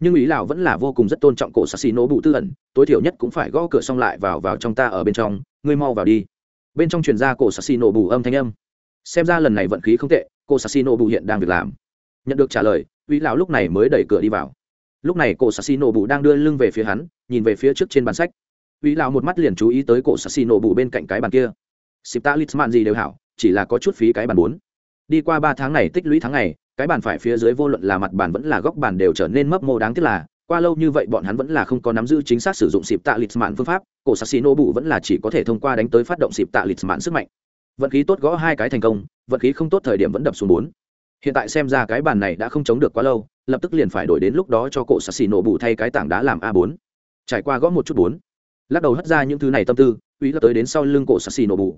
S1: Nhưng ý lào vẫn là vô cùng rất tôn trọng cổ xì nô tư ẩn, tối thiểu nhất cũng phải gõ cửa xong lại vào vào trong ta ở bên trong, ngươi mau vào đi. Bên trong truyền ra cổ xì nô âm thanh âm xem ra lần này vận khí không tệ, cô sassino bù hiện đang việc làm. Nhận được trả lời, uy lão lúc này mới đẩy cửa đi vào. Lúc này cô sassino bù đang đưa lưng về phía hắn, nhìn về phía trước trên bàn sách. Uy lão một mắt liền chú ý tới cô sassino bù bên cạnh cái bàn kia. Xịp ta mạn gì đều hảo, chỉ là có chút phí cái bàn bốn. Đi qua ba tháng này tích lũy tháng này cái bàn phải phía dưới vô luận là mặt bàn vẫn là góc bàn đều trở nên mấp mô đáng tiếc là, qua lâu như vậy bọn hắn vẫn là không có nắm giữ chính xác sử dụng xịp tạ lịch mạn phương pháp cổ sassi nô bụ vẫn là chỉ có thể thông qua đánh tới phát động xịp tạ lịch mạn sức mạnh vận khí tốt gõ hai cái thành công, vận khí không tốt thời điểm vẫn đập xuống bốn. Hiện tại xem ra cái bàn này đã không chống được quá lâu, lập tức liền phải đổi đến lúc đó cho cổ sassi xì nổ bù thay cái tảng đá làm a bốn. trải qua gõ một chút bốn. Lắc đầu hất ra những thứ này tâm tư uy là tới đến sau lưng cổ sassi xì nổ bù.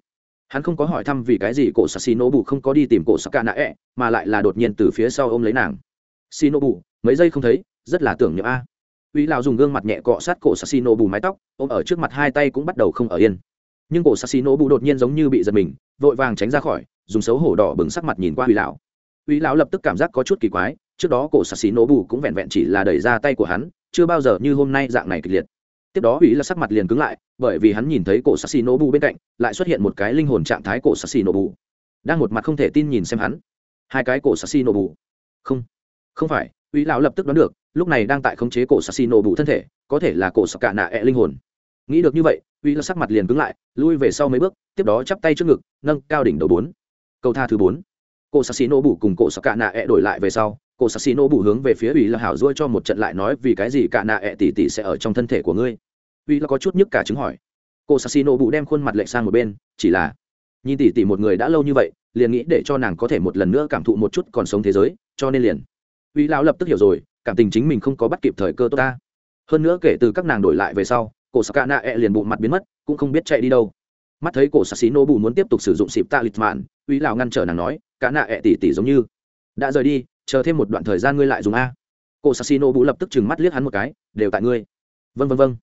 S1: Hắn không có hỏi thăm vì cái gì cổ sassi xì nổ bù không có đi tìm cổ saka nạ ẹ, mà lại là đột nhiên từ phía sau ôm lấy nàng. Xì nổ bù, mấy giây không thấy, rất là tưởng nhớ a. Uy lào dùng gương mặt nhẹ cọ sát cổ sassi xì nổ bù mái tóc, ôm ở trước mặt hai tay cũng bắt đầu không ở yên nhưng cổ sắc xì nổ bù đột nhiên giống như bị giật mình, vội vàng tránh ra khỏi, dùng xấu hổ đỏ bừng sắc mặt nhìn qua uy lão. Uy lão lập tức cảm giác có chút kỳ quái, trước đó cổ sassi nổ bù cũng vẹn vẹn chỉ là đẩy ra tay của hắn, chưa bao giờ như hôm nay dạng này kịch liệt. Tiếp đó uy là sắc mặt liền cứng lại, bởi vì hắn nhìn thấy cổ sassi nổ bù bên cạnh, lại xuất hiện một cái linh hồn trạng thái cổ sassi nổ bù. Đang một mặt không thể tin nhìn xem hắn. Hai cái cổ sassi nổ bù. Không không phải uy lão lập tức đoán được, lúc này đang tại khống chế cổ sassi nổ bù thân thể, có thể là cổ sắc cả nạ e linh hồn. Nghĩ được như vậy uy là sắc mặt liền cứng lại, lui về sau mấy bước, tiếp đó chắp tay trước ngực, nâng cao đỉnh đầu bốn. Câu tha thứ bốn. Cổ sassi nổ bù cùng cổ sạc cả nạ ẹ đổi lại về sau, cổ sắc xì nổ hướng về phía ủy là hảo dôi cho một trận lại nói vì cái gì cả nạ ẹ tỷ tỷ sẽ ở trong thân thể của ngươi. Uy là có chút nhức cả chứng hỏi. Cổ sắc xì nổ đem khuôn mặt lệ sang một bên, chỉ là, nhìn tỷ tỷ một người đã lâu như vậy, liền nghĩ để cho nàng có thể một lần nữa cảm thụ một chút còn sống thế giới, cho nên liền, uy lão lập tức hiểu rồi, cảm tình chính mình không có bắt kịp thời cơ tốt ta. Hơn nữa kể từ các nàng đổi lại về sau cổ sắc cả nạ ẹ liền bụng mặt biến mất, cũng không biết chạy đi đâu. Mắt thấy cổ sắc xí nô bù muốn tiếp tục sử dụng xịp tạ lịch mạn ủy lão ngăn trở nàng nói cả nạ ẹ tỷ tỷ giống như đã rời đi, chờ thêm một đoạn thời gian ngươi lại dùng a. Cổ sạc xí nô bù lập tức chừng mắt liếc hắn một cái, đều tại ngươi. Vân vân vân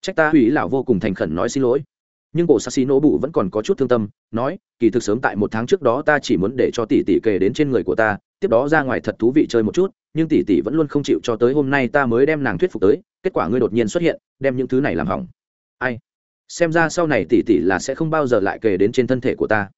S1: trách ta uy lão vô cùng thành khẩn nói xin lỗi. Nhưng cổ sạc xí nô bù vẫn còn có chút thương tâm, nói, kỳ thực sớm tại một tháng trước đó ta chỉ muốn để cho tỷ tỷ kề đến trên người của ta, tiếp đó ra ngoài thật thú vị chơi một chút nhưng tỷ tỷ vẫn luôn không chịu cho tới hôm nay ta mới đem nàng thuyết phục tới, kết quả ngươi đột nhiên xuất hiện, đem những thứ này làm hỏng. Ai? Xem ra sau này tỷ tỷ là sẽ không bao giờ lại kề đến trên thân thể của ta.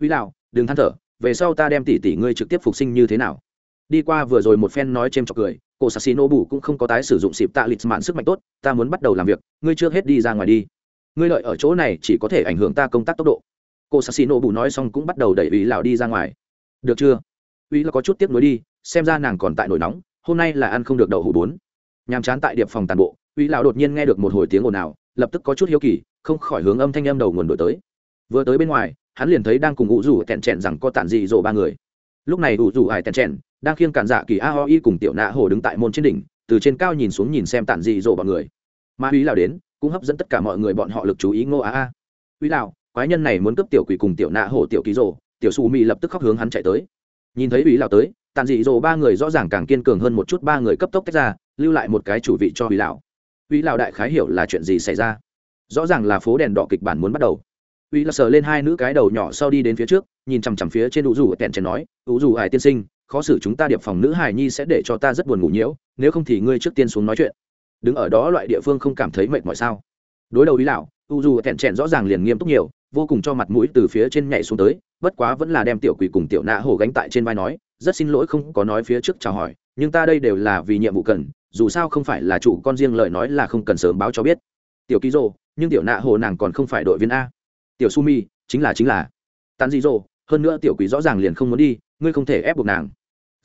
S1: Uy lão, đừng than thở, về sau ta đem tỷ tỷ ngươi trực tiếp phục sinh như thế nào? Đi qua vừa rồi một phen nói c h chọc cười cổ sassi nô bù cũng không có tái sử dụng xịp tạ lịch mạn sức mạnh tốt, ta muốn bắt đầu làm việc, ngươi chưa hết đi ra ngoài đi. Ngươi lợi ở chỗ này chỉ có thể ảnh hưởng ta công tác tốc độ. Cổ sassi nô bù nói xong cũng bắt đầu đẩy ý lào đi ra ngoài. Được chưa? Ý là có chút tiếp nối đi xem ra nàng còn tại nổi nóng hôm nay là ăn không được đậu hủ bốn nhàm chán tại điệp phòng tàn bộ uy lão đột nhiên nghe được một hồi tiếng ồn ào lập tức có chút hiếu kỳ không khỏi hướng âm thanh âm đầu nguồn đổi tới. Vừa tới bên ngoài hắn liền thấy đang cùng ngụ rủ tẹn trẹn rằng có tản dị dỗ ba người. Lúc này ủ rủ hải tẹn trẹn đang khiêng cản dạ kỳ a ho y cùng tiểu nạ hồ đứng tại môn trên đỉnh từ trên cao nhìn xuống nhìn xem tản dị dỗ bọn người. Ma uy lão đến cũng hấp dẫn tất cả mọi người bọn họ lực chú ý ngô a a. Uy lão, quái nhân này muốn cướp tiểu quỷ cùng tiểu nạ hồ tiểu ký rồ tiểu su mi lập tức khóc hướng hắn chạy tới. Nhìn thấy uy lão tới Tàn dị dỗ ba người rõ ràng càng kiên cường hơn một chút, ba người cấp tốc tách ra, lưu lại một cái chủ vị cho huy lão. Huy lão đại khái hiểu là chuyện gì xảy ra. Rõ ràng là phố đèn đỏ kịch bản muốn bắt đầu. Huy lão sờ lên hai nữ cái đầu nhỏ sau đi đến phía trước, nhìn chằm chằm phía trên ủ rủ tẹn chèn nói ủ rủ hải tiên sinh, khó xử chúng ta điệp phòng nữ hải nhi sẽ để cho ta rất buồn ngủ nhiễu, nếu không thì ngươi trước tiên xuống nói chuyện. Đứng ở đó loại địa phương không cảm thấy mệt mỏi sao? Đối đầu huy lão u dù tẹn chèn rõ ràng liền nghiêm túc nhiều, vô cùng cho mặt mũi từ phía trên nhảy xuống tới, bất quá vẫn là đem tiểu quỷ cùng tiểu nạ hổ gánh tại trên vai nói rất xin lỗi không có nói phía trước chào hỏi, nhưng ta đây đều là vì nhiệm vụ cần, dù sao không phải là chủ con riêng lời nói là không cần sớm báo cho biết. Tiểu ký rồ nhưng tiểu nạ hồ nàng còn không phải đội viên a. Tiểu sumi chính là chính là. Tàn dị dỗ hơn nữa tiểu quý rõ ràng liền không muốn đi, ngươi không thể ép buộc nàng.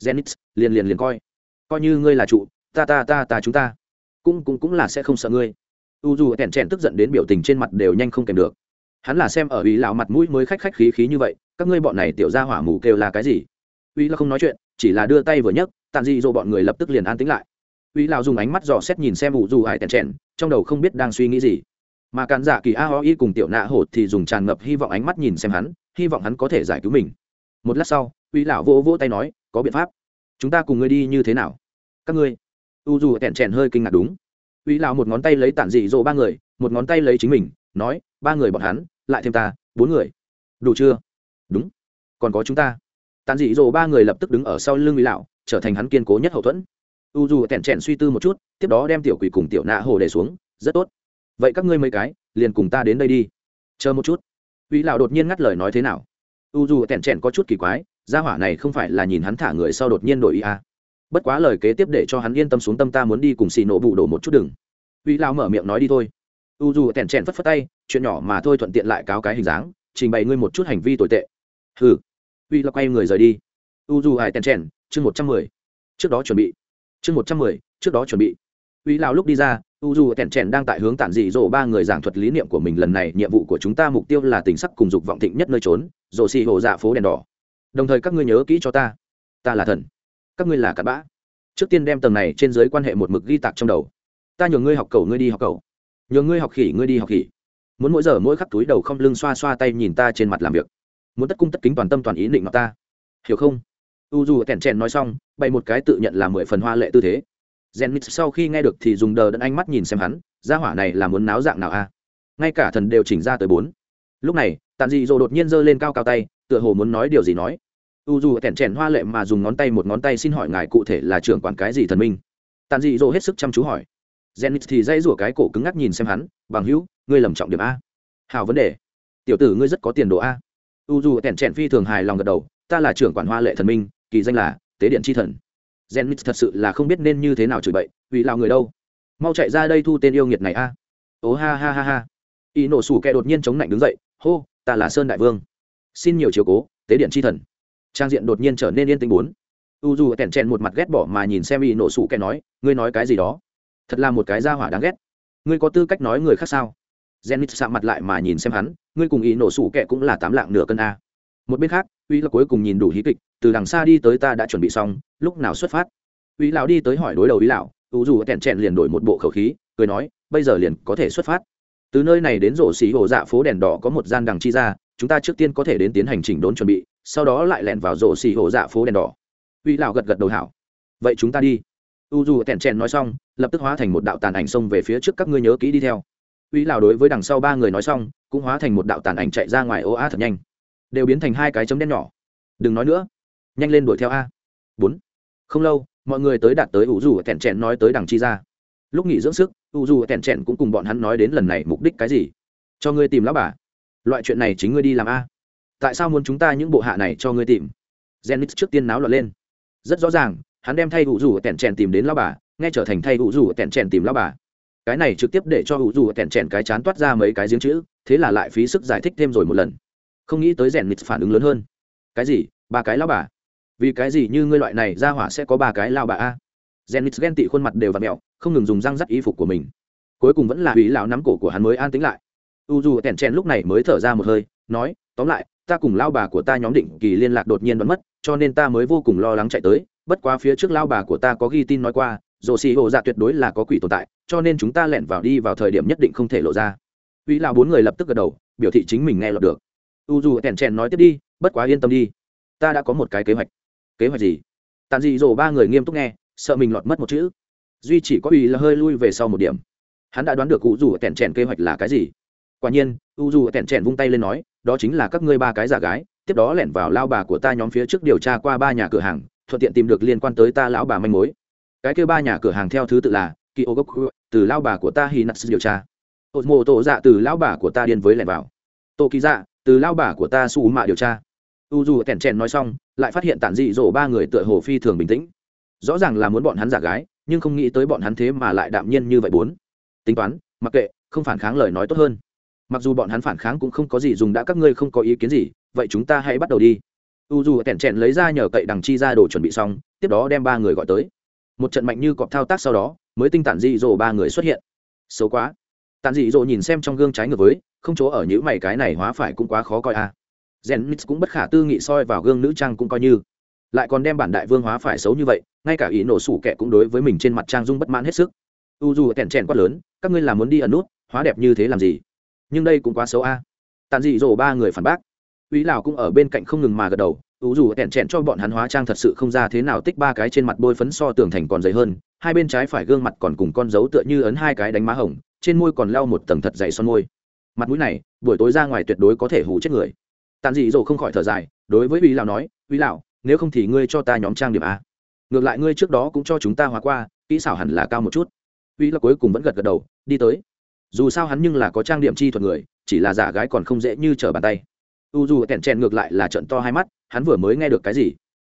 S1: Zenith, liền liền liền coi. Coi như ngươi là trụ ta ta ta ta chúng ta. Cũng cũng cũng là sẽ không sợ ngươi. U dù tẻn trẻn tức giận đến biểu tình trên mặt đều nhanh không kèm được. Hắn là xem ở ý lão mặt mũi mới khách khách khí khí như vậy, các ngươi bọn này tiểu ra hỏa mù kêu là cái gì? Uy là không nói chuyện, chỉ là đưa tay vừa nhấc tàn dị dỗ bọn người lập tức liền an tính lại. Uy lão dùng ánh mắt dò xét nhìn xem ủ dù ải tẻn trèn, trong đầu không biết đang suy nghĩ gì. Mà cản giả kỳ a ho y cùng tiểu nạ hổ thì dùng tràn ngập hy vọng ánh mắt nhìn xem hắn, hy vọng hắn có thể giải cứu mình. Một lát sau, uy lão vỗ vỗ tay nói, có biện pháp. Chúng ta cùng ngươi đi như thế nào? Các ngươi. U dù tẹn trèn hơi kinh ngạc đúng. Uy lão một ngón tay lấy tản dị dỗ ba người, một ngón tay lấy chính mình, nói, ba người bọn hắn, lại thêm ta, bốn người. Đủ chưa? Đúng. Còn có chúng ta tàn dị dỗ ba người lập tức đứng ở sau lưng uy lão, trở thành hắn kiên cố nhất hậu thuẫn. U dù tẻn trẻn suy tư một chút, tiếp đó đem tiểu quỷ cùng tiểu nạ hồ để xuống, rất tốt. Vậy các ngươi mấy cái, liền cùng ta đến đây đi. Chờ một chút. Uy lão đột nhiên ngắt lời nói thế nào? U dù tẻn trẻn có chút kỳ quái, gia hỏa này không phải là nhìn hắn thả người sau đột nhiên đổi ý à. bất quá lời kế tiếp để cho hắn yên tâm xuống tâm ta muốn đi cùng xì nổ bụ đổ một chút đừng. Uy lão mở miệng nói đi thôi. U dù tẻn trẻn phất phất tay, chuyện nhỏ mà thôi thuận tiện lại cáo cái hình dáng, trình bày ngươi một chút hành vi tồi tệ. Hừ uy lão quay người rời đi. U dù hải tèn trèn chương một trăm mười. Trước đó chuẩn bị. Chương một trăm mười, trước đó chuẩn bị. Uy lão lúc đi ra, u dù tèn trèn đang tại hướng tản dị dỗ ba người giảng thuật lý niệm của mình lần này, nhiệm vụ của chúng ta mục tiêu là tình sắc cùng dục vọng thịnh nhất nơi trốn rổ xì hổ dạ phố đèn đỏ. Đồng thời các ngươi nhớ kỹ cho ta. Ta là thần. Các ngươi là cặn bã. Trước tiên đem tầng này trên dưới quan hệ một mực ghi tạc trong đầu. Ta nhường ngươi học cầu, ngươi đi học cầu. Nhường ngươi học khỉ, ngươi đi học khỉ. Muốn mỗi giờ mỗi khắc túi đầu không lưng xoa xoa tay nhìn ta trên mặt làm việc muốn tất cung tất kính toàn tâm toàn ý định ngọc ta hiểu không u dù tẻn chèn nói xong bày một cái tự nhận là mười phần hoa lệ tư thế Zenith sau khi nghe được thì dùng đờ đẫn ánh mắt nhìn xem hắn, gia hỏa này là muốn náo dạng nào a? Ngay cả thần đều chỉnh ra tới bốn. Lúc này, Tàn Dị dỗ đột nhiên giơ lên cao cao tay, tựa hồ muốn nói điều gì nói. U dù tẻn chèn hoa lệ mà dùng ngón tay một ngón tay xin hỏi ngài cụ thể là trưởng quản cái gì thần minh. Tàn Dị dỗ hết sức chăm chú hỏi. Zenith thì dây rủa cái cổ cứng ngắc nhìn xem hắn, bằng hữu, ngươi lầm trọng điểm a. Hảo vấn đề. Tiểu tử ngươi rất có tiền đồ a. U dù tẻn trẻn phi thường hài lòng gật đầu, ta là trưởng quản hoa lệ thần minh, kỳ danh là tế điện chi thần. Gen mít thật sự là không biết nên như thế nào chửi bậy vì lào người đâu? Mau chạy ra đây thu tên yêu nghiệt này a. Ố ha ha ha ha. Y nổ sủ kẹ đột nhiên chống lạnh đứng dậy hô ta là sơn đại vương. Xin nhiều chiều cố tế điện chi thần. Trang diện đột nhiên trở nên yên tĩnh bốn. U dù tẻn trẻn một mặt ghét bỏ mà nhìn xem y nổ sủ kẹ nói ngươi nói cái gì đó? Thật là một cái gia hỏa đáng ghét. Ngươi có tư cách nói người khác sao? Zenith sạ mặt lại mà nhìn xem hắn, ngươi cùng ý nổ sủ kẹ cũng là tám lạng nửa cân a. Một bên khác, Uy là cuối cùng nhìn đủ hí kịch, từ đằng xa đi tới ta đã chuẩn bị xong, lúc nào xuất phát. Uy lão đi tới hỏi đối đầu Uy lão, U dù kẹn chẹn liền đổi một bộ khẩu khí, cười nói, bây giờ liền có thể xuất phát. Từ nơi này đến rổ xí hồ dạ phố đèn đỏ có một gian đằng chi ra, chúng ta trước tiên có thể đến tiến hành chỉnh đốn chuẩn bị, sau đó lại lẻn vào rổ xì hồ dạ phố đèn đỏ. Uy lão gật gật đầu hảo. Vậy chúng ta đi. U dù kẹn chẹn nói xong, lập tức hóa thành một đạo tàn ảnh xông về phía trước các ngươi nhớ kỹ đi theo uy lào đối với đằng sau ba người nói xong, cũng hóa thành một đạo tàn ảnh chạy ra ngoài ô a thật nhanh. Đều biến thành hai cái chấm đen nhỏ. Đừng nói nữa. Nhanh lên đuổi theo a. Bốn. Không lâu, mọi người tới đạt tới ủ dù tẻn chẹn nói tới đằng chi ra lúc nghỉ dưỡng sức, ủ dù tẻn chẹn cũng cùng bọn hắn nói đến lần này mục đích cái gì. Cho ngươi tìm lão bà. Loại chuyện này chính ngươi đi làm a. Tại sao muốn chúng ta những bộ hạ này cho ngươi tìm? Zenith trước tiên náo loạn lên. Rất rõ ràng, hắn đem thay ủ dù tẻn chèn tìm đến lão bà, nghe trở thành thay ủ dù tẻn chèn tìm lão bà cái này trực tiếp để cho hữu dù kẹn chèn cái chán toát ra mấy cái giếng chữ, thế là lại phí sức giải thích thêm rồi một lần. Không nghĩ tới rèn nịt phản ứng lớn hơn. Cái gì? Ba cái lao bà? Vì cái gì như ngươi loại này ra hỏa sẽ có ba cái lao bà a? Rèn nịt ghen tị khuôn mặt đều và mẹo, không ngừng dùng răng dắt y phục của mình. Cuối cùng vẫn là hủy lão nắm cổ của hắn mới an tính lại. U dù kẹn chèn lúc này mới thở ra một hơi, nói, tóm lại, ta cùng lao bà của ta nhóm định kỳ liên lạc đột nhiên đoán mất, cho nên ta mới vô cùng lo lắng chạy tới, bất quá phía trước lao bà của ta có ghi tin nói qua rồ xì hồ dạ tuyệt đối là có quỷ tồn tại, cho nên chúng ta lẻn vào đi vào thời điểm nhất định không thể lộ ra. Uy lào bốn người lập tức gật đầu, biểu thị chính mình nghe lọt được. U dù tèn chèn nói tiếp đi, bất quá yên tâm đi. Ta đã có một cái kế hoạch. Kế hoạch gì? Tàn dị dỗ ba người nghiêm túc nghe, sợ mình lọt mất một chữ. Duy chỉ có uy là hơi lui về sau một điểm. Hắn đã đoán được u dù tèn chèn kế hoạch là cái gì. Quả nhiên, u dù tèn chèn vung tay lên nói, đó chính là các ngươi ba cái giả gái, tiếp đó lẻn vào lao bà của ta nhóm phía trước điều tra qua ba nhà cửa hàng, thuận tiện tìm được liên quan tới ta lão bà manh mối cái kêu ba nhà cửa hàng theo thứ tự là kỳ ô gốc từ lao bà của ta hy nặt điều tra. Ô mô tổ dạ từ lao bà của ta điên với lẻn vào. Tô kỳ dạ từ lao bà của ta su mạ điều tra. U dù kèn chèn nói xong, lại phát hiện tản dị dỗ ba người tựa hồ phi thường bình tĩnh. Rõ ràng là muốn bọn hắn giả gái, nhưng không nghĩ tới bọn hắn thế mà lại đạm nhiên như vậy bốn. Tính toán, mặc kệ, không phản kháng lời nói tốt hơn. Mặc dù bọn hắn phản kháng cũng không có gì dùng đã, các ngươi không có ý kiến gì, vậy chúng ta hãy bắt đầu đi. U dù kèn chèn lấy ra nhờ cậy đằng chi ra đồ chuẩn bị xong, tiếp đó đem ba người gọi tới một trận mạnh như cọp thao tác sau đó, mới tinh tản dị dỗ ba người xuất hiện. Xấu quá. Tản dị dỗ nhìn xem trong gương trái ngược với, không chỗ ở những mày cái này hóa phải cũng quá khó coi a à. gen mix cũng bất khả tư nghị soi vào gương nữ trang cũng coi như. Lại còn đem bản đại vương hóa phải xấu như vậy, ngay cả ý nổ sủ kẻ cũng đối với mình trên mặt trang dung bất mãn hết sức. U dù kèn chèn quát lớn, các ngươi là muốn đi ẩn nút, hóa đẹp như thế làm gì? Nhưng đây cũng quá xấu a à. tàn dị dỗ ba người phản bác. Uy lào cũng ở bên cạnh không ngừng mà gật đầu ủ dù kẹn chẹn cho bọn hắn hóa trang thật sự không ra thế nào tích ba cái trên mặt bôi phấn so tường thành còn dày hơn hai bên trái phải gương mặt còn cùng con dấu tựa như ấn hai cái đánh má hồng trên môi còn leo một tầng thật dày son môi. Mặt mũi này buổi tối ra ngoài tuyệt đối có thể hù chết người. Tàn dị dỗ không khỏi thở dài đối với uy Lão nói uy Lão, nếu không thì ngươi cho ta nhóm trang điểm a. Ngược lại ngươi trước đó cũng cho chúng ta hóa qua kỹ xảo hẳn là cao một chút. Uy là cuối cùng vẫn gật gật đầu đi tới. Dù sao hắn nhưng là có trang điểm chi thuật người chỉ là giả gái còn không dễ như trở bàn tay. U dù kẹn chèn ngược lại là trận to hai mắt hắn vừa mới nghe được cái gì?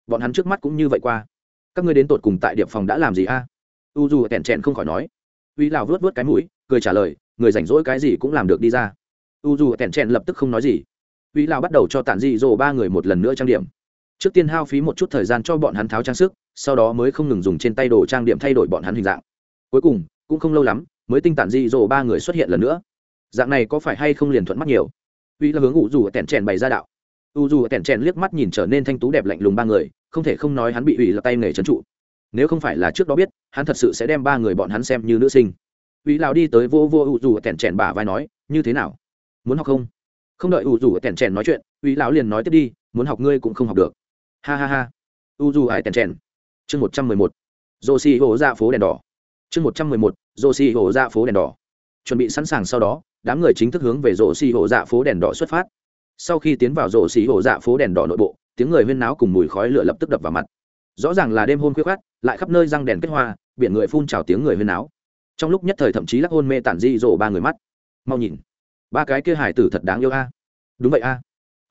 S1: Bọn hắn trước mắt cũng như vậy qua. Các ngươi đến tột cùng tại điệp phòng đã làm gì a? U dù tẹn chèn không khỏi nói. Uy lào vớt vớt cái mũi, cười trả lời, người rảnh rỗi cái gì cũng làm được đi ra. U dù tẹn chèn lập tức không nói gì. Uy lào bắt đầu cho tản dị dỗ ba người một lần nữa trang điểm. Trước tiên hao phí một chút thời gian cho bọn hắn tháo trang sức, sau đó mới không ngừng dùng trên tay đồ trang điểm thay đổi bọn hắn hình dạng. Cuối cùng, cũng không lâu lắm, mới tinh tản dị dỗ ba người xuất hiện lần nữa. Dạng này có phải hay không liền thuận mắt nhiều? Uy là hướng u dù tẹn chèn bày ra đạo u dù tẹn chèn liếc mắt nhìn trở nên thanh tú đẹp lạnh lùng ba người, không thể không nói hắn bị ủy là tay nghề trấn trụ. Nếu không phải là trước đó biết, hắn thật sự sẽ đem ba người bọn hắn xem như nữ sinh. Ủy lão đi tới vô vô u dù tẹn chèn bả vai nói, như thế nào? Muốn học không? Không đợi u dù tẹn chèn nói chuyện, ủy lão liền nói tiếp đi, muốn học ngươi cũng không học được. Ha ha ha. U dù ải tẹn chèn. Chương một trăm mười một. Dô xì hổ ra phố đèn đỏ. Chương một trăm mười một dô xì hổ ra phố đèn đỏ. Chuẩn bị sẵn sàng sau đó, đám người chính thức hướng về rổ xì hổ dạ phố đèn đỏ xuất phát sau khi tiến vào rổ xì hổ dạ phố đèn đỏ nội bộ, tiếng người huyên náo cùng mùi khói lửa lập tức đập vào mặt. Rõ ràng là đêm hôm khuya khát lại khắp nơi răng đèn kết hoa, biển người phun trào tiếng người huyên náo. Trong lúc nhất thời thậm chí lắc hôn mê tản di rổ ba người mắt. Mau nhìn, ba cái kia hải tử thật đáng yêu a. Đúng vậy a.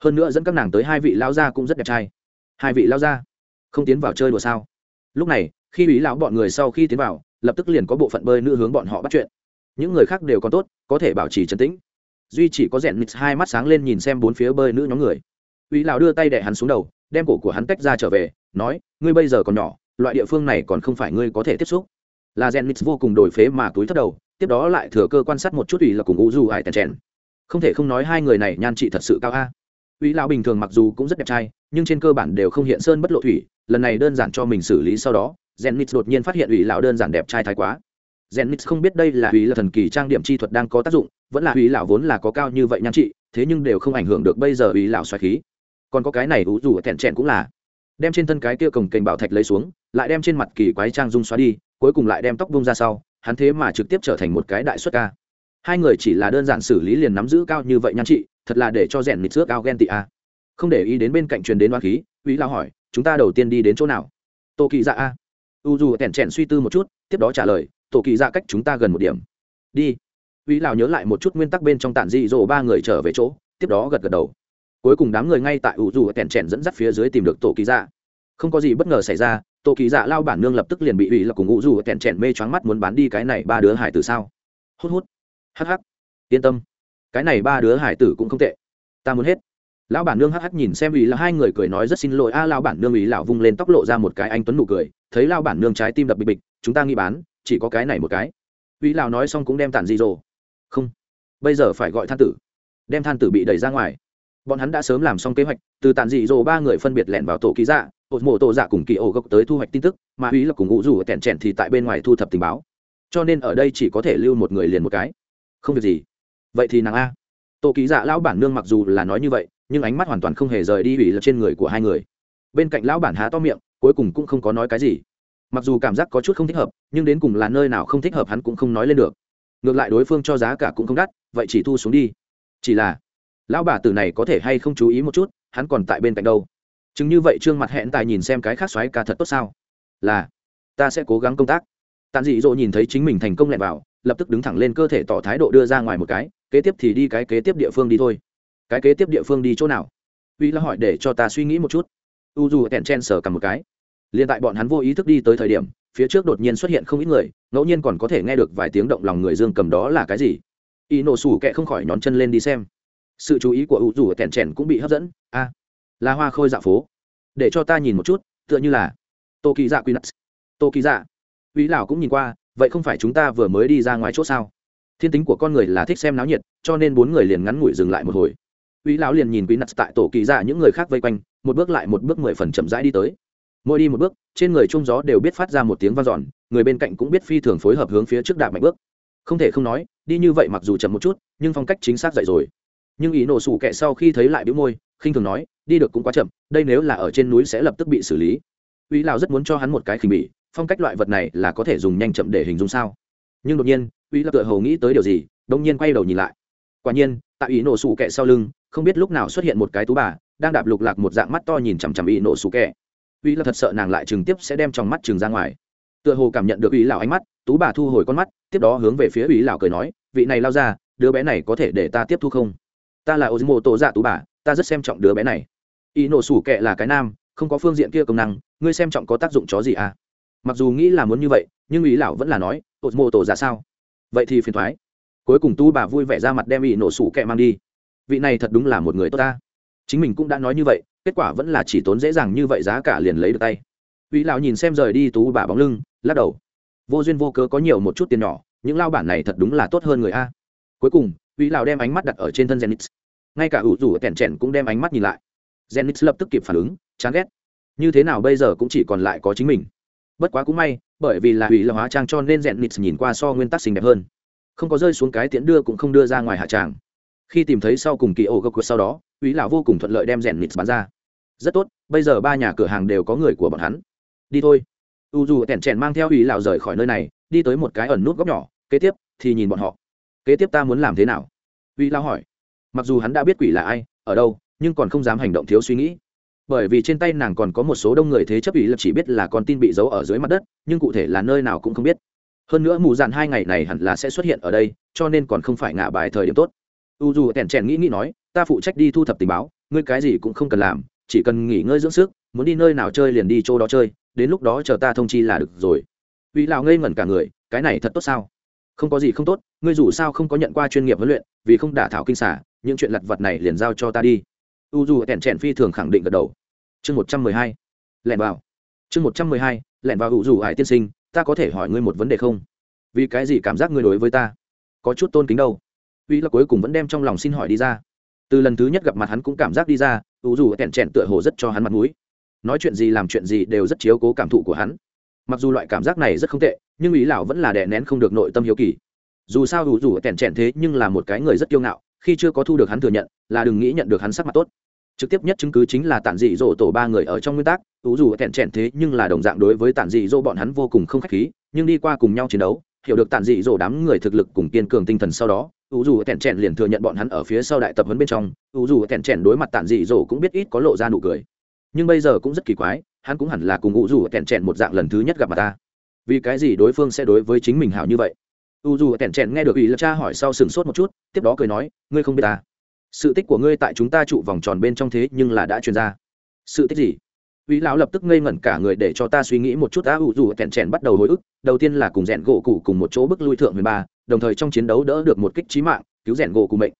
S1: Hơn nữa dẫn các nàng tới hai vị lao gia cũng rất đẹp trai. Hai vị lao gia, không tiến vào chơi đùa sao? Lúc này, khi ý lão bọn người sau khi tiến vào, lập tức liền có bộ phận bơi nữ hướng bọn họ bắt chuyện. Những người khác đều còn tốt, có thể bảo trì trấn tĩnh duy chỉ có rèn mít hai mắt sáng lên nhìn xem bốn phía bơi nữ nhóm người. Uy lão đưa tay đẻ hắn xuống đầu, đem cổ của hắn tách ra trở về, nói, ngươi bây giờ còn nhỏ, loại địa phương này còn không phải ngươi có thể tiếp xúc. Là rèn nít vô cùng đổi phế mà túi thất đầu, tiếp đó lại thừa cơ quan sát một chút ủy là cùng u du hải tèn trèn. Không thể không nói hai người này nhan trị thật sự cao a. Ủy lão bình thường mặc dù cũng rất đẹp trai, nhưng trên cơ bản đều không hiện sơn bất lộ thủy, lần này đơn giản cho mình xử lý sau đó, rèn nít đột nhiên phát hiện ủy lão đơn giản đẹp trai thái quá. Zenix không biết đây là huy là thần kỳ trang điểm chi thuật đang có tác dụng, vẫn là huy lão vốn là có cao như vậy nhan trị, thế nhưng đều không ảnh hưởng được bây giờ huy lão xoáy khí. Còn có cái này u du tèn chèn cũng là. Đem trên thân cái kia cổng kềnh bảo thạch lấy xuống, lại đem trên mặt kỳ quái trang dung xóa đi, cuối cùng lại đem tóc vung ra sau, hắn thế mà trực tiếp trở thành một cái đại xuất ca. Hai người chỉ là đơn giản xử lý liền nắm giữ cao như vậy nhan trị, thật là để cho rèn nịt xước cao ghen tị a. Không để ý đến bên cạnh truyền đến đoán khí uy lao hỏi, chúng ta đầu tiên đi đến chỗ nào? Tô kỳ dạ a. U dù tẻn trẻn suy tư một chút, tiếp đó trả lời tổ kỳ dạ cách chúng ta gần một điểm. Đi. Uy lào nhớ lại một chút nguyên tắc bên trong tản dị dỗ ba người trở về chỗ tiếp đó gật gật đầu. Cuối cùng đám người ngay tại u dù tẻn trèn dẫn dắt phía dưới tìm được tổ kỳ dạ. Không có gì bất ngờ xảy ra tổ kỳ dạ lao bản nương lập tức liền bị ủy là cùng ủ dù kẹn chèn mê choáng mắt muốn bán đi cái này ba đứa hải tử sao? Hút hút. Hắc hắc. Yên tâm. Cái này ba đứa hải tử cũng không tệ. Ta muốn hết. Lão bản nương hắc hắc nhìn xem ủy là hai người cười nói rất xin lỗi. A à, lão bản nương ủy lão vung lên tóc lộ ra một cái anh tuấn nụ cười thấy lão bản nương trái tim đập bịch bịch chúng ta nghi bán chỉ có cái này một cái. Uy lão nói xong cũng đem tàn di rồ. Không, bây giờ phải gọi than tử. Đem than tử bị đẩy ra ngoài. Bọn hắn đã sớm làm xong kế hoạch, từ tàn dị dỗ ba người phân biệt lẻn vào tổ ký dạ một mộ tổ dạ cùng kỳ ổ gốc tới thu hoạch tin tức, mà uy là cùng ngụ rủ tẻn trẻn thì tại bên ngoài thu thập tình báo. Cho nên ở đây chỉ có thể lưu một người liền một cái. Không việc gì. Vậy thì nàng a. Tổ ký dạ lão bản nương mặc dù là nói như vậy, nhưng ánh mắt hoàn toàn không hề rời đi ủy là trên người của hai người. Bên cạnh lão bản há to miệng, cuối cùng cũng không có nói cái gì mặc dù cảm giác có chút không thích hợp, nhưng đến cùng là nơi nào không thích hợp hắn cũng không nói lên được. Ngược lại đối phương cho giá cả cũng không đắt, vậy chỉ thu xuống đi. Chỉ là, lão bà tử này có thể hay không chú ý một chút, hắn còn tại bên cạnh đâu? Chứng như vậy trương mặt hẹn tài nhìn xem cái khác xoáy ca thật tốt sao? Là, ta sẽ cố gắng công tác. Tàn dị dỗ nhìn thấy chính mình thành công lẹn vào, lập tức đứng thẳng lên cơ thể tỏ thái độ đưa ra ngoài một cái, kế tiếp thì đi cái kế tiếp địa phương đi thôi. Cái kế tiếp địa phương đi chỗ nào? Uy là hỏi để cho ta suy nghĩ một chút. U dù tẹn chen sở cầm một cái liền tại bọn hắn vô ý thức đi tới thời điểm, phía trước đột nhiên xuất hiện không ít người, ngẫu nhiên còn có thể nghe được vài tiếng động lòng người dương cầm đó là cái gì. Y nổ sủ kẹ không khỏi nhón chân lên đi xem. Sự chú ý của u dù tẻn chèn cũng bị hấp dẫn. A, là hoa khôi dạ phố. Để cho ta nhìn một chút, tựa như là tô kỳ dạ quy nats tô kỳ dạ uy lão cũng nhìn qua, vậy không phải chúng ta vừa mới đi ra ngoài chỗ sao? Thiên tính của con người là thích xem náo nhiệt, cho nên bốn người liền ngắn ngủi dừng lại một hồi. Uy lão liền nhìn quý nats tại tổ kỳ dạ những người khác vây quanh, một bước lại một bước mười phần chậm rãi đi tới mỗi đi một bước, trên người trung gió đều biết phát ra một tiếng vang dọn, người bên cạnh cũng biết phi thường phối hợp hướng phía trước đạp mạnh bước. Không thể không nói, đi như vậy mặc dù chậm một chút, nhưng phong cách chính xác dạy rồi. Nhưng ý nổ sủ kẹ sau khi thấy lại bĩu môi, khinh thường nói, đi được cũng quá chậm, đây nếu là ở trên núi sẽ lập tức bị xử lý. Uy lào rất muốn cho hắn một cái khinh bỉ, phong cách loại vật này là có thể dùng nhanh chậm để hình dung sao? Nhưng đột nhiên, uy lập tựa hầu nghĩ tới điều gì, đông nhiên quay đầu nhìn lại. Quả nhiên, tại ý nổ sủ kẹ sau lưng, không biết lúc nào xuất hiện một cái tú bà, đang đạp lục lạc một dạng mắt to nhìn chằm chằm ý nổ sủ kẹ uy là thật sợ nàng lại trừng tiếp sẽ đem trong mắt trừng ra ngoài. Tựa hồ cảm nhận được ý lào ánh mắt, tú bà thu hồi con mắt, tiếp đó hướng về phía ý lào cười nói, vị này lao ra đứa bé này có thể để ta tiếp thu không? Ta là ô mô tổ dạ tú bà, ta rất xem trọng đứa bé này. Ý nổ sủ kệ là cái nam, không có phương diện kia công năng, ngươi xem trọng có tác dụng chó gì à? Mặc dù nghĩ là muốn như vậy, nhưng ý lão vẫn là nói ô mô tổ dạ sao? Vậy thì phiền thoái. Cuối cùng tu bà vui vẻ ra mặt đem ý nổ sủ kệ mang đi. Vị này thật đúng là một người tốt ta chính mình cũng đã nói như vậy kết quả vẫn là chỉ tốn dễ dàng như vậy giá cả liền lấy được tay. Uy lão nhìn xem rời đi tú bà bóng lưng, lắc đầu. Vô duyên vô cớ có nhiều một chút tiền nhỏ, những lao bản này thật đúng là tốt hơn người a. Cuối cùng, uy lão đem ánh mắt đặt ở trên thân Zenith. Ngay cả ủ rủ tẻn trẻn cũng đem ánh mắt nhìn lại. Genix lập tức kịp phản ứng chán ghét. Như thế nào bây giờ cũng chỉ còn lại có chính mình. Bất quá cũng may bởi vì là hủy là hóa trang cho nên genix nhìn qua so nguyên tắc xinh đẹp hơn. Không có rơi xuống cái tiễn đưa cũng không đưa ra ngoài hạ tràng. Khi tìm thấy sau cùng kỳ ổ gốc sau đó ý là vô cùng thuận lợi đem rèn jennings bán ra. Rất tốt, bây giờ ba nhà cửa hàng đều có người của bọn hắn. Đi thôi. U dù tẻn trèn mang theo ý lào rời khỏi nơi này, đi tới một cái ẩn nút góc nhỏ, kế tiếp thì nhìn bọn họ. Kế tiếp ta muốn làm thế nào? Ý lao hỏi. Mặc dù hắn đã biết quỷ là ai, ở đâu, nhưng còn không dám hành động thiếu suy nghĩ. Bởi vì trên tay nàng còn có một số đông người thế chấp ý là chỉ biết là con tin bị giấu ở dưới mặt đất, nhưng cụ thể là nơi nào cũng không biết. Hơn nữa mù dạn hai ngày này hẳn là sẽ xuất hiện ở đây, cho nên còn không phải ngả bài thời điểm tốt. U dù tèn chèn nghĩ nghĩ nói ta phụ trách đi thu thập tình báo, ngươi cái gì cũng không cần làm, chỉ cần nghỉ ngơi dưỡng sức, muốn đi nơi nào chơi liền đi chỗ đó chơi, đến lúc đó chờ ta thông chi là được rồi. Uy lào ngây ngẩn cả người, cái này thật tốt sao? Không có gì không tốt, ngươi dù sao không có nhận qua chuyên nghiệp huấn luyện, vì không đả thảo kinh xả, những chuyện lặt vặt này liền giao cho ta đi. U dù kèn chèn phi thường khẳng định gật đầu. Chương một trăm mười hai lẻn vào. Chương một trăm mười hai lẻn vào u dù ải tiên sinh, ta có thể hỏi ngươi một vấn đề không? Vì cái gì cảm giác ngươi đối với ta có chút tôn kính đâu? Uy là cuối cùng vẫn đem trong lòng xin hỏi đi ra từ lần thứ nhất gặp mặt hắn cũng cảm giác đi ra, ủ dù kẹn trẹn tựa hồ rất cho hắn mặt mũi. Nói chuyện gì làm chuyện gì đều rất chiếu cố cảm thụ của hắn. Mặc dù loại cảm giác này rất không tệ, nhưng ý lão vẫn là đè nén không được nội tâm hiếu kỳ. Dù sao ủ dù kẹn trẹn thế nhưng là một cái người rất kiêu ngạo, khi chưa có thu được hắn thừa nhận, là đừng nghĩ nhận được hắn sắc mặt tốt. Trực tiếp nhất chứng cứ chính là tản dị dỗ tổ ba người ở trong nguyên tắc, ủ dù kẹn trẹn thế nhưng là đồng dạng đối với tản dị dỗ bọn hắn vô cùng không khách khí, nhưng đi qua cùng nhau chiến đấu hiểu được tản dị dỗ đám người thực lực cùng kiên cường tinh thần sau đó u dù kẹn trẹn liền thừa nhận bọn hắn ở phía sau đại tập huấn bên trong u dù kẹn trẹn đối mặt tản dị dỗ cũng biết ít có lộ ra nụ cười. Nhưng bây giờ cũng rất kỳ quái, hắn cũng hẳn là cùng u dù kẹn trẹn một dạng lần thứ nhất gặp mặt ta. Vì cái gì đối phương sẽ đối với chính mình hảo như vậy? U dù kẹn trẹn nghe được ủy lập cha hỏi sau sừng sốt một chút, tiếp đó cười nói, ngươi không biết ta. Sự tích của ngươi tại chúng ta trụ vòng tròn bên trong thế nhưng là đã truyền ra. Sự tích gì? Vĩ lão lập tức ngây ngẩn cả người để cho ta suy nghĩ một chút A Vũ Vũ tèn chèn bắt đầu hồi ức, đầu tiên là cùng rèn gỗ cụ cùng một chỗ bức lui thượng huyền ba, đồng thời trong chiến đấu đỡ được một kích chí mạng, cứu rèn gỗ cụ mệnh.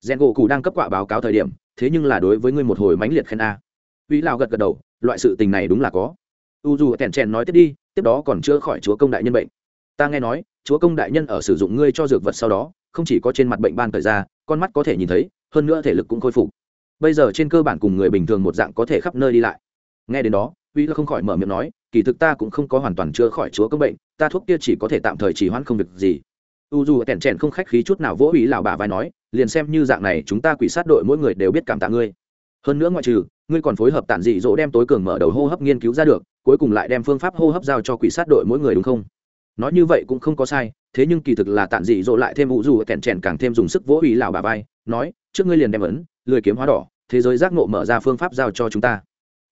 S1: Rèn gỗ cụ đang cấp quả báo cáo thời điểm, thế nhưng là đối với ngươi một hồi mãnh liệt khen a. Vĩ lão gật gật đầu, loại sự tình này đúng là có. U Vũ tèn chèn nói tiếp đi, tiếp đó còn chưa khỏi chúa công đại nhân bệnh. Ta nghe nói, chúa công đại nhân ở sử dụng ngươi cho dược vật sau đó, không chỉ có trên mặt bệnh ban thời ra, con mắt có thể nhìn thấy, hơn nữa thể lực cũng khôi phục. Bây giờ trên cơ bản cùng người bình thường một dạng có thể khắp nơi đi lại nghe đến đó uy là không khỏi mở miệng nói, kỳ thực ta cũng không có hoàn toàn chữa khỏi chúa công bệnh, ta thuốc kia chỉ có thể tạm thời chỉ hoãn không việc gì. U dù tẻn chèn không khách khí chút nào vỗ uy lào bà vai nói, liền xem như dạng này chúng ta quỷ sát đội mỗi người đều biết cảm tạ ngươi. Hơn nữa ngoại trừ, ngươi còn phối hợp tản dị dỗ đem tối cường mở đầu hô hấp nghiên cứu ra được, cuối cùng lại đem phương pháp hô hấp giao cho quỷ sát đội mỗi người đúng không? Nói như vậy cũng không có sai, thế nhưng kỳ thực là tản dị dỗ lại thêm u dù kẹn chèn càng thêm dùng sức vỗ ý lào bà vai, nói, trước ngươi liền đem ấn, lười kiếm hóa đỏ, thế giới giác ngộ mở ra phương pháp giao cho chúng ta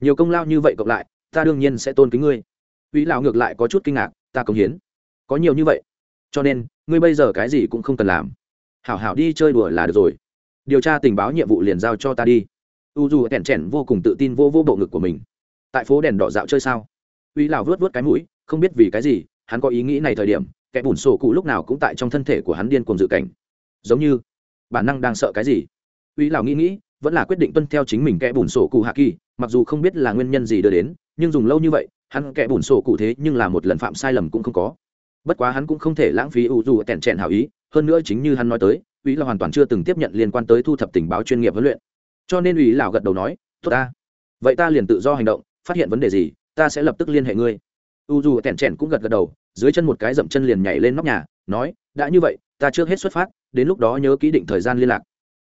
S1: nhiều công lao như vậy cộng lại, ta đương nhiên sẽ tôn kính ngươi. Uy lão ngược lại có chút kinh ngạc, ta công hiến. Có nhiều như vậy. Cho nên, ngươi bây giờ cái gì cũng không cần làm. Hảo hảo đi chơi đùa là được rồi. Điều tra tình báo nhiệm vụ liền giao cho ta đi. U dù tẻn trẻn vô cùng tự tin vô vô bộ ngực của mình. Tại phố đèn đỏ dạo chơi sao? Uy lão vớt vớt cái mũi, không biết vì cái gì, hắn có ý nghĩ này thời điểm, kẻ bùn sổ cụ lúc nào cũng tại trong thân thể của hắn điên cuồng dự cảnh. Giống như, bản năng đang sợ cái gì? Uy lão nghĩ nghĩ, vẫn là quyết định tuân theo chính mình kẻ bùn sổ cụ hạ kỳ mặc dù không biết là nguyên nhân gì đưa đến, nhưng dùng lâu như vậy, hắn kẻ bùn sổ cụ thế nhưng là một lần phạm sai lầm cũng không có. Bất quá hắn cũng không thể lãng phí ủ dù tẻn trẹn hảo ý, hơn nữa chính như hắn nói tới ủy là hoàn toàn chưa từng tiếp nhận liên quan tới thu thập tình báo chuyên nghiệp huấn luyện. Cho nên ủy lào gật đầu nói, tốt ta. Vậy ta liền tự do hành động, phát hiện vấn đề gì, ta sẽ lập tức liên hệ ngươi. U dù tẻn trẻn cũng gật gật đầu, dưới chân một cái dậm chân liền nhảy lên nóc nhà, nói, đã như vậy, ta trước hết xuất phát, đến lúc đó nhớ ký định thời gian liên lạc.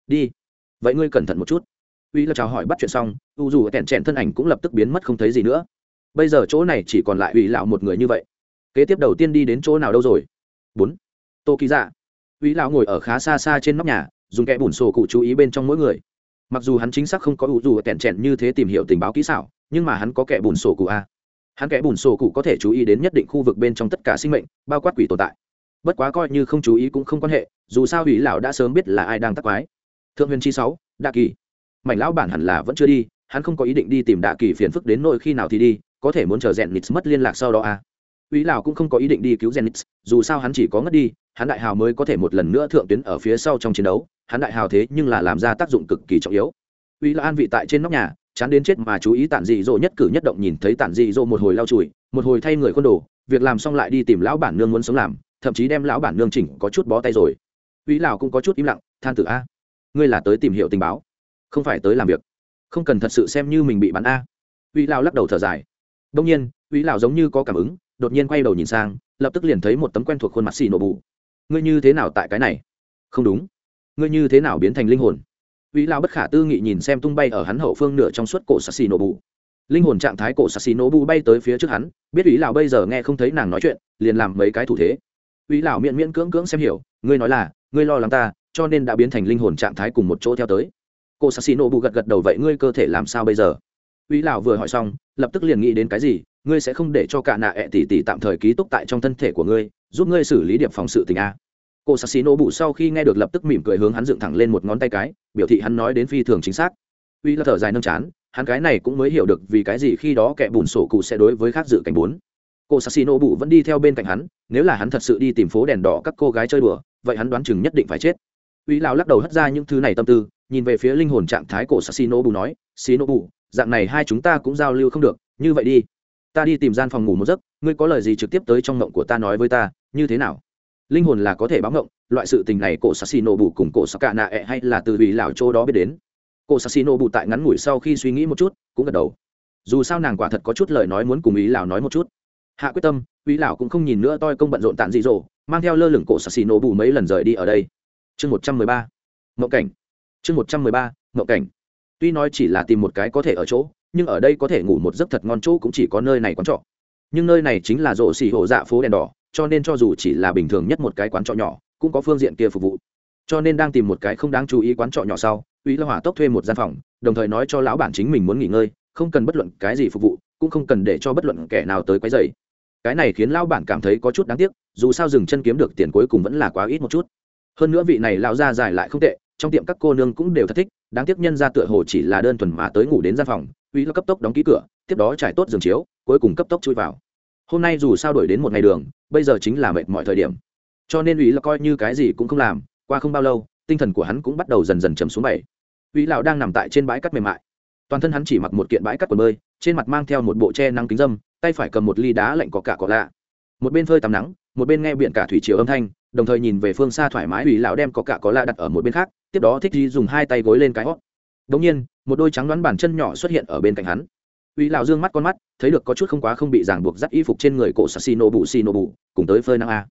S1: Đi. Vậy ngươi cẩn thận một chút uy là chào hỏi bắt chuyện xong, u dù tẹn trẹn thân ảnh cũng lập tức biến mất không thấy gì nữa. Bây giờ chỗ này chỉ còn lại uy lão một người như vậy. Kế tiếp đầu tiên đi đến chỗ nào đâu rồi? Bốn. Tô ký dạ uy lão ngồi ở khá xa xa trên nóc nhà, dùng kẽ bùn sổ cụ chú ý bên trong mỗi người. Mặc dù hắn chính xác không có u dù tẹn trẹn như thế tìm hiểu tình báo kỹ xảo, nhưng mà hắn có kẽ bùn sổ cụ a. Hắn kẽ bùn sổ cụ có thể chú ý đến nhất định khu vực bên trong tất cả sinh mệnh, bao quát quỷ tồn tại. Bất quá coi như không chú ý cũng không quan hệ, dù sao ủy lão đã sớm biết là ai đang tắc quái. Thượng huyền chi sáu đa kỳ mảnh lão bản hẳn là vẫn chưa đi hắn không có ý định đi tìm đạ kỳ phiền phức đến nỗi khi nào thì đi có thể muốn chờ rèn nít mất liên lạc sau đó à Úy Lão cũng không có ý định đi cứu Zenith, dù sao hắn chỉ có ngất đi, hắn đại hào mới có thể một lần nữa thượng tuyến ở phía sau trong chiến đấu, hắn đại hào thế nhưng là làm ra tác dụng cực kỳ trọng yếu. Úy Lão an vị tại trên nóc nhà, chán đến chết mà chú ý tản dị dỗ nhất cử nhất động nhìn thấy tản dị dỗ một hồi lau chùi, một hồi thay người khuôn đồ, việc làm xong lại đi tìm lão bản nương muốn sống làm, thậm chí đem lão bản nương chỉnh có chút bó tay rồi. Úy Lão cũng có chút im lặng, than tử a, ngươi là tới tìm hiểu tình báo, không phải tới làm việc. Không cần thật sự xem như mình bị bắn a. Uy lao lắc đầu thở dài. Đông nhiên, uy lao giống như có cảm ứng, đột nhiên quay đầu nhìn sang, lập tức liền thấy một tấm quen thuộc khuôn mặt xì nổ bù. Ngươi như thế nào tại cái này? Không đúng. Ngươi như thế nào biến thành linh hồn? Uy lao bất khả tư nghị nhìn xem tung bay ở hắn hậu phương nửa trong suốt cổ sassi nổ bù. Linh hồn trạng thái cổ sassi nổ bù bay tới phía trước hắn, biết uy lao bây giờ nghe không thấy nàng nói chuyện, liền làm mấy cái thủ thế. Uy lao miễn miễn cưỡng cưỡng xem hiểu, ngươi nói là, ngươi lo lắng ta, cho nên đã biến thành linh hồn trạng thái cùng một chỗ theo tới cô sassy nổ bù gật gật đầu, vậy ngươi cơ thể làm sao bây giờ? Uy lão vừa hỏi xong, lập tức liền nghĩ đến cái gì, ngươi sẽ không để cho cả nạ ẹ tỷ tỷ tạm thời ký túc tại trong thân thể của ngươi, giúp ngươi xử lý điệp phòng sự tình a. Cô sassy nổ bù sau khi nghe được lập tức mỉm cười hướng hắn dựng thẳng lên một ngón tay cái, biểu thị hắn nói đến phi thường chính xác. Uy là thở dài nâng chán, hắn cái này cũng mới hiểu được vì cái gì khi đó kẻ bùn sổ cụ sẽ đối với khác dự cảnh bốn. Cô sassino bụ vẫn đi theo bên cạnh hắn, nếu là hắn thật sự đi tìm phố đèn đỏ các cô gái chơi đùa, vậy hắn đoán chừng nhất định phải chết. Uy lão lắc đầu hất ra những thứ này tâm tư nhìn về phía linh hồn trạng thái cổ sassino bù nói xino bù dạng này hai chúng ta cũng giao lưu không được như vậy đi. Ta đi tìm gian phòng ngủ một giấc ngươi có lời gì trực tiếp tới trong ngộng của ta nói với ta như thế nào? Linh hồn là có thể báo ngộng, loại sự tình này cổ sassino bù cùng cổ sắc cả nạ ẹ hay là từ vị lão chỗ đó biết đến. Cổ sassino bù tại ngắn ngủi sau khi suy nghĩ một chút cũng gật đầu. Dù sao nàng quả thật có chút lời nói muốn cùng ý lão nói một chút. Hạ quyết tâm ý lão cũng không nhìn nữa toi công bận rộn tàn dị dỗ mang theo lơ lửng cổ sassino bù mấy lần rời đi ở đây. Chương một trăm mười ba. Mộng cảnh chương một trăm mười ba mộng cảnh. Tuy nói chỉ là tìm một cái có thể ở chỗ, nhưng ở đây có thể ngủ một giấc thật ngon chỗ cũng chỉ có nơi này quán trọ. Nhưng nơi này chính là rộ xì hộ dạ phố đèn đỏ, cho nên cho dù chỉ là bình thường nhất một cái quán trọ nhỏ, cũng có phương diện kia phục vụ. Cho nên đang tìm một cái không đáng chú ý quán trọ nhỏ sau, uy la hỏa tốc thuê một gian phòng, đồng thời nói cho lão bản chính mình muốn nghỉ ngơi, không cần bất luận cái gì phục vụ, cũng không cần để cho bất luận kẻ nào tới quấy rầy. Cái này khiến lão bản cảm thấy có chút đáng tiếc, dù sao dừng chân kiếm được tiền cuối cùng vẫn là quá ít một chút. Hơn nữa vị này lão ra dài lại không tệ trong tiệm các cô nương cũng đều thật thích, đáng tiếc nhân ra tựa hồ chỉ là đơn thuần mà tới ngủ đến gian phòng, uy là cấp tốc đóng ký cửa, tiếp đó trải tốt giường chiếu, cuối cùng cấp tốc chui vào. Hôm nay dù sao đổi đến một ngày đường, bây giờ chính là mệt mọi thời điểm. Cho nên uy là coi như cái gì cũng không làm, qua không bao lâu, tinh thần của hắn cũng bắt đầu dần dần chầm xuống bảy. Uy lão đang nằm tại trên bãi cắt mềm mại. Toàn thân hắn chỉ mặc một kiện bãi cắt quần bơi, trên mặt mang theo một bộ che nắng kính dâm, tay phải cầm một ly đá lạnh có cả có lạ. Một bên phơi tắm nắng, một bên nghe biển cả thủy chiều âm thanh, đồng thời nhìn về phương xa thoải mái uy lão đem có cả có lạ đặt ở một bên khác tiếp đó thích di dùng hai tay gối lên cái hót. Đống nhiên, một đôi trắng đoán bàn chân nhỏ xuất hiện ở bên cạnh hắn. Uy lão dương mắt con mắt, thấy được có chút không quá không bị ràng buộc dắt y phục trên người cổ sassino bù xì nổ bù, cùng tới phơi nắng a.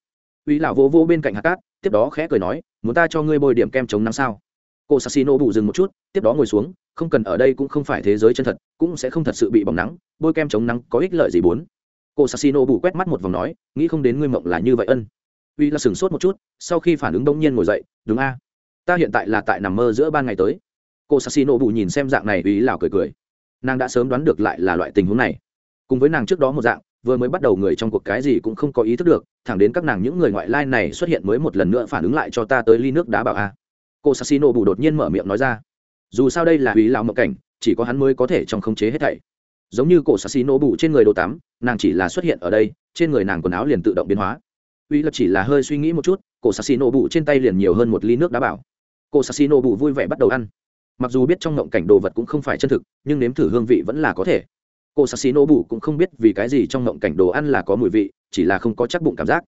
S1: Uy lão vô vô bên cạnh hạt cát, tiếp đó khẽ cười nói, muốn ta cho ngươi bôi điểm kem chống nắng sao? Cổ sassino bù dừng một chút, tiếp đó ngồi xuống, không cần, ở đây cũng không phải thế giới chân thật, cũng sẽ không thật sự bị bỏng nắng, bôi kem chống nắng có ích lợi gì bốn? Cô sassino bù quét mắt một vòng nói, nghĩ không đến ngươi mộng là như vậy ân. Uy là sửng sốt một chút, sau khi phản ứng đông nhiên ngồi dậy, đúng a ta hiện tại là tại nằm mơ giữa ban ngày tới. Cô sassino bù nhìn xem dạng này ý lào cười cười. Nàng đã sớm đoán được lại là loại tình huống này. Cùng với nàng trước đó một dạng, vừa mới bắt đầu người trong cuộc cái gì cũng không có ý thức được, thẳng đến các nàng những người ngoại lai này xuất hiện mới một lần nữa phản ứng lại cho ta tới ly nước đá bảo a. Cô sassino bù đột nhiên mở miệng nói ra. Dù sao đây là ý lào mộng cảnh, chỉ có hắn mới có thể trong khống chế hết thảy. Giống như cổ sassino bù trên người đồ tắm, nàng chỉ là xuất hiện ở đây, trên người nàng quần áo liền tự động biến hóa. Uy lập chỉ là hơi suy nghĩ một chút cổ sassino bù trên tay liền nhiều hơn một ly nước đá bảo cô sassino Bụ vui vẻ bắt đầu ăn. Mặc dù biết trong ngộng cảnh đồ vật cũng không phải chân thực nhưng nếm thử hương vị vẫn là có thể. Cô sassino Bụ cũng không biết vì cái gì trong ngộng cảnh đồ ăn là có mùi vị chỉ là không có chắc bụng cảm giác.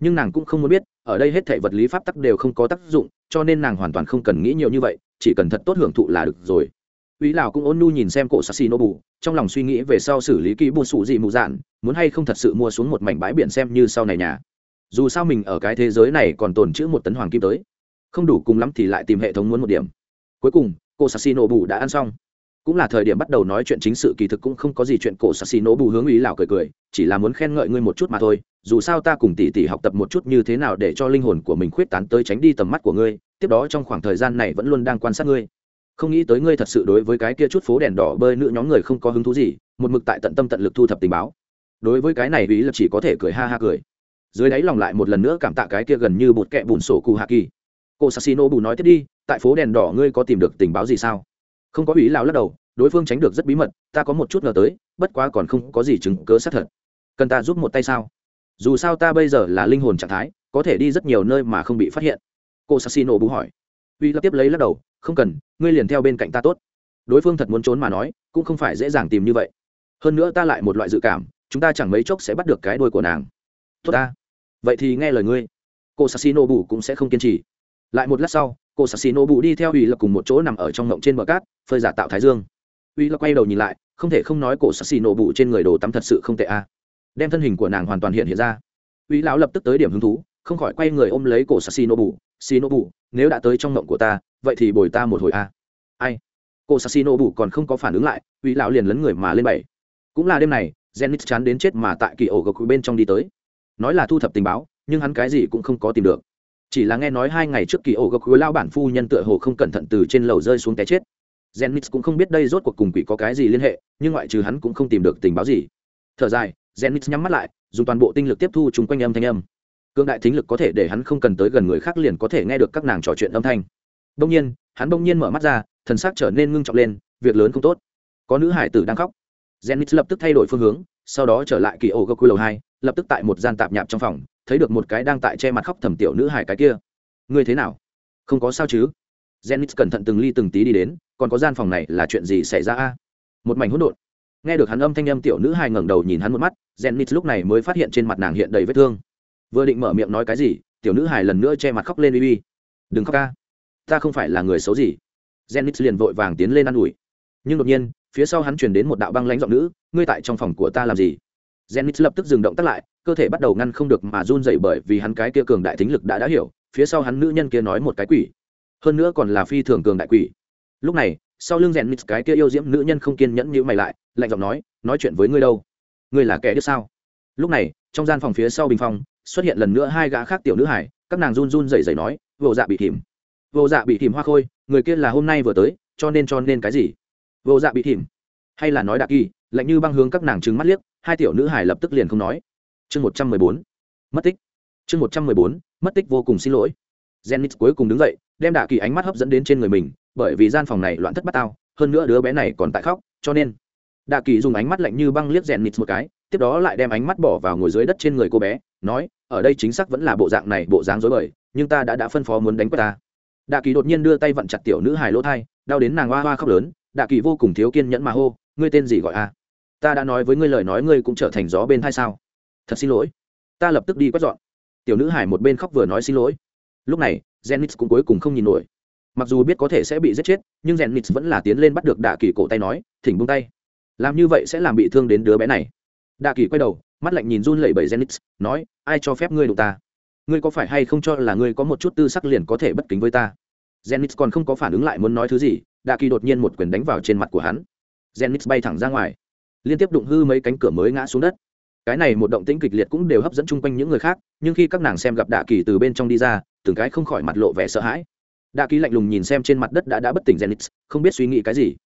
S1: Nhưng nàng cũng không muốn biết ở đây hết thể vật lý pháp tắc đều không có tác dụng cho nên nàng hoàn toàn không cần nghĩ nhiều như vậy chỉ cần thật tốt hưởng thụ là được rồi. Úy Lào cũng ôn nhu nhìn xem cổ Sassino Nobu, trong lòng suy nghĩ về sau xử lý kỹ buôn sủ gì mù dạn, muốn hay không thật sự mua xuống một mảnh bãi biển xem như sau này nhà. Dù sao mình ở cái thế giới này còn tồn chữ một tấn hoàng kim tới không đủ cùng lắm thì lại tìm hệ thống muốn một điểm. Cuối cùng, cô sassino bù đã ăn xong. Cũng là thời điểm bắt đầu nói chuyện chính sự kỳ thực cũng không có gì chuyện cổ sassino bù hướng ý lào cười cười, chỉ là muốn khen ngợi ngươi một chút mà thôi, dù sao ta cùng tỷ tỷ học tập một chút như thế nào để cho linh hồn của mình khuyết tán tới tránh đi tầm mắt của ngươi, tiếp đó trong khoảng thời gian này vẫn luôn đang quan sát ngươi. Không nghĩ tới ngươi thật sự đối với cái kia chút phố đèn đỏ bơi nữ nhóm người không có hứng thú gì, một mực tại tận tâm tận lực thu thập tình báo. Đối với cái này, ý là chỉ có thể cười ha ha cười. Dưới đáy lòng lại một lần nữa cảm tạ cái kia gần như bột kẹ bùn sổ cụ hạ kỳ cô sassino bù nói tiếp đi, tại phố đèn đỏ ngươi có tìm được tình báo gì sao? Không có ý lão lắc đầu, đối phương tránh được rất bí mật, ta có một chút ngờ tới, bất quá còn không có gì chứng cớ xác thật. Cần ta giúp một tay sao? Dù sao ta bây giờ là linh hồn trạng thái, có thể đi rất nhiều nơi mà không bị phát hiện. Cô sassino bù hỏi. Uy lập tiếp lấy lắc đầu, không cần, ngươi liền theo bên cạnh ta tốt. Đối phương thật muốn trốn mà nói, cũng không phải dễ dàng tìm như vậy. Hơn nữa ta lại một loại dự cảm, chúng ta chẳng mấy chốc sẽ bắt được cái đuôi của nàng. Tốt ta. Vậy thì nghe lời ngươi. Cô sassino bù cũng sẽ không kiên trì lại một lát sau cô sassino Bụ đi theo uy là cùng một chỗ nằm ở trong ngộng trên bờ cát phơi giả tạo thái dương. Uy là quay đầu nhìn lại không thể không nói cổ sassino Bụ trên người đồ tắm thật sự không tệ a. Đem thân hình của nàng hoàn toàn hiện hiện ra. Uy lão lập tức tới điểm hứng thú không khỏi quay người ôm lấy cổ sassino bù xino Bụ, nếu đã tới trong ngộng của ta vậy thì bồi ta một hồi a. Ai? Cô sassino Bụ còn không có phản ứng lại uy lão liền lấn người mà lên bảy cũng là đêm này Zenith chán đến chết mà tại kỳ ổ gộc bên trong đi tới. Nói là thu thập tình báo nhưng hắn cái gì cũng không có tìm được chỉ là nghe nói hai ngày trước kỳ ổ gộc lao bản phu nhân tựa hồ không cẩn thận từ trên lầu rơi xuống té chết. Zenith cũng không biết đây rốt cuộc cùng quỷ có cái gì liên hệ, nhưng ngoại trừ hắn cũng không tìm được tình báo gì. Thở dài, Zenith nhắm mắt lại, dùng toàn bộ tinh lực tiếp thu chung quanh âm thanh âm. Cương đại thính lực có thể để hắn không cần tới gần người khác liền có thể nghe được các nàng trò chuyện âm thanh. Đông nhiên, hắn đông nhiên mở mắt ra, thần xác trở nên ngưng trọng lên, việc lớn không tốt. Có nữ hải tử đang khóc. Zenith lập tức thay đổi phương hướng, sau đó trở lại kỳ ổ gộc lầu hai, lập tức tại một gian tạp nhạp trong phòng thấy được một cái đang tại che mặt khóc thầm tiểu nữ hài cái kia. Ngươi thế nào? Không có sao chứ? Jennings cẩn thận từng ly từng tí đi đến, còn có gian phòng này là chuyện gì xảy ra a? Một mảnh hỗn độn. Nghe được hắn âm thanh âm tiểu nữ hài ngẩng đầu nhìn hắn một mắt jennings lúc này mới phát hiện trên mặt nàng hiện đầy vết thương. Vừa định mở miệng nói cái gì, tiểu nữ hài lần nữa che mặt khóc lên uy uy. Đừng khóc ca ta không phải là người xấu gì. Jennings liền vội vàng tiến lên ă n ủi. Nhưng đột nhiên, phía sau hắn chuyển đến một đạo băng lãnh giọng nữ, ngươi tại trong phòng của ta làm gì? Zenith lập tức dừng động tác lại, cơ thể bắt đầu ngăn không được mà run rẩy bởi vì hắn cái kia cường đại thính lực đã đã hiểu, phía sau hắn nữ nhân kia nói một cái quỷ. Hơn nữa còn là phi thường cường đại quỷ. Lúc này, sau lưng Zenith cái kia yêu diễm nữ nhân không kiên nhẫn nhíu mày lại, lạnh giọng nói nói chuyện với ngươi đâu? Ngươi là kẻ đứa sao? Lúc này, trong gian phòng phía sau bình phòng, xuất hiện lần nữa hai gã khác tiểu nữ hải các nàng run run rẩy rẩy nói, vô dạ bị thìm vô dạ bị thìm hoa khôi, người kia là hôm nay vừa tới, cho nên cho nên cái gì? Vô dạ bị thìm hay là nói đặc kỳ, lạnh như băng hướng các nàng trừng mắt liếc hai tiểu nữ hải lập tức liền không nói chương một trăm mười bốn mất tích chương một trăm mười bốn mất tích vô cùng xin lỗi Zenith cuối cùng đứng dậy, đem Đạ Kỳ ánh mắt hấp dẫn đến trên người mình, bởi vì gian phòng này loạn thất bát tao, hơn nữa đứa bé này còn tại khóc, cho nên Đạ Kỳ dùng ánh mắt lạnh như băng liếc Zenith một cái, tiếp đó lại đem ánh mắt bỏ vào ngồi dưới đất trên người cô bé, nói, ở đây chính xác vẫn là bộ dạng này, bộ dáng rối bời, nhưng ta đã đã phân phó muốn đánh quất ta. Đạ Kỳ đột nhiên đưa tay vặn chặt tiểu nữ hài lỗ thai, đau đến nàng hoa hoa khóc lớn, Đạ Kỳ vô cùng thiếu kiên nhẫn mà hô, ngươi tên gì gọi a? Ta đã nói với ngươi lời nói ngươi cũng trở thành gió bên tai sao? Thật xin lỗi. Ta lập tức đi quét dọn. Tiểu nữ hải một bên khóc vừa nói xin lỗi. Lúc này jennings cũng cuối cùng không nhìn nổi. Mặc dù biết có thể sẽ bị giết chết, nhưng jennings vẫn là tiến lên bắt được đạ kỳ cổ tay nói, thỉnh bung tay. Làm như vậy sẽ làm bị thương đến đứa bé này. Đạ kỳ quay đầu, mắt lạnh nhìn run lẩy bẩy jennings nói, ai cho phép ngươi đụng ta? Ngươi có phải hay không cho là ngươi có một chút tư sắc liền có thể bất kính với ta? Jennings còn không có phản ứng lại muốn nói thứ gì, đạ kỳ đột nhiên một quyền đánh vào trên mặt của hắn. Jennings bay thẳng ra ngoài liên tiếp đụng hư mấy cánh cửa mới ngã xuống đất. Cái này một động tĩnh kịch liệt cũng đều hấp dẫn chung quanh những người khác, nhưng khi các nàng xem gặp đạ kỳ từ bên trong đi ra, từng cái không khỏi mặt lộ vẻ sợ hãi. Đạ kỳ lạnh lùng nhìn xem trên mặt đất đã đã bất tỉnh zenith, không biết suy nghĩ cái gì.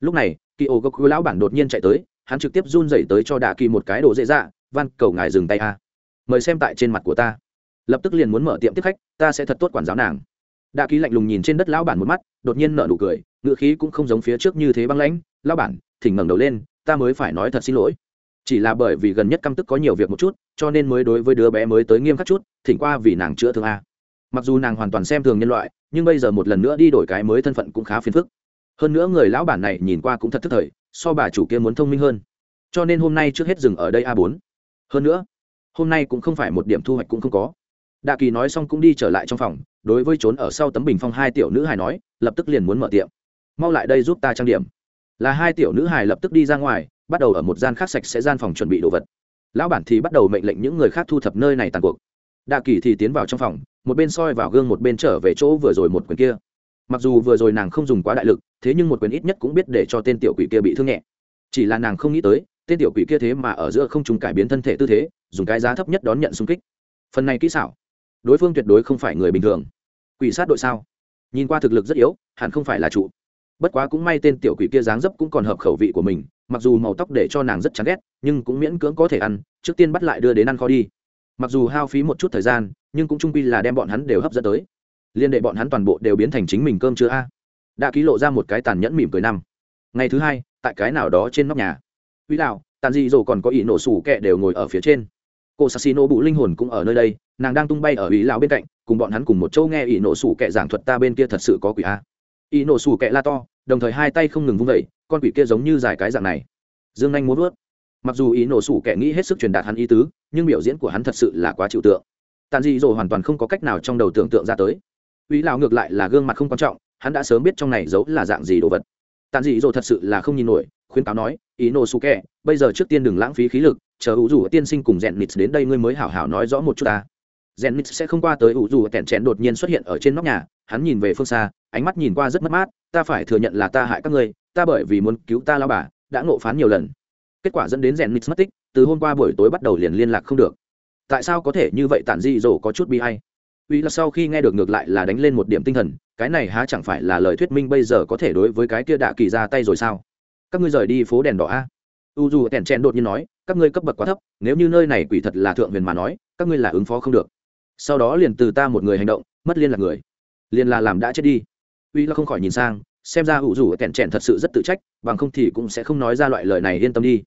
S1: Lúc này kỳ ô gốc lão bản đột nhiên chạy tới, hắn trực tiếp run dậy tới cho đạ kỳ một cái đồ dễ dạ van, cầu ngài dừng tay a. Mời xem tại trên mặt của ta. Lập tức liền muốn mở tiệm tiếp khách, ta sẽ thật tốt quản giáo nàng. Đạ kỳ lạnh lùng nhìn trên đất lão bản một mắt, đột nhiên nở nụ cười, ngựa khí cũng không giống phía trước như thế băng lãnh. Lão bản, thỉnh ngẩng đầu lên ta mới phải nói thật xin lỗi. Chỉ là bởi vì gần nhất căm tức có nhiều việc một chút, cho nên mới đối với đứa bé mới tới nghiêm khắc chút, thỉnh qua vì nàng chữa thương a. Mặc dù nàng hoàn toàn xem thường nhân loại, nhưng bây giờ một lần nữa đi đổi cái mới thân phận cũng khá phiền phức. Hơn nữa người lão bản này nhìn qua cũng thật thức thời, so bà chủ kia muốn thông minh hơn. Cho nên hôm nay trước hết dừng ở đây a bốn. Hơn nữa, hôm nay cũng không phải một điểm thu hoạch cũng không có. Đạ kỳ nói xong cũng đi trở lại trong phòng, đối với trốn ở sau tấm bình phong hai tiểu nữ hài nói, lập tức liền muốn mở tiệm. Mau lại đây giúp ta trang điểm là hai tiểu nữ hài lập tức đi ra ngoài, bắt đầu ở một gian khác sạch sẽ gian phòng chuẩn bị đồ vật. Lão bản thì bắt đầu mệnh lệnh những người khác thu thập nơi này tàn cuộc. Đạ kỳ thì tiến vào trong phòng, một bên soi vào gương một bên trở về chỗ vừa rồi một quyền kia. Mặc dù vừa rồi nàng không dùng quá đại lực, thế nhưng một quyền ít nhất cũng biết để cho tên tiểu quỷ kia bị thương nhẹ. Chỉ là nàng không nghĩ tới, tên tiểu quỷ kia thế mà ở giữa không chúng cải biến thân thể tư thế, dùng cái giá thấp nhất đón nhận xung kích. Phần này kỹ xảo, đối phương tuyệt đối không phải người bình thường. Quỷ sát đội sao? Nhìn qua thực lực rất yếu, hẳn không phải là trụ bất quá cũng may tên tiểu quỷ kia dáng dấp cũng còn hợp khẩu vị của mình, mặc dù màu tóc để cho nàng rất chán ghét, nhưng cũng miễn cưỡng có thể ăn, trước tiên bắt lại đưa đến ăn kho đi. Mặc dù hao phí một chút thời gian, nhưng cũng trung quy là đem bọn hắn đều hấp dẫn tới. Liên đệ bọn hắn toàn bộ đều biến thành chính mình cơm chưa a? À? Đã ký lộ ra một cái tàn nhẫn mỉm cười năm. Ngày thứ hai, tại cái nào đó trên nóc nhà. Uy đạo, tàn dị dỗ còn có ý nổ sủ kẹ đều ngồi ở phía trên. Cô sassino bụ linh hồn cũng ở nơi đây, nàng đang tung bay ở ý lão bên cạnh, cùng bọn hắn cùng một châu nghe ý nổ sủ kẹ giảng thuật ta bên kia thật sự có quỷ a. À? Y nổ sủ kẹ la to, đồng thời hai tay không ngừng vung vẩy, con quỷ kia giống như dài cái dạng này. Dương anh muốn vớt mặc dù ý nổ sủ kẻ nghĩ hết sức truyền đạt hắn ý tứ, nhưng biểu diễn của hắn thật sự là quá chịu tượng. Tàn dị dỗ hoàn toàn không có cách nào trong đầu tưởng tượng ra tới. Uy lão ngược lại là gương mặt không quan trọng, hắn đã sớm biết trong này giấu là dạng gì đồ vật. Tàn dị dỗ thật sự là không nhìn nổi khuyên cáo nói, ý nổ sủ kẻ bây giờ trước tiên đừng lãng phí khí lực, chờ hữu rủ tiên sinh cùng rèn nịt đến đây ngươi mới hảo hảo nói rõ một chút ta rèn nít sẽ không qua tới ủ rủ kẹn chén đột nhiên xuất hiện ở trên nóc nhà, hắn nhìn về phương xa, ánh mắt nhìn qua rất mất mát, ta phải thừa nhận là ta hại các ngươi, ta bởi vì muốn cứu ta lao bà, đã ngộ phán nhiều lần. Kết quả dẫn đến rèn nít mất tích, từ hôm qua buổi tối bắt đầu liền liên lạc không được. Tại sao có thể như vậy tản di rồ có chút bi hay uy là sau khi nghe được ngược lại là đánh lên một điểm tinh thần, cái này há chẳng phải là lời thuyết minh bây giờ có thể đối với cái kia đạ kỳ ra tay rồi sao? Các ngươi rời đi phố đèn đỏ a. U dù tèn chen đột nhiên nói, các ngươi cấp bậc quá thấp, nếu như nơi này quỷ thật là thượng huyền mà nói, các ngươi là ứng phó không được sau đó liền từ ta một người hành động, mất liên lạc người. Liền là làm đã chết đi. Uy là không khỏi nhìn sang, xem ra ủ dù kẹn trẻn thật sự rất tự trách, bằng không thì cũng sẽ không nói ra loại lời này yên tâm đi.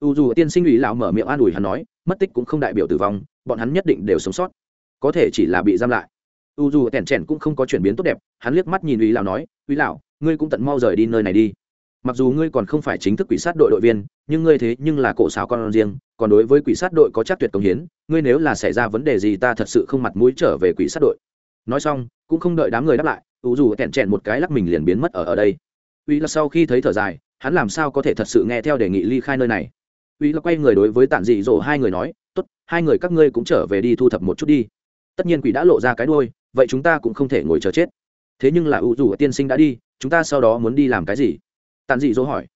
S1: Ủ dù tiên sinh ủy lão mở miệng an ủi hắn nói, mất tích cũng không đại biểu tử vong, bọn hắn nhất định đều sống sót. Có thể chỉ là bị giam lại. U dù kẹn trẻn cũng không có chuyển biến tốt đẹp, hắn liếc mắt nhìn ủy lão nói ủy lão, ngươi cũng tận mau rời đi nơi này đi mặc dù ngươi còn không phải chính thức quỷ sát đội đội viên, nhưng ngươi thế nhưng là cổ xào con riêng, còn đối với quỷ sát đội có chắc tuyệt công hiến, ngươi nếu là xảy ra vấn đề gì ta thật sự không mặt mũi trở về quỷ sát đội. Nói xong, cũng không đợi đám người đáp lại ủ dù tẹn trẹn một cái lắc mình liền biến mất ở ở đây. Uy là sau khi thấy thở dài, hắn làm sao có thể thật sự nghe theo đề nghị ly khai nơi này? Uy là quay người đối với tản dị dỗ hai người nói, tốt, hai người các ngươi cũng trở về đi thu thập một chút đi. Tất nhiên quỷ đã lộ ra cái đôi vậy chúng ta cũng không thể ngồi chờ chết. Thế nhưng là ủ dù tiên sinh đã đi, chúng ta sau đó muốn đi làm cái gì? Tàn dị dỗ hỏi.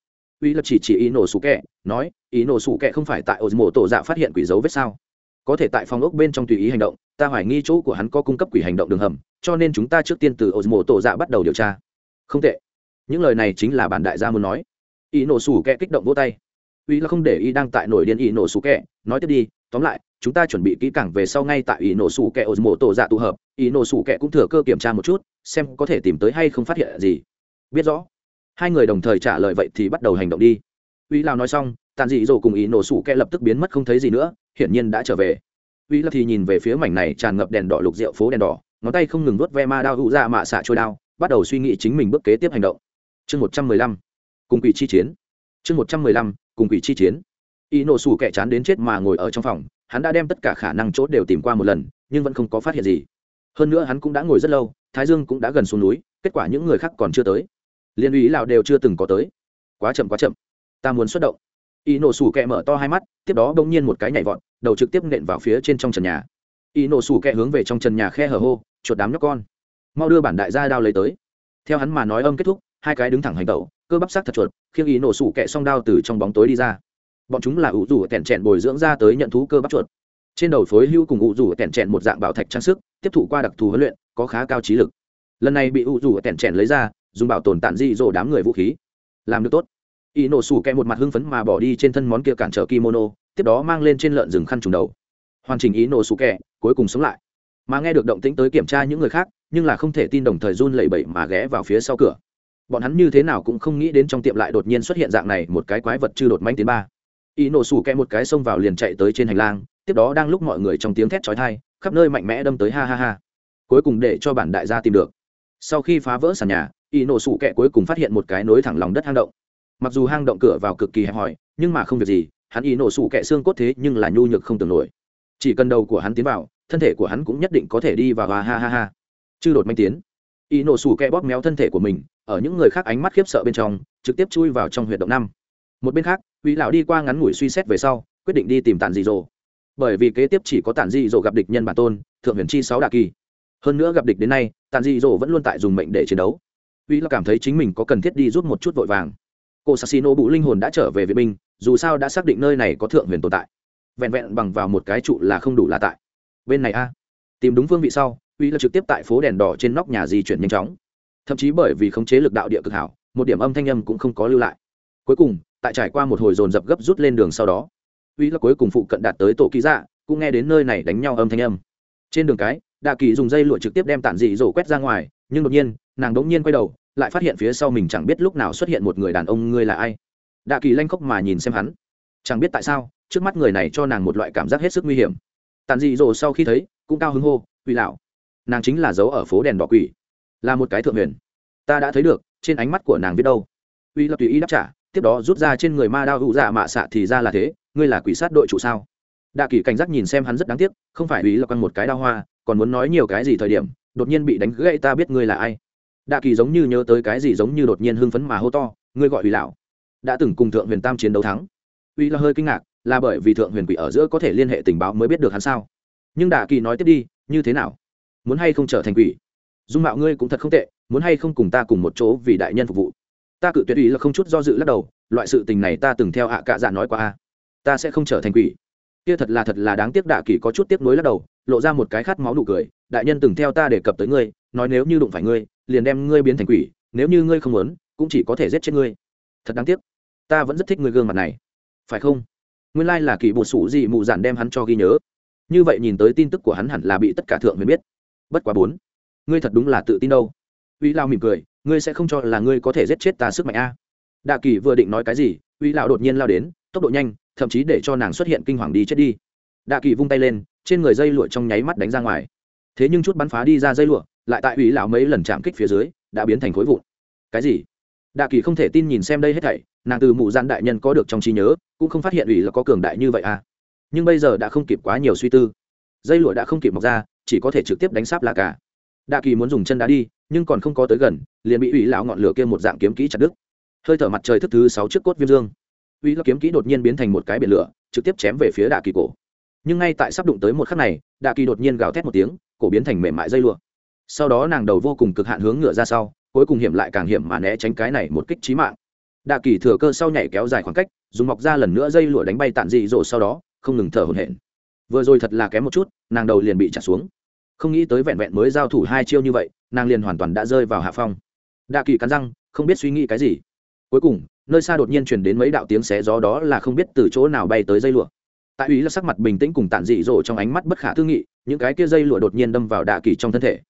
S1: Uy lập chỉ chỉ ý nổ sủ kẹ, nói ý nổ sủ kẹ không phải tại ổ mộ tổ dạ phát hiện quỷ dấu vết sao? Có thể tại phòng ốc bên trong tùy ý hành động, ta hoài nghi chỗ của hắn có cung cấp quỷ hành động đường hầm, cho nên chúng ta trước tiên từ ổ mộ tổ dạ bắt đầu điều tra. Không tệ. Những lời này chính là bản đại gia muốn nói. Ý nổ sủ kẹ kích động vỗ tay. Uy là không để ý đang tại nổi điên ý nổ sủ kẹ, nói tiếp đi, tóm lại, chúng ta chuẩn bị kỹ càng về sau ngay tại ý nổ sủ kẹ ổ mộ tổ dạ tụ hợp ý nổ sủ kẹ cũng thừa cơ kiểm tra một chút, xem có thể tìm tới hay không phát hiện gì. Biết rõ hai người đồng thời trả lời vậy thì bắt đầu hành động đi. Uy lao nói xong tàn dị dỗ cùng ý nổ sủ kẹ lập tức biến mất không thấy gì nữa, hiển nhiên đã trở về. Uy lao thì nhìn về phía mảnh này tràn ngập đèn đỏ lục rượu phố đèn đỏ, ngón tay không ngừng đốt ve ma đao hụ ra dạ mạ xạ trôi đao, bắt đầu suy nghĩ chính mình bước kế tiếp hành động. Chương một trăm mười lăm, cùng quỷ chi chiến. Chương một trăm mười lăm, cùng quỷ chi chiến. Ý nổ sủ kẹ chán đến chết mà ngồi ở trong phòng, hắn đã đem tất cả khả năng chốt đều tìm qua một lần, nhưng vẫn không có phát hiện gì. Hơn nữa hắn cũng đã ngồi rất lâu, thái dương cũng đã gần xuống núi, kết quả những người khác còn chưa tới liên ý lào đều chưa từng có tới. Quá chậm quá chậm. Ta muốn xuất động. Y nổ sủ kẹ mở to hai mắt, tiếp đó bỗng nhiên một cái nhảy vọt, đầu trực tiếp nện vào phía trên trong trần nhà. Y nổ sủ kẹ hướng về trong trần nhà khe hở hô, chuột đám nhóc con. Mau đưa bản đại gia đao lấy tới. Theo hắn mà nói âm kết thúc, hai cái đứng thẳng hành tẩu, cơ bắp sắc thật chuột khiến y nổ sủ kẹ song đao từ trong bóng tối đi ra. Bọn chúng là ủ rủ tẻn trẹn bồi dưỡng ra tới nhận thú cơ bắp chuột. Trên đầu phối hưu cùng ủ rủ tẻn trẹn một dạng bảo thạch trang sức, tiếp thụ qua đặc thù huấn luyện, có khá cao trí lực. Lần này bị ủ rủ tẻn trẹn lấy ra dùng bảo tồn tản dị dỗ đám người vũ khí. Làm được tốt. Y nổ sủ kẹ một mặt hưng phấn mà bỏ đi trên thân món kia cản trở kimono, tiếp đó mang lên trên lợn rừng khăn trùng đầu. Hoàn chỉnh ý nổ sủ kẹ, cuối cùng sống lại. Mà nghe được động tĩnh tới kiểm tra những người khác, nhưng là không thể tin đồng thời run lẩy bẩy mà ghé vào phía sau cửa. Bọn hắn như thế nào cũng không nghĩ đến trong tiệm lại đột nhiên xuất hiện dạng này một cái quái vật chư đột manh tiến ba. Ý nổ sủ kẹ một cái xông vào liền chạy tới trên hành lang, tiếp đó đang lúc mọi người trong tiếng thét trói thai khắp nơi mạnh mẽ đâm tới ha ha ha. Cuối cùng để cho bản đại gia tìm được. Sau khi phá vỡ sàn nhà y nổ sủ kẹ cuối cùng phát hiện một cái nối thẳng lòng đất hang động. Mặc dù hang động cửa vào cực kỳ hẹp hòi, nhưng mà không việc gì, hắn y nổ sủ kẹ xương cốt thế nhưng là nhu nhược không tưởng nổi. Chỉ cần đầu của hắn tiến vào, thân thể của hắn cũng nhất định có thể đi vào và ha ha ha. Chư đột manh tiến. Y nổ sủ kẹ bóp méo thân thể của mình, ở những người khác ánh mắt khiếp sợ bên trong, trực tiếp chui vào trong huyệt động năm. Một bên khác uy lão đi qua ngắn ngủi suy xét về sau, quyết định đi tìm tàn dị dỗ. Bởi vì kế tiếp chỉ có tàn dị dỗ gặp địch nhân bản tôn, thượng huyền chi sáu đà kỳ. Hơn nữa gặp địch đến nay tàn dị dỗ vẫn luôn tại dùng mệnh để chiến đấu uy là cảm thấy chính mình có cần thiết đi rút một chút vội vàng. Cô sassino bụ linh hồn đã trở về viện binh, dù sao đã xác định nơi này có thượng huyền tồn tại. Vẹn vẹn bằng vào một cái trụ là không đủ là tại. Bên này a. Tìm đúng phương vị sau, uy là trực tiếp tại phố đèn đỏ trên nóc nhà di chuyển nhanh chóng. Thậm chí bởi vì khống chế lực đạo địa cực hảo, một điểm âm thanh âm cũng không có lưu lại. Cuối cùng, tại trải qua một hồi dồn dập gấp rút lên đường sau đó, uy là cuối cùng phụ cận đạt tới tổ ký dạ cũng nghe đến nơi này đánh nhau âm thanh âm. Trên đường cái, đạ kỳ dùng dây lụa trực tiếp đem tản dị rổ quét ra ngoài, nhưng đột nhiên nàng đống nhiên quay đầu, lại phát hiện phía sau mình chẳng biết lúc nào xuất hiện một người đàn ông, ngươi là ai? Đạ kỳ lanh khóc mà nhìn xem hắn. Chẳng biết tại sao, trước mắt người này cho nàng một loại cảm giác hết sức nguy hiểm. Tàn dị dỗ sau khi thấy, cũng cao hứng hô, quỷ lão, nàng chính là dấu ở phố đèn đỏ quỷ. Là một cái thượng huyền. Ta đã thấy được, trên ánh mắt của nàng biết đâu. Uy lập tùy ý đáp trả, tiếp đó rút ra trên người ma đao hữu dạ mạ xạ thì ra là thế, ngươi là quỷ sát đội chủ sao? Đạ kỳ cảnh giác nhìn xem hắn rất đáng tiếc, không phải uy là quăng một cái đao hoa, còn muốn nói nhiều cái gì thời điểm, đột nhiên bị đánh gãy ta biết ngươi là ai đạ kỳ giống như nhớ tới cái gì giống như đột nhiên hưng phấn mà hô to, ngươi gọi uy lão, đã từng cùng thượng huyền tam chiến đấu thắng. Uy là hơi kinh ngạc, là bởi vì thượng huyền quỷ ở giữa có thể liên hệ tình báo mới biết được hắn sao? Nhưng đạ kỳ nói tiếp đi, như thế nào? Muốn hay không trở thành quỷ? Dung mạo ngươi cũng thật không tệ, muốn hay không cùng ta cùng một chỗ vì đại nhân phục vụ? Ta cự tuyệt ý là không chút do dự lắc đầu, loại sự tình này ta từng theo hạ cạ dạ nói qua a. Ta sẽ không trở thành quỷ. Kia thật là thật là đáng tiếc đạ kỳ có chút tiếc nuối lắc đầu, lộ ra một cái khát máu nụ cười, đại nhân từng theo ta đề cập tới ngươi nói nếu như đụng phải ngươi, liền đem ngươi biến thành quỷ, nếu như ngươi không muốn, cũng chỉ có thể giết chết ngươi. Thật đáng tiếc. Ta vẫn rất thích ngươi gương mặt này. Phải không? Nguyên lai là kỳ bột sủ gì mụ giản đem hắn cho ghi nhớ. Như vậy nhìn tới tin tức của hắn hẳn là bị tất cả thượng huyền biết. Bất quá bốn. Ngươi thật đúng là tự tin đâu. Uy lao mỉm cười, ngươi sẽ không cho là ngươi có thể giết chết ta sức mạnh a. Đạ kỳ vừa định nói cái gì, uy lão đột nhiên lao đến, tốc độ nhanh, thậm chí để cho nàng xuất hiện kinh hoàng đi chết đi. Đạ kỳ vung tay lên, trên người dây lụa trong nháy mắt đánh ra ngoài. Thế nhưng chút bắn phá đi ra dây lụa lại tại ủy lão mấy lần chạm kích phía dưới, đã biến thành khối vụn. Cái gì? Đạ kỳ không thể tin nhìn xem đây hết thảy, nàng từ mụ gian đại nhân có được trong trí nhớ, cũng không phát hiện ủy là có cường đại như vậy à. Nhưng bây giờ đã không kịp quá nhiều suy tư. Dây lụa đã không kịp mọc ra, chỉ có thể trực tiếp đánh sáp là cả. Đạ kỳ muốn dùng chân đá đi, nhưng còn không có tới gần, liền bị ủy lão ngọn lửa kia một dạng kiếm kỹ chặt đứt. Hơi thở mặt trời thức thứ sáu trước cốt viêm dương. Ủy lão kiếm kỹ đột nhiên biến thành một cái biển lửa, trực tiếp chém về phía đạ kỳ cổ. Nhưng ngay tại sắp đụng tới một khắc này, đạ kỳ đột nhiên gào thét một tiếng, cổ biến thành mềm mại dây lụa sau đó nàng đầu vô cùng cực hạn hướng ngựa ra sau, cuối cùng hiểm lại càng hiểm mà né tránh cái này một kích trí mạng. Đạ kỳ thừa cơ sau nhảy kéo dài khoảng cách, dùng mọc ra lần nữa dây lụa đánh bay tản dị dỗ sau đó, không ngừng thở hổn hển. Vừa rồi thật là kém một chút, nàng đầu liền bị trả xuống. Không nghĩ tới vẹn vẹn mới giao thủ hai chiêu như vậy, nàng liền hoàn toàn đã rơi vào hạ phong. Đạ kỳ cắn răng, không biết suy nghĩ cái gì. Cuối cùng, nơi xa đột nhiên truyền đến mấy đạo tiếng xé gió đó là không biết từ chỗ nào bay tới dây lụa. Tại ý là sắc mặt bình tĩnh cùng tản dị dỗ trong ánh mắt bất khả tư nghị, những cái kia dây lụa đột nhiên đâm vào đạ kỳ trong thân thể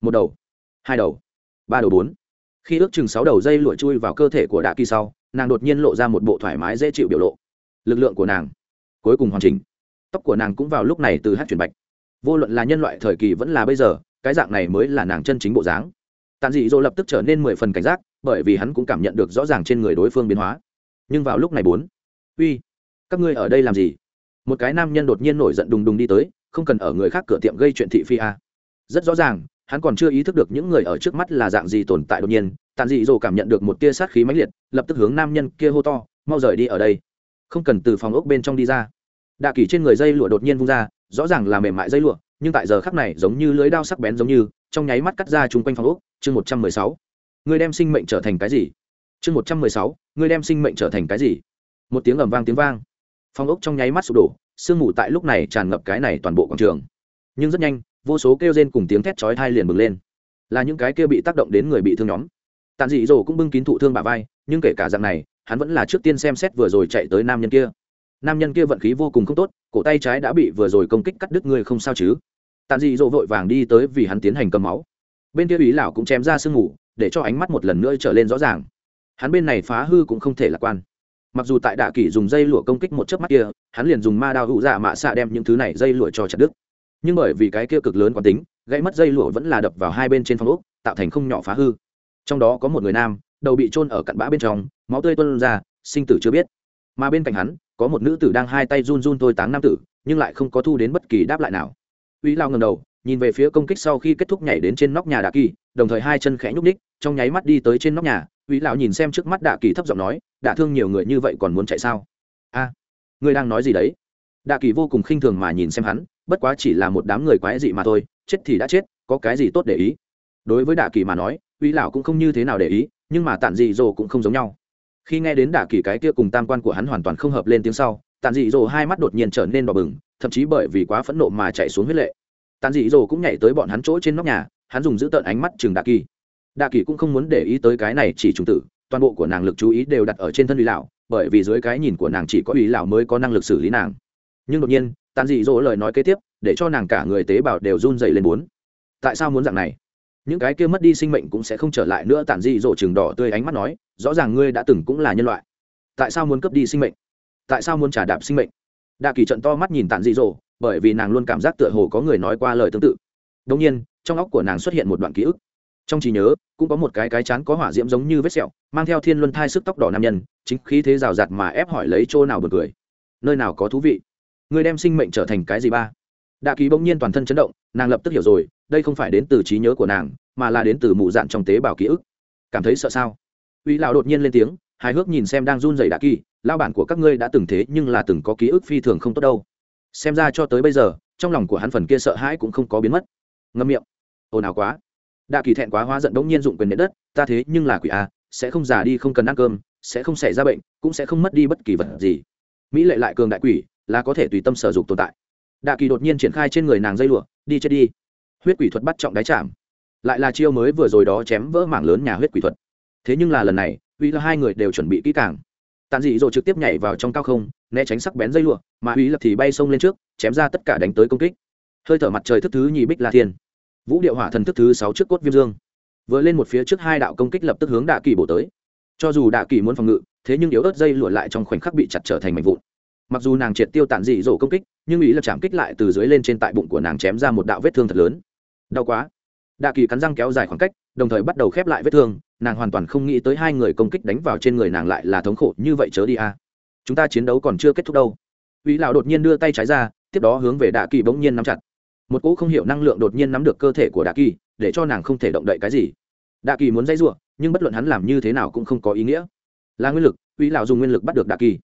S1: một đầu, hai đầu, ba đầu bốn. Khi ước chừng sáu đầu dây lụa chui vào cơ thể của đạ kỳ sau, nàng đột nhiên lộ ra một bộ thoải mái dễ chịu biểu lộ. Lực lượng của nàng cuối cùng hoàn chỉnh. Tóc của nàng cũng vào lúc này từ hát chuyển bạch. Vô luận là nhân loại thời kỳ vẫn là bây giờ, cái dạng này mới là nàng chân chính bộ dáng. Tàn dị dỗ lập tức trở nên mười phần cảnh giác, bởi vì hắn cũng cảm nhận được rõ ràng trên người đối phương biến hóa. Nhưng vào lúc này bốn, uy, các ngươi ở đây làm gì? Một cái nam nhân đột nhiên nổi giận đùng đùng đi tới, không cần ở người khác cửa tiệm gây chuyện thị phi a. Rất rõ ràng hắn còn chưa ý thức được những người ở trước mắt là dạng gì tồn tại đột nhiên tàn dị dồ cảm nhận được một tia sát khí mãnh liệt, lập tức hướng nam nhân kia hô to, mau rời đi ở đây. Không cần từ phòng ốc bên trong đi ra. Đạ kỷ trên người dây lụa đột nhiên vung ra, rõ ràng là mềm mại dây lụa, nhưng tại giờ khắc này giống như lưới đao sắc bén giống như, trong nháy mắt cắt ra chung quanh phòng ốc. Chương một trăm mười sáu. Người đem sinh mệnh trở thành cái gì? Chương một trăm mười sáu. Người đem sinh mệnh trở thành cái gì? Một tiếng ầm vang tiếng vang. Phòng ốc trong nháy mắt sụp đổ, sương mù tại lúc này tràn ngập cái này toàn bộ quảng trường. Nhưng rất nhanh vô số kêu rên cùng tiếng thét chói tai liền bừng lên. Là những cái kia bị tác động đến người bị thương nhóm. Tàn dị dỗ cũng bưng kín thụ thương bà vai, nhưng kể cả dạng này, hắn vẫn là trước tiên xem xét vừa rồi chạy tới nam nhân kia. Nam nhân kia vận khí vô cùng không tốt, cổ tay trái đã bị vừa rồi công kích cắt đứt người không sao chứ. Tàn dị dỗ vội vàng đi tới vì hắn tiến hành cầm máu. Bên kia ý lão cũng chém ra sương mù, để cho ánh mắt một lần nữa trở lên rõ ràng. Hắn bên này phá hư cũng không thể lạc quan. Mặc dù tại đạ kỷ dùng dây lụa công kích một chớp mắt kia, hắn liền dùng ma đao hữu dạ mạ xạ đem những thứ này dây lụa cho chặt đứt nhưng bởi vì cái kia cực lớn quán tính gãy mất dây lụa vẫn là đập vào hai bên trên phòng ốc tạo thành không nhỏ phá hư. Trong đó có một người nam đầu bị trôn ở cặn bã bên trong máu tươi tuôn ra sinh tử chưa biết. Mà bên cạnh hắn có một nữ tử đang hai tay run run tôi táng nam tử nhưng lại không có thu đến bất kỳ đáp lại nào. Uy lao ngầm đầu nhìn về phía công kích sau khi kết thúc nhảy đến trên nóc nhà đạ kỳ đồng thời hai chân khẽ nhúc ních trong nháy mắt đi tới trên nóc nhà uy lão nhìn xem trước mắt đạ kỳ thấp giọng nói đạ thương nhiều người như vậy còn muốn chạy sao? A à, ngươi đang nói gì đấy? Đạ kỳ vô cùng khinh thường mà nhìn xem hắn bất quá chỉ là một đám người quái dị mà thôi, chết thì đã chết, có cái gì tốt để ý? Đối với đạ kỳ mà nói, uy lão cũng không như thế nào để ý, nhưng mà tản dị dỗ cũng không giống nhau. Khi nghe đến đạ kỳ cái kia cùng tam quan của hắn hoàn toàn không hợp lên tiếng sau, Tản dị dỗ hai mắt đột nhiên trở nên đỏ bừng, thậm chí bởi vì quá phẫn nộ mà chạy xuống huyết lệ. Tản dị dỗ cũng nhảy tới bọn hắn chỗ trên nóc nhà, hắn dùng giữ tợn ánh mắt chừng đạ kỳ. Đạ kỳ cũng không muốn để ý tới cái này chỉ trùng tử, toàn bộ của nàng lực chú ý đều đặt ở trên thân uy lão, bởi vì dưới cái nhìn của nàng chỉ có uy lão mới có năng lực xử lý nàng. Nhưng đột nhiên tàn dị dỗ lời nói kế tiếp, để cho nàng cả người tế bào đều run dày lên bốn. Tại sao muốn dạng này? Những cái kia mất đi sinh mệnh cũng sẽ không trở lại nữa, tàn dị dỗ chừng đỏ tươi ánh mắt nói, rõ ràng ngươi đã từng cũng là nhân loại. Tại sao muốn cướp đi sinh mệnh? Tại sao muốn trả đạp sinh mệnh? Đạ kỳ trận to mắt nhìn tàn dị dỗ, bởi vì nàng luôn cảm giác tựa hồ có người nói qua lời tương tự. Đông nhiên, trong óc của nàng xuất hiện một đoạn ký ức. Trong trí nhớ, cũng có một cái cái chán có hỏa diễm giống như vết sẹo, mang theo thiên luân thai sức tóc đỏ nam nhân, chính khí thế rào rạt mà ép hỏi lấy chỗ nào bật cười. Nơi nào có thú vị? Người đem sinh mệnh trở thành cái gì ba? Đạ kỳ bỗng nhiên toàn thân chấn động, nàng lập tức hiểu rồi, đây không phải đến từ trí nhớ của nàng, mà là đến từ mụ dạn trong tế bào ký ức. Cảm thấy sợ sao? Uy lão đột nhiên lên tiếng, hài hước nhìn xem đang run rẩy đạ kỳ lao bản của các ngươi đã từng thế, nhưng là từng có ký ức phi thường không tốt đâu. Xem ra cho tới bây giờ, trong lòng của hắn phần kia sợ hãi cũng không có biến mất. Ngâm miệng. Ồn ào quá. Đạ kỳ thẹn quá hóa giận đống nhiên dụng quyền nệ đất, ta thế, nhưng là quỷ a sẽ không già đi không cần ăn cơm, sẽ không xảy ra bệnh, cũng sẽ không mất đi bất kỳ vật gì. Mỹ lệ lại cường đại quỷ là có thể tùy tâm sở dục tồn tại. Đạ kỳ đột nhiên triển khai trên người nàng dây lụa, đi chết đi. Huyết quỷ thuật bắt trọng đáy chạm. Lại là chiêu mới vừa rồi đó chém vỡ mảng lớn nhà huyết quỷ thuật. Thế nhưng là lần này, uy là hai người đều chuẩn bị kỹ càng. Tàn dị rồi trực tiếp nhảy vào trong cao không, né tránh sắc bén dây lụa, mà uy lập thì bay sông lên trước, chém ra tất cả đánh tới công kích. Hơi thở mặt trời thức thứ nhì bích la thiên. Vũ điệu hỏa thần thức thứ sáu trước cốt viêm dương. Vừa lên một phía trước hai đạo công kích lập tức hướng đạ kỳ bổ tới. Cho dù đạ kỳ muốn phòng ngự, thế nhưng yếu ớt dây lụa lại trong khoảnh khắc bị chặt trở thành mảnh vụn mặc dù nàng triệt tiêu tản dị dỗ công kích, nhưng ý lập chạm kích lại từ dưới lên trên tại bụng của nàng chém ra một đạo vết thương thật lớn. Đau quá. Đạ kỳ cắn răng kéo dài khoảng cách, đồng thời bắt đầu khép lại vết thương, nàng hoàn toàn không nghĩ tới hai người công kích đánh vào trên người nàng lại là thống khổ như vậy chớ đi a. Chúng ta chiến đấu còn chưa kết thúc đâu. Ý lão đột nhiên đưa tay trái ra, tiếp đó hướng về đạ kỳ bỗng nhiên nắm chặt. Một cỗ không hiểu năng lượng đột nhiên nắm được cơ thể của đạ kỳ, để cho nàng không thể động đậy cái gì. Đạ kỳ muốn dây r nhưng bất luận hắn làm như thế nào cũng không có ý nghĩa. Là nguyên lực, ý lão dùng nguyên lực bắt được đạ kỳ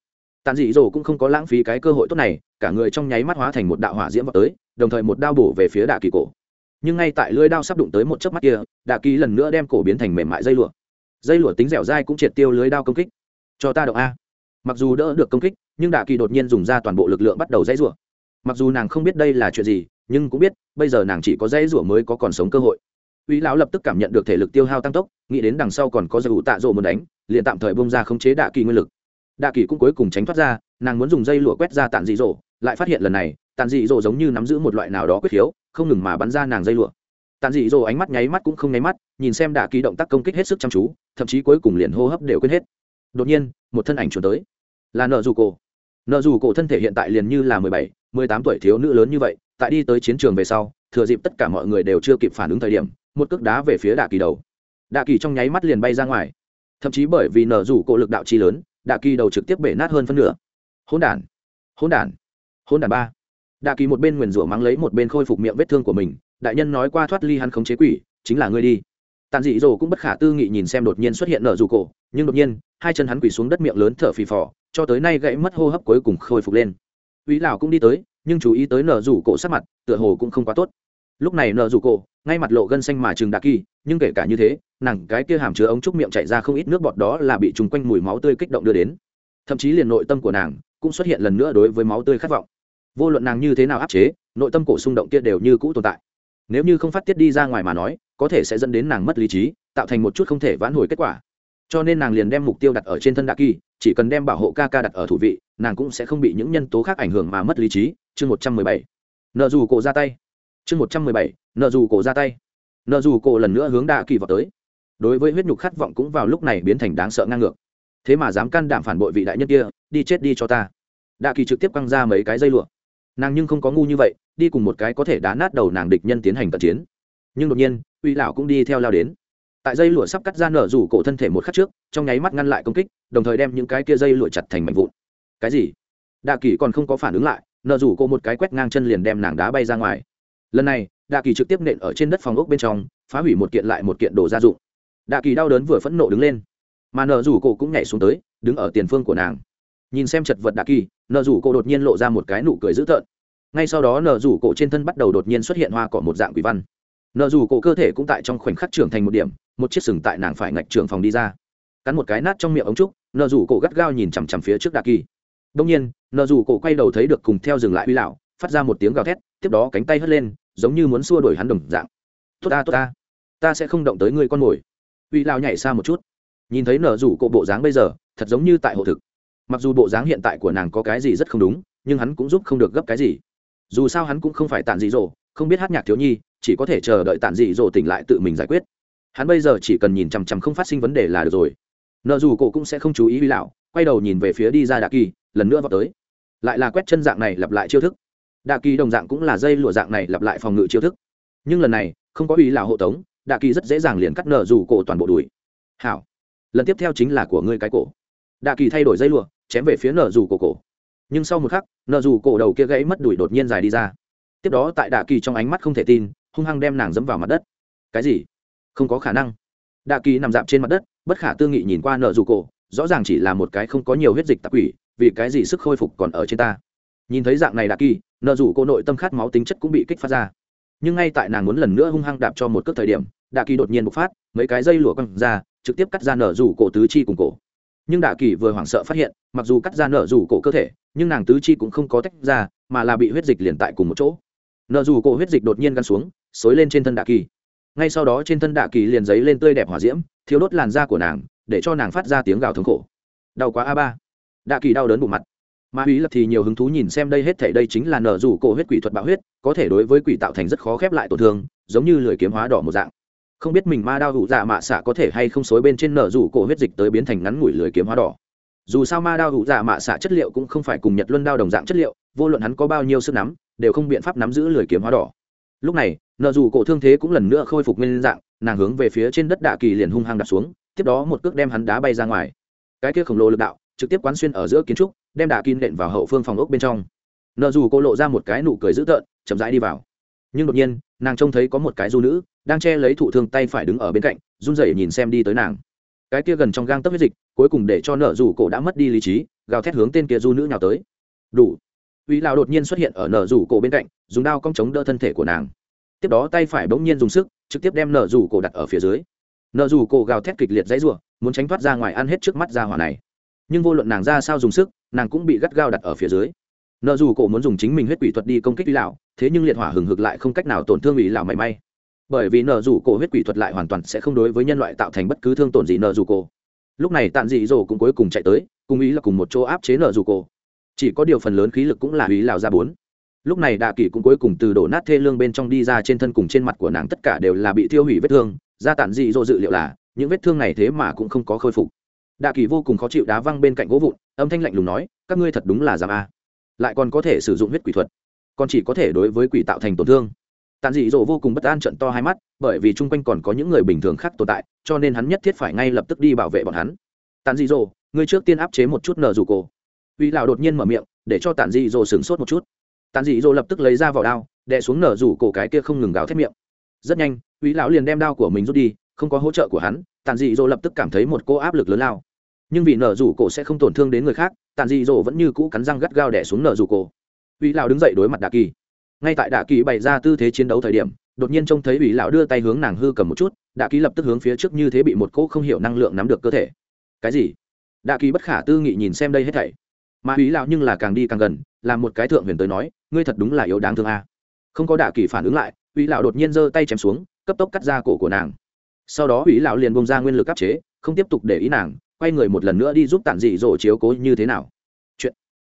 S1: tàn dị dỗ cũng không có lãng phí cái cơ hội tốt này, cả người trong nháy mắt hóa thành một đạo hỏa diễm vào tới, đồng thời một đao bổ về phía đạ kỳ cổ. Nhưng ngay tại lưỡi đao sắp đụng tới một chớp mắt kia, đạ kỳ lần nữa đem cổ biến thành mềm mại dây lụa. Dây lụa tính dẻo dai cũng triệt tiêu lưới đao công kích. Cho ta động a. Mặc dù đỡ được công kích, nhưng đạ kỳ đột nhiên dùng ra toàn bộ lực lượng bắt đầu dãy rủa. Mặc dù nàng không biết đây là chuyện gì, nhưng cũng biết, bây giờ nàng chỉ có dãy rủa mới có còn sống cơ hội. Uy lão lập tức cảm nhận được thể lực tiêu hao tăng tốc, nghĩ đến đằng sau còn có dây ủ tạ rộ muốn đánh, liền tạm thời bông ra khống chế đạ kỳ nguyên lực đạ kỳ cũng cuối cùng tránh thoát ra, nàng muốn dùng dây lụa quét ra tàn dị dỗ lại phát hiện lần này, tàn dị dỗ giống như nắm giữ một loại nào đó quyết khiếu, không ngừng mà bắn ra nàng dây lụa. Tàn dị dỗ ánh mắt nháy mắt cũng không nháy mắt, nhìn xem đạ kỳ động tác công kích hết sức chăm chú, thậm chí cuối cùng liền hô hấp đều quên hết. Đột nhiên, một thân ảnh trốn tới. Là nợ dù cổ. Nợ dù cổ thân thể hiện tại liền như là mười bảy, mười tám tuổi thiếu nữ lớn như vậy, tại đi tới chiến trường về sau, thừa dịp tất cả mọi người đều chưa kịp phản ứng thời điểm, một cước đá về phía đạ kỳ đầu. Đạ kỳ trong nháy mắt liền bay ra ngoài. Thậm chí bởi vì nợ rủ cổ lực đạo chi lớn đạ kỳ đầu trực tiếp bể nát hơn phân nửa. Hỗn đản hỗn đản hỗn đản ba. Đạ kỳ một bên nguyền rủa mắng lấy một bên khôi phục miệng vết thương của mình đại nhân nói qua thoát ly hắn khống chế quỷ chính là ngươi đi. Tàn dị dồ cũng bất khả tư nghị nhìn xem đột nhiên xuất hiện nở rủ cổ nhưng đột nhiên hai chân hắn quỳ xuống đất miệng lớn thở phì phò cho tới nay gãy mất hô hấp cuối cùng khôi phục lên. Úy lão cũng đi tới, nhưng chú ý tới nở rủ cổ sắc mặt, tựa hồ cũng không quá tốt. Lúc này nợ dù cổ, ngay mặt lộ gân xanh mà trường đạ kỳ, nhưng kể cả như thế, nàng cái kia hàm chứa ống trúc miệng chảy ra không ít nước bọt đó là bị trùng quanh mùi máu tươi kích động đưa đến. Thậm chí liền nội tâm của nàng cũng xuất hiện lần nữa đối với máu tươi khát vọng. Vô luận nàng như thế nào áp chế, nội tâm cổ xung động kia đều như cũ tồn tại. Nếu như không phát tiết đi ra ngoài mà nói, có thể sẽ dẫn đến nàng mất lý trí, tạo thành một chút không thể vãn hồi kết quả cho nên nàng liền đem mục tiêu đặt ở trên thân đạ kỳ chỉ cần đem bảo hộ ca ca đặt ở thủ vị nàng cũng sẽ không bị những nhân tố khác ảnh hưởng mà mất lý trí chương một trăm mười bảy nợ dù cổ ra tay chương một trăm mười bảy, nợ dù cổ ra tay. Nợ dù cổ lần nữa hướng đạ kỳ vào tới. Đối với huyết nhục khát vọng cũng vào lúc này biến thành đáng sợ ngang ngược. Thế mà dám can đảm phản bội vị đại nhân kia, đi chết đi cho ta. Đạ kỳ trực tiếp căng ra mấy cái dây lụa. Nàng nhưng không có ngu như vậy, đi cùng một cái có thể đá nát đầu nàng địch nhân tiến hành cận chiến. Nhưng đột nhiên, uy lão cũng đi theo lao đến. Tại dây lụa sắp cắt ra nở rủ cổ thân thể một khắc trước, trong nháy mắt ngăn lại công kích, đồng thời đem những cái kia dây lụa chặt thành mảnh vụn. Cái gì? Đạ kỳ còn không có phản ứng lại nở rủ cổ một cái quét ngang chân liền đem nàng đá bay ra ngoài lần này, đạ kỳ trực tiếp nện ở trên đất phòng ốc bên trong, phá hủy một kiện lại một kiện đồ gia dụng. Đạ kỳ đau đớn vừa phẫn nộ đứng lên. Mà nở rủ cổ cũng nhảy xuống tới, đứng ở tiền phương của nàng. Nhìn xem chật vật đạ kỳ nở rủ cổ đột nhiên lộ ra một cái nụ cười dữ tợn. Ngay sau đó nở rủ cổ trên thân bắt đầu đột nhiên xuất hiện hoa cỏ một dạng quỷ văn. Nở rủ cổ cơ thể cũng tại trong khoảnh khắc trưởng thành một điểm, một chiếc sừng tại nàng phải ngạch trường phòng đi ra. Cắn một cái nát trong miệng ống trúc, nợ rủ cổ gắt gao nhìn chằm chằm phía trước đạ kỳ. Đông nhiên, nợ rủ cổ quay đầu thấy được cùng theo dừng lại uy lão phát ra một tiếng gào thét, tiếp đó cánh tay hất lên, giống như muốn xua đuổi hắn đồng dạng. Tốt ta tốt ta ta sẽ không động tới ngươi con mồi. Uy lão nhảy xa một chút, nhìn thấy nở rủ cộ bộ dáng bây giờ, thật giống như tại hộ thực. Mặc dù bộ dáng hiện tại của nàng có cái gì rất không đúng, nhưng hắn cũng giúp không được gấp cái gì. Dù sao hắn cũng không phải tàn dị dỗ, không biết hát nhạc thiếu nhi, chỉ có thể chờ đợi tàn dị dỗ tỉnh lại tự mình giải quyết. Hắn bây giờ chỉ cần nhìn chằm chằm không phát sinh vấn đề là được rồi. Nợ dù cổ cũng sẽ không chú ý uy lão, quay đầu nhìn về phía đi ra đạ kỳ, lần nữa vào tới. Lại là quét chân dạng này lặp lại chiêu thức đạ kỳ đồng dạng cũng là dây lụa dạng này lặp lại phòng ngự chiêu thức. Nhưng lần này, không có uy lão hộ tống, đạ kỳ rất dễ dàng liền cắt nở dù cổ toàn bộ đùi. Hảo. Lần tiếp theo chính là của ngươi cái cổ. Đạ kỳ thay đổi dây lụa, chém về phía nở dù cổ cổ. Nhưng sau một khắc nở dù cổ đầu kia gãy mất đùi đột nhiên dài đi ra. Tiếp đó tại đạ kỳ trong ánh mắt không thể tin, hung hăng đem nàng dẫm vào mặt đất. Cái gì? Không có khả năng. Đạ kỳ nằm dạp trên mặt đất, bất khả tư nghị nhìn qua nở dù cổ, rõ ràng chỉ là một cái không có nhiều huyết dịch tạp quỷ, vì cái gì sức khôi phục còn ở trên ta? Nhìn thấy dạng này đạ kỳ, nợ rủ cô nội tâm khát máu tính chất cũng bị kích phát ra. Nhưng ngay tại nàng muốn lần nữa hung hăng đạp cho một cước thời điểm, đạ kỳ đột nhiên bộc phát, mấy cái dây lụa quăng ra, trực tiếp cắt ra nở rủ cổ tứ chi cùng cổ. Nhưng đạ kỳ vừa hoảng sợ phát hiện, mặc dù cắt ra nở rủ cổ cơ thể, nhưng nàng tứ chi cũng không có tách ra, mà là bị huyết dịch liền tại cùng một chỗ. Nở rủ cổ huyết dịch đột nhiên gắn xuống, xối lên trên thân đạ kỳ. Ngay sau đó trên thân đạ kỳ liền giấy lên tươi đẹp hỏa diễm thiếu đốt làn da của nàng, để cho nàng phát ra tiếng gào thống khổ. Đau quá a ba. Đạ kỳ đau đớn bụng mặt ma úy lập thì nhiều hứng thú nhìn xem đây hết thể đây chính là nở rủ cổ huyết quỷ thuật bạo huyết, có thể đối với quỷ tạo thành rất khó khép lại tổn thương, giống như lưỡi kiếm hóa đỏ một dạng. Không biết mình ma đao hụ dạ mạ xạ có thể hay không xối bên trên nở rủ cổ huyết dịch tới biến thành ngắn ngủi lưỡi kiếm hóa đỏ. Dù sao ma đao hụ dạ mạ xạ chất liệu cũng không phải cùng nhật luân đao đồng dạng chất liệu, vô luận hắn có bao nhiêu sức nắm, đều không biện pháp nắm giữ lưỡi kiếm hóa đỏ. Lúc này nợ dù cổ thương thế cũng lần nữa khôi phục nguyên dạng, nàng hướng về phía trên đất đạ kỳ liền hung hăng đặt xuống, tiếp đó một cước đem hắn đá bay ra ngoài. Cái kia khổng lồ lực đạo, trực tiếp quán xuyên ở giữa kiến trúc đem đạ kín đệm vào hậu phương phòng ốc bên trong. Nợ dù cô lộ ra một cái nụ cười dữ tợn, chậm rãi đi vào. Nhưng đột nhiên, nàng trông thấy có một cái du nữ đang che lấy thụ thương tay phải đứng ở bên cạnh, run rẩy nhìn xem đi tới nàng. Cái kia gần trong gang tấc huyết dịch, cuối cùng để cho nợ dù cổ đã mất đi lý trí, gào thét hướng tên kia du nữ nhào tới. Đủ. Uy lào đột nhiên xuất hiện ở nợ rủ cổ bên cạnh, dùng đao cong chống đỡ thân thể của nàng. Tiếp đó tay phải bỗng nhiên dùng sức, trực tiếp đem nợ rủ cổ đặt ở phía dưới. Nợ rủ cổ gào thét kịch liệt dãy ruộng muốn tránh thoát ra ngoài ăn hết trước mắt ra hỏa này nhưng vô luận nàng ra sao dùng sức, nàng cũng bị gắt gao đặt ở phía dưới. Nợ dù cổ muốn dùng chính mình huyết quỷ thuật đi công kích uy lão thế nhưng liệt hỏa hừng hực lại không cách nào tổn thương uy lão mảy may. Bởi vì nợ dù cổ huyết quỷ thuật lại hoàn toàn sẽ không đối với nhân loại tạo thành bất cứ thương tổn gì nợ dù cổ. Lúc này tàn dị dỗ cũng cuối cùng chạy tới, cùng ý là cùng một chỗ áp chế nợ dù cổ. Chỉ có điều phần lớn khí lực cũng là ý lào ra bốn. Lúc này đạ kỷ cũng cuối cùng từ đổ nát thê lương bên trong đi ra trên thân cùng trên mặt của nàng tất cả đều là bị thiêu hủy vết thương. Ra tản dị dỗ dự liệu là, những vết thương này thế mà cũng không có khôi phục đạ kỳ vô cùng khó chịu đá văng bên cạnh gỗ vụn, âm thanh lạnh lùng nói, các ngươi thật đúng là giảm a. Lại còn có thể sử dụng huyết quỷ thuật, còn chỉ có thể đối với quỷ tạo thành tổn thương. Tàn dị dỗ vô cùng bất an trận to hai mắt, bởi vì chung quanh còn có những người bình thường khác tồn tại, cho nên hắn nhất thiết phải ngay lập tức đi bảo vệ bọn hắn. Tàn dị dỗ ngươi trước tiên áp chế một chút nở dù cổ. Uy lão đột nhiên mở miệng, để cho tàn dị dỗ sửng sốt một chút. Tàn dị dỗ lập tức lấy ra vỏ đao, đè xuống nở rủ cổ cái kia không ngừng gào thét miệng. Rất nhanh, uy lão liền đem đao của mình rút đi, không có hỗ trợ của hắn tàn dị dỗ lập tức cảm thấy một cô áp lực lớn lao nhưng vì nở rủ cổ sẽ không tổn thương đến người khác, tàn dị dỗ vẫn như cũ cắn răng gắt gao đè xuống nở rủ cổ. Uy lão đứng dậy đối mặt đạ kỳ. Ngay tại đạ kỳ bày ra tư thế chiến đấu thời điểm, đột nhiên trông thấy ủy lão đưa tay hướng nàng hư cầm một chút, đạ kỳ lập tức hướng phía trước như thế bị một cỗ không hiểu năng lượng nắm được cơ thể. Cái gì? Đạ kỳ bất khả tư nghị nhìn xem đây hết thảy. Mà ủy lão nhưng là càng đi càng gần, làm một cái thượng huyền tới nói, ngươi thật đúng là yếu đáng thương a. Không có đạ kỳ phản ứng lại, ủy lão đột nhiên giơ tay chém xuống, cấp tốc cắt ra cổ của nàng. Sau đó ủy lão liền bông ra nguyên lực áp chế, không tiếp tục để ý nàng quay người một lần nữa đi giúp tản dị dỗ chiếu cố như thế nào. Chuyện.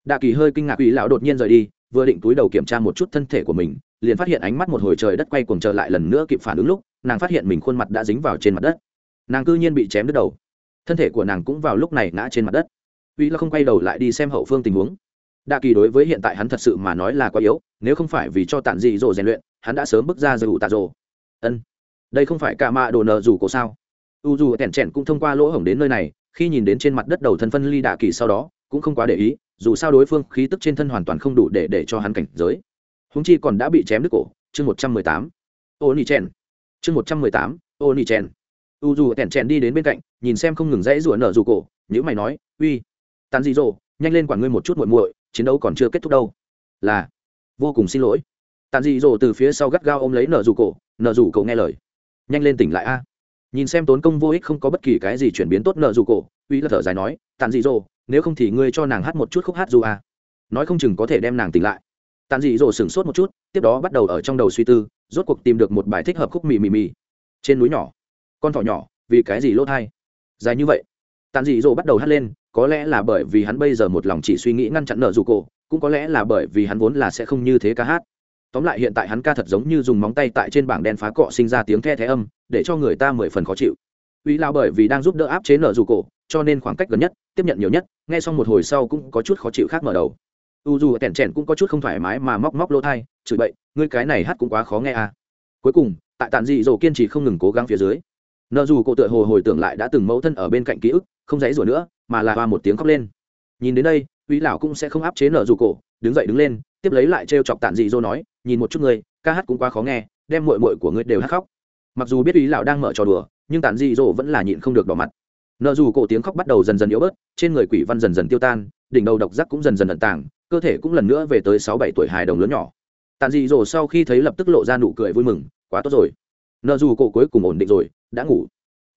S1: Đạ kỳ hơi kinh ngạc ủy lão đột nhiên rời đi, vừa định túi đầu kiểm tra một chút thân thể của mình, liền phát hiện ánh mắt một hồi trời đất quay cuồng trở lại lần nữa kịp phản ứng lúc, nàng phát hiện mình khuôn mặt đã dính vào trên mặt đất. Nàng cư nhiên bị chém đứt đầu. Thân thể của nàng cũng vào lúc này ngã trên mặt đất. Uy là không quay đầu lại đi xem hậu phương tình huống. Đa kỳ đối với hiện tại hắn thật sự mà nói là quá yếu, nếu không phải vì cho tản dị dỗ rèn luyện, hắn đã sớm bước ra dù tạ rồ ân. Đây không phải cả mạ đồ nợ dù cổ sao? U dù tẻn trẻn cũng thông qua lỗ hổng đến nơi này khi nhìn đến trên mặt đất đầu thân phân ly đạ kỳ sau đó, cũng không quá để ý, dù sao đối phương khí tức trên thân hoàn toàn không đủ để để cho hắn cảnh giới. Húng chi còn đã bị chém đứt cổ, chương một trăm mười tám ô nỉ chen chương một trăm mười tám ô nỉ chen u dù tẻn chèn đi đến bên cạnh, nhìn xem không ngừng dãy rủa nở dù cổ nhữ mày nói, uy tàn dị dỗ nhanh lên quản ngươi một chút muội muội, chiến đấu còn chưa kết thúc đâu. Là, vô cùng xin lỗi. Tàn dị dỗ từ phía sau gắt gao ôm lấy nở dù cổ, nở dù cổ nghe lời. Nhanh lên tỉnh lại a nhìn xem tốn công vô ích không có bất kỳ cái gì chuyển biến tốt nở dù cổ, uy là thở dài nói tàn dị dỗ, nếu không thì ngươi cho nàng hát một chút khúc hát dù à. nói không chừng có thể đem nàng tỉnh lại. Tàn dị dỗ sửng sốt một chút, tiếp đó bắt đầu ở trong đầu suy tư, rốt cuộc tìm được một bài thích hợp khúc mì mì mì. Trên núi nhỏ, con thỏ nhỏ, vì cái gì lỗ thai dài như vậy. Tàn dị dỗ bắt đầu hát lên, có lẽ là bởi vì hắn bây giờ một lòng chỉ suy nghĩ ngăn chặn nợ dù cổ, cũng có lẽ là bởi vì hắn vốn là sẽ không như thế ca hát tóm lại hiện tại hắn ca thật giống như dùng móng tay tại trên bảng đen phá cọ sinh ra tiếng the thé âm, để cho người ta mười phần khó chịu. Uy lao bởi vì đang giúp đỡ áp chế nợ dù cổ, cho nên khoảng cách gần nhất, tiếp nhận nhiều nhất, nghe xong một hồi sau cũng có chút khó chịu khác mở đầu. U dù tẻn trẻn cũng có chút không thoải mái mà móc móc lỗ thai, chửi bậy, ngươi cái này hát cũng quá khó nghe à. Cuối cùng, tại tàn dị dỗ kiên trì không ngừng cố gắng phía dưới, nợ dù cổ tựa hồ hồi tưởng lại đã từng mẫu thân ở bên cạnh ký ức, không dãy rủa nữa, mà là hoa một tiếng khóc lên. Nhìn đến đây, uy lão cũng sẽ không áp chế nợ dù cổ đứng dậy đứng lên, tiếp lấy lại trêu chọc Tản dị dỗ nói, nhìn một chút ngươi, ca hát cũng quá khó nghe, đem mội mội của ngươi đều hát khóc. Mặc dù biết ý lão đang mở trò đùa, nhưng Tản dị dỗ vẫn là nhịn không được đỏ mặt. Nợ dù cổ tiếng khóc bắt đầu dần dần yếu bớt, trên người quỷ văn dần dần tiêu tan, đỉnh đầu độc giác cũng dần dần ẩn tàng, cơ thể cũng lần nữa về tới sáu bảy tuổi hài đồng lớn nhỏ. Tàn dị dỗ sau khi thấy lập tức lộ ra nụ cười vui mừng, quá tốt rồi. Nợ dù cổ cuối cùng ổn định rồi, đã ngủ.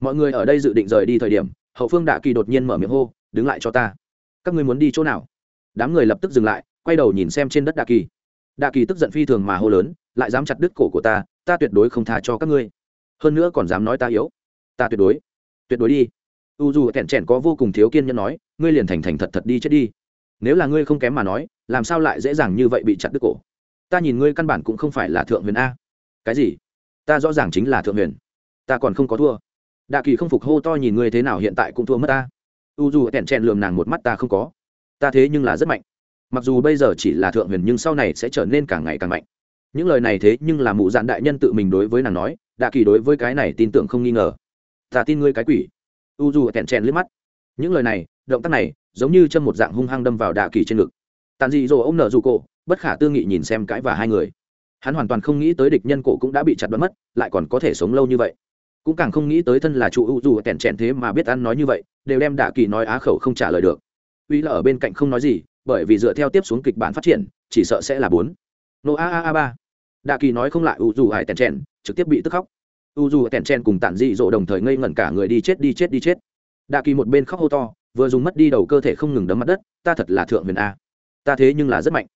S1: Mọi người ở đây dự định rời đi thời điểm, hậu phương đạ kỳ đột nhiên mở miệng hô, đứng lại cho ta. Các ngươi muốn đi chỗ nào? Đám người lập tức dừng lại quay đầu nhìn xem trên đất Đa kỳ. Đa kỳ tức giận phi thường mà hô lớn, lại dám chặt đứt cổ của ta ta tuyệt đối không tha cho các ngươi. Hơn nữa còn dám nói ta yếu. Ta tuyệt đối tuyệt đối đi. U dù kẹn trẻn có vô cùng thiếu kiên nhẫn nói, ngươi liền thành thành thật thật đi chết đi. Nếu là ngươi không kém mà nói, làm sao lại dễ dàng như vậy bị chặt đứt cổ? Ta nhìn ngươi căn bản cũng không phải là thượng huyền a. Cái gì? Ta rõ ràng chính là thượng huyền. Ta còn không có thua. Đạ kỳ không phục hô to nhìn ngươi thế nào hiện tại cũng thua mất ta. U dù kẹn trẻn lườm nàng một mắt, ta không có. Ta thế nhưng là rất mạnh mặc dù bây giờ chỉ là thượng huyền nhưng sau này sẽ trở nên càng ngày càng mạnh. Những lời này thế nhưng là mụ dạn đại nhân tự mình đối với nàng nói, đạ kỳ đối với cái này tin tưởng không nghi ngờ. Ta tin ngươi cái quỷ. U dù kẹn chèn liếc mắt. Những lời này, động tác này, giống như chân một dạng hung hăng đâm vào đạ kỳ trên ngực. Tàn dị dỗ ông nợ dù cổ, bất khả tư nghị nhìn xem cãi và hai người. Hắn hoàn toàn không nghĩ tới địch nhân cổ cũng đã bị chặt đoán mất, lại còn có thể sống lâu như vậy. Cũng càng không nghĩ tới thân là chủ u dù kẹn chèn thế mà biết ăn nói như vậy, đều đem đạ kỳ nói á khẩu không trả lời được. Uy là ở bên cạnh không nói gì bởi vì dựa theo tiếp xuống kịch bản phát triển, chỉ sợ sẽ là bốn. Nô a a a ba. Đạ kỳ nói không lại, u dù hải tèn trèn trực tiếp bị tức khóc. U dù tèn trèn cùng tản dị dỗ đồng thời ngây ngẩn cả người đi chết đi chết đi chết. Đạ kỳ một bên khóc hô to, vừa dùng mất đi đầu cơ thể không ngừng đấm mặt đất, ta thật là thượng huyền a. Ta thế nhưng là rất mạnh.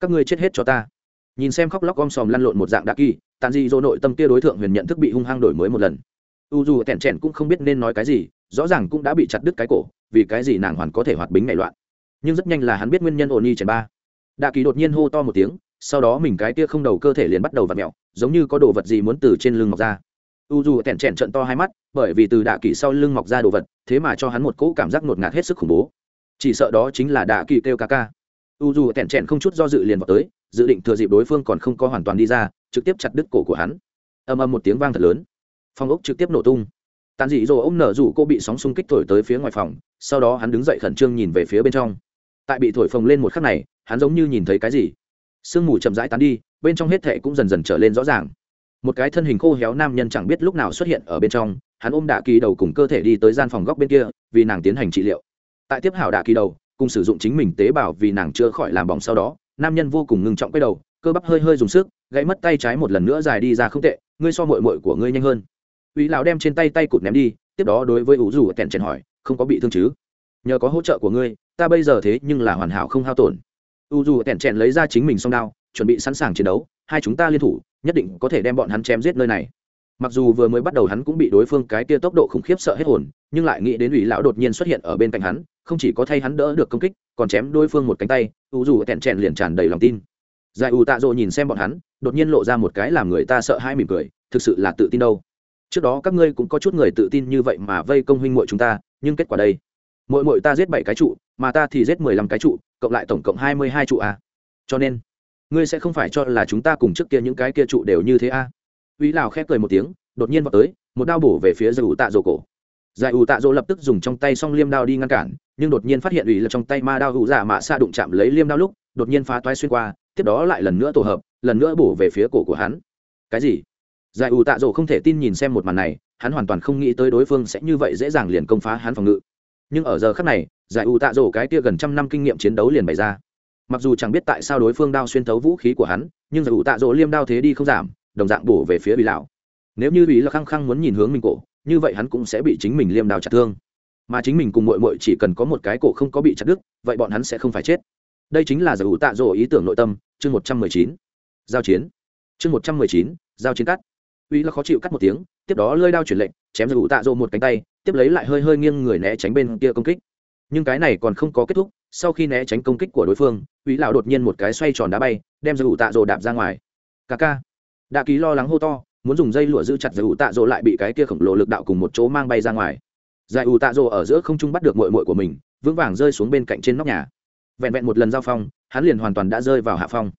S1: Các ngươi chết hết cho ta. Nhìn xem khóc lóc om sòm lăn lộn một dạng đạ kỳ tàn dị dỗ nội tâm kia đối tượng huyền nhận thức bị hung hăng đổi mới một lần. U dù tèn chèn cũng không biết nên nói cái gì, rõ ràng cũng đã bị chặt đứt cái cổ, vì cái gì nàng hoàn có thể hoạt bính nảy loạn nhưng rất nhanh là hắn biết nguyên nhân ổn nhi chèn ba. Đạ kỳ đột nhiên hô to một tiếng, sau đó mình cái kia không đầu cơ thể liền bắt đầu v ặ mẹo giống như có đồ vật gì muốn từ trên lưng mọc ra. U dù tèn trẻn trận to hai mắt, bởi vì từ đạ kỳ sau lưng mọc ra đồ vật, thế mà cho hắn một cỗ cảm giác ngột ngạt hết sức khủng bố. Chỉ sợ đó chính là đạ kỳ kêu ca ca. U dù tèn trẻn không chút do dự liền vào tới, dự định thừa dịp đối phương còn không có hoàn toàn đi ra, trực tiếp chặt đứt cổ của hắn. Âm âm một tiếng vang thật lớn. Phong ốc trực tiếp nổ tung. Tàn dị dỗ ông nở rủ cô bị sóng xung kích thổi tới phía ngoài phòng, sau đó hắn đứng dậy khẩn trương nhìn về phía bên trong tại bị thổi phồng lên một khắc này, hắn giống như nhìn thấy cái gì. Sương mù chậm rãi tán đi, bên trong hết thệ cũng dần dần trở lên rõ ràng. Một cái thân hình khô héo nam nhân chẳng biết lúc nào xuất hiện ở bên trong, hắn ôm đạ kỳ đầu cùng cơ thể đi tới gian phòng góc bên kia, vì nàng tiến hành trị liệu. Tại tiếp hảo đạ kỳ đầu, cùng sử dụng chính mình tế bào vì nàng chữa khỏi làm bỏng sau đó, nam nhân vô cùng ngưng trọng quay đầu, cơ bắp hơi hơi dùng sức, gãy mất tay trái một lần nữa dài đi ra không tệ, ngươi so mội mội của ngươi nhanh hơn. Uy lão đem trên tay tay cụt ném đi, tiếp đó đối với ủ rủ kèn chèn hỏi, không có bị thương chứ? Nhờ có hỗ trợ của ngươi ta bây giờ thế nhưng là hoàn hảo không hao tổn. U dù tẻn chèn lấy ra chính mình song đao, chuẩn bị sẵn sàng chiến đấu, hai chúng ta liên thủ, nhất định có thể đem bọn hắn chém giết nơi này. Mặc dù vừa mới bắt đầu hắn cũng bị đối phương cái kia tốc độ khủng khiếp sợ hết hồn, nhưng lại nghĩ đến ủy lão đột nhiên xuất hiện ở bên cạnh hắn, không chỉ có thay hắn đỡ được công kích, còn chém đối phương một cánh tay, u dù tẻn chèn liền tràn đầy lòng tin. Giải u tạ dỗ nhìn xem bọn hắn, đột nhiên lộ ra một cái làm người ta sợ hai mỉm cười, thực sự là tự tin đâu. Trước đó các ngươi cũng có chút người tự tin như vậy mà vây công huynh muội chúng ta, nhưng kết quả đây? Mỗi mỗi ta giết bảy cái trụ mà ta thì giết mười lăm cái trụ, cộng lại tổng cộng hai mươi hai trụ à. cho nên, ngươi sẽ không phải cho là chúng ta cùng trước kia những cái kia trụ đều như thế à. uy lào khép cười một tiếng, đột nhiên vào tới, một đao bổ về phía giải ủ tạ rổ cổ giải ủ tạ rổ lập tức dùng trong tay s liêm đao đi ngăn cản, nhưng đột nhiên phát hiện ủy là trong tay ma đao hữu giả mạ xa đụng chạm lấy liêm đao lúc, đột nhiên phá toái xuyên qua, tiếp đó lại lần nữa tổ hợp, lần nữa bổ về phía cổ của hắn cái gì giải ủ tạ rổ không thể tin nhìn xem một màn này, hắn hoàn toàn không nghĩ tới đối phương sẽ như vậy dễ dàng liền công phá hắn phòng ngự nhưng ở giờ khắc này giải ủ tạ rổ cái kia gần trăm năm kinh nghiệm chiến đấu liền bày ra. Mặc dù chẳng biết tại sao đối phương đao xuyên thấu vũ khí của hắn, nhưng giải ủ tạ rổ liêm đao thế đi không giảm, đồng dạng bổ về phía bị lão. Nếu như bị là khăng khăng muốn nhìn hướng mình cổ, như vậy hắn cũng sẽ bị chính mình liêm đao chặt thương. Mà chính mình cùng mội mội chỉ cần có một cái cổ không có bị chặt đứt, vậy bọn hắn sẽ không phải chết. Đây chính là giải ủ tạ rổ ý tưởng nội tâm, chương một trăm mười chín. Giao chiến. Chương một trăm mười chín, giao chiến cắt. Uy là khó chịu cắt một tiếng, tiếp đó lơi đao chuyển lệnh, chém giải ủ tạ rổ một cánh tay, tiếp lấy lại hơi hơi nghiêng người né tránh bên kia công kích nhưng cái này còn không có kết thúc, sau khi né tránh công kích của đối phương uy lão đột nhiên một cái xoay tròn đá bay, đem giữ ủ tạ rồ đạp ra ngoài. Ca ca. Đạ ký lo lắng hô to, muốn dùng dây lụa giữ chặt giải ủ tạ rồ lại bị cái kia khổng lồ lực đạo cùng một chỗ mang bay ra ngoài. Giải ủ tạ rồ ở giữa không trung bắt được mội mội của mình, vững vàng rơi xuống bên cạnh trên nóc nhà. Vẹn vẹn một lần giao phong, hắn liền hoàn toàn đã rơi vào hạ phong.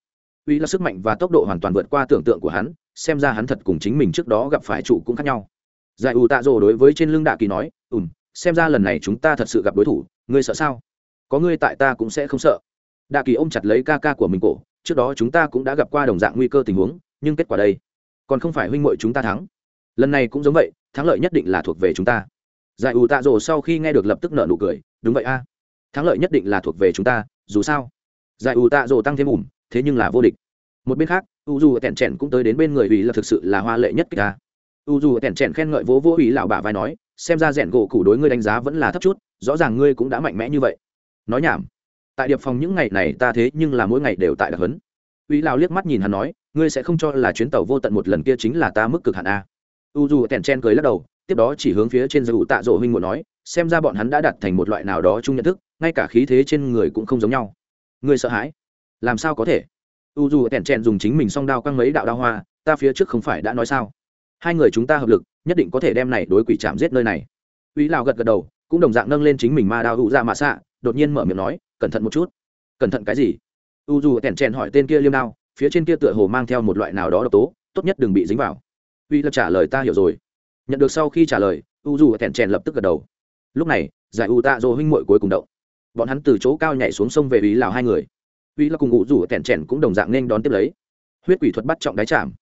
S1: Uy là sức mạnh và tốc độ hoàn toàn vượt qua tưởng tượng của hắn, xem ra hắn thật cùng chính mình trước đó gặp phải trụ cũng khác nhau. Giải ủ tạ rồ đối với trên lưng đạ kỳ nói ùm xem ra lần này chúng ta thật sự gặp đối thủ ngươi sợ sao? Có ngươi tại ta cũng sẽ không sợ. Đạ kỳ ôm chặt lấy ca ca của mình cổ, trước đó chúng ta cũng đã gặp qua đồng dạng nguy cơ tình huống, nhưng kết quả đây, còn không phải huynh mội chúng ta thắng. Lần này cũng giống vậy, thắng lợi nhất định là thuộc về chúng ta. Giải ủ tạ rồ sau khi nghe được lập tức nợ nụ cười, đúng vậy a. Thắng lợi nhất định là thuộc về chúng ta, dù sao. Giải ủ tạ rồ tăng thêm ủm, thế nhưng là vô địch. Một bên khác, u dù tẻn trẻn cũng tới đến bên người ủy là thực sự là hoa lệ nhất kịch ta u dù tẻn trẻn khen ngợi vỗ vỗ ủy lão bà vai nói xem ra rèn gỗ củ đối ngươi đánh giá vẫn là thấp chút, rõ ràng ngươi cũng đã mạnh mẽ như vậy. Nói nhảm. Tại điệp phòng những ngày này ta thế nhưng là mỗi ngày đều tại đặc huấn. Ủy lão liếc mắt nhìn hắn nói, ngươi sẽ không cho là chuyến tàu vô tận một lần kia chính là ta mức cực hạn a. U dù tèn chen cười lắc đầu, tiếp đó chỉ hướng phía trên dù tạ rộ huynh một nói, xem ra bọn hắn đã đặt thành một loại nào đó chung nhận thức, ngay cả khí thế trên người cũng không giống nhau. Ngươi sợ hãi? Làm sao có thể? U dù tèn chen dùng chính mình song đao căng mấy đạo đao hoa, ta phía trước không phải đã nói sao? Hai người chúng ta hợp lực, nhất định có thể đem này đối quỷ chạm giết nơi này. Uy lào gật gật đầu, cũng đồng dạng nâng lên chính mình ma đao hụ ra dạ mạ xạ, đột nhiên mở miệng nói, cẩn thận một chút. Cẩn thận cái gì? U dù tẻn chèn hỏi tên kia liêm đao, phía trên kia tựa hồ mang theo một loại nào đó độc tố, tốt nhất đừng bị dính vào. Uy lập trả lời, ta hiểu rồi. Nhận được sau khi trả lời u dù tẻn chèn lập tức gật đầu. Lúc này, giải u tạ dô huynh muội cuối cùng động. Bọn hắn từ chỗ cao nhảy xuống sông về Uy lào hai người. Uy là cùng u dù tẻn chèn cũng đồng dạng nên đón tiếp lấy. Huyết quỷ thuật bắt trọng đáy chạm.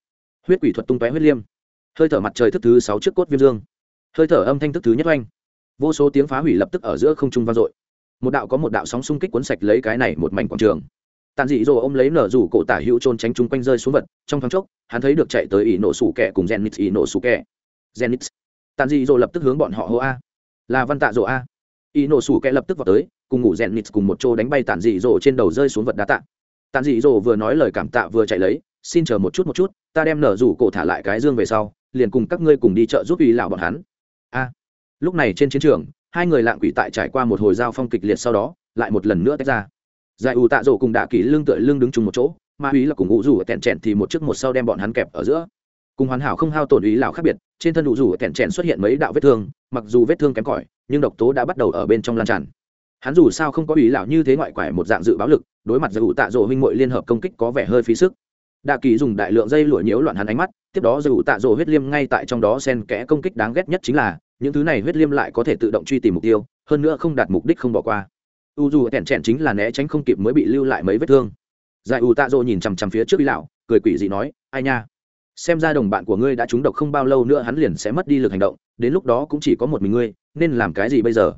S1: Huyết quỷ thuật tung tóe huyết liêm hơi thở mặt trời thức thứ sáu trước cốt viêm dương. Hơi thở âm thanh thức thứ nhất oanh. Vô số tiếng phá hủy lập tức ở giữa không trung vang dội. Một đạo có một đạo sóng xung kích cuốn sạch lấy cái này một mảnh quảng trường. Tàn dị dỗ ôm lấy nở rủ cổ tả hữu trôn tránh chung quanh rơi xuống vật, trong thoáng chốc, hắn thấy được chạy tới ỷ nổ sủ kẹ cùng genix ỷ nổ sủ kẹ genix tàn dị dỗ lập tức hướng bọn họ hô a. Là văn tạ dỗ a. Ỷ nổ sủ kẹ lập tức vào tới, cùng ngủ genix cùng một chỗ đánh bay tàn dị dỗ trên đầu rơi xuống vật đá tạ. Tàn dị dỗ vừa nói lời cảm tạ vừa chạy lấy, xin chờ một chút một chút, ta đem nở rủ cổ thả lại cái dương về sau liền cùng các ngươi cùng đi chợ giúp ý lão bọn hắn. A, lúc này trên chiến trường, hai người lạng quỷ tại trải qua một hồi giao phong kịch liệt sau đó, lại một lần nữa tách ra. Giải ủ tạ rổ cùng đạ kỷ lưng tựa lưng đứng chung một chỗ, ma úy là cùng ngụ rủ tẹn trẹn thì một chiếc một sau đem bọn hắn kẹp ở giữa. Cùng hoàn hảo không hao tổn ý lão khác biệt, trên thân đủ rủ tẹn trẹn xuất hiện mấy đạo vết thương, mặc dù vết thương kém cỏi, nhưng độc tố đã bắt đầu ở bên trong lan tràn. Hắn dù sao không có ý lão như thế ngoại quải một dạng dự báo lực, đối mặt giải ủ tạ rổ huynh muội liên hợp công kích có vẻ hơi phí sức đạ kỳ dùng đại lượng dây lụa nhiễu loạn hắn ánh mắt tiếp đó dù tạ rỗ huyết liêm ngay tại trong đó xen kẽ công kích đáng ghét nhất chính là những thứ này huyết liêm lại có thể tự động truy tìm mục tiêu hơn nữa không đạt mục đích không bỏ qua. U dù tẻn trẻn chính là né tránh không kịp mới bị lưu lại mấy vết thương. Giải u tạ rỗ nhìn chằm chằm phía trước ý lão cười quỷ dị nói ai nha xem ra đồng bạn của ngươi đã trúng độc không bao lâu nữa hắn liền sẽ mất đi lực hành động đến lúc đó cũng chỉ có một mình ngươi nên làm cái gì bây giờ?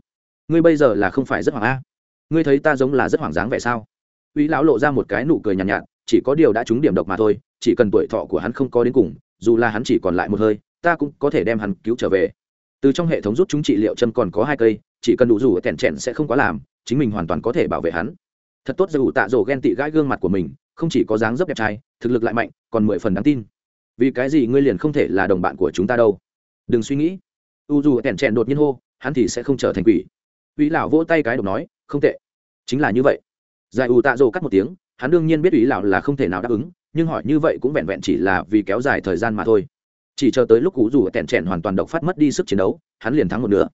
S1: Ngươi bây giờ là không phải rất hoảng a? Ngươi thấy ta giống là rất hoảng dáng vẻ sao? Uy lão lộ ra một cái nụ cười nhàn nhạt, nhạt chỉ có điều đã trúng điểm độc mà thôi, chỉ cần tuổi thọ của hắn không có đến cùng, dù là hắn chỉ còn lại một hơi, ta cũng có thể đem hắn cứu trở về. Từ trong hệ thống rút chúng trị liệu châm còn có hai cây, chỉ cần đủ rủ kẻn trẻn sẽ không quá làm, chính mình hoàn toàn có thể bảo vệ hắn. Thật tốt, dù tạ rổ ghen tị gãi gương mặt của mình, không chỉ có dáng dấp đẹp trai, thực lực lại mạnh, còn mười phần đáng tin. Vì cái gì ngươi liền không thể là đồng bạn của chúng ta đâu? Đừng suy nghĩ. U dù kẻn trẻn đột nhiên hô, hắn thì sẽ không trở thành quỷ. Uy lão vỗ tay cái độc nói, không tệ. Chính là như vậy. Giải u tạ rổ cắt một tiếng hắn đương nhiên biết ủy lão là không thể nào đáp ứng, nhưng hỏi như vậy cũng vẹn vẹn chỉ là vì kéo dài thời gian mà thôi. Chỉ chờ tới lúc cụ dù tẹn trẻn hoàn toàn độc phát mất đi sức chiến đấu, hắn liền thắng một nửa.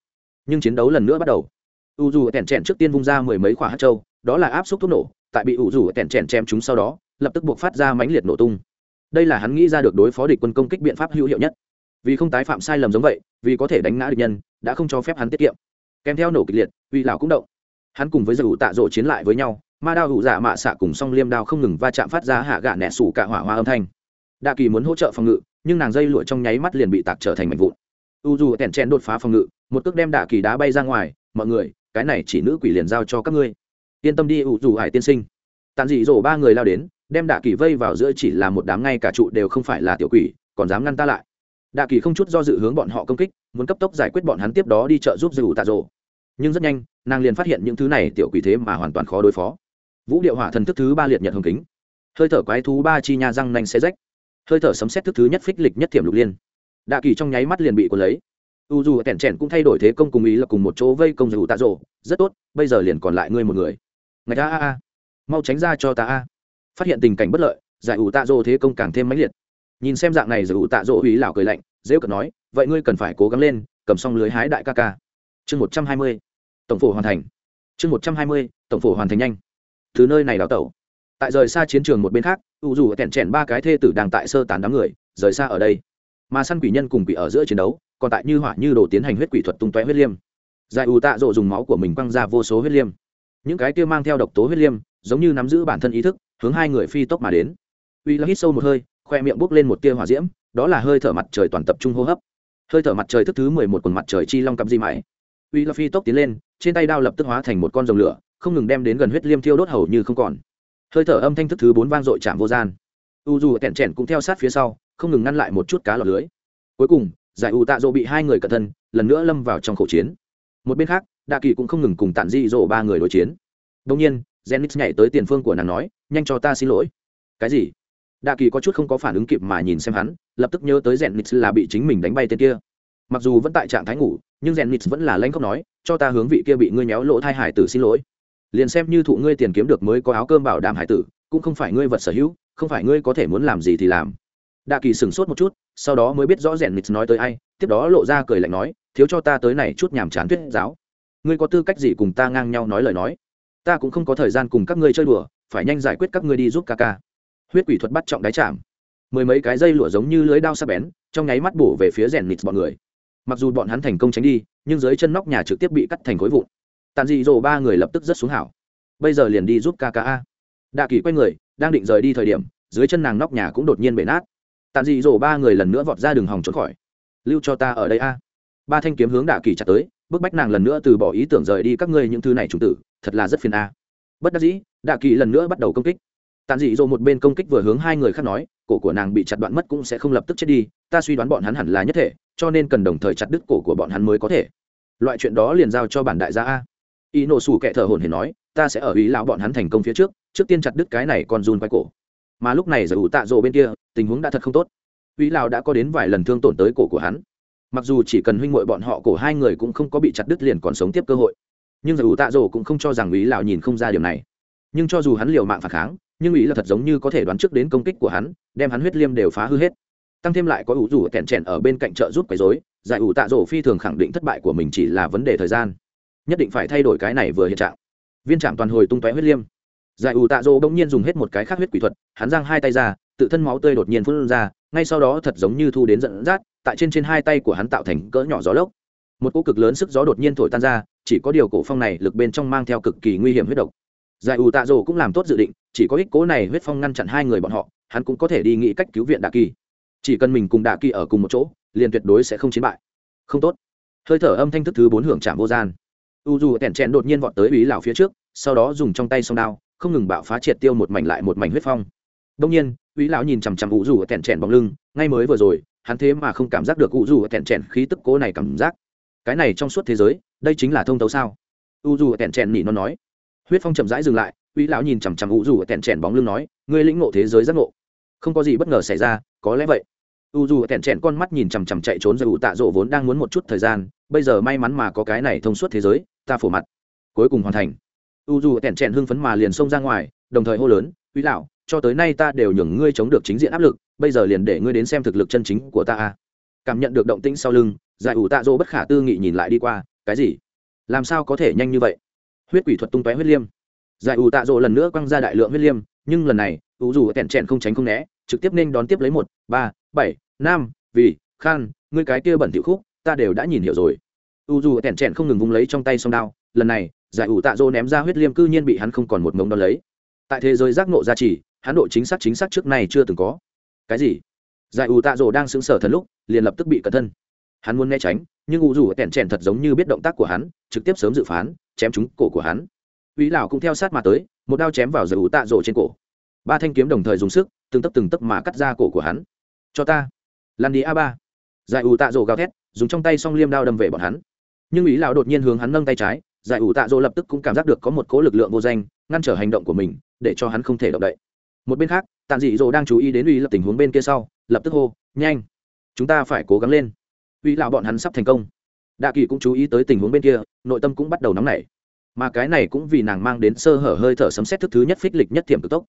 S1: Nhưng chiến đấu lần nữa bắt đầu. U dù tẹn trẻn trước tiên vung ra mười mấy quả hát trâu đó là áp suất thuốc nổ, tại bị u dù tẹn trẻn chém chúng sau đó, lập tức buộc phát ra mãnh liệt nổ tung. Đây là hắn nghĩ ra được đối phó địch quân công kích biện pháp hữu hiệu nhất. Vì không tái phạm sai lầm giống vậy, vì có thể đánh ngã địch nhân, đã không cho phép hắn tiết kiệm. Kèm theo nổ kịch liệt uy lão cũng động. Hắn cùng với giải ủ tạ rộ chiến lại với nhau ma đao hụ dạ mạ xạ cùng song liêm đao không ngừng va chạm phát ra hạ gạ nẹ sủ cả hỏa hoa âm thanh. Đa kỳ muốn hỗ trợ phòng ngự, nhưng nàng dây lụa trong nháy mắt liền bị tạc trở thành mảnh vụn. U dù tèn chen đột phá phòng ngự, một cước đem đạ kỳ đá bay ra ngoài, mọi người, cái này chỉ nữ quỷ liền giao cho các ngươi. Yên tâm đi, u dù hải tiên sinh. Tàn dị dỗ ba người lao đến, đem đạ kỳ vây vào giữa chỉ là một đám ngay cả trụ đều không phải là tiểu quỷ, còn dám ngăn ta lại. Đạ kỳ không chút do dự hướng bọn họ công kích, muốn cấp tốc giải quyết bọn hắn tiếp đó đi chợ giúp dù tạ rồ. nhưng rất nhanh, nàng liền phát hiện những thứ này tiểu quỷ thế mà hoàn toàn khó đối phó vũ điệu hỏa thần thức thứ ba liệt nhật hồng kính. Hơi thở quái thú ba chi nha răng nanh xe rách. Hơi thở sấm xét thức thứ nhất phích lịch nhất thiểm lục liên. Đạ kỳ trong nháy mắt liền bị cuốn lấy. U dù tẻn trẻn cũng thay đổi thế công cùng ý là cùng một chỗ vây công dù tạ rộ rất tốt, bây giờ liền còn lại ngươi một người. Ngạch a a a. Mau tránh ra cho ta a. Phát hiện tình cảnh bất lợi, giải ủ tạ rộ thế công càng thêm mãnh liệt. Nhìn xem dạng này giải ủ tạ rộ ý lão cười lạnh dễ cận nói, vậy ngươi cần phải cố gắng lên, cầm xong lưới hái đại ca ca. Chương một trăm hai mươi, tổng phổ hoàn thành. Chương một trăm hai mươi, tổng phổ hoàn thành nhanh từ nơi này đào tẩu. Tại rời xa chiến trường một bên khác, u dù kẹn chèn ba cái thê tử đang tại sơ tán đám người, rời xa ở đây. Mà săn quỷ nhân cùng quỷ ở giữa chiến đấu, còn tại như hỏa như đồ tiến hành huyết quỷ thuật tung tóe huyết liêm. Giải ủ tạ rộ dùng máu của mình quăng ra vô số huyết liêm. Những cái kia mang theo độc tố huyết liêm, giống như nắm giữ bản thân ý thức, hướng hai người phi tốc mà đến. Uy là hít sâu một hơi, khoe miệng bốc lên một tia hỏa diễm, đó là hơi thở mặt trời toàn tập trung hô hấp. Hơi thở mặt trời thức thứ mười một quần mặt trời chi long cắm di mãi. Uy là phi tốc tiến lên, trên tay đao lập tức hóa thành một con rồng lửa không ngừng đem đến gần huyết liêm thiêu đốt hầu như không còn. Hơi thở âm thanh thức thứ bốn vang dội chạm vô gian. U dù kẹn trẻn cũng theo sát phía sau, không ngừng ngăn lại một chút cá lọt lưới. Cuối cùng, giải u tạ dỗ bị hai người cẩn thân, lần nữa lâm vào trong khẩu chiến. Một bên khác, đạ kỳ cũng không ngừng cùng tản di dỗ ba người đối chiến. Đông nhiên jennix nhảy tới tiền phương của nàng nói, nhanh cho ta xin lỗi. Cái gì? Đạ kỳ có chút không có phản ứng kịp mà nhìn xem hắn, lập tức nhớ tới jennix là bị chính mình đánh bay tên kia. Mặc dù vẫn tại trạng thái ngủ, nhưng jennix vẫn là lanh khóc nói, cho ta hướng vị kia bị ngươi nhéo lỗ thai hải tử xin lỗi liền xem như thụ ngươi tiền kiếm được mới có áo cơm bảo đảm hải tử, cũng không phải ngươi vật sở hữu, không phải ngươi có thể muốn làm gì thì làm. Đạ kỳ sửng sốt một chút, sau đó mới biết rõ rèn nịt nói tới ai, tiếp đó lộ ra cười lạnh nói, thiếu cho ta tới này chút nhàm chán thuyết giáo. Ngươi có tư cách gì cùng ta ngang nhau nói lời nói? Ta cũng không có thời gian cùng các ngươi chơi đùa, phải nhanh giải quyết các ngươi đi giúp ca ca. Huyết quỷ thuật bắt trọng đáy chạm. Mười mấy cái dây lụa giống như lưới đao sắc bén, trong nháy mắt bổ về phía rèn nịt bọn người. Mặc dù bọn hắn thành công tránh đi, nhưng dưới chân nóc nhà trực tiếp bị cắt thành khối vụn tàn dị dỗ ba người lập tức rất xuống hảo. Bây giờ liền đi giúp kka đạ kỳ quay người, đang định rời đi thời điểm, dưới chân nàng nóc nhà cũng đột nhiên bể nát. Tàn dị dỗ ba người lần nữa vọt ra đường hòng trốn khỏi. Lưu cho ta ở đây a. Ba thanh kiếm hướng đạ kỳ chặt tới, bức bách nàng lần nữa từ bỏ ý tưởng rời đi các ngươi những thứ này trùng tử, thật là rất phiền a. Bất đắc dĩ, đạ kỳ lần nữa bắt đầu công kích. Tàn dị dỗ một bên công kích vừa hướng hai người khác nói, cổ của nàng bị chặt đoạn mất cũng sẽ không lập tức chết đi, ta suy đoán bọn hắn hẳn là nhất thể, cho nên cần đồng thời chặt đứt cổ của bọn hắn mới có thể. Loại chuyện đó liền giao cho bản đại gia a y nổ sủ kệ thở hồn hển nói, ta sẽ ở ý lão bọn hắn thành công phía trước trước tiên chặt đứt cái này còn run quay cổ. Mà lúc này giải ủ tạ rộ bên kia, tình huống đã thật không tốt. Ý lão đã có đến vài lần thương tổn tới cổ của hắn. Mặc dù chỉ cần huynh muội bọn họ cổ hai người cũng không có bị chặt đứt liền còn sống tiếp cơ hội. Nhưng giải ủ tạ rộ cũng không cho rằng ý lão nhìn không ra điều này. Nhưng cho dù hắn liều mạng phản kháng, nhưng ý là thật giống như có thể đoán trước đến công kích của hắn, đem hắn huyết liêm đều phá hư hết. Tăng thêm lại có ủ rủ kẹn chèn ở bên cạnh trợ giúp quấy dối giải ủ tạ rổ phi thường khẳng định thất bại của mình chỉ là vấn đề thời gian nhất định phải thay đổi cái này vừa hiện trạng. Viên trạm toàn hồi tung tóe huyết liêm. Giải ủ tạ rổ bỗng nhiên dùng hết một cái khác huyết quỷ thuật, hắn giang hai tay ra, tự thân máu tươi đột nhiên phun ra, ngay sau đó thật giống như thu đến dẫn dắt, tại trên trên hai tay của hắn tạo thành cỡ nhỏ gió lốc. Một cỗ cực lớn sức gió đột nhiên thổi tan ra, chỉ có điều cổ phong này lực bên trong mang theo cực kỳ nguy hiểm huyết độc. Giải ủ tạ dỗ cũng làm tốt dự định, chỉ có ích cố này huyết phong ngăn chặn hai người bọn họ, hắn cũng có thể đi nghĩ cách cứu viện đạ kỳ. Chỉ cần mình cùng đạ kỳ ở cùng một chỗ, liền tuyệt đối sẽ không chiến bại. Không tốt. Hơi thở âm thanh thức thứ bốn hưởng chạm vô gian u dù tẻn chèn đột nhiên vọt tới ý lão phía trước, sau đó dùng trong tay song đao, không ngừng bạo phá triệt tiêu một mảnh lại một mảnh huyết phong. Đông nhiên ý lão nhìn chằm chằm u dù tẻn chèn bóng lưng, ngay mới vừa rồi, hắn thế mà không cảm giác được u dù tẻn chèn khí tức cố này cảm giác. Cái này trong suốt thế giới, đây chính là thông tấu sao? U dù tẻn chèn nỉ nó nói. Huyết phong chậm rãi dừng lại ý lão nhìn chằm chằm u dù tẹn chèn bóng lưng nói, ngươi lĩnh ngộ thế giới giác ngộ. Không có gì bất ngờ xảy ra, có lẽ vậy u dù tẹn trẹn con mắt nhìn chằm chằm chạy trốn ra ủ tạ rộ vốn đang muốn một chút thời gian, bây giờ may mắn mà có cái này thông suốt thế giới, ta phủ mặt. Cuối cùng hoàn thành. U dù tẹn trẹn hưng phấn mà liền xông ra ngoài, đồng thời hô lớn uy lão, cho tới nay ta đều nhường ngươi chống được chính diện áp lực, bây giờ liền để ngươi đến xem thực lực chân chính của ta cảm nhận được động tĩnh sau lưng, giải ủ tạ rộ bất khả tư nghị nhìn lại đi qua, cái gì? Làm sao có thể nhanh như vậy? Huyết quỷ thuật tung tóe huyết liêm. Giải ủ tạ rộ lần nữa quăng ra đại lượng huyết liêm, nhưng lần này, u dù tẹn trẹn không tránh không né, trực tiếp nên đón tiếp lấy một, ba, bảy Nam, vì khan ngươi cái kia bẩn tiểu khúc ta đều đã nhìn hiểu rồi. U dù tẻn trẻn không ngừng vung lấy trong tay song đao lần này giải ủ tạ dô ném ra huyết liêm cư nhiên bị hắn không còn một mống đón lấy. Tại thế giới giác nộ gia trì hắn độ chính xác chính xác trước này chưa từng có. Cái gì? Giải ủ tạ dô đang sững sờ thần lúc liền lập tức bị cẩn thân. Hắn muốn né tránh nhưng u dù tẻn trẻn thật giống như biết động tác của hắn trực tiếp sớm dự phán chém trúng cổ của hắn. Uy lão cũng theo sát mà tới một đao chém vào giải ủ tạ dô trên cổ. Ba thanh kiếm đồng thời dùng sức từng tấc từng tấc mà cắt ra cổ của hắn. Cho ta lan đi a ba. Giải ủ tạ rổ gào thét dùng trong tay song liêm đao đâm về bọn hắn. Nhưng ý lão đột nhiên hướng hắn nâng tay trái giải ủ tạ rổ lập tức cũng cảm giác được có một cố lực lượng vô danh ngăn trở hành động của mình để cho hắn không thể động đậy. Một bên khác tàn dị dỗ đang chú ý đến uy lập tình huống bên kia sau lập tức hô nhanh chúng ta phải cố gắng lên. Uy lão bọn hắn sắp thành công. Đạ kỳ cũng chú ý tới tình huống bên kia nội tâm cũng bắt đầu nóng nảy. Mà cái này cũng vì nàng mang đến sơ hở hơi thở sấm xét thức thứ nhất phích lịch nhất thiểm cực tốc.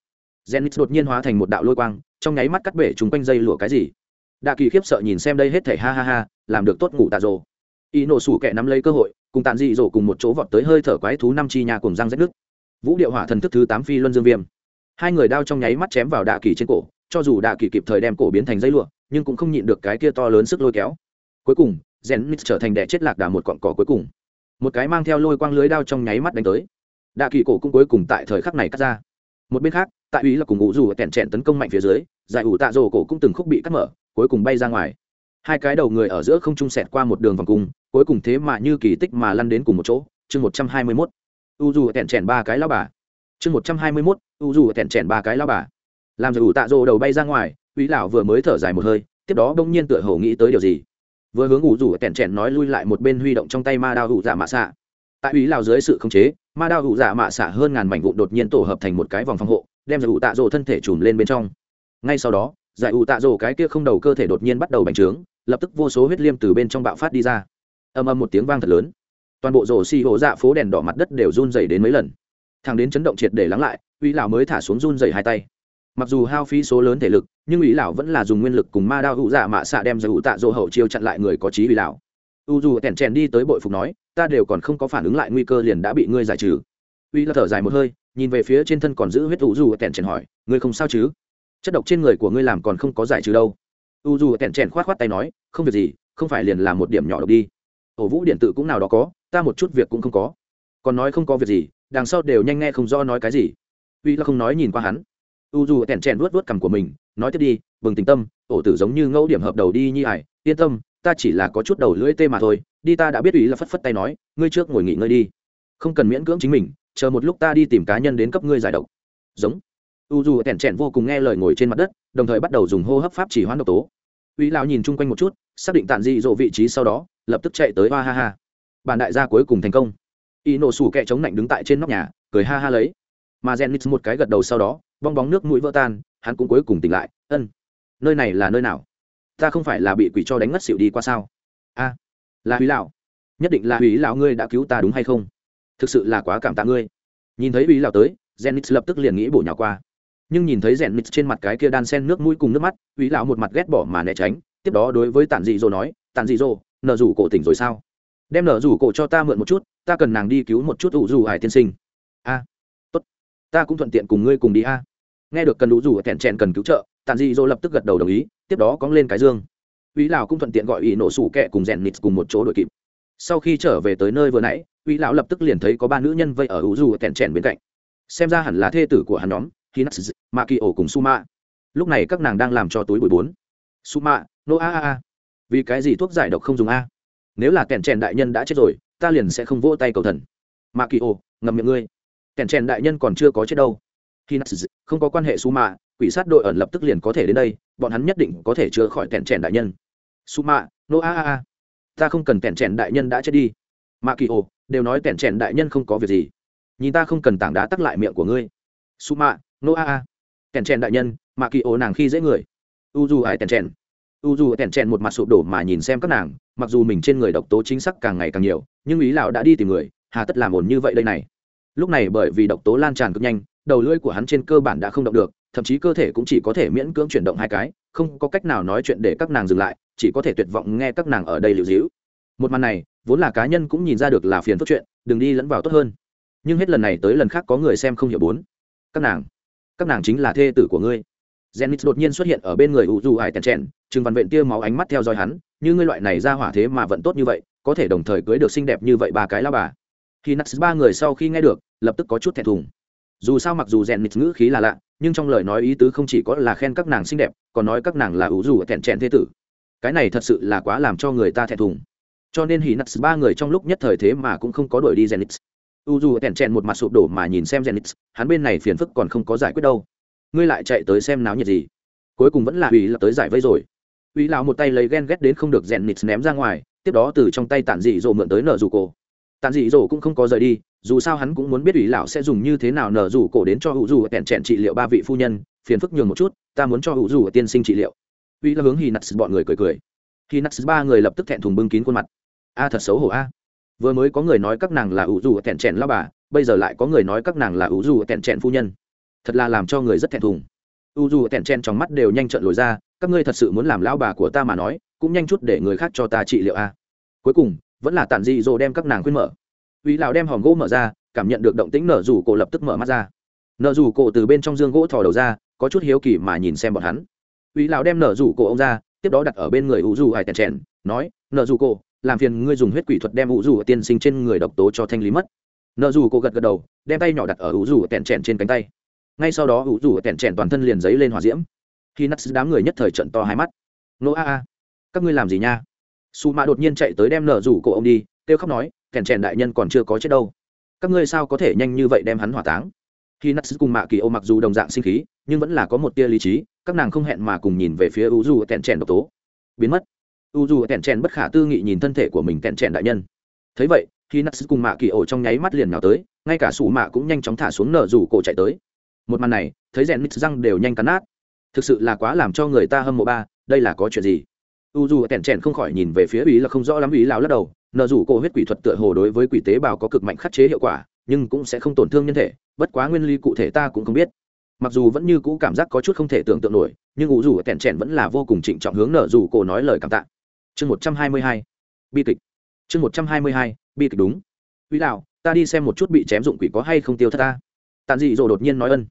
S1: Genix đột nhiên hóa thành một đạo lôi quang, trong nháy mắt cắt bể chúng quanh dây lụa cái gì. Đa Kỳ khiếp sợ nhìn xem đây hết thể ha ha ha, làm được tốt ngủ tạ rồ. Y nổ sủ kẻ nắm lấy cơ hội, cùng tàn dị rồ cùng một chỗ vọt tới hơi thở quái thú năm chi nhà cùng răng rách nước. Vũ điệu hỏa thần thức thứ tám phi luân dương viêm. Hai người đao trong nháy mắt chém vào đạ Kỳ trên cổ, cho dù đạ Kỳ kịp thời đem cổ biến thành dây lụa, nhưng cũng không nhịn được cái kia to lớn sức lôi kéo. Cuối cùng, Zenith trở thành đẻ chết lạc đà một cọng cỏ cuối cùng một cái mang theo lôi quang lưới đao trong nháy mắt đánh tới đạ kỳ cổ cũng cuối cùng tại thời khắc này cắt ra một bên khác tại ý là cùng ngụ dù tẻn trẹn tấn công mạnh phía dưới giải ủ tạ rồ cổ cũng từng khúc bị cắt mở cuối cùng bay ra ngoài. Hai cái đầu người ở giữa không trung sẹt qua một đường vòng cung, cuối cùng thế mà như kỳ tích mà lăn đến cùng một chỗ. Chương một trăm hai mươi mốt. U dù tẹn trẹn ba cái lao bà. Chương một trăm hai mươi mốt. U dù tẹn trẹn ba cái lao bà. Làm rủ ủ tạ rô đầu bay ra ngoài uy lão vừa mới thở dài một hơi, tiếp đó bỗng nhiên tựa hồ nghĩ tới điều gì. Vừa hướng ủ rủ tẻn trẻn nói lui lại một bên huy động trong tay ma đao hụ dạ mạ xạ. Tại ý lào dưới sự khống chế, ma đao hụ dạ mạ xạ hơn ngàn mảnh vụn đột nhiên tổ hợp thành một cái vòng phòng hộ, đem rủ ủ tạ rỗ thân thể chùm lên bên trong. Ngay sau đó giải ủ tạ rổ cái kia không đầu cơ thể đột nhiên bắt đầu bành trướng, lập tức vô số huyết liêm từ bên trong bạo phát đi ra. Âm âm một tiếng vang thật lớn. Toàn bộ rổ xì hổ dạ phố đèn đỏ mặt đất đều run dày đến mấy lần. Thằng đến chấn động triệt để lắng lại, uy lão mới thả xuống run dày hai tay. Mặc dù hao phí số lớn thể lực, nhưng uy lão vẫn là dùng nguyên lực cùng ma đao hữu dạ mạ xạ đem ra hữu tạ dỗ hậu chiêu chặn lại người có trí uy lão. U dù tèn chèn đi tới bội phục nói, ta đều còn không có phản ứng lại, nguy cơ liền đã bị ngươi giải trừ. Uy lão thở dài một hơi, nhìn về phía trên thân còn giữ huyết u dù tèn chèn hỏi, ngươi không sao chứ? Chất độc trên người của ngươi làm còn không có giải trừ đâu. U dù tèn chèn khoát khoát tay nói, không việc gì, không phải liền làm một điểm nhỏ độc đi. Ổ vũ điện tử cũng nào đó có, ta một chút việc cũng không có. Còn nói không có việc gì, đằng sau đều nhanh nghe không do nói cái gì. Uy là không nói nhìn qua hắn. U dù kẹn chèn luốt vớt cằm của mình, nói tiếp đi, bừng tình tâm ổ tử giống như ngẫu điểm hợp đầu đi nhi ải yên tâm, ta chỉ là có chút đầu lưỡi tê mà thôi, đi ta đã biết ý là phất phất tay nói, ngươi trước ngồi nghỉ ngơi đi. Không cần miễn cưỡng chính mình, chờ một lúc ta đi tìm cá nhân đến cấp ngươi giải độc. Giống u dù tẻn trẻn vô cùng nghe lời ngồi trên mặt đất, đồng thời bắt đầu dùng hô hấp pháp chỉ hoãn độc tố. Uy lão nhìn chung quanh một chút, xác định tàn dị dỗ vị trí sau đó, lập tức chạy tới hoa ha ha. Bàn đại gia cuối cùng thành công. Y nổ sủ kẹ chống lạnh đứng tại trên nóc nhà, cười ha ha lấy. Mà Zenix một cái gật đầu sau đó, bong bóng nước mũi vỡ tan, hắn cũng cuối cùng tỉnh lại, ân, nơi này là nơi nào? Ta không phải là bị quỷ cho đánh ngất xỉu đi qua sao? A, là Hủy lão. Nhất định là Hủy lão ngươi đã cứu ta đúng hay không? Thực sự là quá cảm tạ ngươi. Nhìn thấy Hủy lão tới Zenix lập tức liền nghĩ bổ nhỏ qua nhưng nhìn thấy rèn nít trên mặt cái kia đan sen nước mũi cùng nước mắt húy lão một mặt ghét bỏ mà né tránh, tiếp đó đối với tản dị dỗ nói, tản dị dỗ, nợ rủ cổ tỉnh rồi sao? Đem nợ rủ cổ cho ta mượn một chút, ta cần nàng đi cứu một chút ủ dù hải tiên sinh. A, tốt, ta cũng thuận tiện cùng ngươi cùng đi a. Nghe được cần ủ rủ kẹn chèn cần cứu trợ, tản dị dỗ lập tức gật đầu đồng ý, tiếp đó cóng lên cái dương. Uy lão cũng thuận tiện gọi ủy nổ sủ kẹ cùng rèn nít cùng một chỗ đội kịp. Sau khi trở về tới nơi vừa nãy uy lão lập tức liền thấy có ba nữ nhân vây ở ủ dù kẹn chèn bên cạnh. Xem ra hẳn là thê tử của hắn nhóm hinax ma kỳ ổ cùng suma. Lúc này các nàng đang làm cho túi bụi bốn. Suma, no a a a. Vì cái gì thuốc giải độc không dùng a? Nếu là kẹn chèn đại nhân đã chết rồi, ta liền sẽ không vỗ tay cầu thần. Ma kỳ ổ miệng ngươi. Kẹn chèn đại nhân còn chưa có chết đâu. Hinax không có quan hệ suma, quỷ sát đội ẩn lập tức liền có thể đến đây, bọn hắn nhất định có thể chữa khỏi kẹn chèn đại nhân. Suma, no a a a. Ta không cần kẹn chèn đại nhân đã chết đi. Ma kỳ ổ, đều nói kẹn chèn đại nhân không có việc gì. Nhìn ta không cần tảng đá tắc lại miệng của ngươi. Suma nô a a. Kèn chèn đại nhân, mà kỳ ố nàng khi dễ người. U dù ai kèn chèn. U dù kèn chèn một mặt sụp đổ mà nhìn xem các nàng, mặc dù mình trên người độc tố chính xác càng ngày càng nhiều, nhưng ý lão đã đi tìm người, hà tất làm ổn như vậy đây này. Lúc này bởi vì độc tố lan tràn cực nhanh, đầu lưỡi của hắn trên cơ bản đã không động được, thậm chí cơ thể cũng chỉ có thể miễn cưỡng chuyển động hai cái, không có cách nào nói chuyện để các nàng dừng lại, chỉ có thể tuyệt vọng nghe các nàng ở đây lưu giữ một màn này, vốn là cá nhân cũng nhìn ra được là phiền phức chuyện, đừng đi lẫn vào tốt hơn. Nhưng hết lần này tới lần khác có người xem không hiểu bốn. Các nàng các nàng chính là thê tử của ngươi Zenith đột nhiên xuất hiện ở bên người U Du Hải Tèn Chèn, Trừng Văn Vện tia máu ánh mắt theo dõi hắn, như ngươi loại này ra hỏa thế mà vẫn tốt như vậy, có thể đồng thời cưới được xinh đẹp như vậy ba cái lão bà. Khi Nats ba người sau khi nghe được, lập tức có chút thẹn thùng. Dù sao mặc dù Zenith ngữ khí là lạ, nhưng trong lời nói ý tứ không chỉ có là khen các nàng xinh đẹp, còn nói các nàng là U Du Tèn Chèn thế tử. Cái này thật sự là quá làm cho người ta thẹn thùng. Cho nên Hỉ Nats ba người trong lúc nhất thời thế mà cũng không có đuổi đi Zenith. U Du Tèn Chèn một mặt sụp đổ mà nhìn xem genix, hắn bên này phiền phức còn không có giải quyết đâu. Ngươi lại chạy tới xem náo nhiệt gì? Cuối cùng vẫn là uy là tới giải vây rồi. Uy lão một tay lấy ghen ghét đến không được genix ném ra ngoài, tiếp đó từ trong tay tản dị dỗ mượn tới nở rủ cổ. Tản dị dỗ cũng không có rời đi, dù sao hắn cũng muốn biết ủy lão sẽ dùng như thế nào nở rủ cổ đến cho u dù tẹn chẹn trị liệu ba vị phu nhân, phiền phức nhường một chút, ta muốn cho u dù tiên sinh trị liệu. Uy là hướng hì nặt bọn người cười cười. Khi nặt ba người lập tức thẹn thùng bưng kín khuôn mặt. A, thật xấu hổ a vừa mới có người nói các nàng là ủ dù tẹn trẹn lao bà, bây giờ lại có người nói các nàng là ủ dù tẹn trẹn phu nhân. Thật là làm cho người rất thẹn thùng. U dù tẹn trẹn trong mắt đều nhanh trận lồi ra, các ngươi thật sự muốn làm lão bà của ta mà nói, cũng nhanh chút để người khác cho ta trị liệu a. Cuối cùng, vẫn là tản dị dỗ đem các nàng khuyên mở. Uy lão đem hòm gỗ mở ra, cảm nhận được động tĩnh nở rủ cổ lập tức mở mắt ra. Nở rủ cổ từ bên trong dương gỗ thò đầu ra, có chút hiếu kỳ mà nhìn xem bọn hắn. Uy lão đem nở rủ cổ ông ra, tiếp đó đặt ở bên người u dù hải tèn trèn nói, nở rủ cổ làm phiền ngươi dùng huyết quỷ thuật đem u dù tiên sinh trên người độc tố cho thanh lý mất. Nợ dù cô gật gật đầu, đem tay nhỏ đặt ở u dù tẹn chèn trên cánh tay. Ngay sau đó ủ rủ tẹn trẻn toàn thân liền giấy lên hòa diễm. Khi nắt đám người nhất thời trận to hai mắt. Nô a a, các ngươi làm gì nha? Su mạ đột nhiên chạy tới đem nợ rủ cổ ông đi, kêu khóc nói, tẹn trẻn đại nhân còn chưa có chết đâu. Các ngươi sao có thể nhanh như vậy đem hắn hỏa táng? Khi nắt cùng mạ kỳ ô mặc dù đồng dạng sinh khí, nhưng vẫn là có một tia lý trí, các nàng không hẹn mà cùng nhìn về phía u dù tẹn trẻn độc tố. Biến mất u dù tèn chèn bất khả tư nghị nhìn thân thể của mình tèn chèn đại nhân. Thấy vậy khi nắt cùng mạ kỳ ổ trong nháy mắt liền nào tới, ngay cả sủ mạ cũng nhanh chóng thả xuống nở rủ cổ chạy tới. Một màn này, thấy rèn nít răng đều nhanh cắn nát. Thực sự là quá làm cho người ta hâm mộ ba, đây là có chuyện gì? U dù kẻn chèn không khỏi nhìn về phía ý là không rõ lắm ý lao lắc đầu, Nở rủ cổ huyết quỷ thuật tựa hồ đối với quỷ tế bào có cực mạnh khắc chế hiệu quả, nhưng cũng sẽ không tổn thương nhân thể, bất quá nguyên lý cụ thể ta cũng không biết. Mặc dù vẫn như cũ cảm giác có chút không thể tưởng tượng nổi, nhưng ủ dù kẹn chèn vẫn là vô cùng trịnh trọng hướng nở rủ cổ nói lời cảm tạ chương một trăm hai mươi hai, bi kịch. Chương một trăm hai mươi hai, bi kịch đúng. Uy đạo, ta đi xem một chút bị chém dụng quỷ có hay không tiêu thất ta. Tàn dị dỗ đột nhiên nói ân.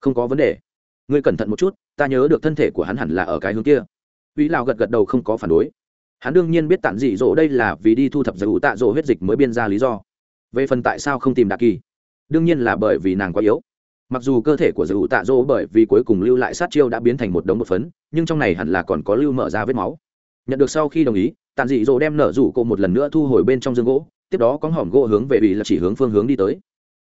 S1: Không có vấn đề. Ngươi cẩn thận một chút, ta nhớ được thân thể của hắn hẳn là ở cái hướng kia. Uy lào gật gật đầu không có phản đối. Hắn đương nhiên biết tản dị dỗ đây là vì đi thu thập giải ủ tạ dỗ huyết dịch mới biên ra lý do. Về phần tại sao không tìm đạ kỳ? Đương nhiên là bởi vì nàng quá yếu. Mặc dù cơ thể của giải ủ tạ dỗ bởi vì cuối cùng lưu lại sát chiêu đã biến thành một đống một phấn, nhưng trong này hẳn là còn có lưu mở ra vết máu nhận được sau khi đồng ý tàn dị dỗ đem nở rủ cô một lần nữa thu hồi bên trong dương gỗ, tiếp đó có hỏm gỗ hướng về ủy là chỉ hướng phương hướng đi tới.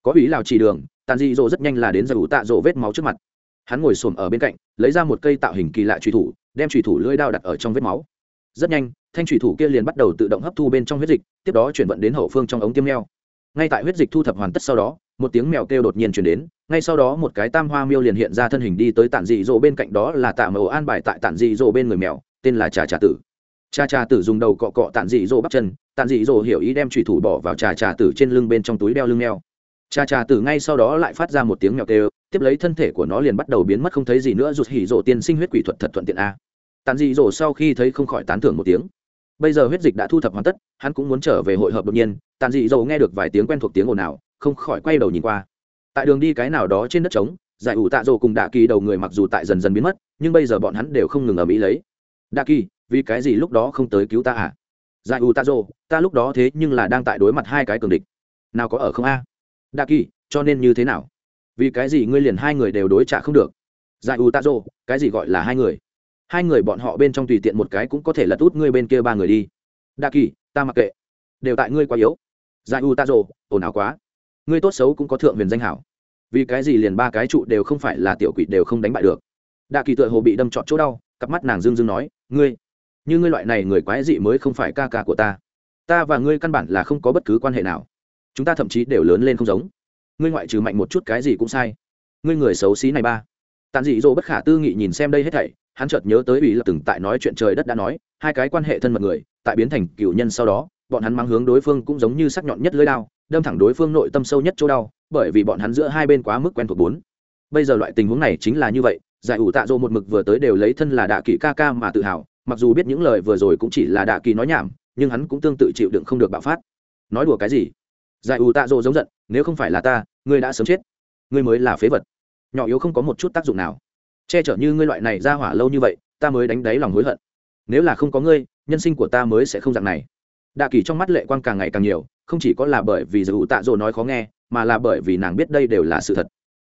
S1: Có ủy lào chỉ đường tàn dị dỗ rất nhanh là đến giải ủ tạ dỗ vết máu trước mặt. Hắn ngồi xổm ở bên cạnh, lấy ra một cây tạo hình kỳ lạ truy thủ, đem truy thủ lưỡi đao đặt ở trong vết máu. Rất nhanh, thanh truy thủ kia liền bắt đầu tự động hấp thu bên trong huyết dịch, tiếp đó chuyển vận đến hậu phương trong ống tiêm neo ngay tại huyết dịch thu thập hoàn tất sau đó, một tiếng mèo kêu đột nhiên chuyển đến, ngay sau đó một cái tam hoa miêu liền hiện ra thân hình đi tới tản dị dỗ bên cạnh đó là tạ mẫu an bài tại tản dị dỗ bên người mèo, tên là trà trà tử. Cha Cha tử dùng đầu cọ cọ Tàn dị dỗ bắp chân Tàn dị dỗ hiểu ý đem trùy thủ bỏ vào trà trà tử trên lưng bên trong túi đeo lưng neo trà trà tử ngay sau đó lại phát ra một tiếng mèo kêu, tiếp lấy thân thể của nó liền bắt đầu biến mất không thấy gì nữa, rụt hỉ rộ tiên sinh huyết quỷ thuật thật thuận tiện a. Tàn dị dỗ sau khi thấy không khỏi tán thưởng một tiếng. Bây giờ huyết dịch đã thu thập hoàn tất, hắn cũng muốn trở về hội hợp đột nhiên tàn dị dỗ nghe được vài tiếng quen thuộc tiếng ồn ào, không khỏi quay đầu nhìn qua. Tại đường đi cái nào đó trên đất trống, giải ủ tạ dỗ cùng đạ kỳ đầu người mặc dù tại dần dần biến mất, nhưng bây giờ bọn hắn đều không ngừng ở mỹ lấy. Đạ kỳ vì cái gì lúc đó không tới cứu ta à? Giải u tạ ta lúc đó thế nhưng là đang tại đối mặt hai cái cường địch. Nào có ở không a? Đa kỳ, cho nên như thế nào? Vì cái gì ngươi liền hai người đều đối trả không được? Giải u tạ cái gì gọi là hai người? Hai người bọn họ bên trong tùy tiện một cái cũng có thể lật út ngươi bên kia ba người đi. Đa kỳ, ta mặc kệ. Đều tại ngươi quá yếu. Giải u ta rồ ồn ào quá. Ngươi tốt xấu cũng có thượng huyền danh hảo. Vì cái gì liền ba cái trụ đều không phải là tiểu quỷ đều không đánh bại được? Đa kỳ tựa hồ bị đâm trọn chỗ đau, cặp mắt nàng dương dương nói, ngươi như ngươi loại này người quái dị mới không phải ca ca của ta. Ta và ngươi căn bản là không có bất cứ quan hệ nào. Chúng ta thậm chí đều lớn lên không giống. Ngươi ngoại trừ mạnh một chút cái gì cũng sai. Ngươi người xấu xí này ba. Tàn dị dỗ bất khả tư nghị nhìn xem đây hết thảy, hắn chợt nhớ tới ủy là từng tại nói chuyện trời đất đã nói, hai cái quan hệ thân mật người, tại biến thành cựu nhân sau đó, bọn hắn mang hướng đối phương cũng giống như sắc nhọn nhất lưỡi đao, đâm thẳng đối phương nội tâm sâu nhất chỗ đau, bởi vì bọn hắn giữa hai bên quá mức quen thuộc bốn. Bây giờ loại tình huống này chính là như vậy, giải ủ tạ dỗ một mực vừa tới đều lấy thân là đạ kỷ ca ca mà tự hào mặc dù biết những lời vừa rồi cũng chỉ là đạ kỳ nói nhảm, nhưng hắn cũng tương tự chịu đựng không được bạo phát. Nói đùa cái gì? Giải ủ tạ dỗ giống giận, nếu không phải là ta, ngươi đã sớm chết. Ngươi mới là phế vật. Nhỏ yếu không có một chút tác dụng nào. Che chở như ngươi loại này ra hỏa lâu như vậy, ta mới đánh đáy lòng hối hận. Nếu là không có ngươi, nhân sinh của ta mới sẽ không dạng này. Đạ kỳ trong mắt lệ quang càng ngày càng nhiều, không chỉ có là bởi vì giải ủ tạ dỗ nói khó nghe, mà là bởi vì nàng biết đây đều là sự thật.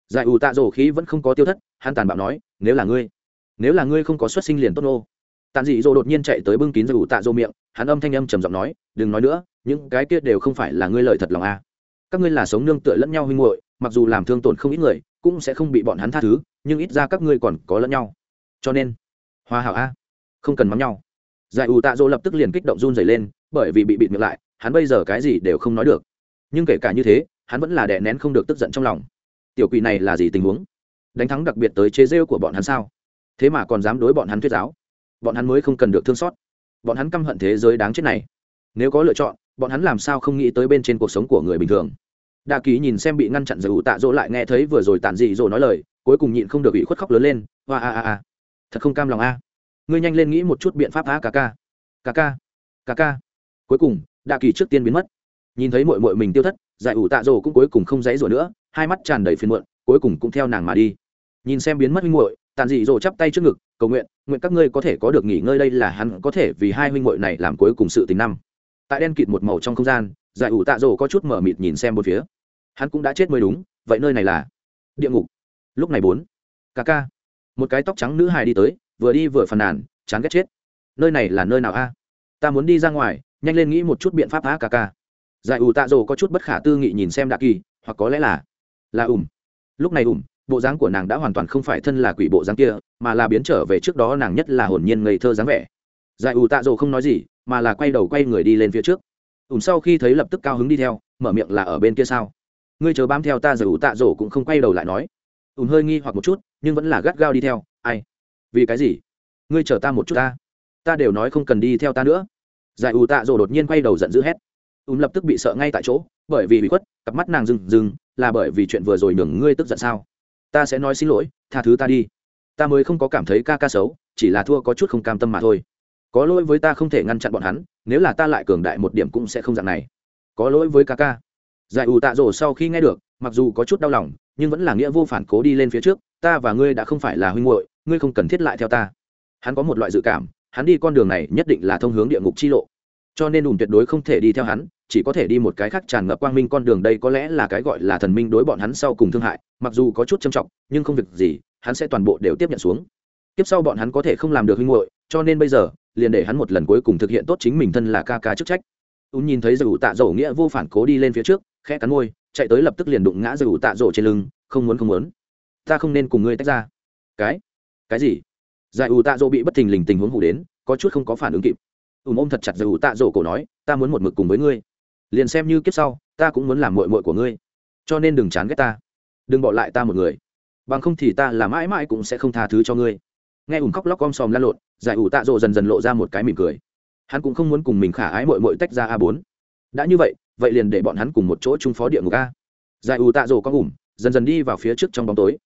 S1: Giải ủ tạ dỗ khí vẫn không có tiêu thất, hắn tàn bạo nói, nếu là ngươi, nếu là ngươi không có xuất sinh liền tốt nô tàn dị dỗ đột nhiên chạy tới bưng kín giải ủ tạ dỗ miệng, hắn âm thanh âm trầm giọng nói, đừng nói nữa, những cái kia đều không phải là ngươi lợi thật lòng a à. các ngươi là sống nương tựa lẫn nhau huynh muội, mặc dù làm thương tổn không ít người, cũng sẽ không bị bọn hắn tha thứ, nhưng ít ra các ngươi còn có lẫn nhau. Cho nên, hoa hảo a, không cần mắng nhau. Giải ủ tạ dỗ lập tức liền kích động run dày lên, bởi vì bị bịt miệng lại, hắn bây giờ cái gì đều không nói được. Nhưng kể cả như thế, hắn vẫn là đè nén không được tức giận trong lòng. Tiểu quỷ này là gì tình huống? Đánh thắng đặc biệt tới chế rêu của bọn hắn sao? Thế mà còn dám đối bọn hắn thuyết giáo? Bọn hắn mới không cần được thương xót. Bọn hắn căm hận thế giới đáng chết này. Nếu có lựa chọn, bọn hắn làm sao không nghĩ tới bên trên cuộc sống của người bình thường. Đa ký nhìn xem bị ngăn chặn giải ủ tạ dỗ lại nghe thấy vừa rồi tàn dị dỗ nói lời, cuối cùng nhịn không được bị khuất khóc lớn lên hoa a a a. Thật không cam lòng a. Ngươi nhanh lên nghĩ một chút biện pháp a ca ca. Ca ca. Ca ca. Cuối cùng, đa kỳ trước tiên biến mất. Nhìn thấy mội mội mình tiêu thất, giải ủ tạ dỗ cũng cuối cùng không dãy rủa nữa, hai mắt tràn đầy phiền muộn, cuối cùng cũng theo nàng mà đi. Nhìn xem biến mất huynh muội tàn dị dỗ chắp tay trước ngực, cầu nguyện nguyện các ngươi có thể có được nghỉ ngơi đây là hắn có thể vì hai huynh muội này làm cuối cùng sự tình năm. Tại đen kịt một màu trong không gian, giải ủ tạ dỗ có chút mở mịt nhìn xem một phía. Hắn cũng đã chết mới đúng, vậy nơi này là địa ngục. Lúc này bốn, ca ca, một cái tóc trắng nữ hài đi tới, vừa đi vừa phàn nàn, chán ghét chết. Nơi này là nơi nào a? Ta muốn đi ra ngoài, nhanh lên nghĩ một chút biện pháp a ca ca. Giải ủ tạ dỗ có chút bất khả tư nghị nhìn xem đạ kỳ, hoặc có lẽ là là ủm lúc này ủm bộ dáng của nàng đã hoàn toàn không phải thân là quỷ bộ dáng kia, mà là biến trở về trước đó nàng nhất là hồn nhiên ngây thơ dáng vẻ. Giải ủ tạ Dỗ không nói gì, mà là quay đầu quay người đi lên phía trước. Ủm, sau khi thấy lập tức cao hứng đi theo, mở miệng là ở bên kia sao? Ngươi chờ bám theo ta giải ủ tạ Dỗ cũng không quay đầu lại nói. Ủm, hơi nghi hoặc một chút, nhưng vẫn là gắt gao đi theo. Ai? Vì cái gì? Ngươi chờ ta một chút ta. Ta đều nói không cần đi theo ta nữa. Giải ủ tạ Dỗ đột nhiên quay đầu giận dữ hét. Ùm lập tức bị sợ ngay tại chỗ, bởi vì bị khuất, cặp mắt nàng rừng rừng là bởi vì chuyện vừa rồi nhường ngươi tức giận sao? Ta sẽ nói xin lỗi, tha thứ ta đi. Ta mới không có cảm thấy ca ca xấu, chỉ là thua có chút không cam tâm mà thôi. Có lỗi với ta không thể ngăn chặn bọn hắn, nếu là ta lại cường đại một điểm cũng sẽ không dạng này. Có lỗi với ca ca. Giải ủ tạ rổ sau khi nghe được, mặc dù có chút đau lòng, nhưng vẫn là nghĩa vô phản cố đi lên phía trước, ta và ngươi đã không phải là huynh muội, ngươi không cần thiết lại theo ta. Hắn có một loại dự cảm, hắn đi con đường này nhất định là thông hướng địa ngục chi lộ. Cho nên ùm tuyệt đối không thể đi theo hắn chỉ có thể đi một cái khác tràn ngập quang minh con đường đây có lẽ là cái gọi là thần minh đối bọn hắn sau cùng thương hại, mặc dù có chút trầm trọng, nhưng không việc gì, hắn sẽ toàn bộ đều tiếp nhận xuống. Tiếp sau bọn hắn có thể không làm được huynh hội cho nên bây giờ, liền để hắn một lần cuối cùng thực hiện tốt chính mình thân là ca ca chức trách. Ùn nhìn thấy dù tạ dầu nghĩa vô phản cố đi lên phía trước, khẽ cắn môi, chạy tới lập tức liền đụng ngã dù tạ dầu trên lưng, không muốn không muốn. Ta không nên cùng ngươi tách ra. Cái? Cái gì? Giải ủ tạ dỗ bị bất thình lình tình huống hủ đến, có chút không có phản ứng kịp. Ùm ôm thật chặt giải ủ tạ dỗ, cổ nói, ta muốn một mực cùng với ngươi liền xem như kiếp sau, ta cũng muốn làm mội mội của ngươi. Cho nên đừng chán ghét ta. Đừng bỏ lại ta một người. Bằng không thì ta là mãi mãi cũng sẽ không tha thứ cho ngươi. Nghe ủn khóc lóc om sòm lan lộn, giải ủ tạ rộ dần dần lộ ra một cái mỉm cười. Hắn cũng không muốn cùng mình khả ái mội mội tách ra a bốn. Đã như vậy vậy liền để bọn hắn cùng một chỗ chung phó địa ngục a. Giải ủ tạ rộ có ùm dần dần đi vào phía trước trong bóng tối.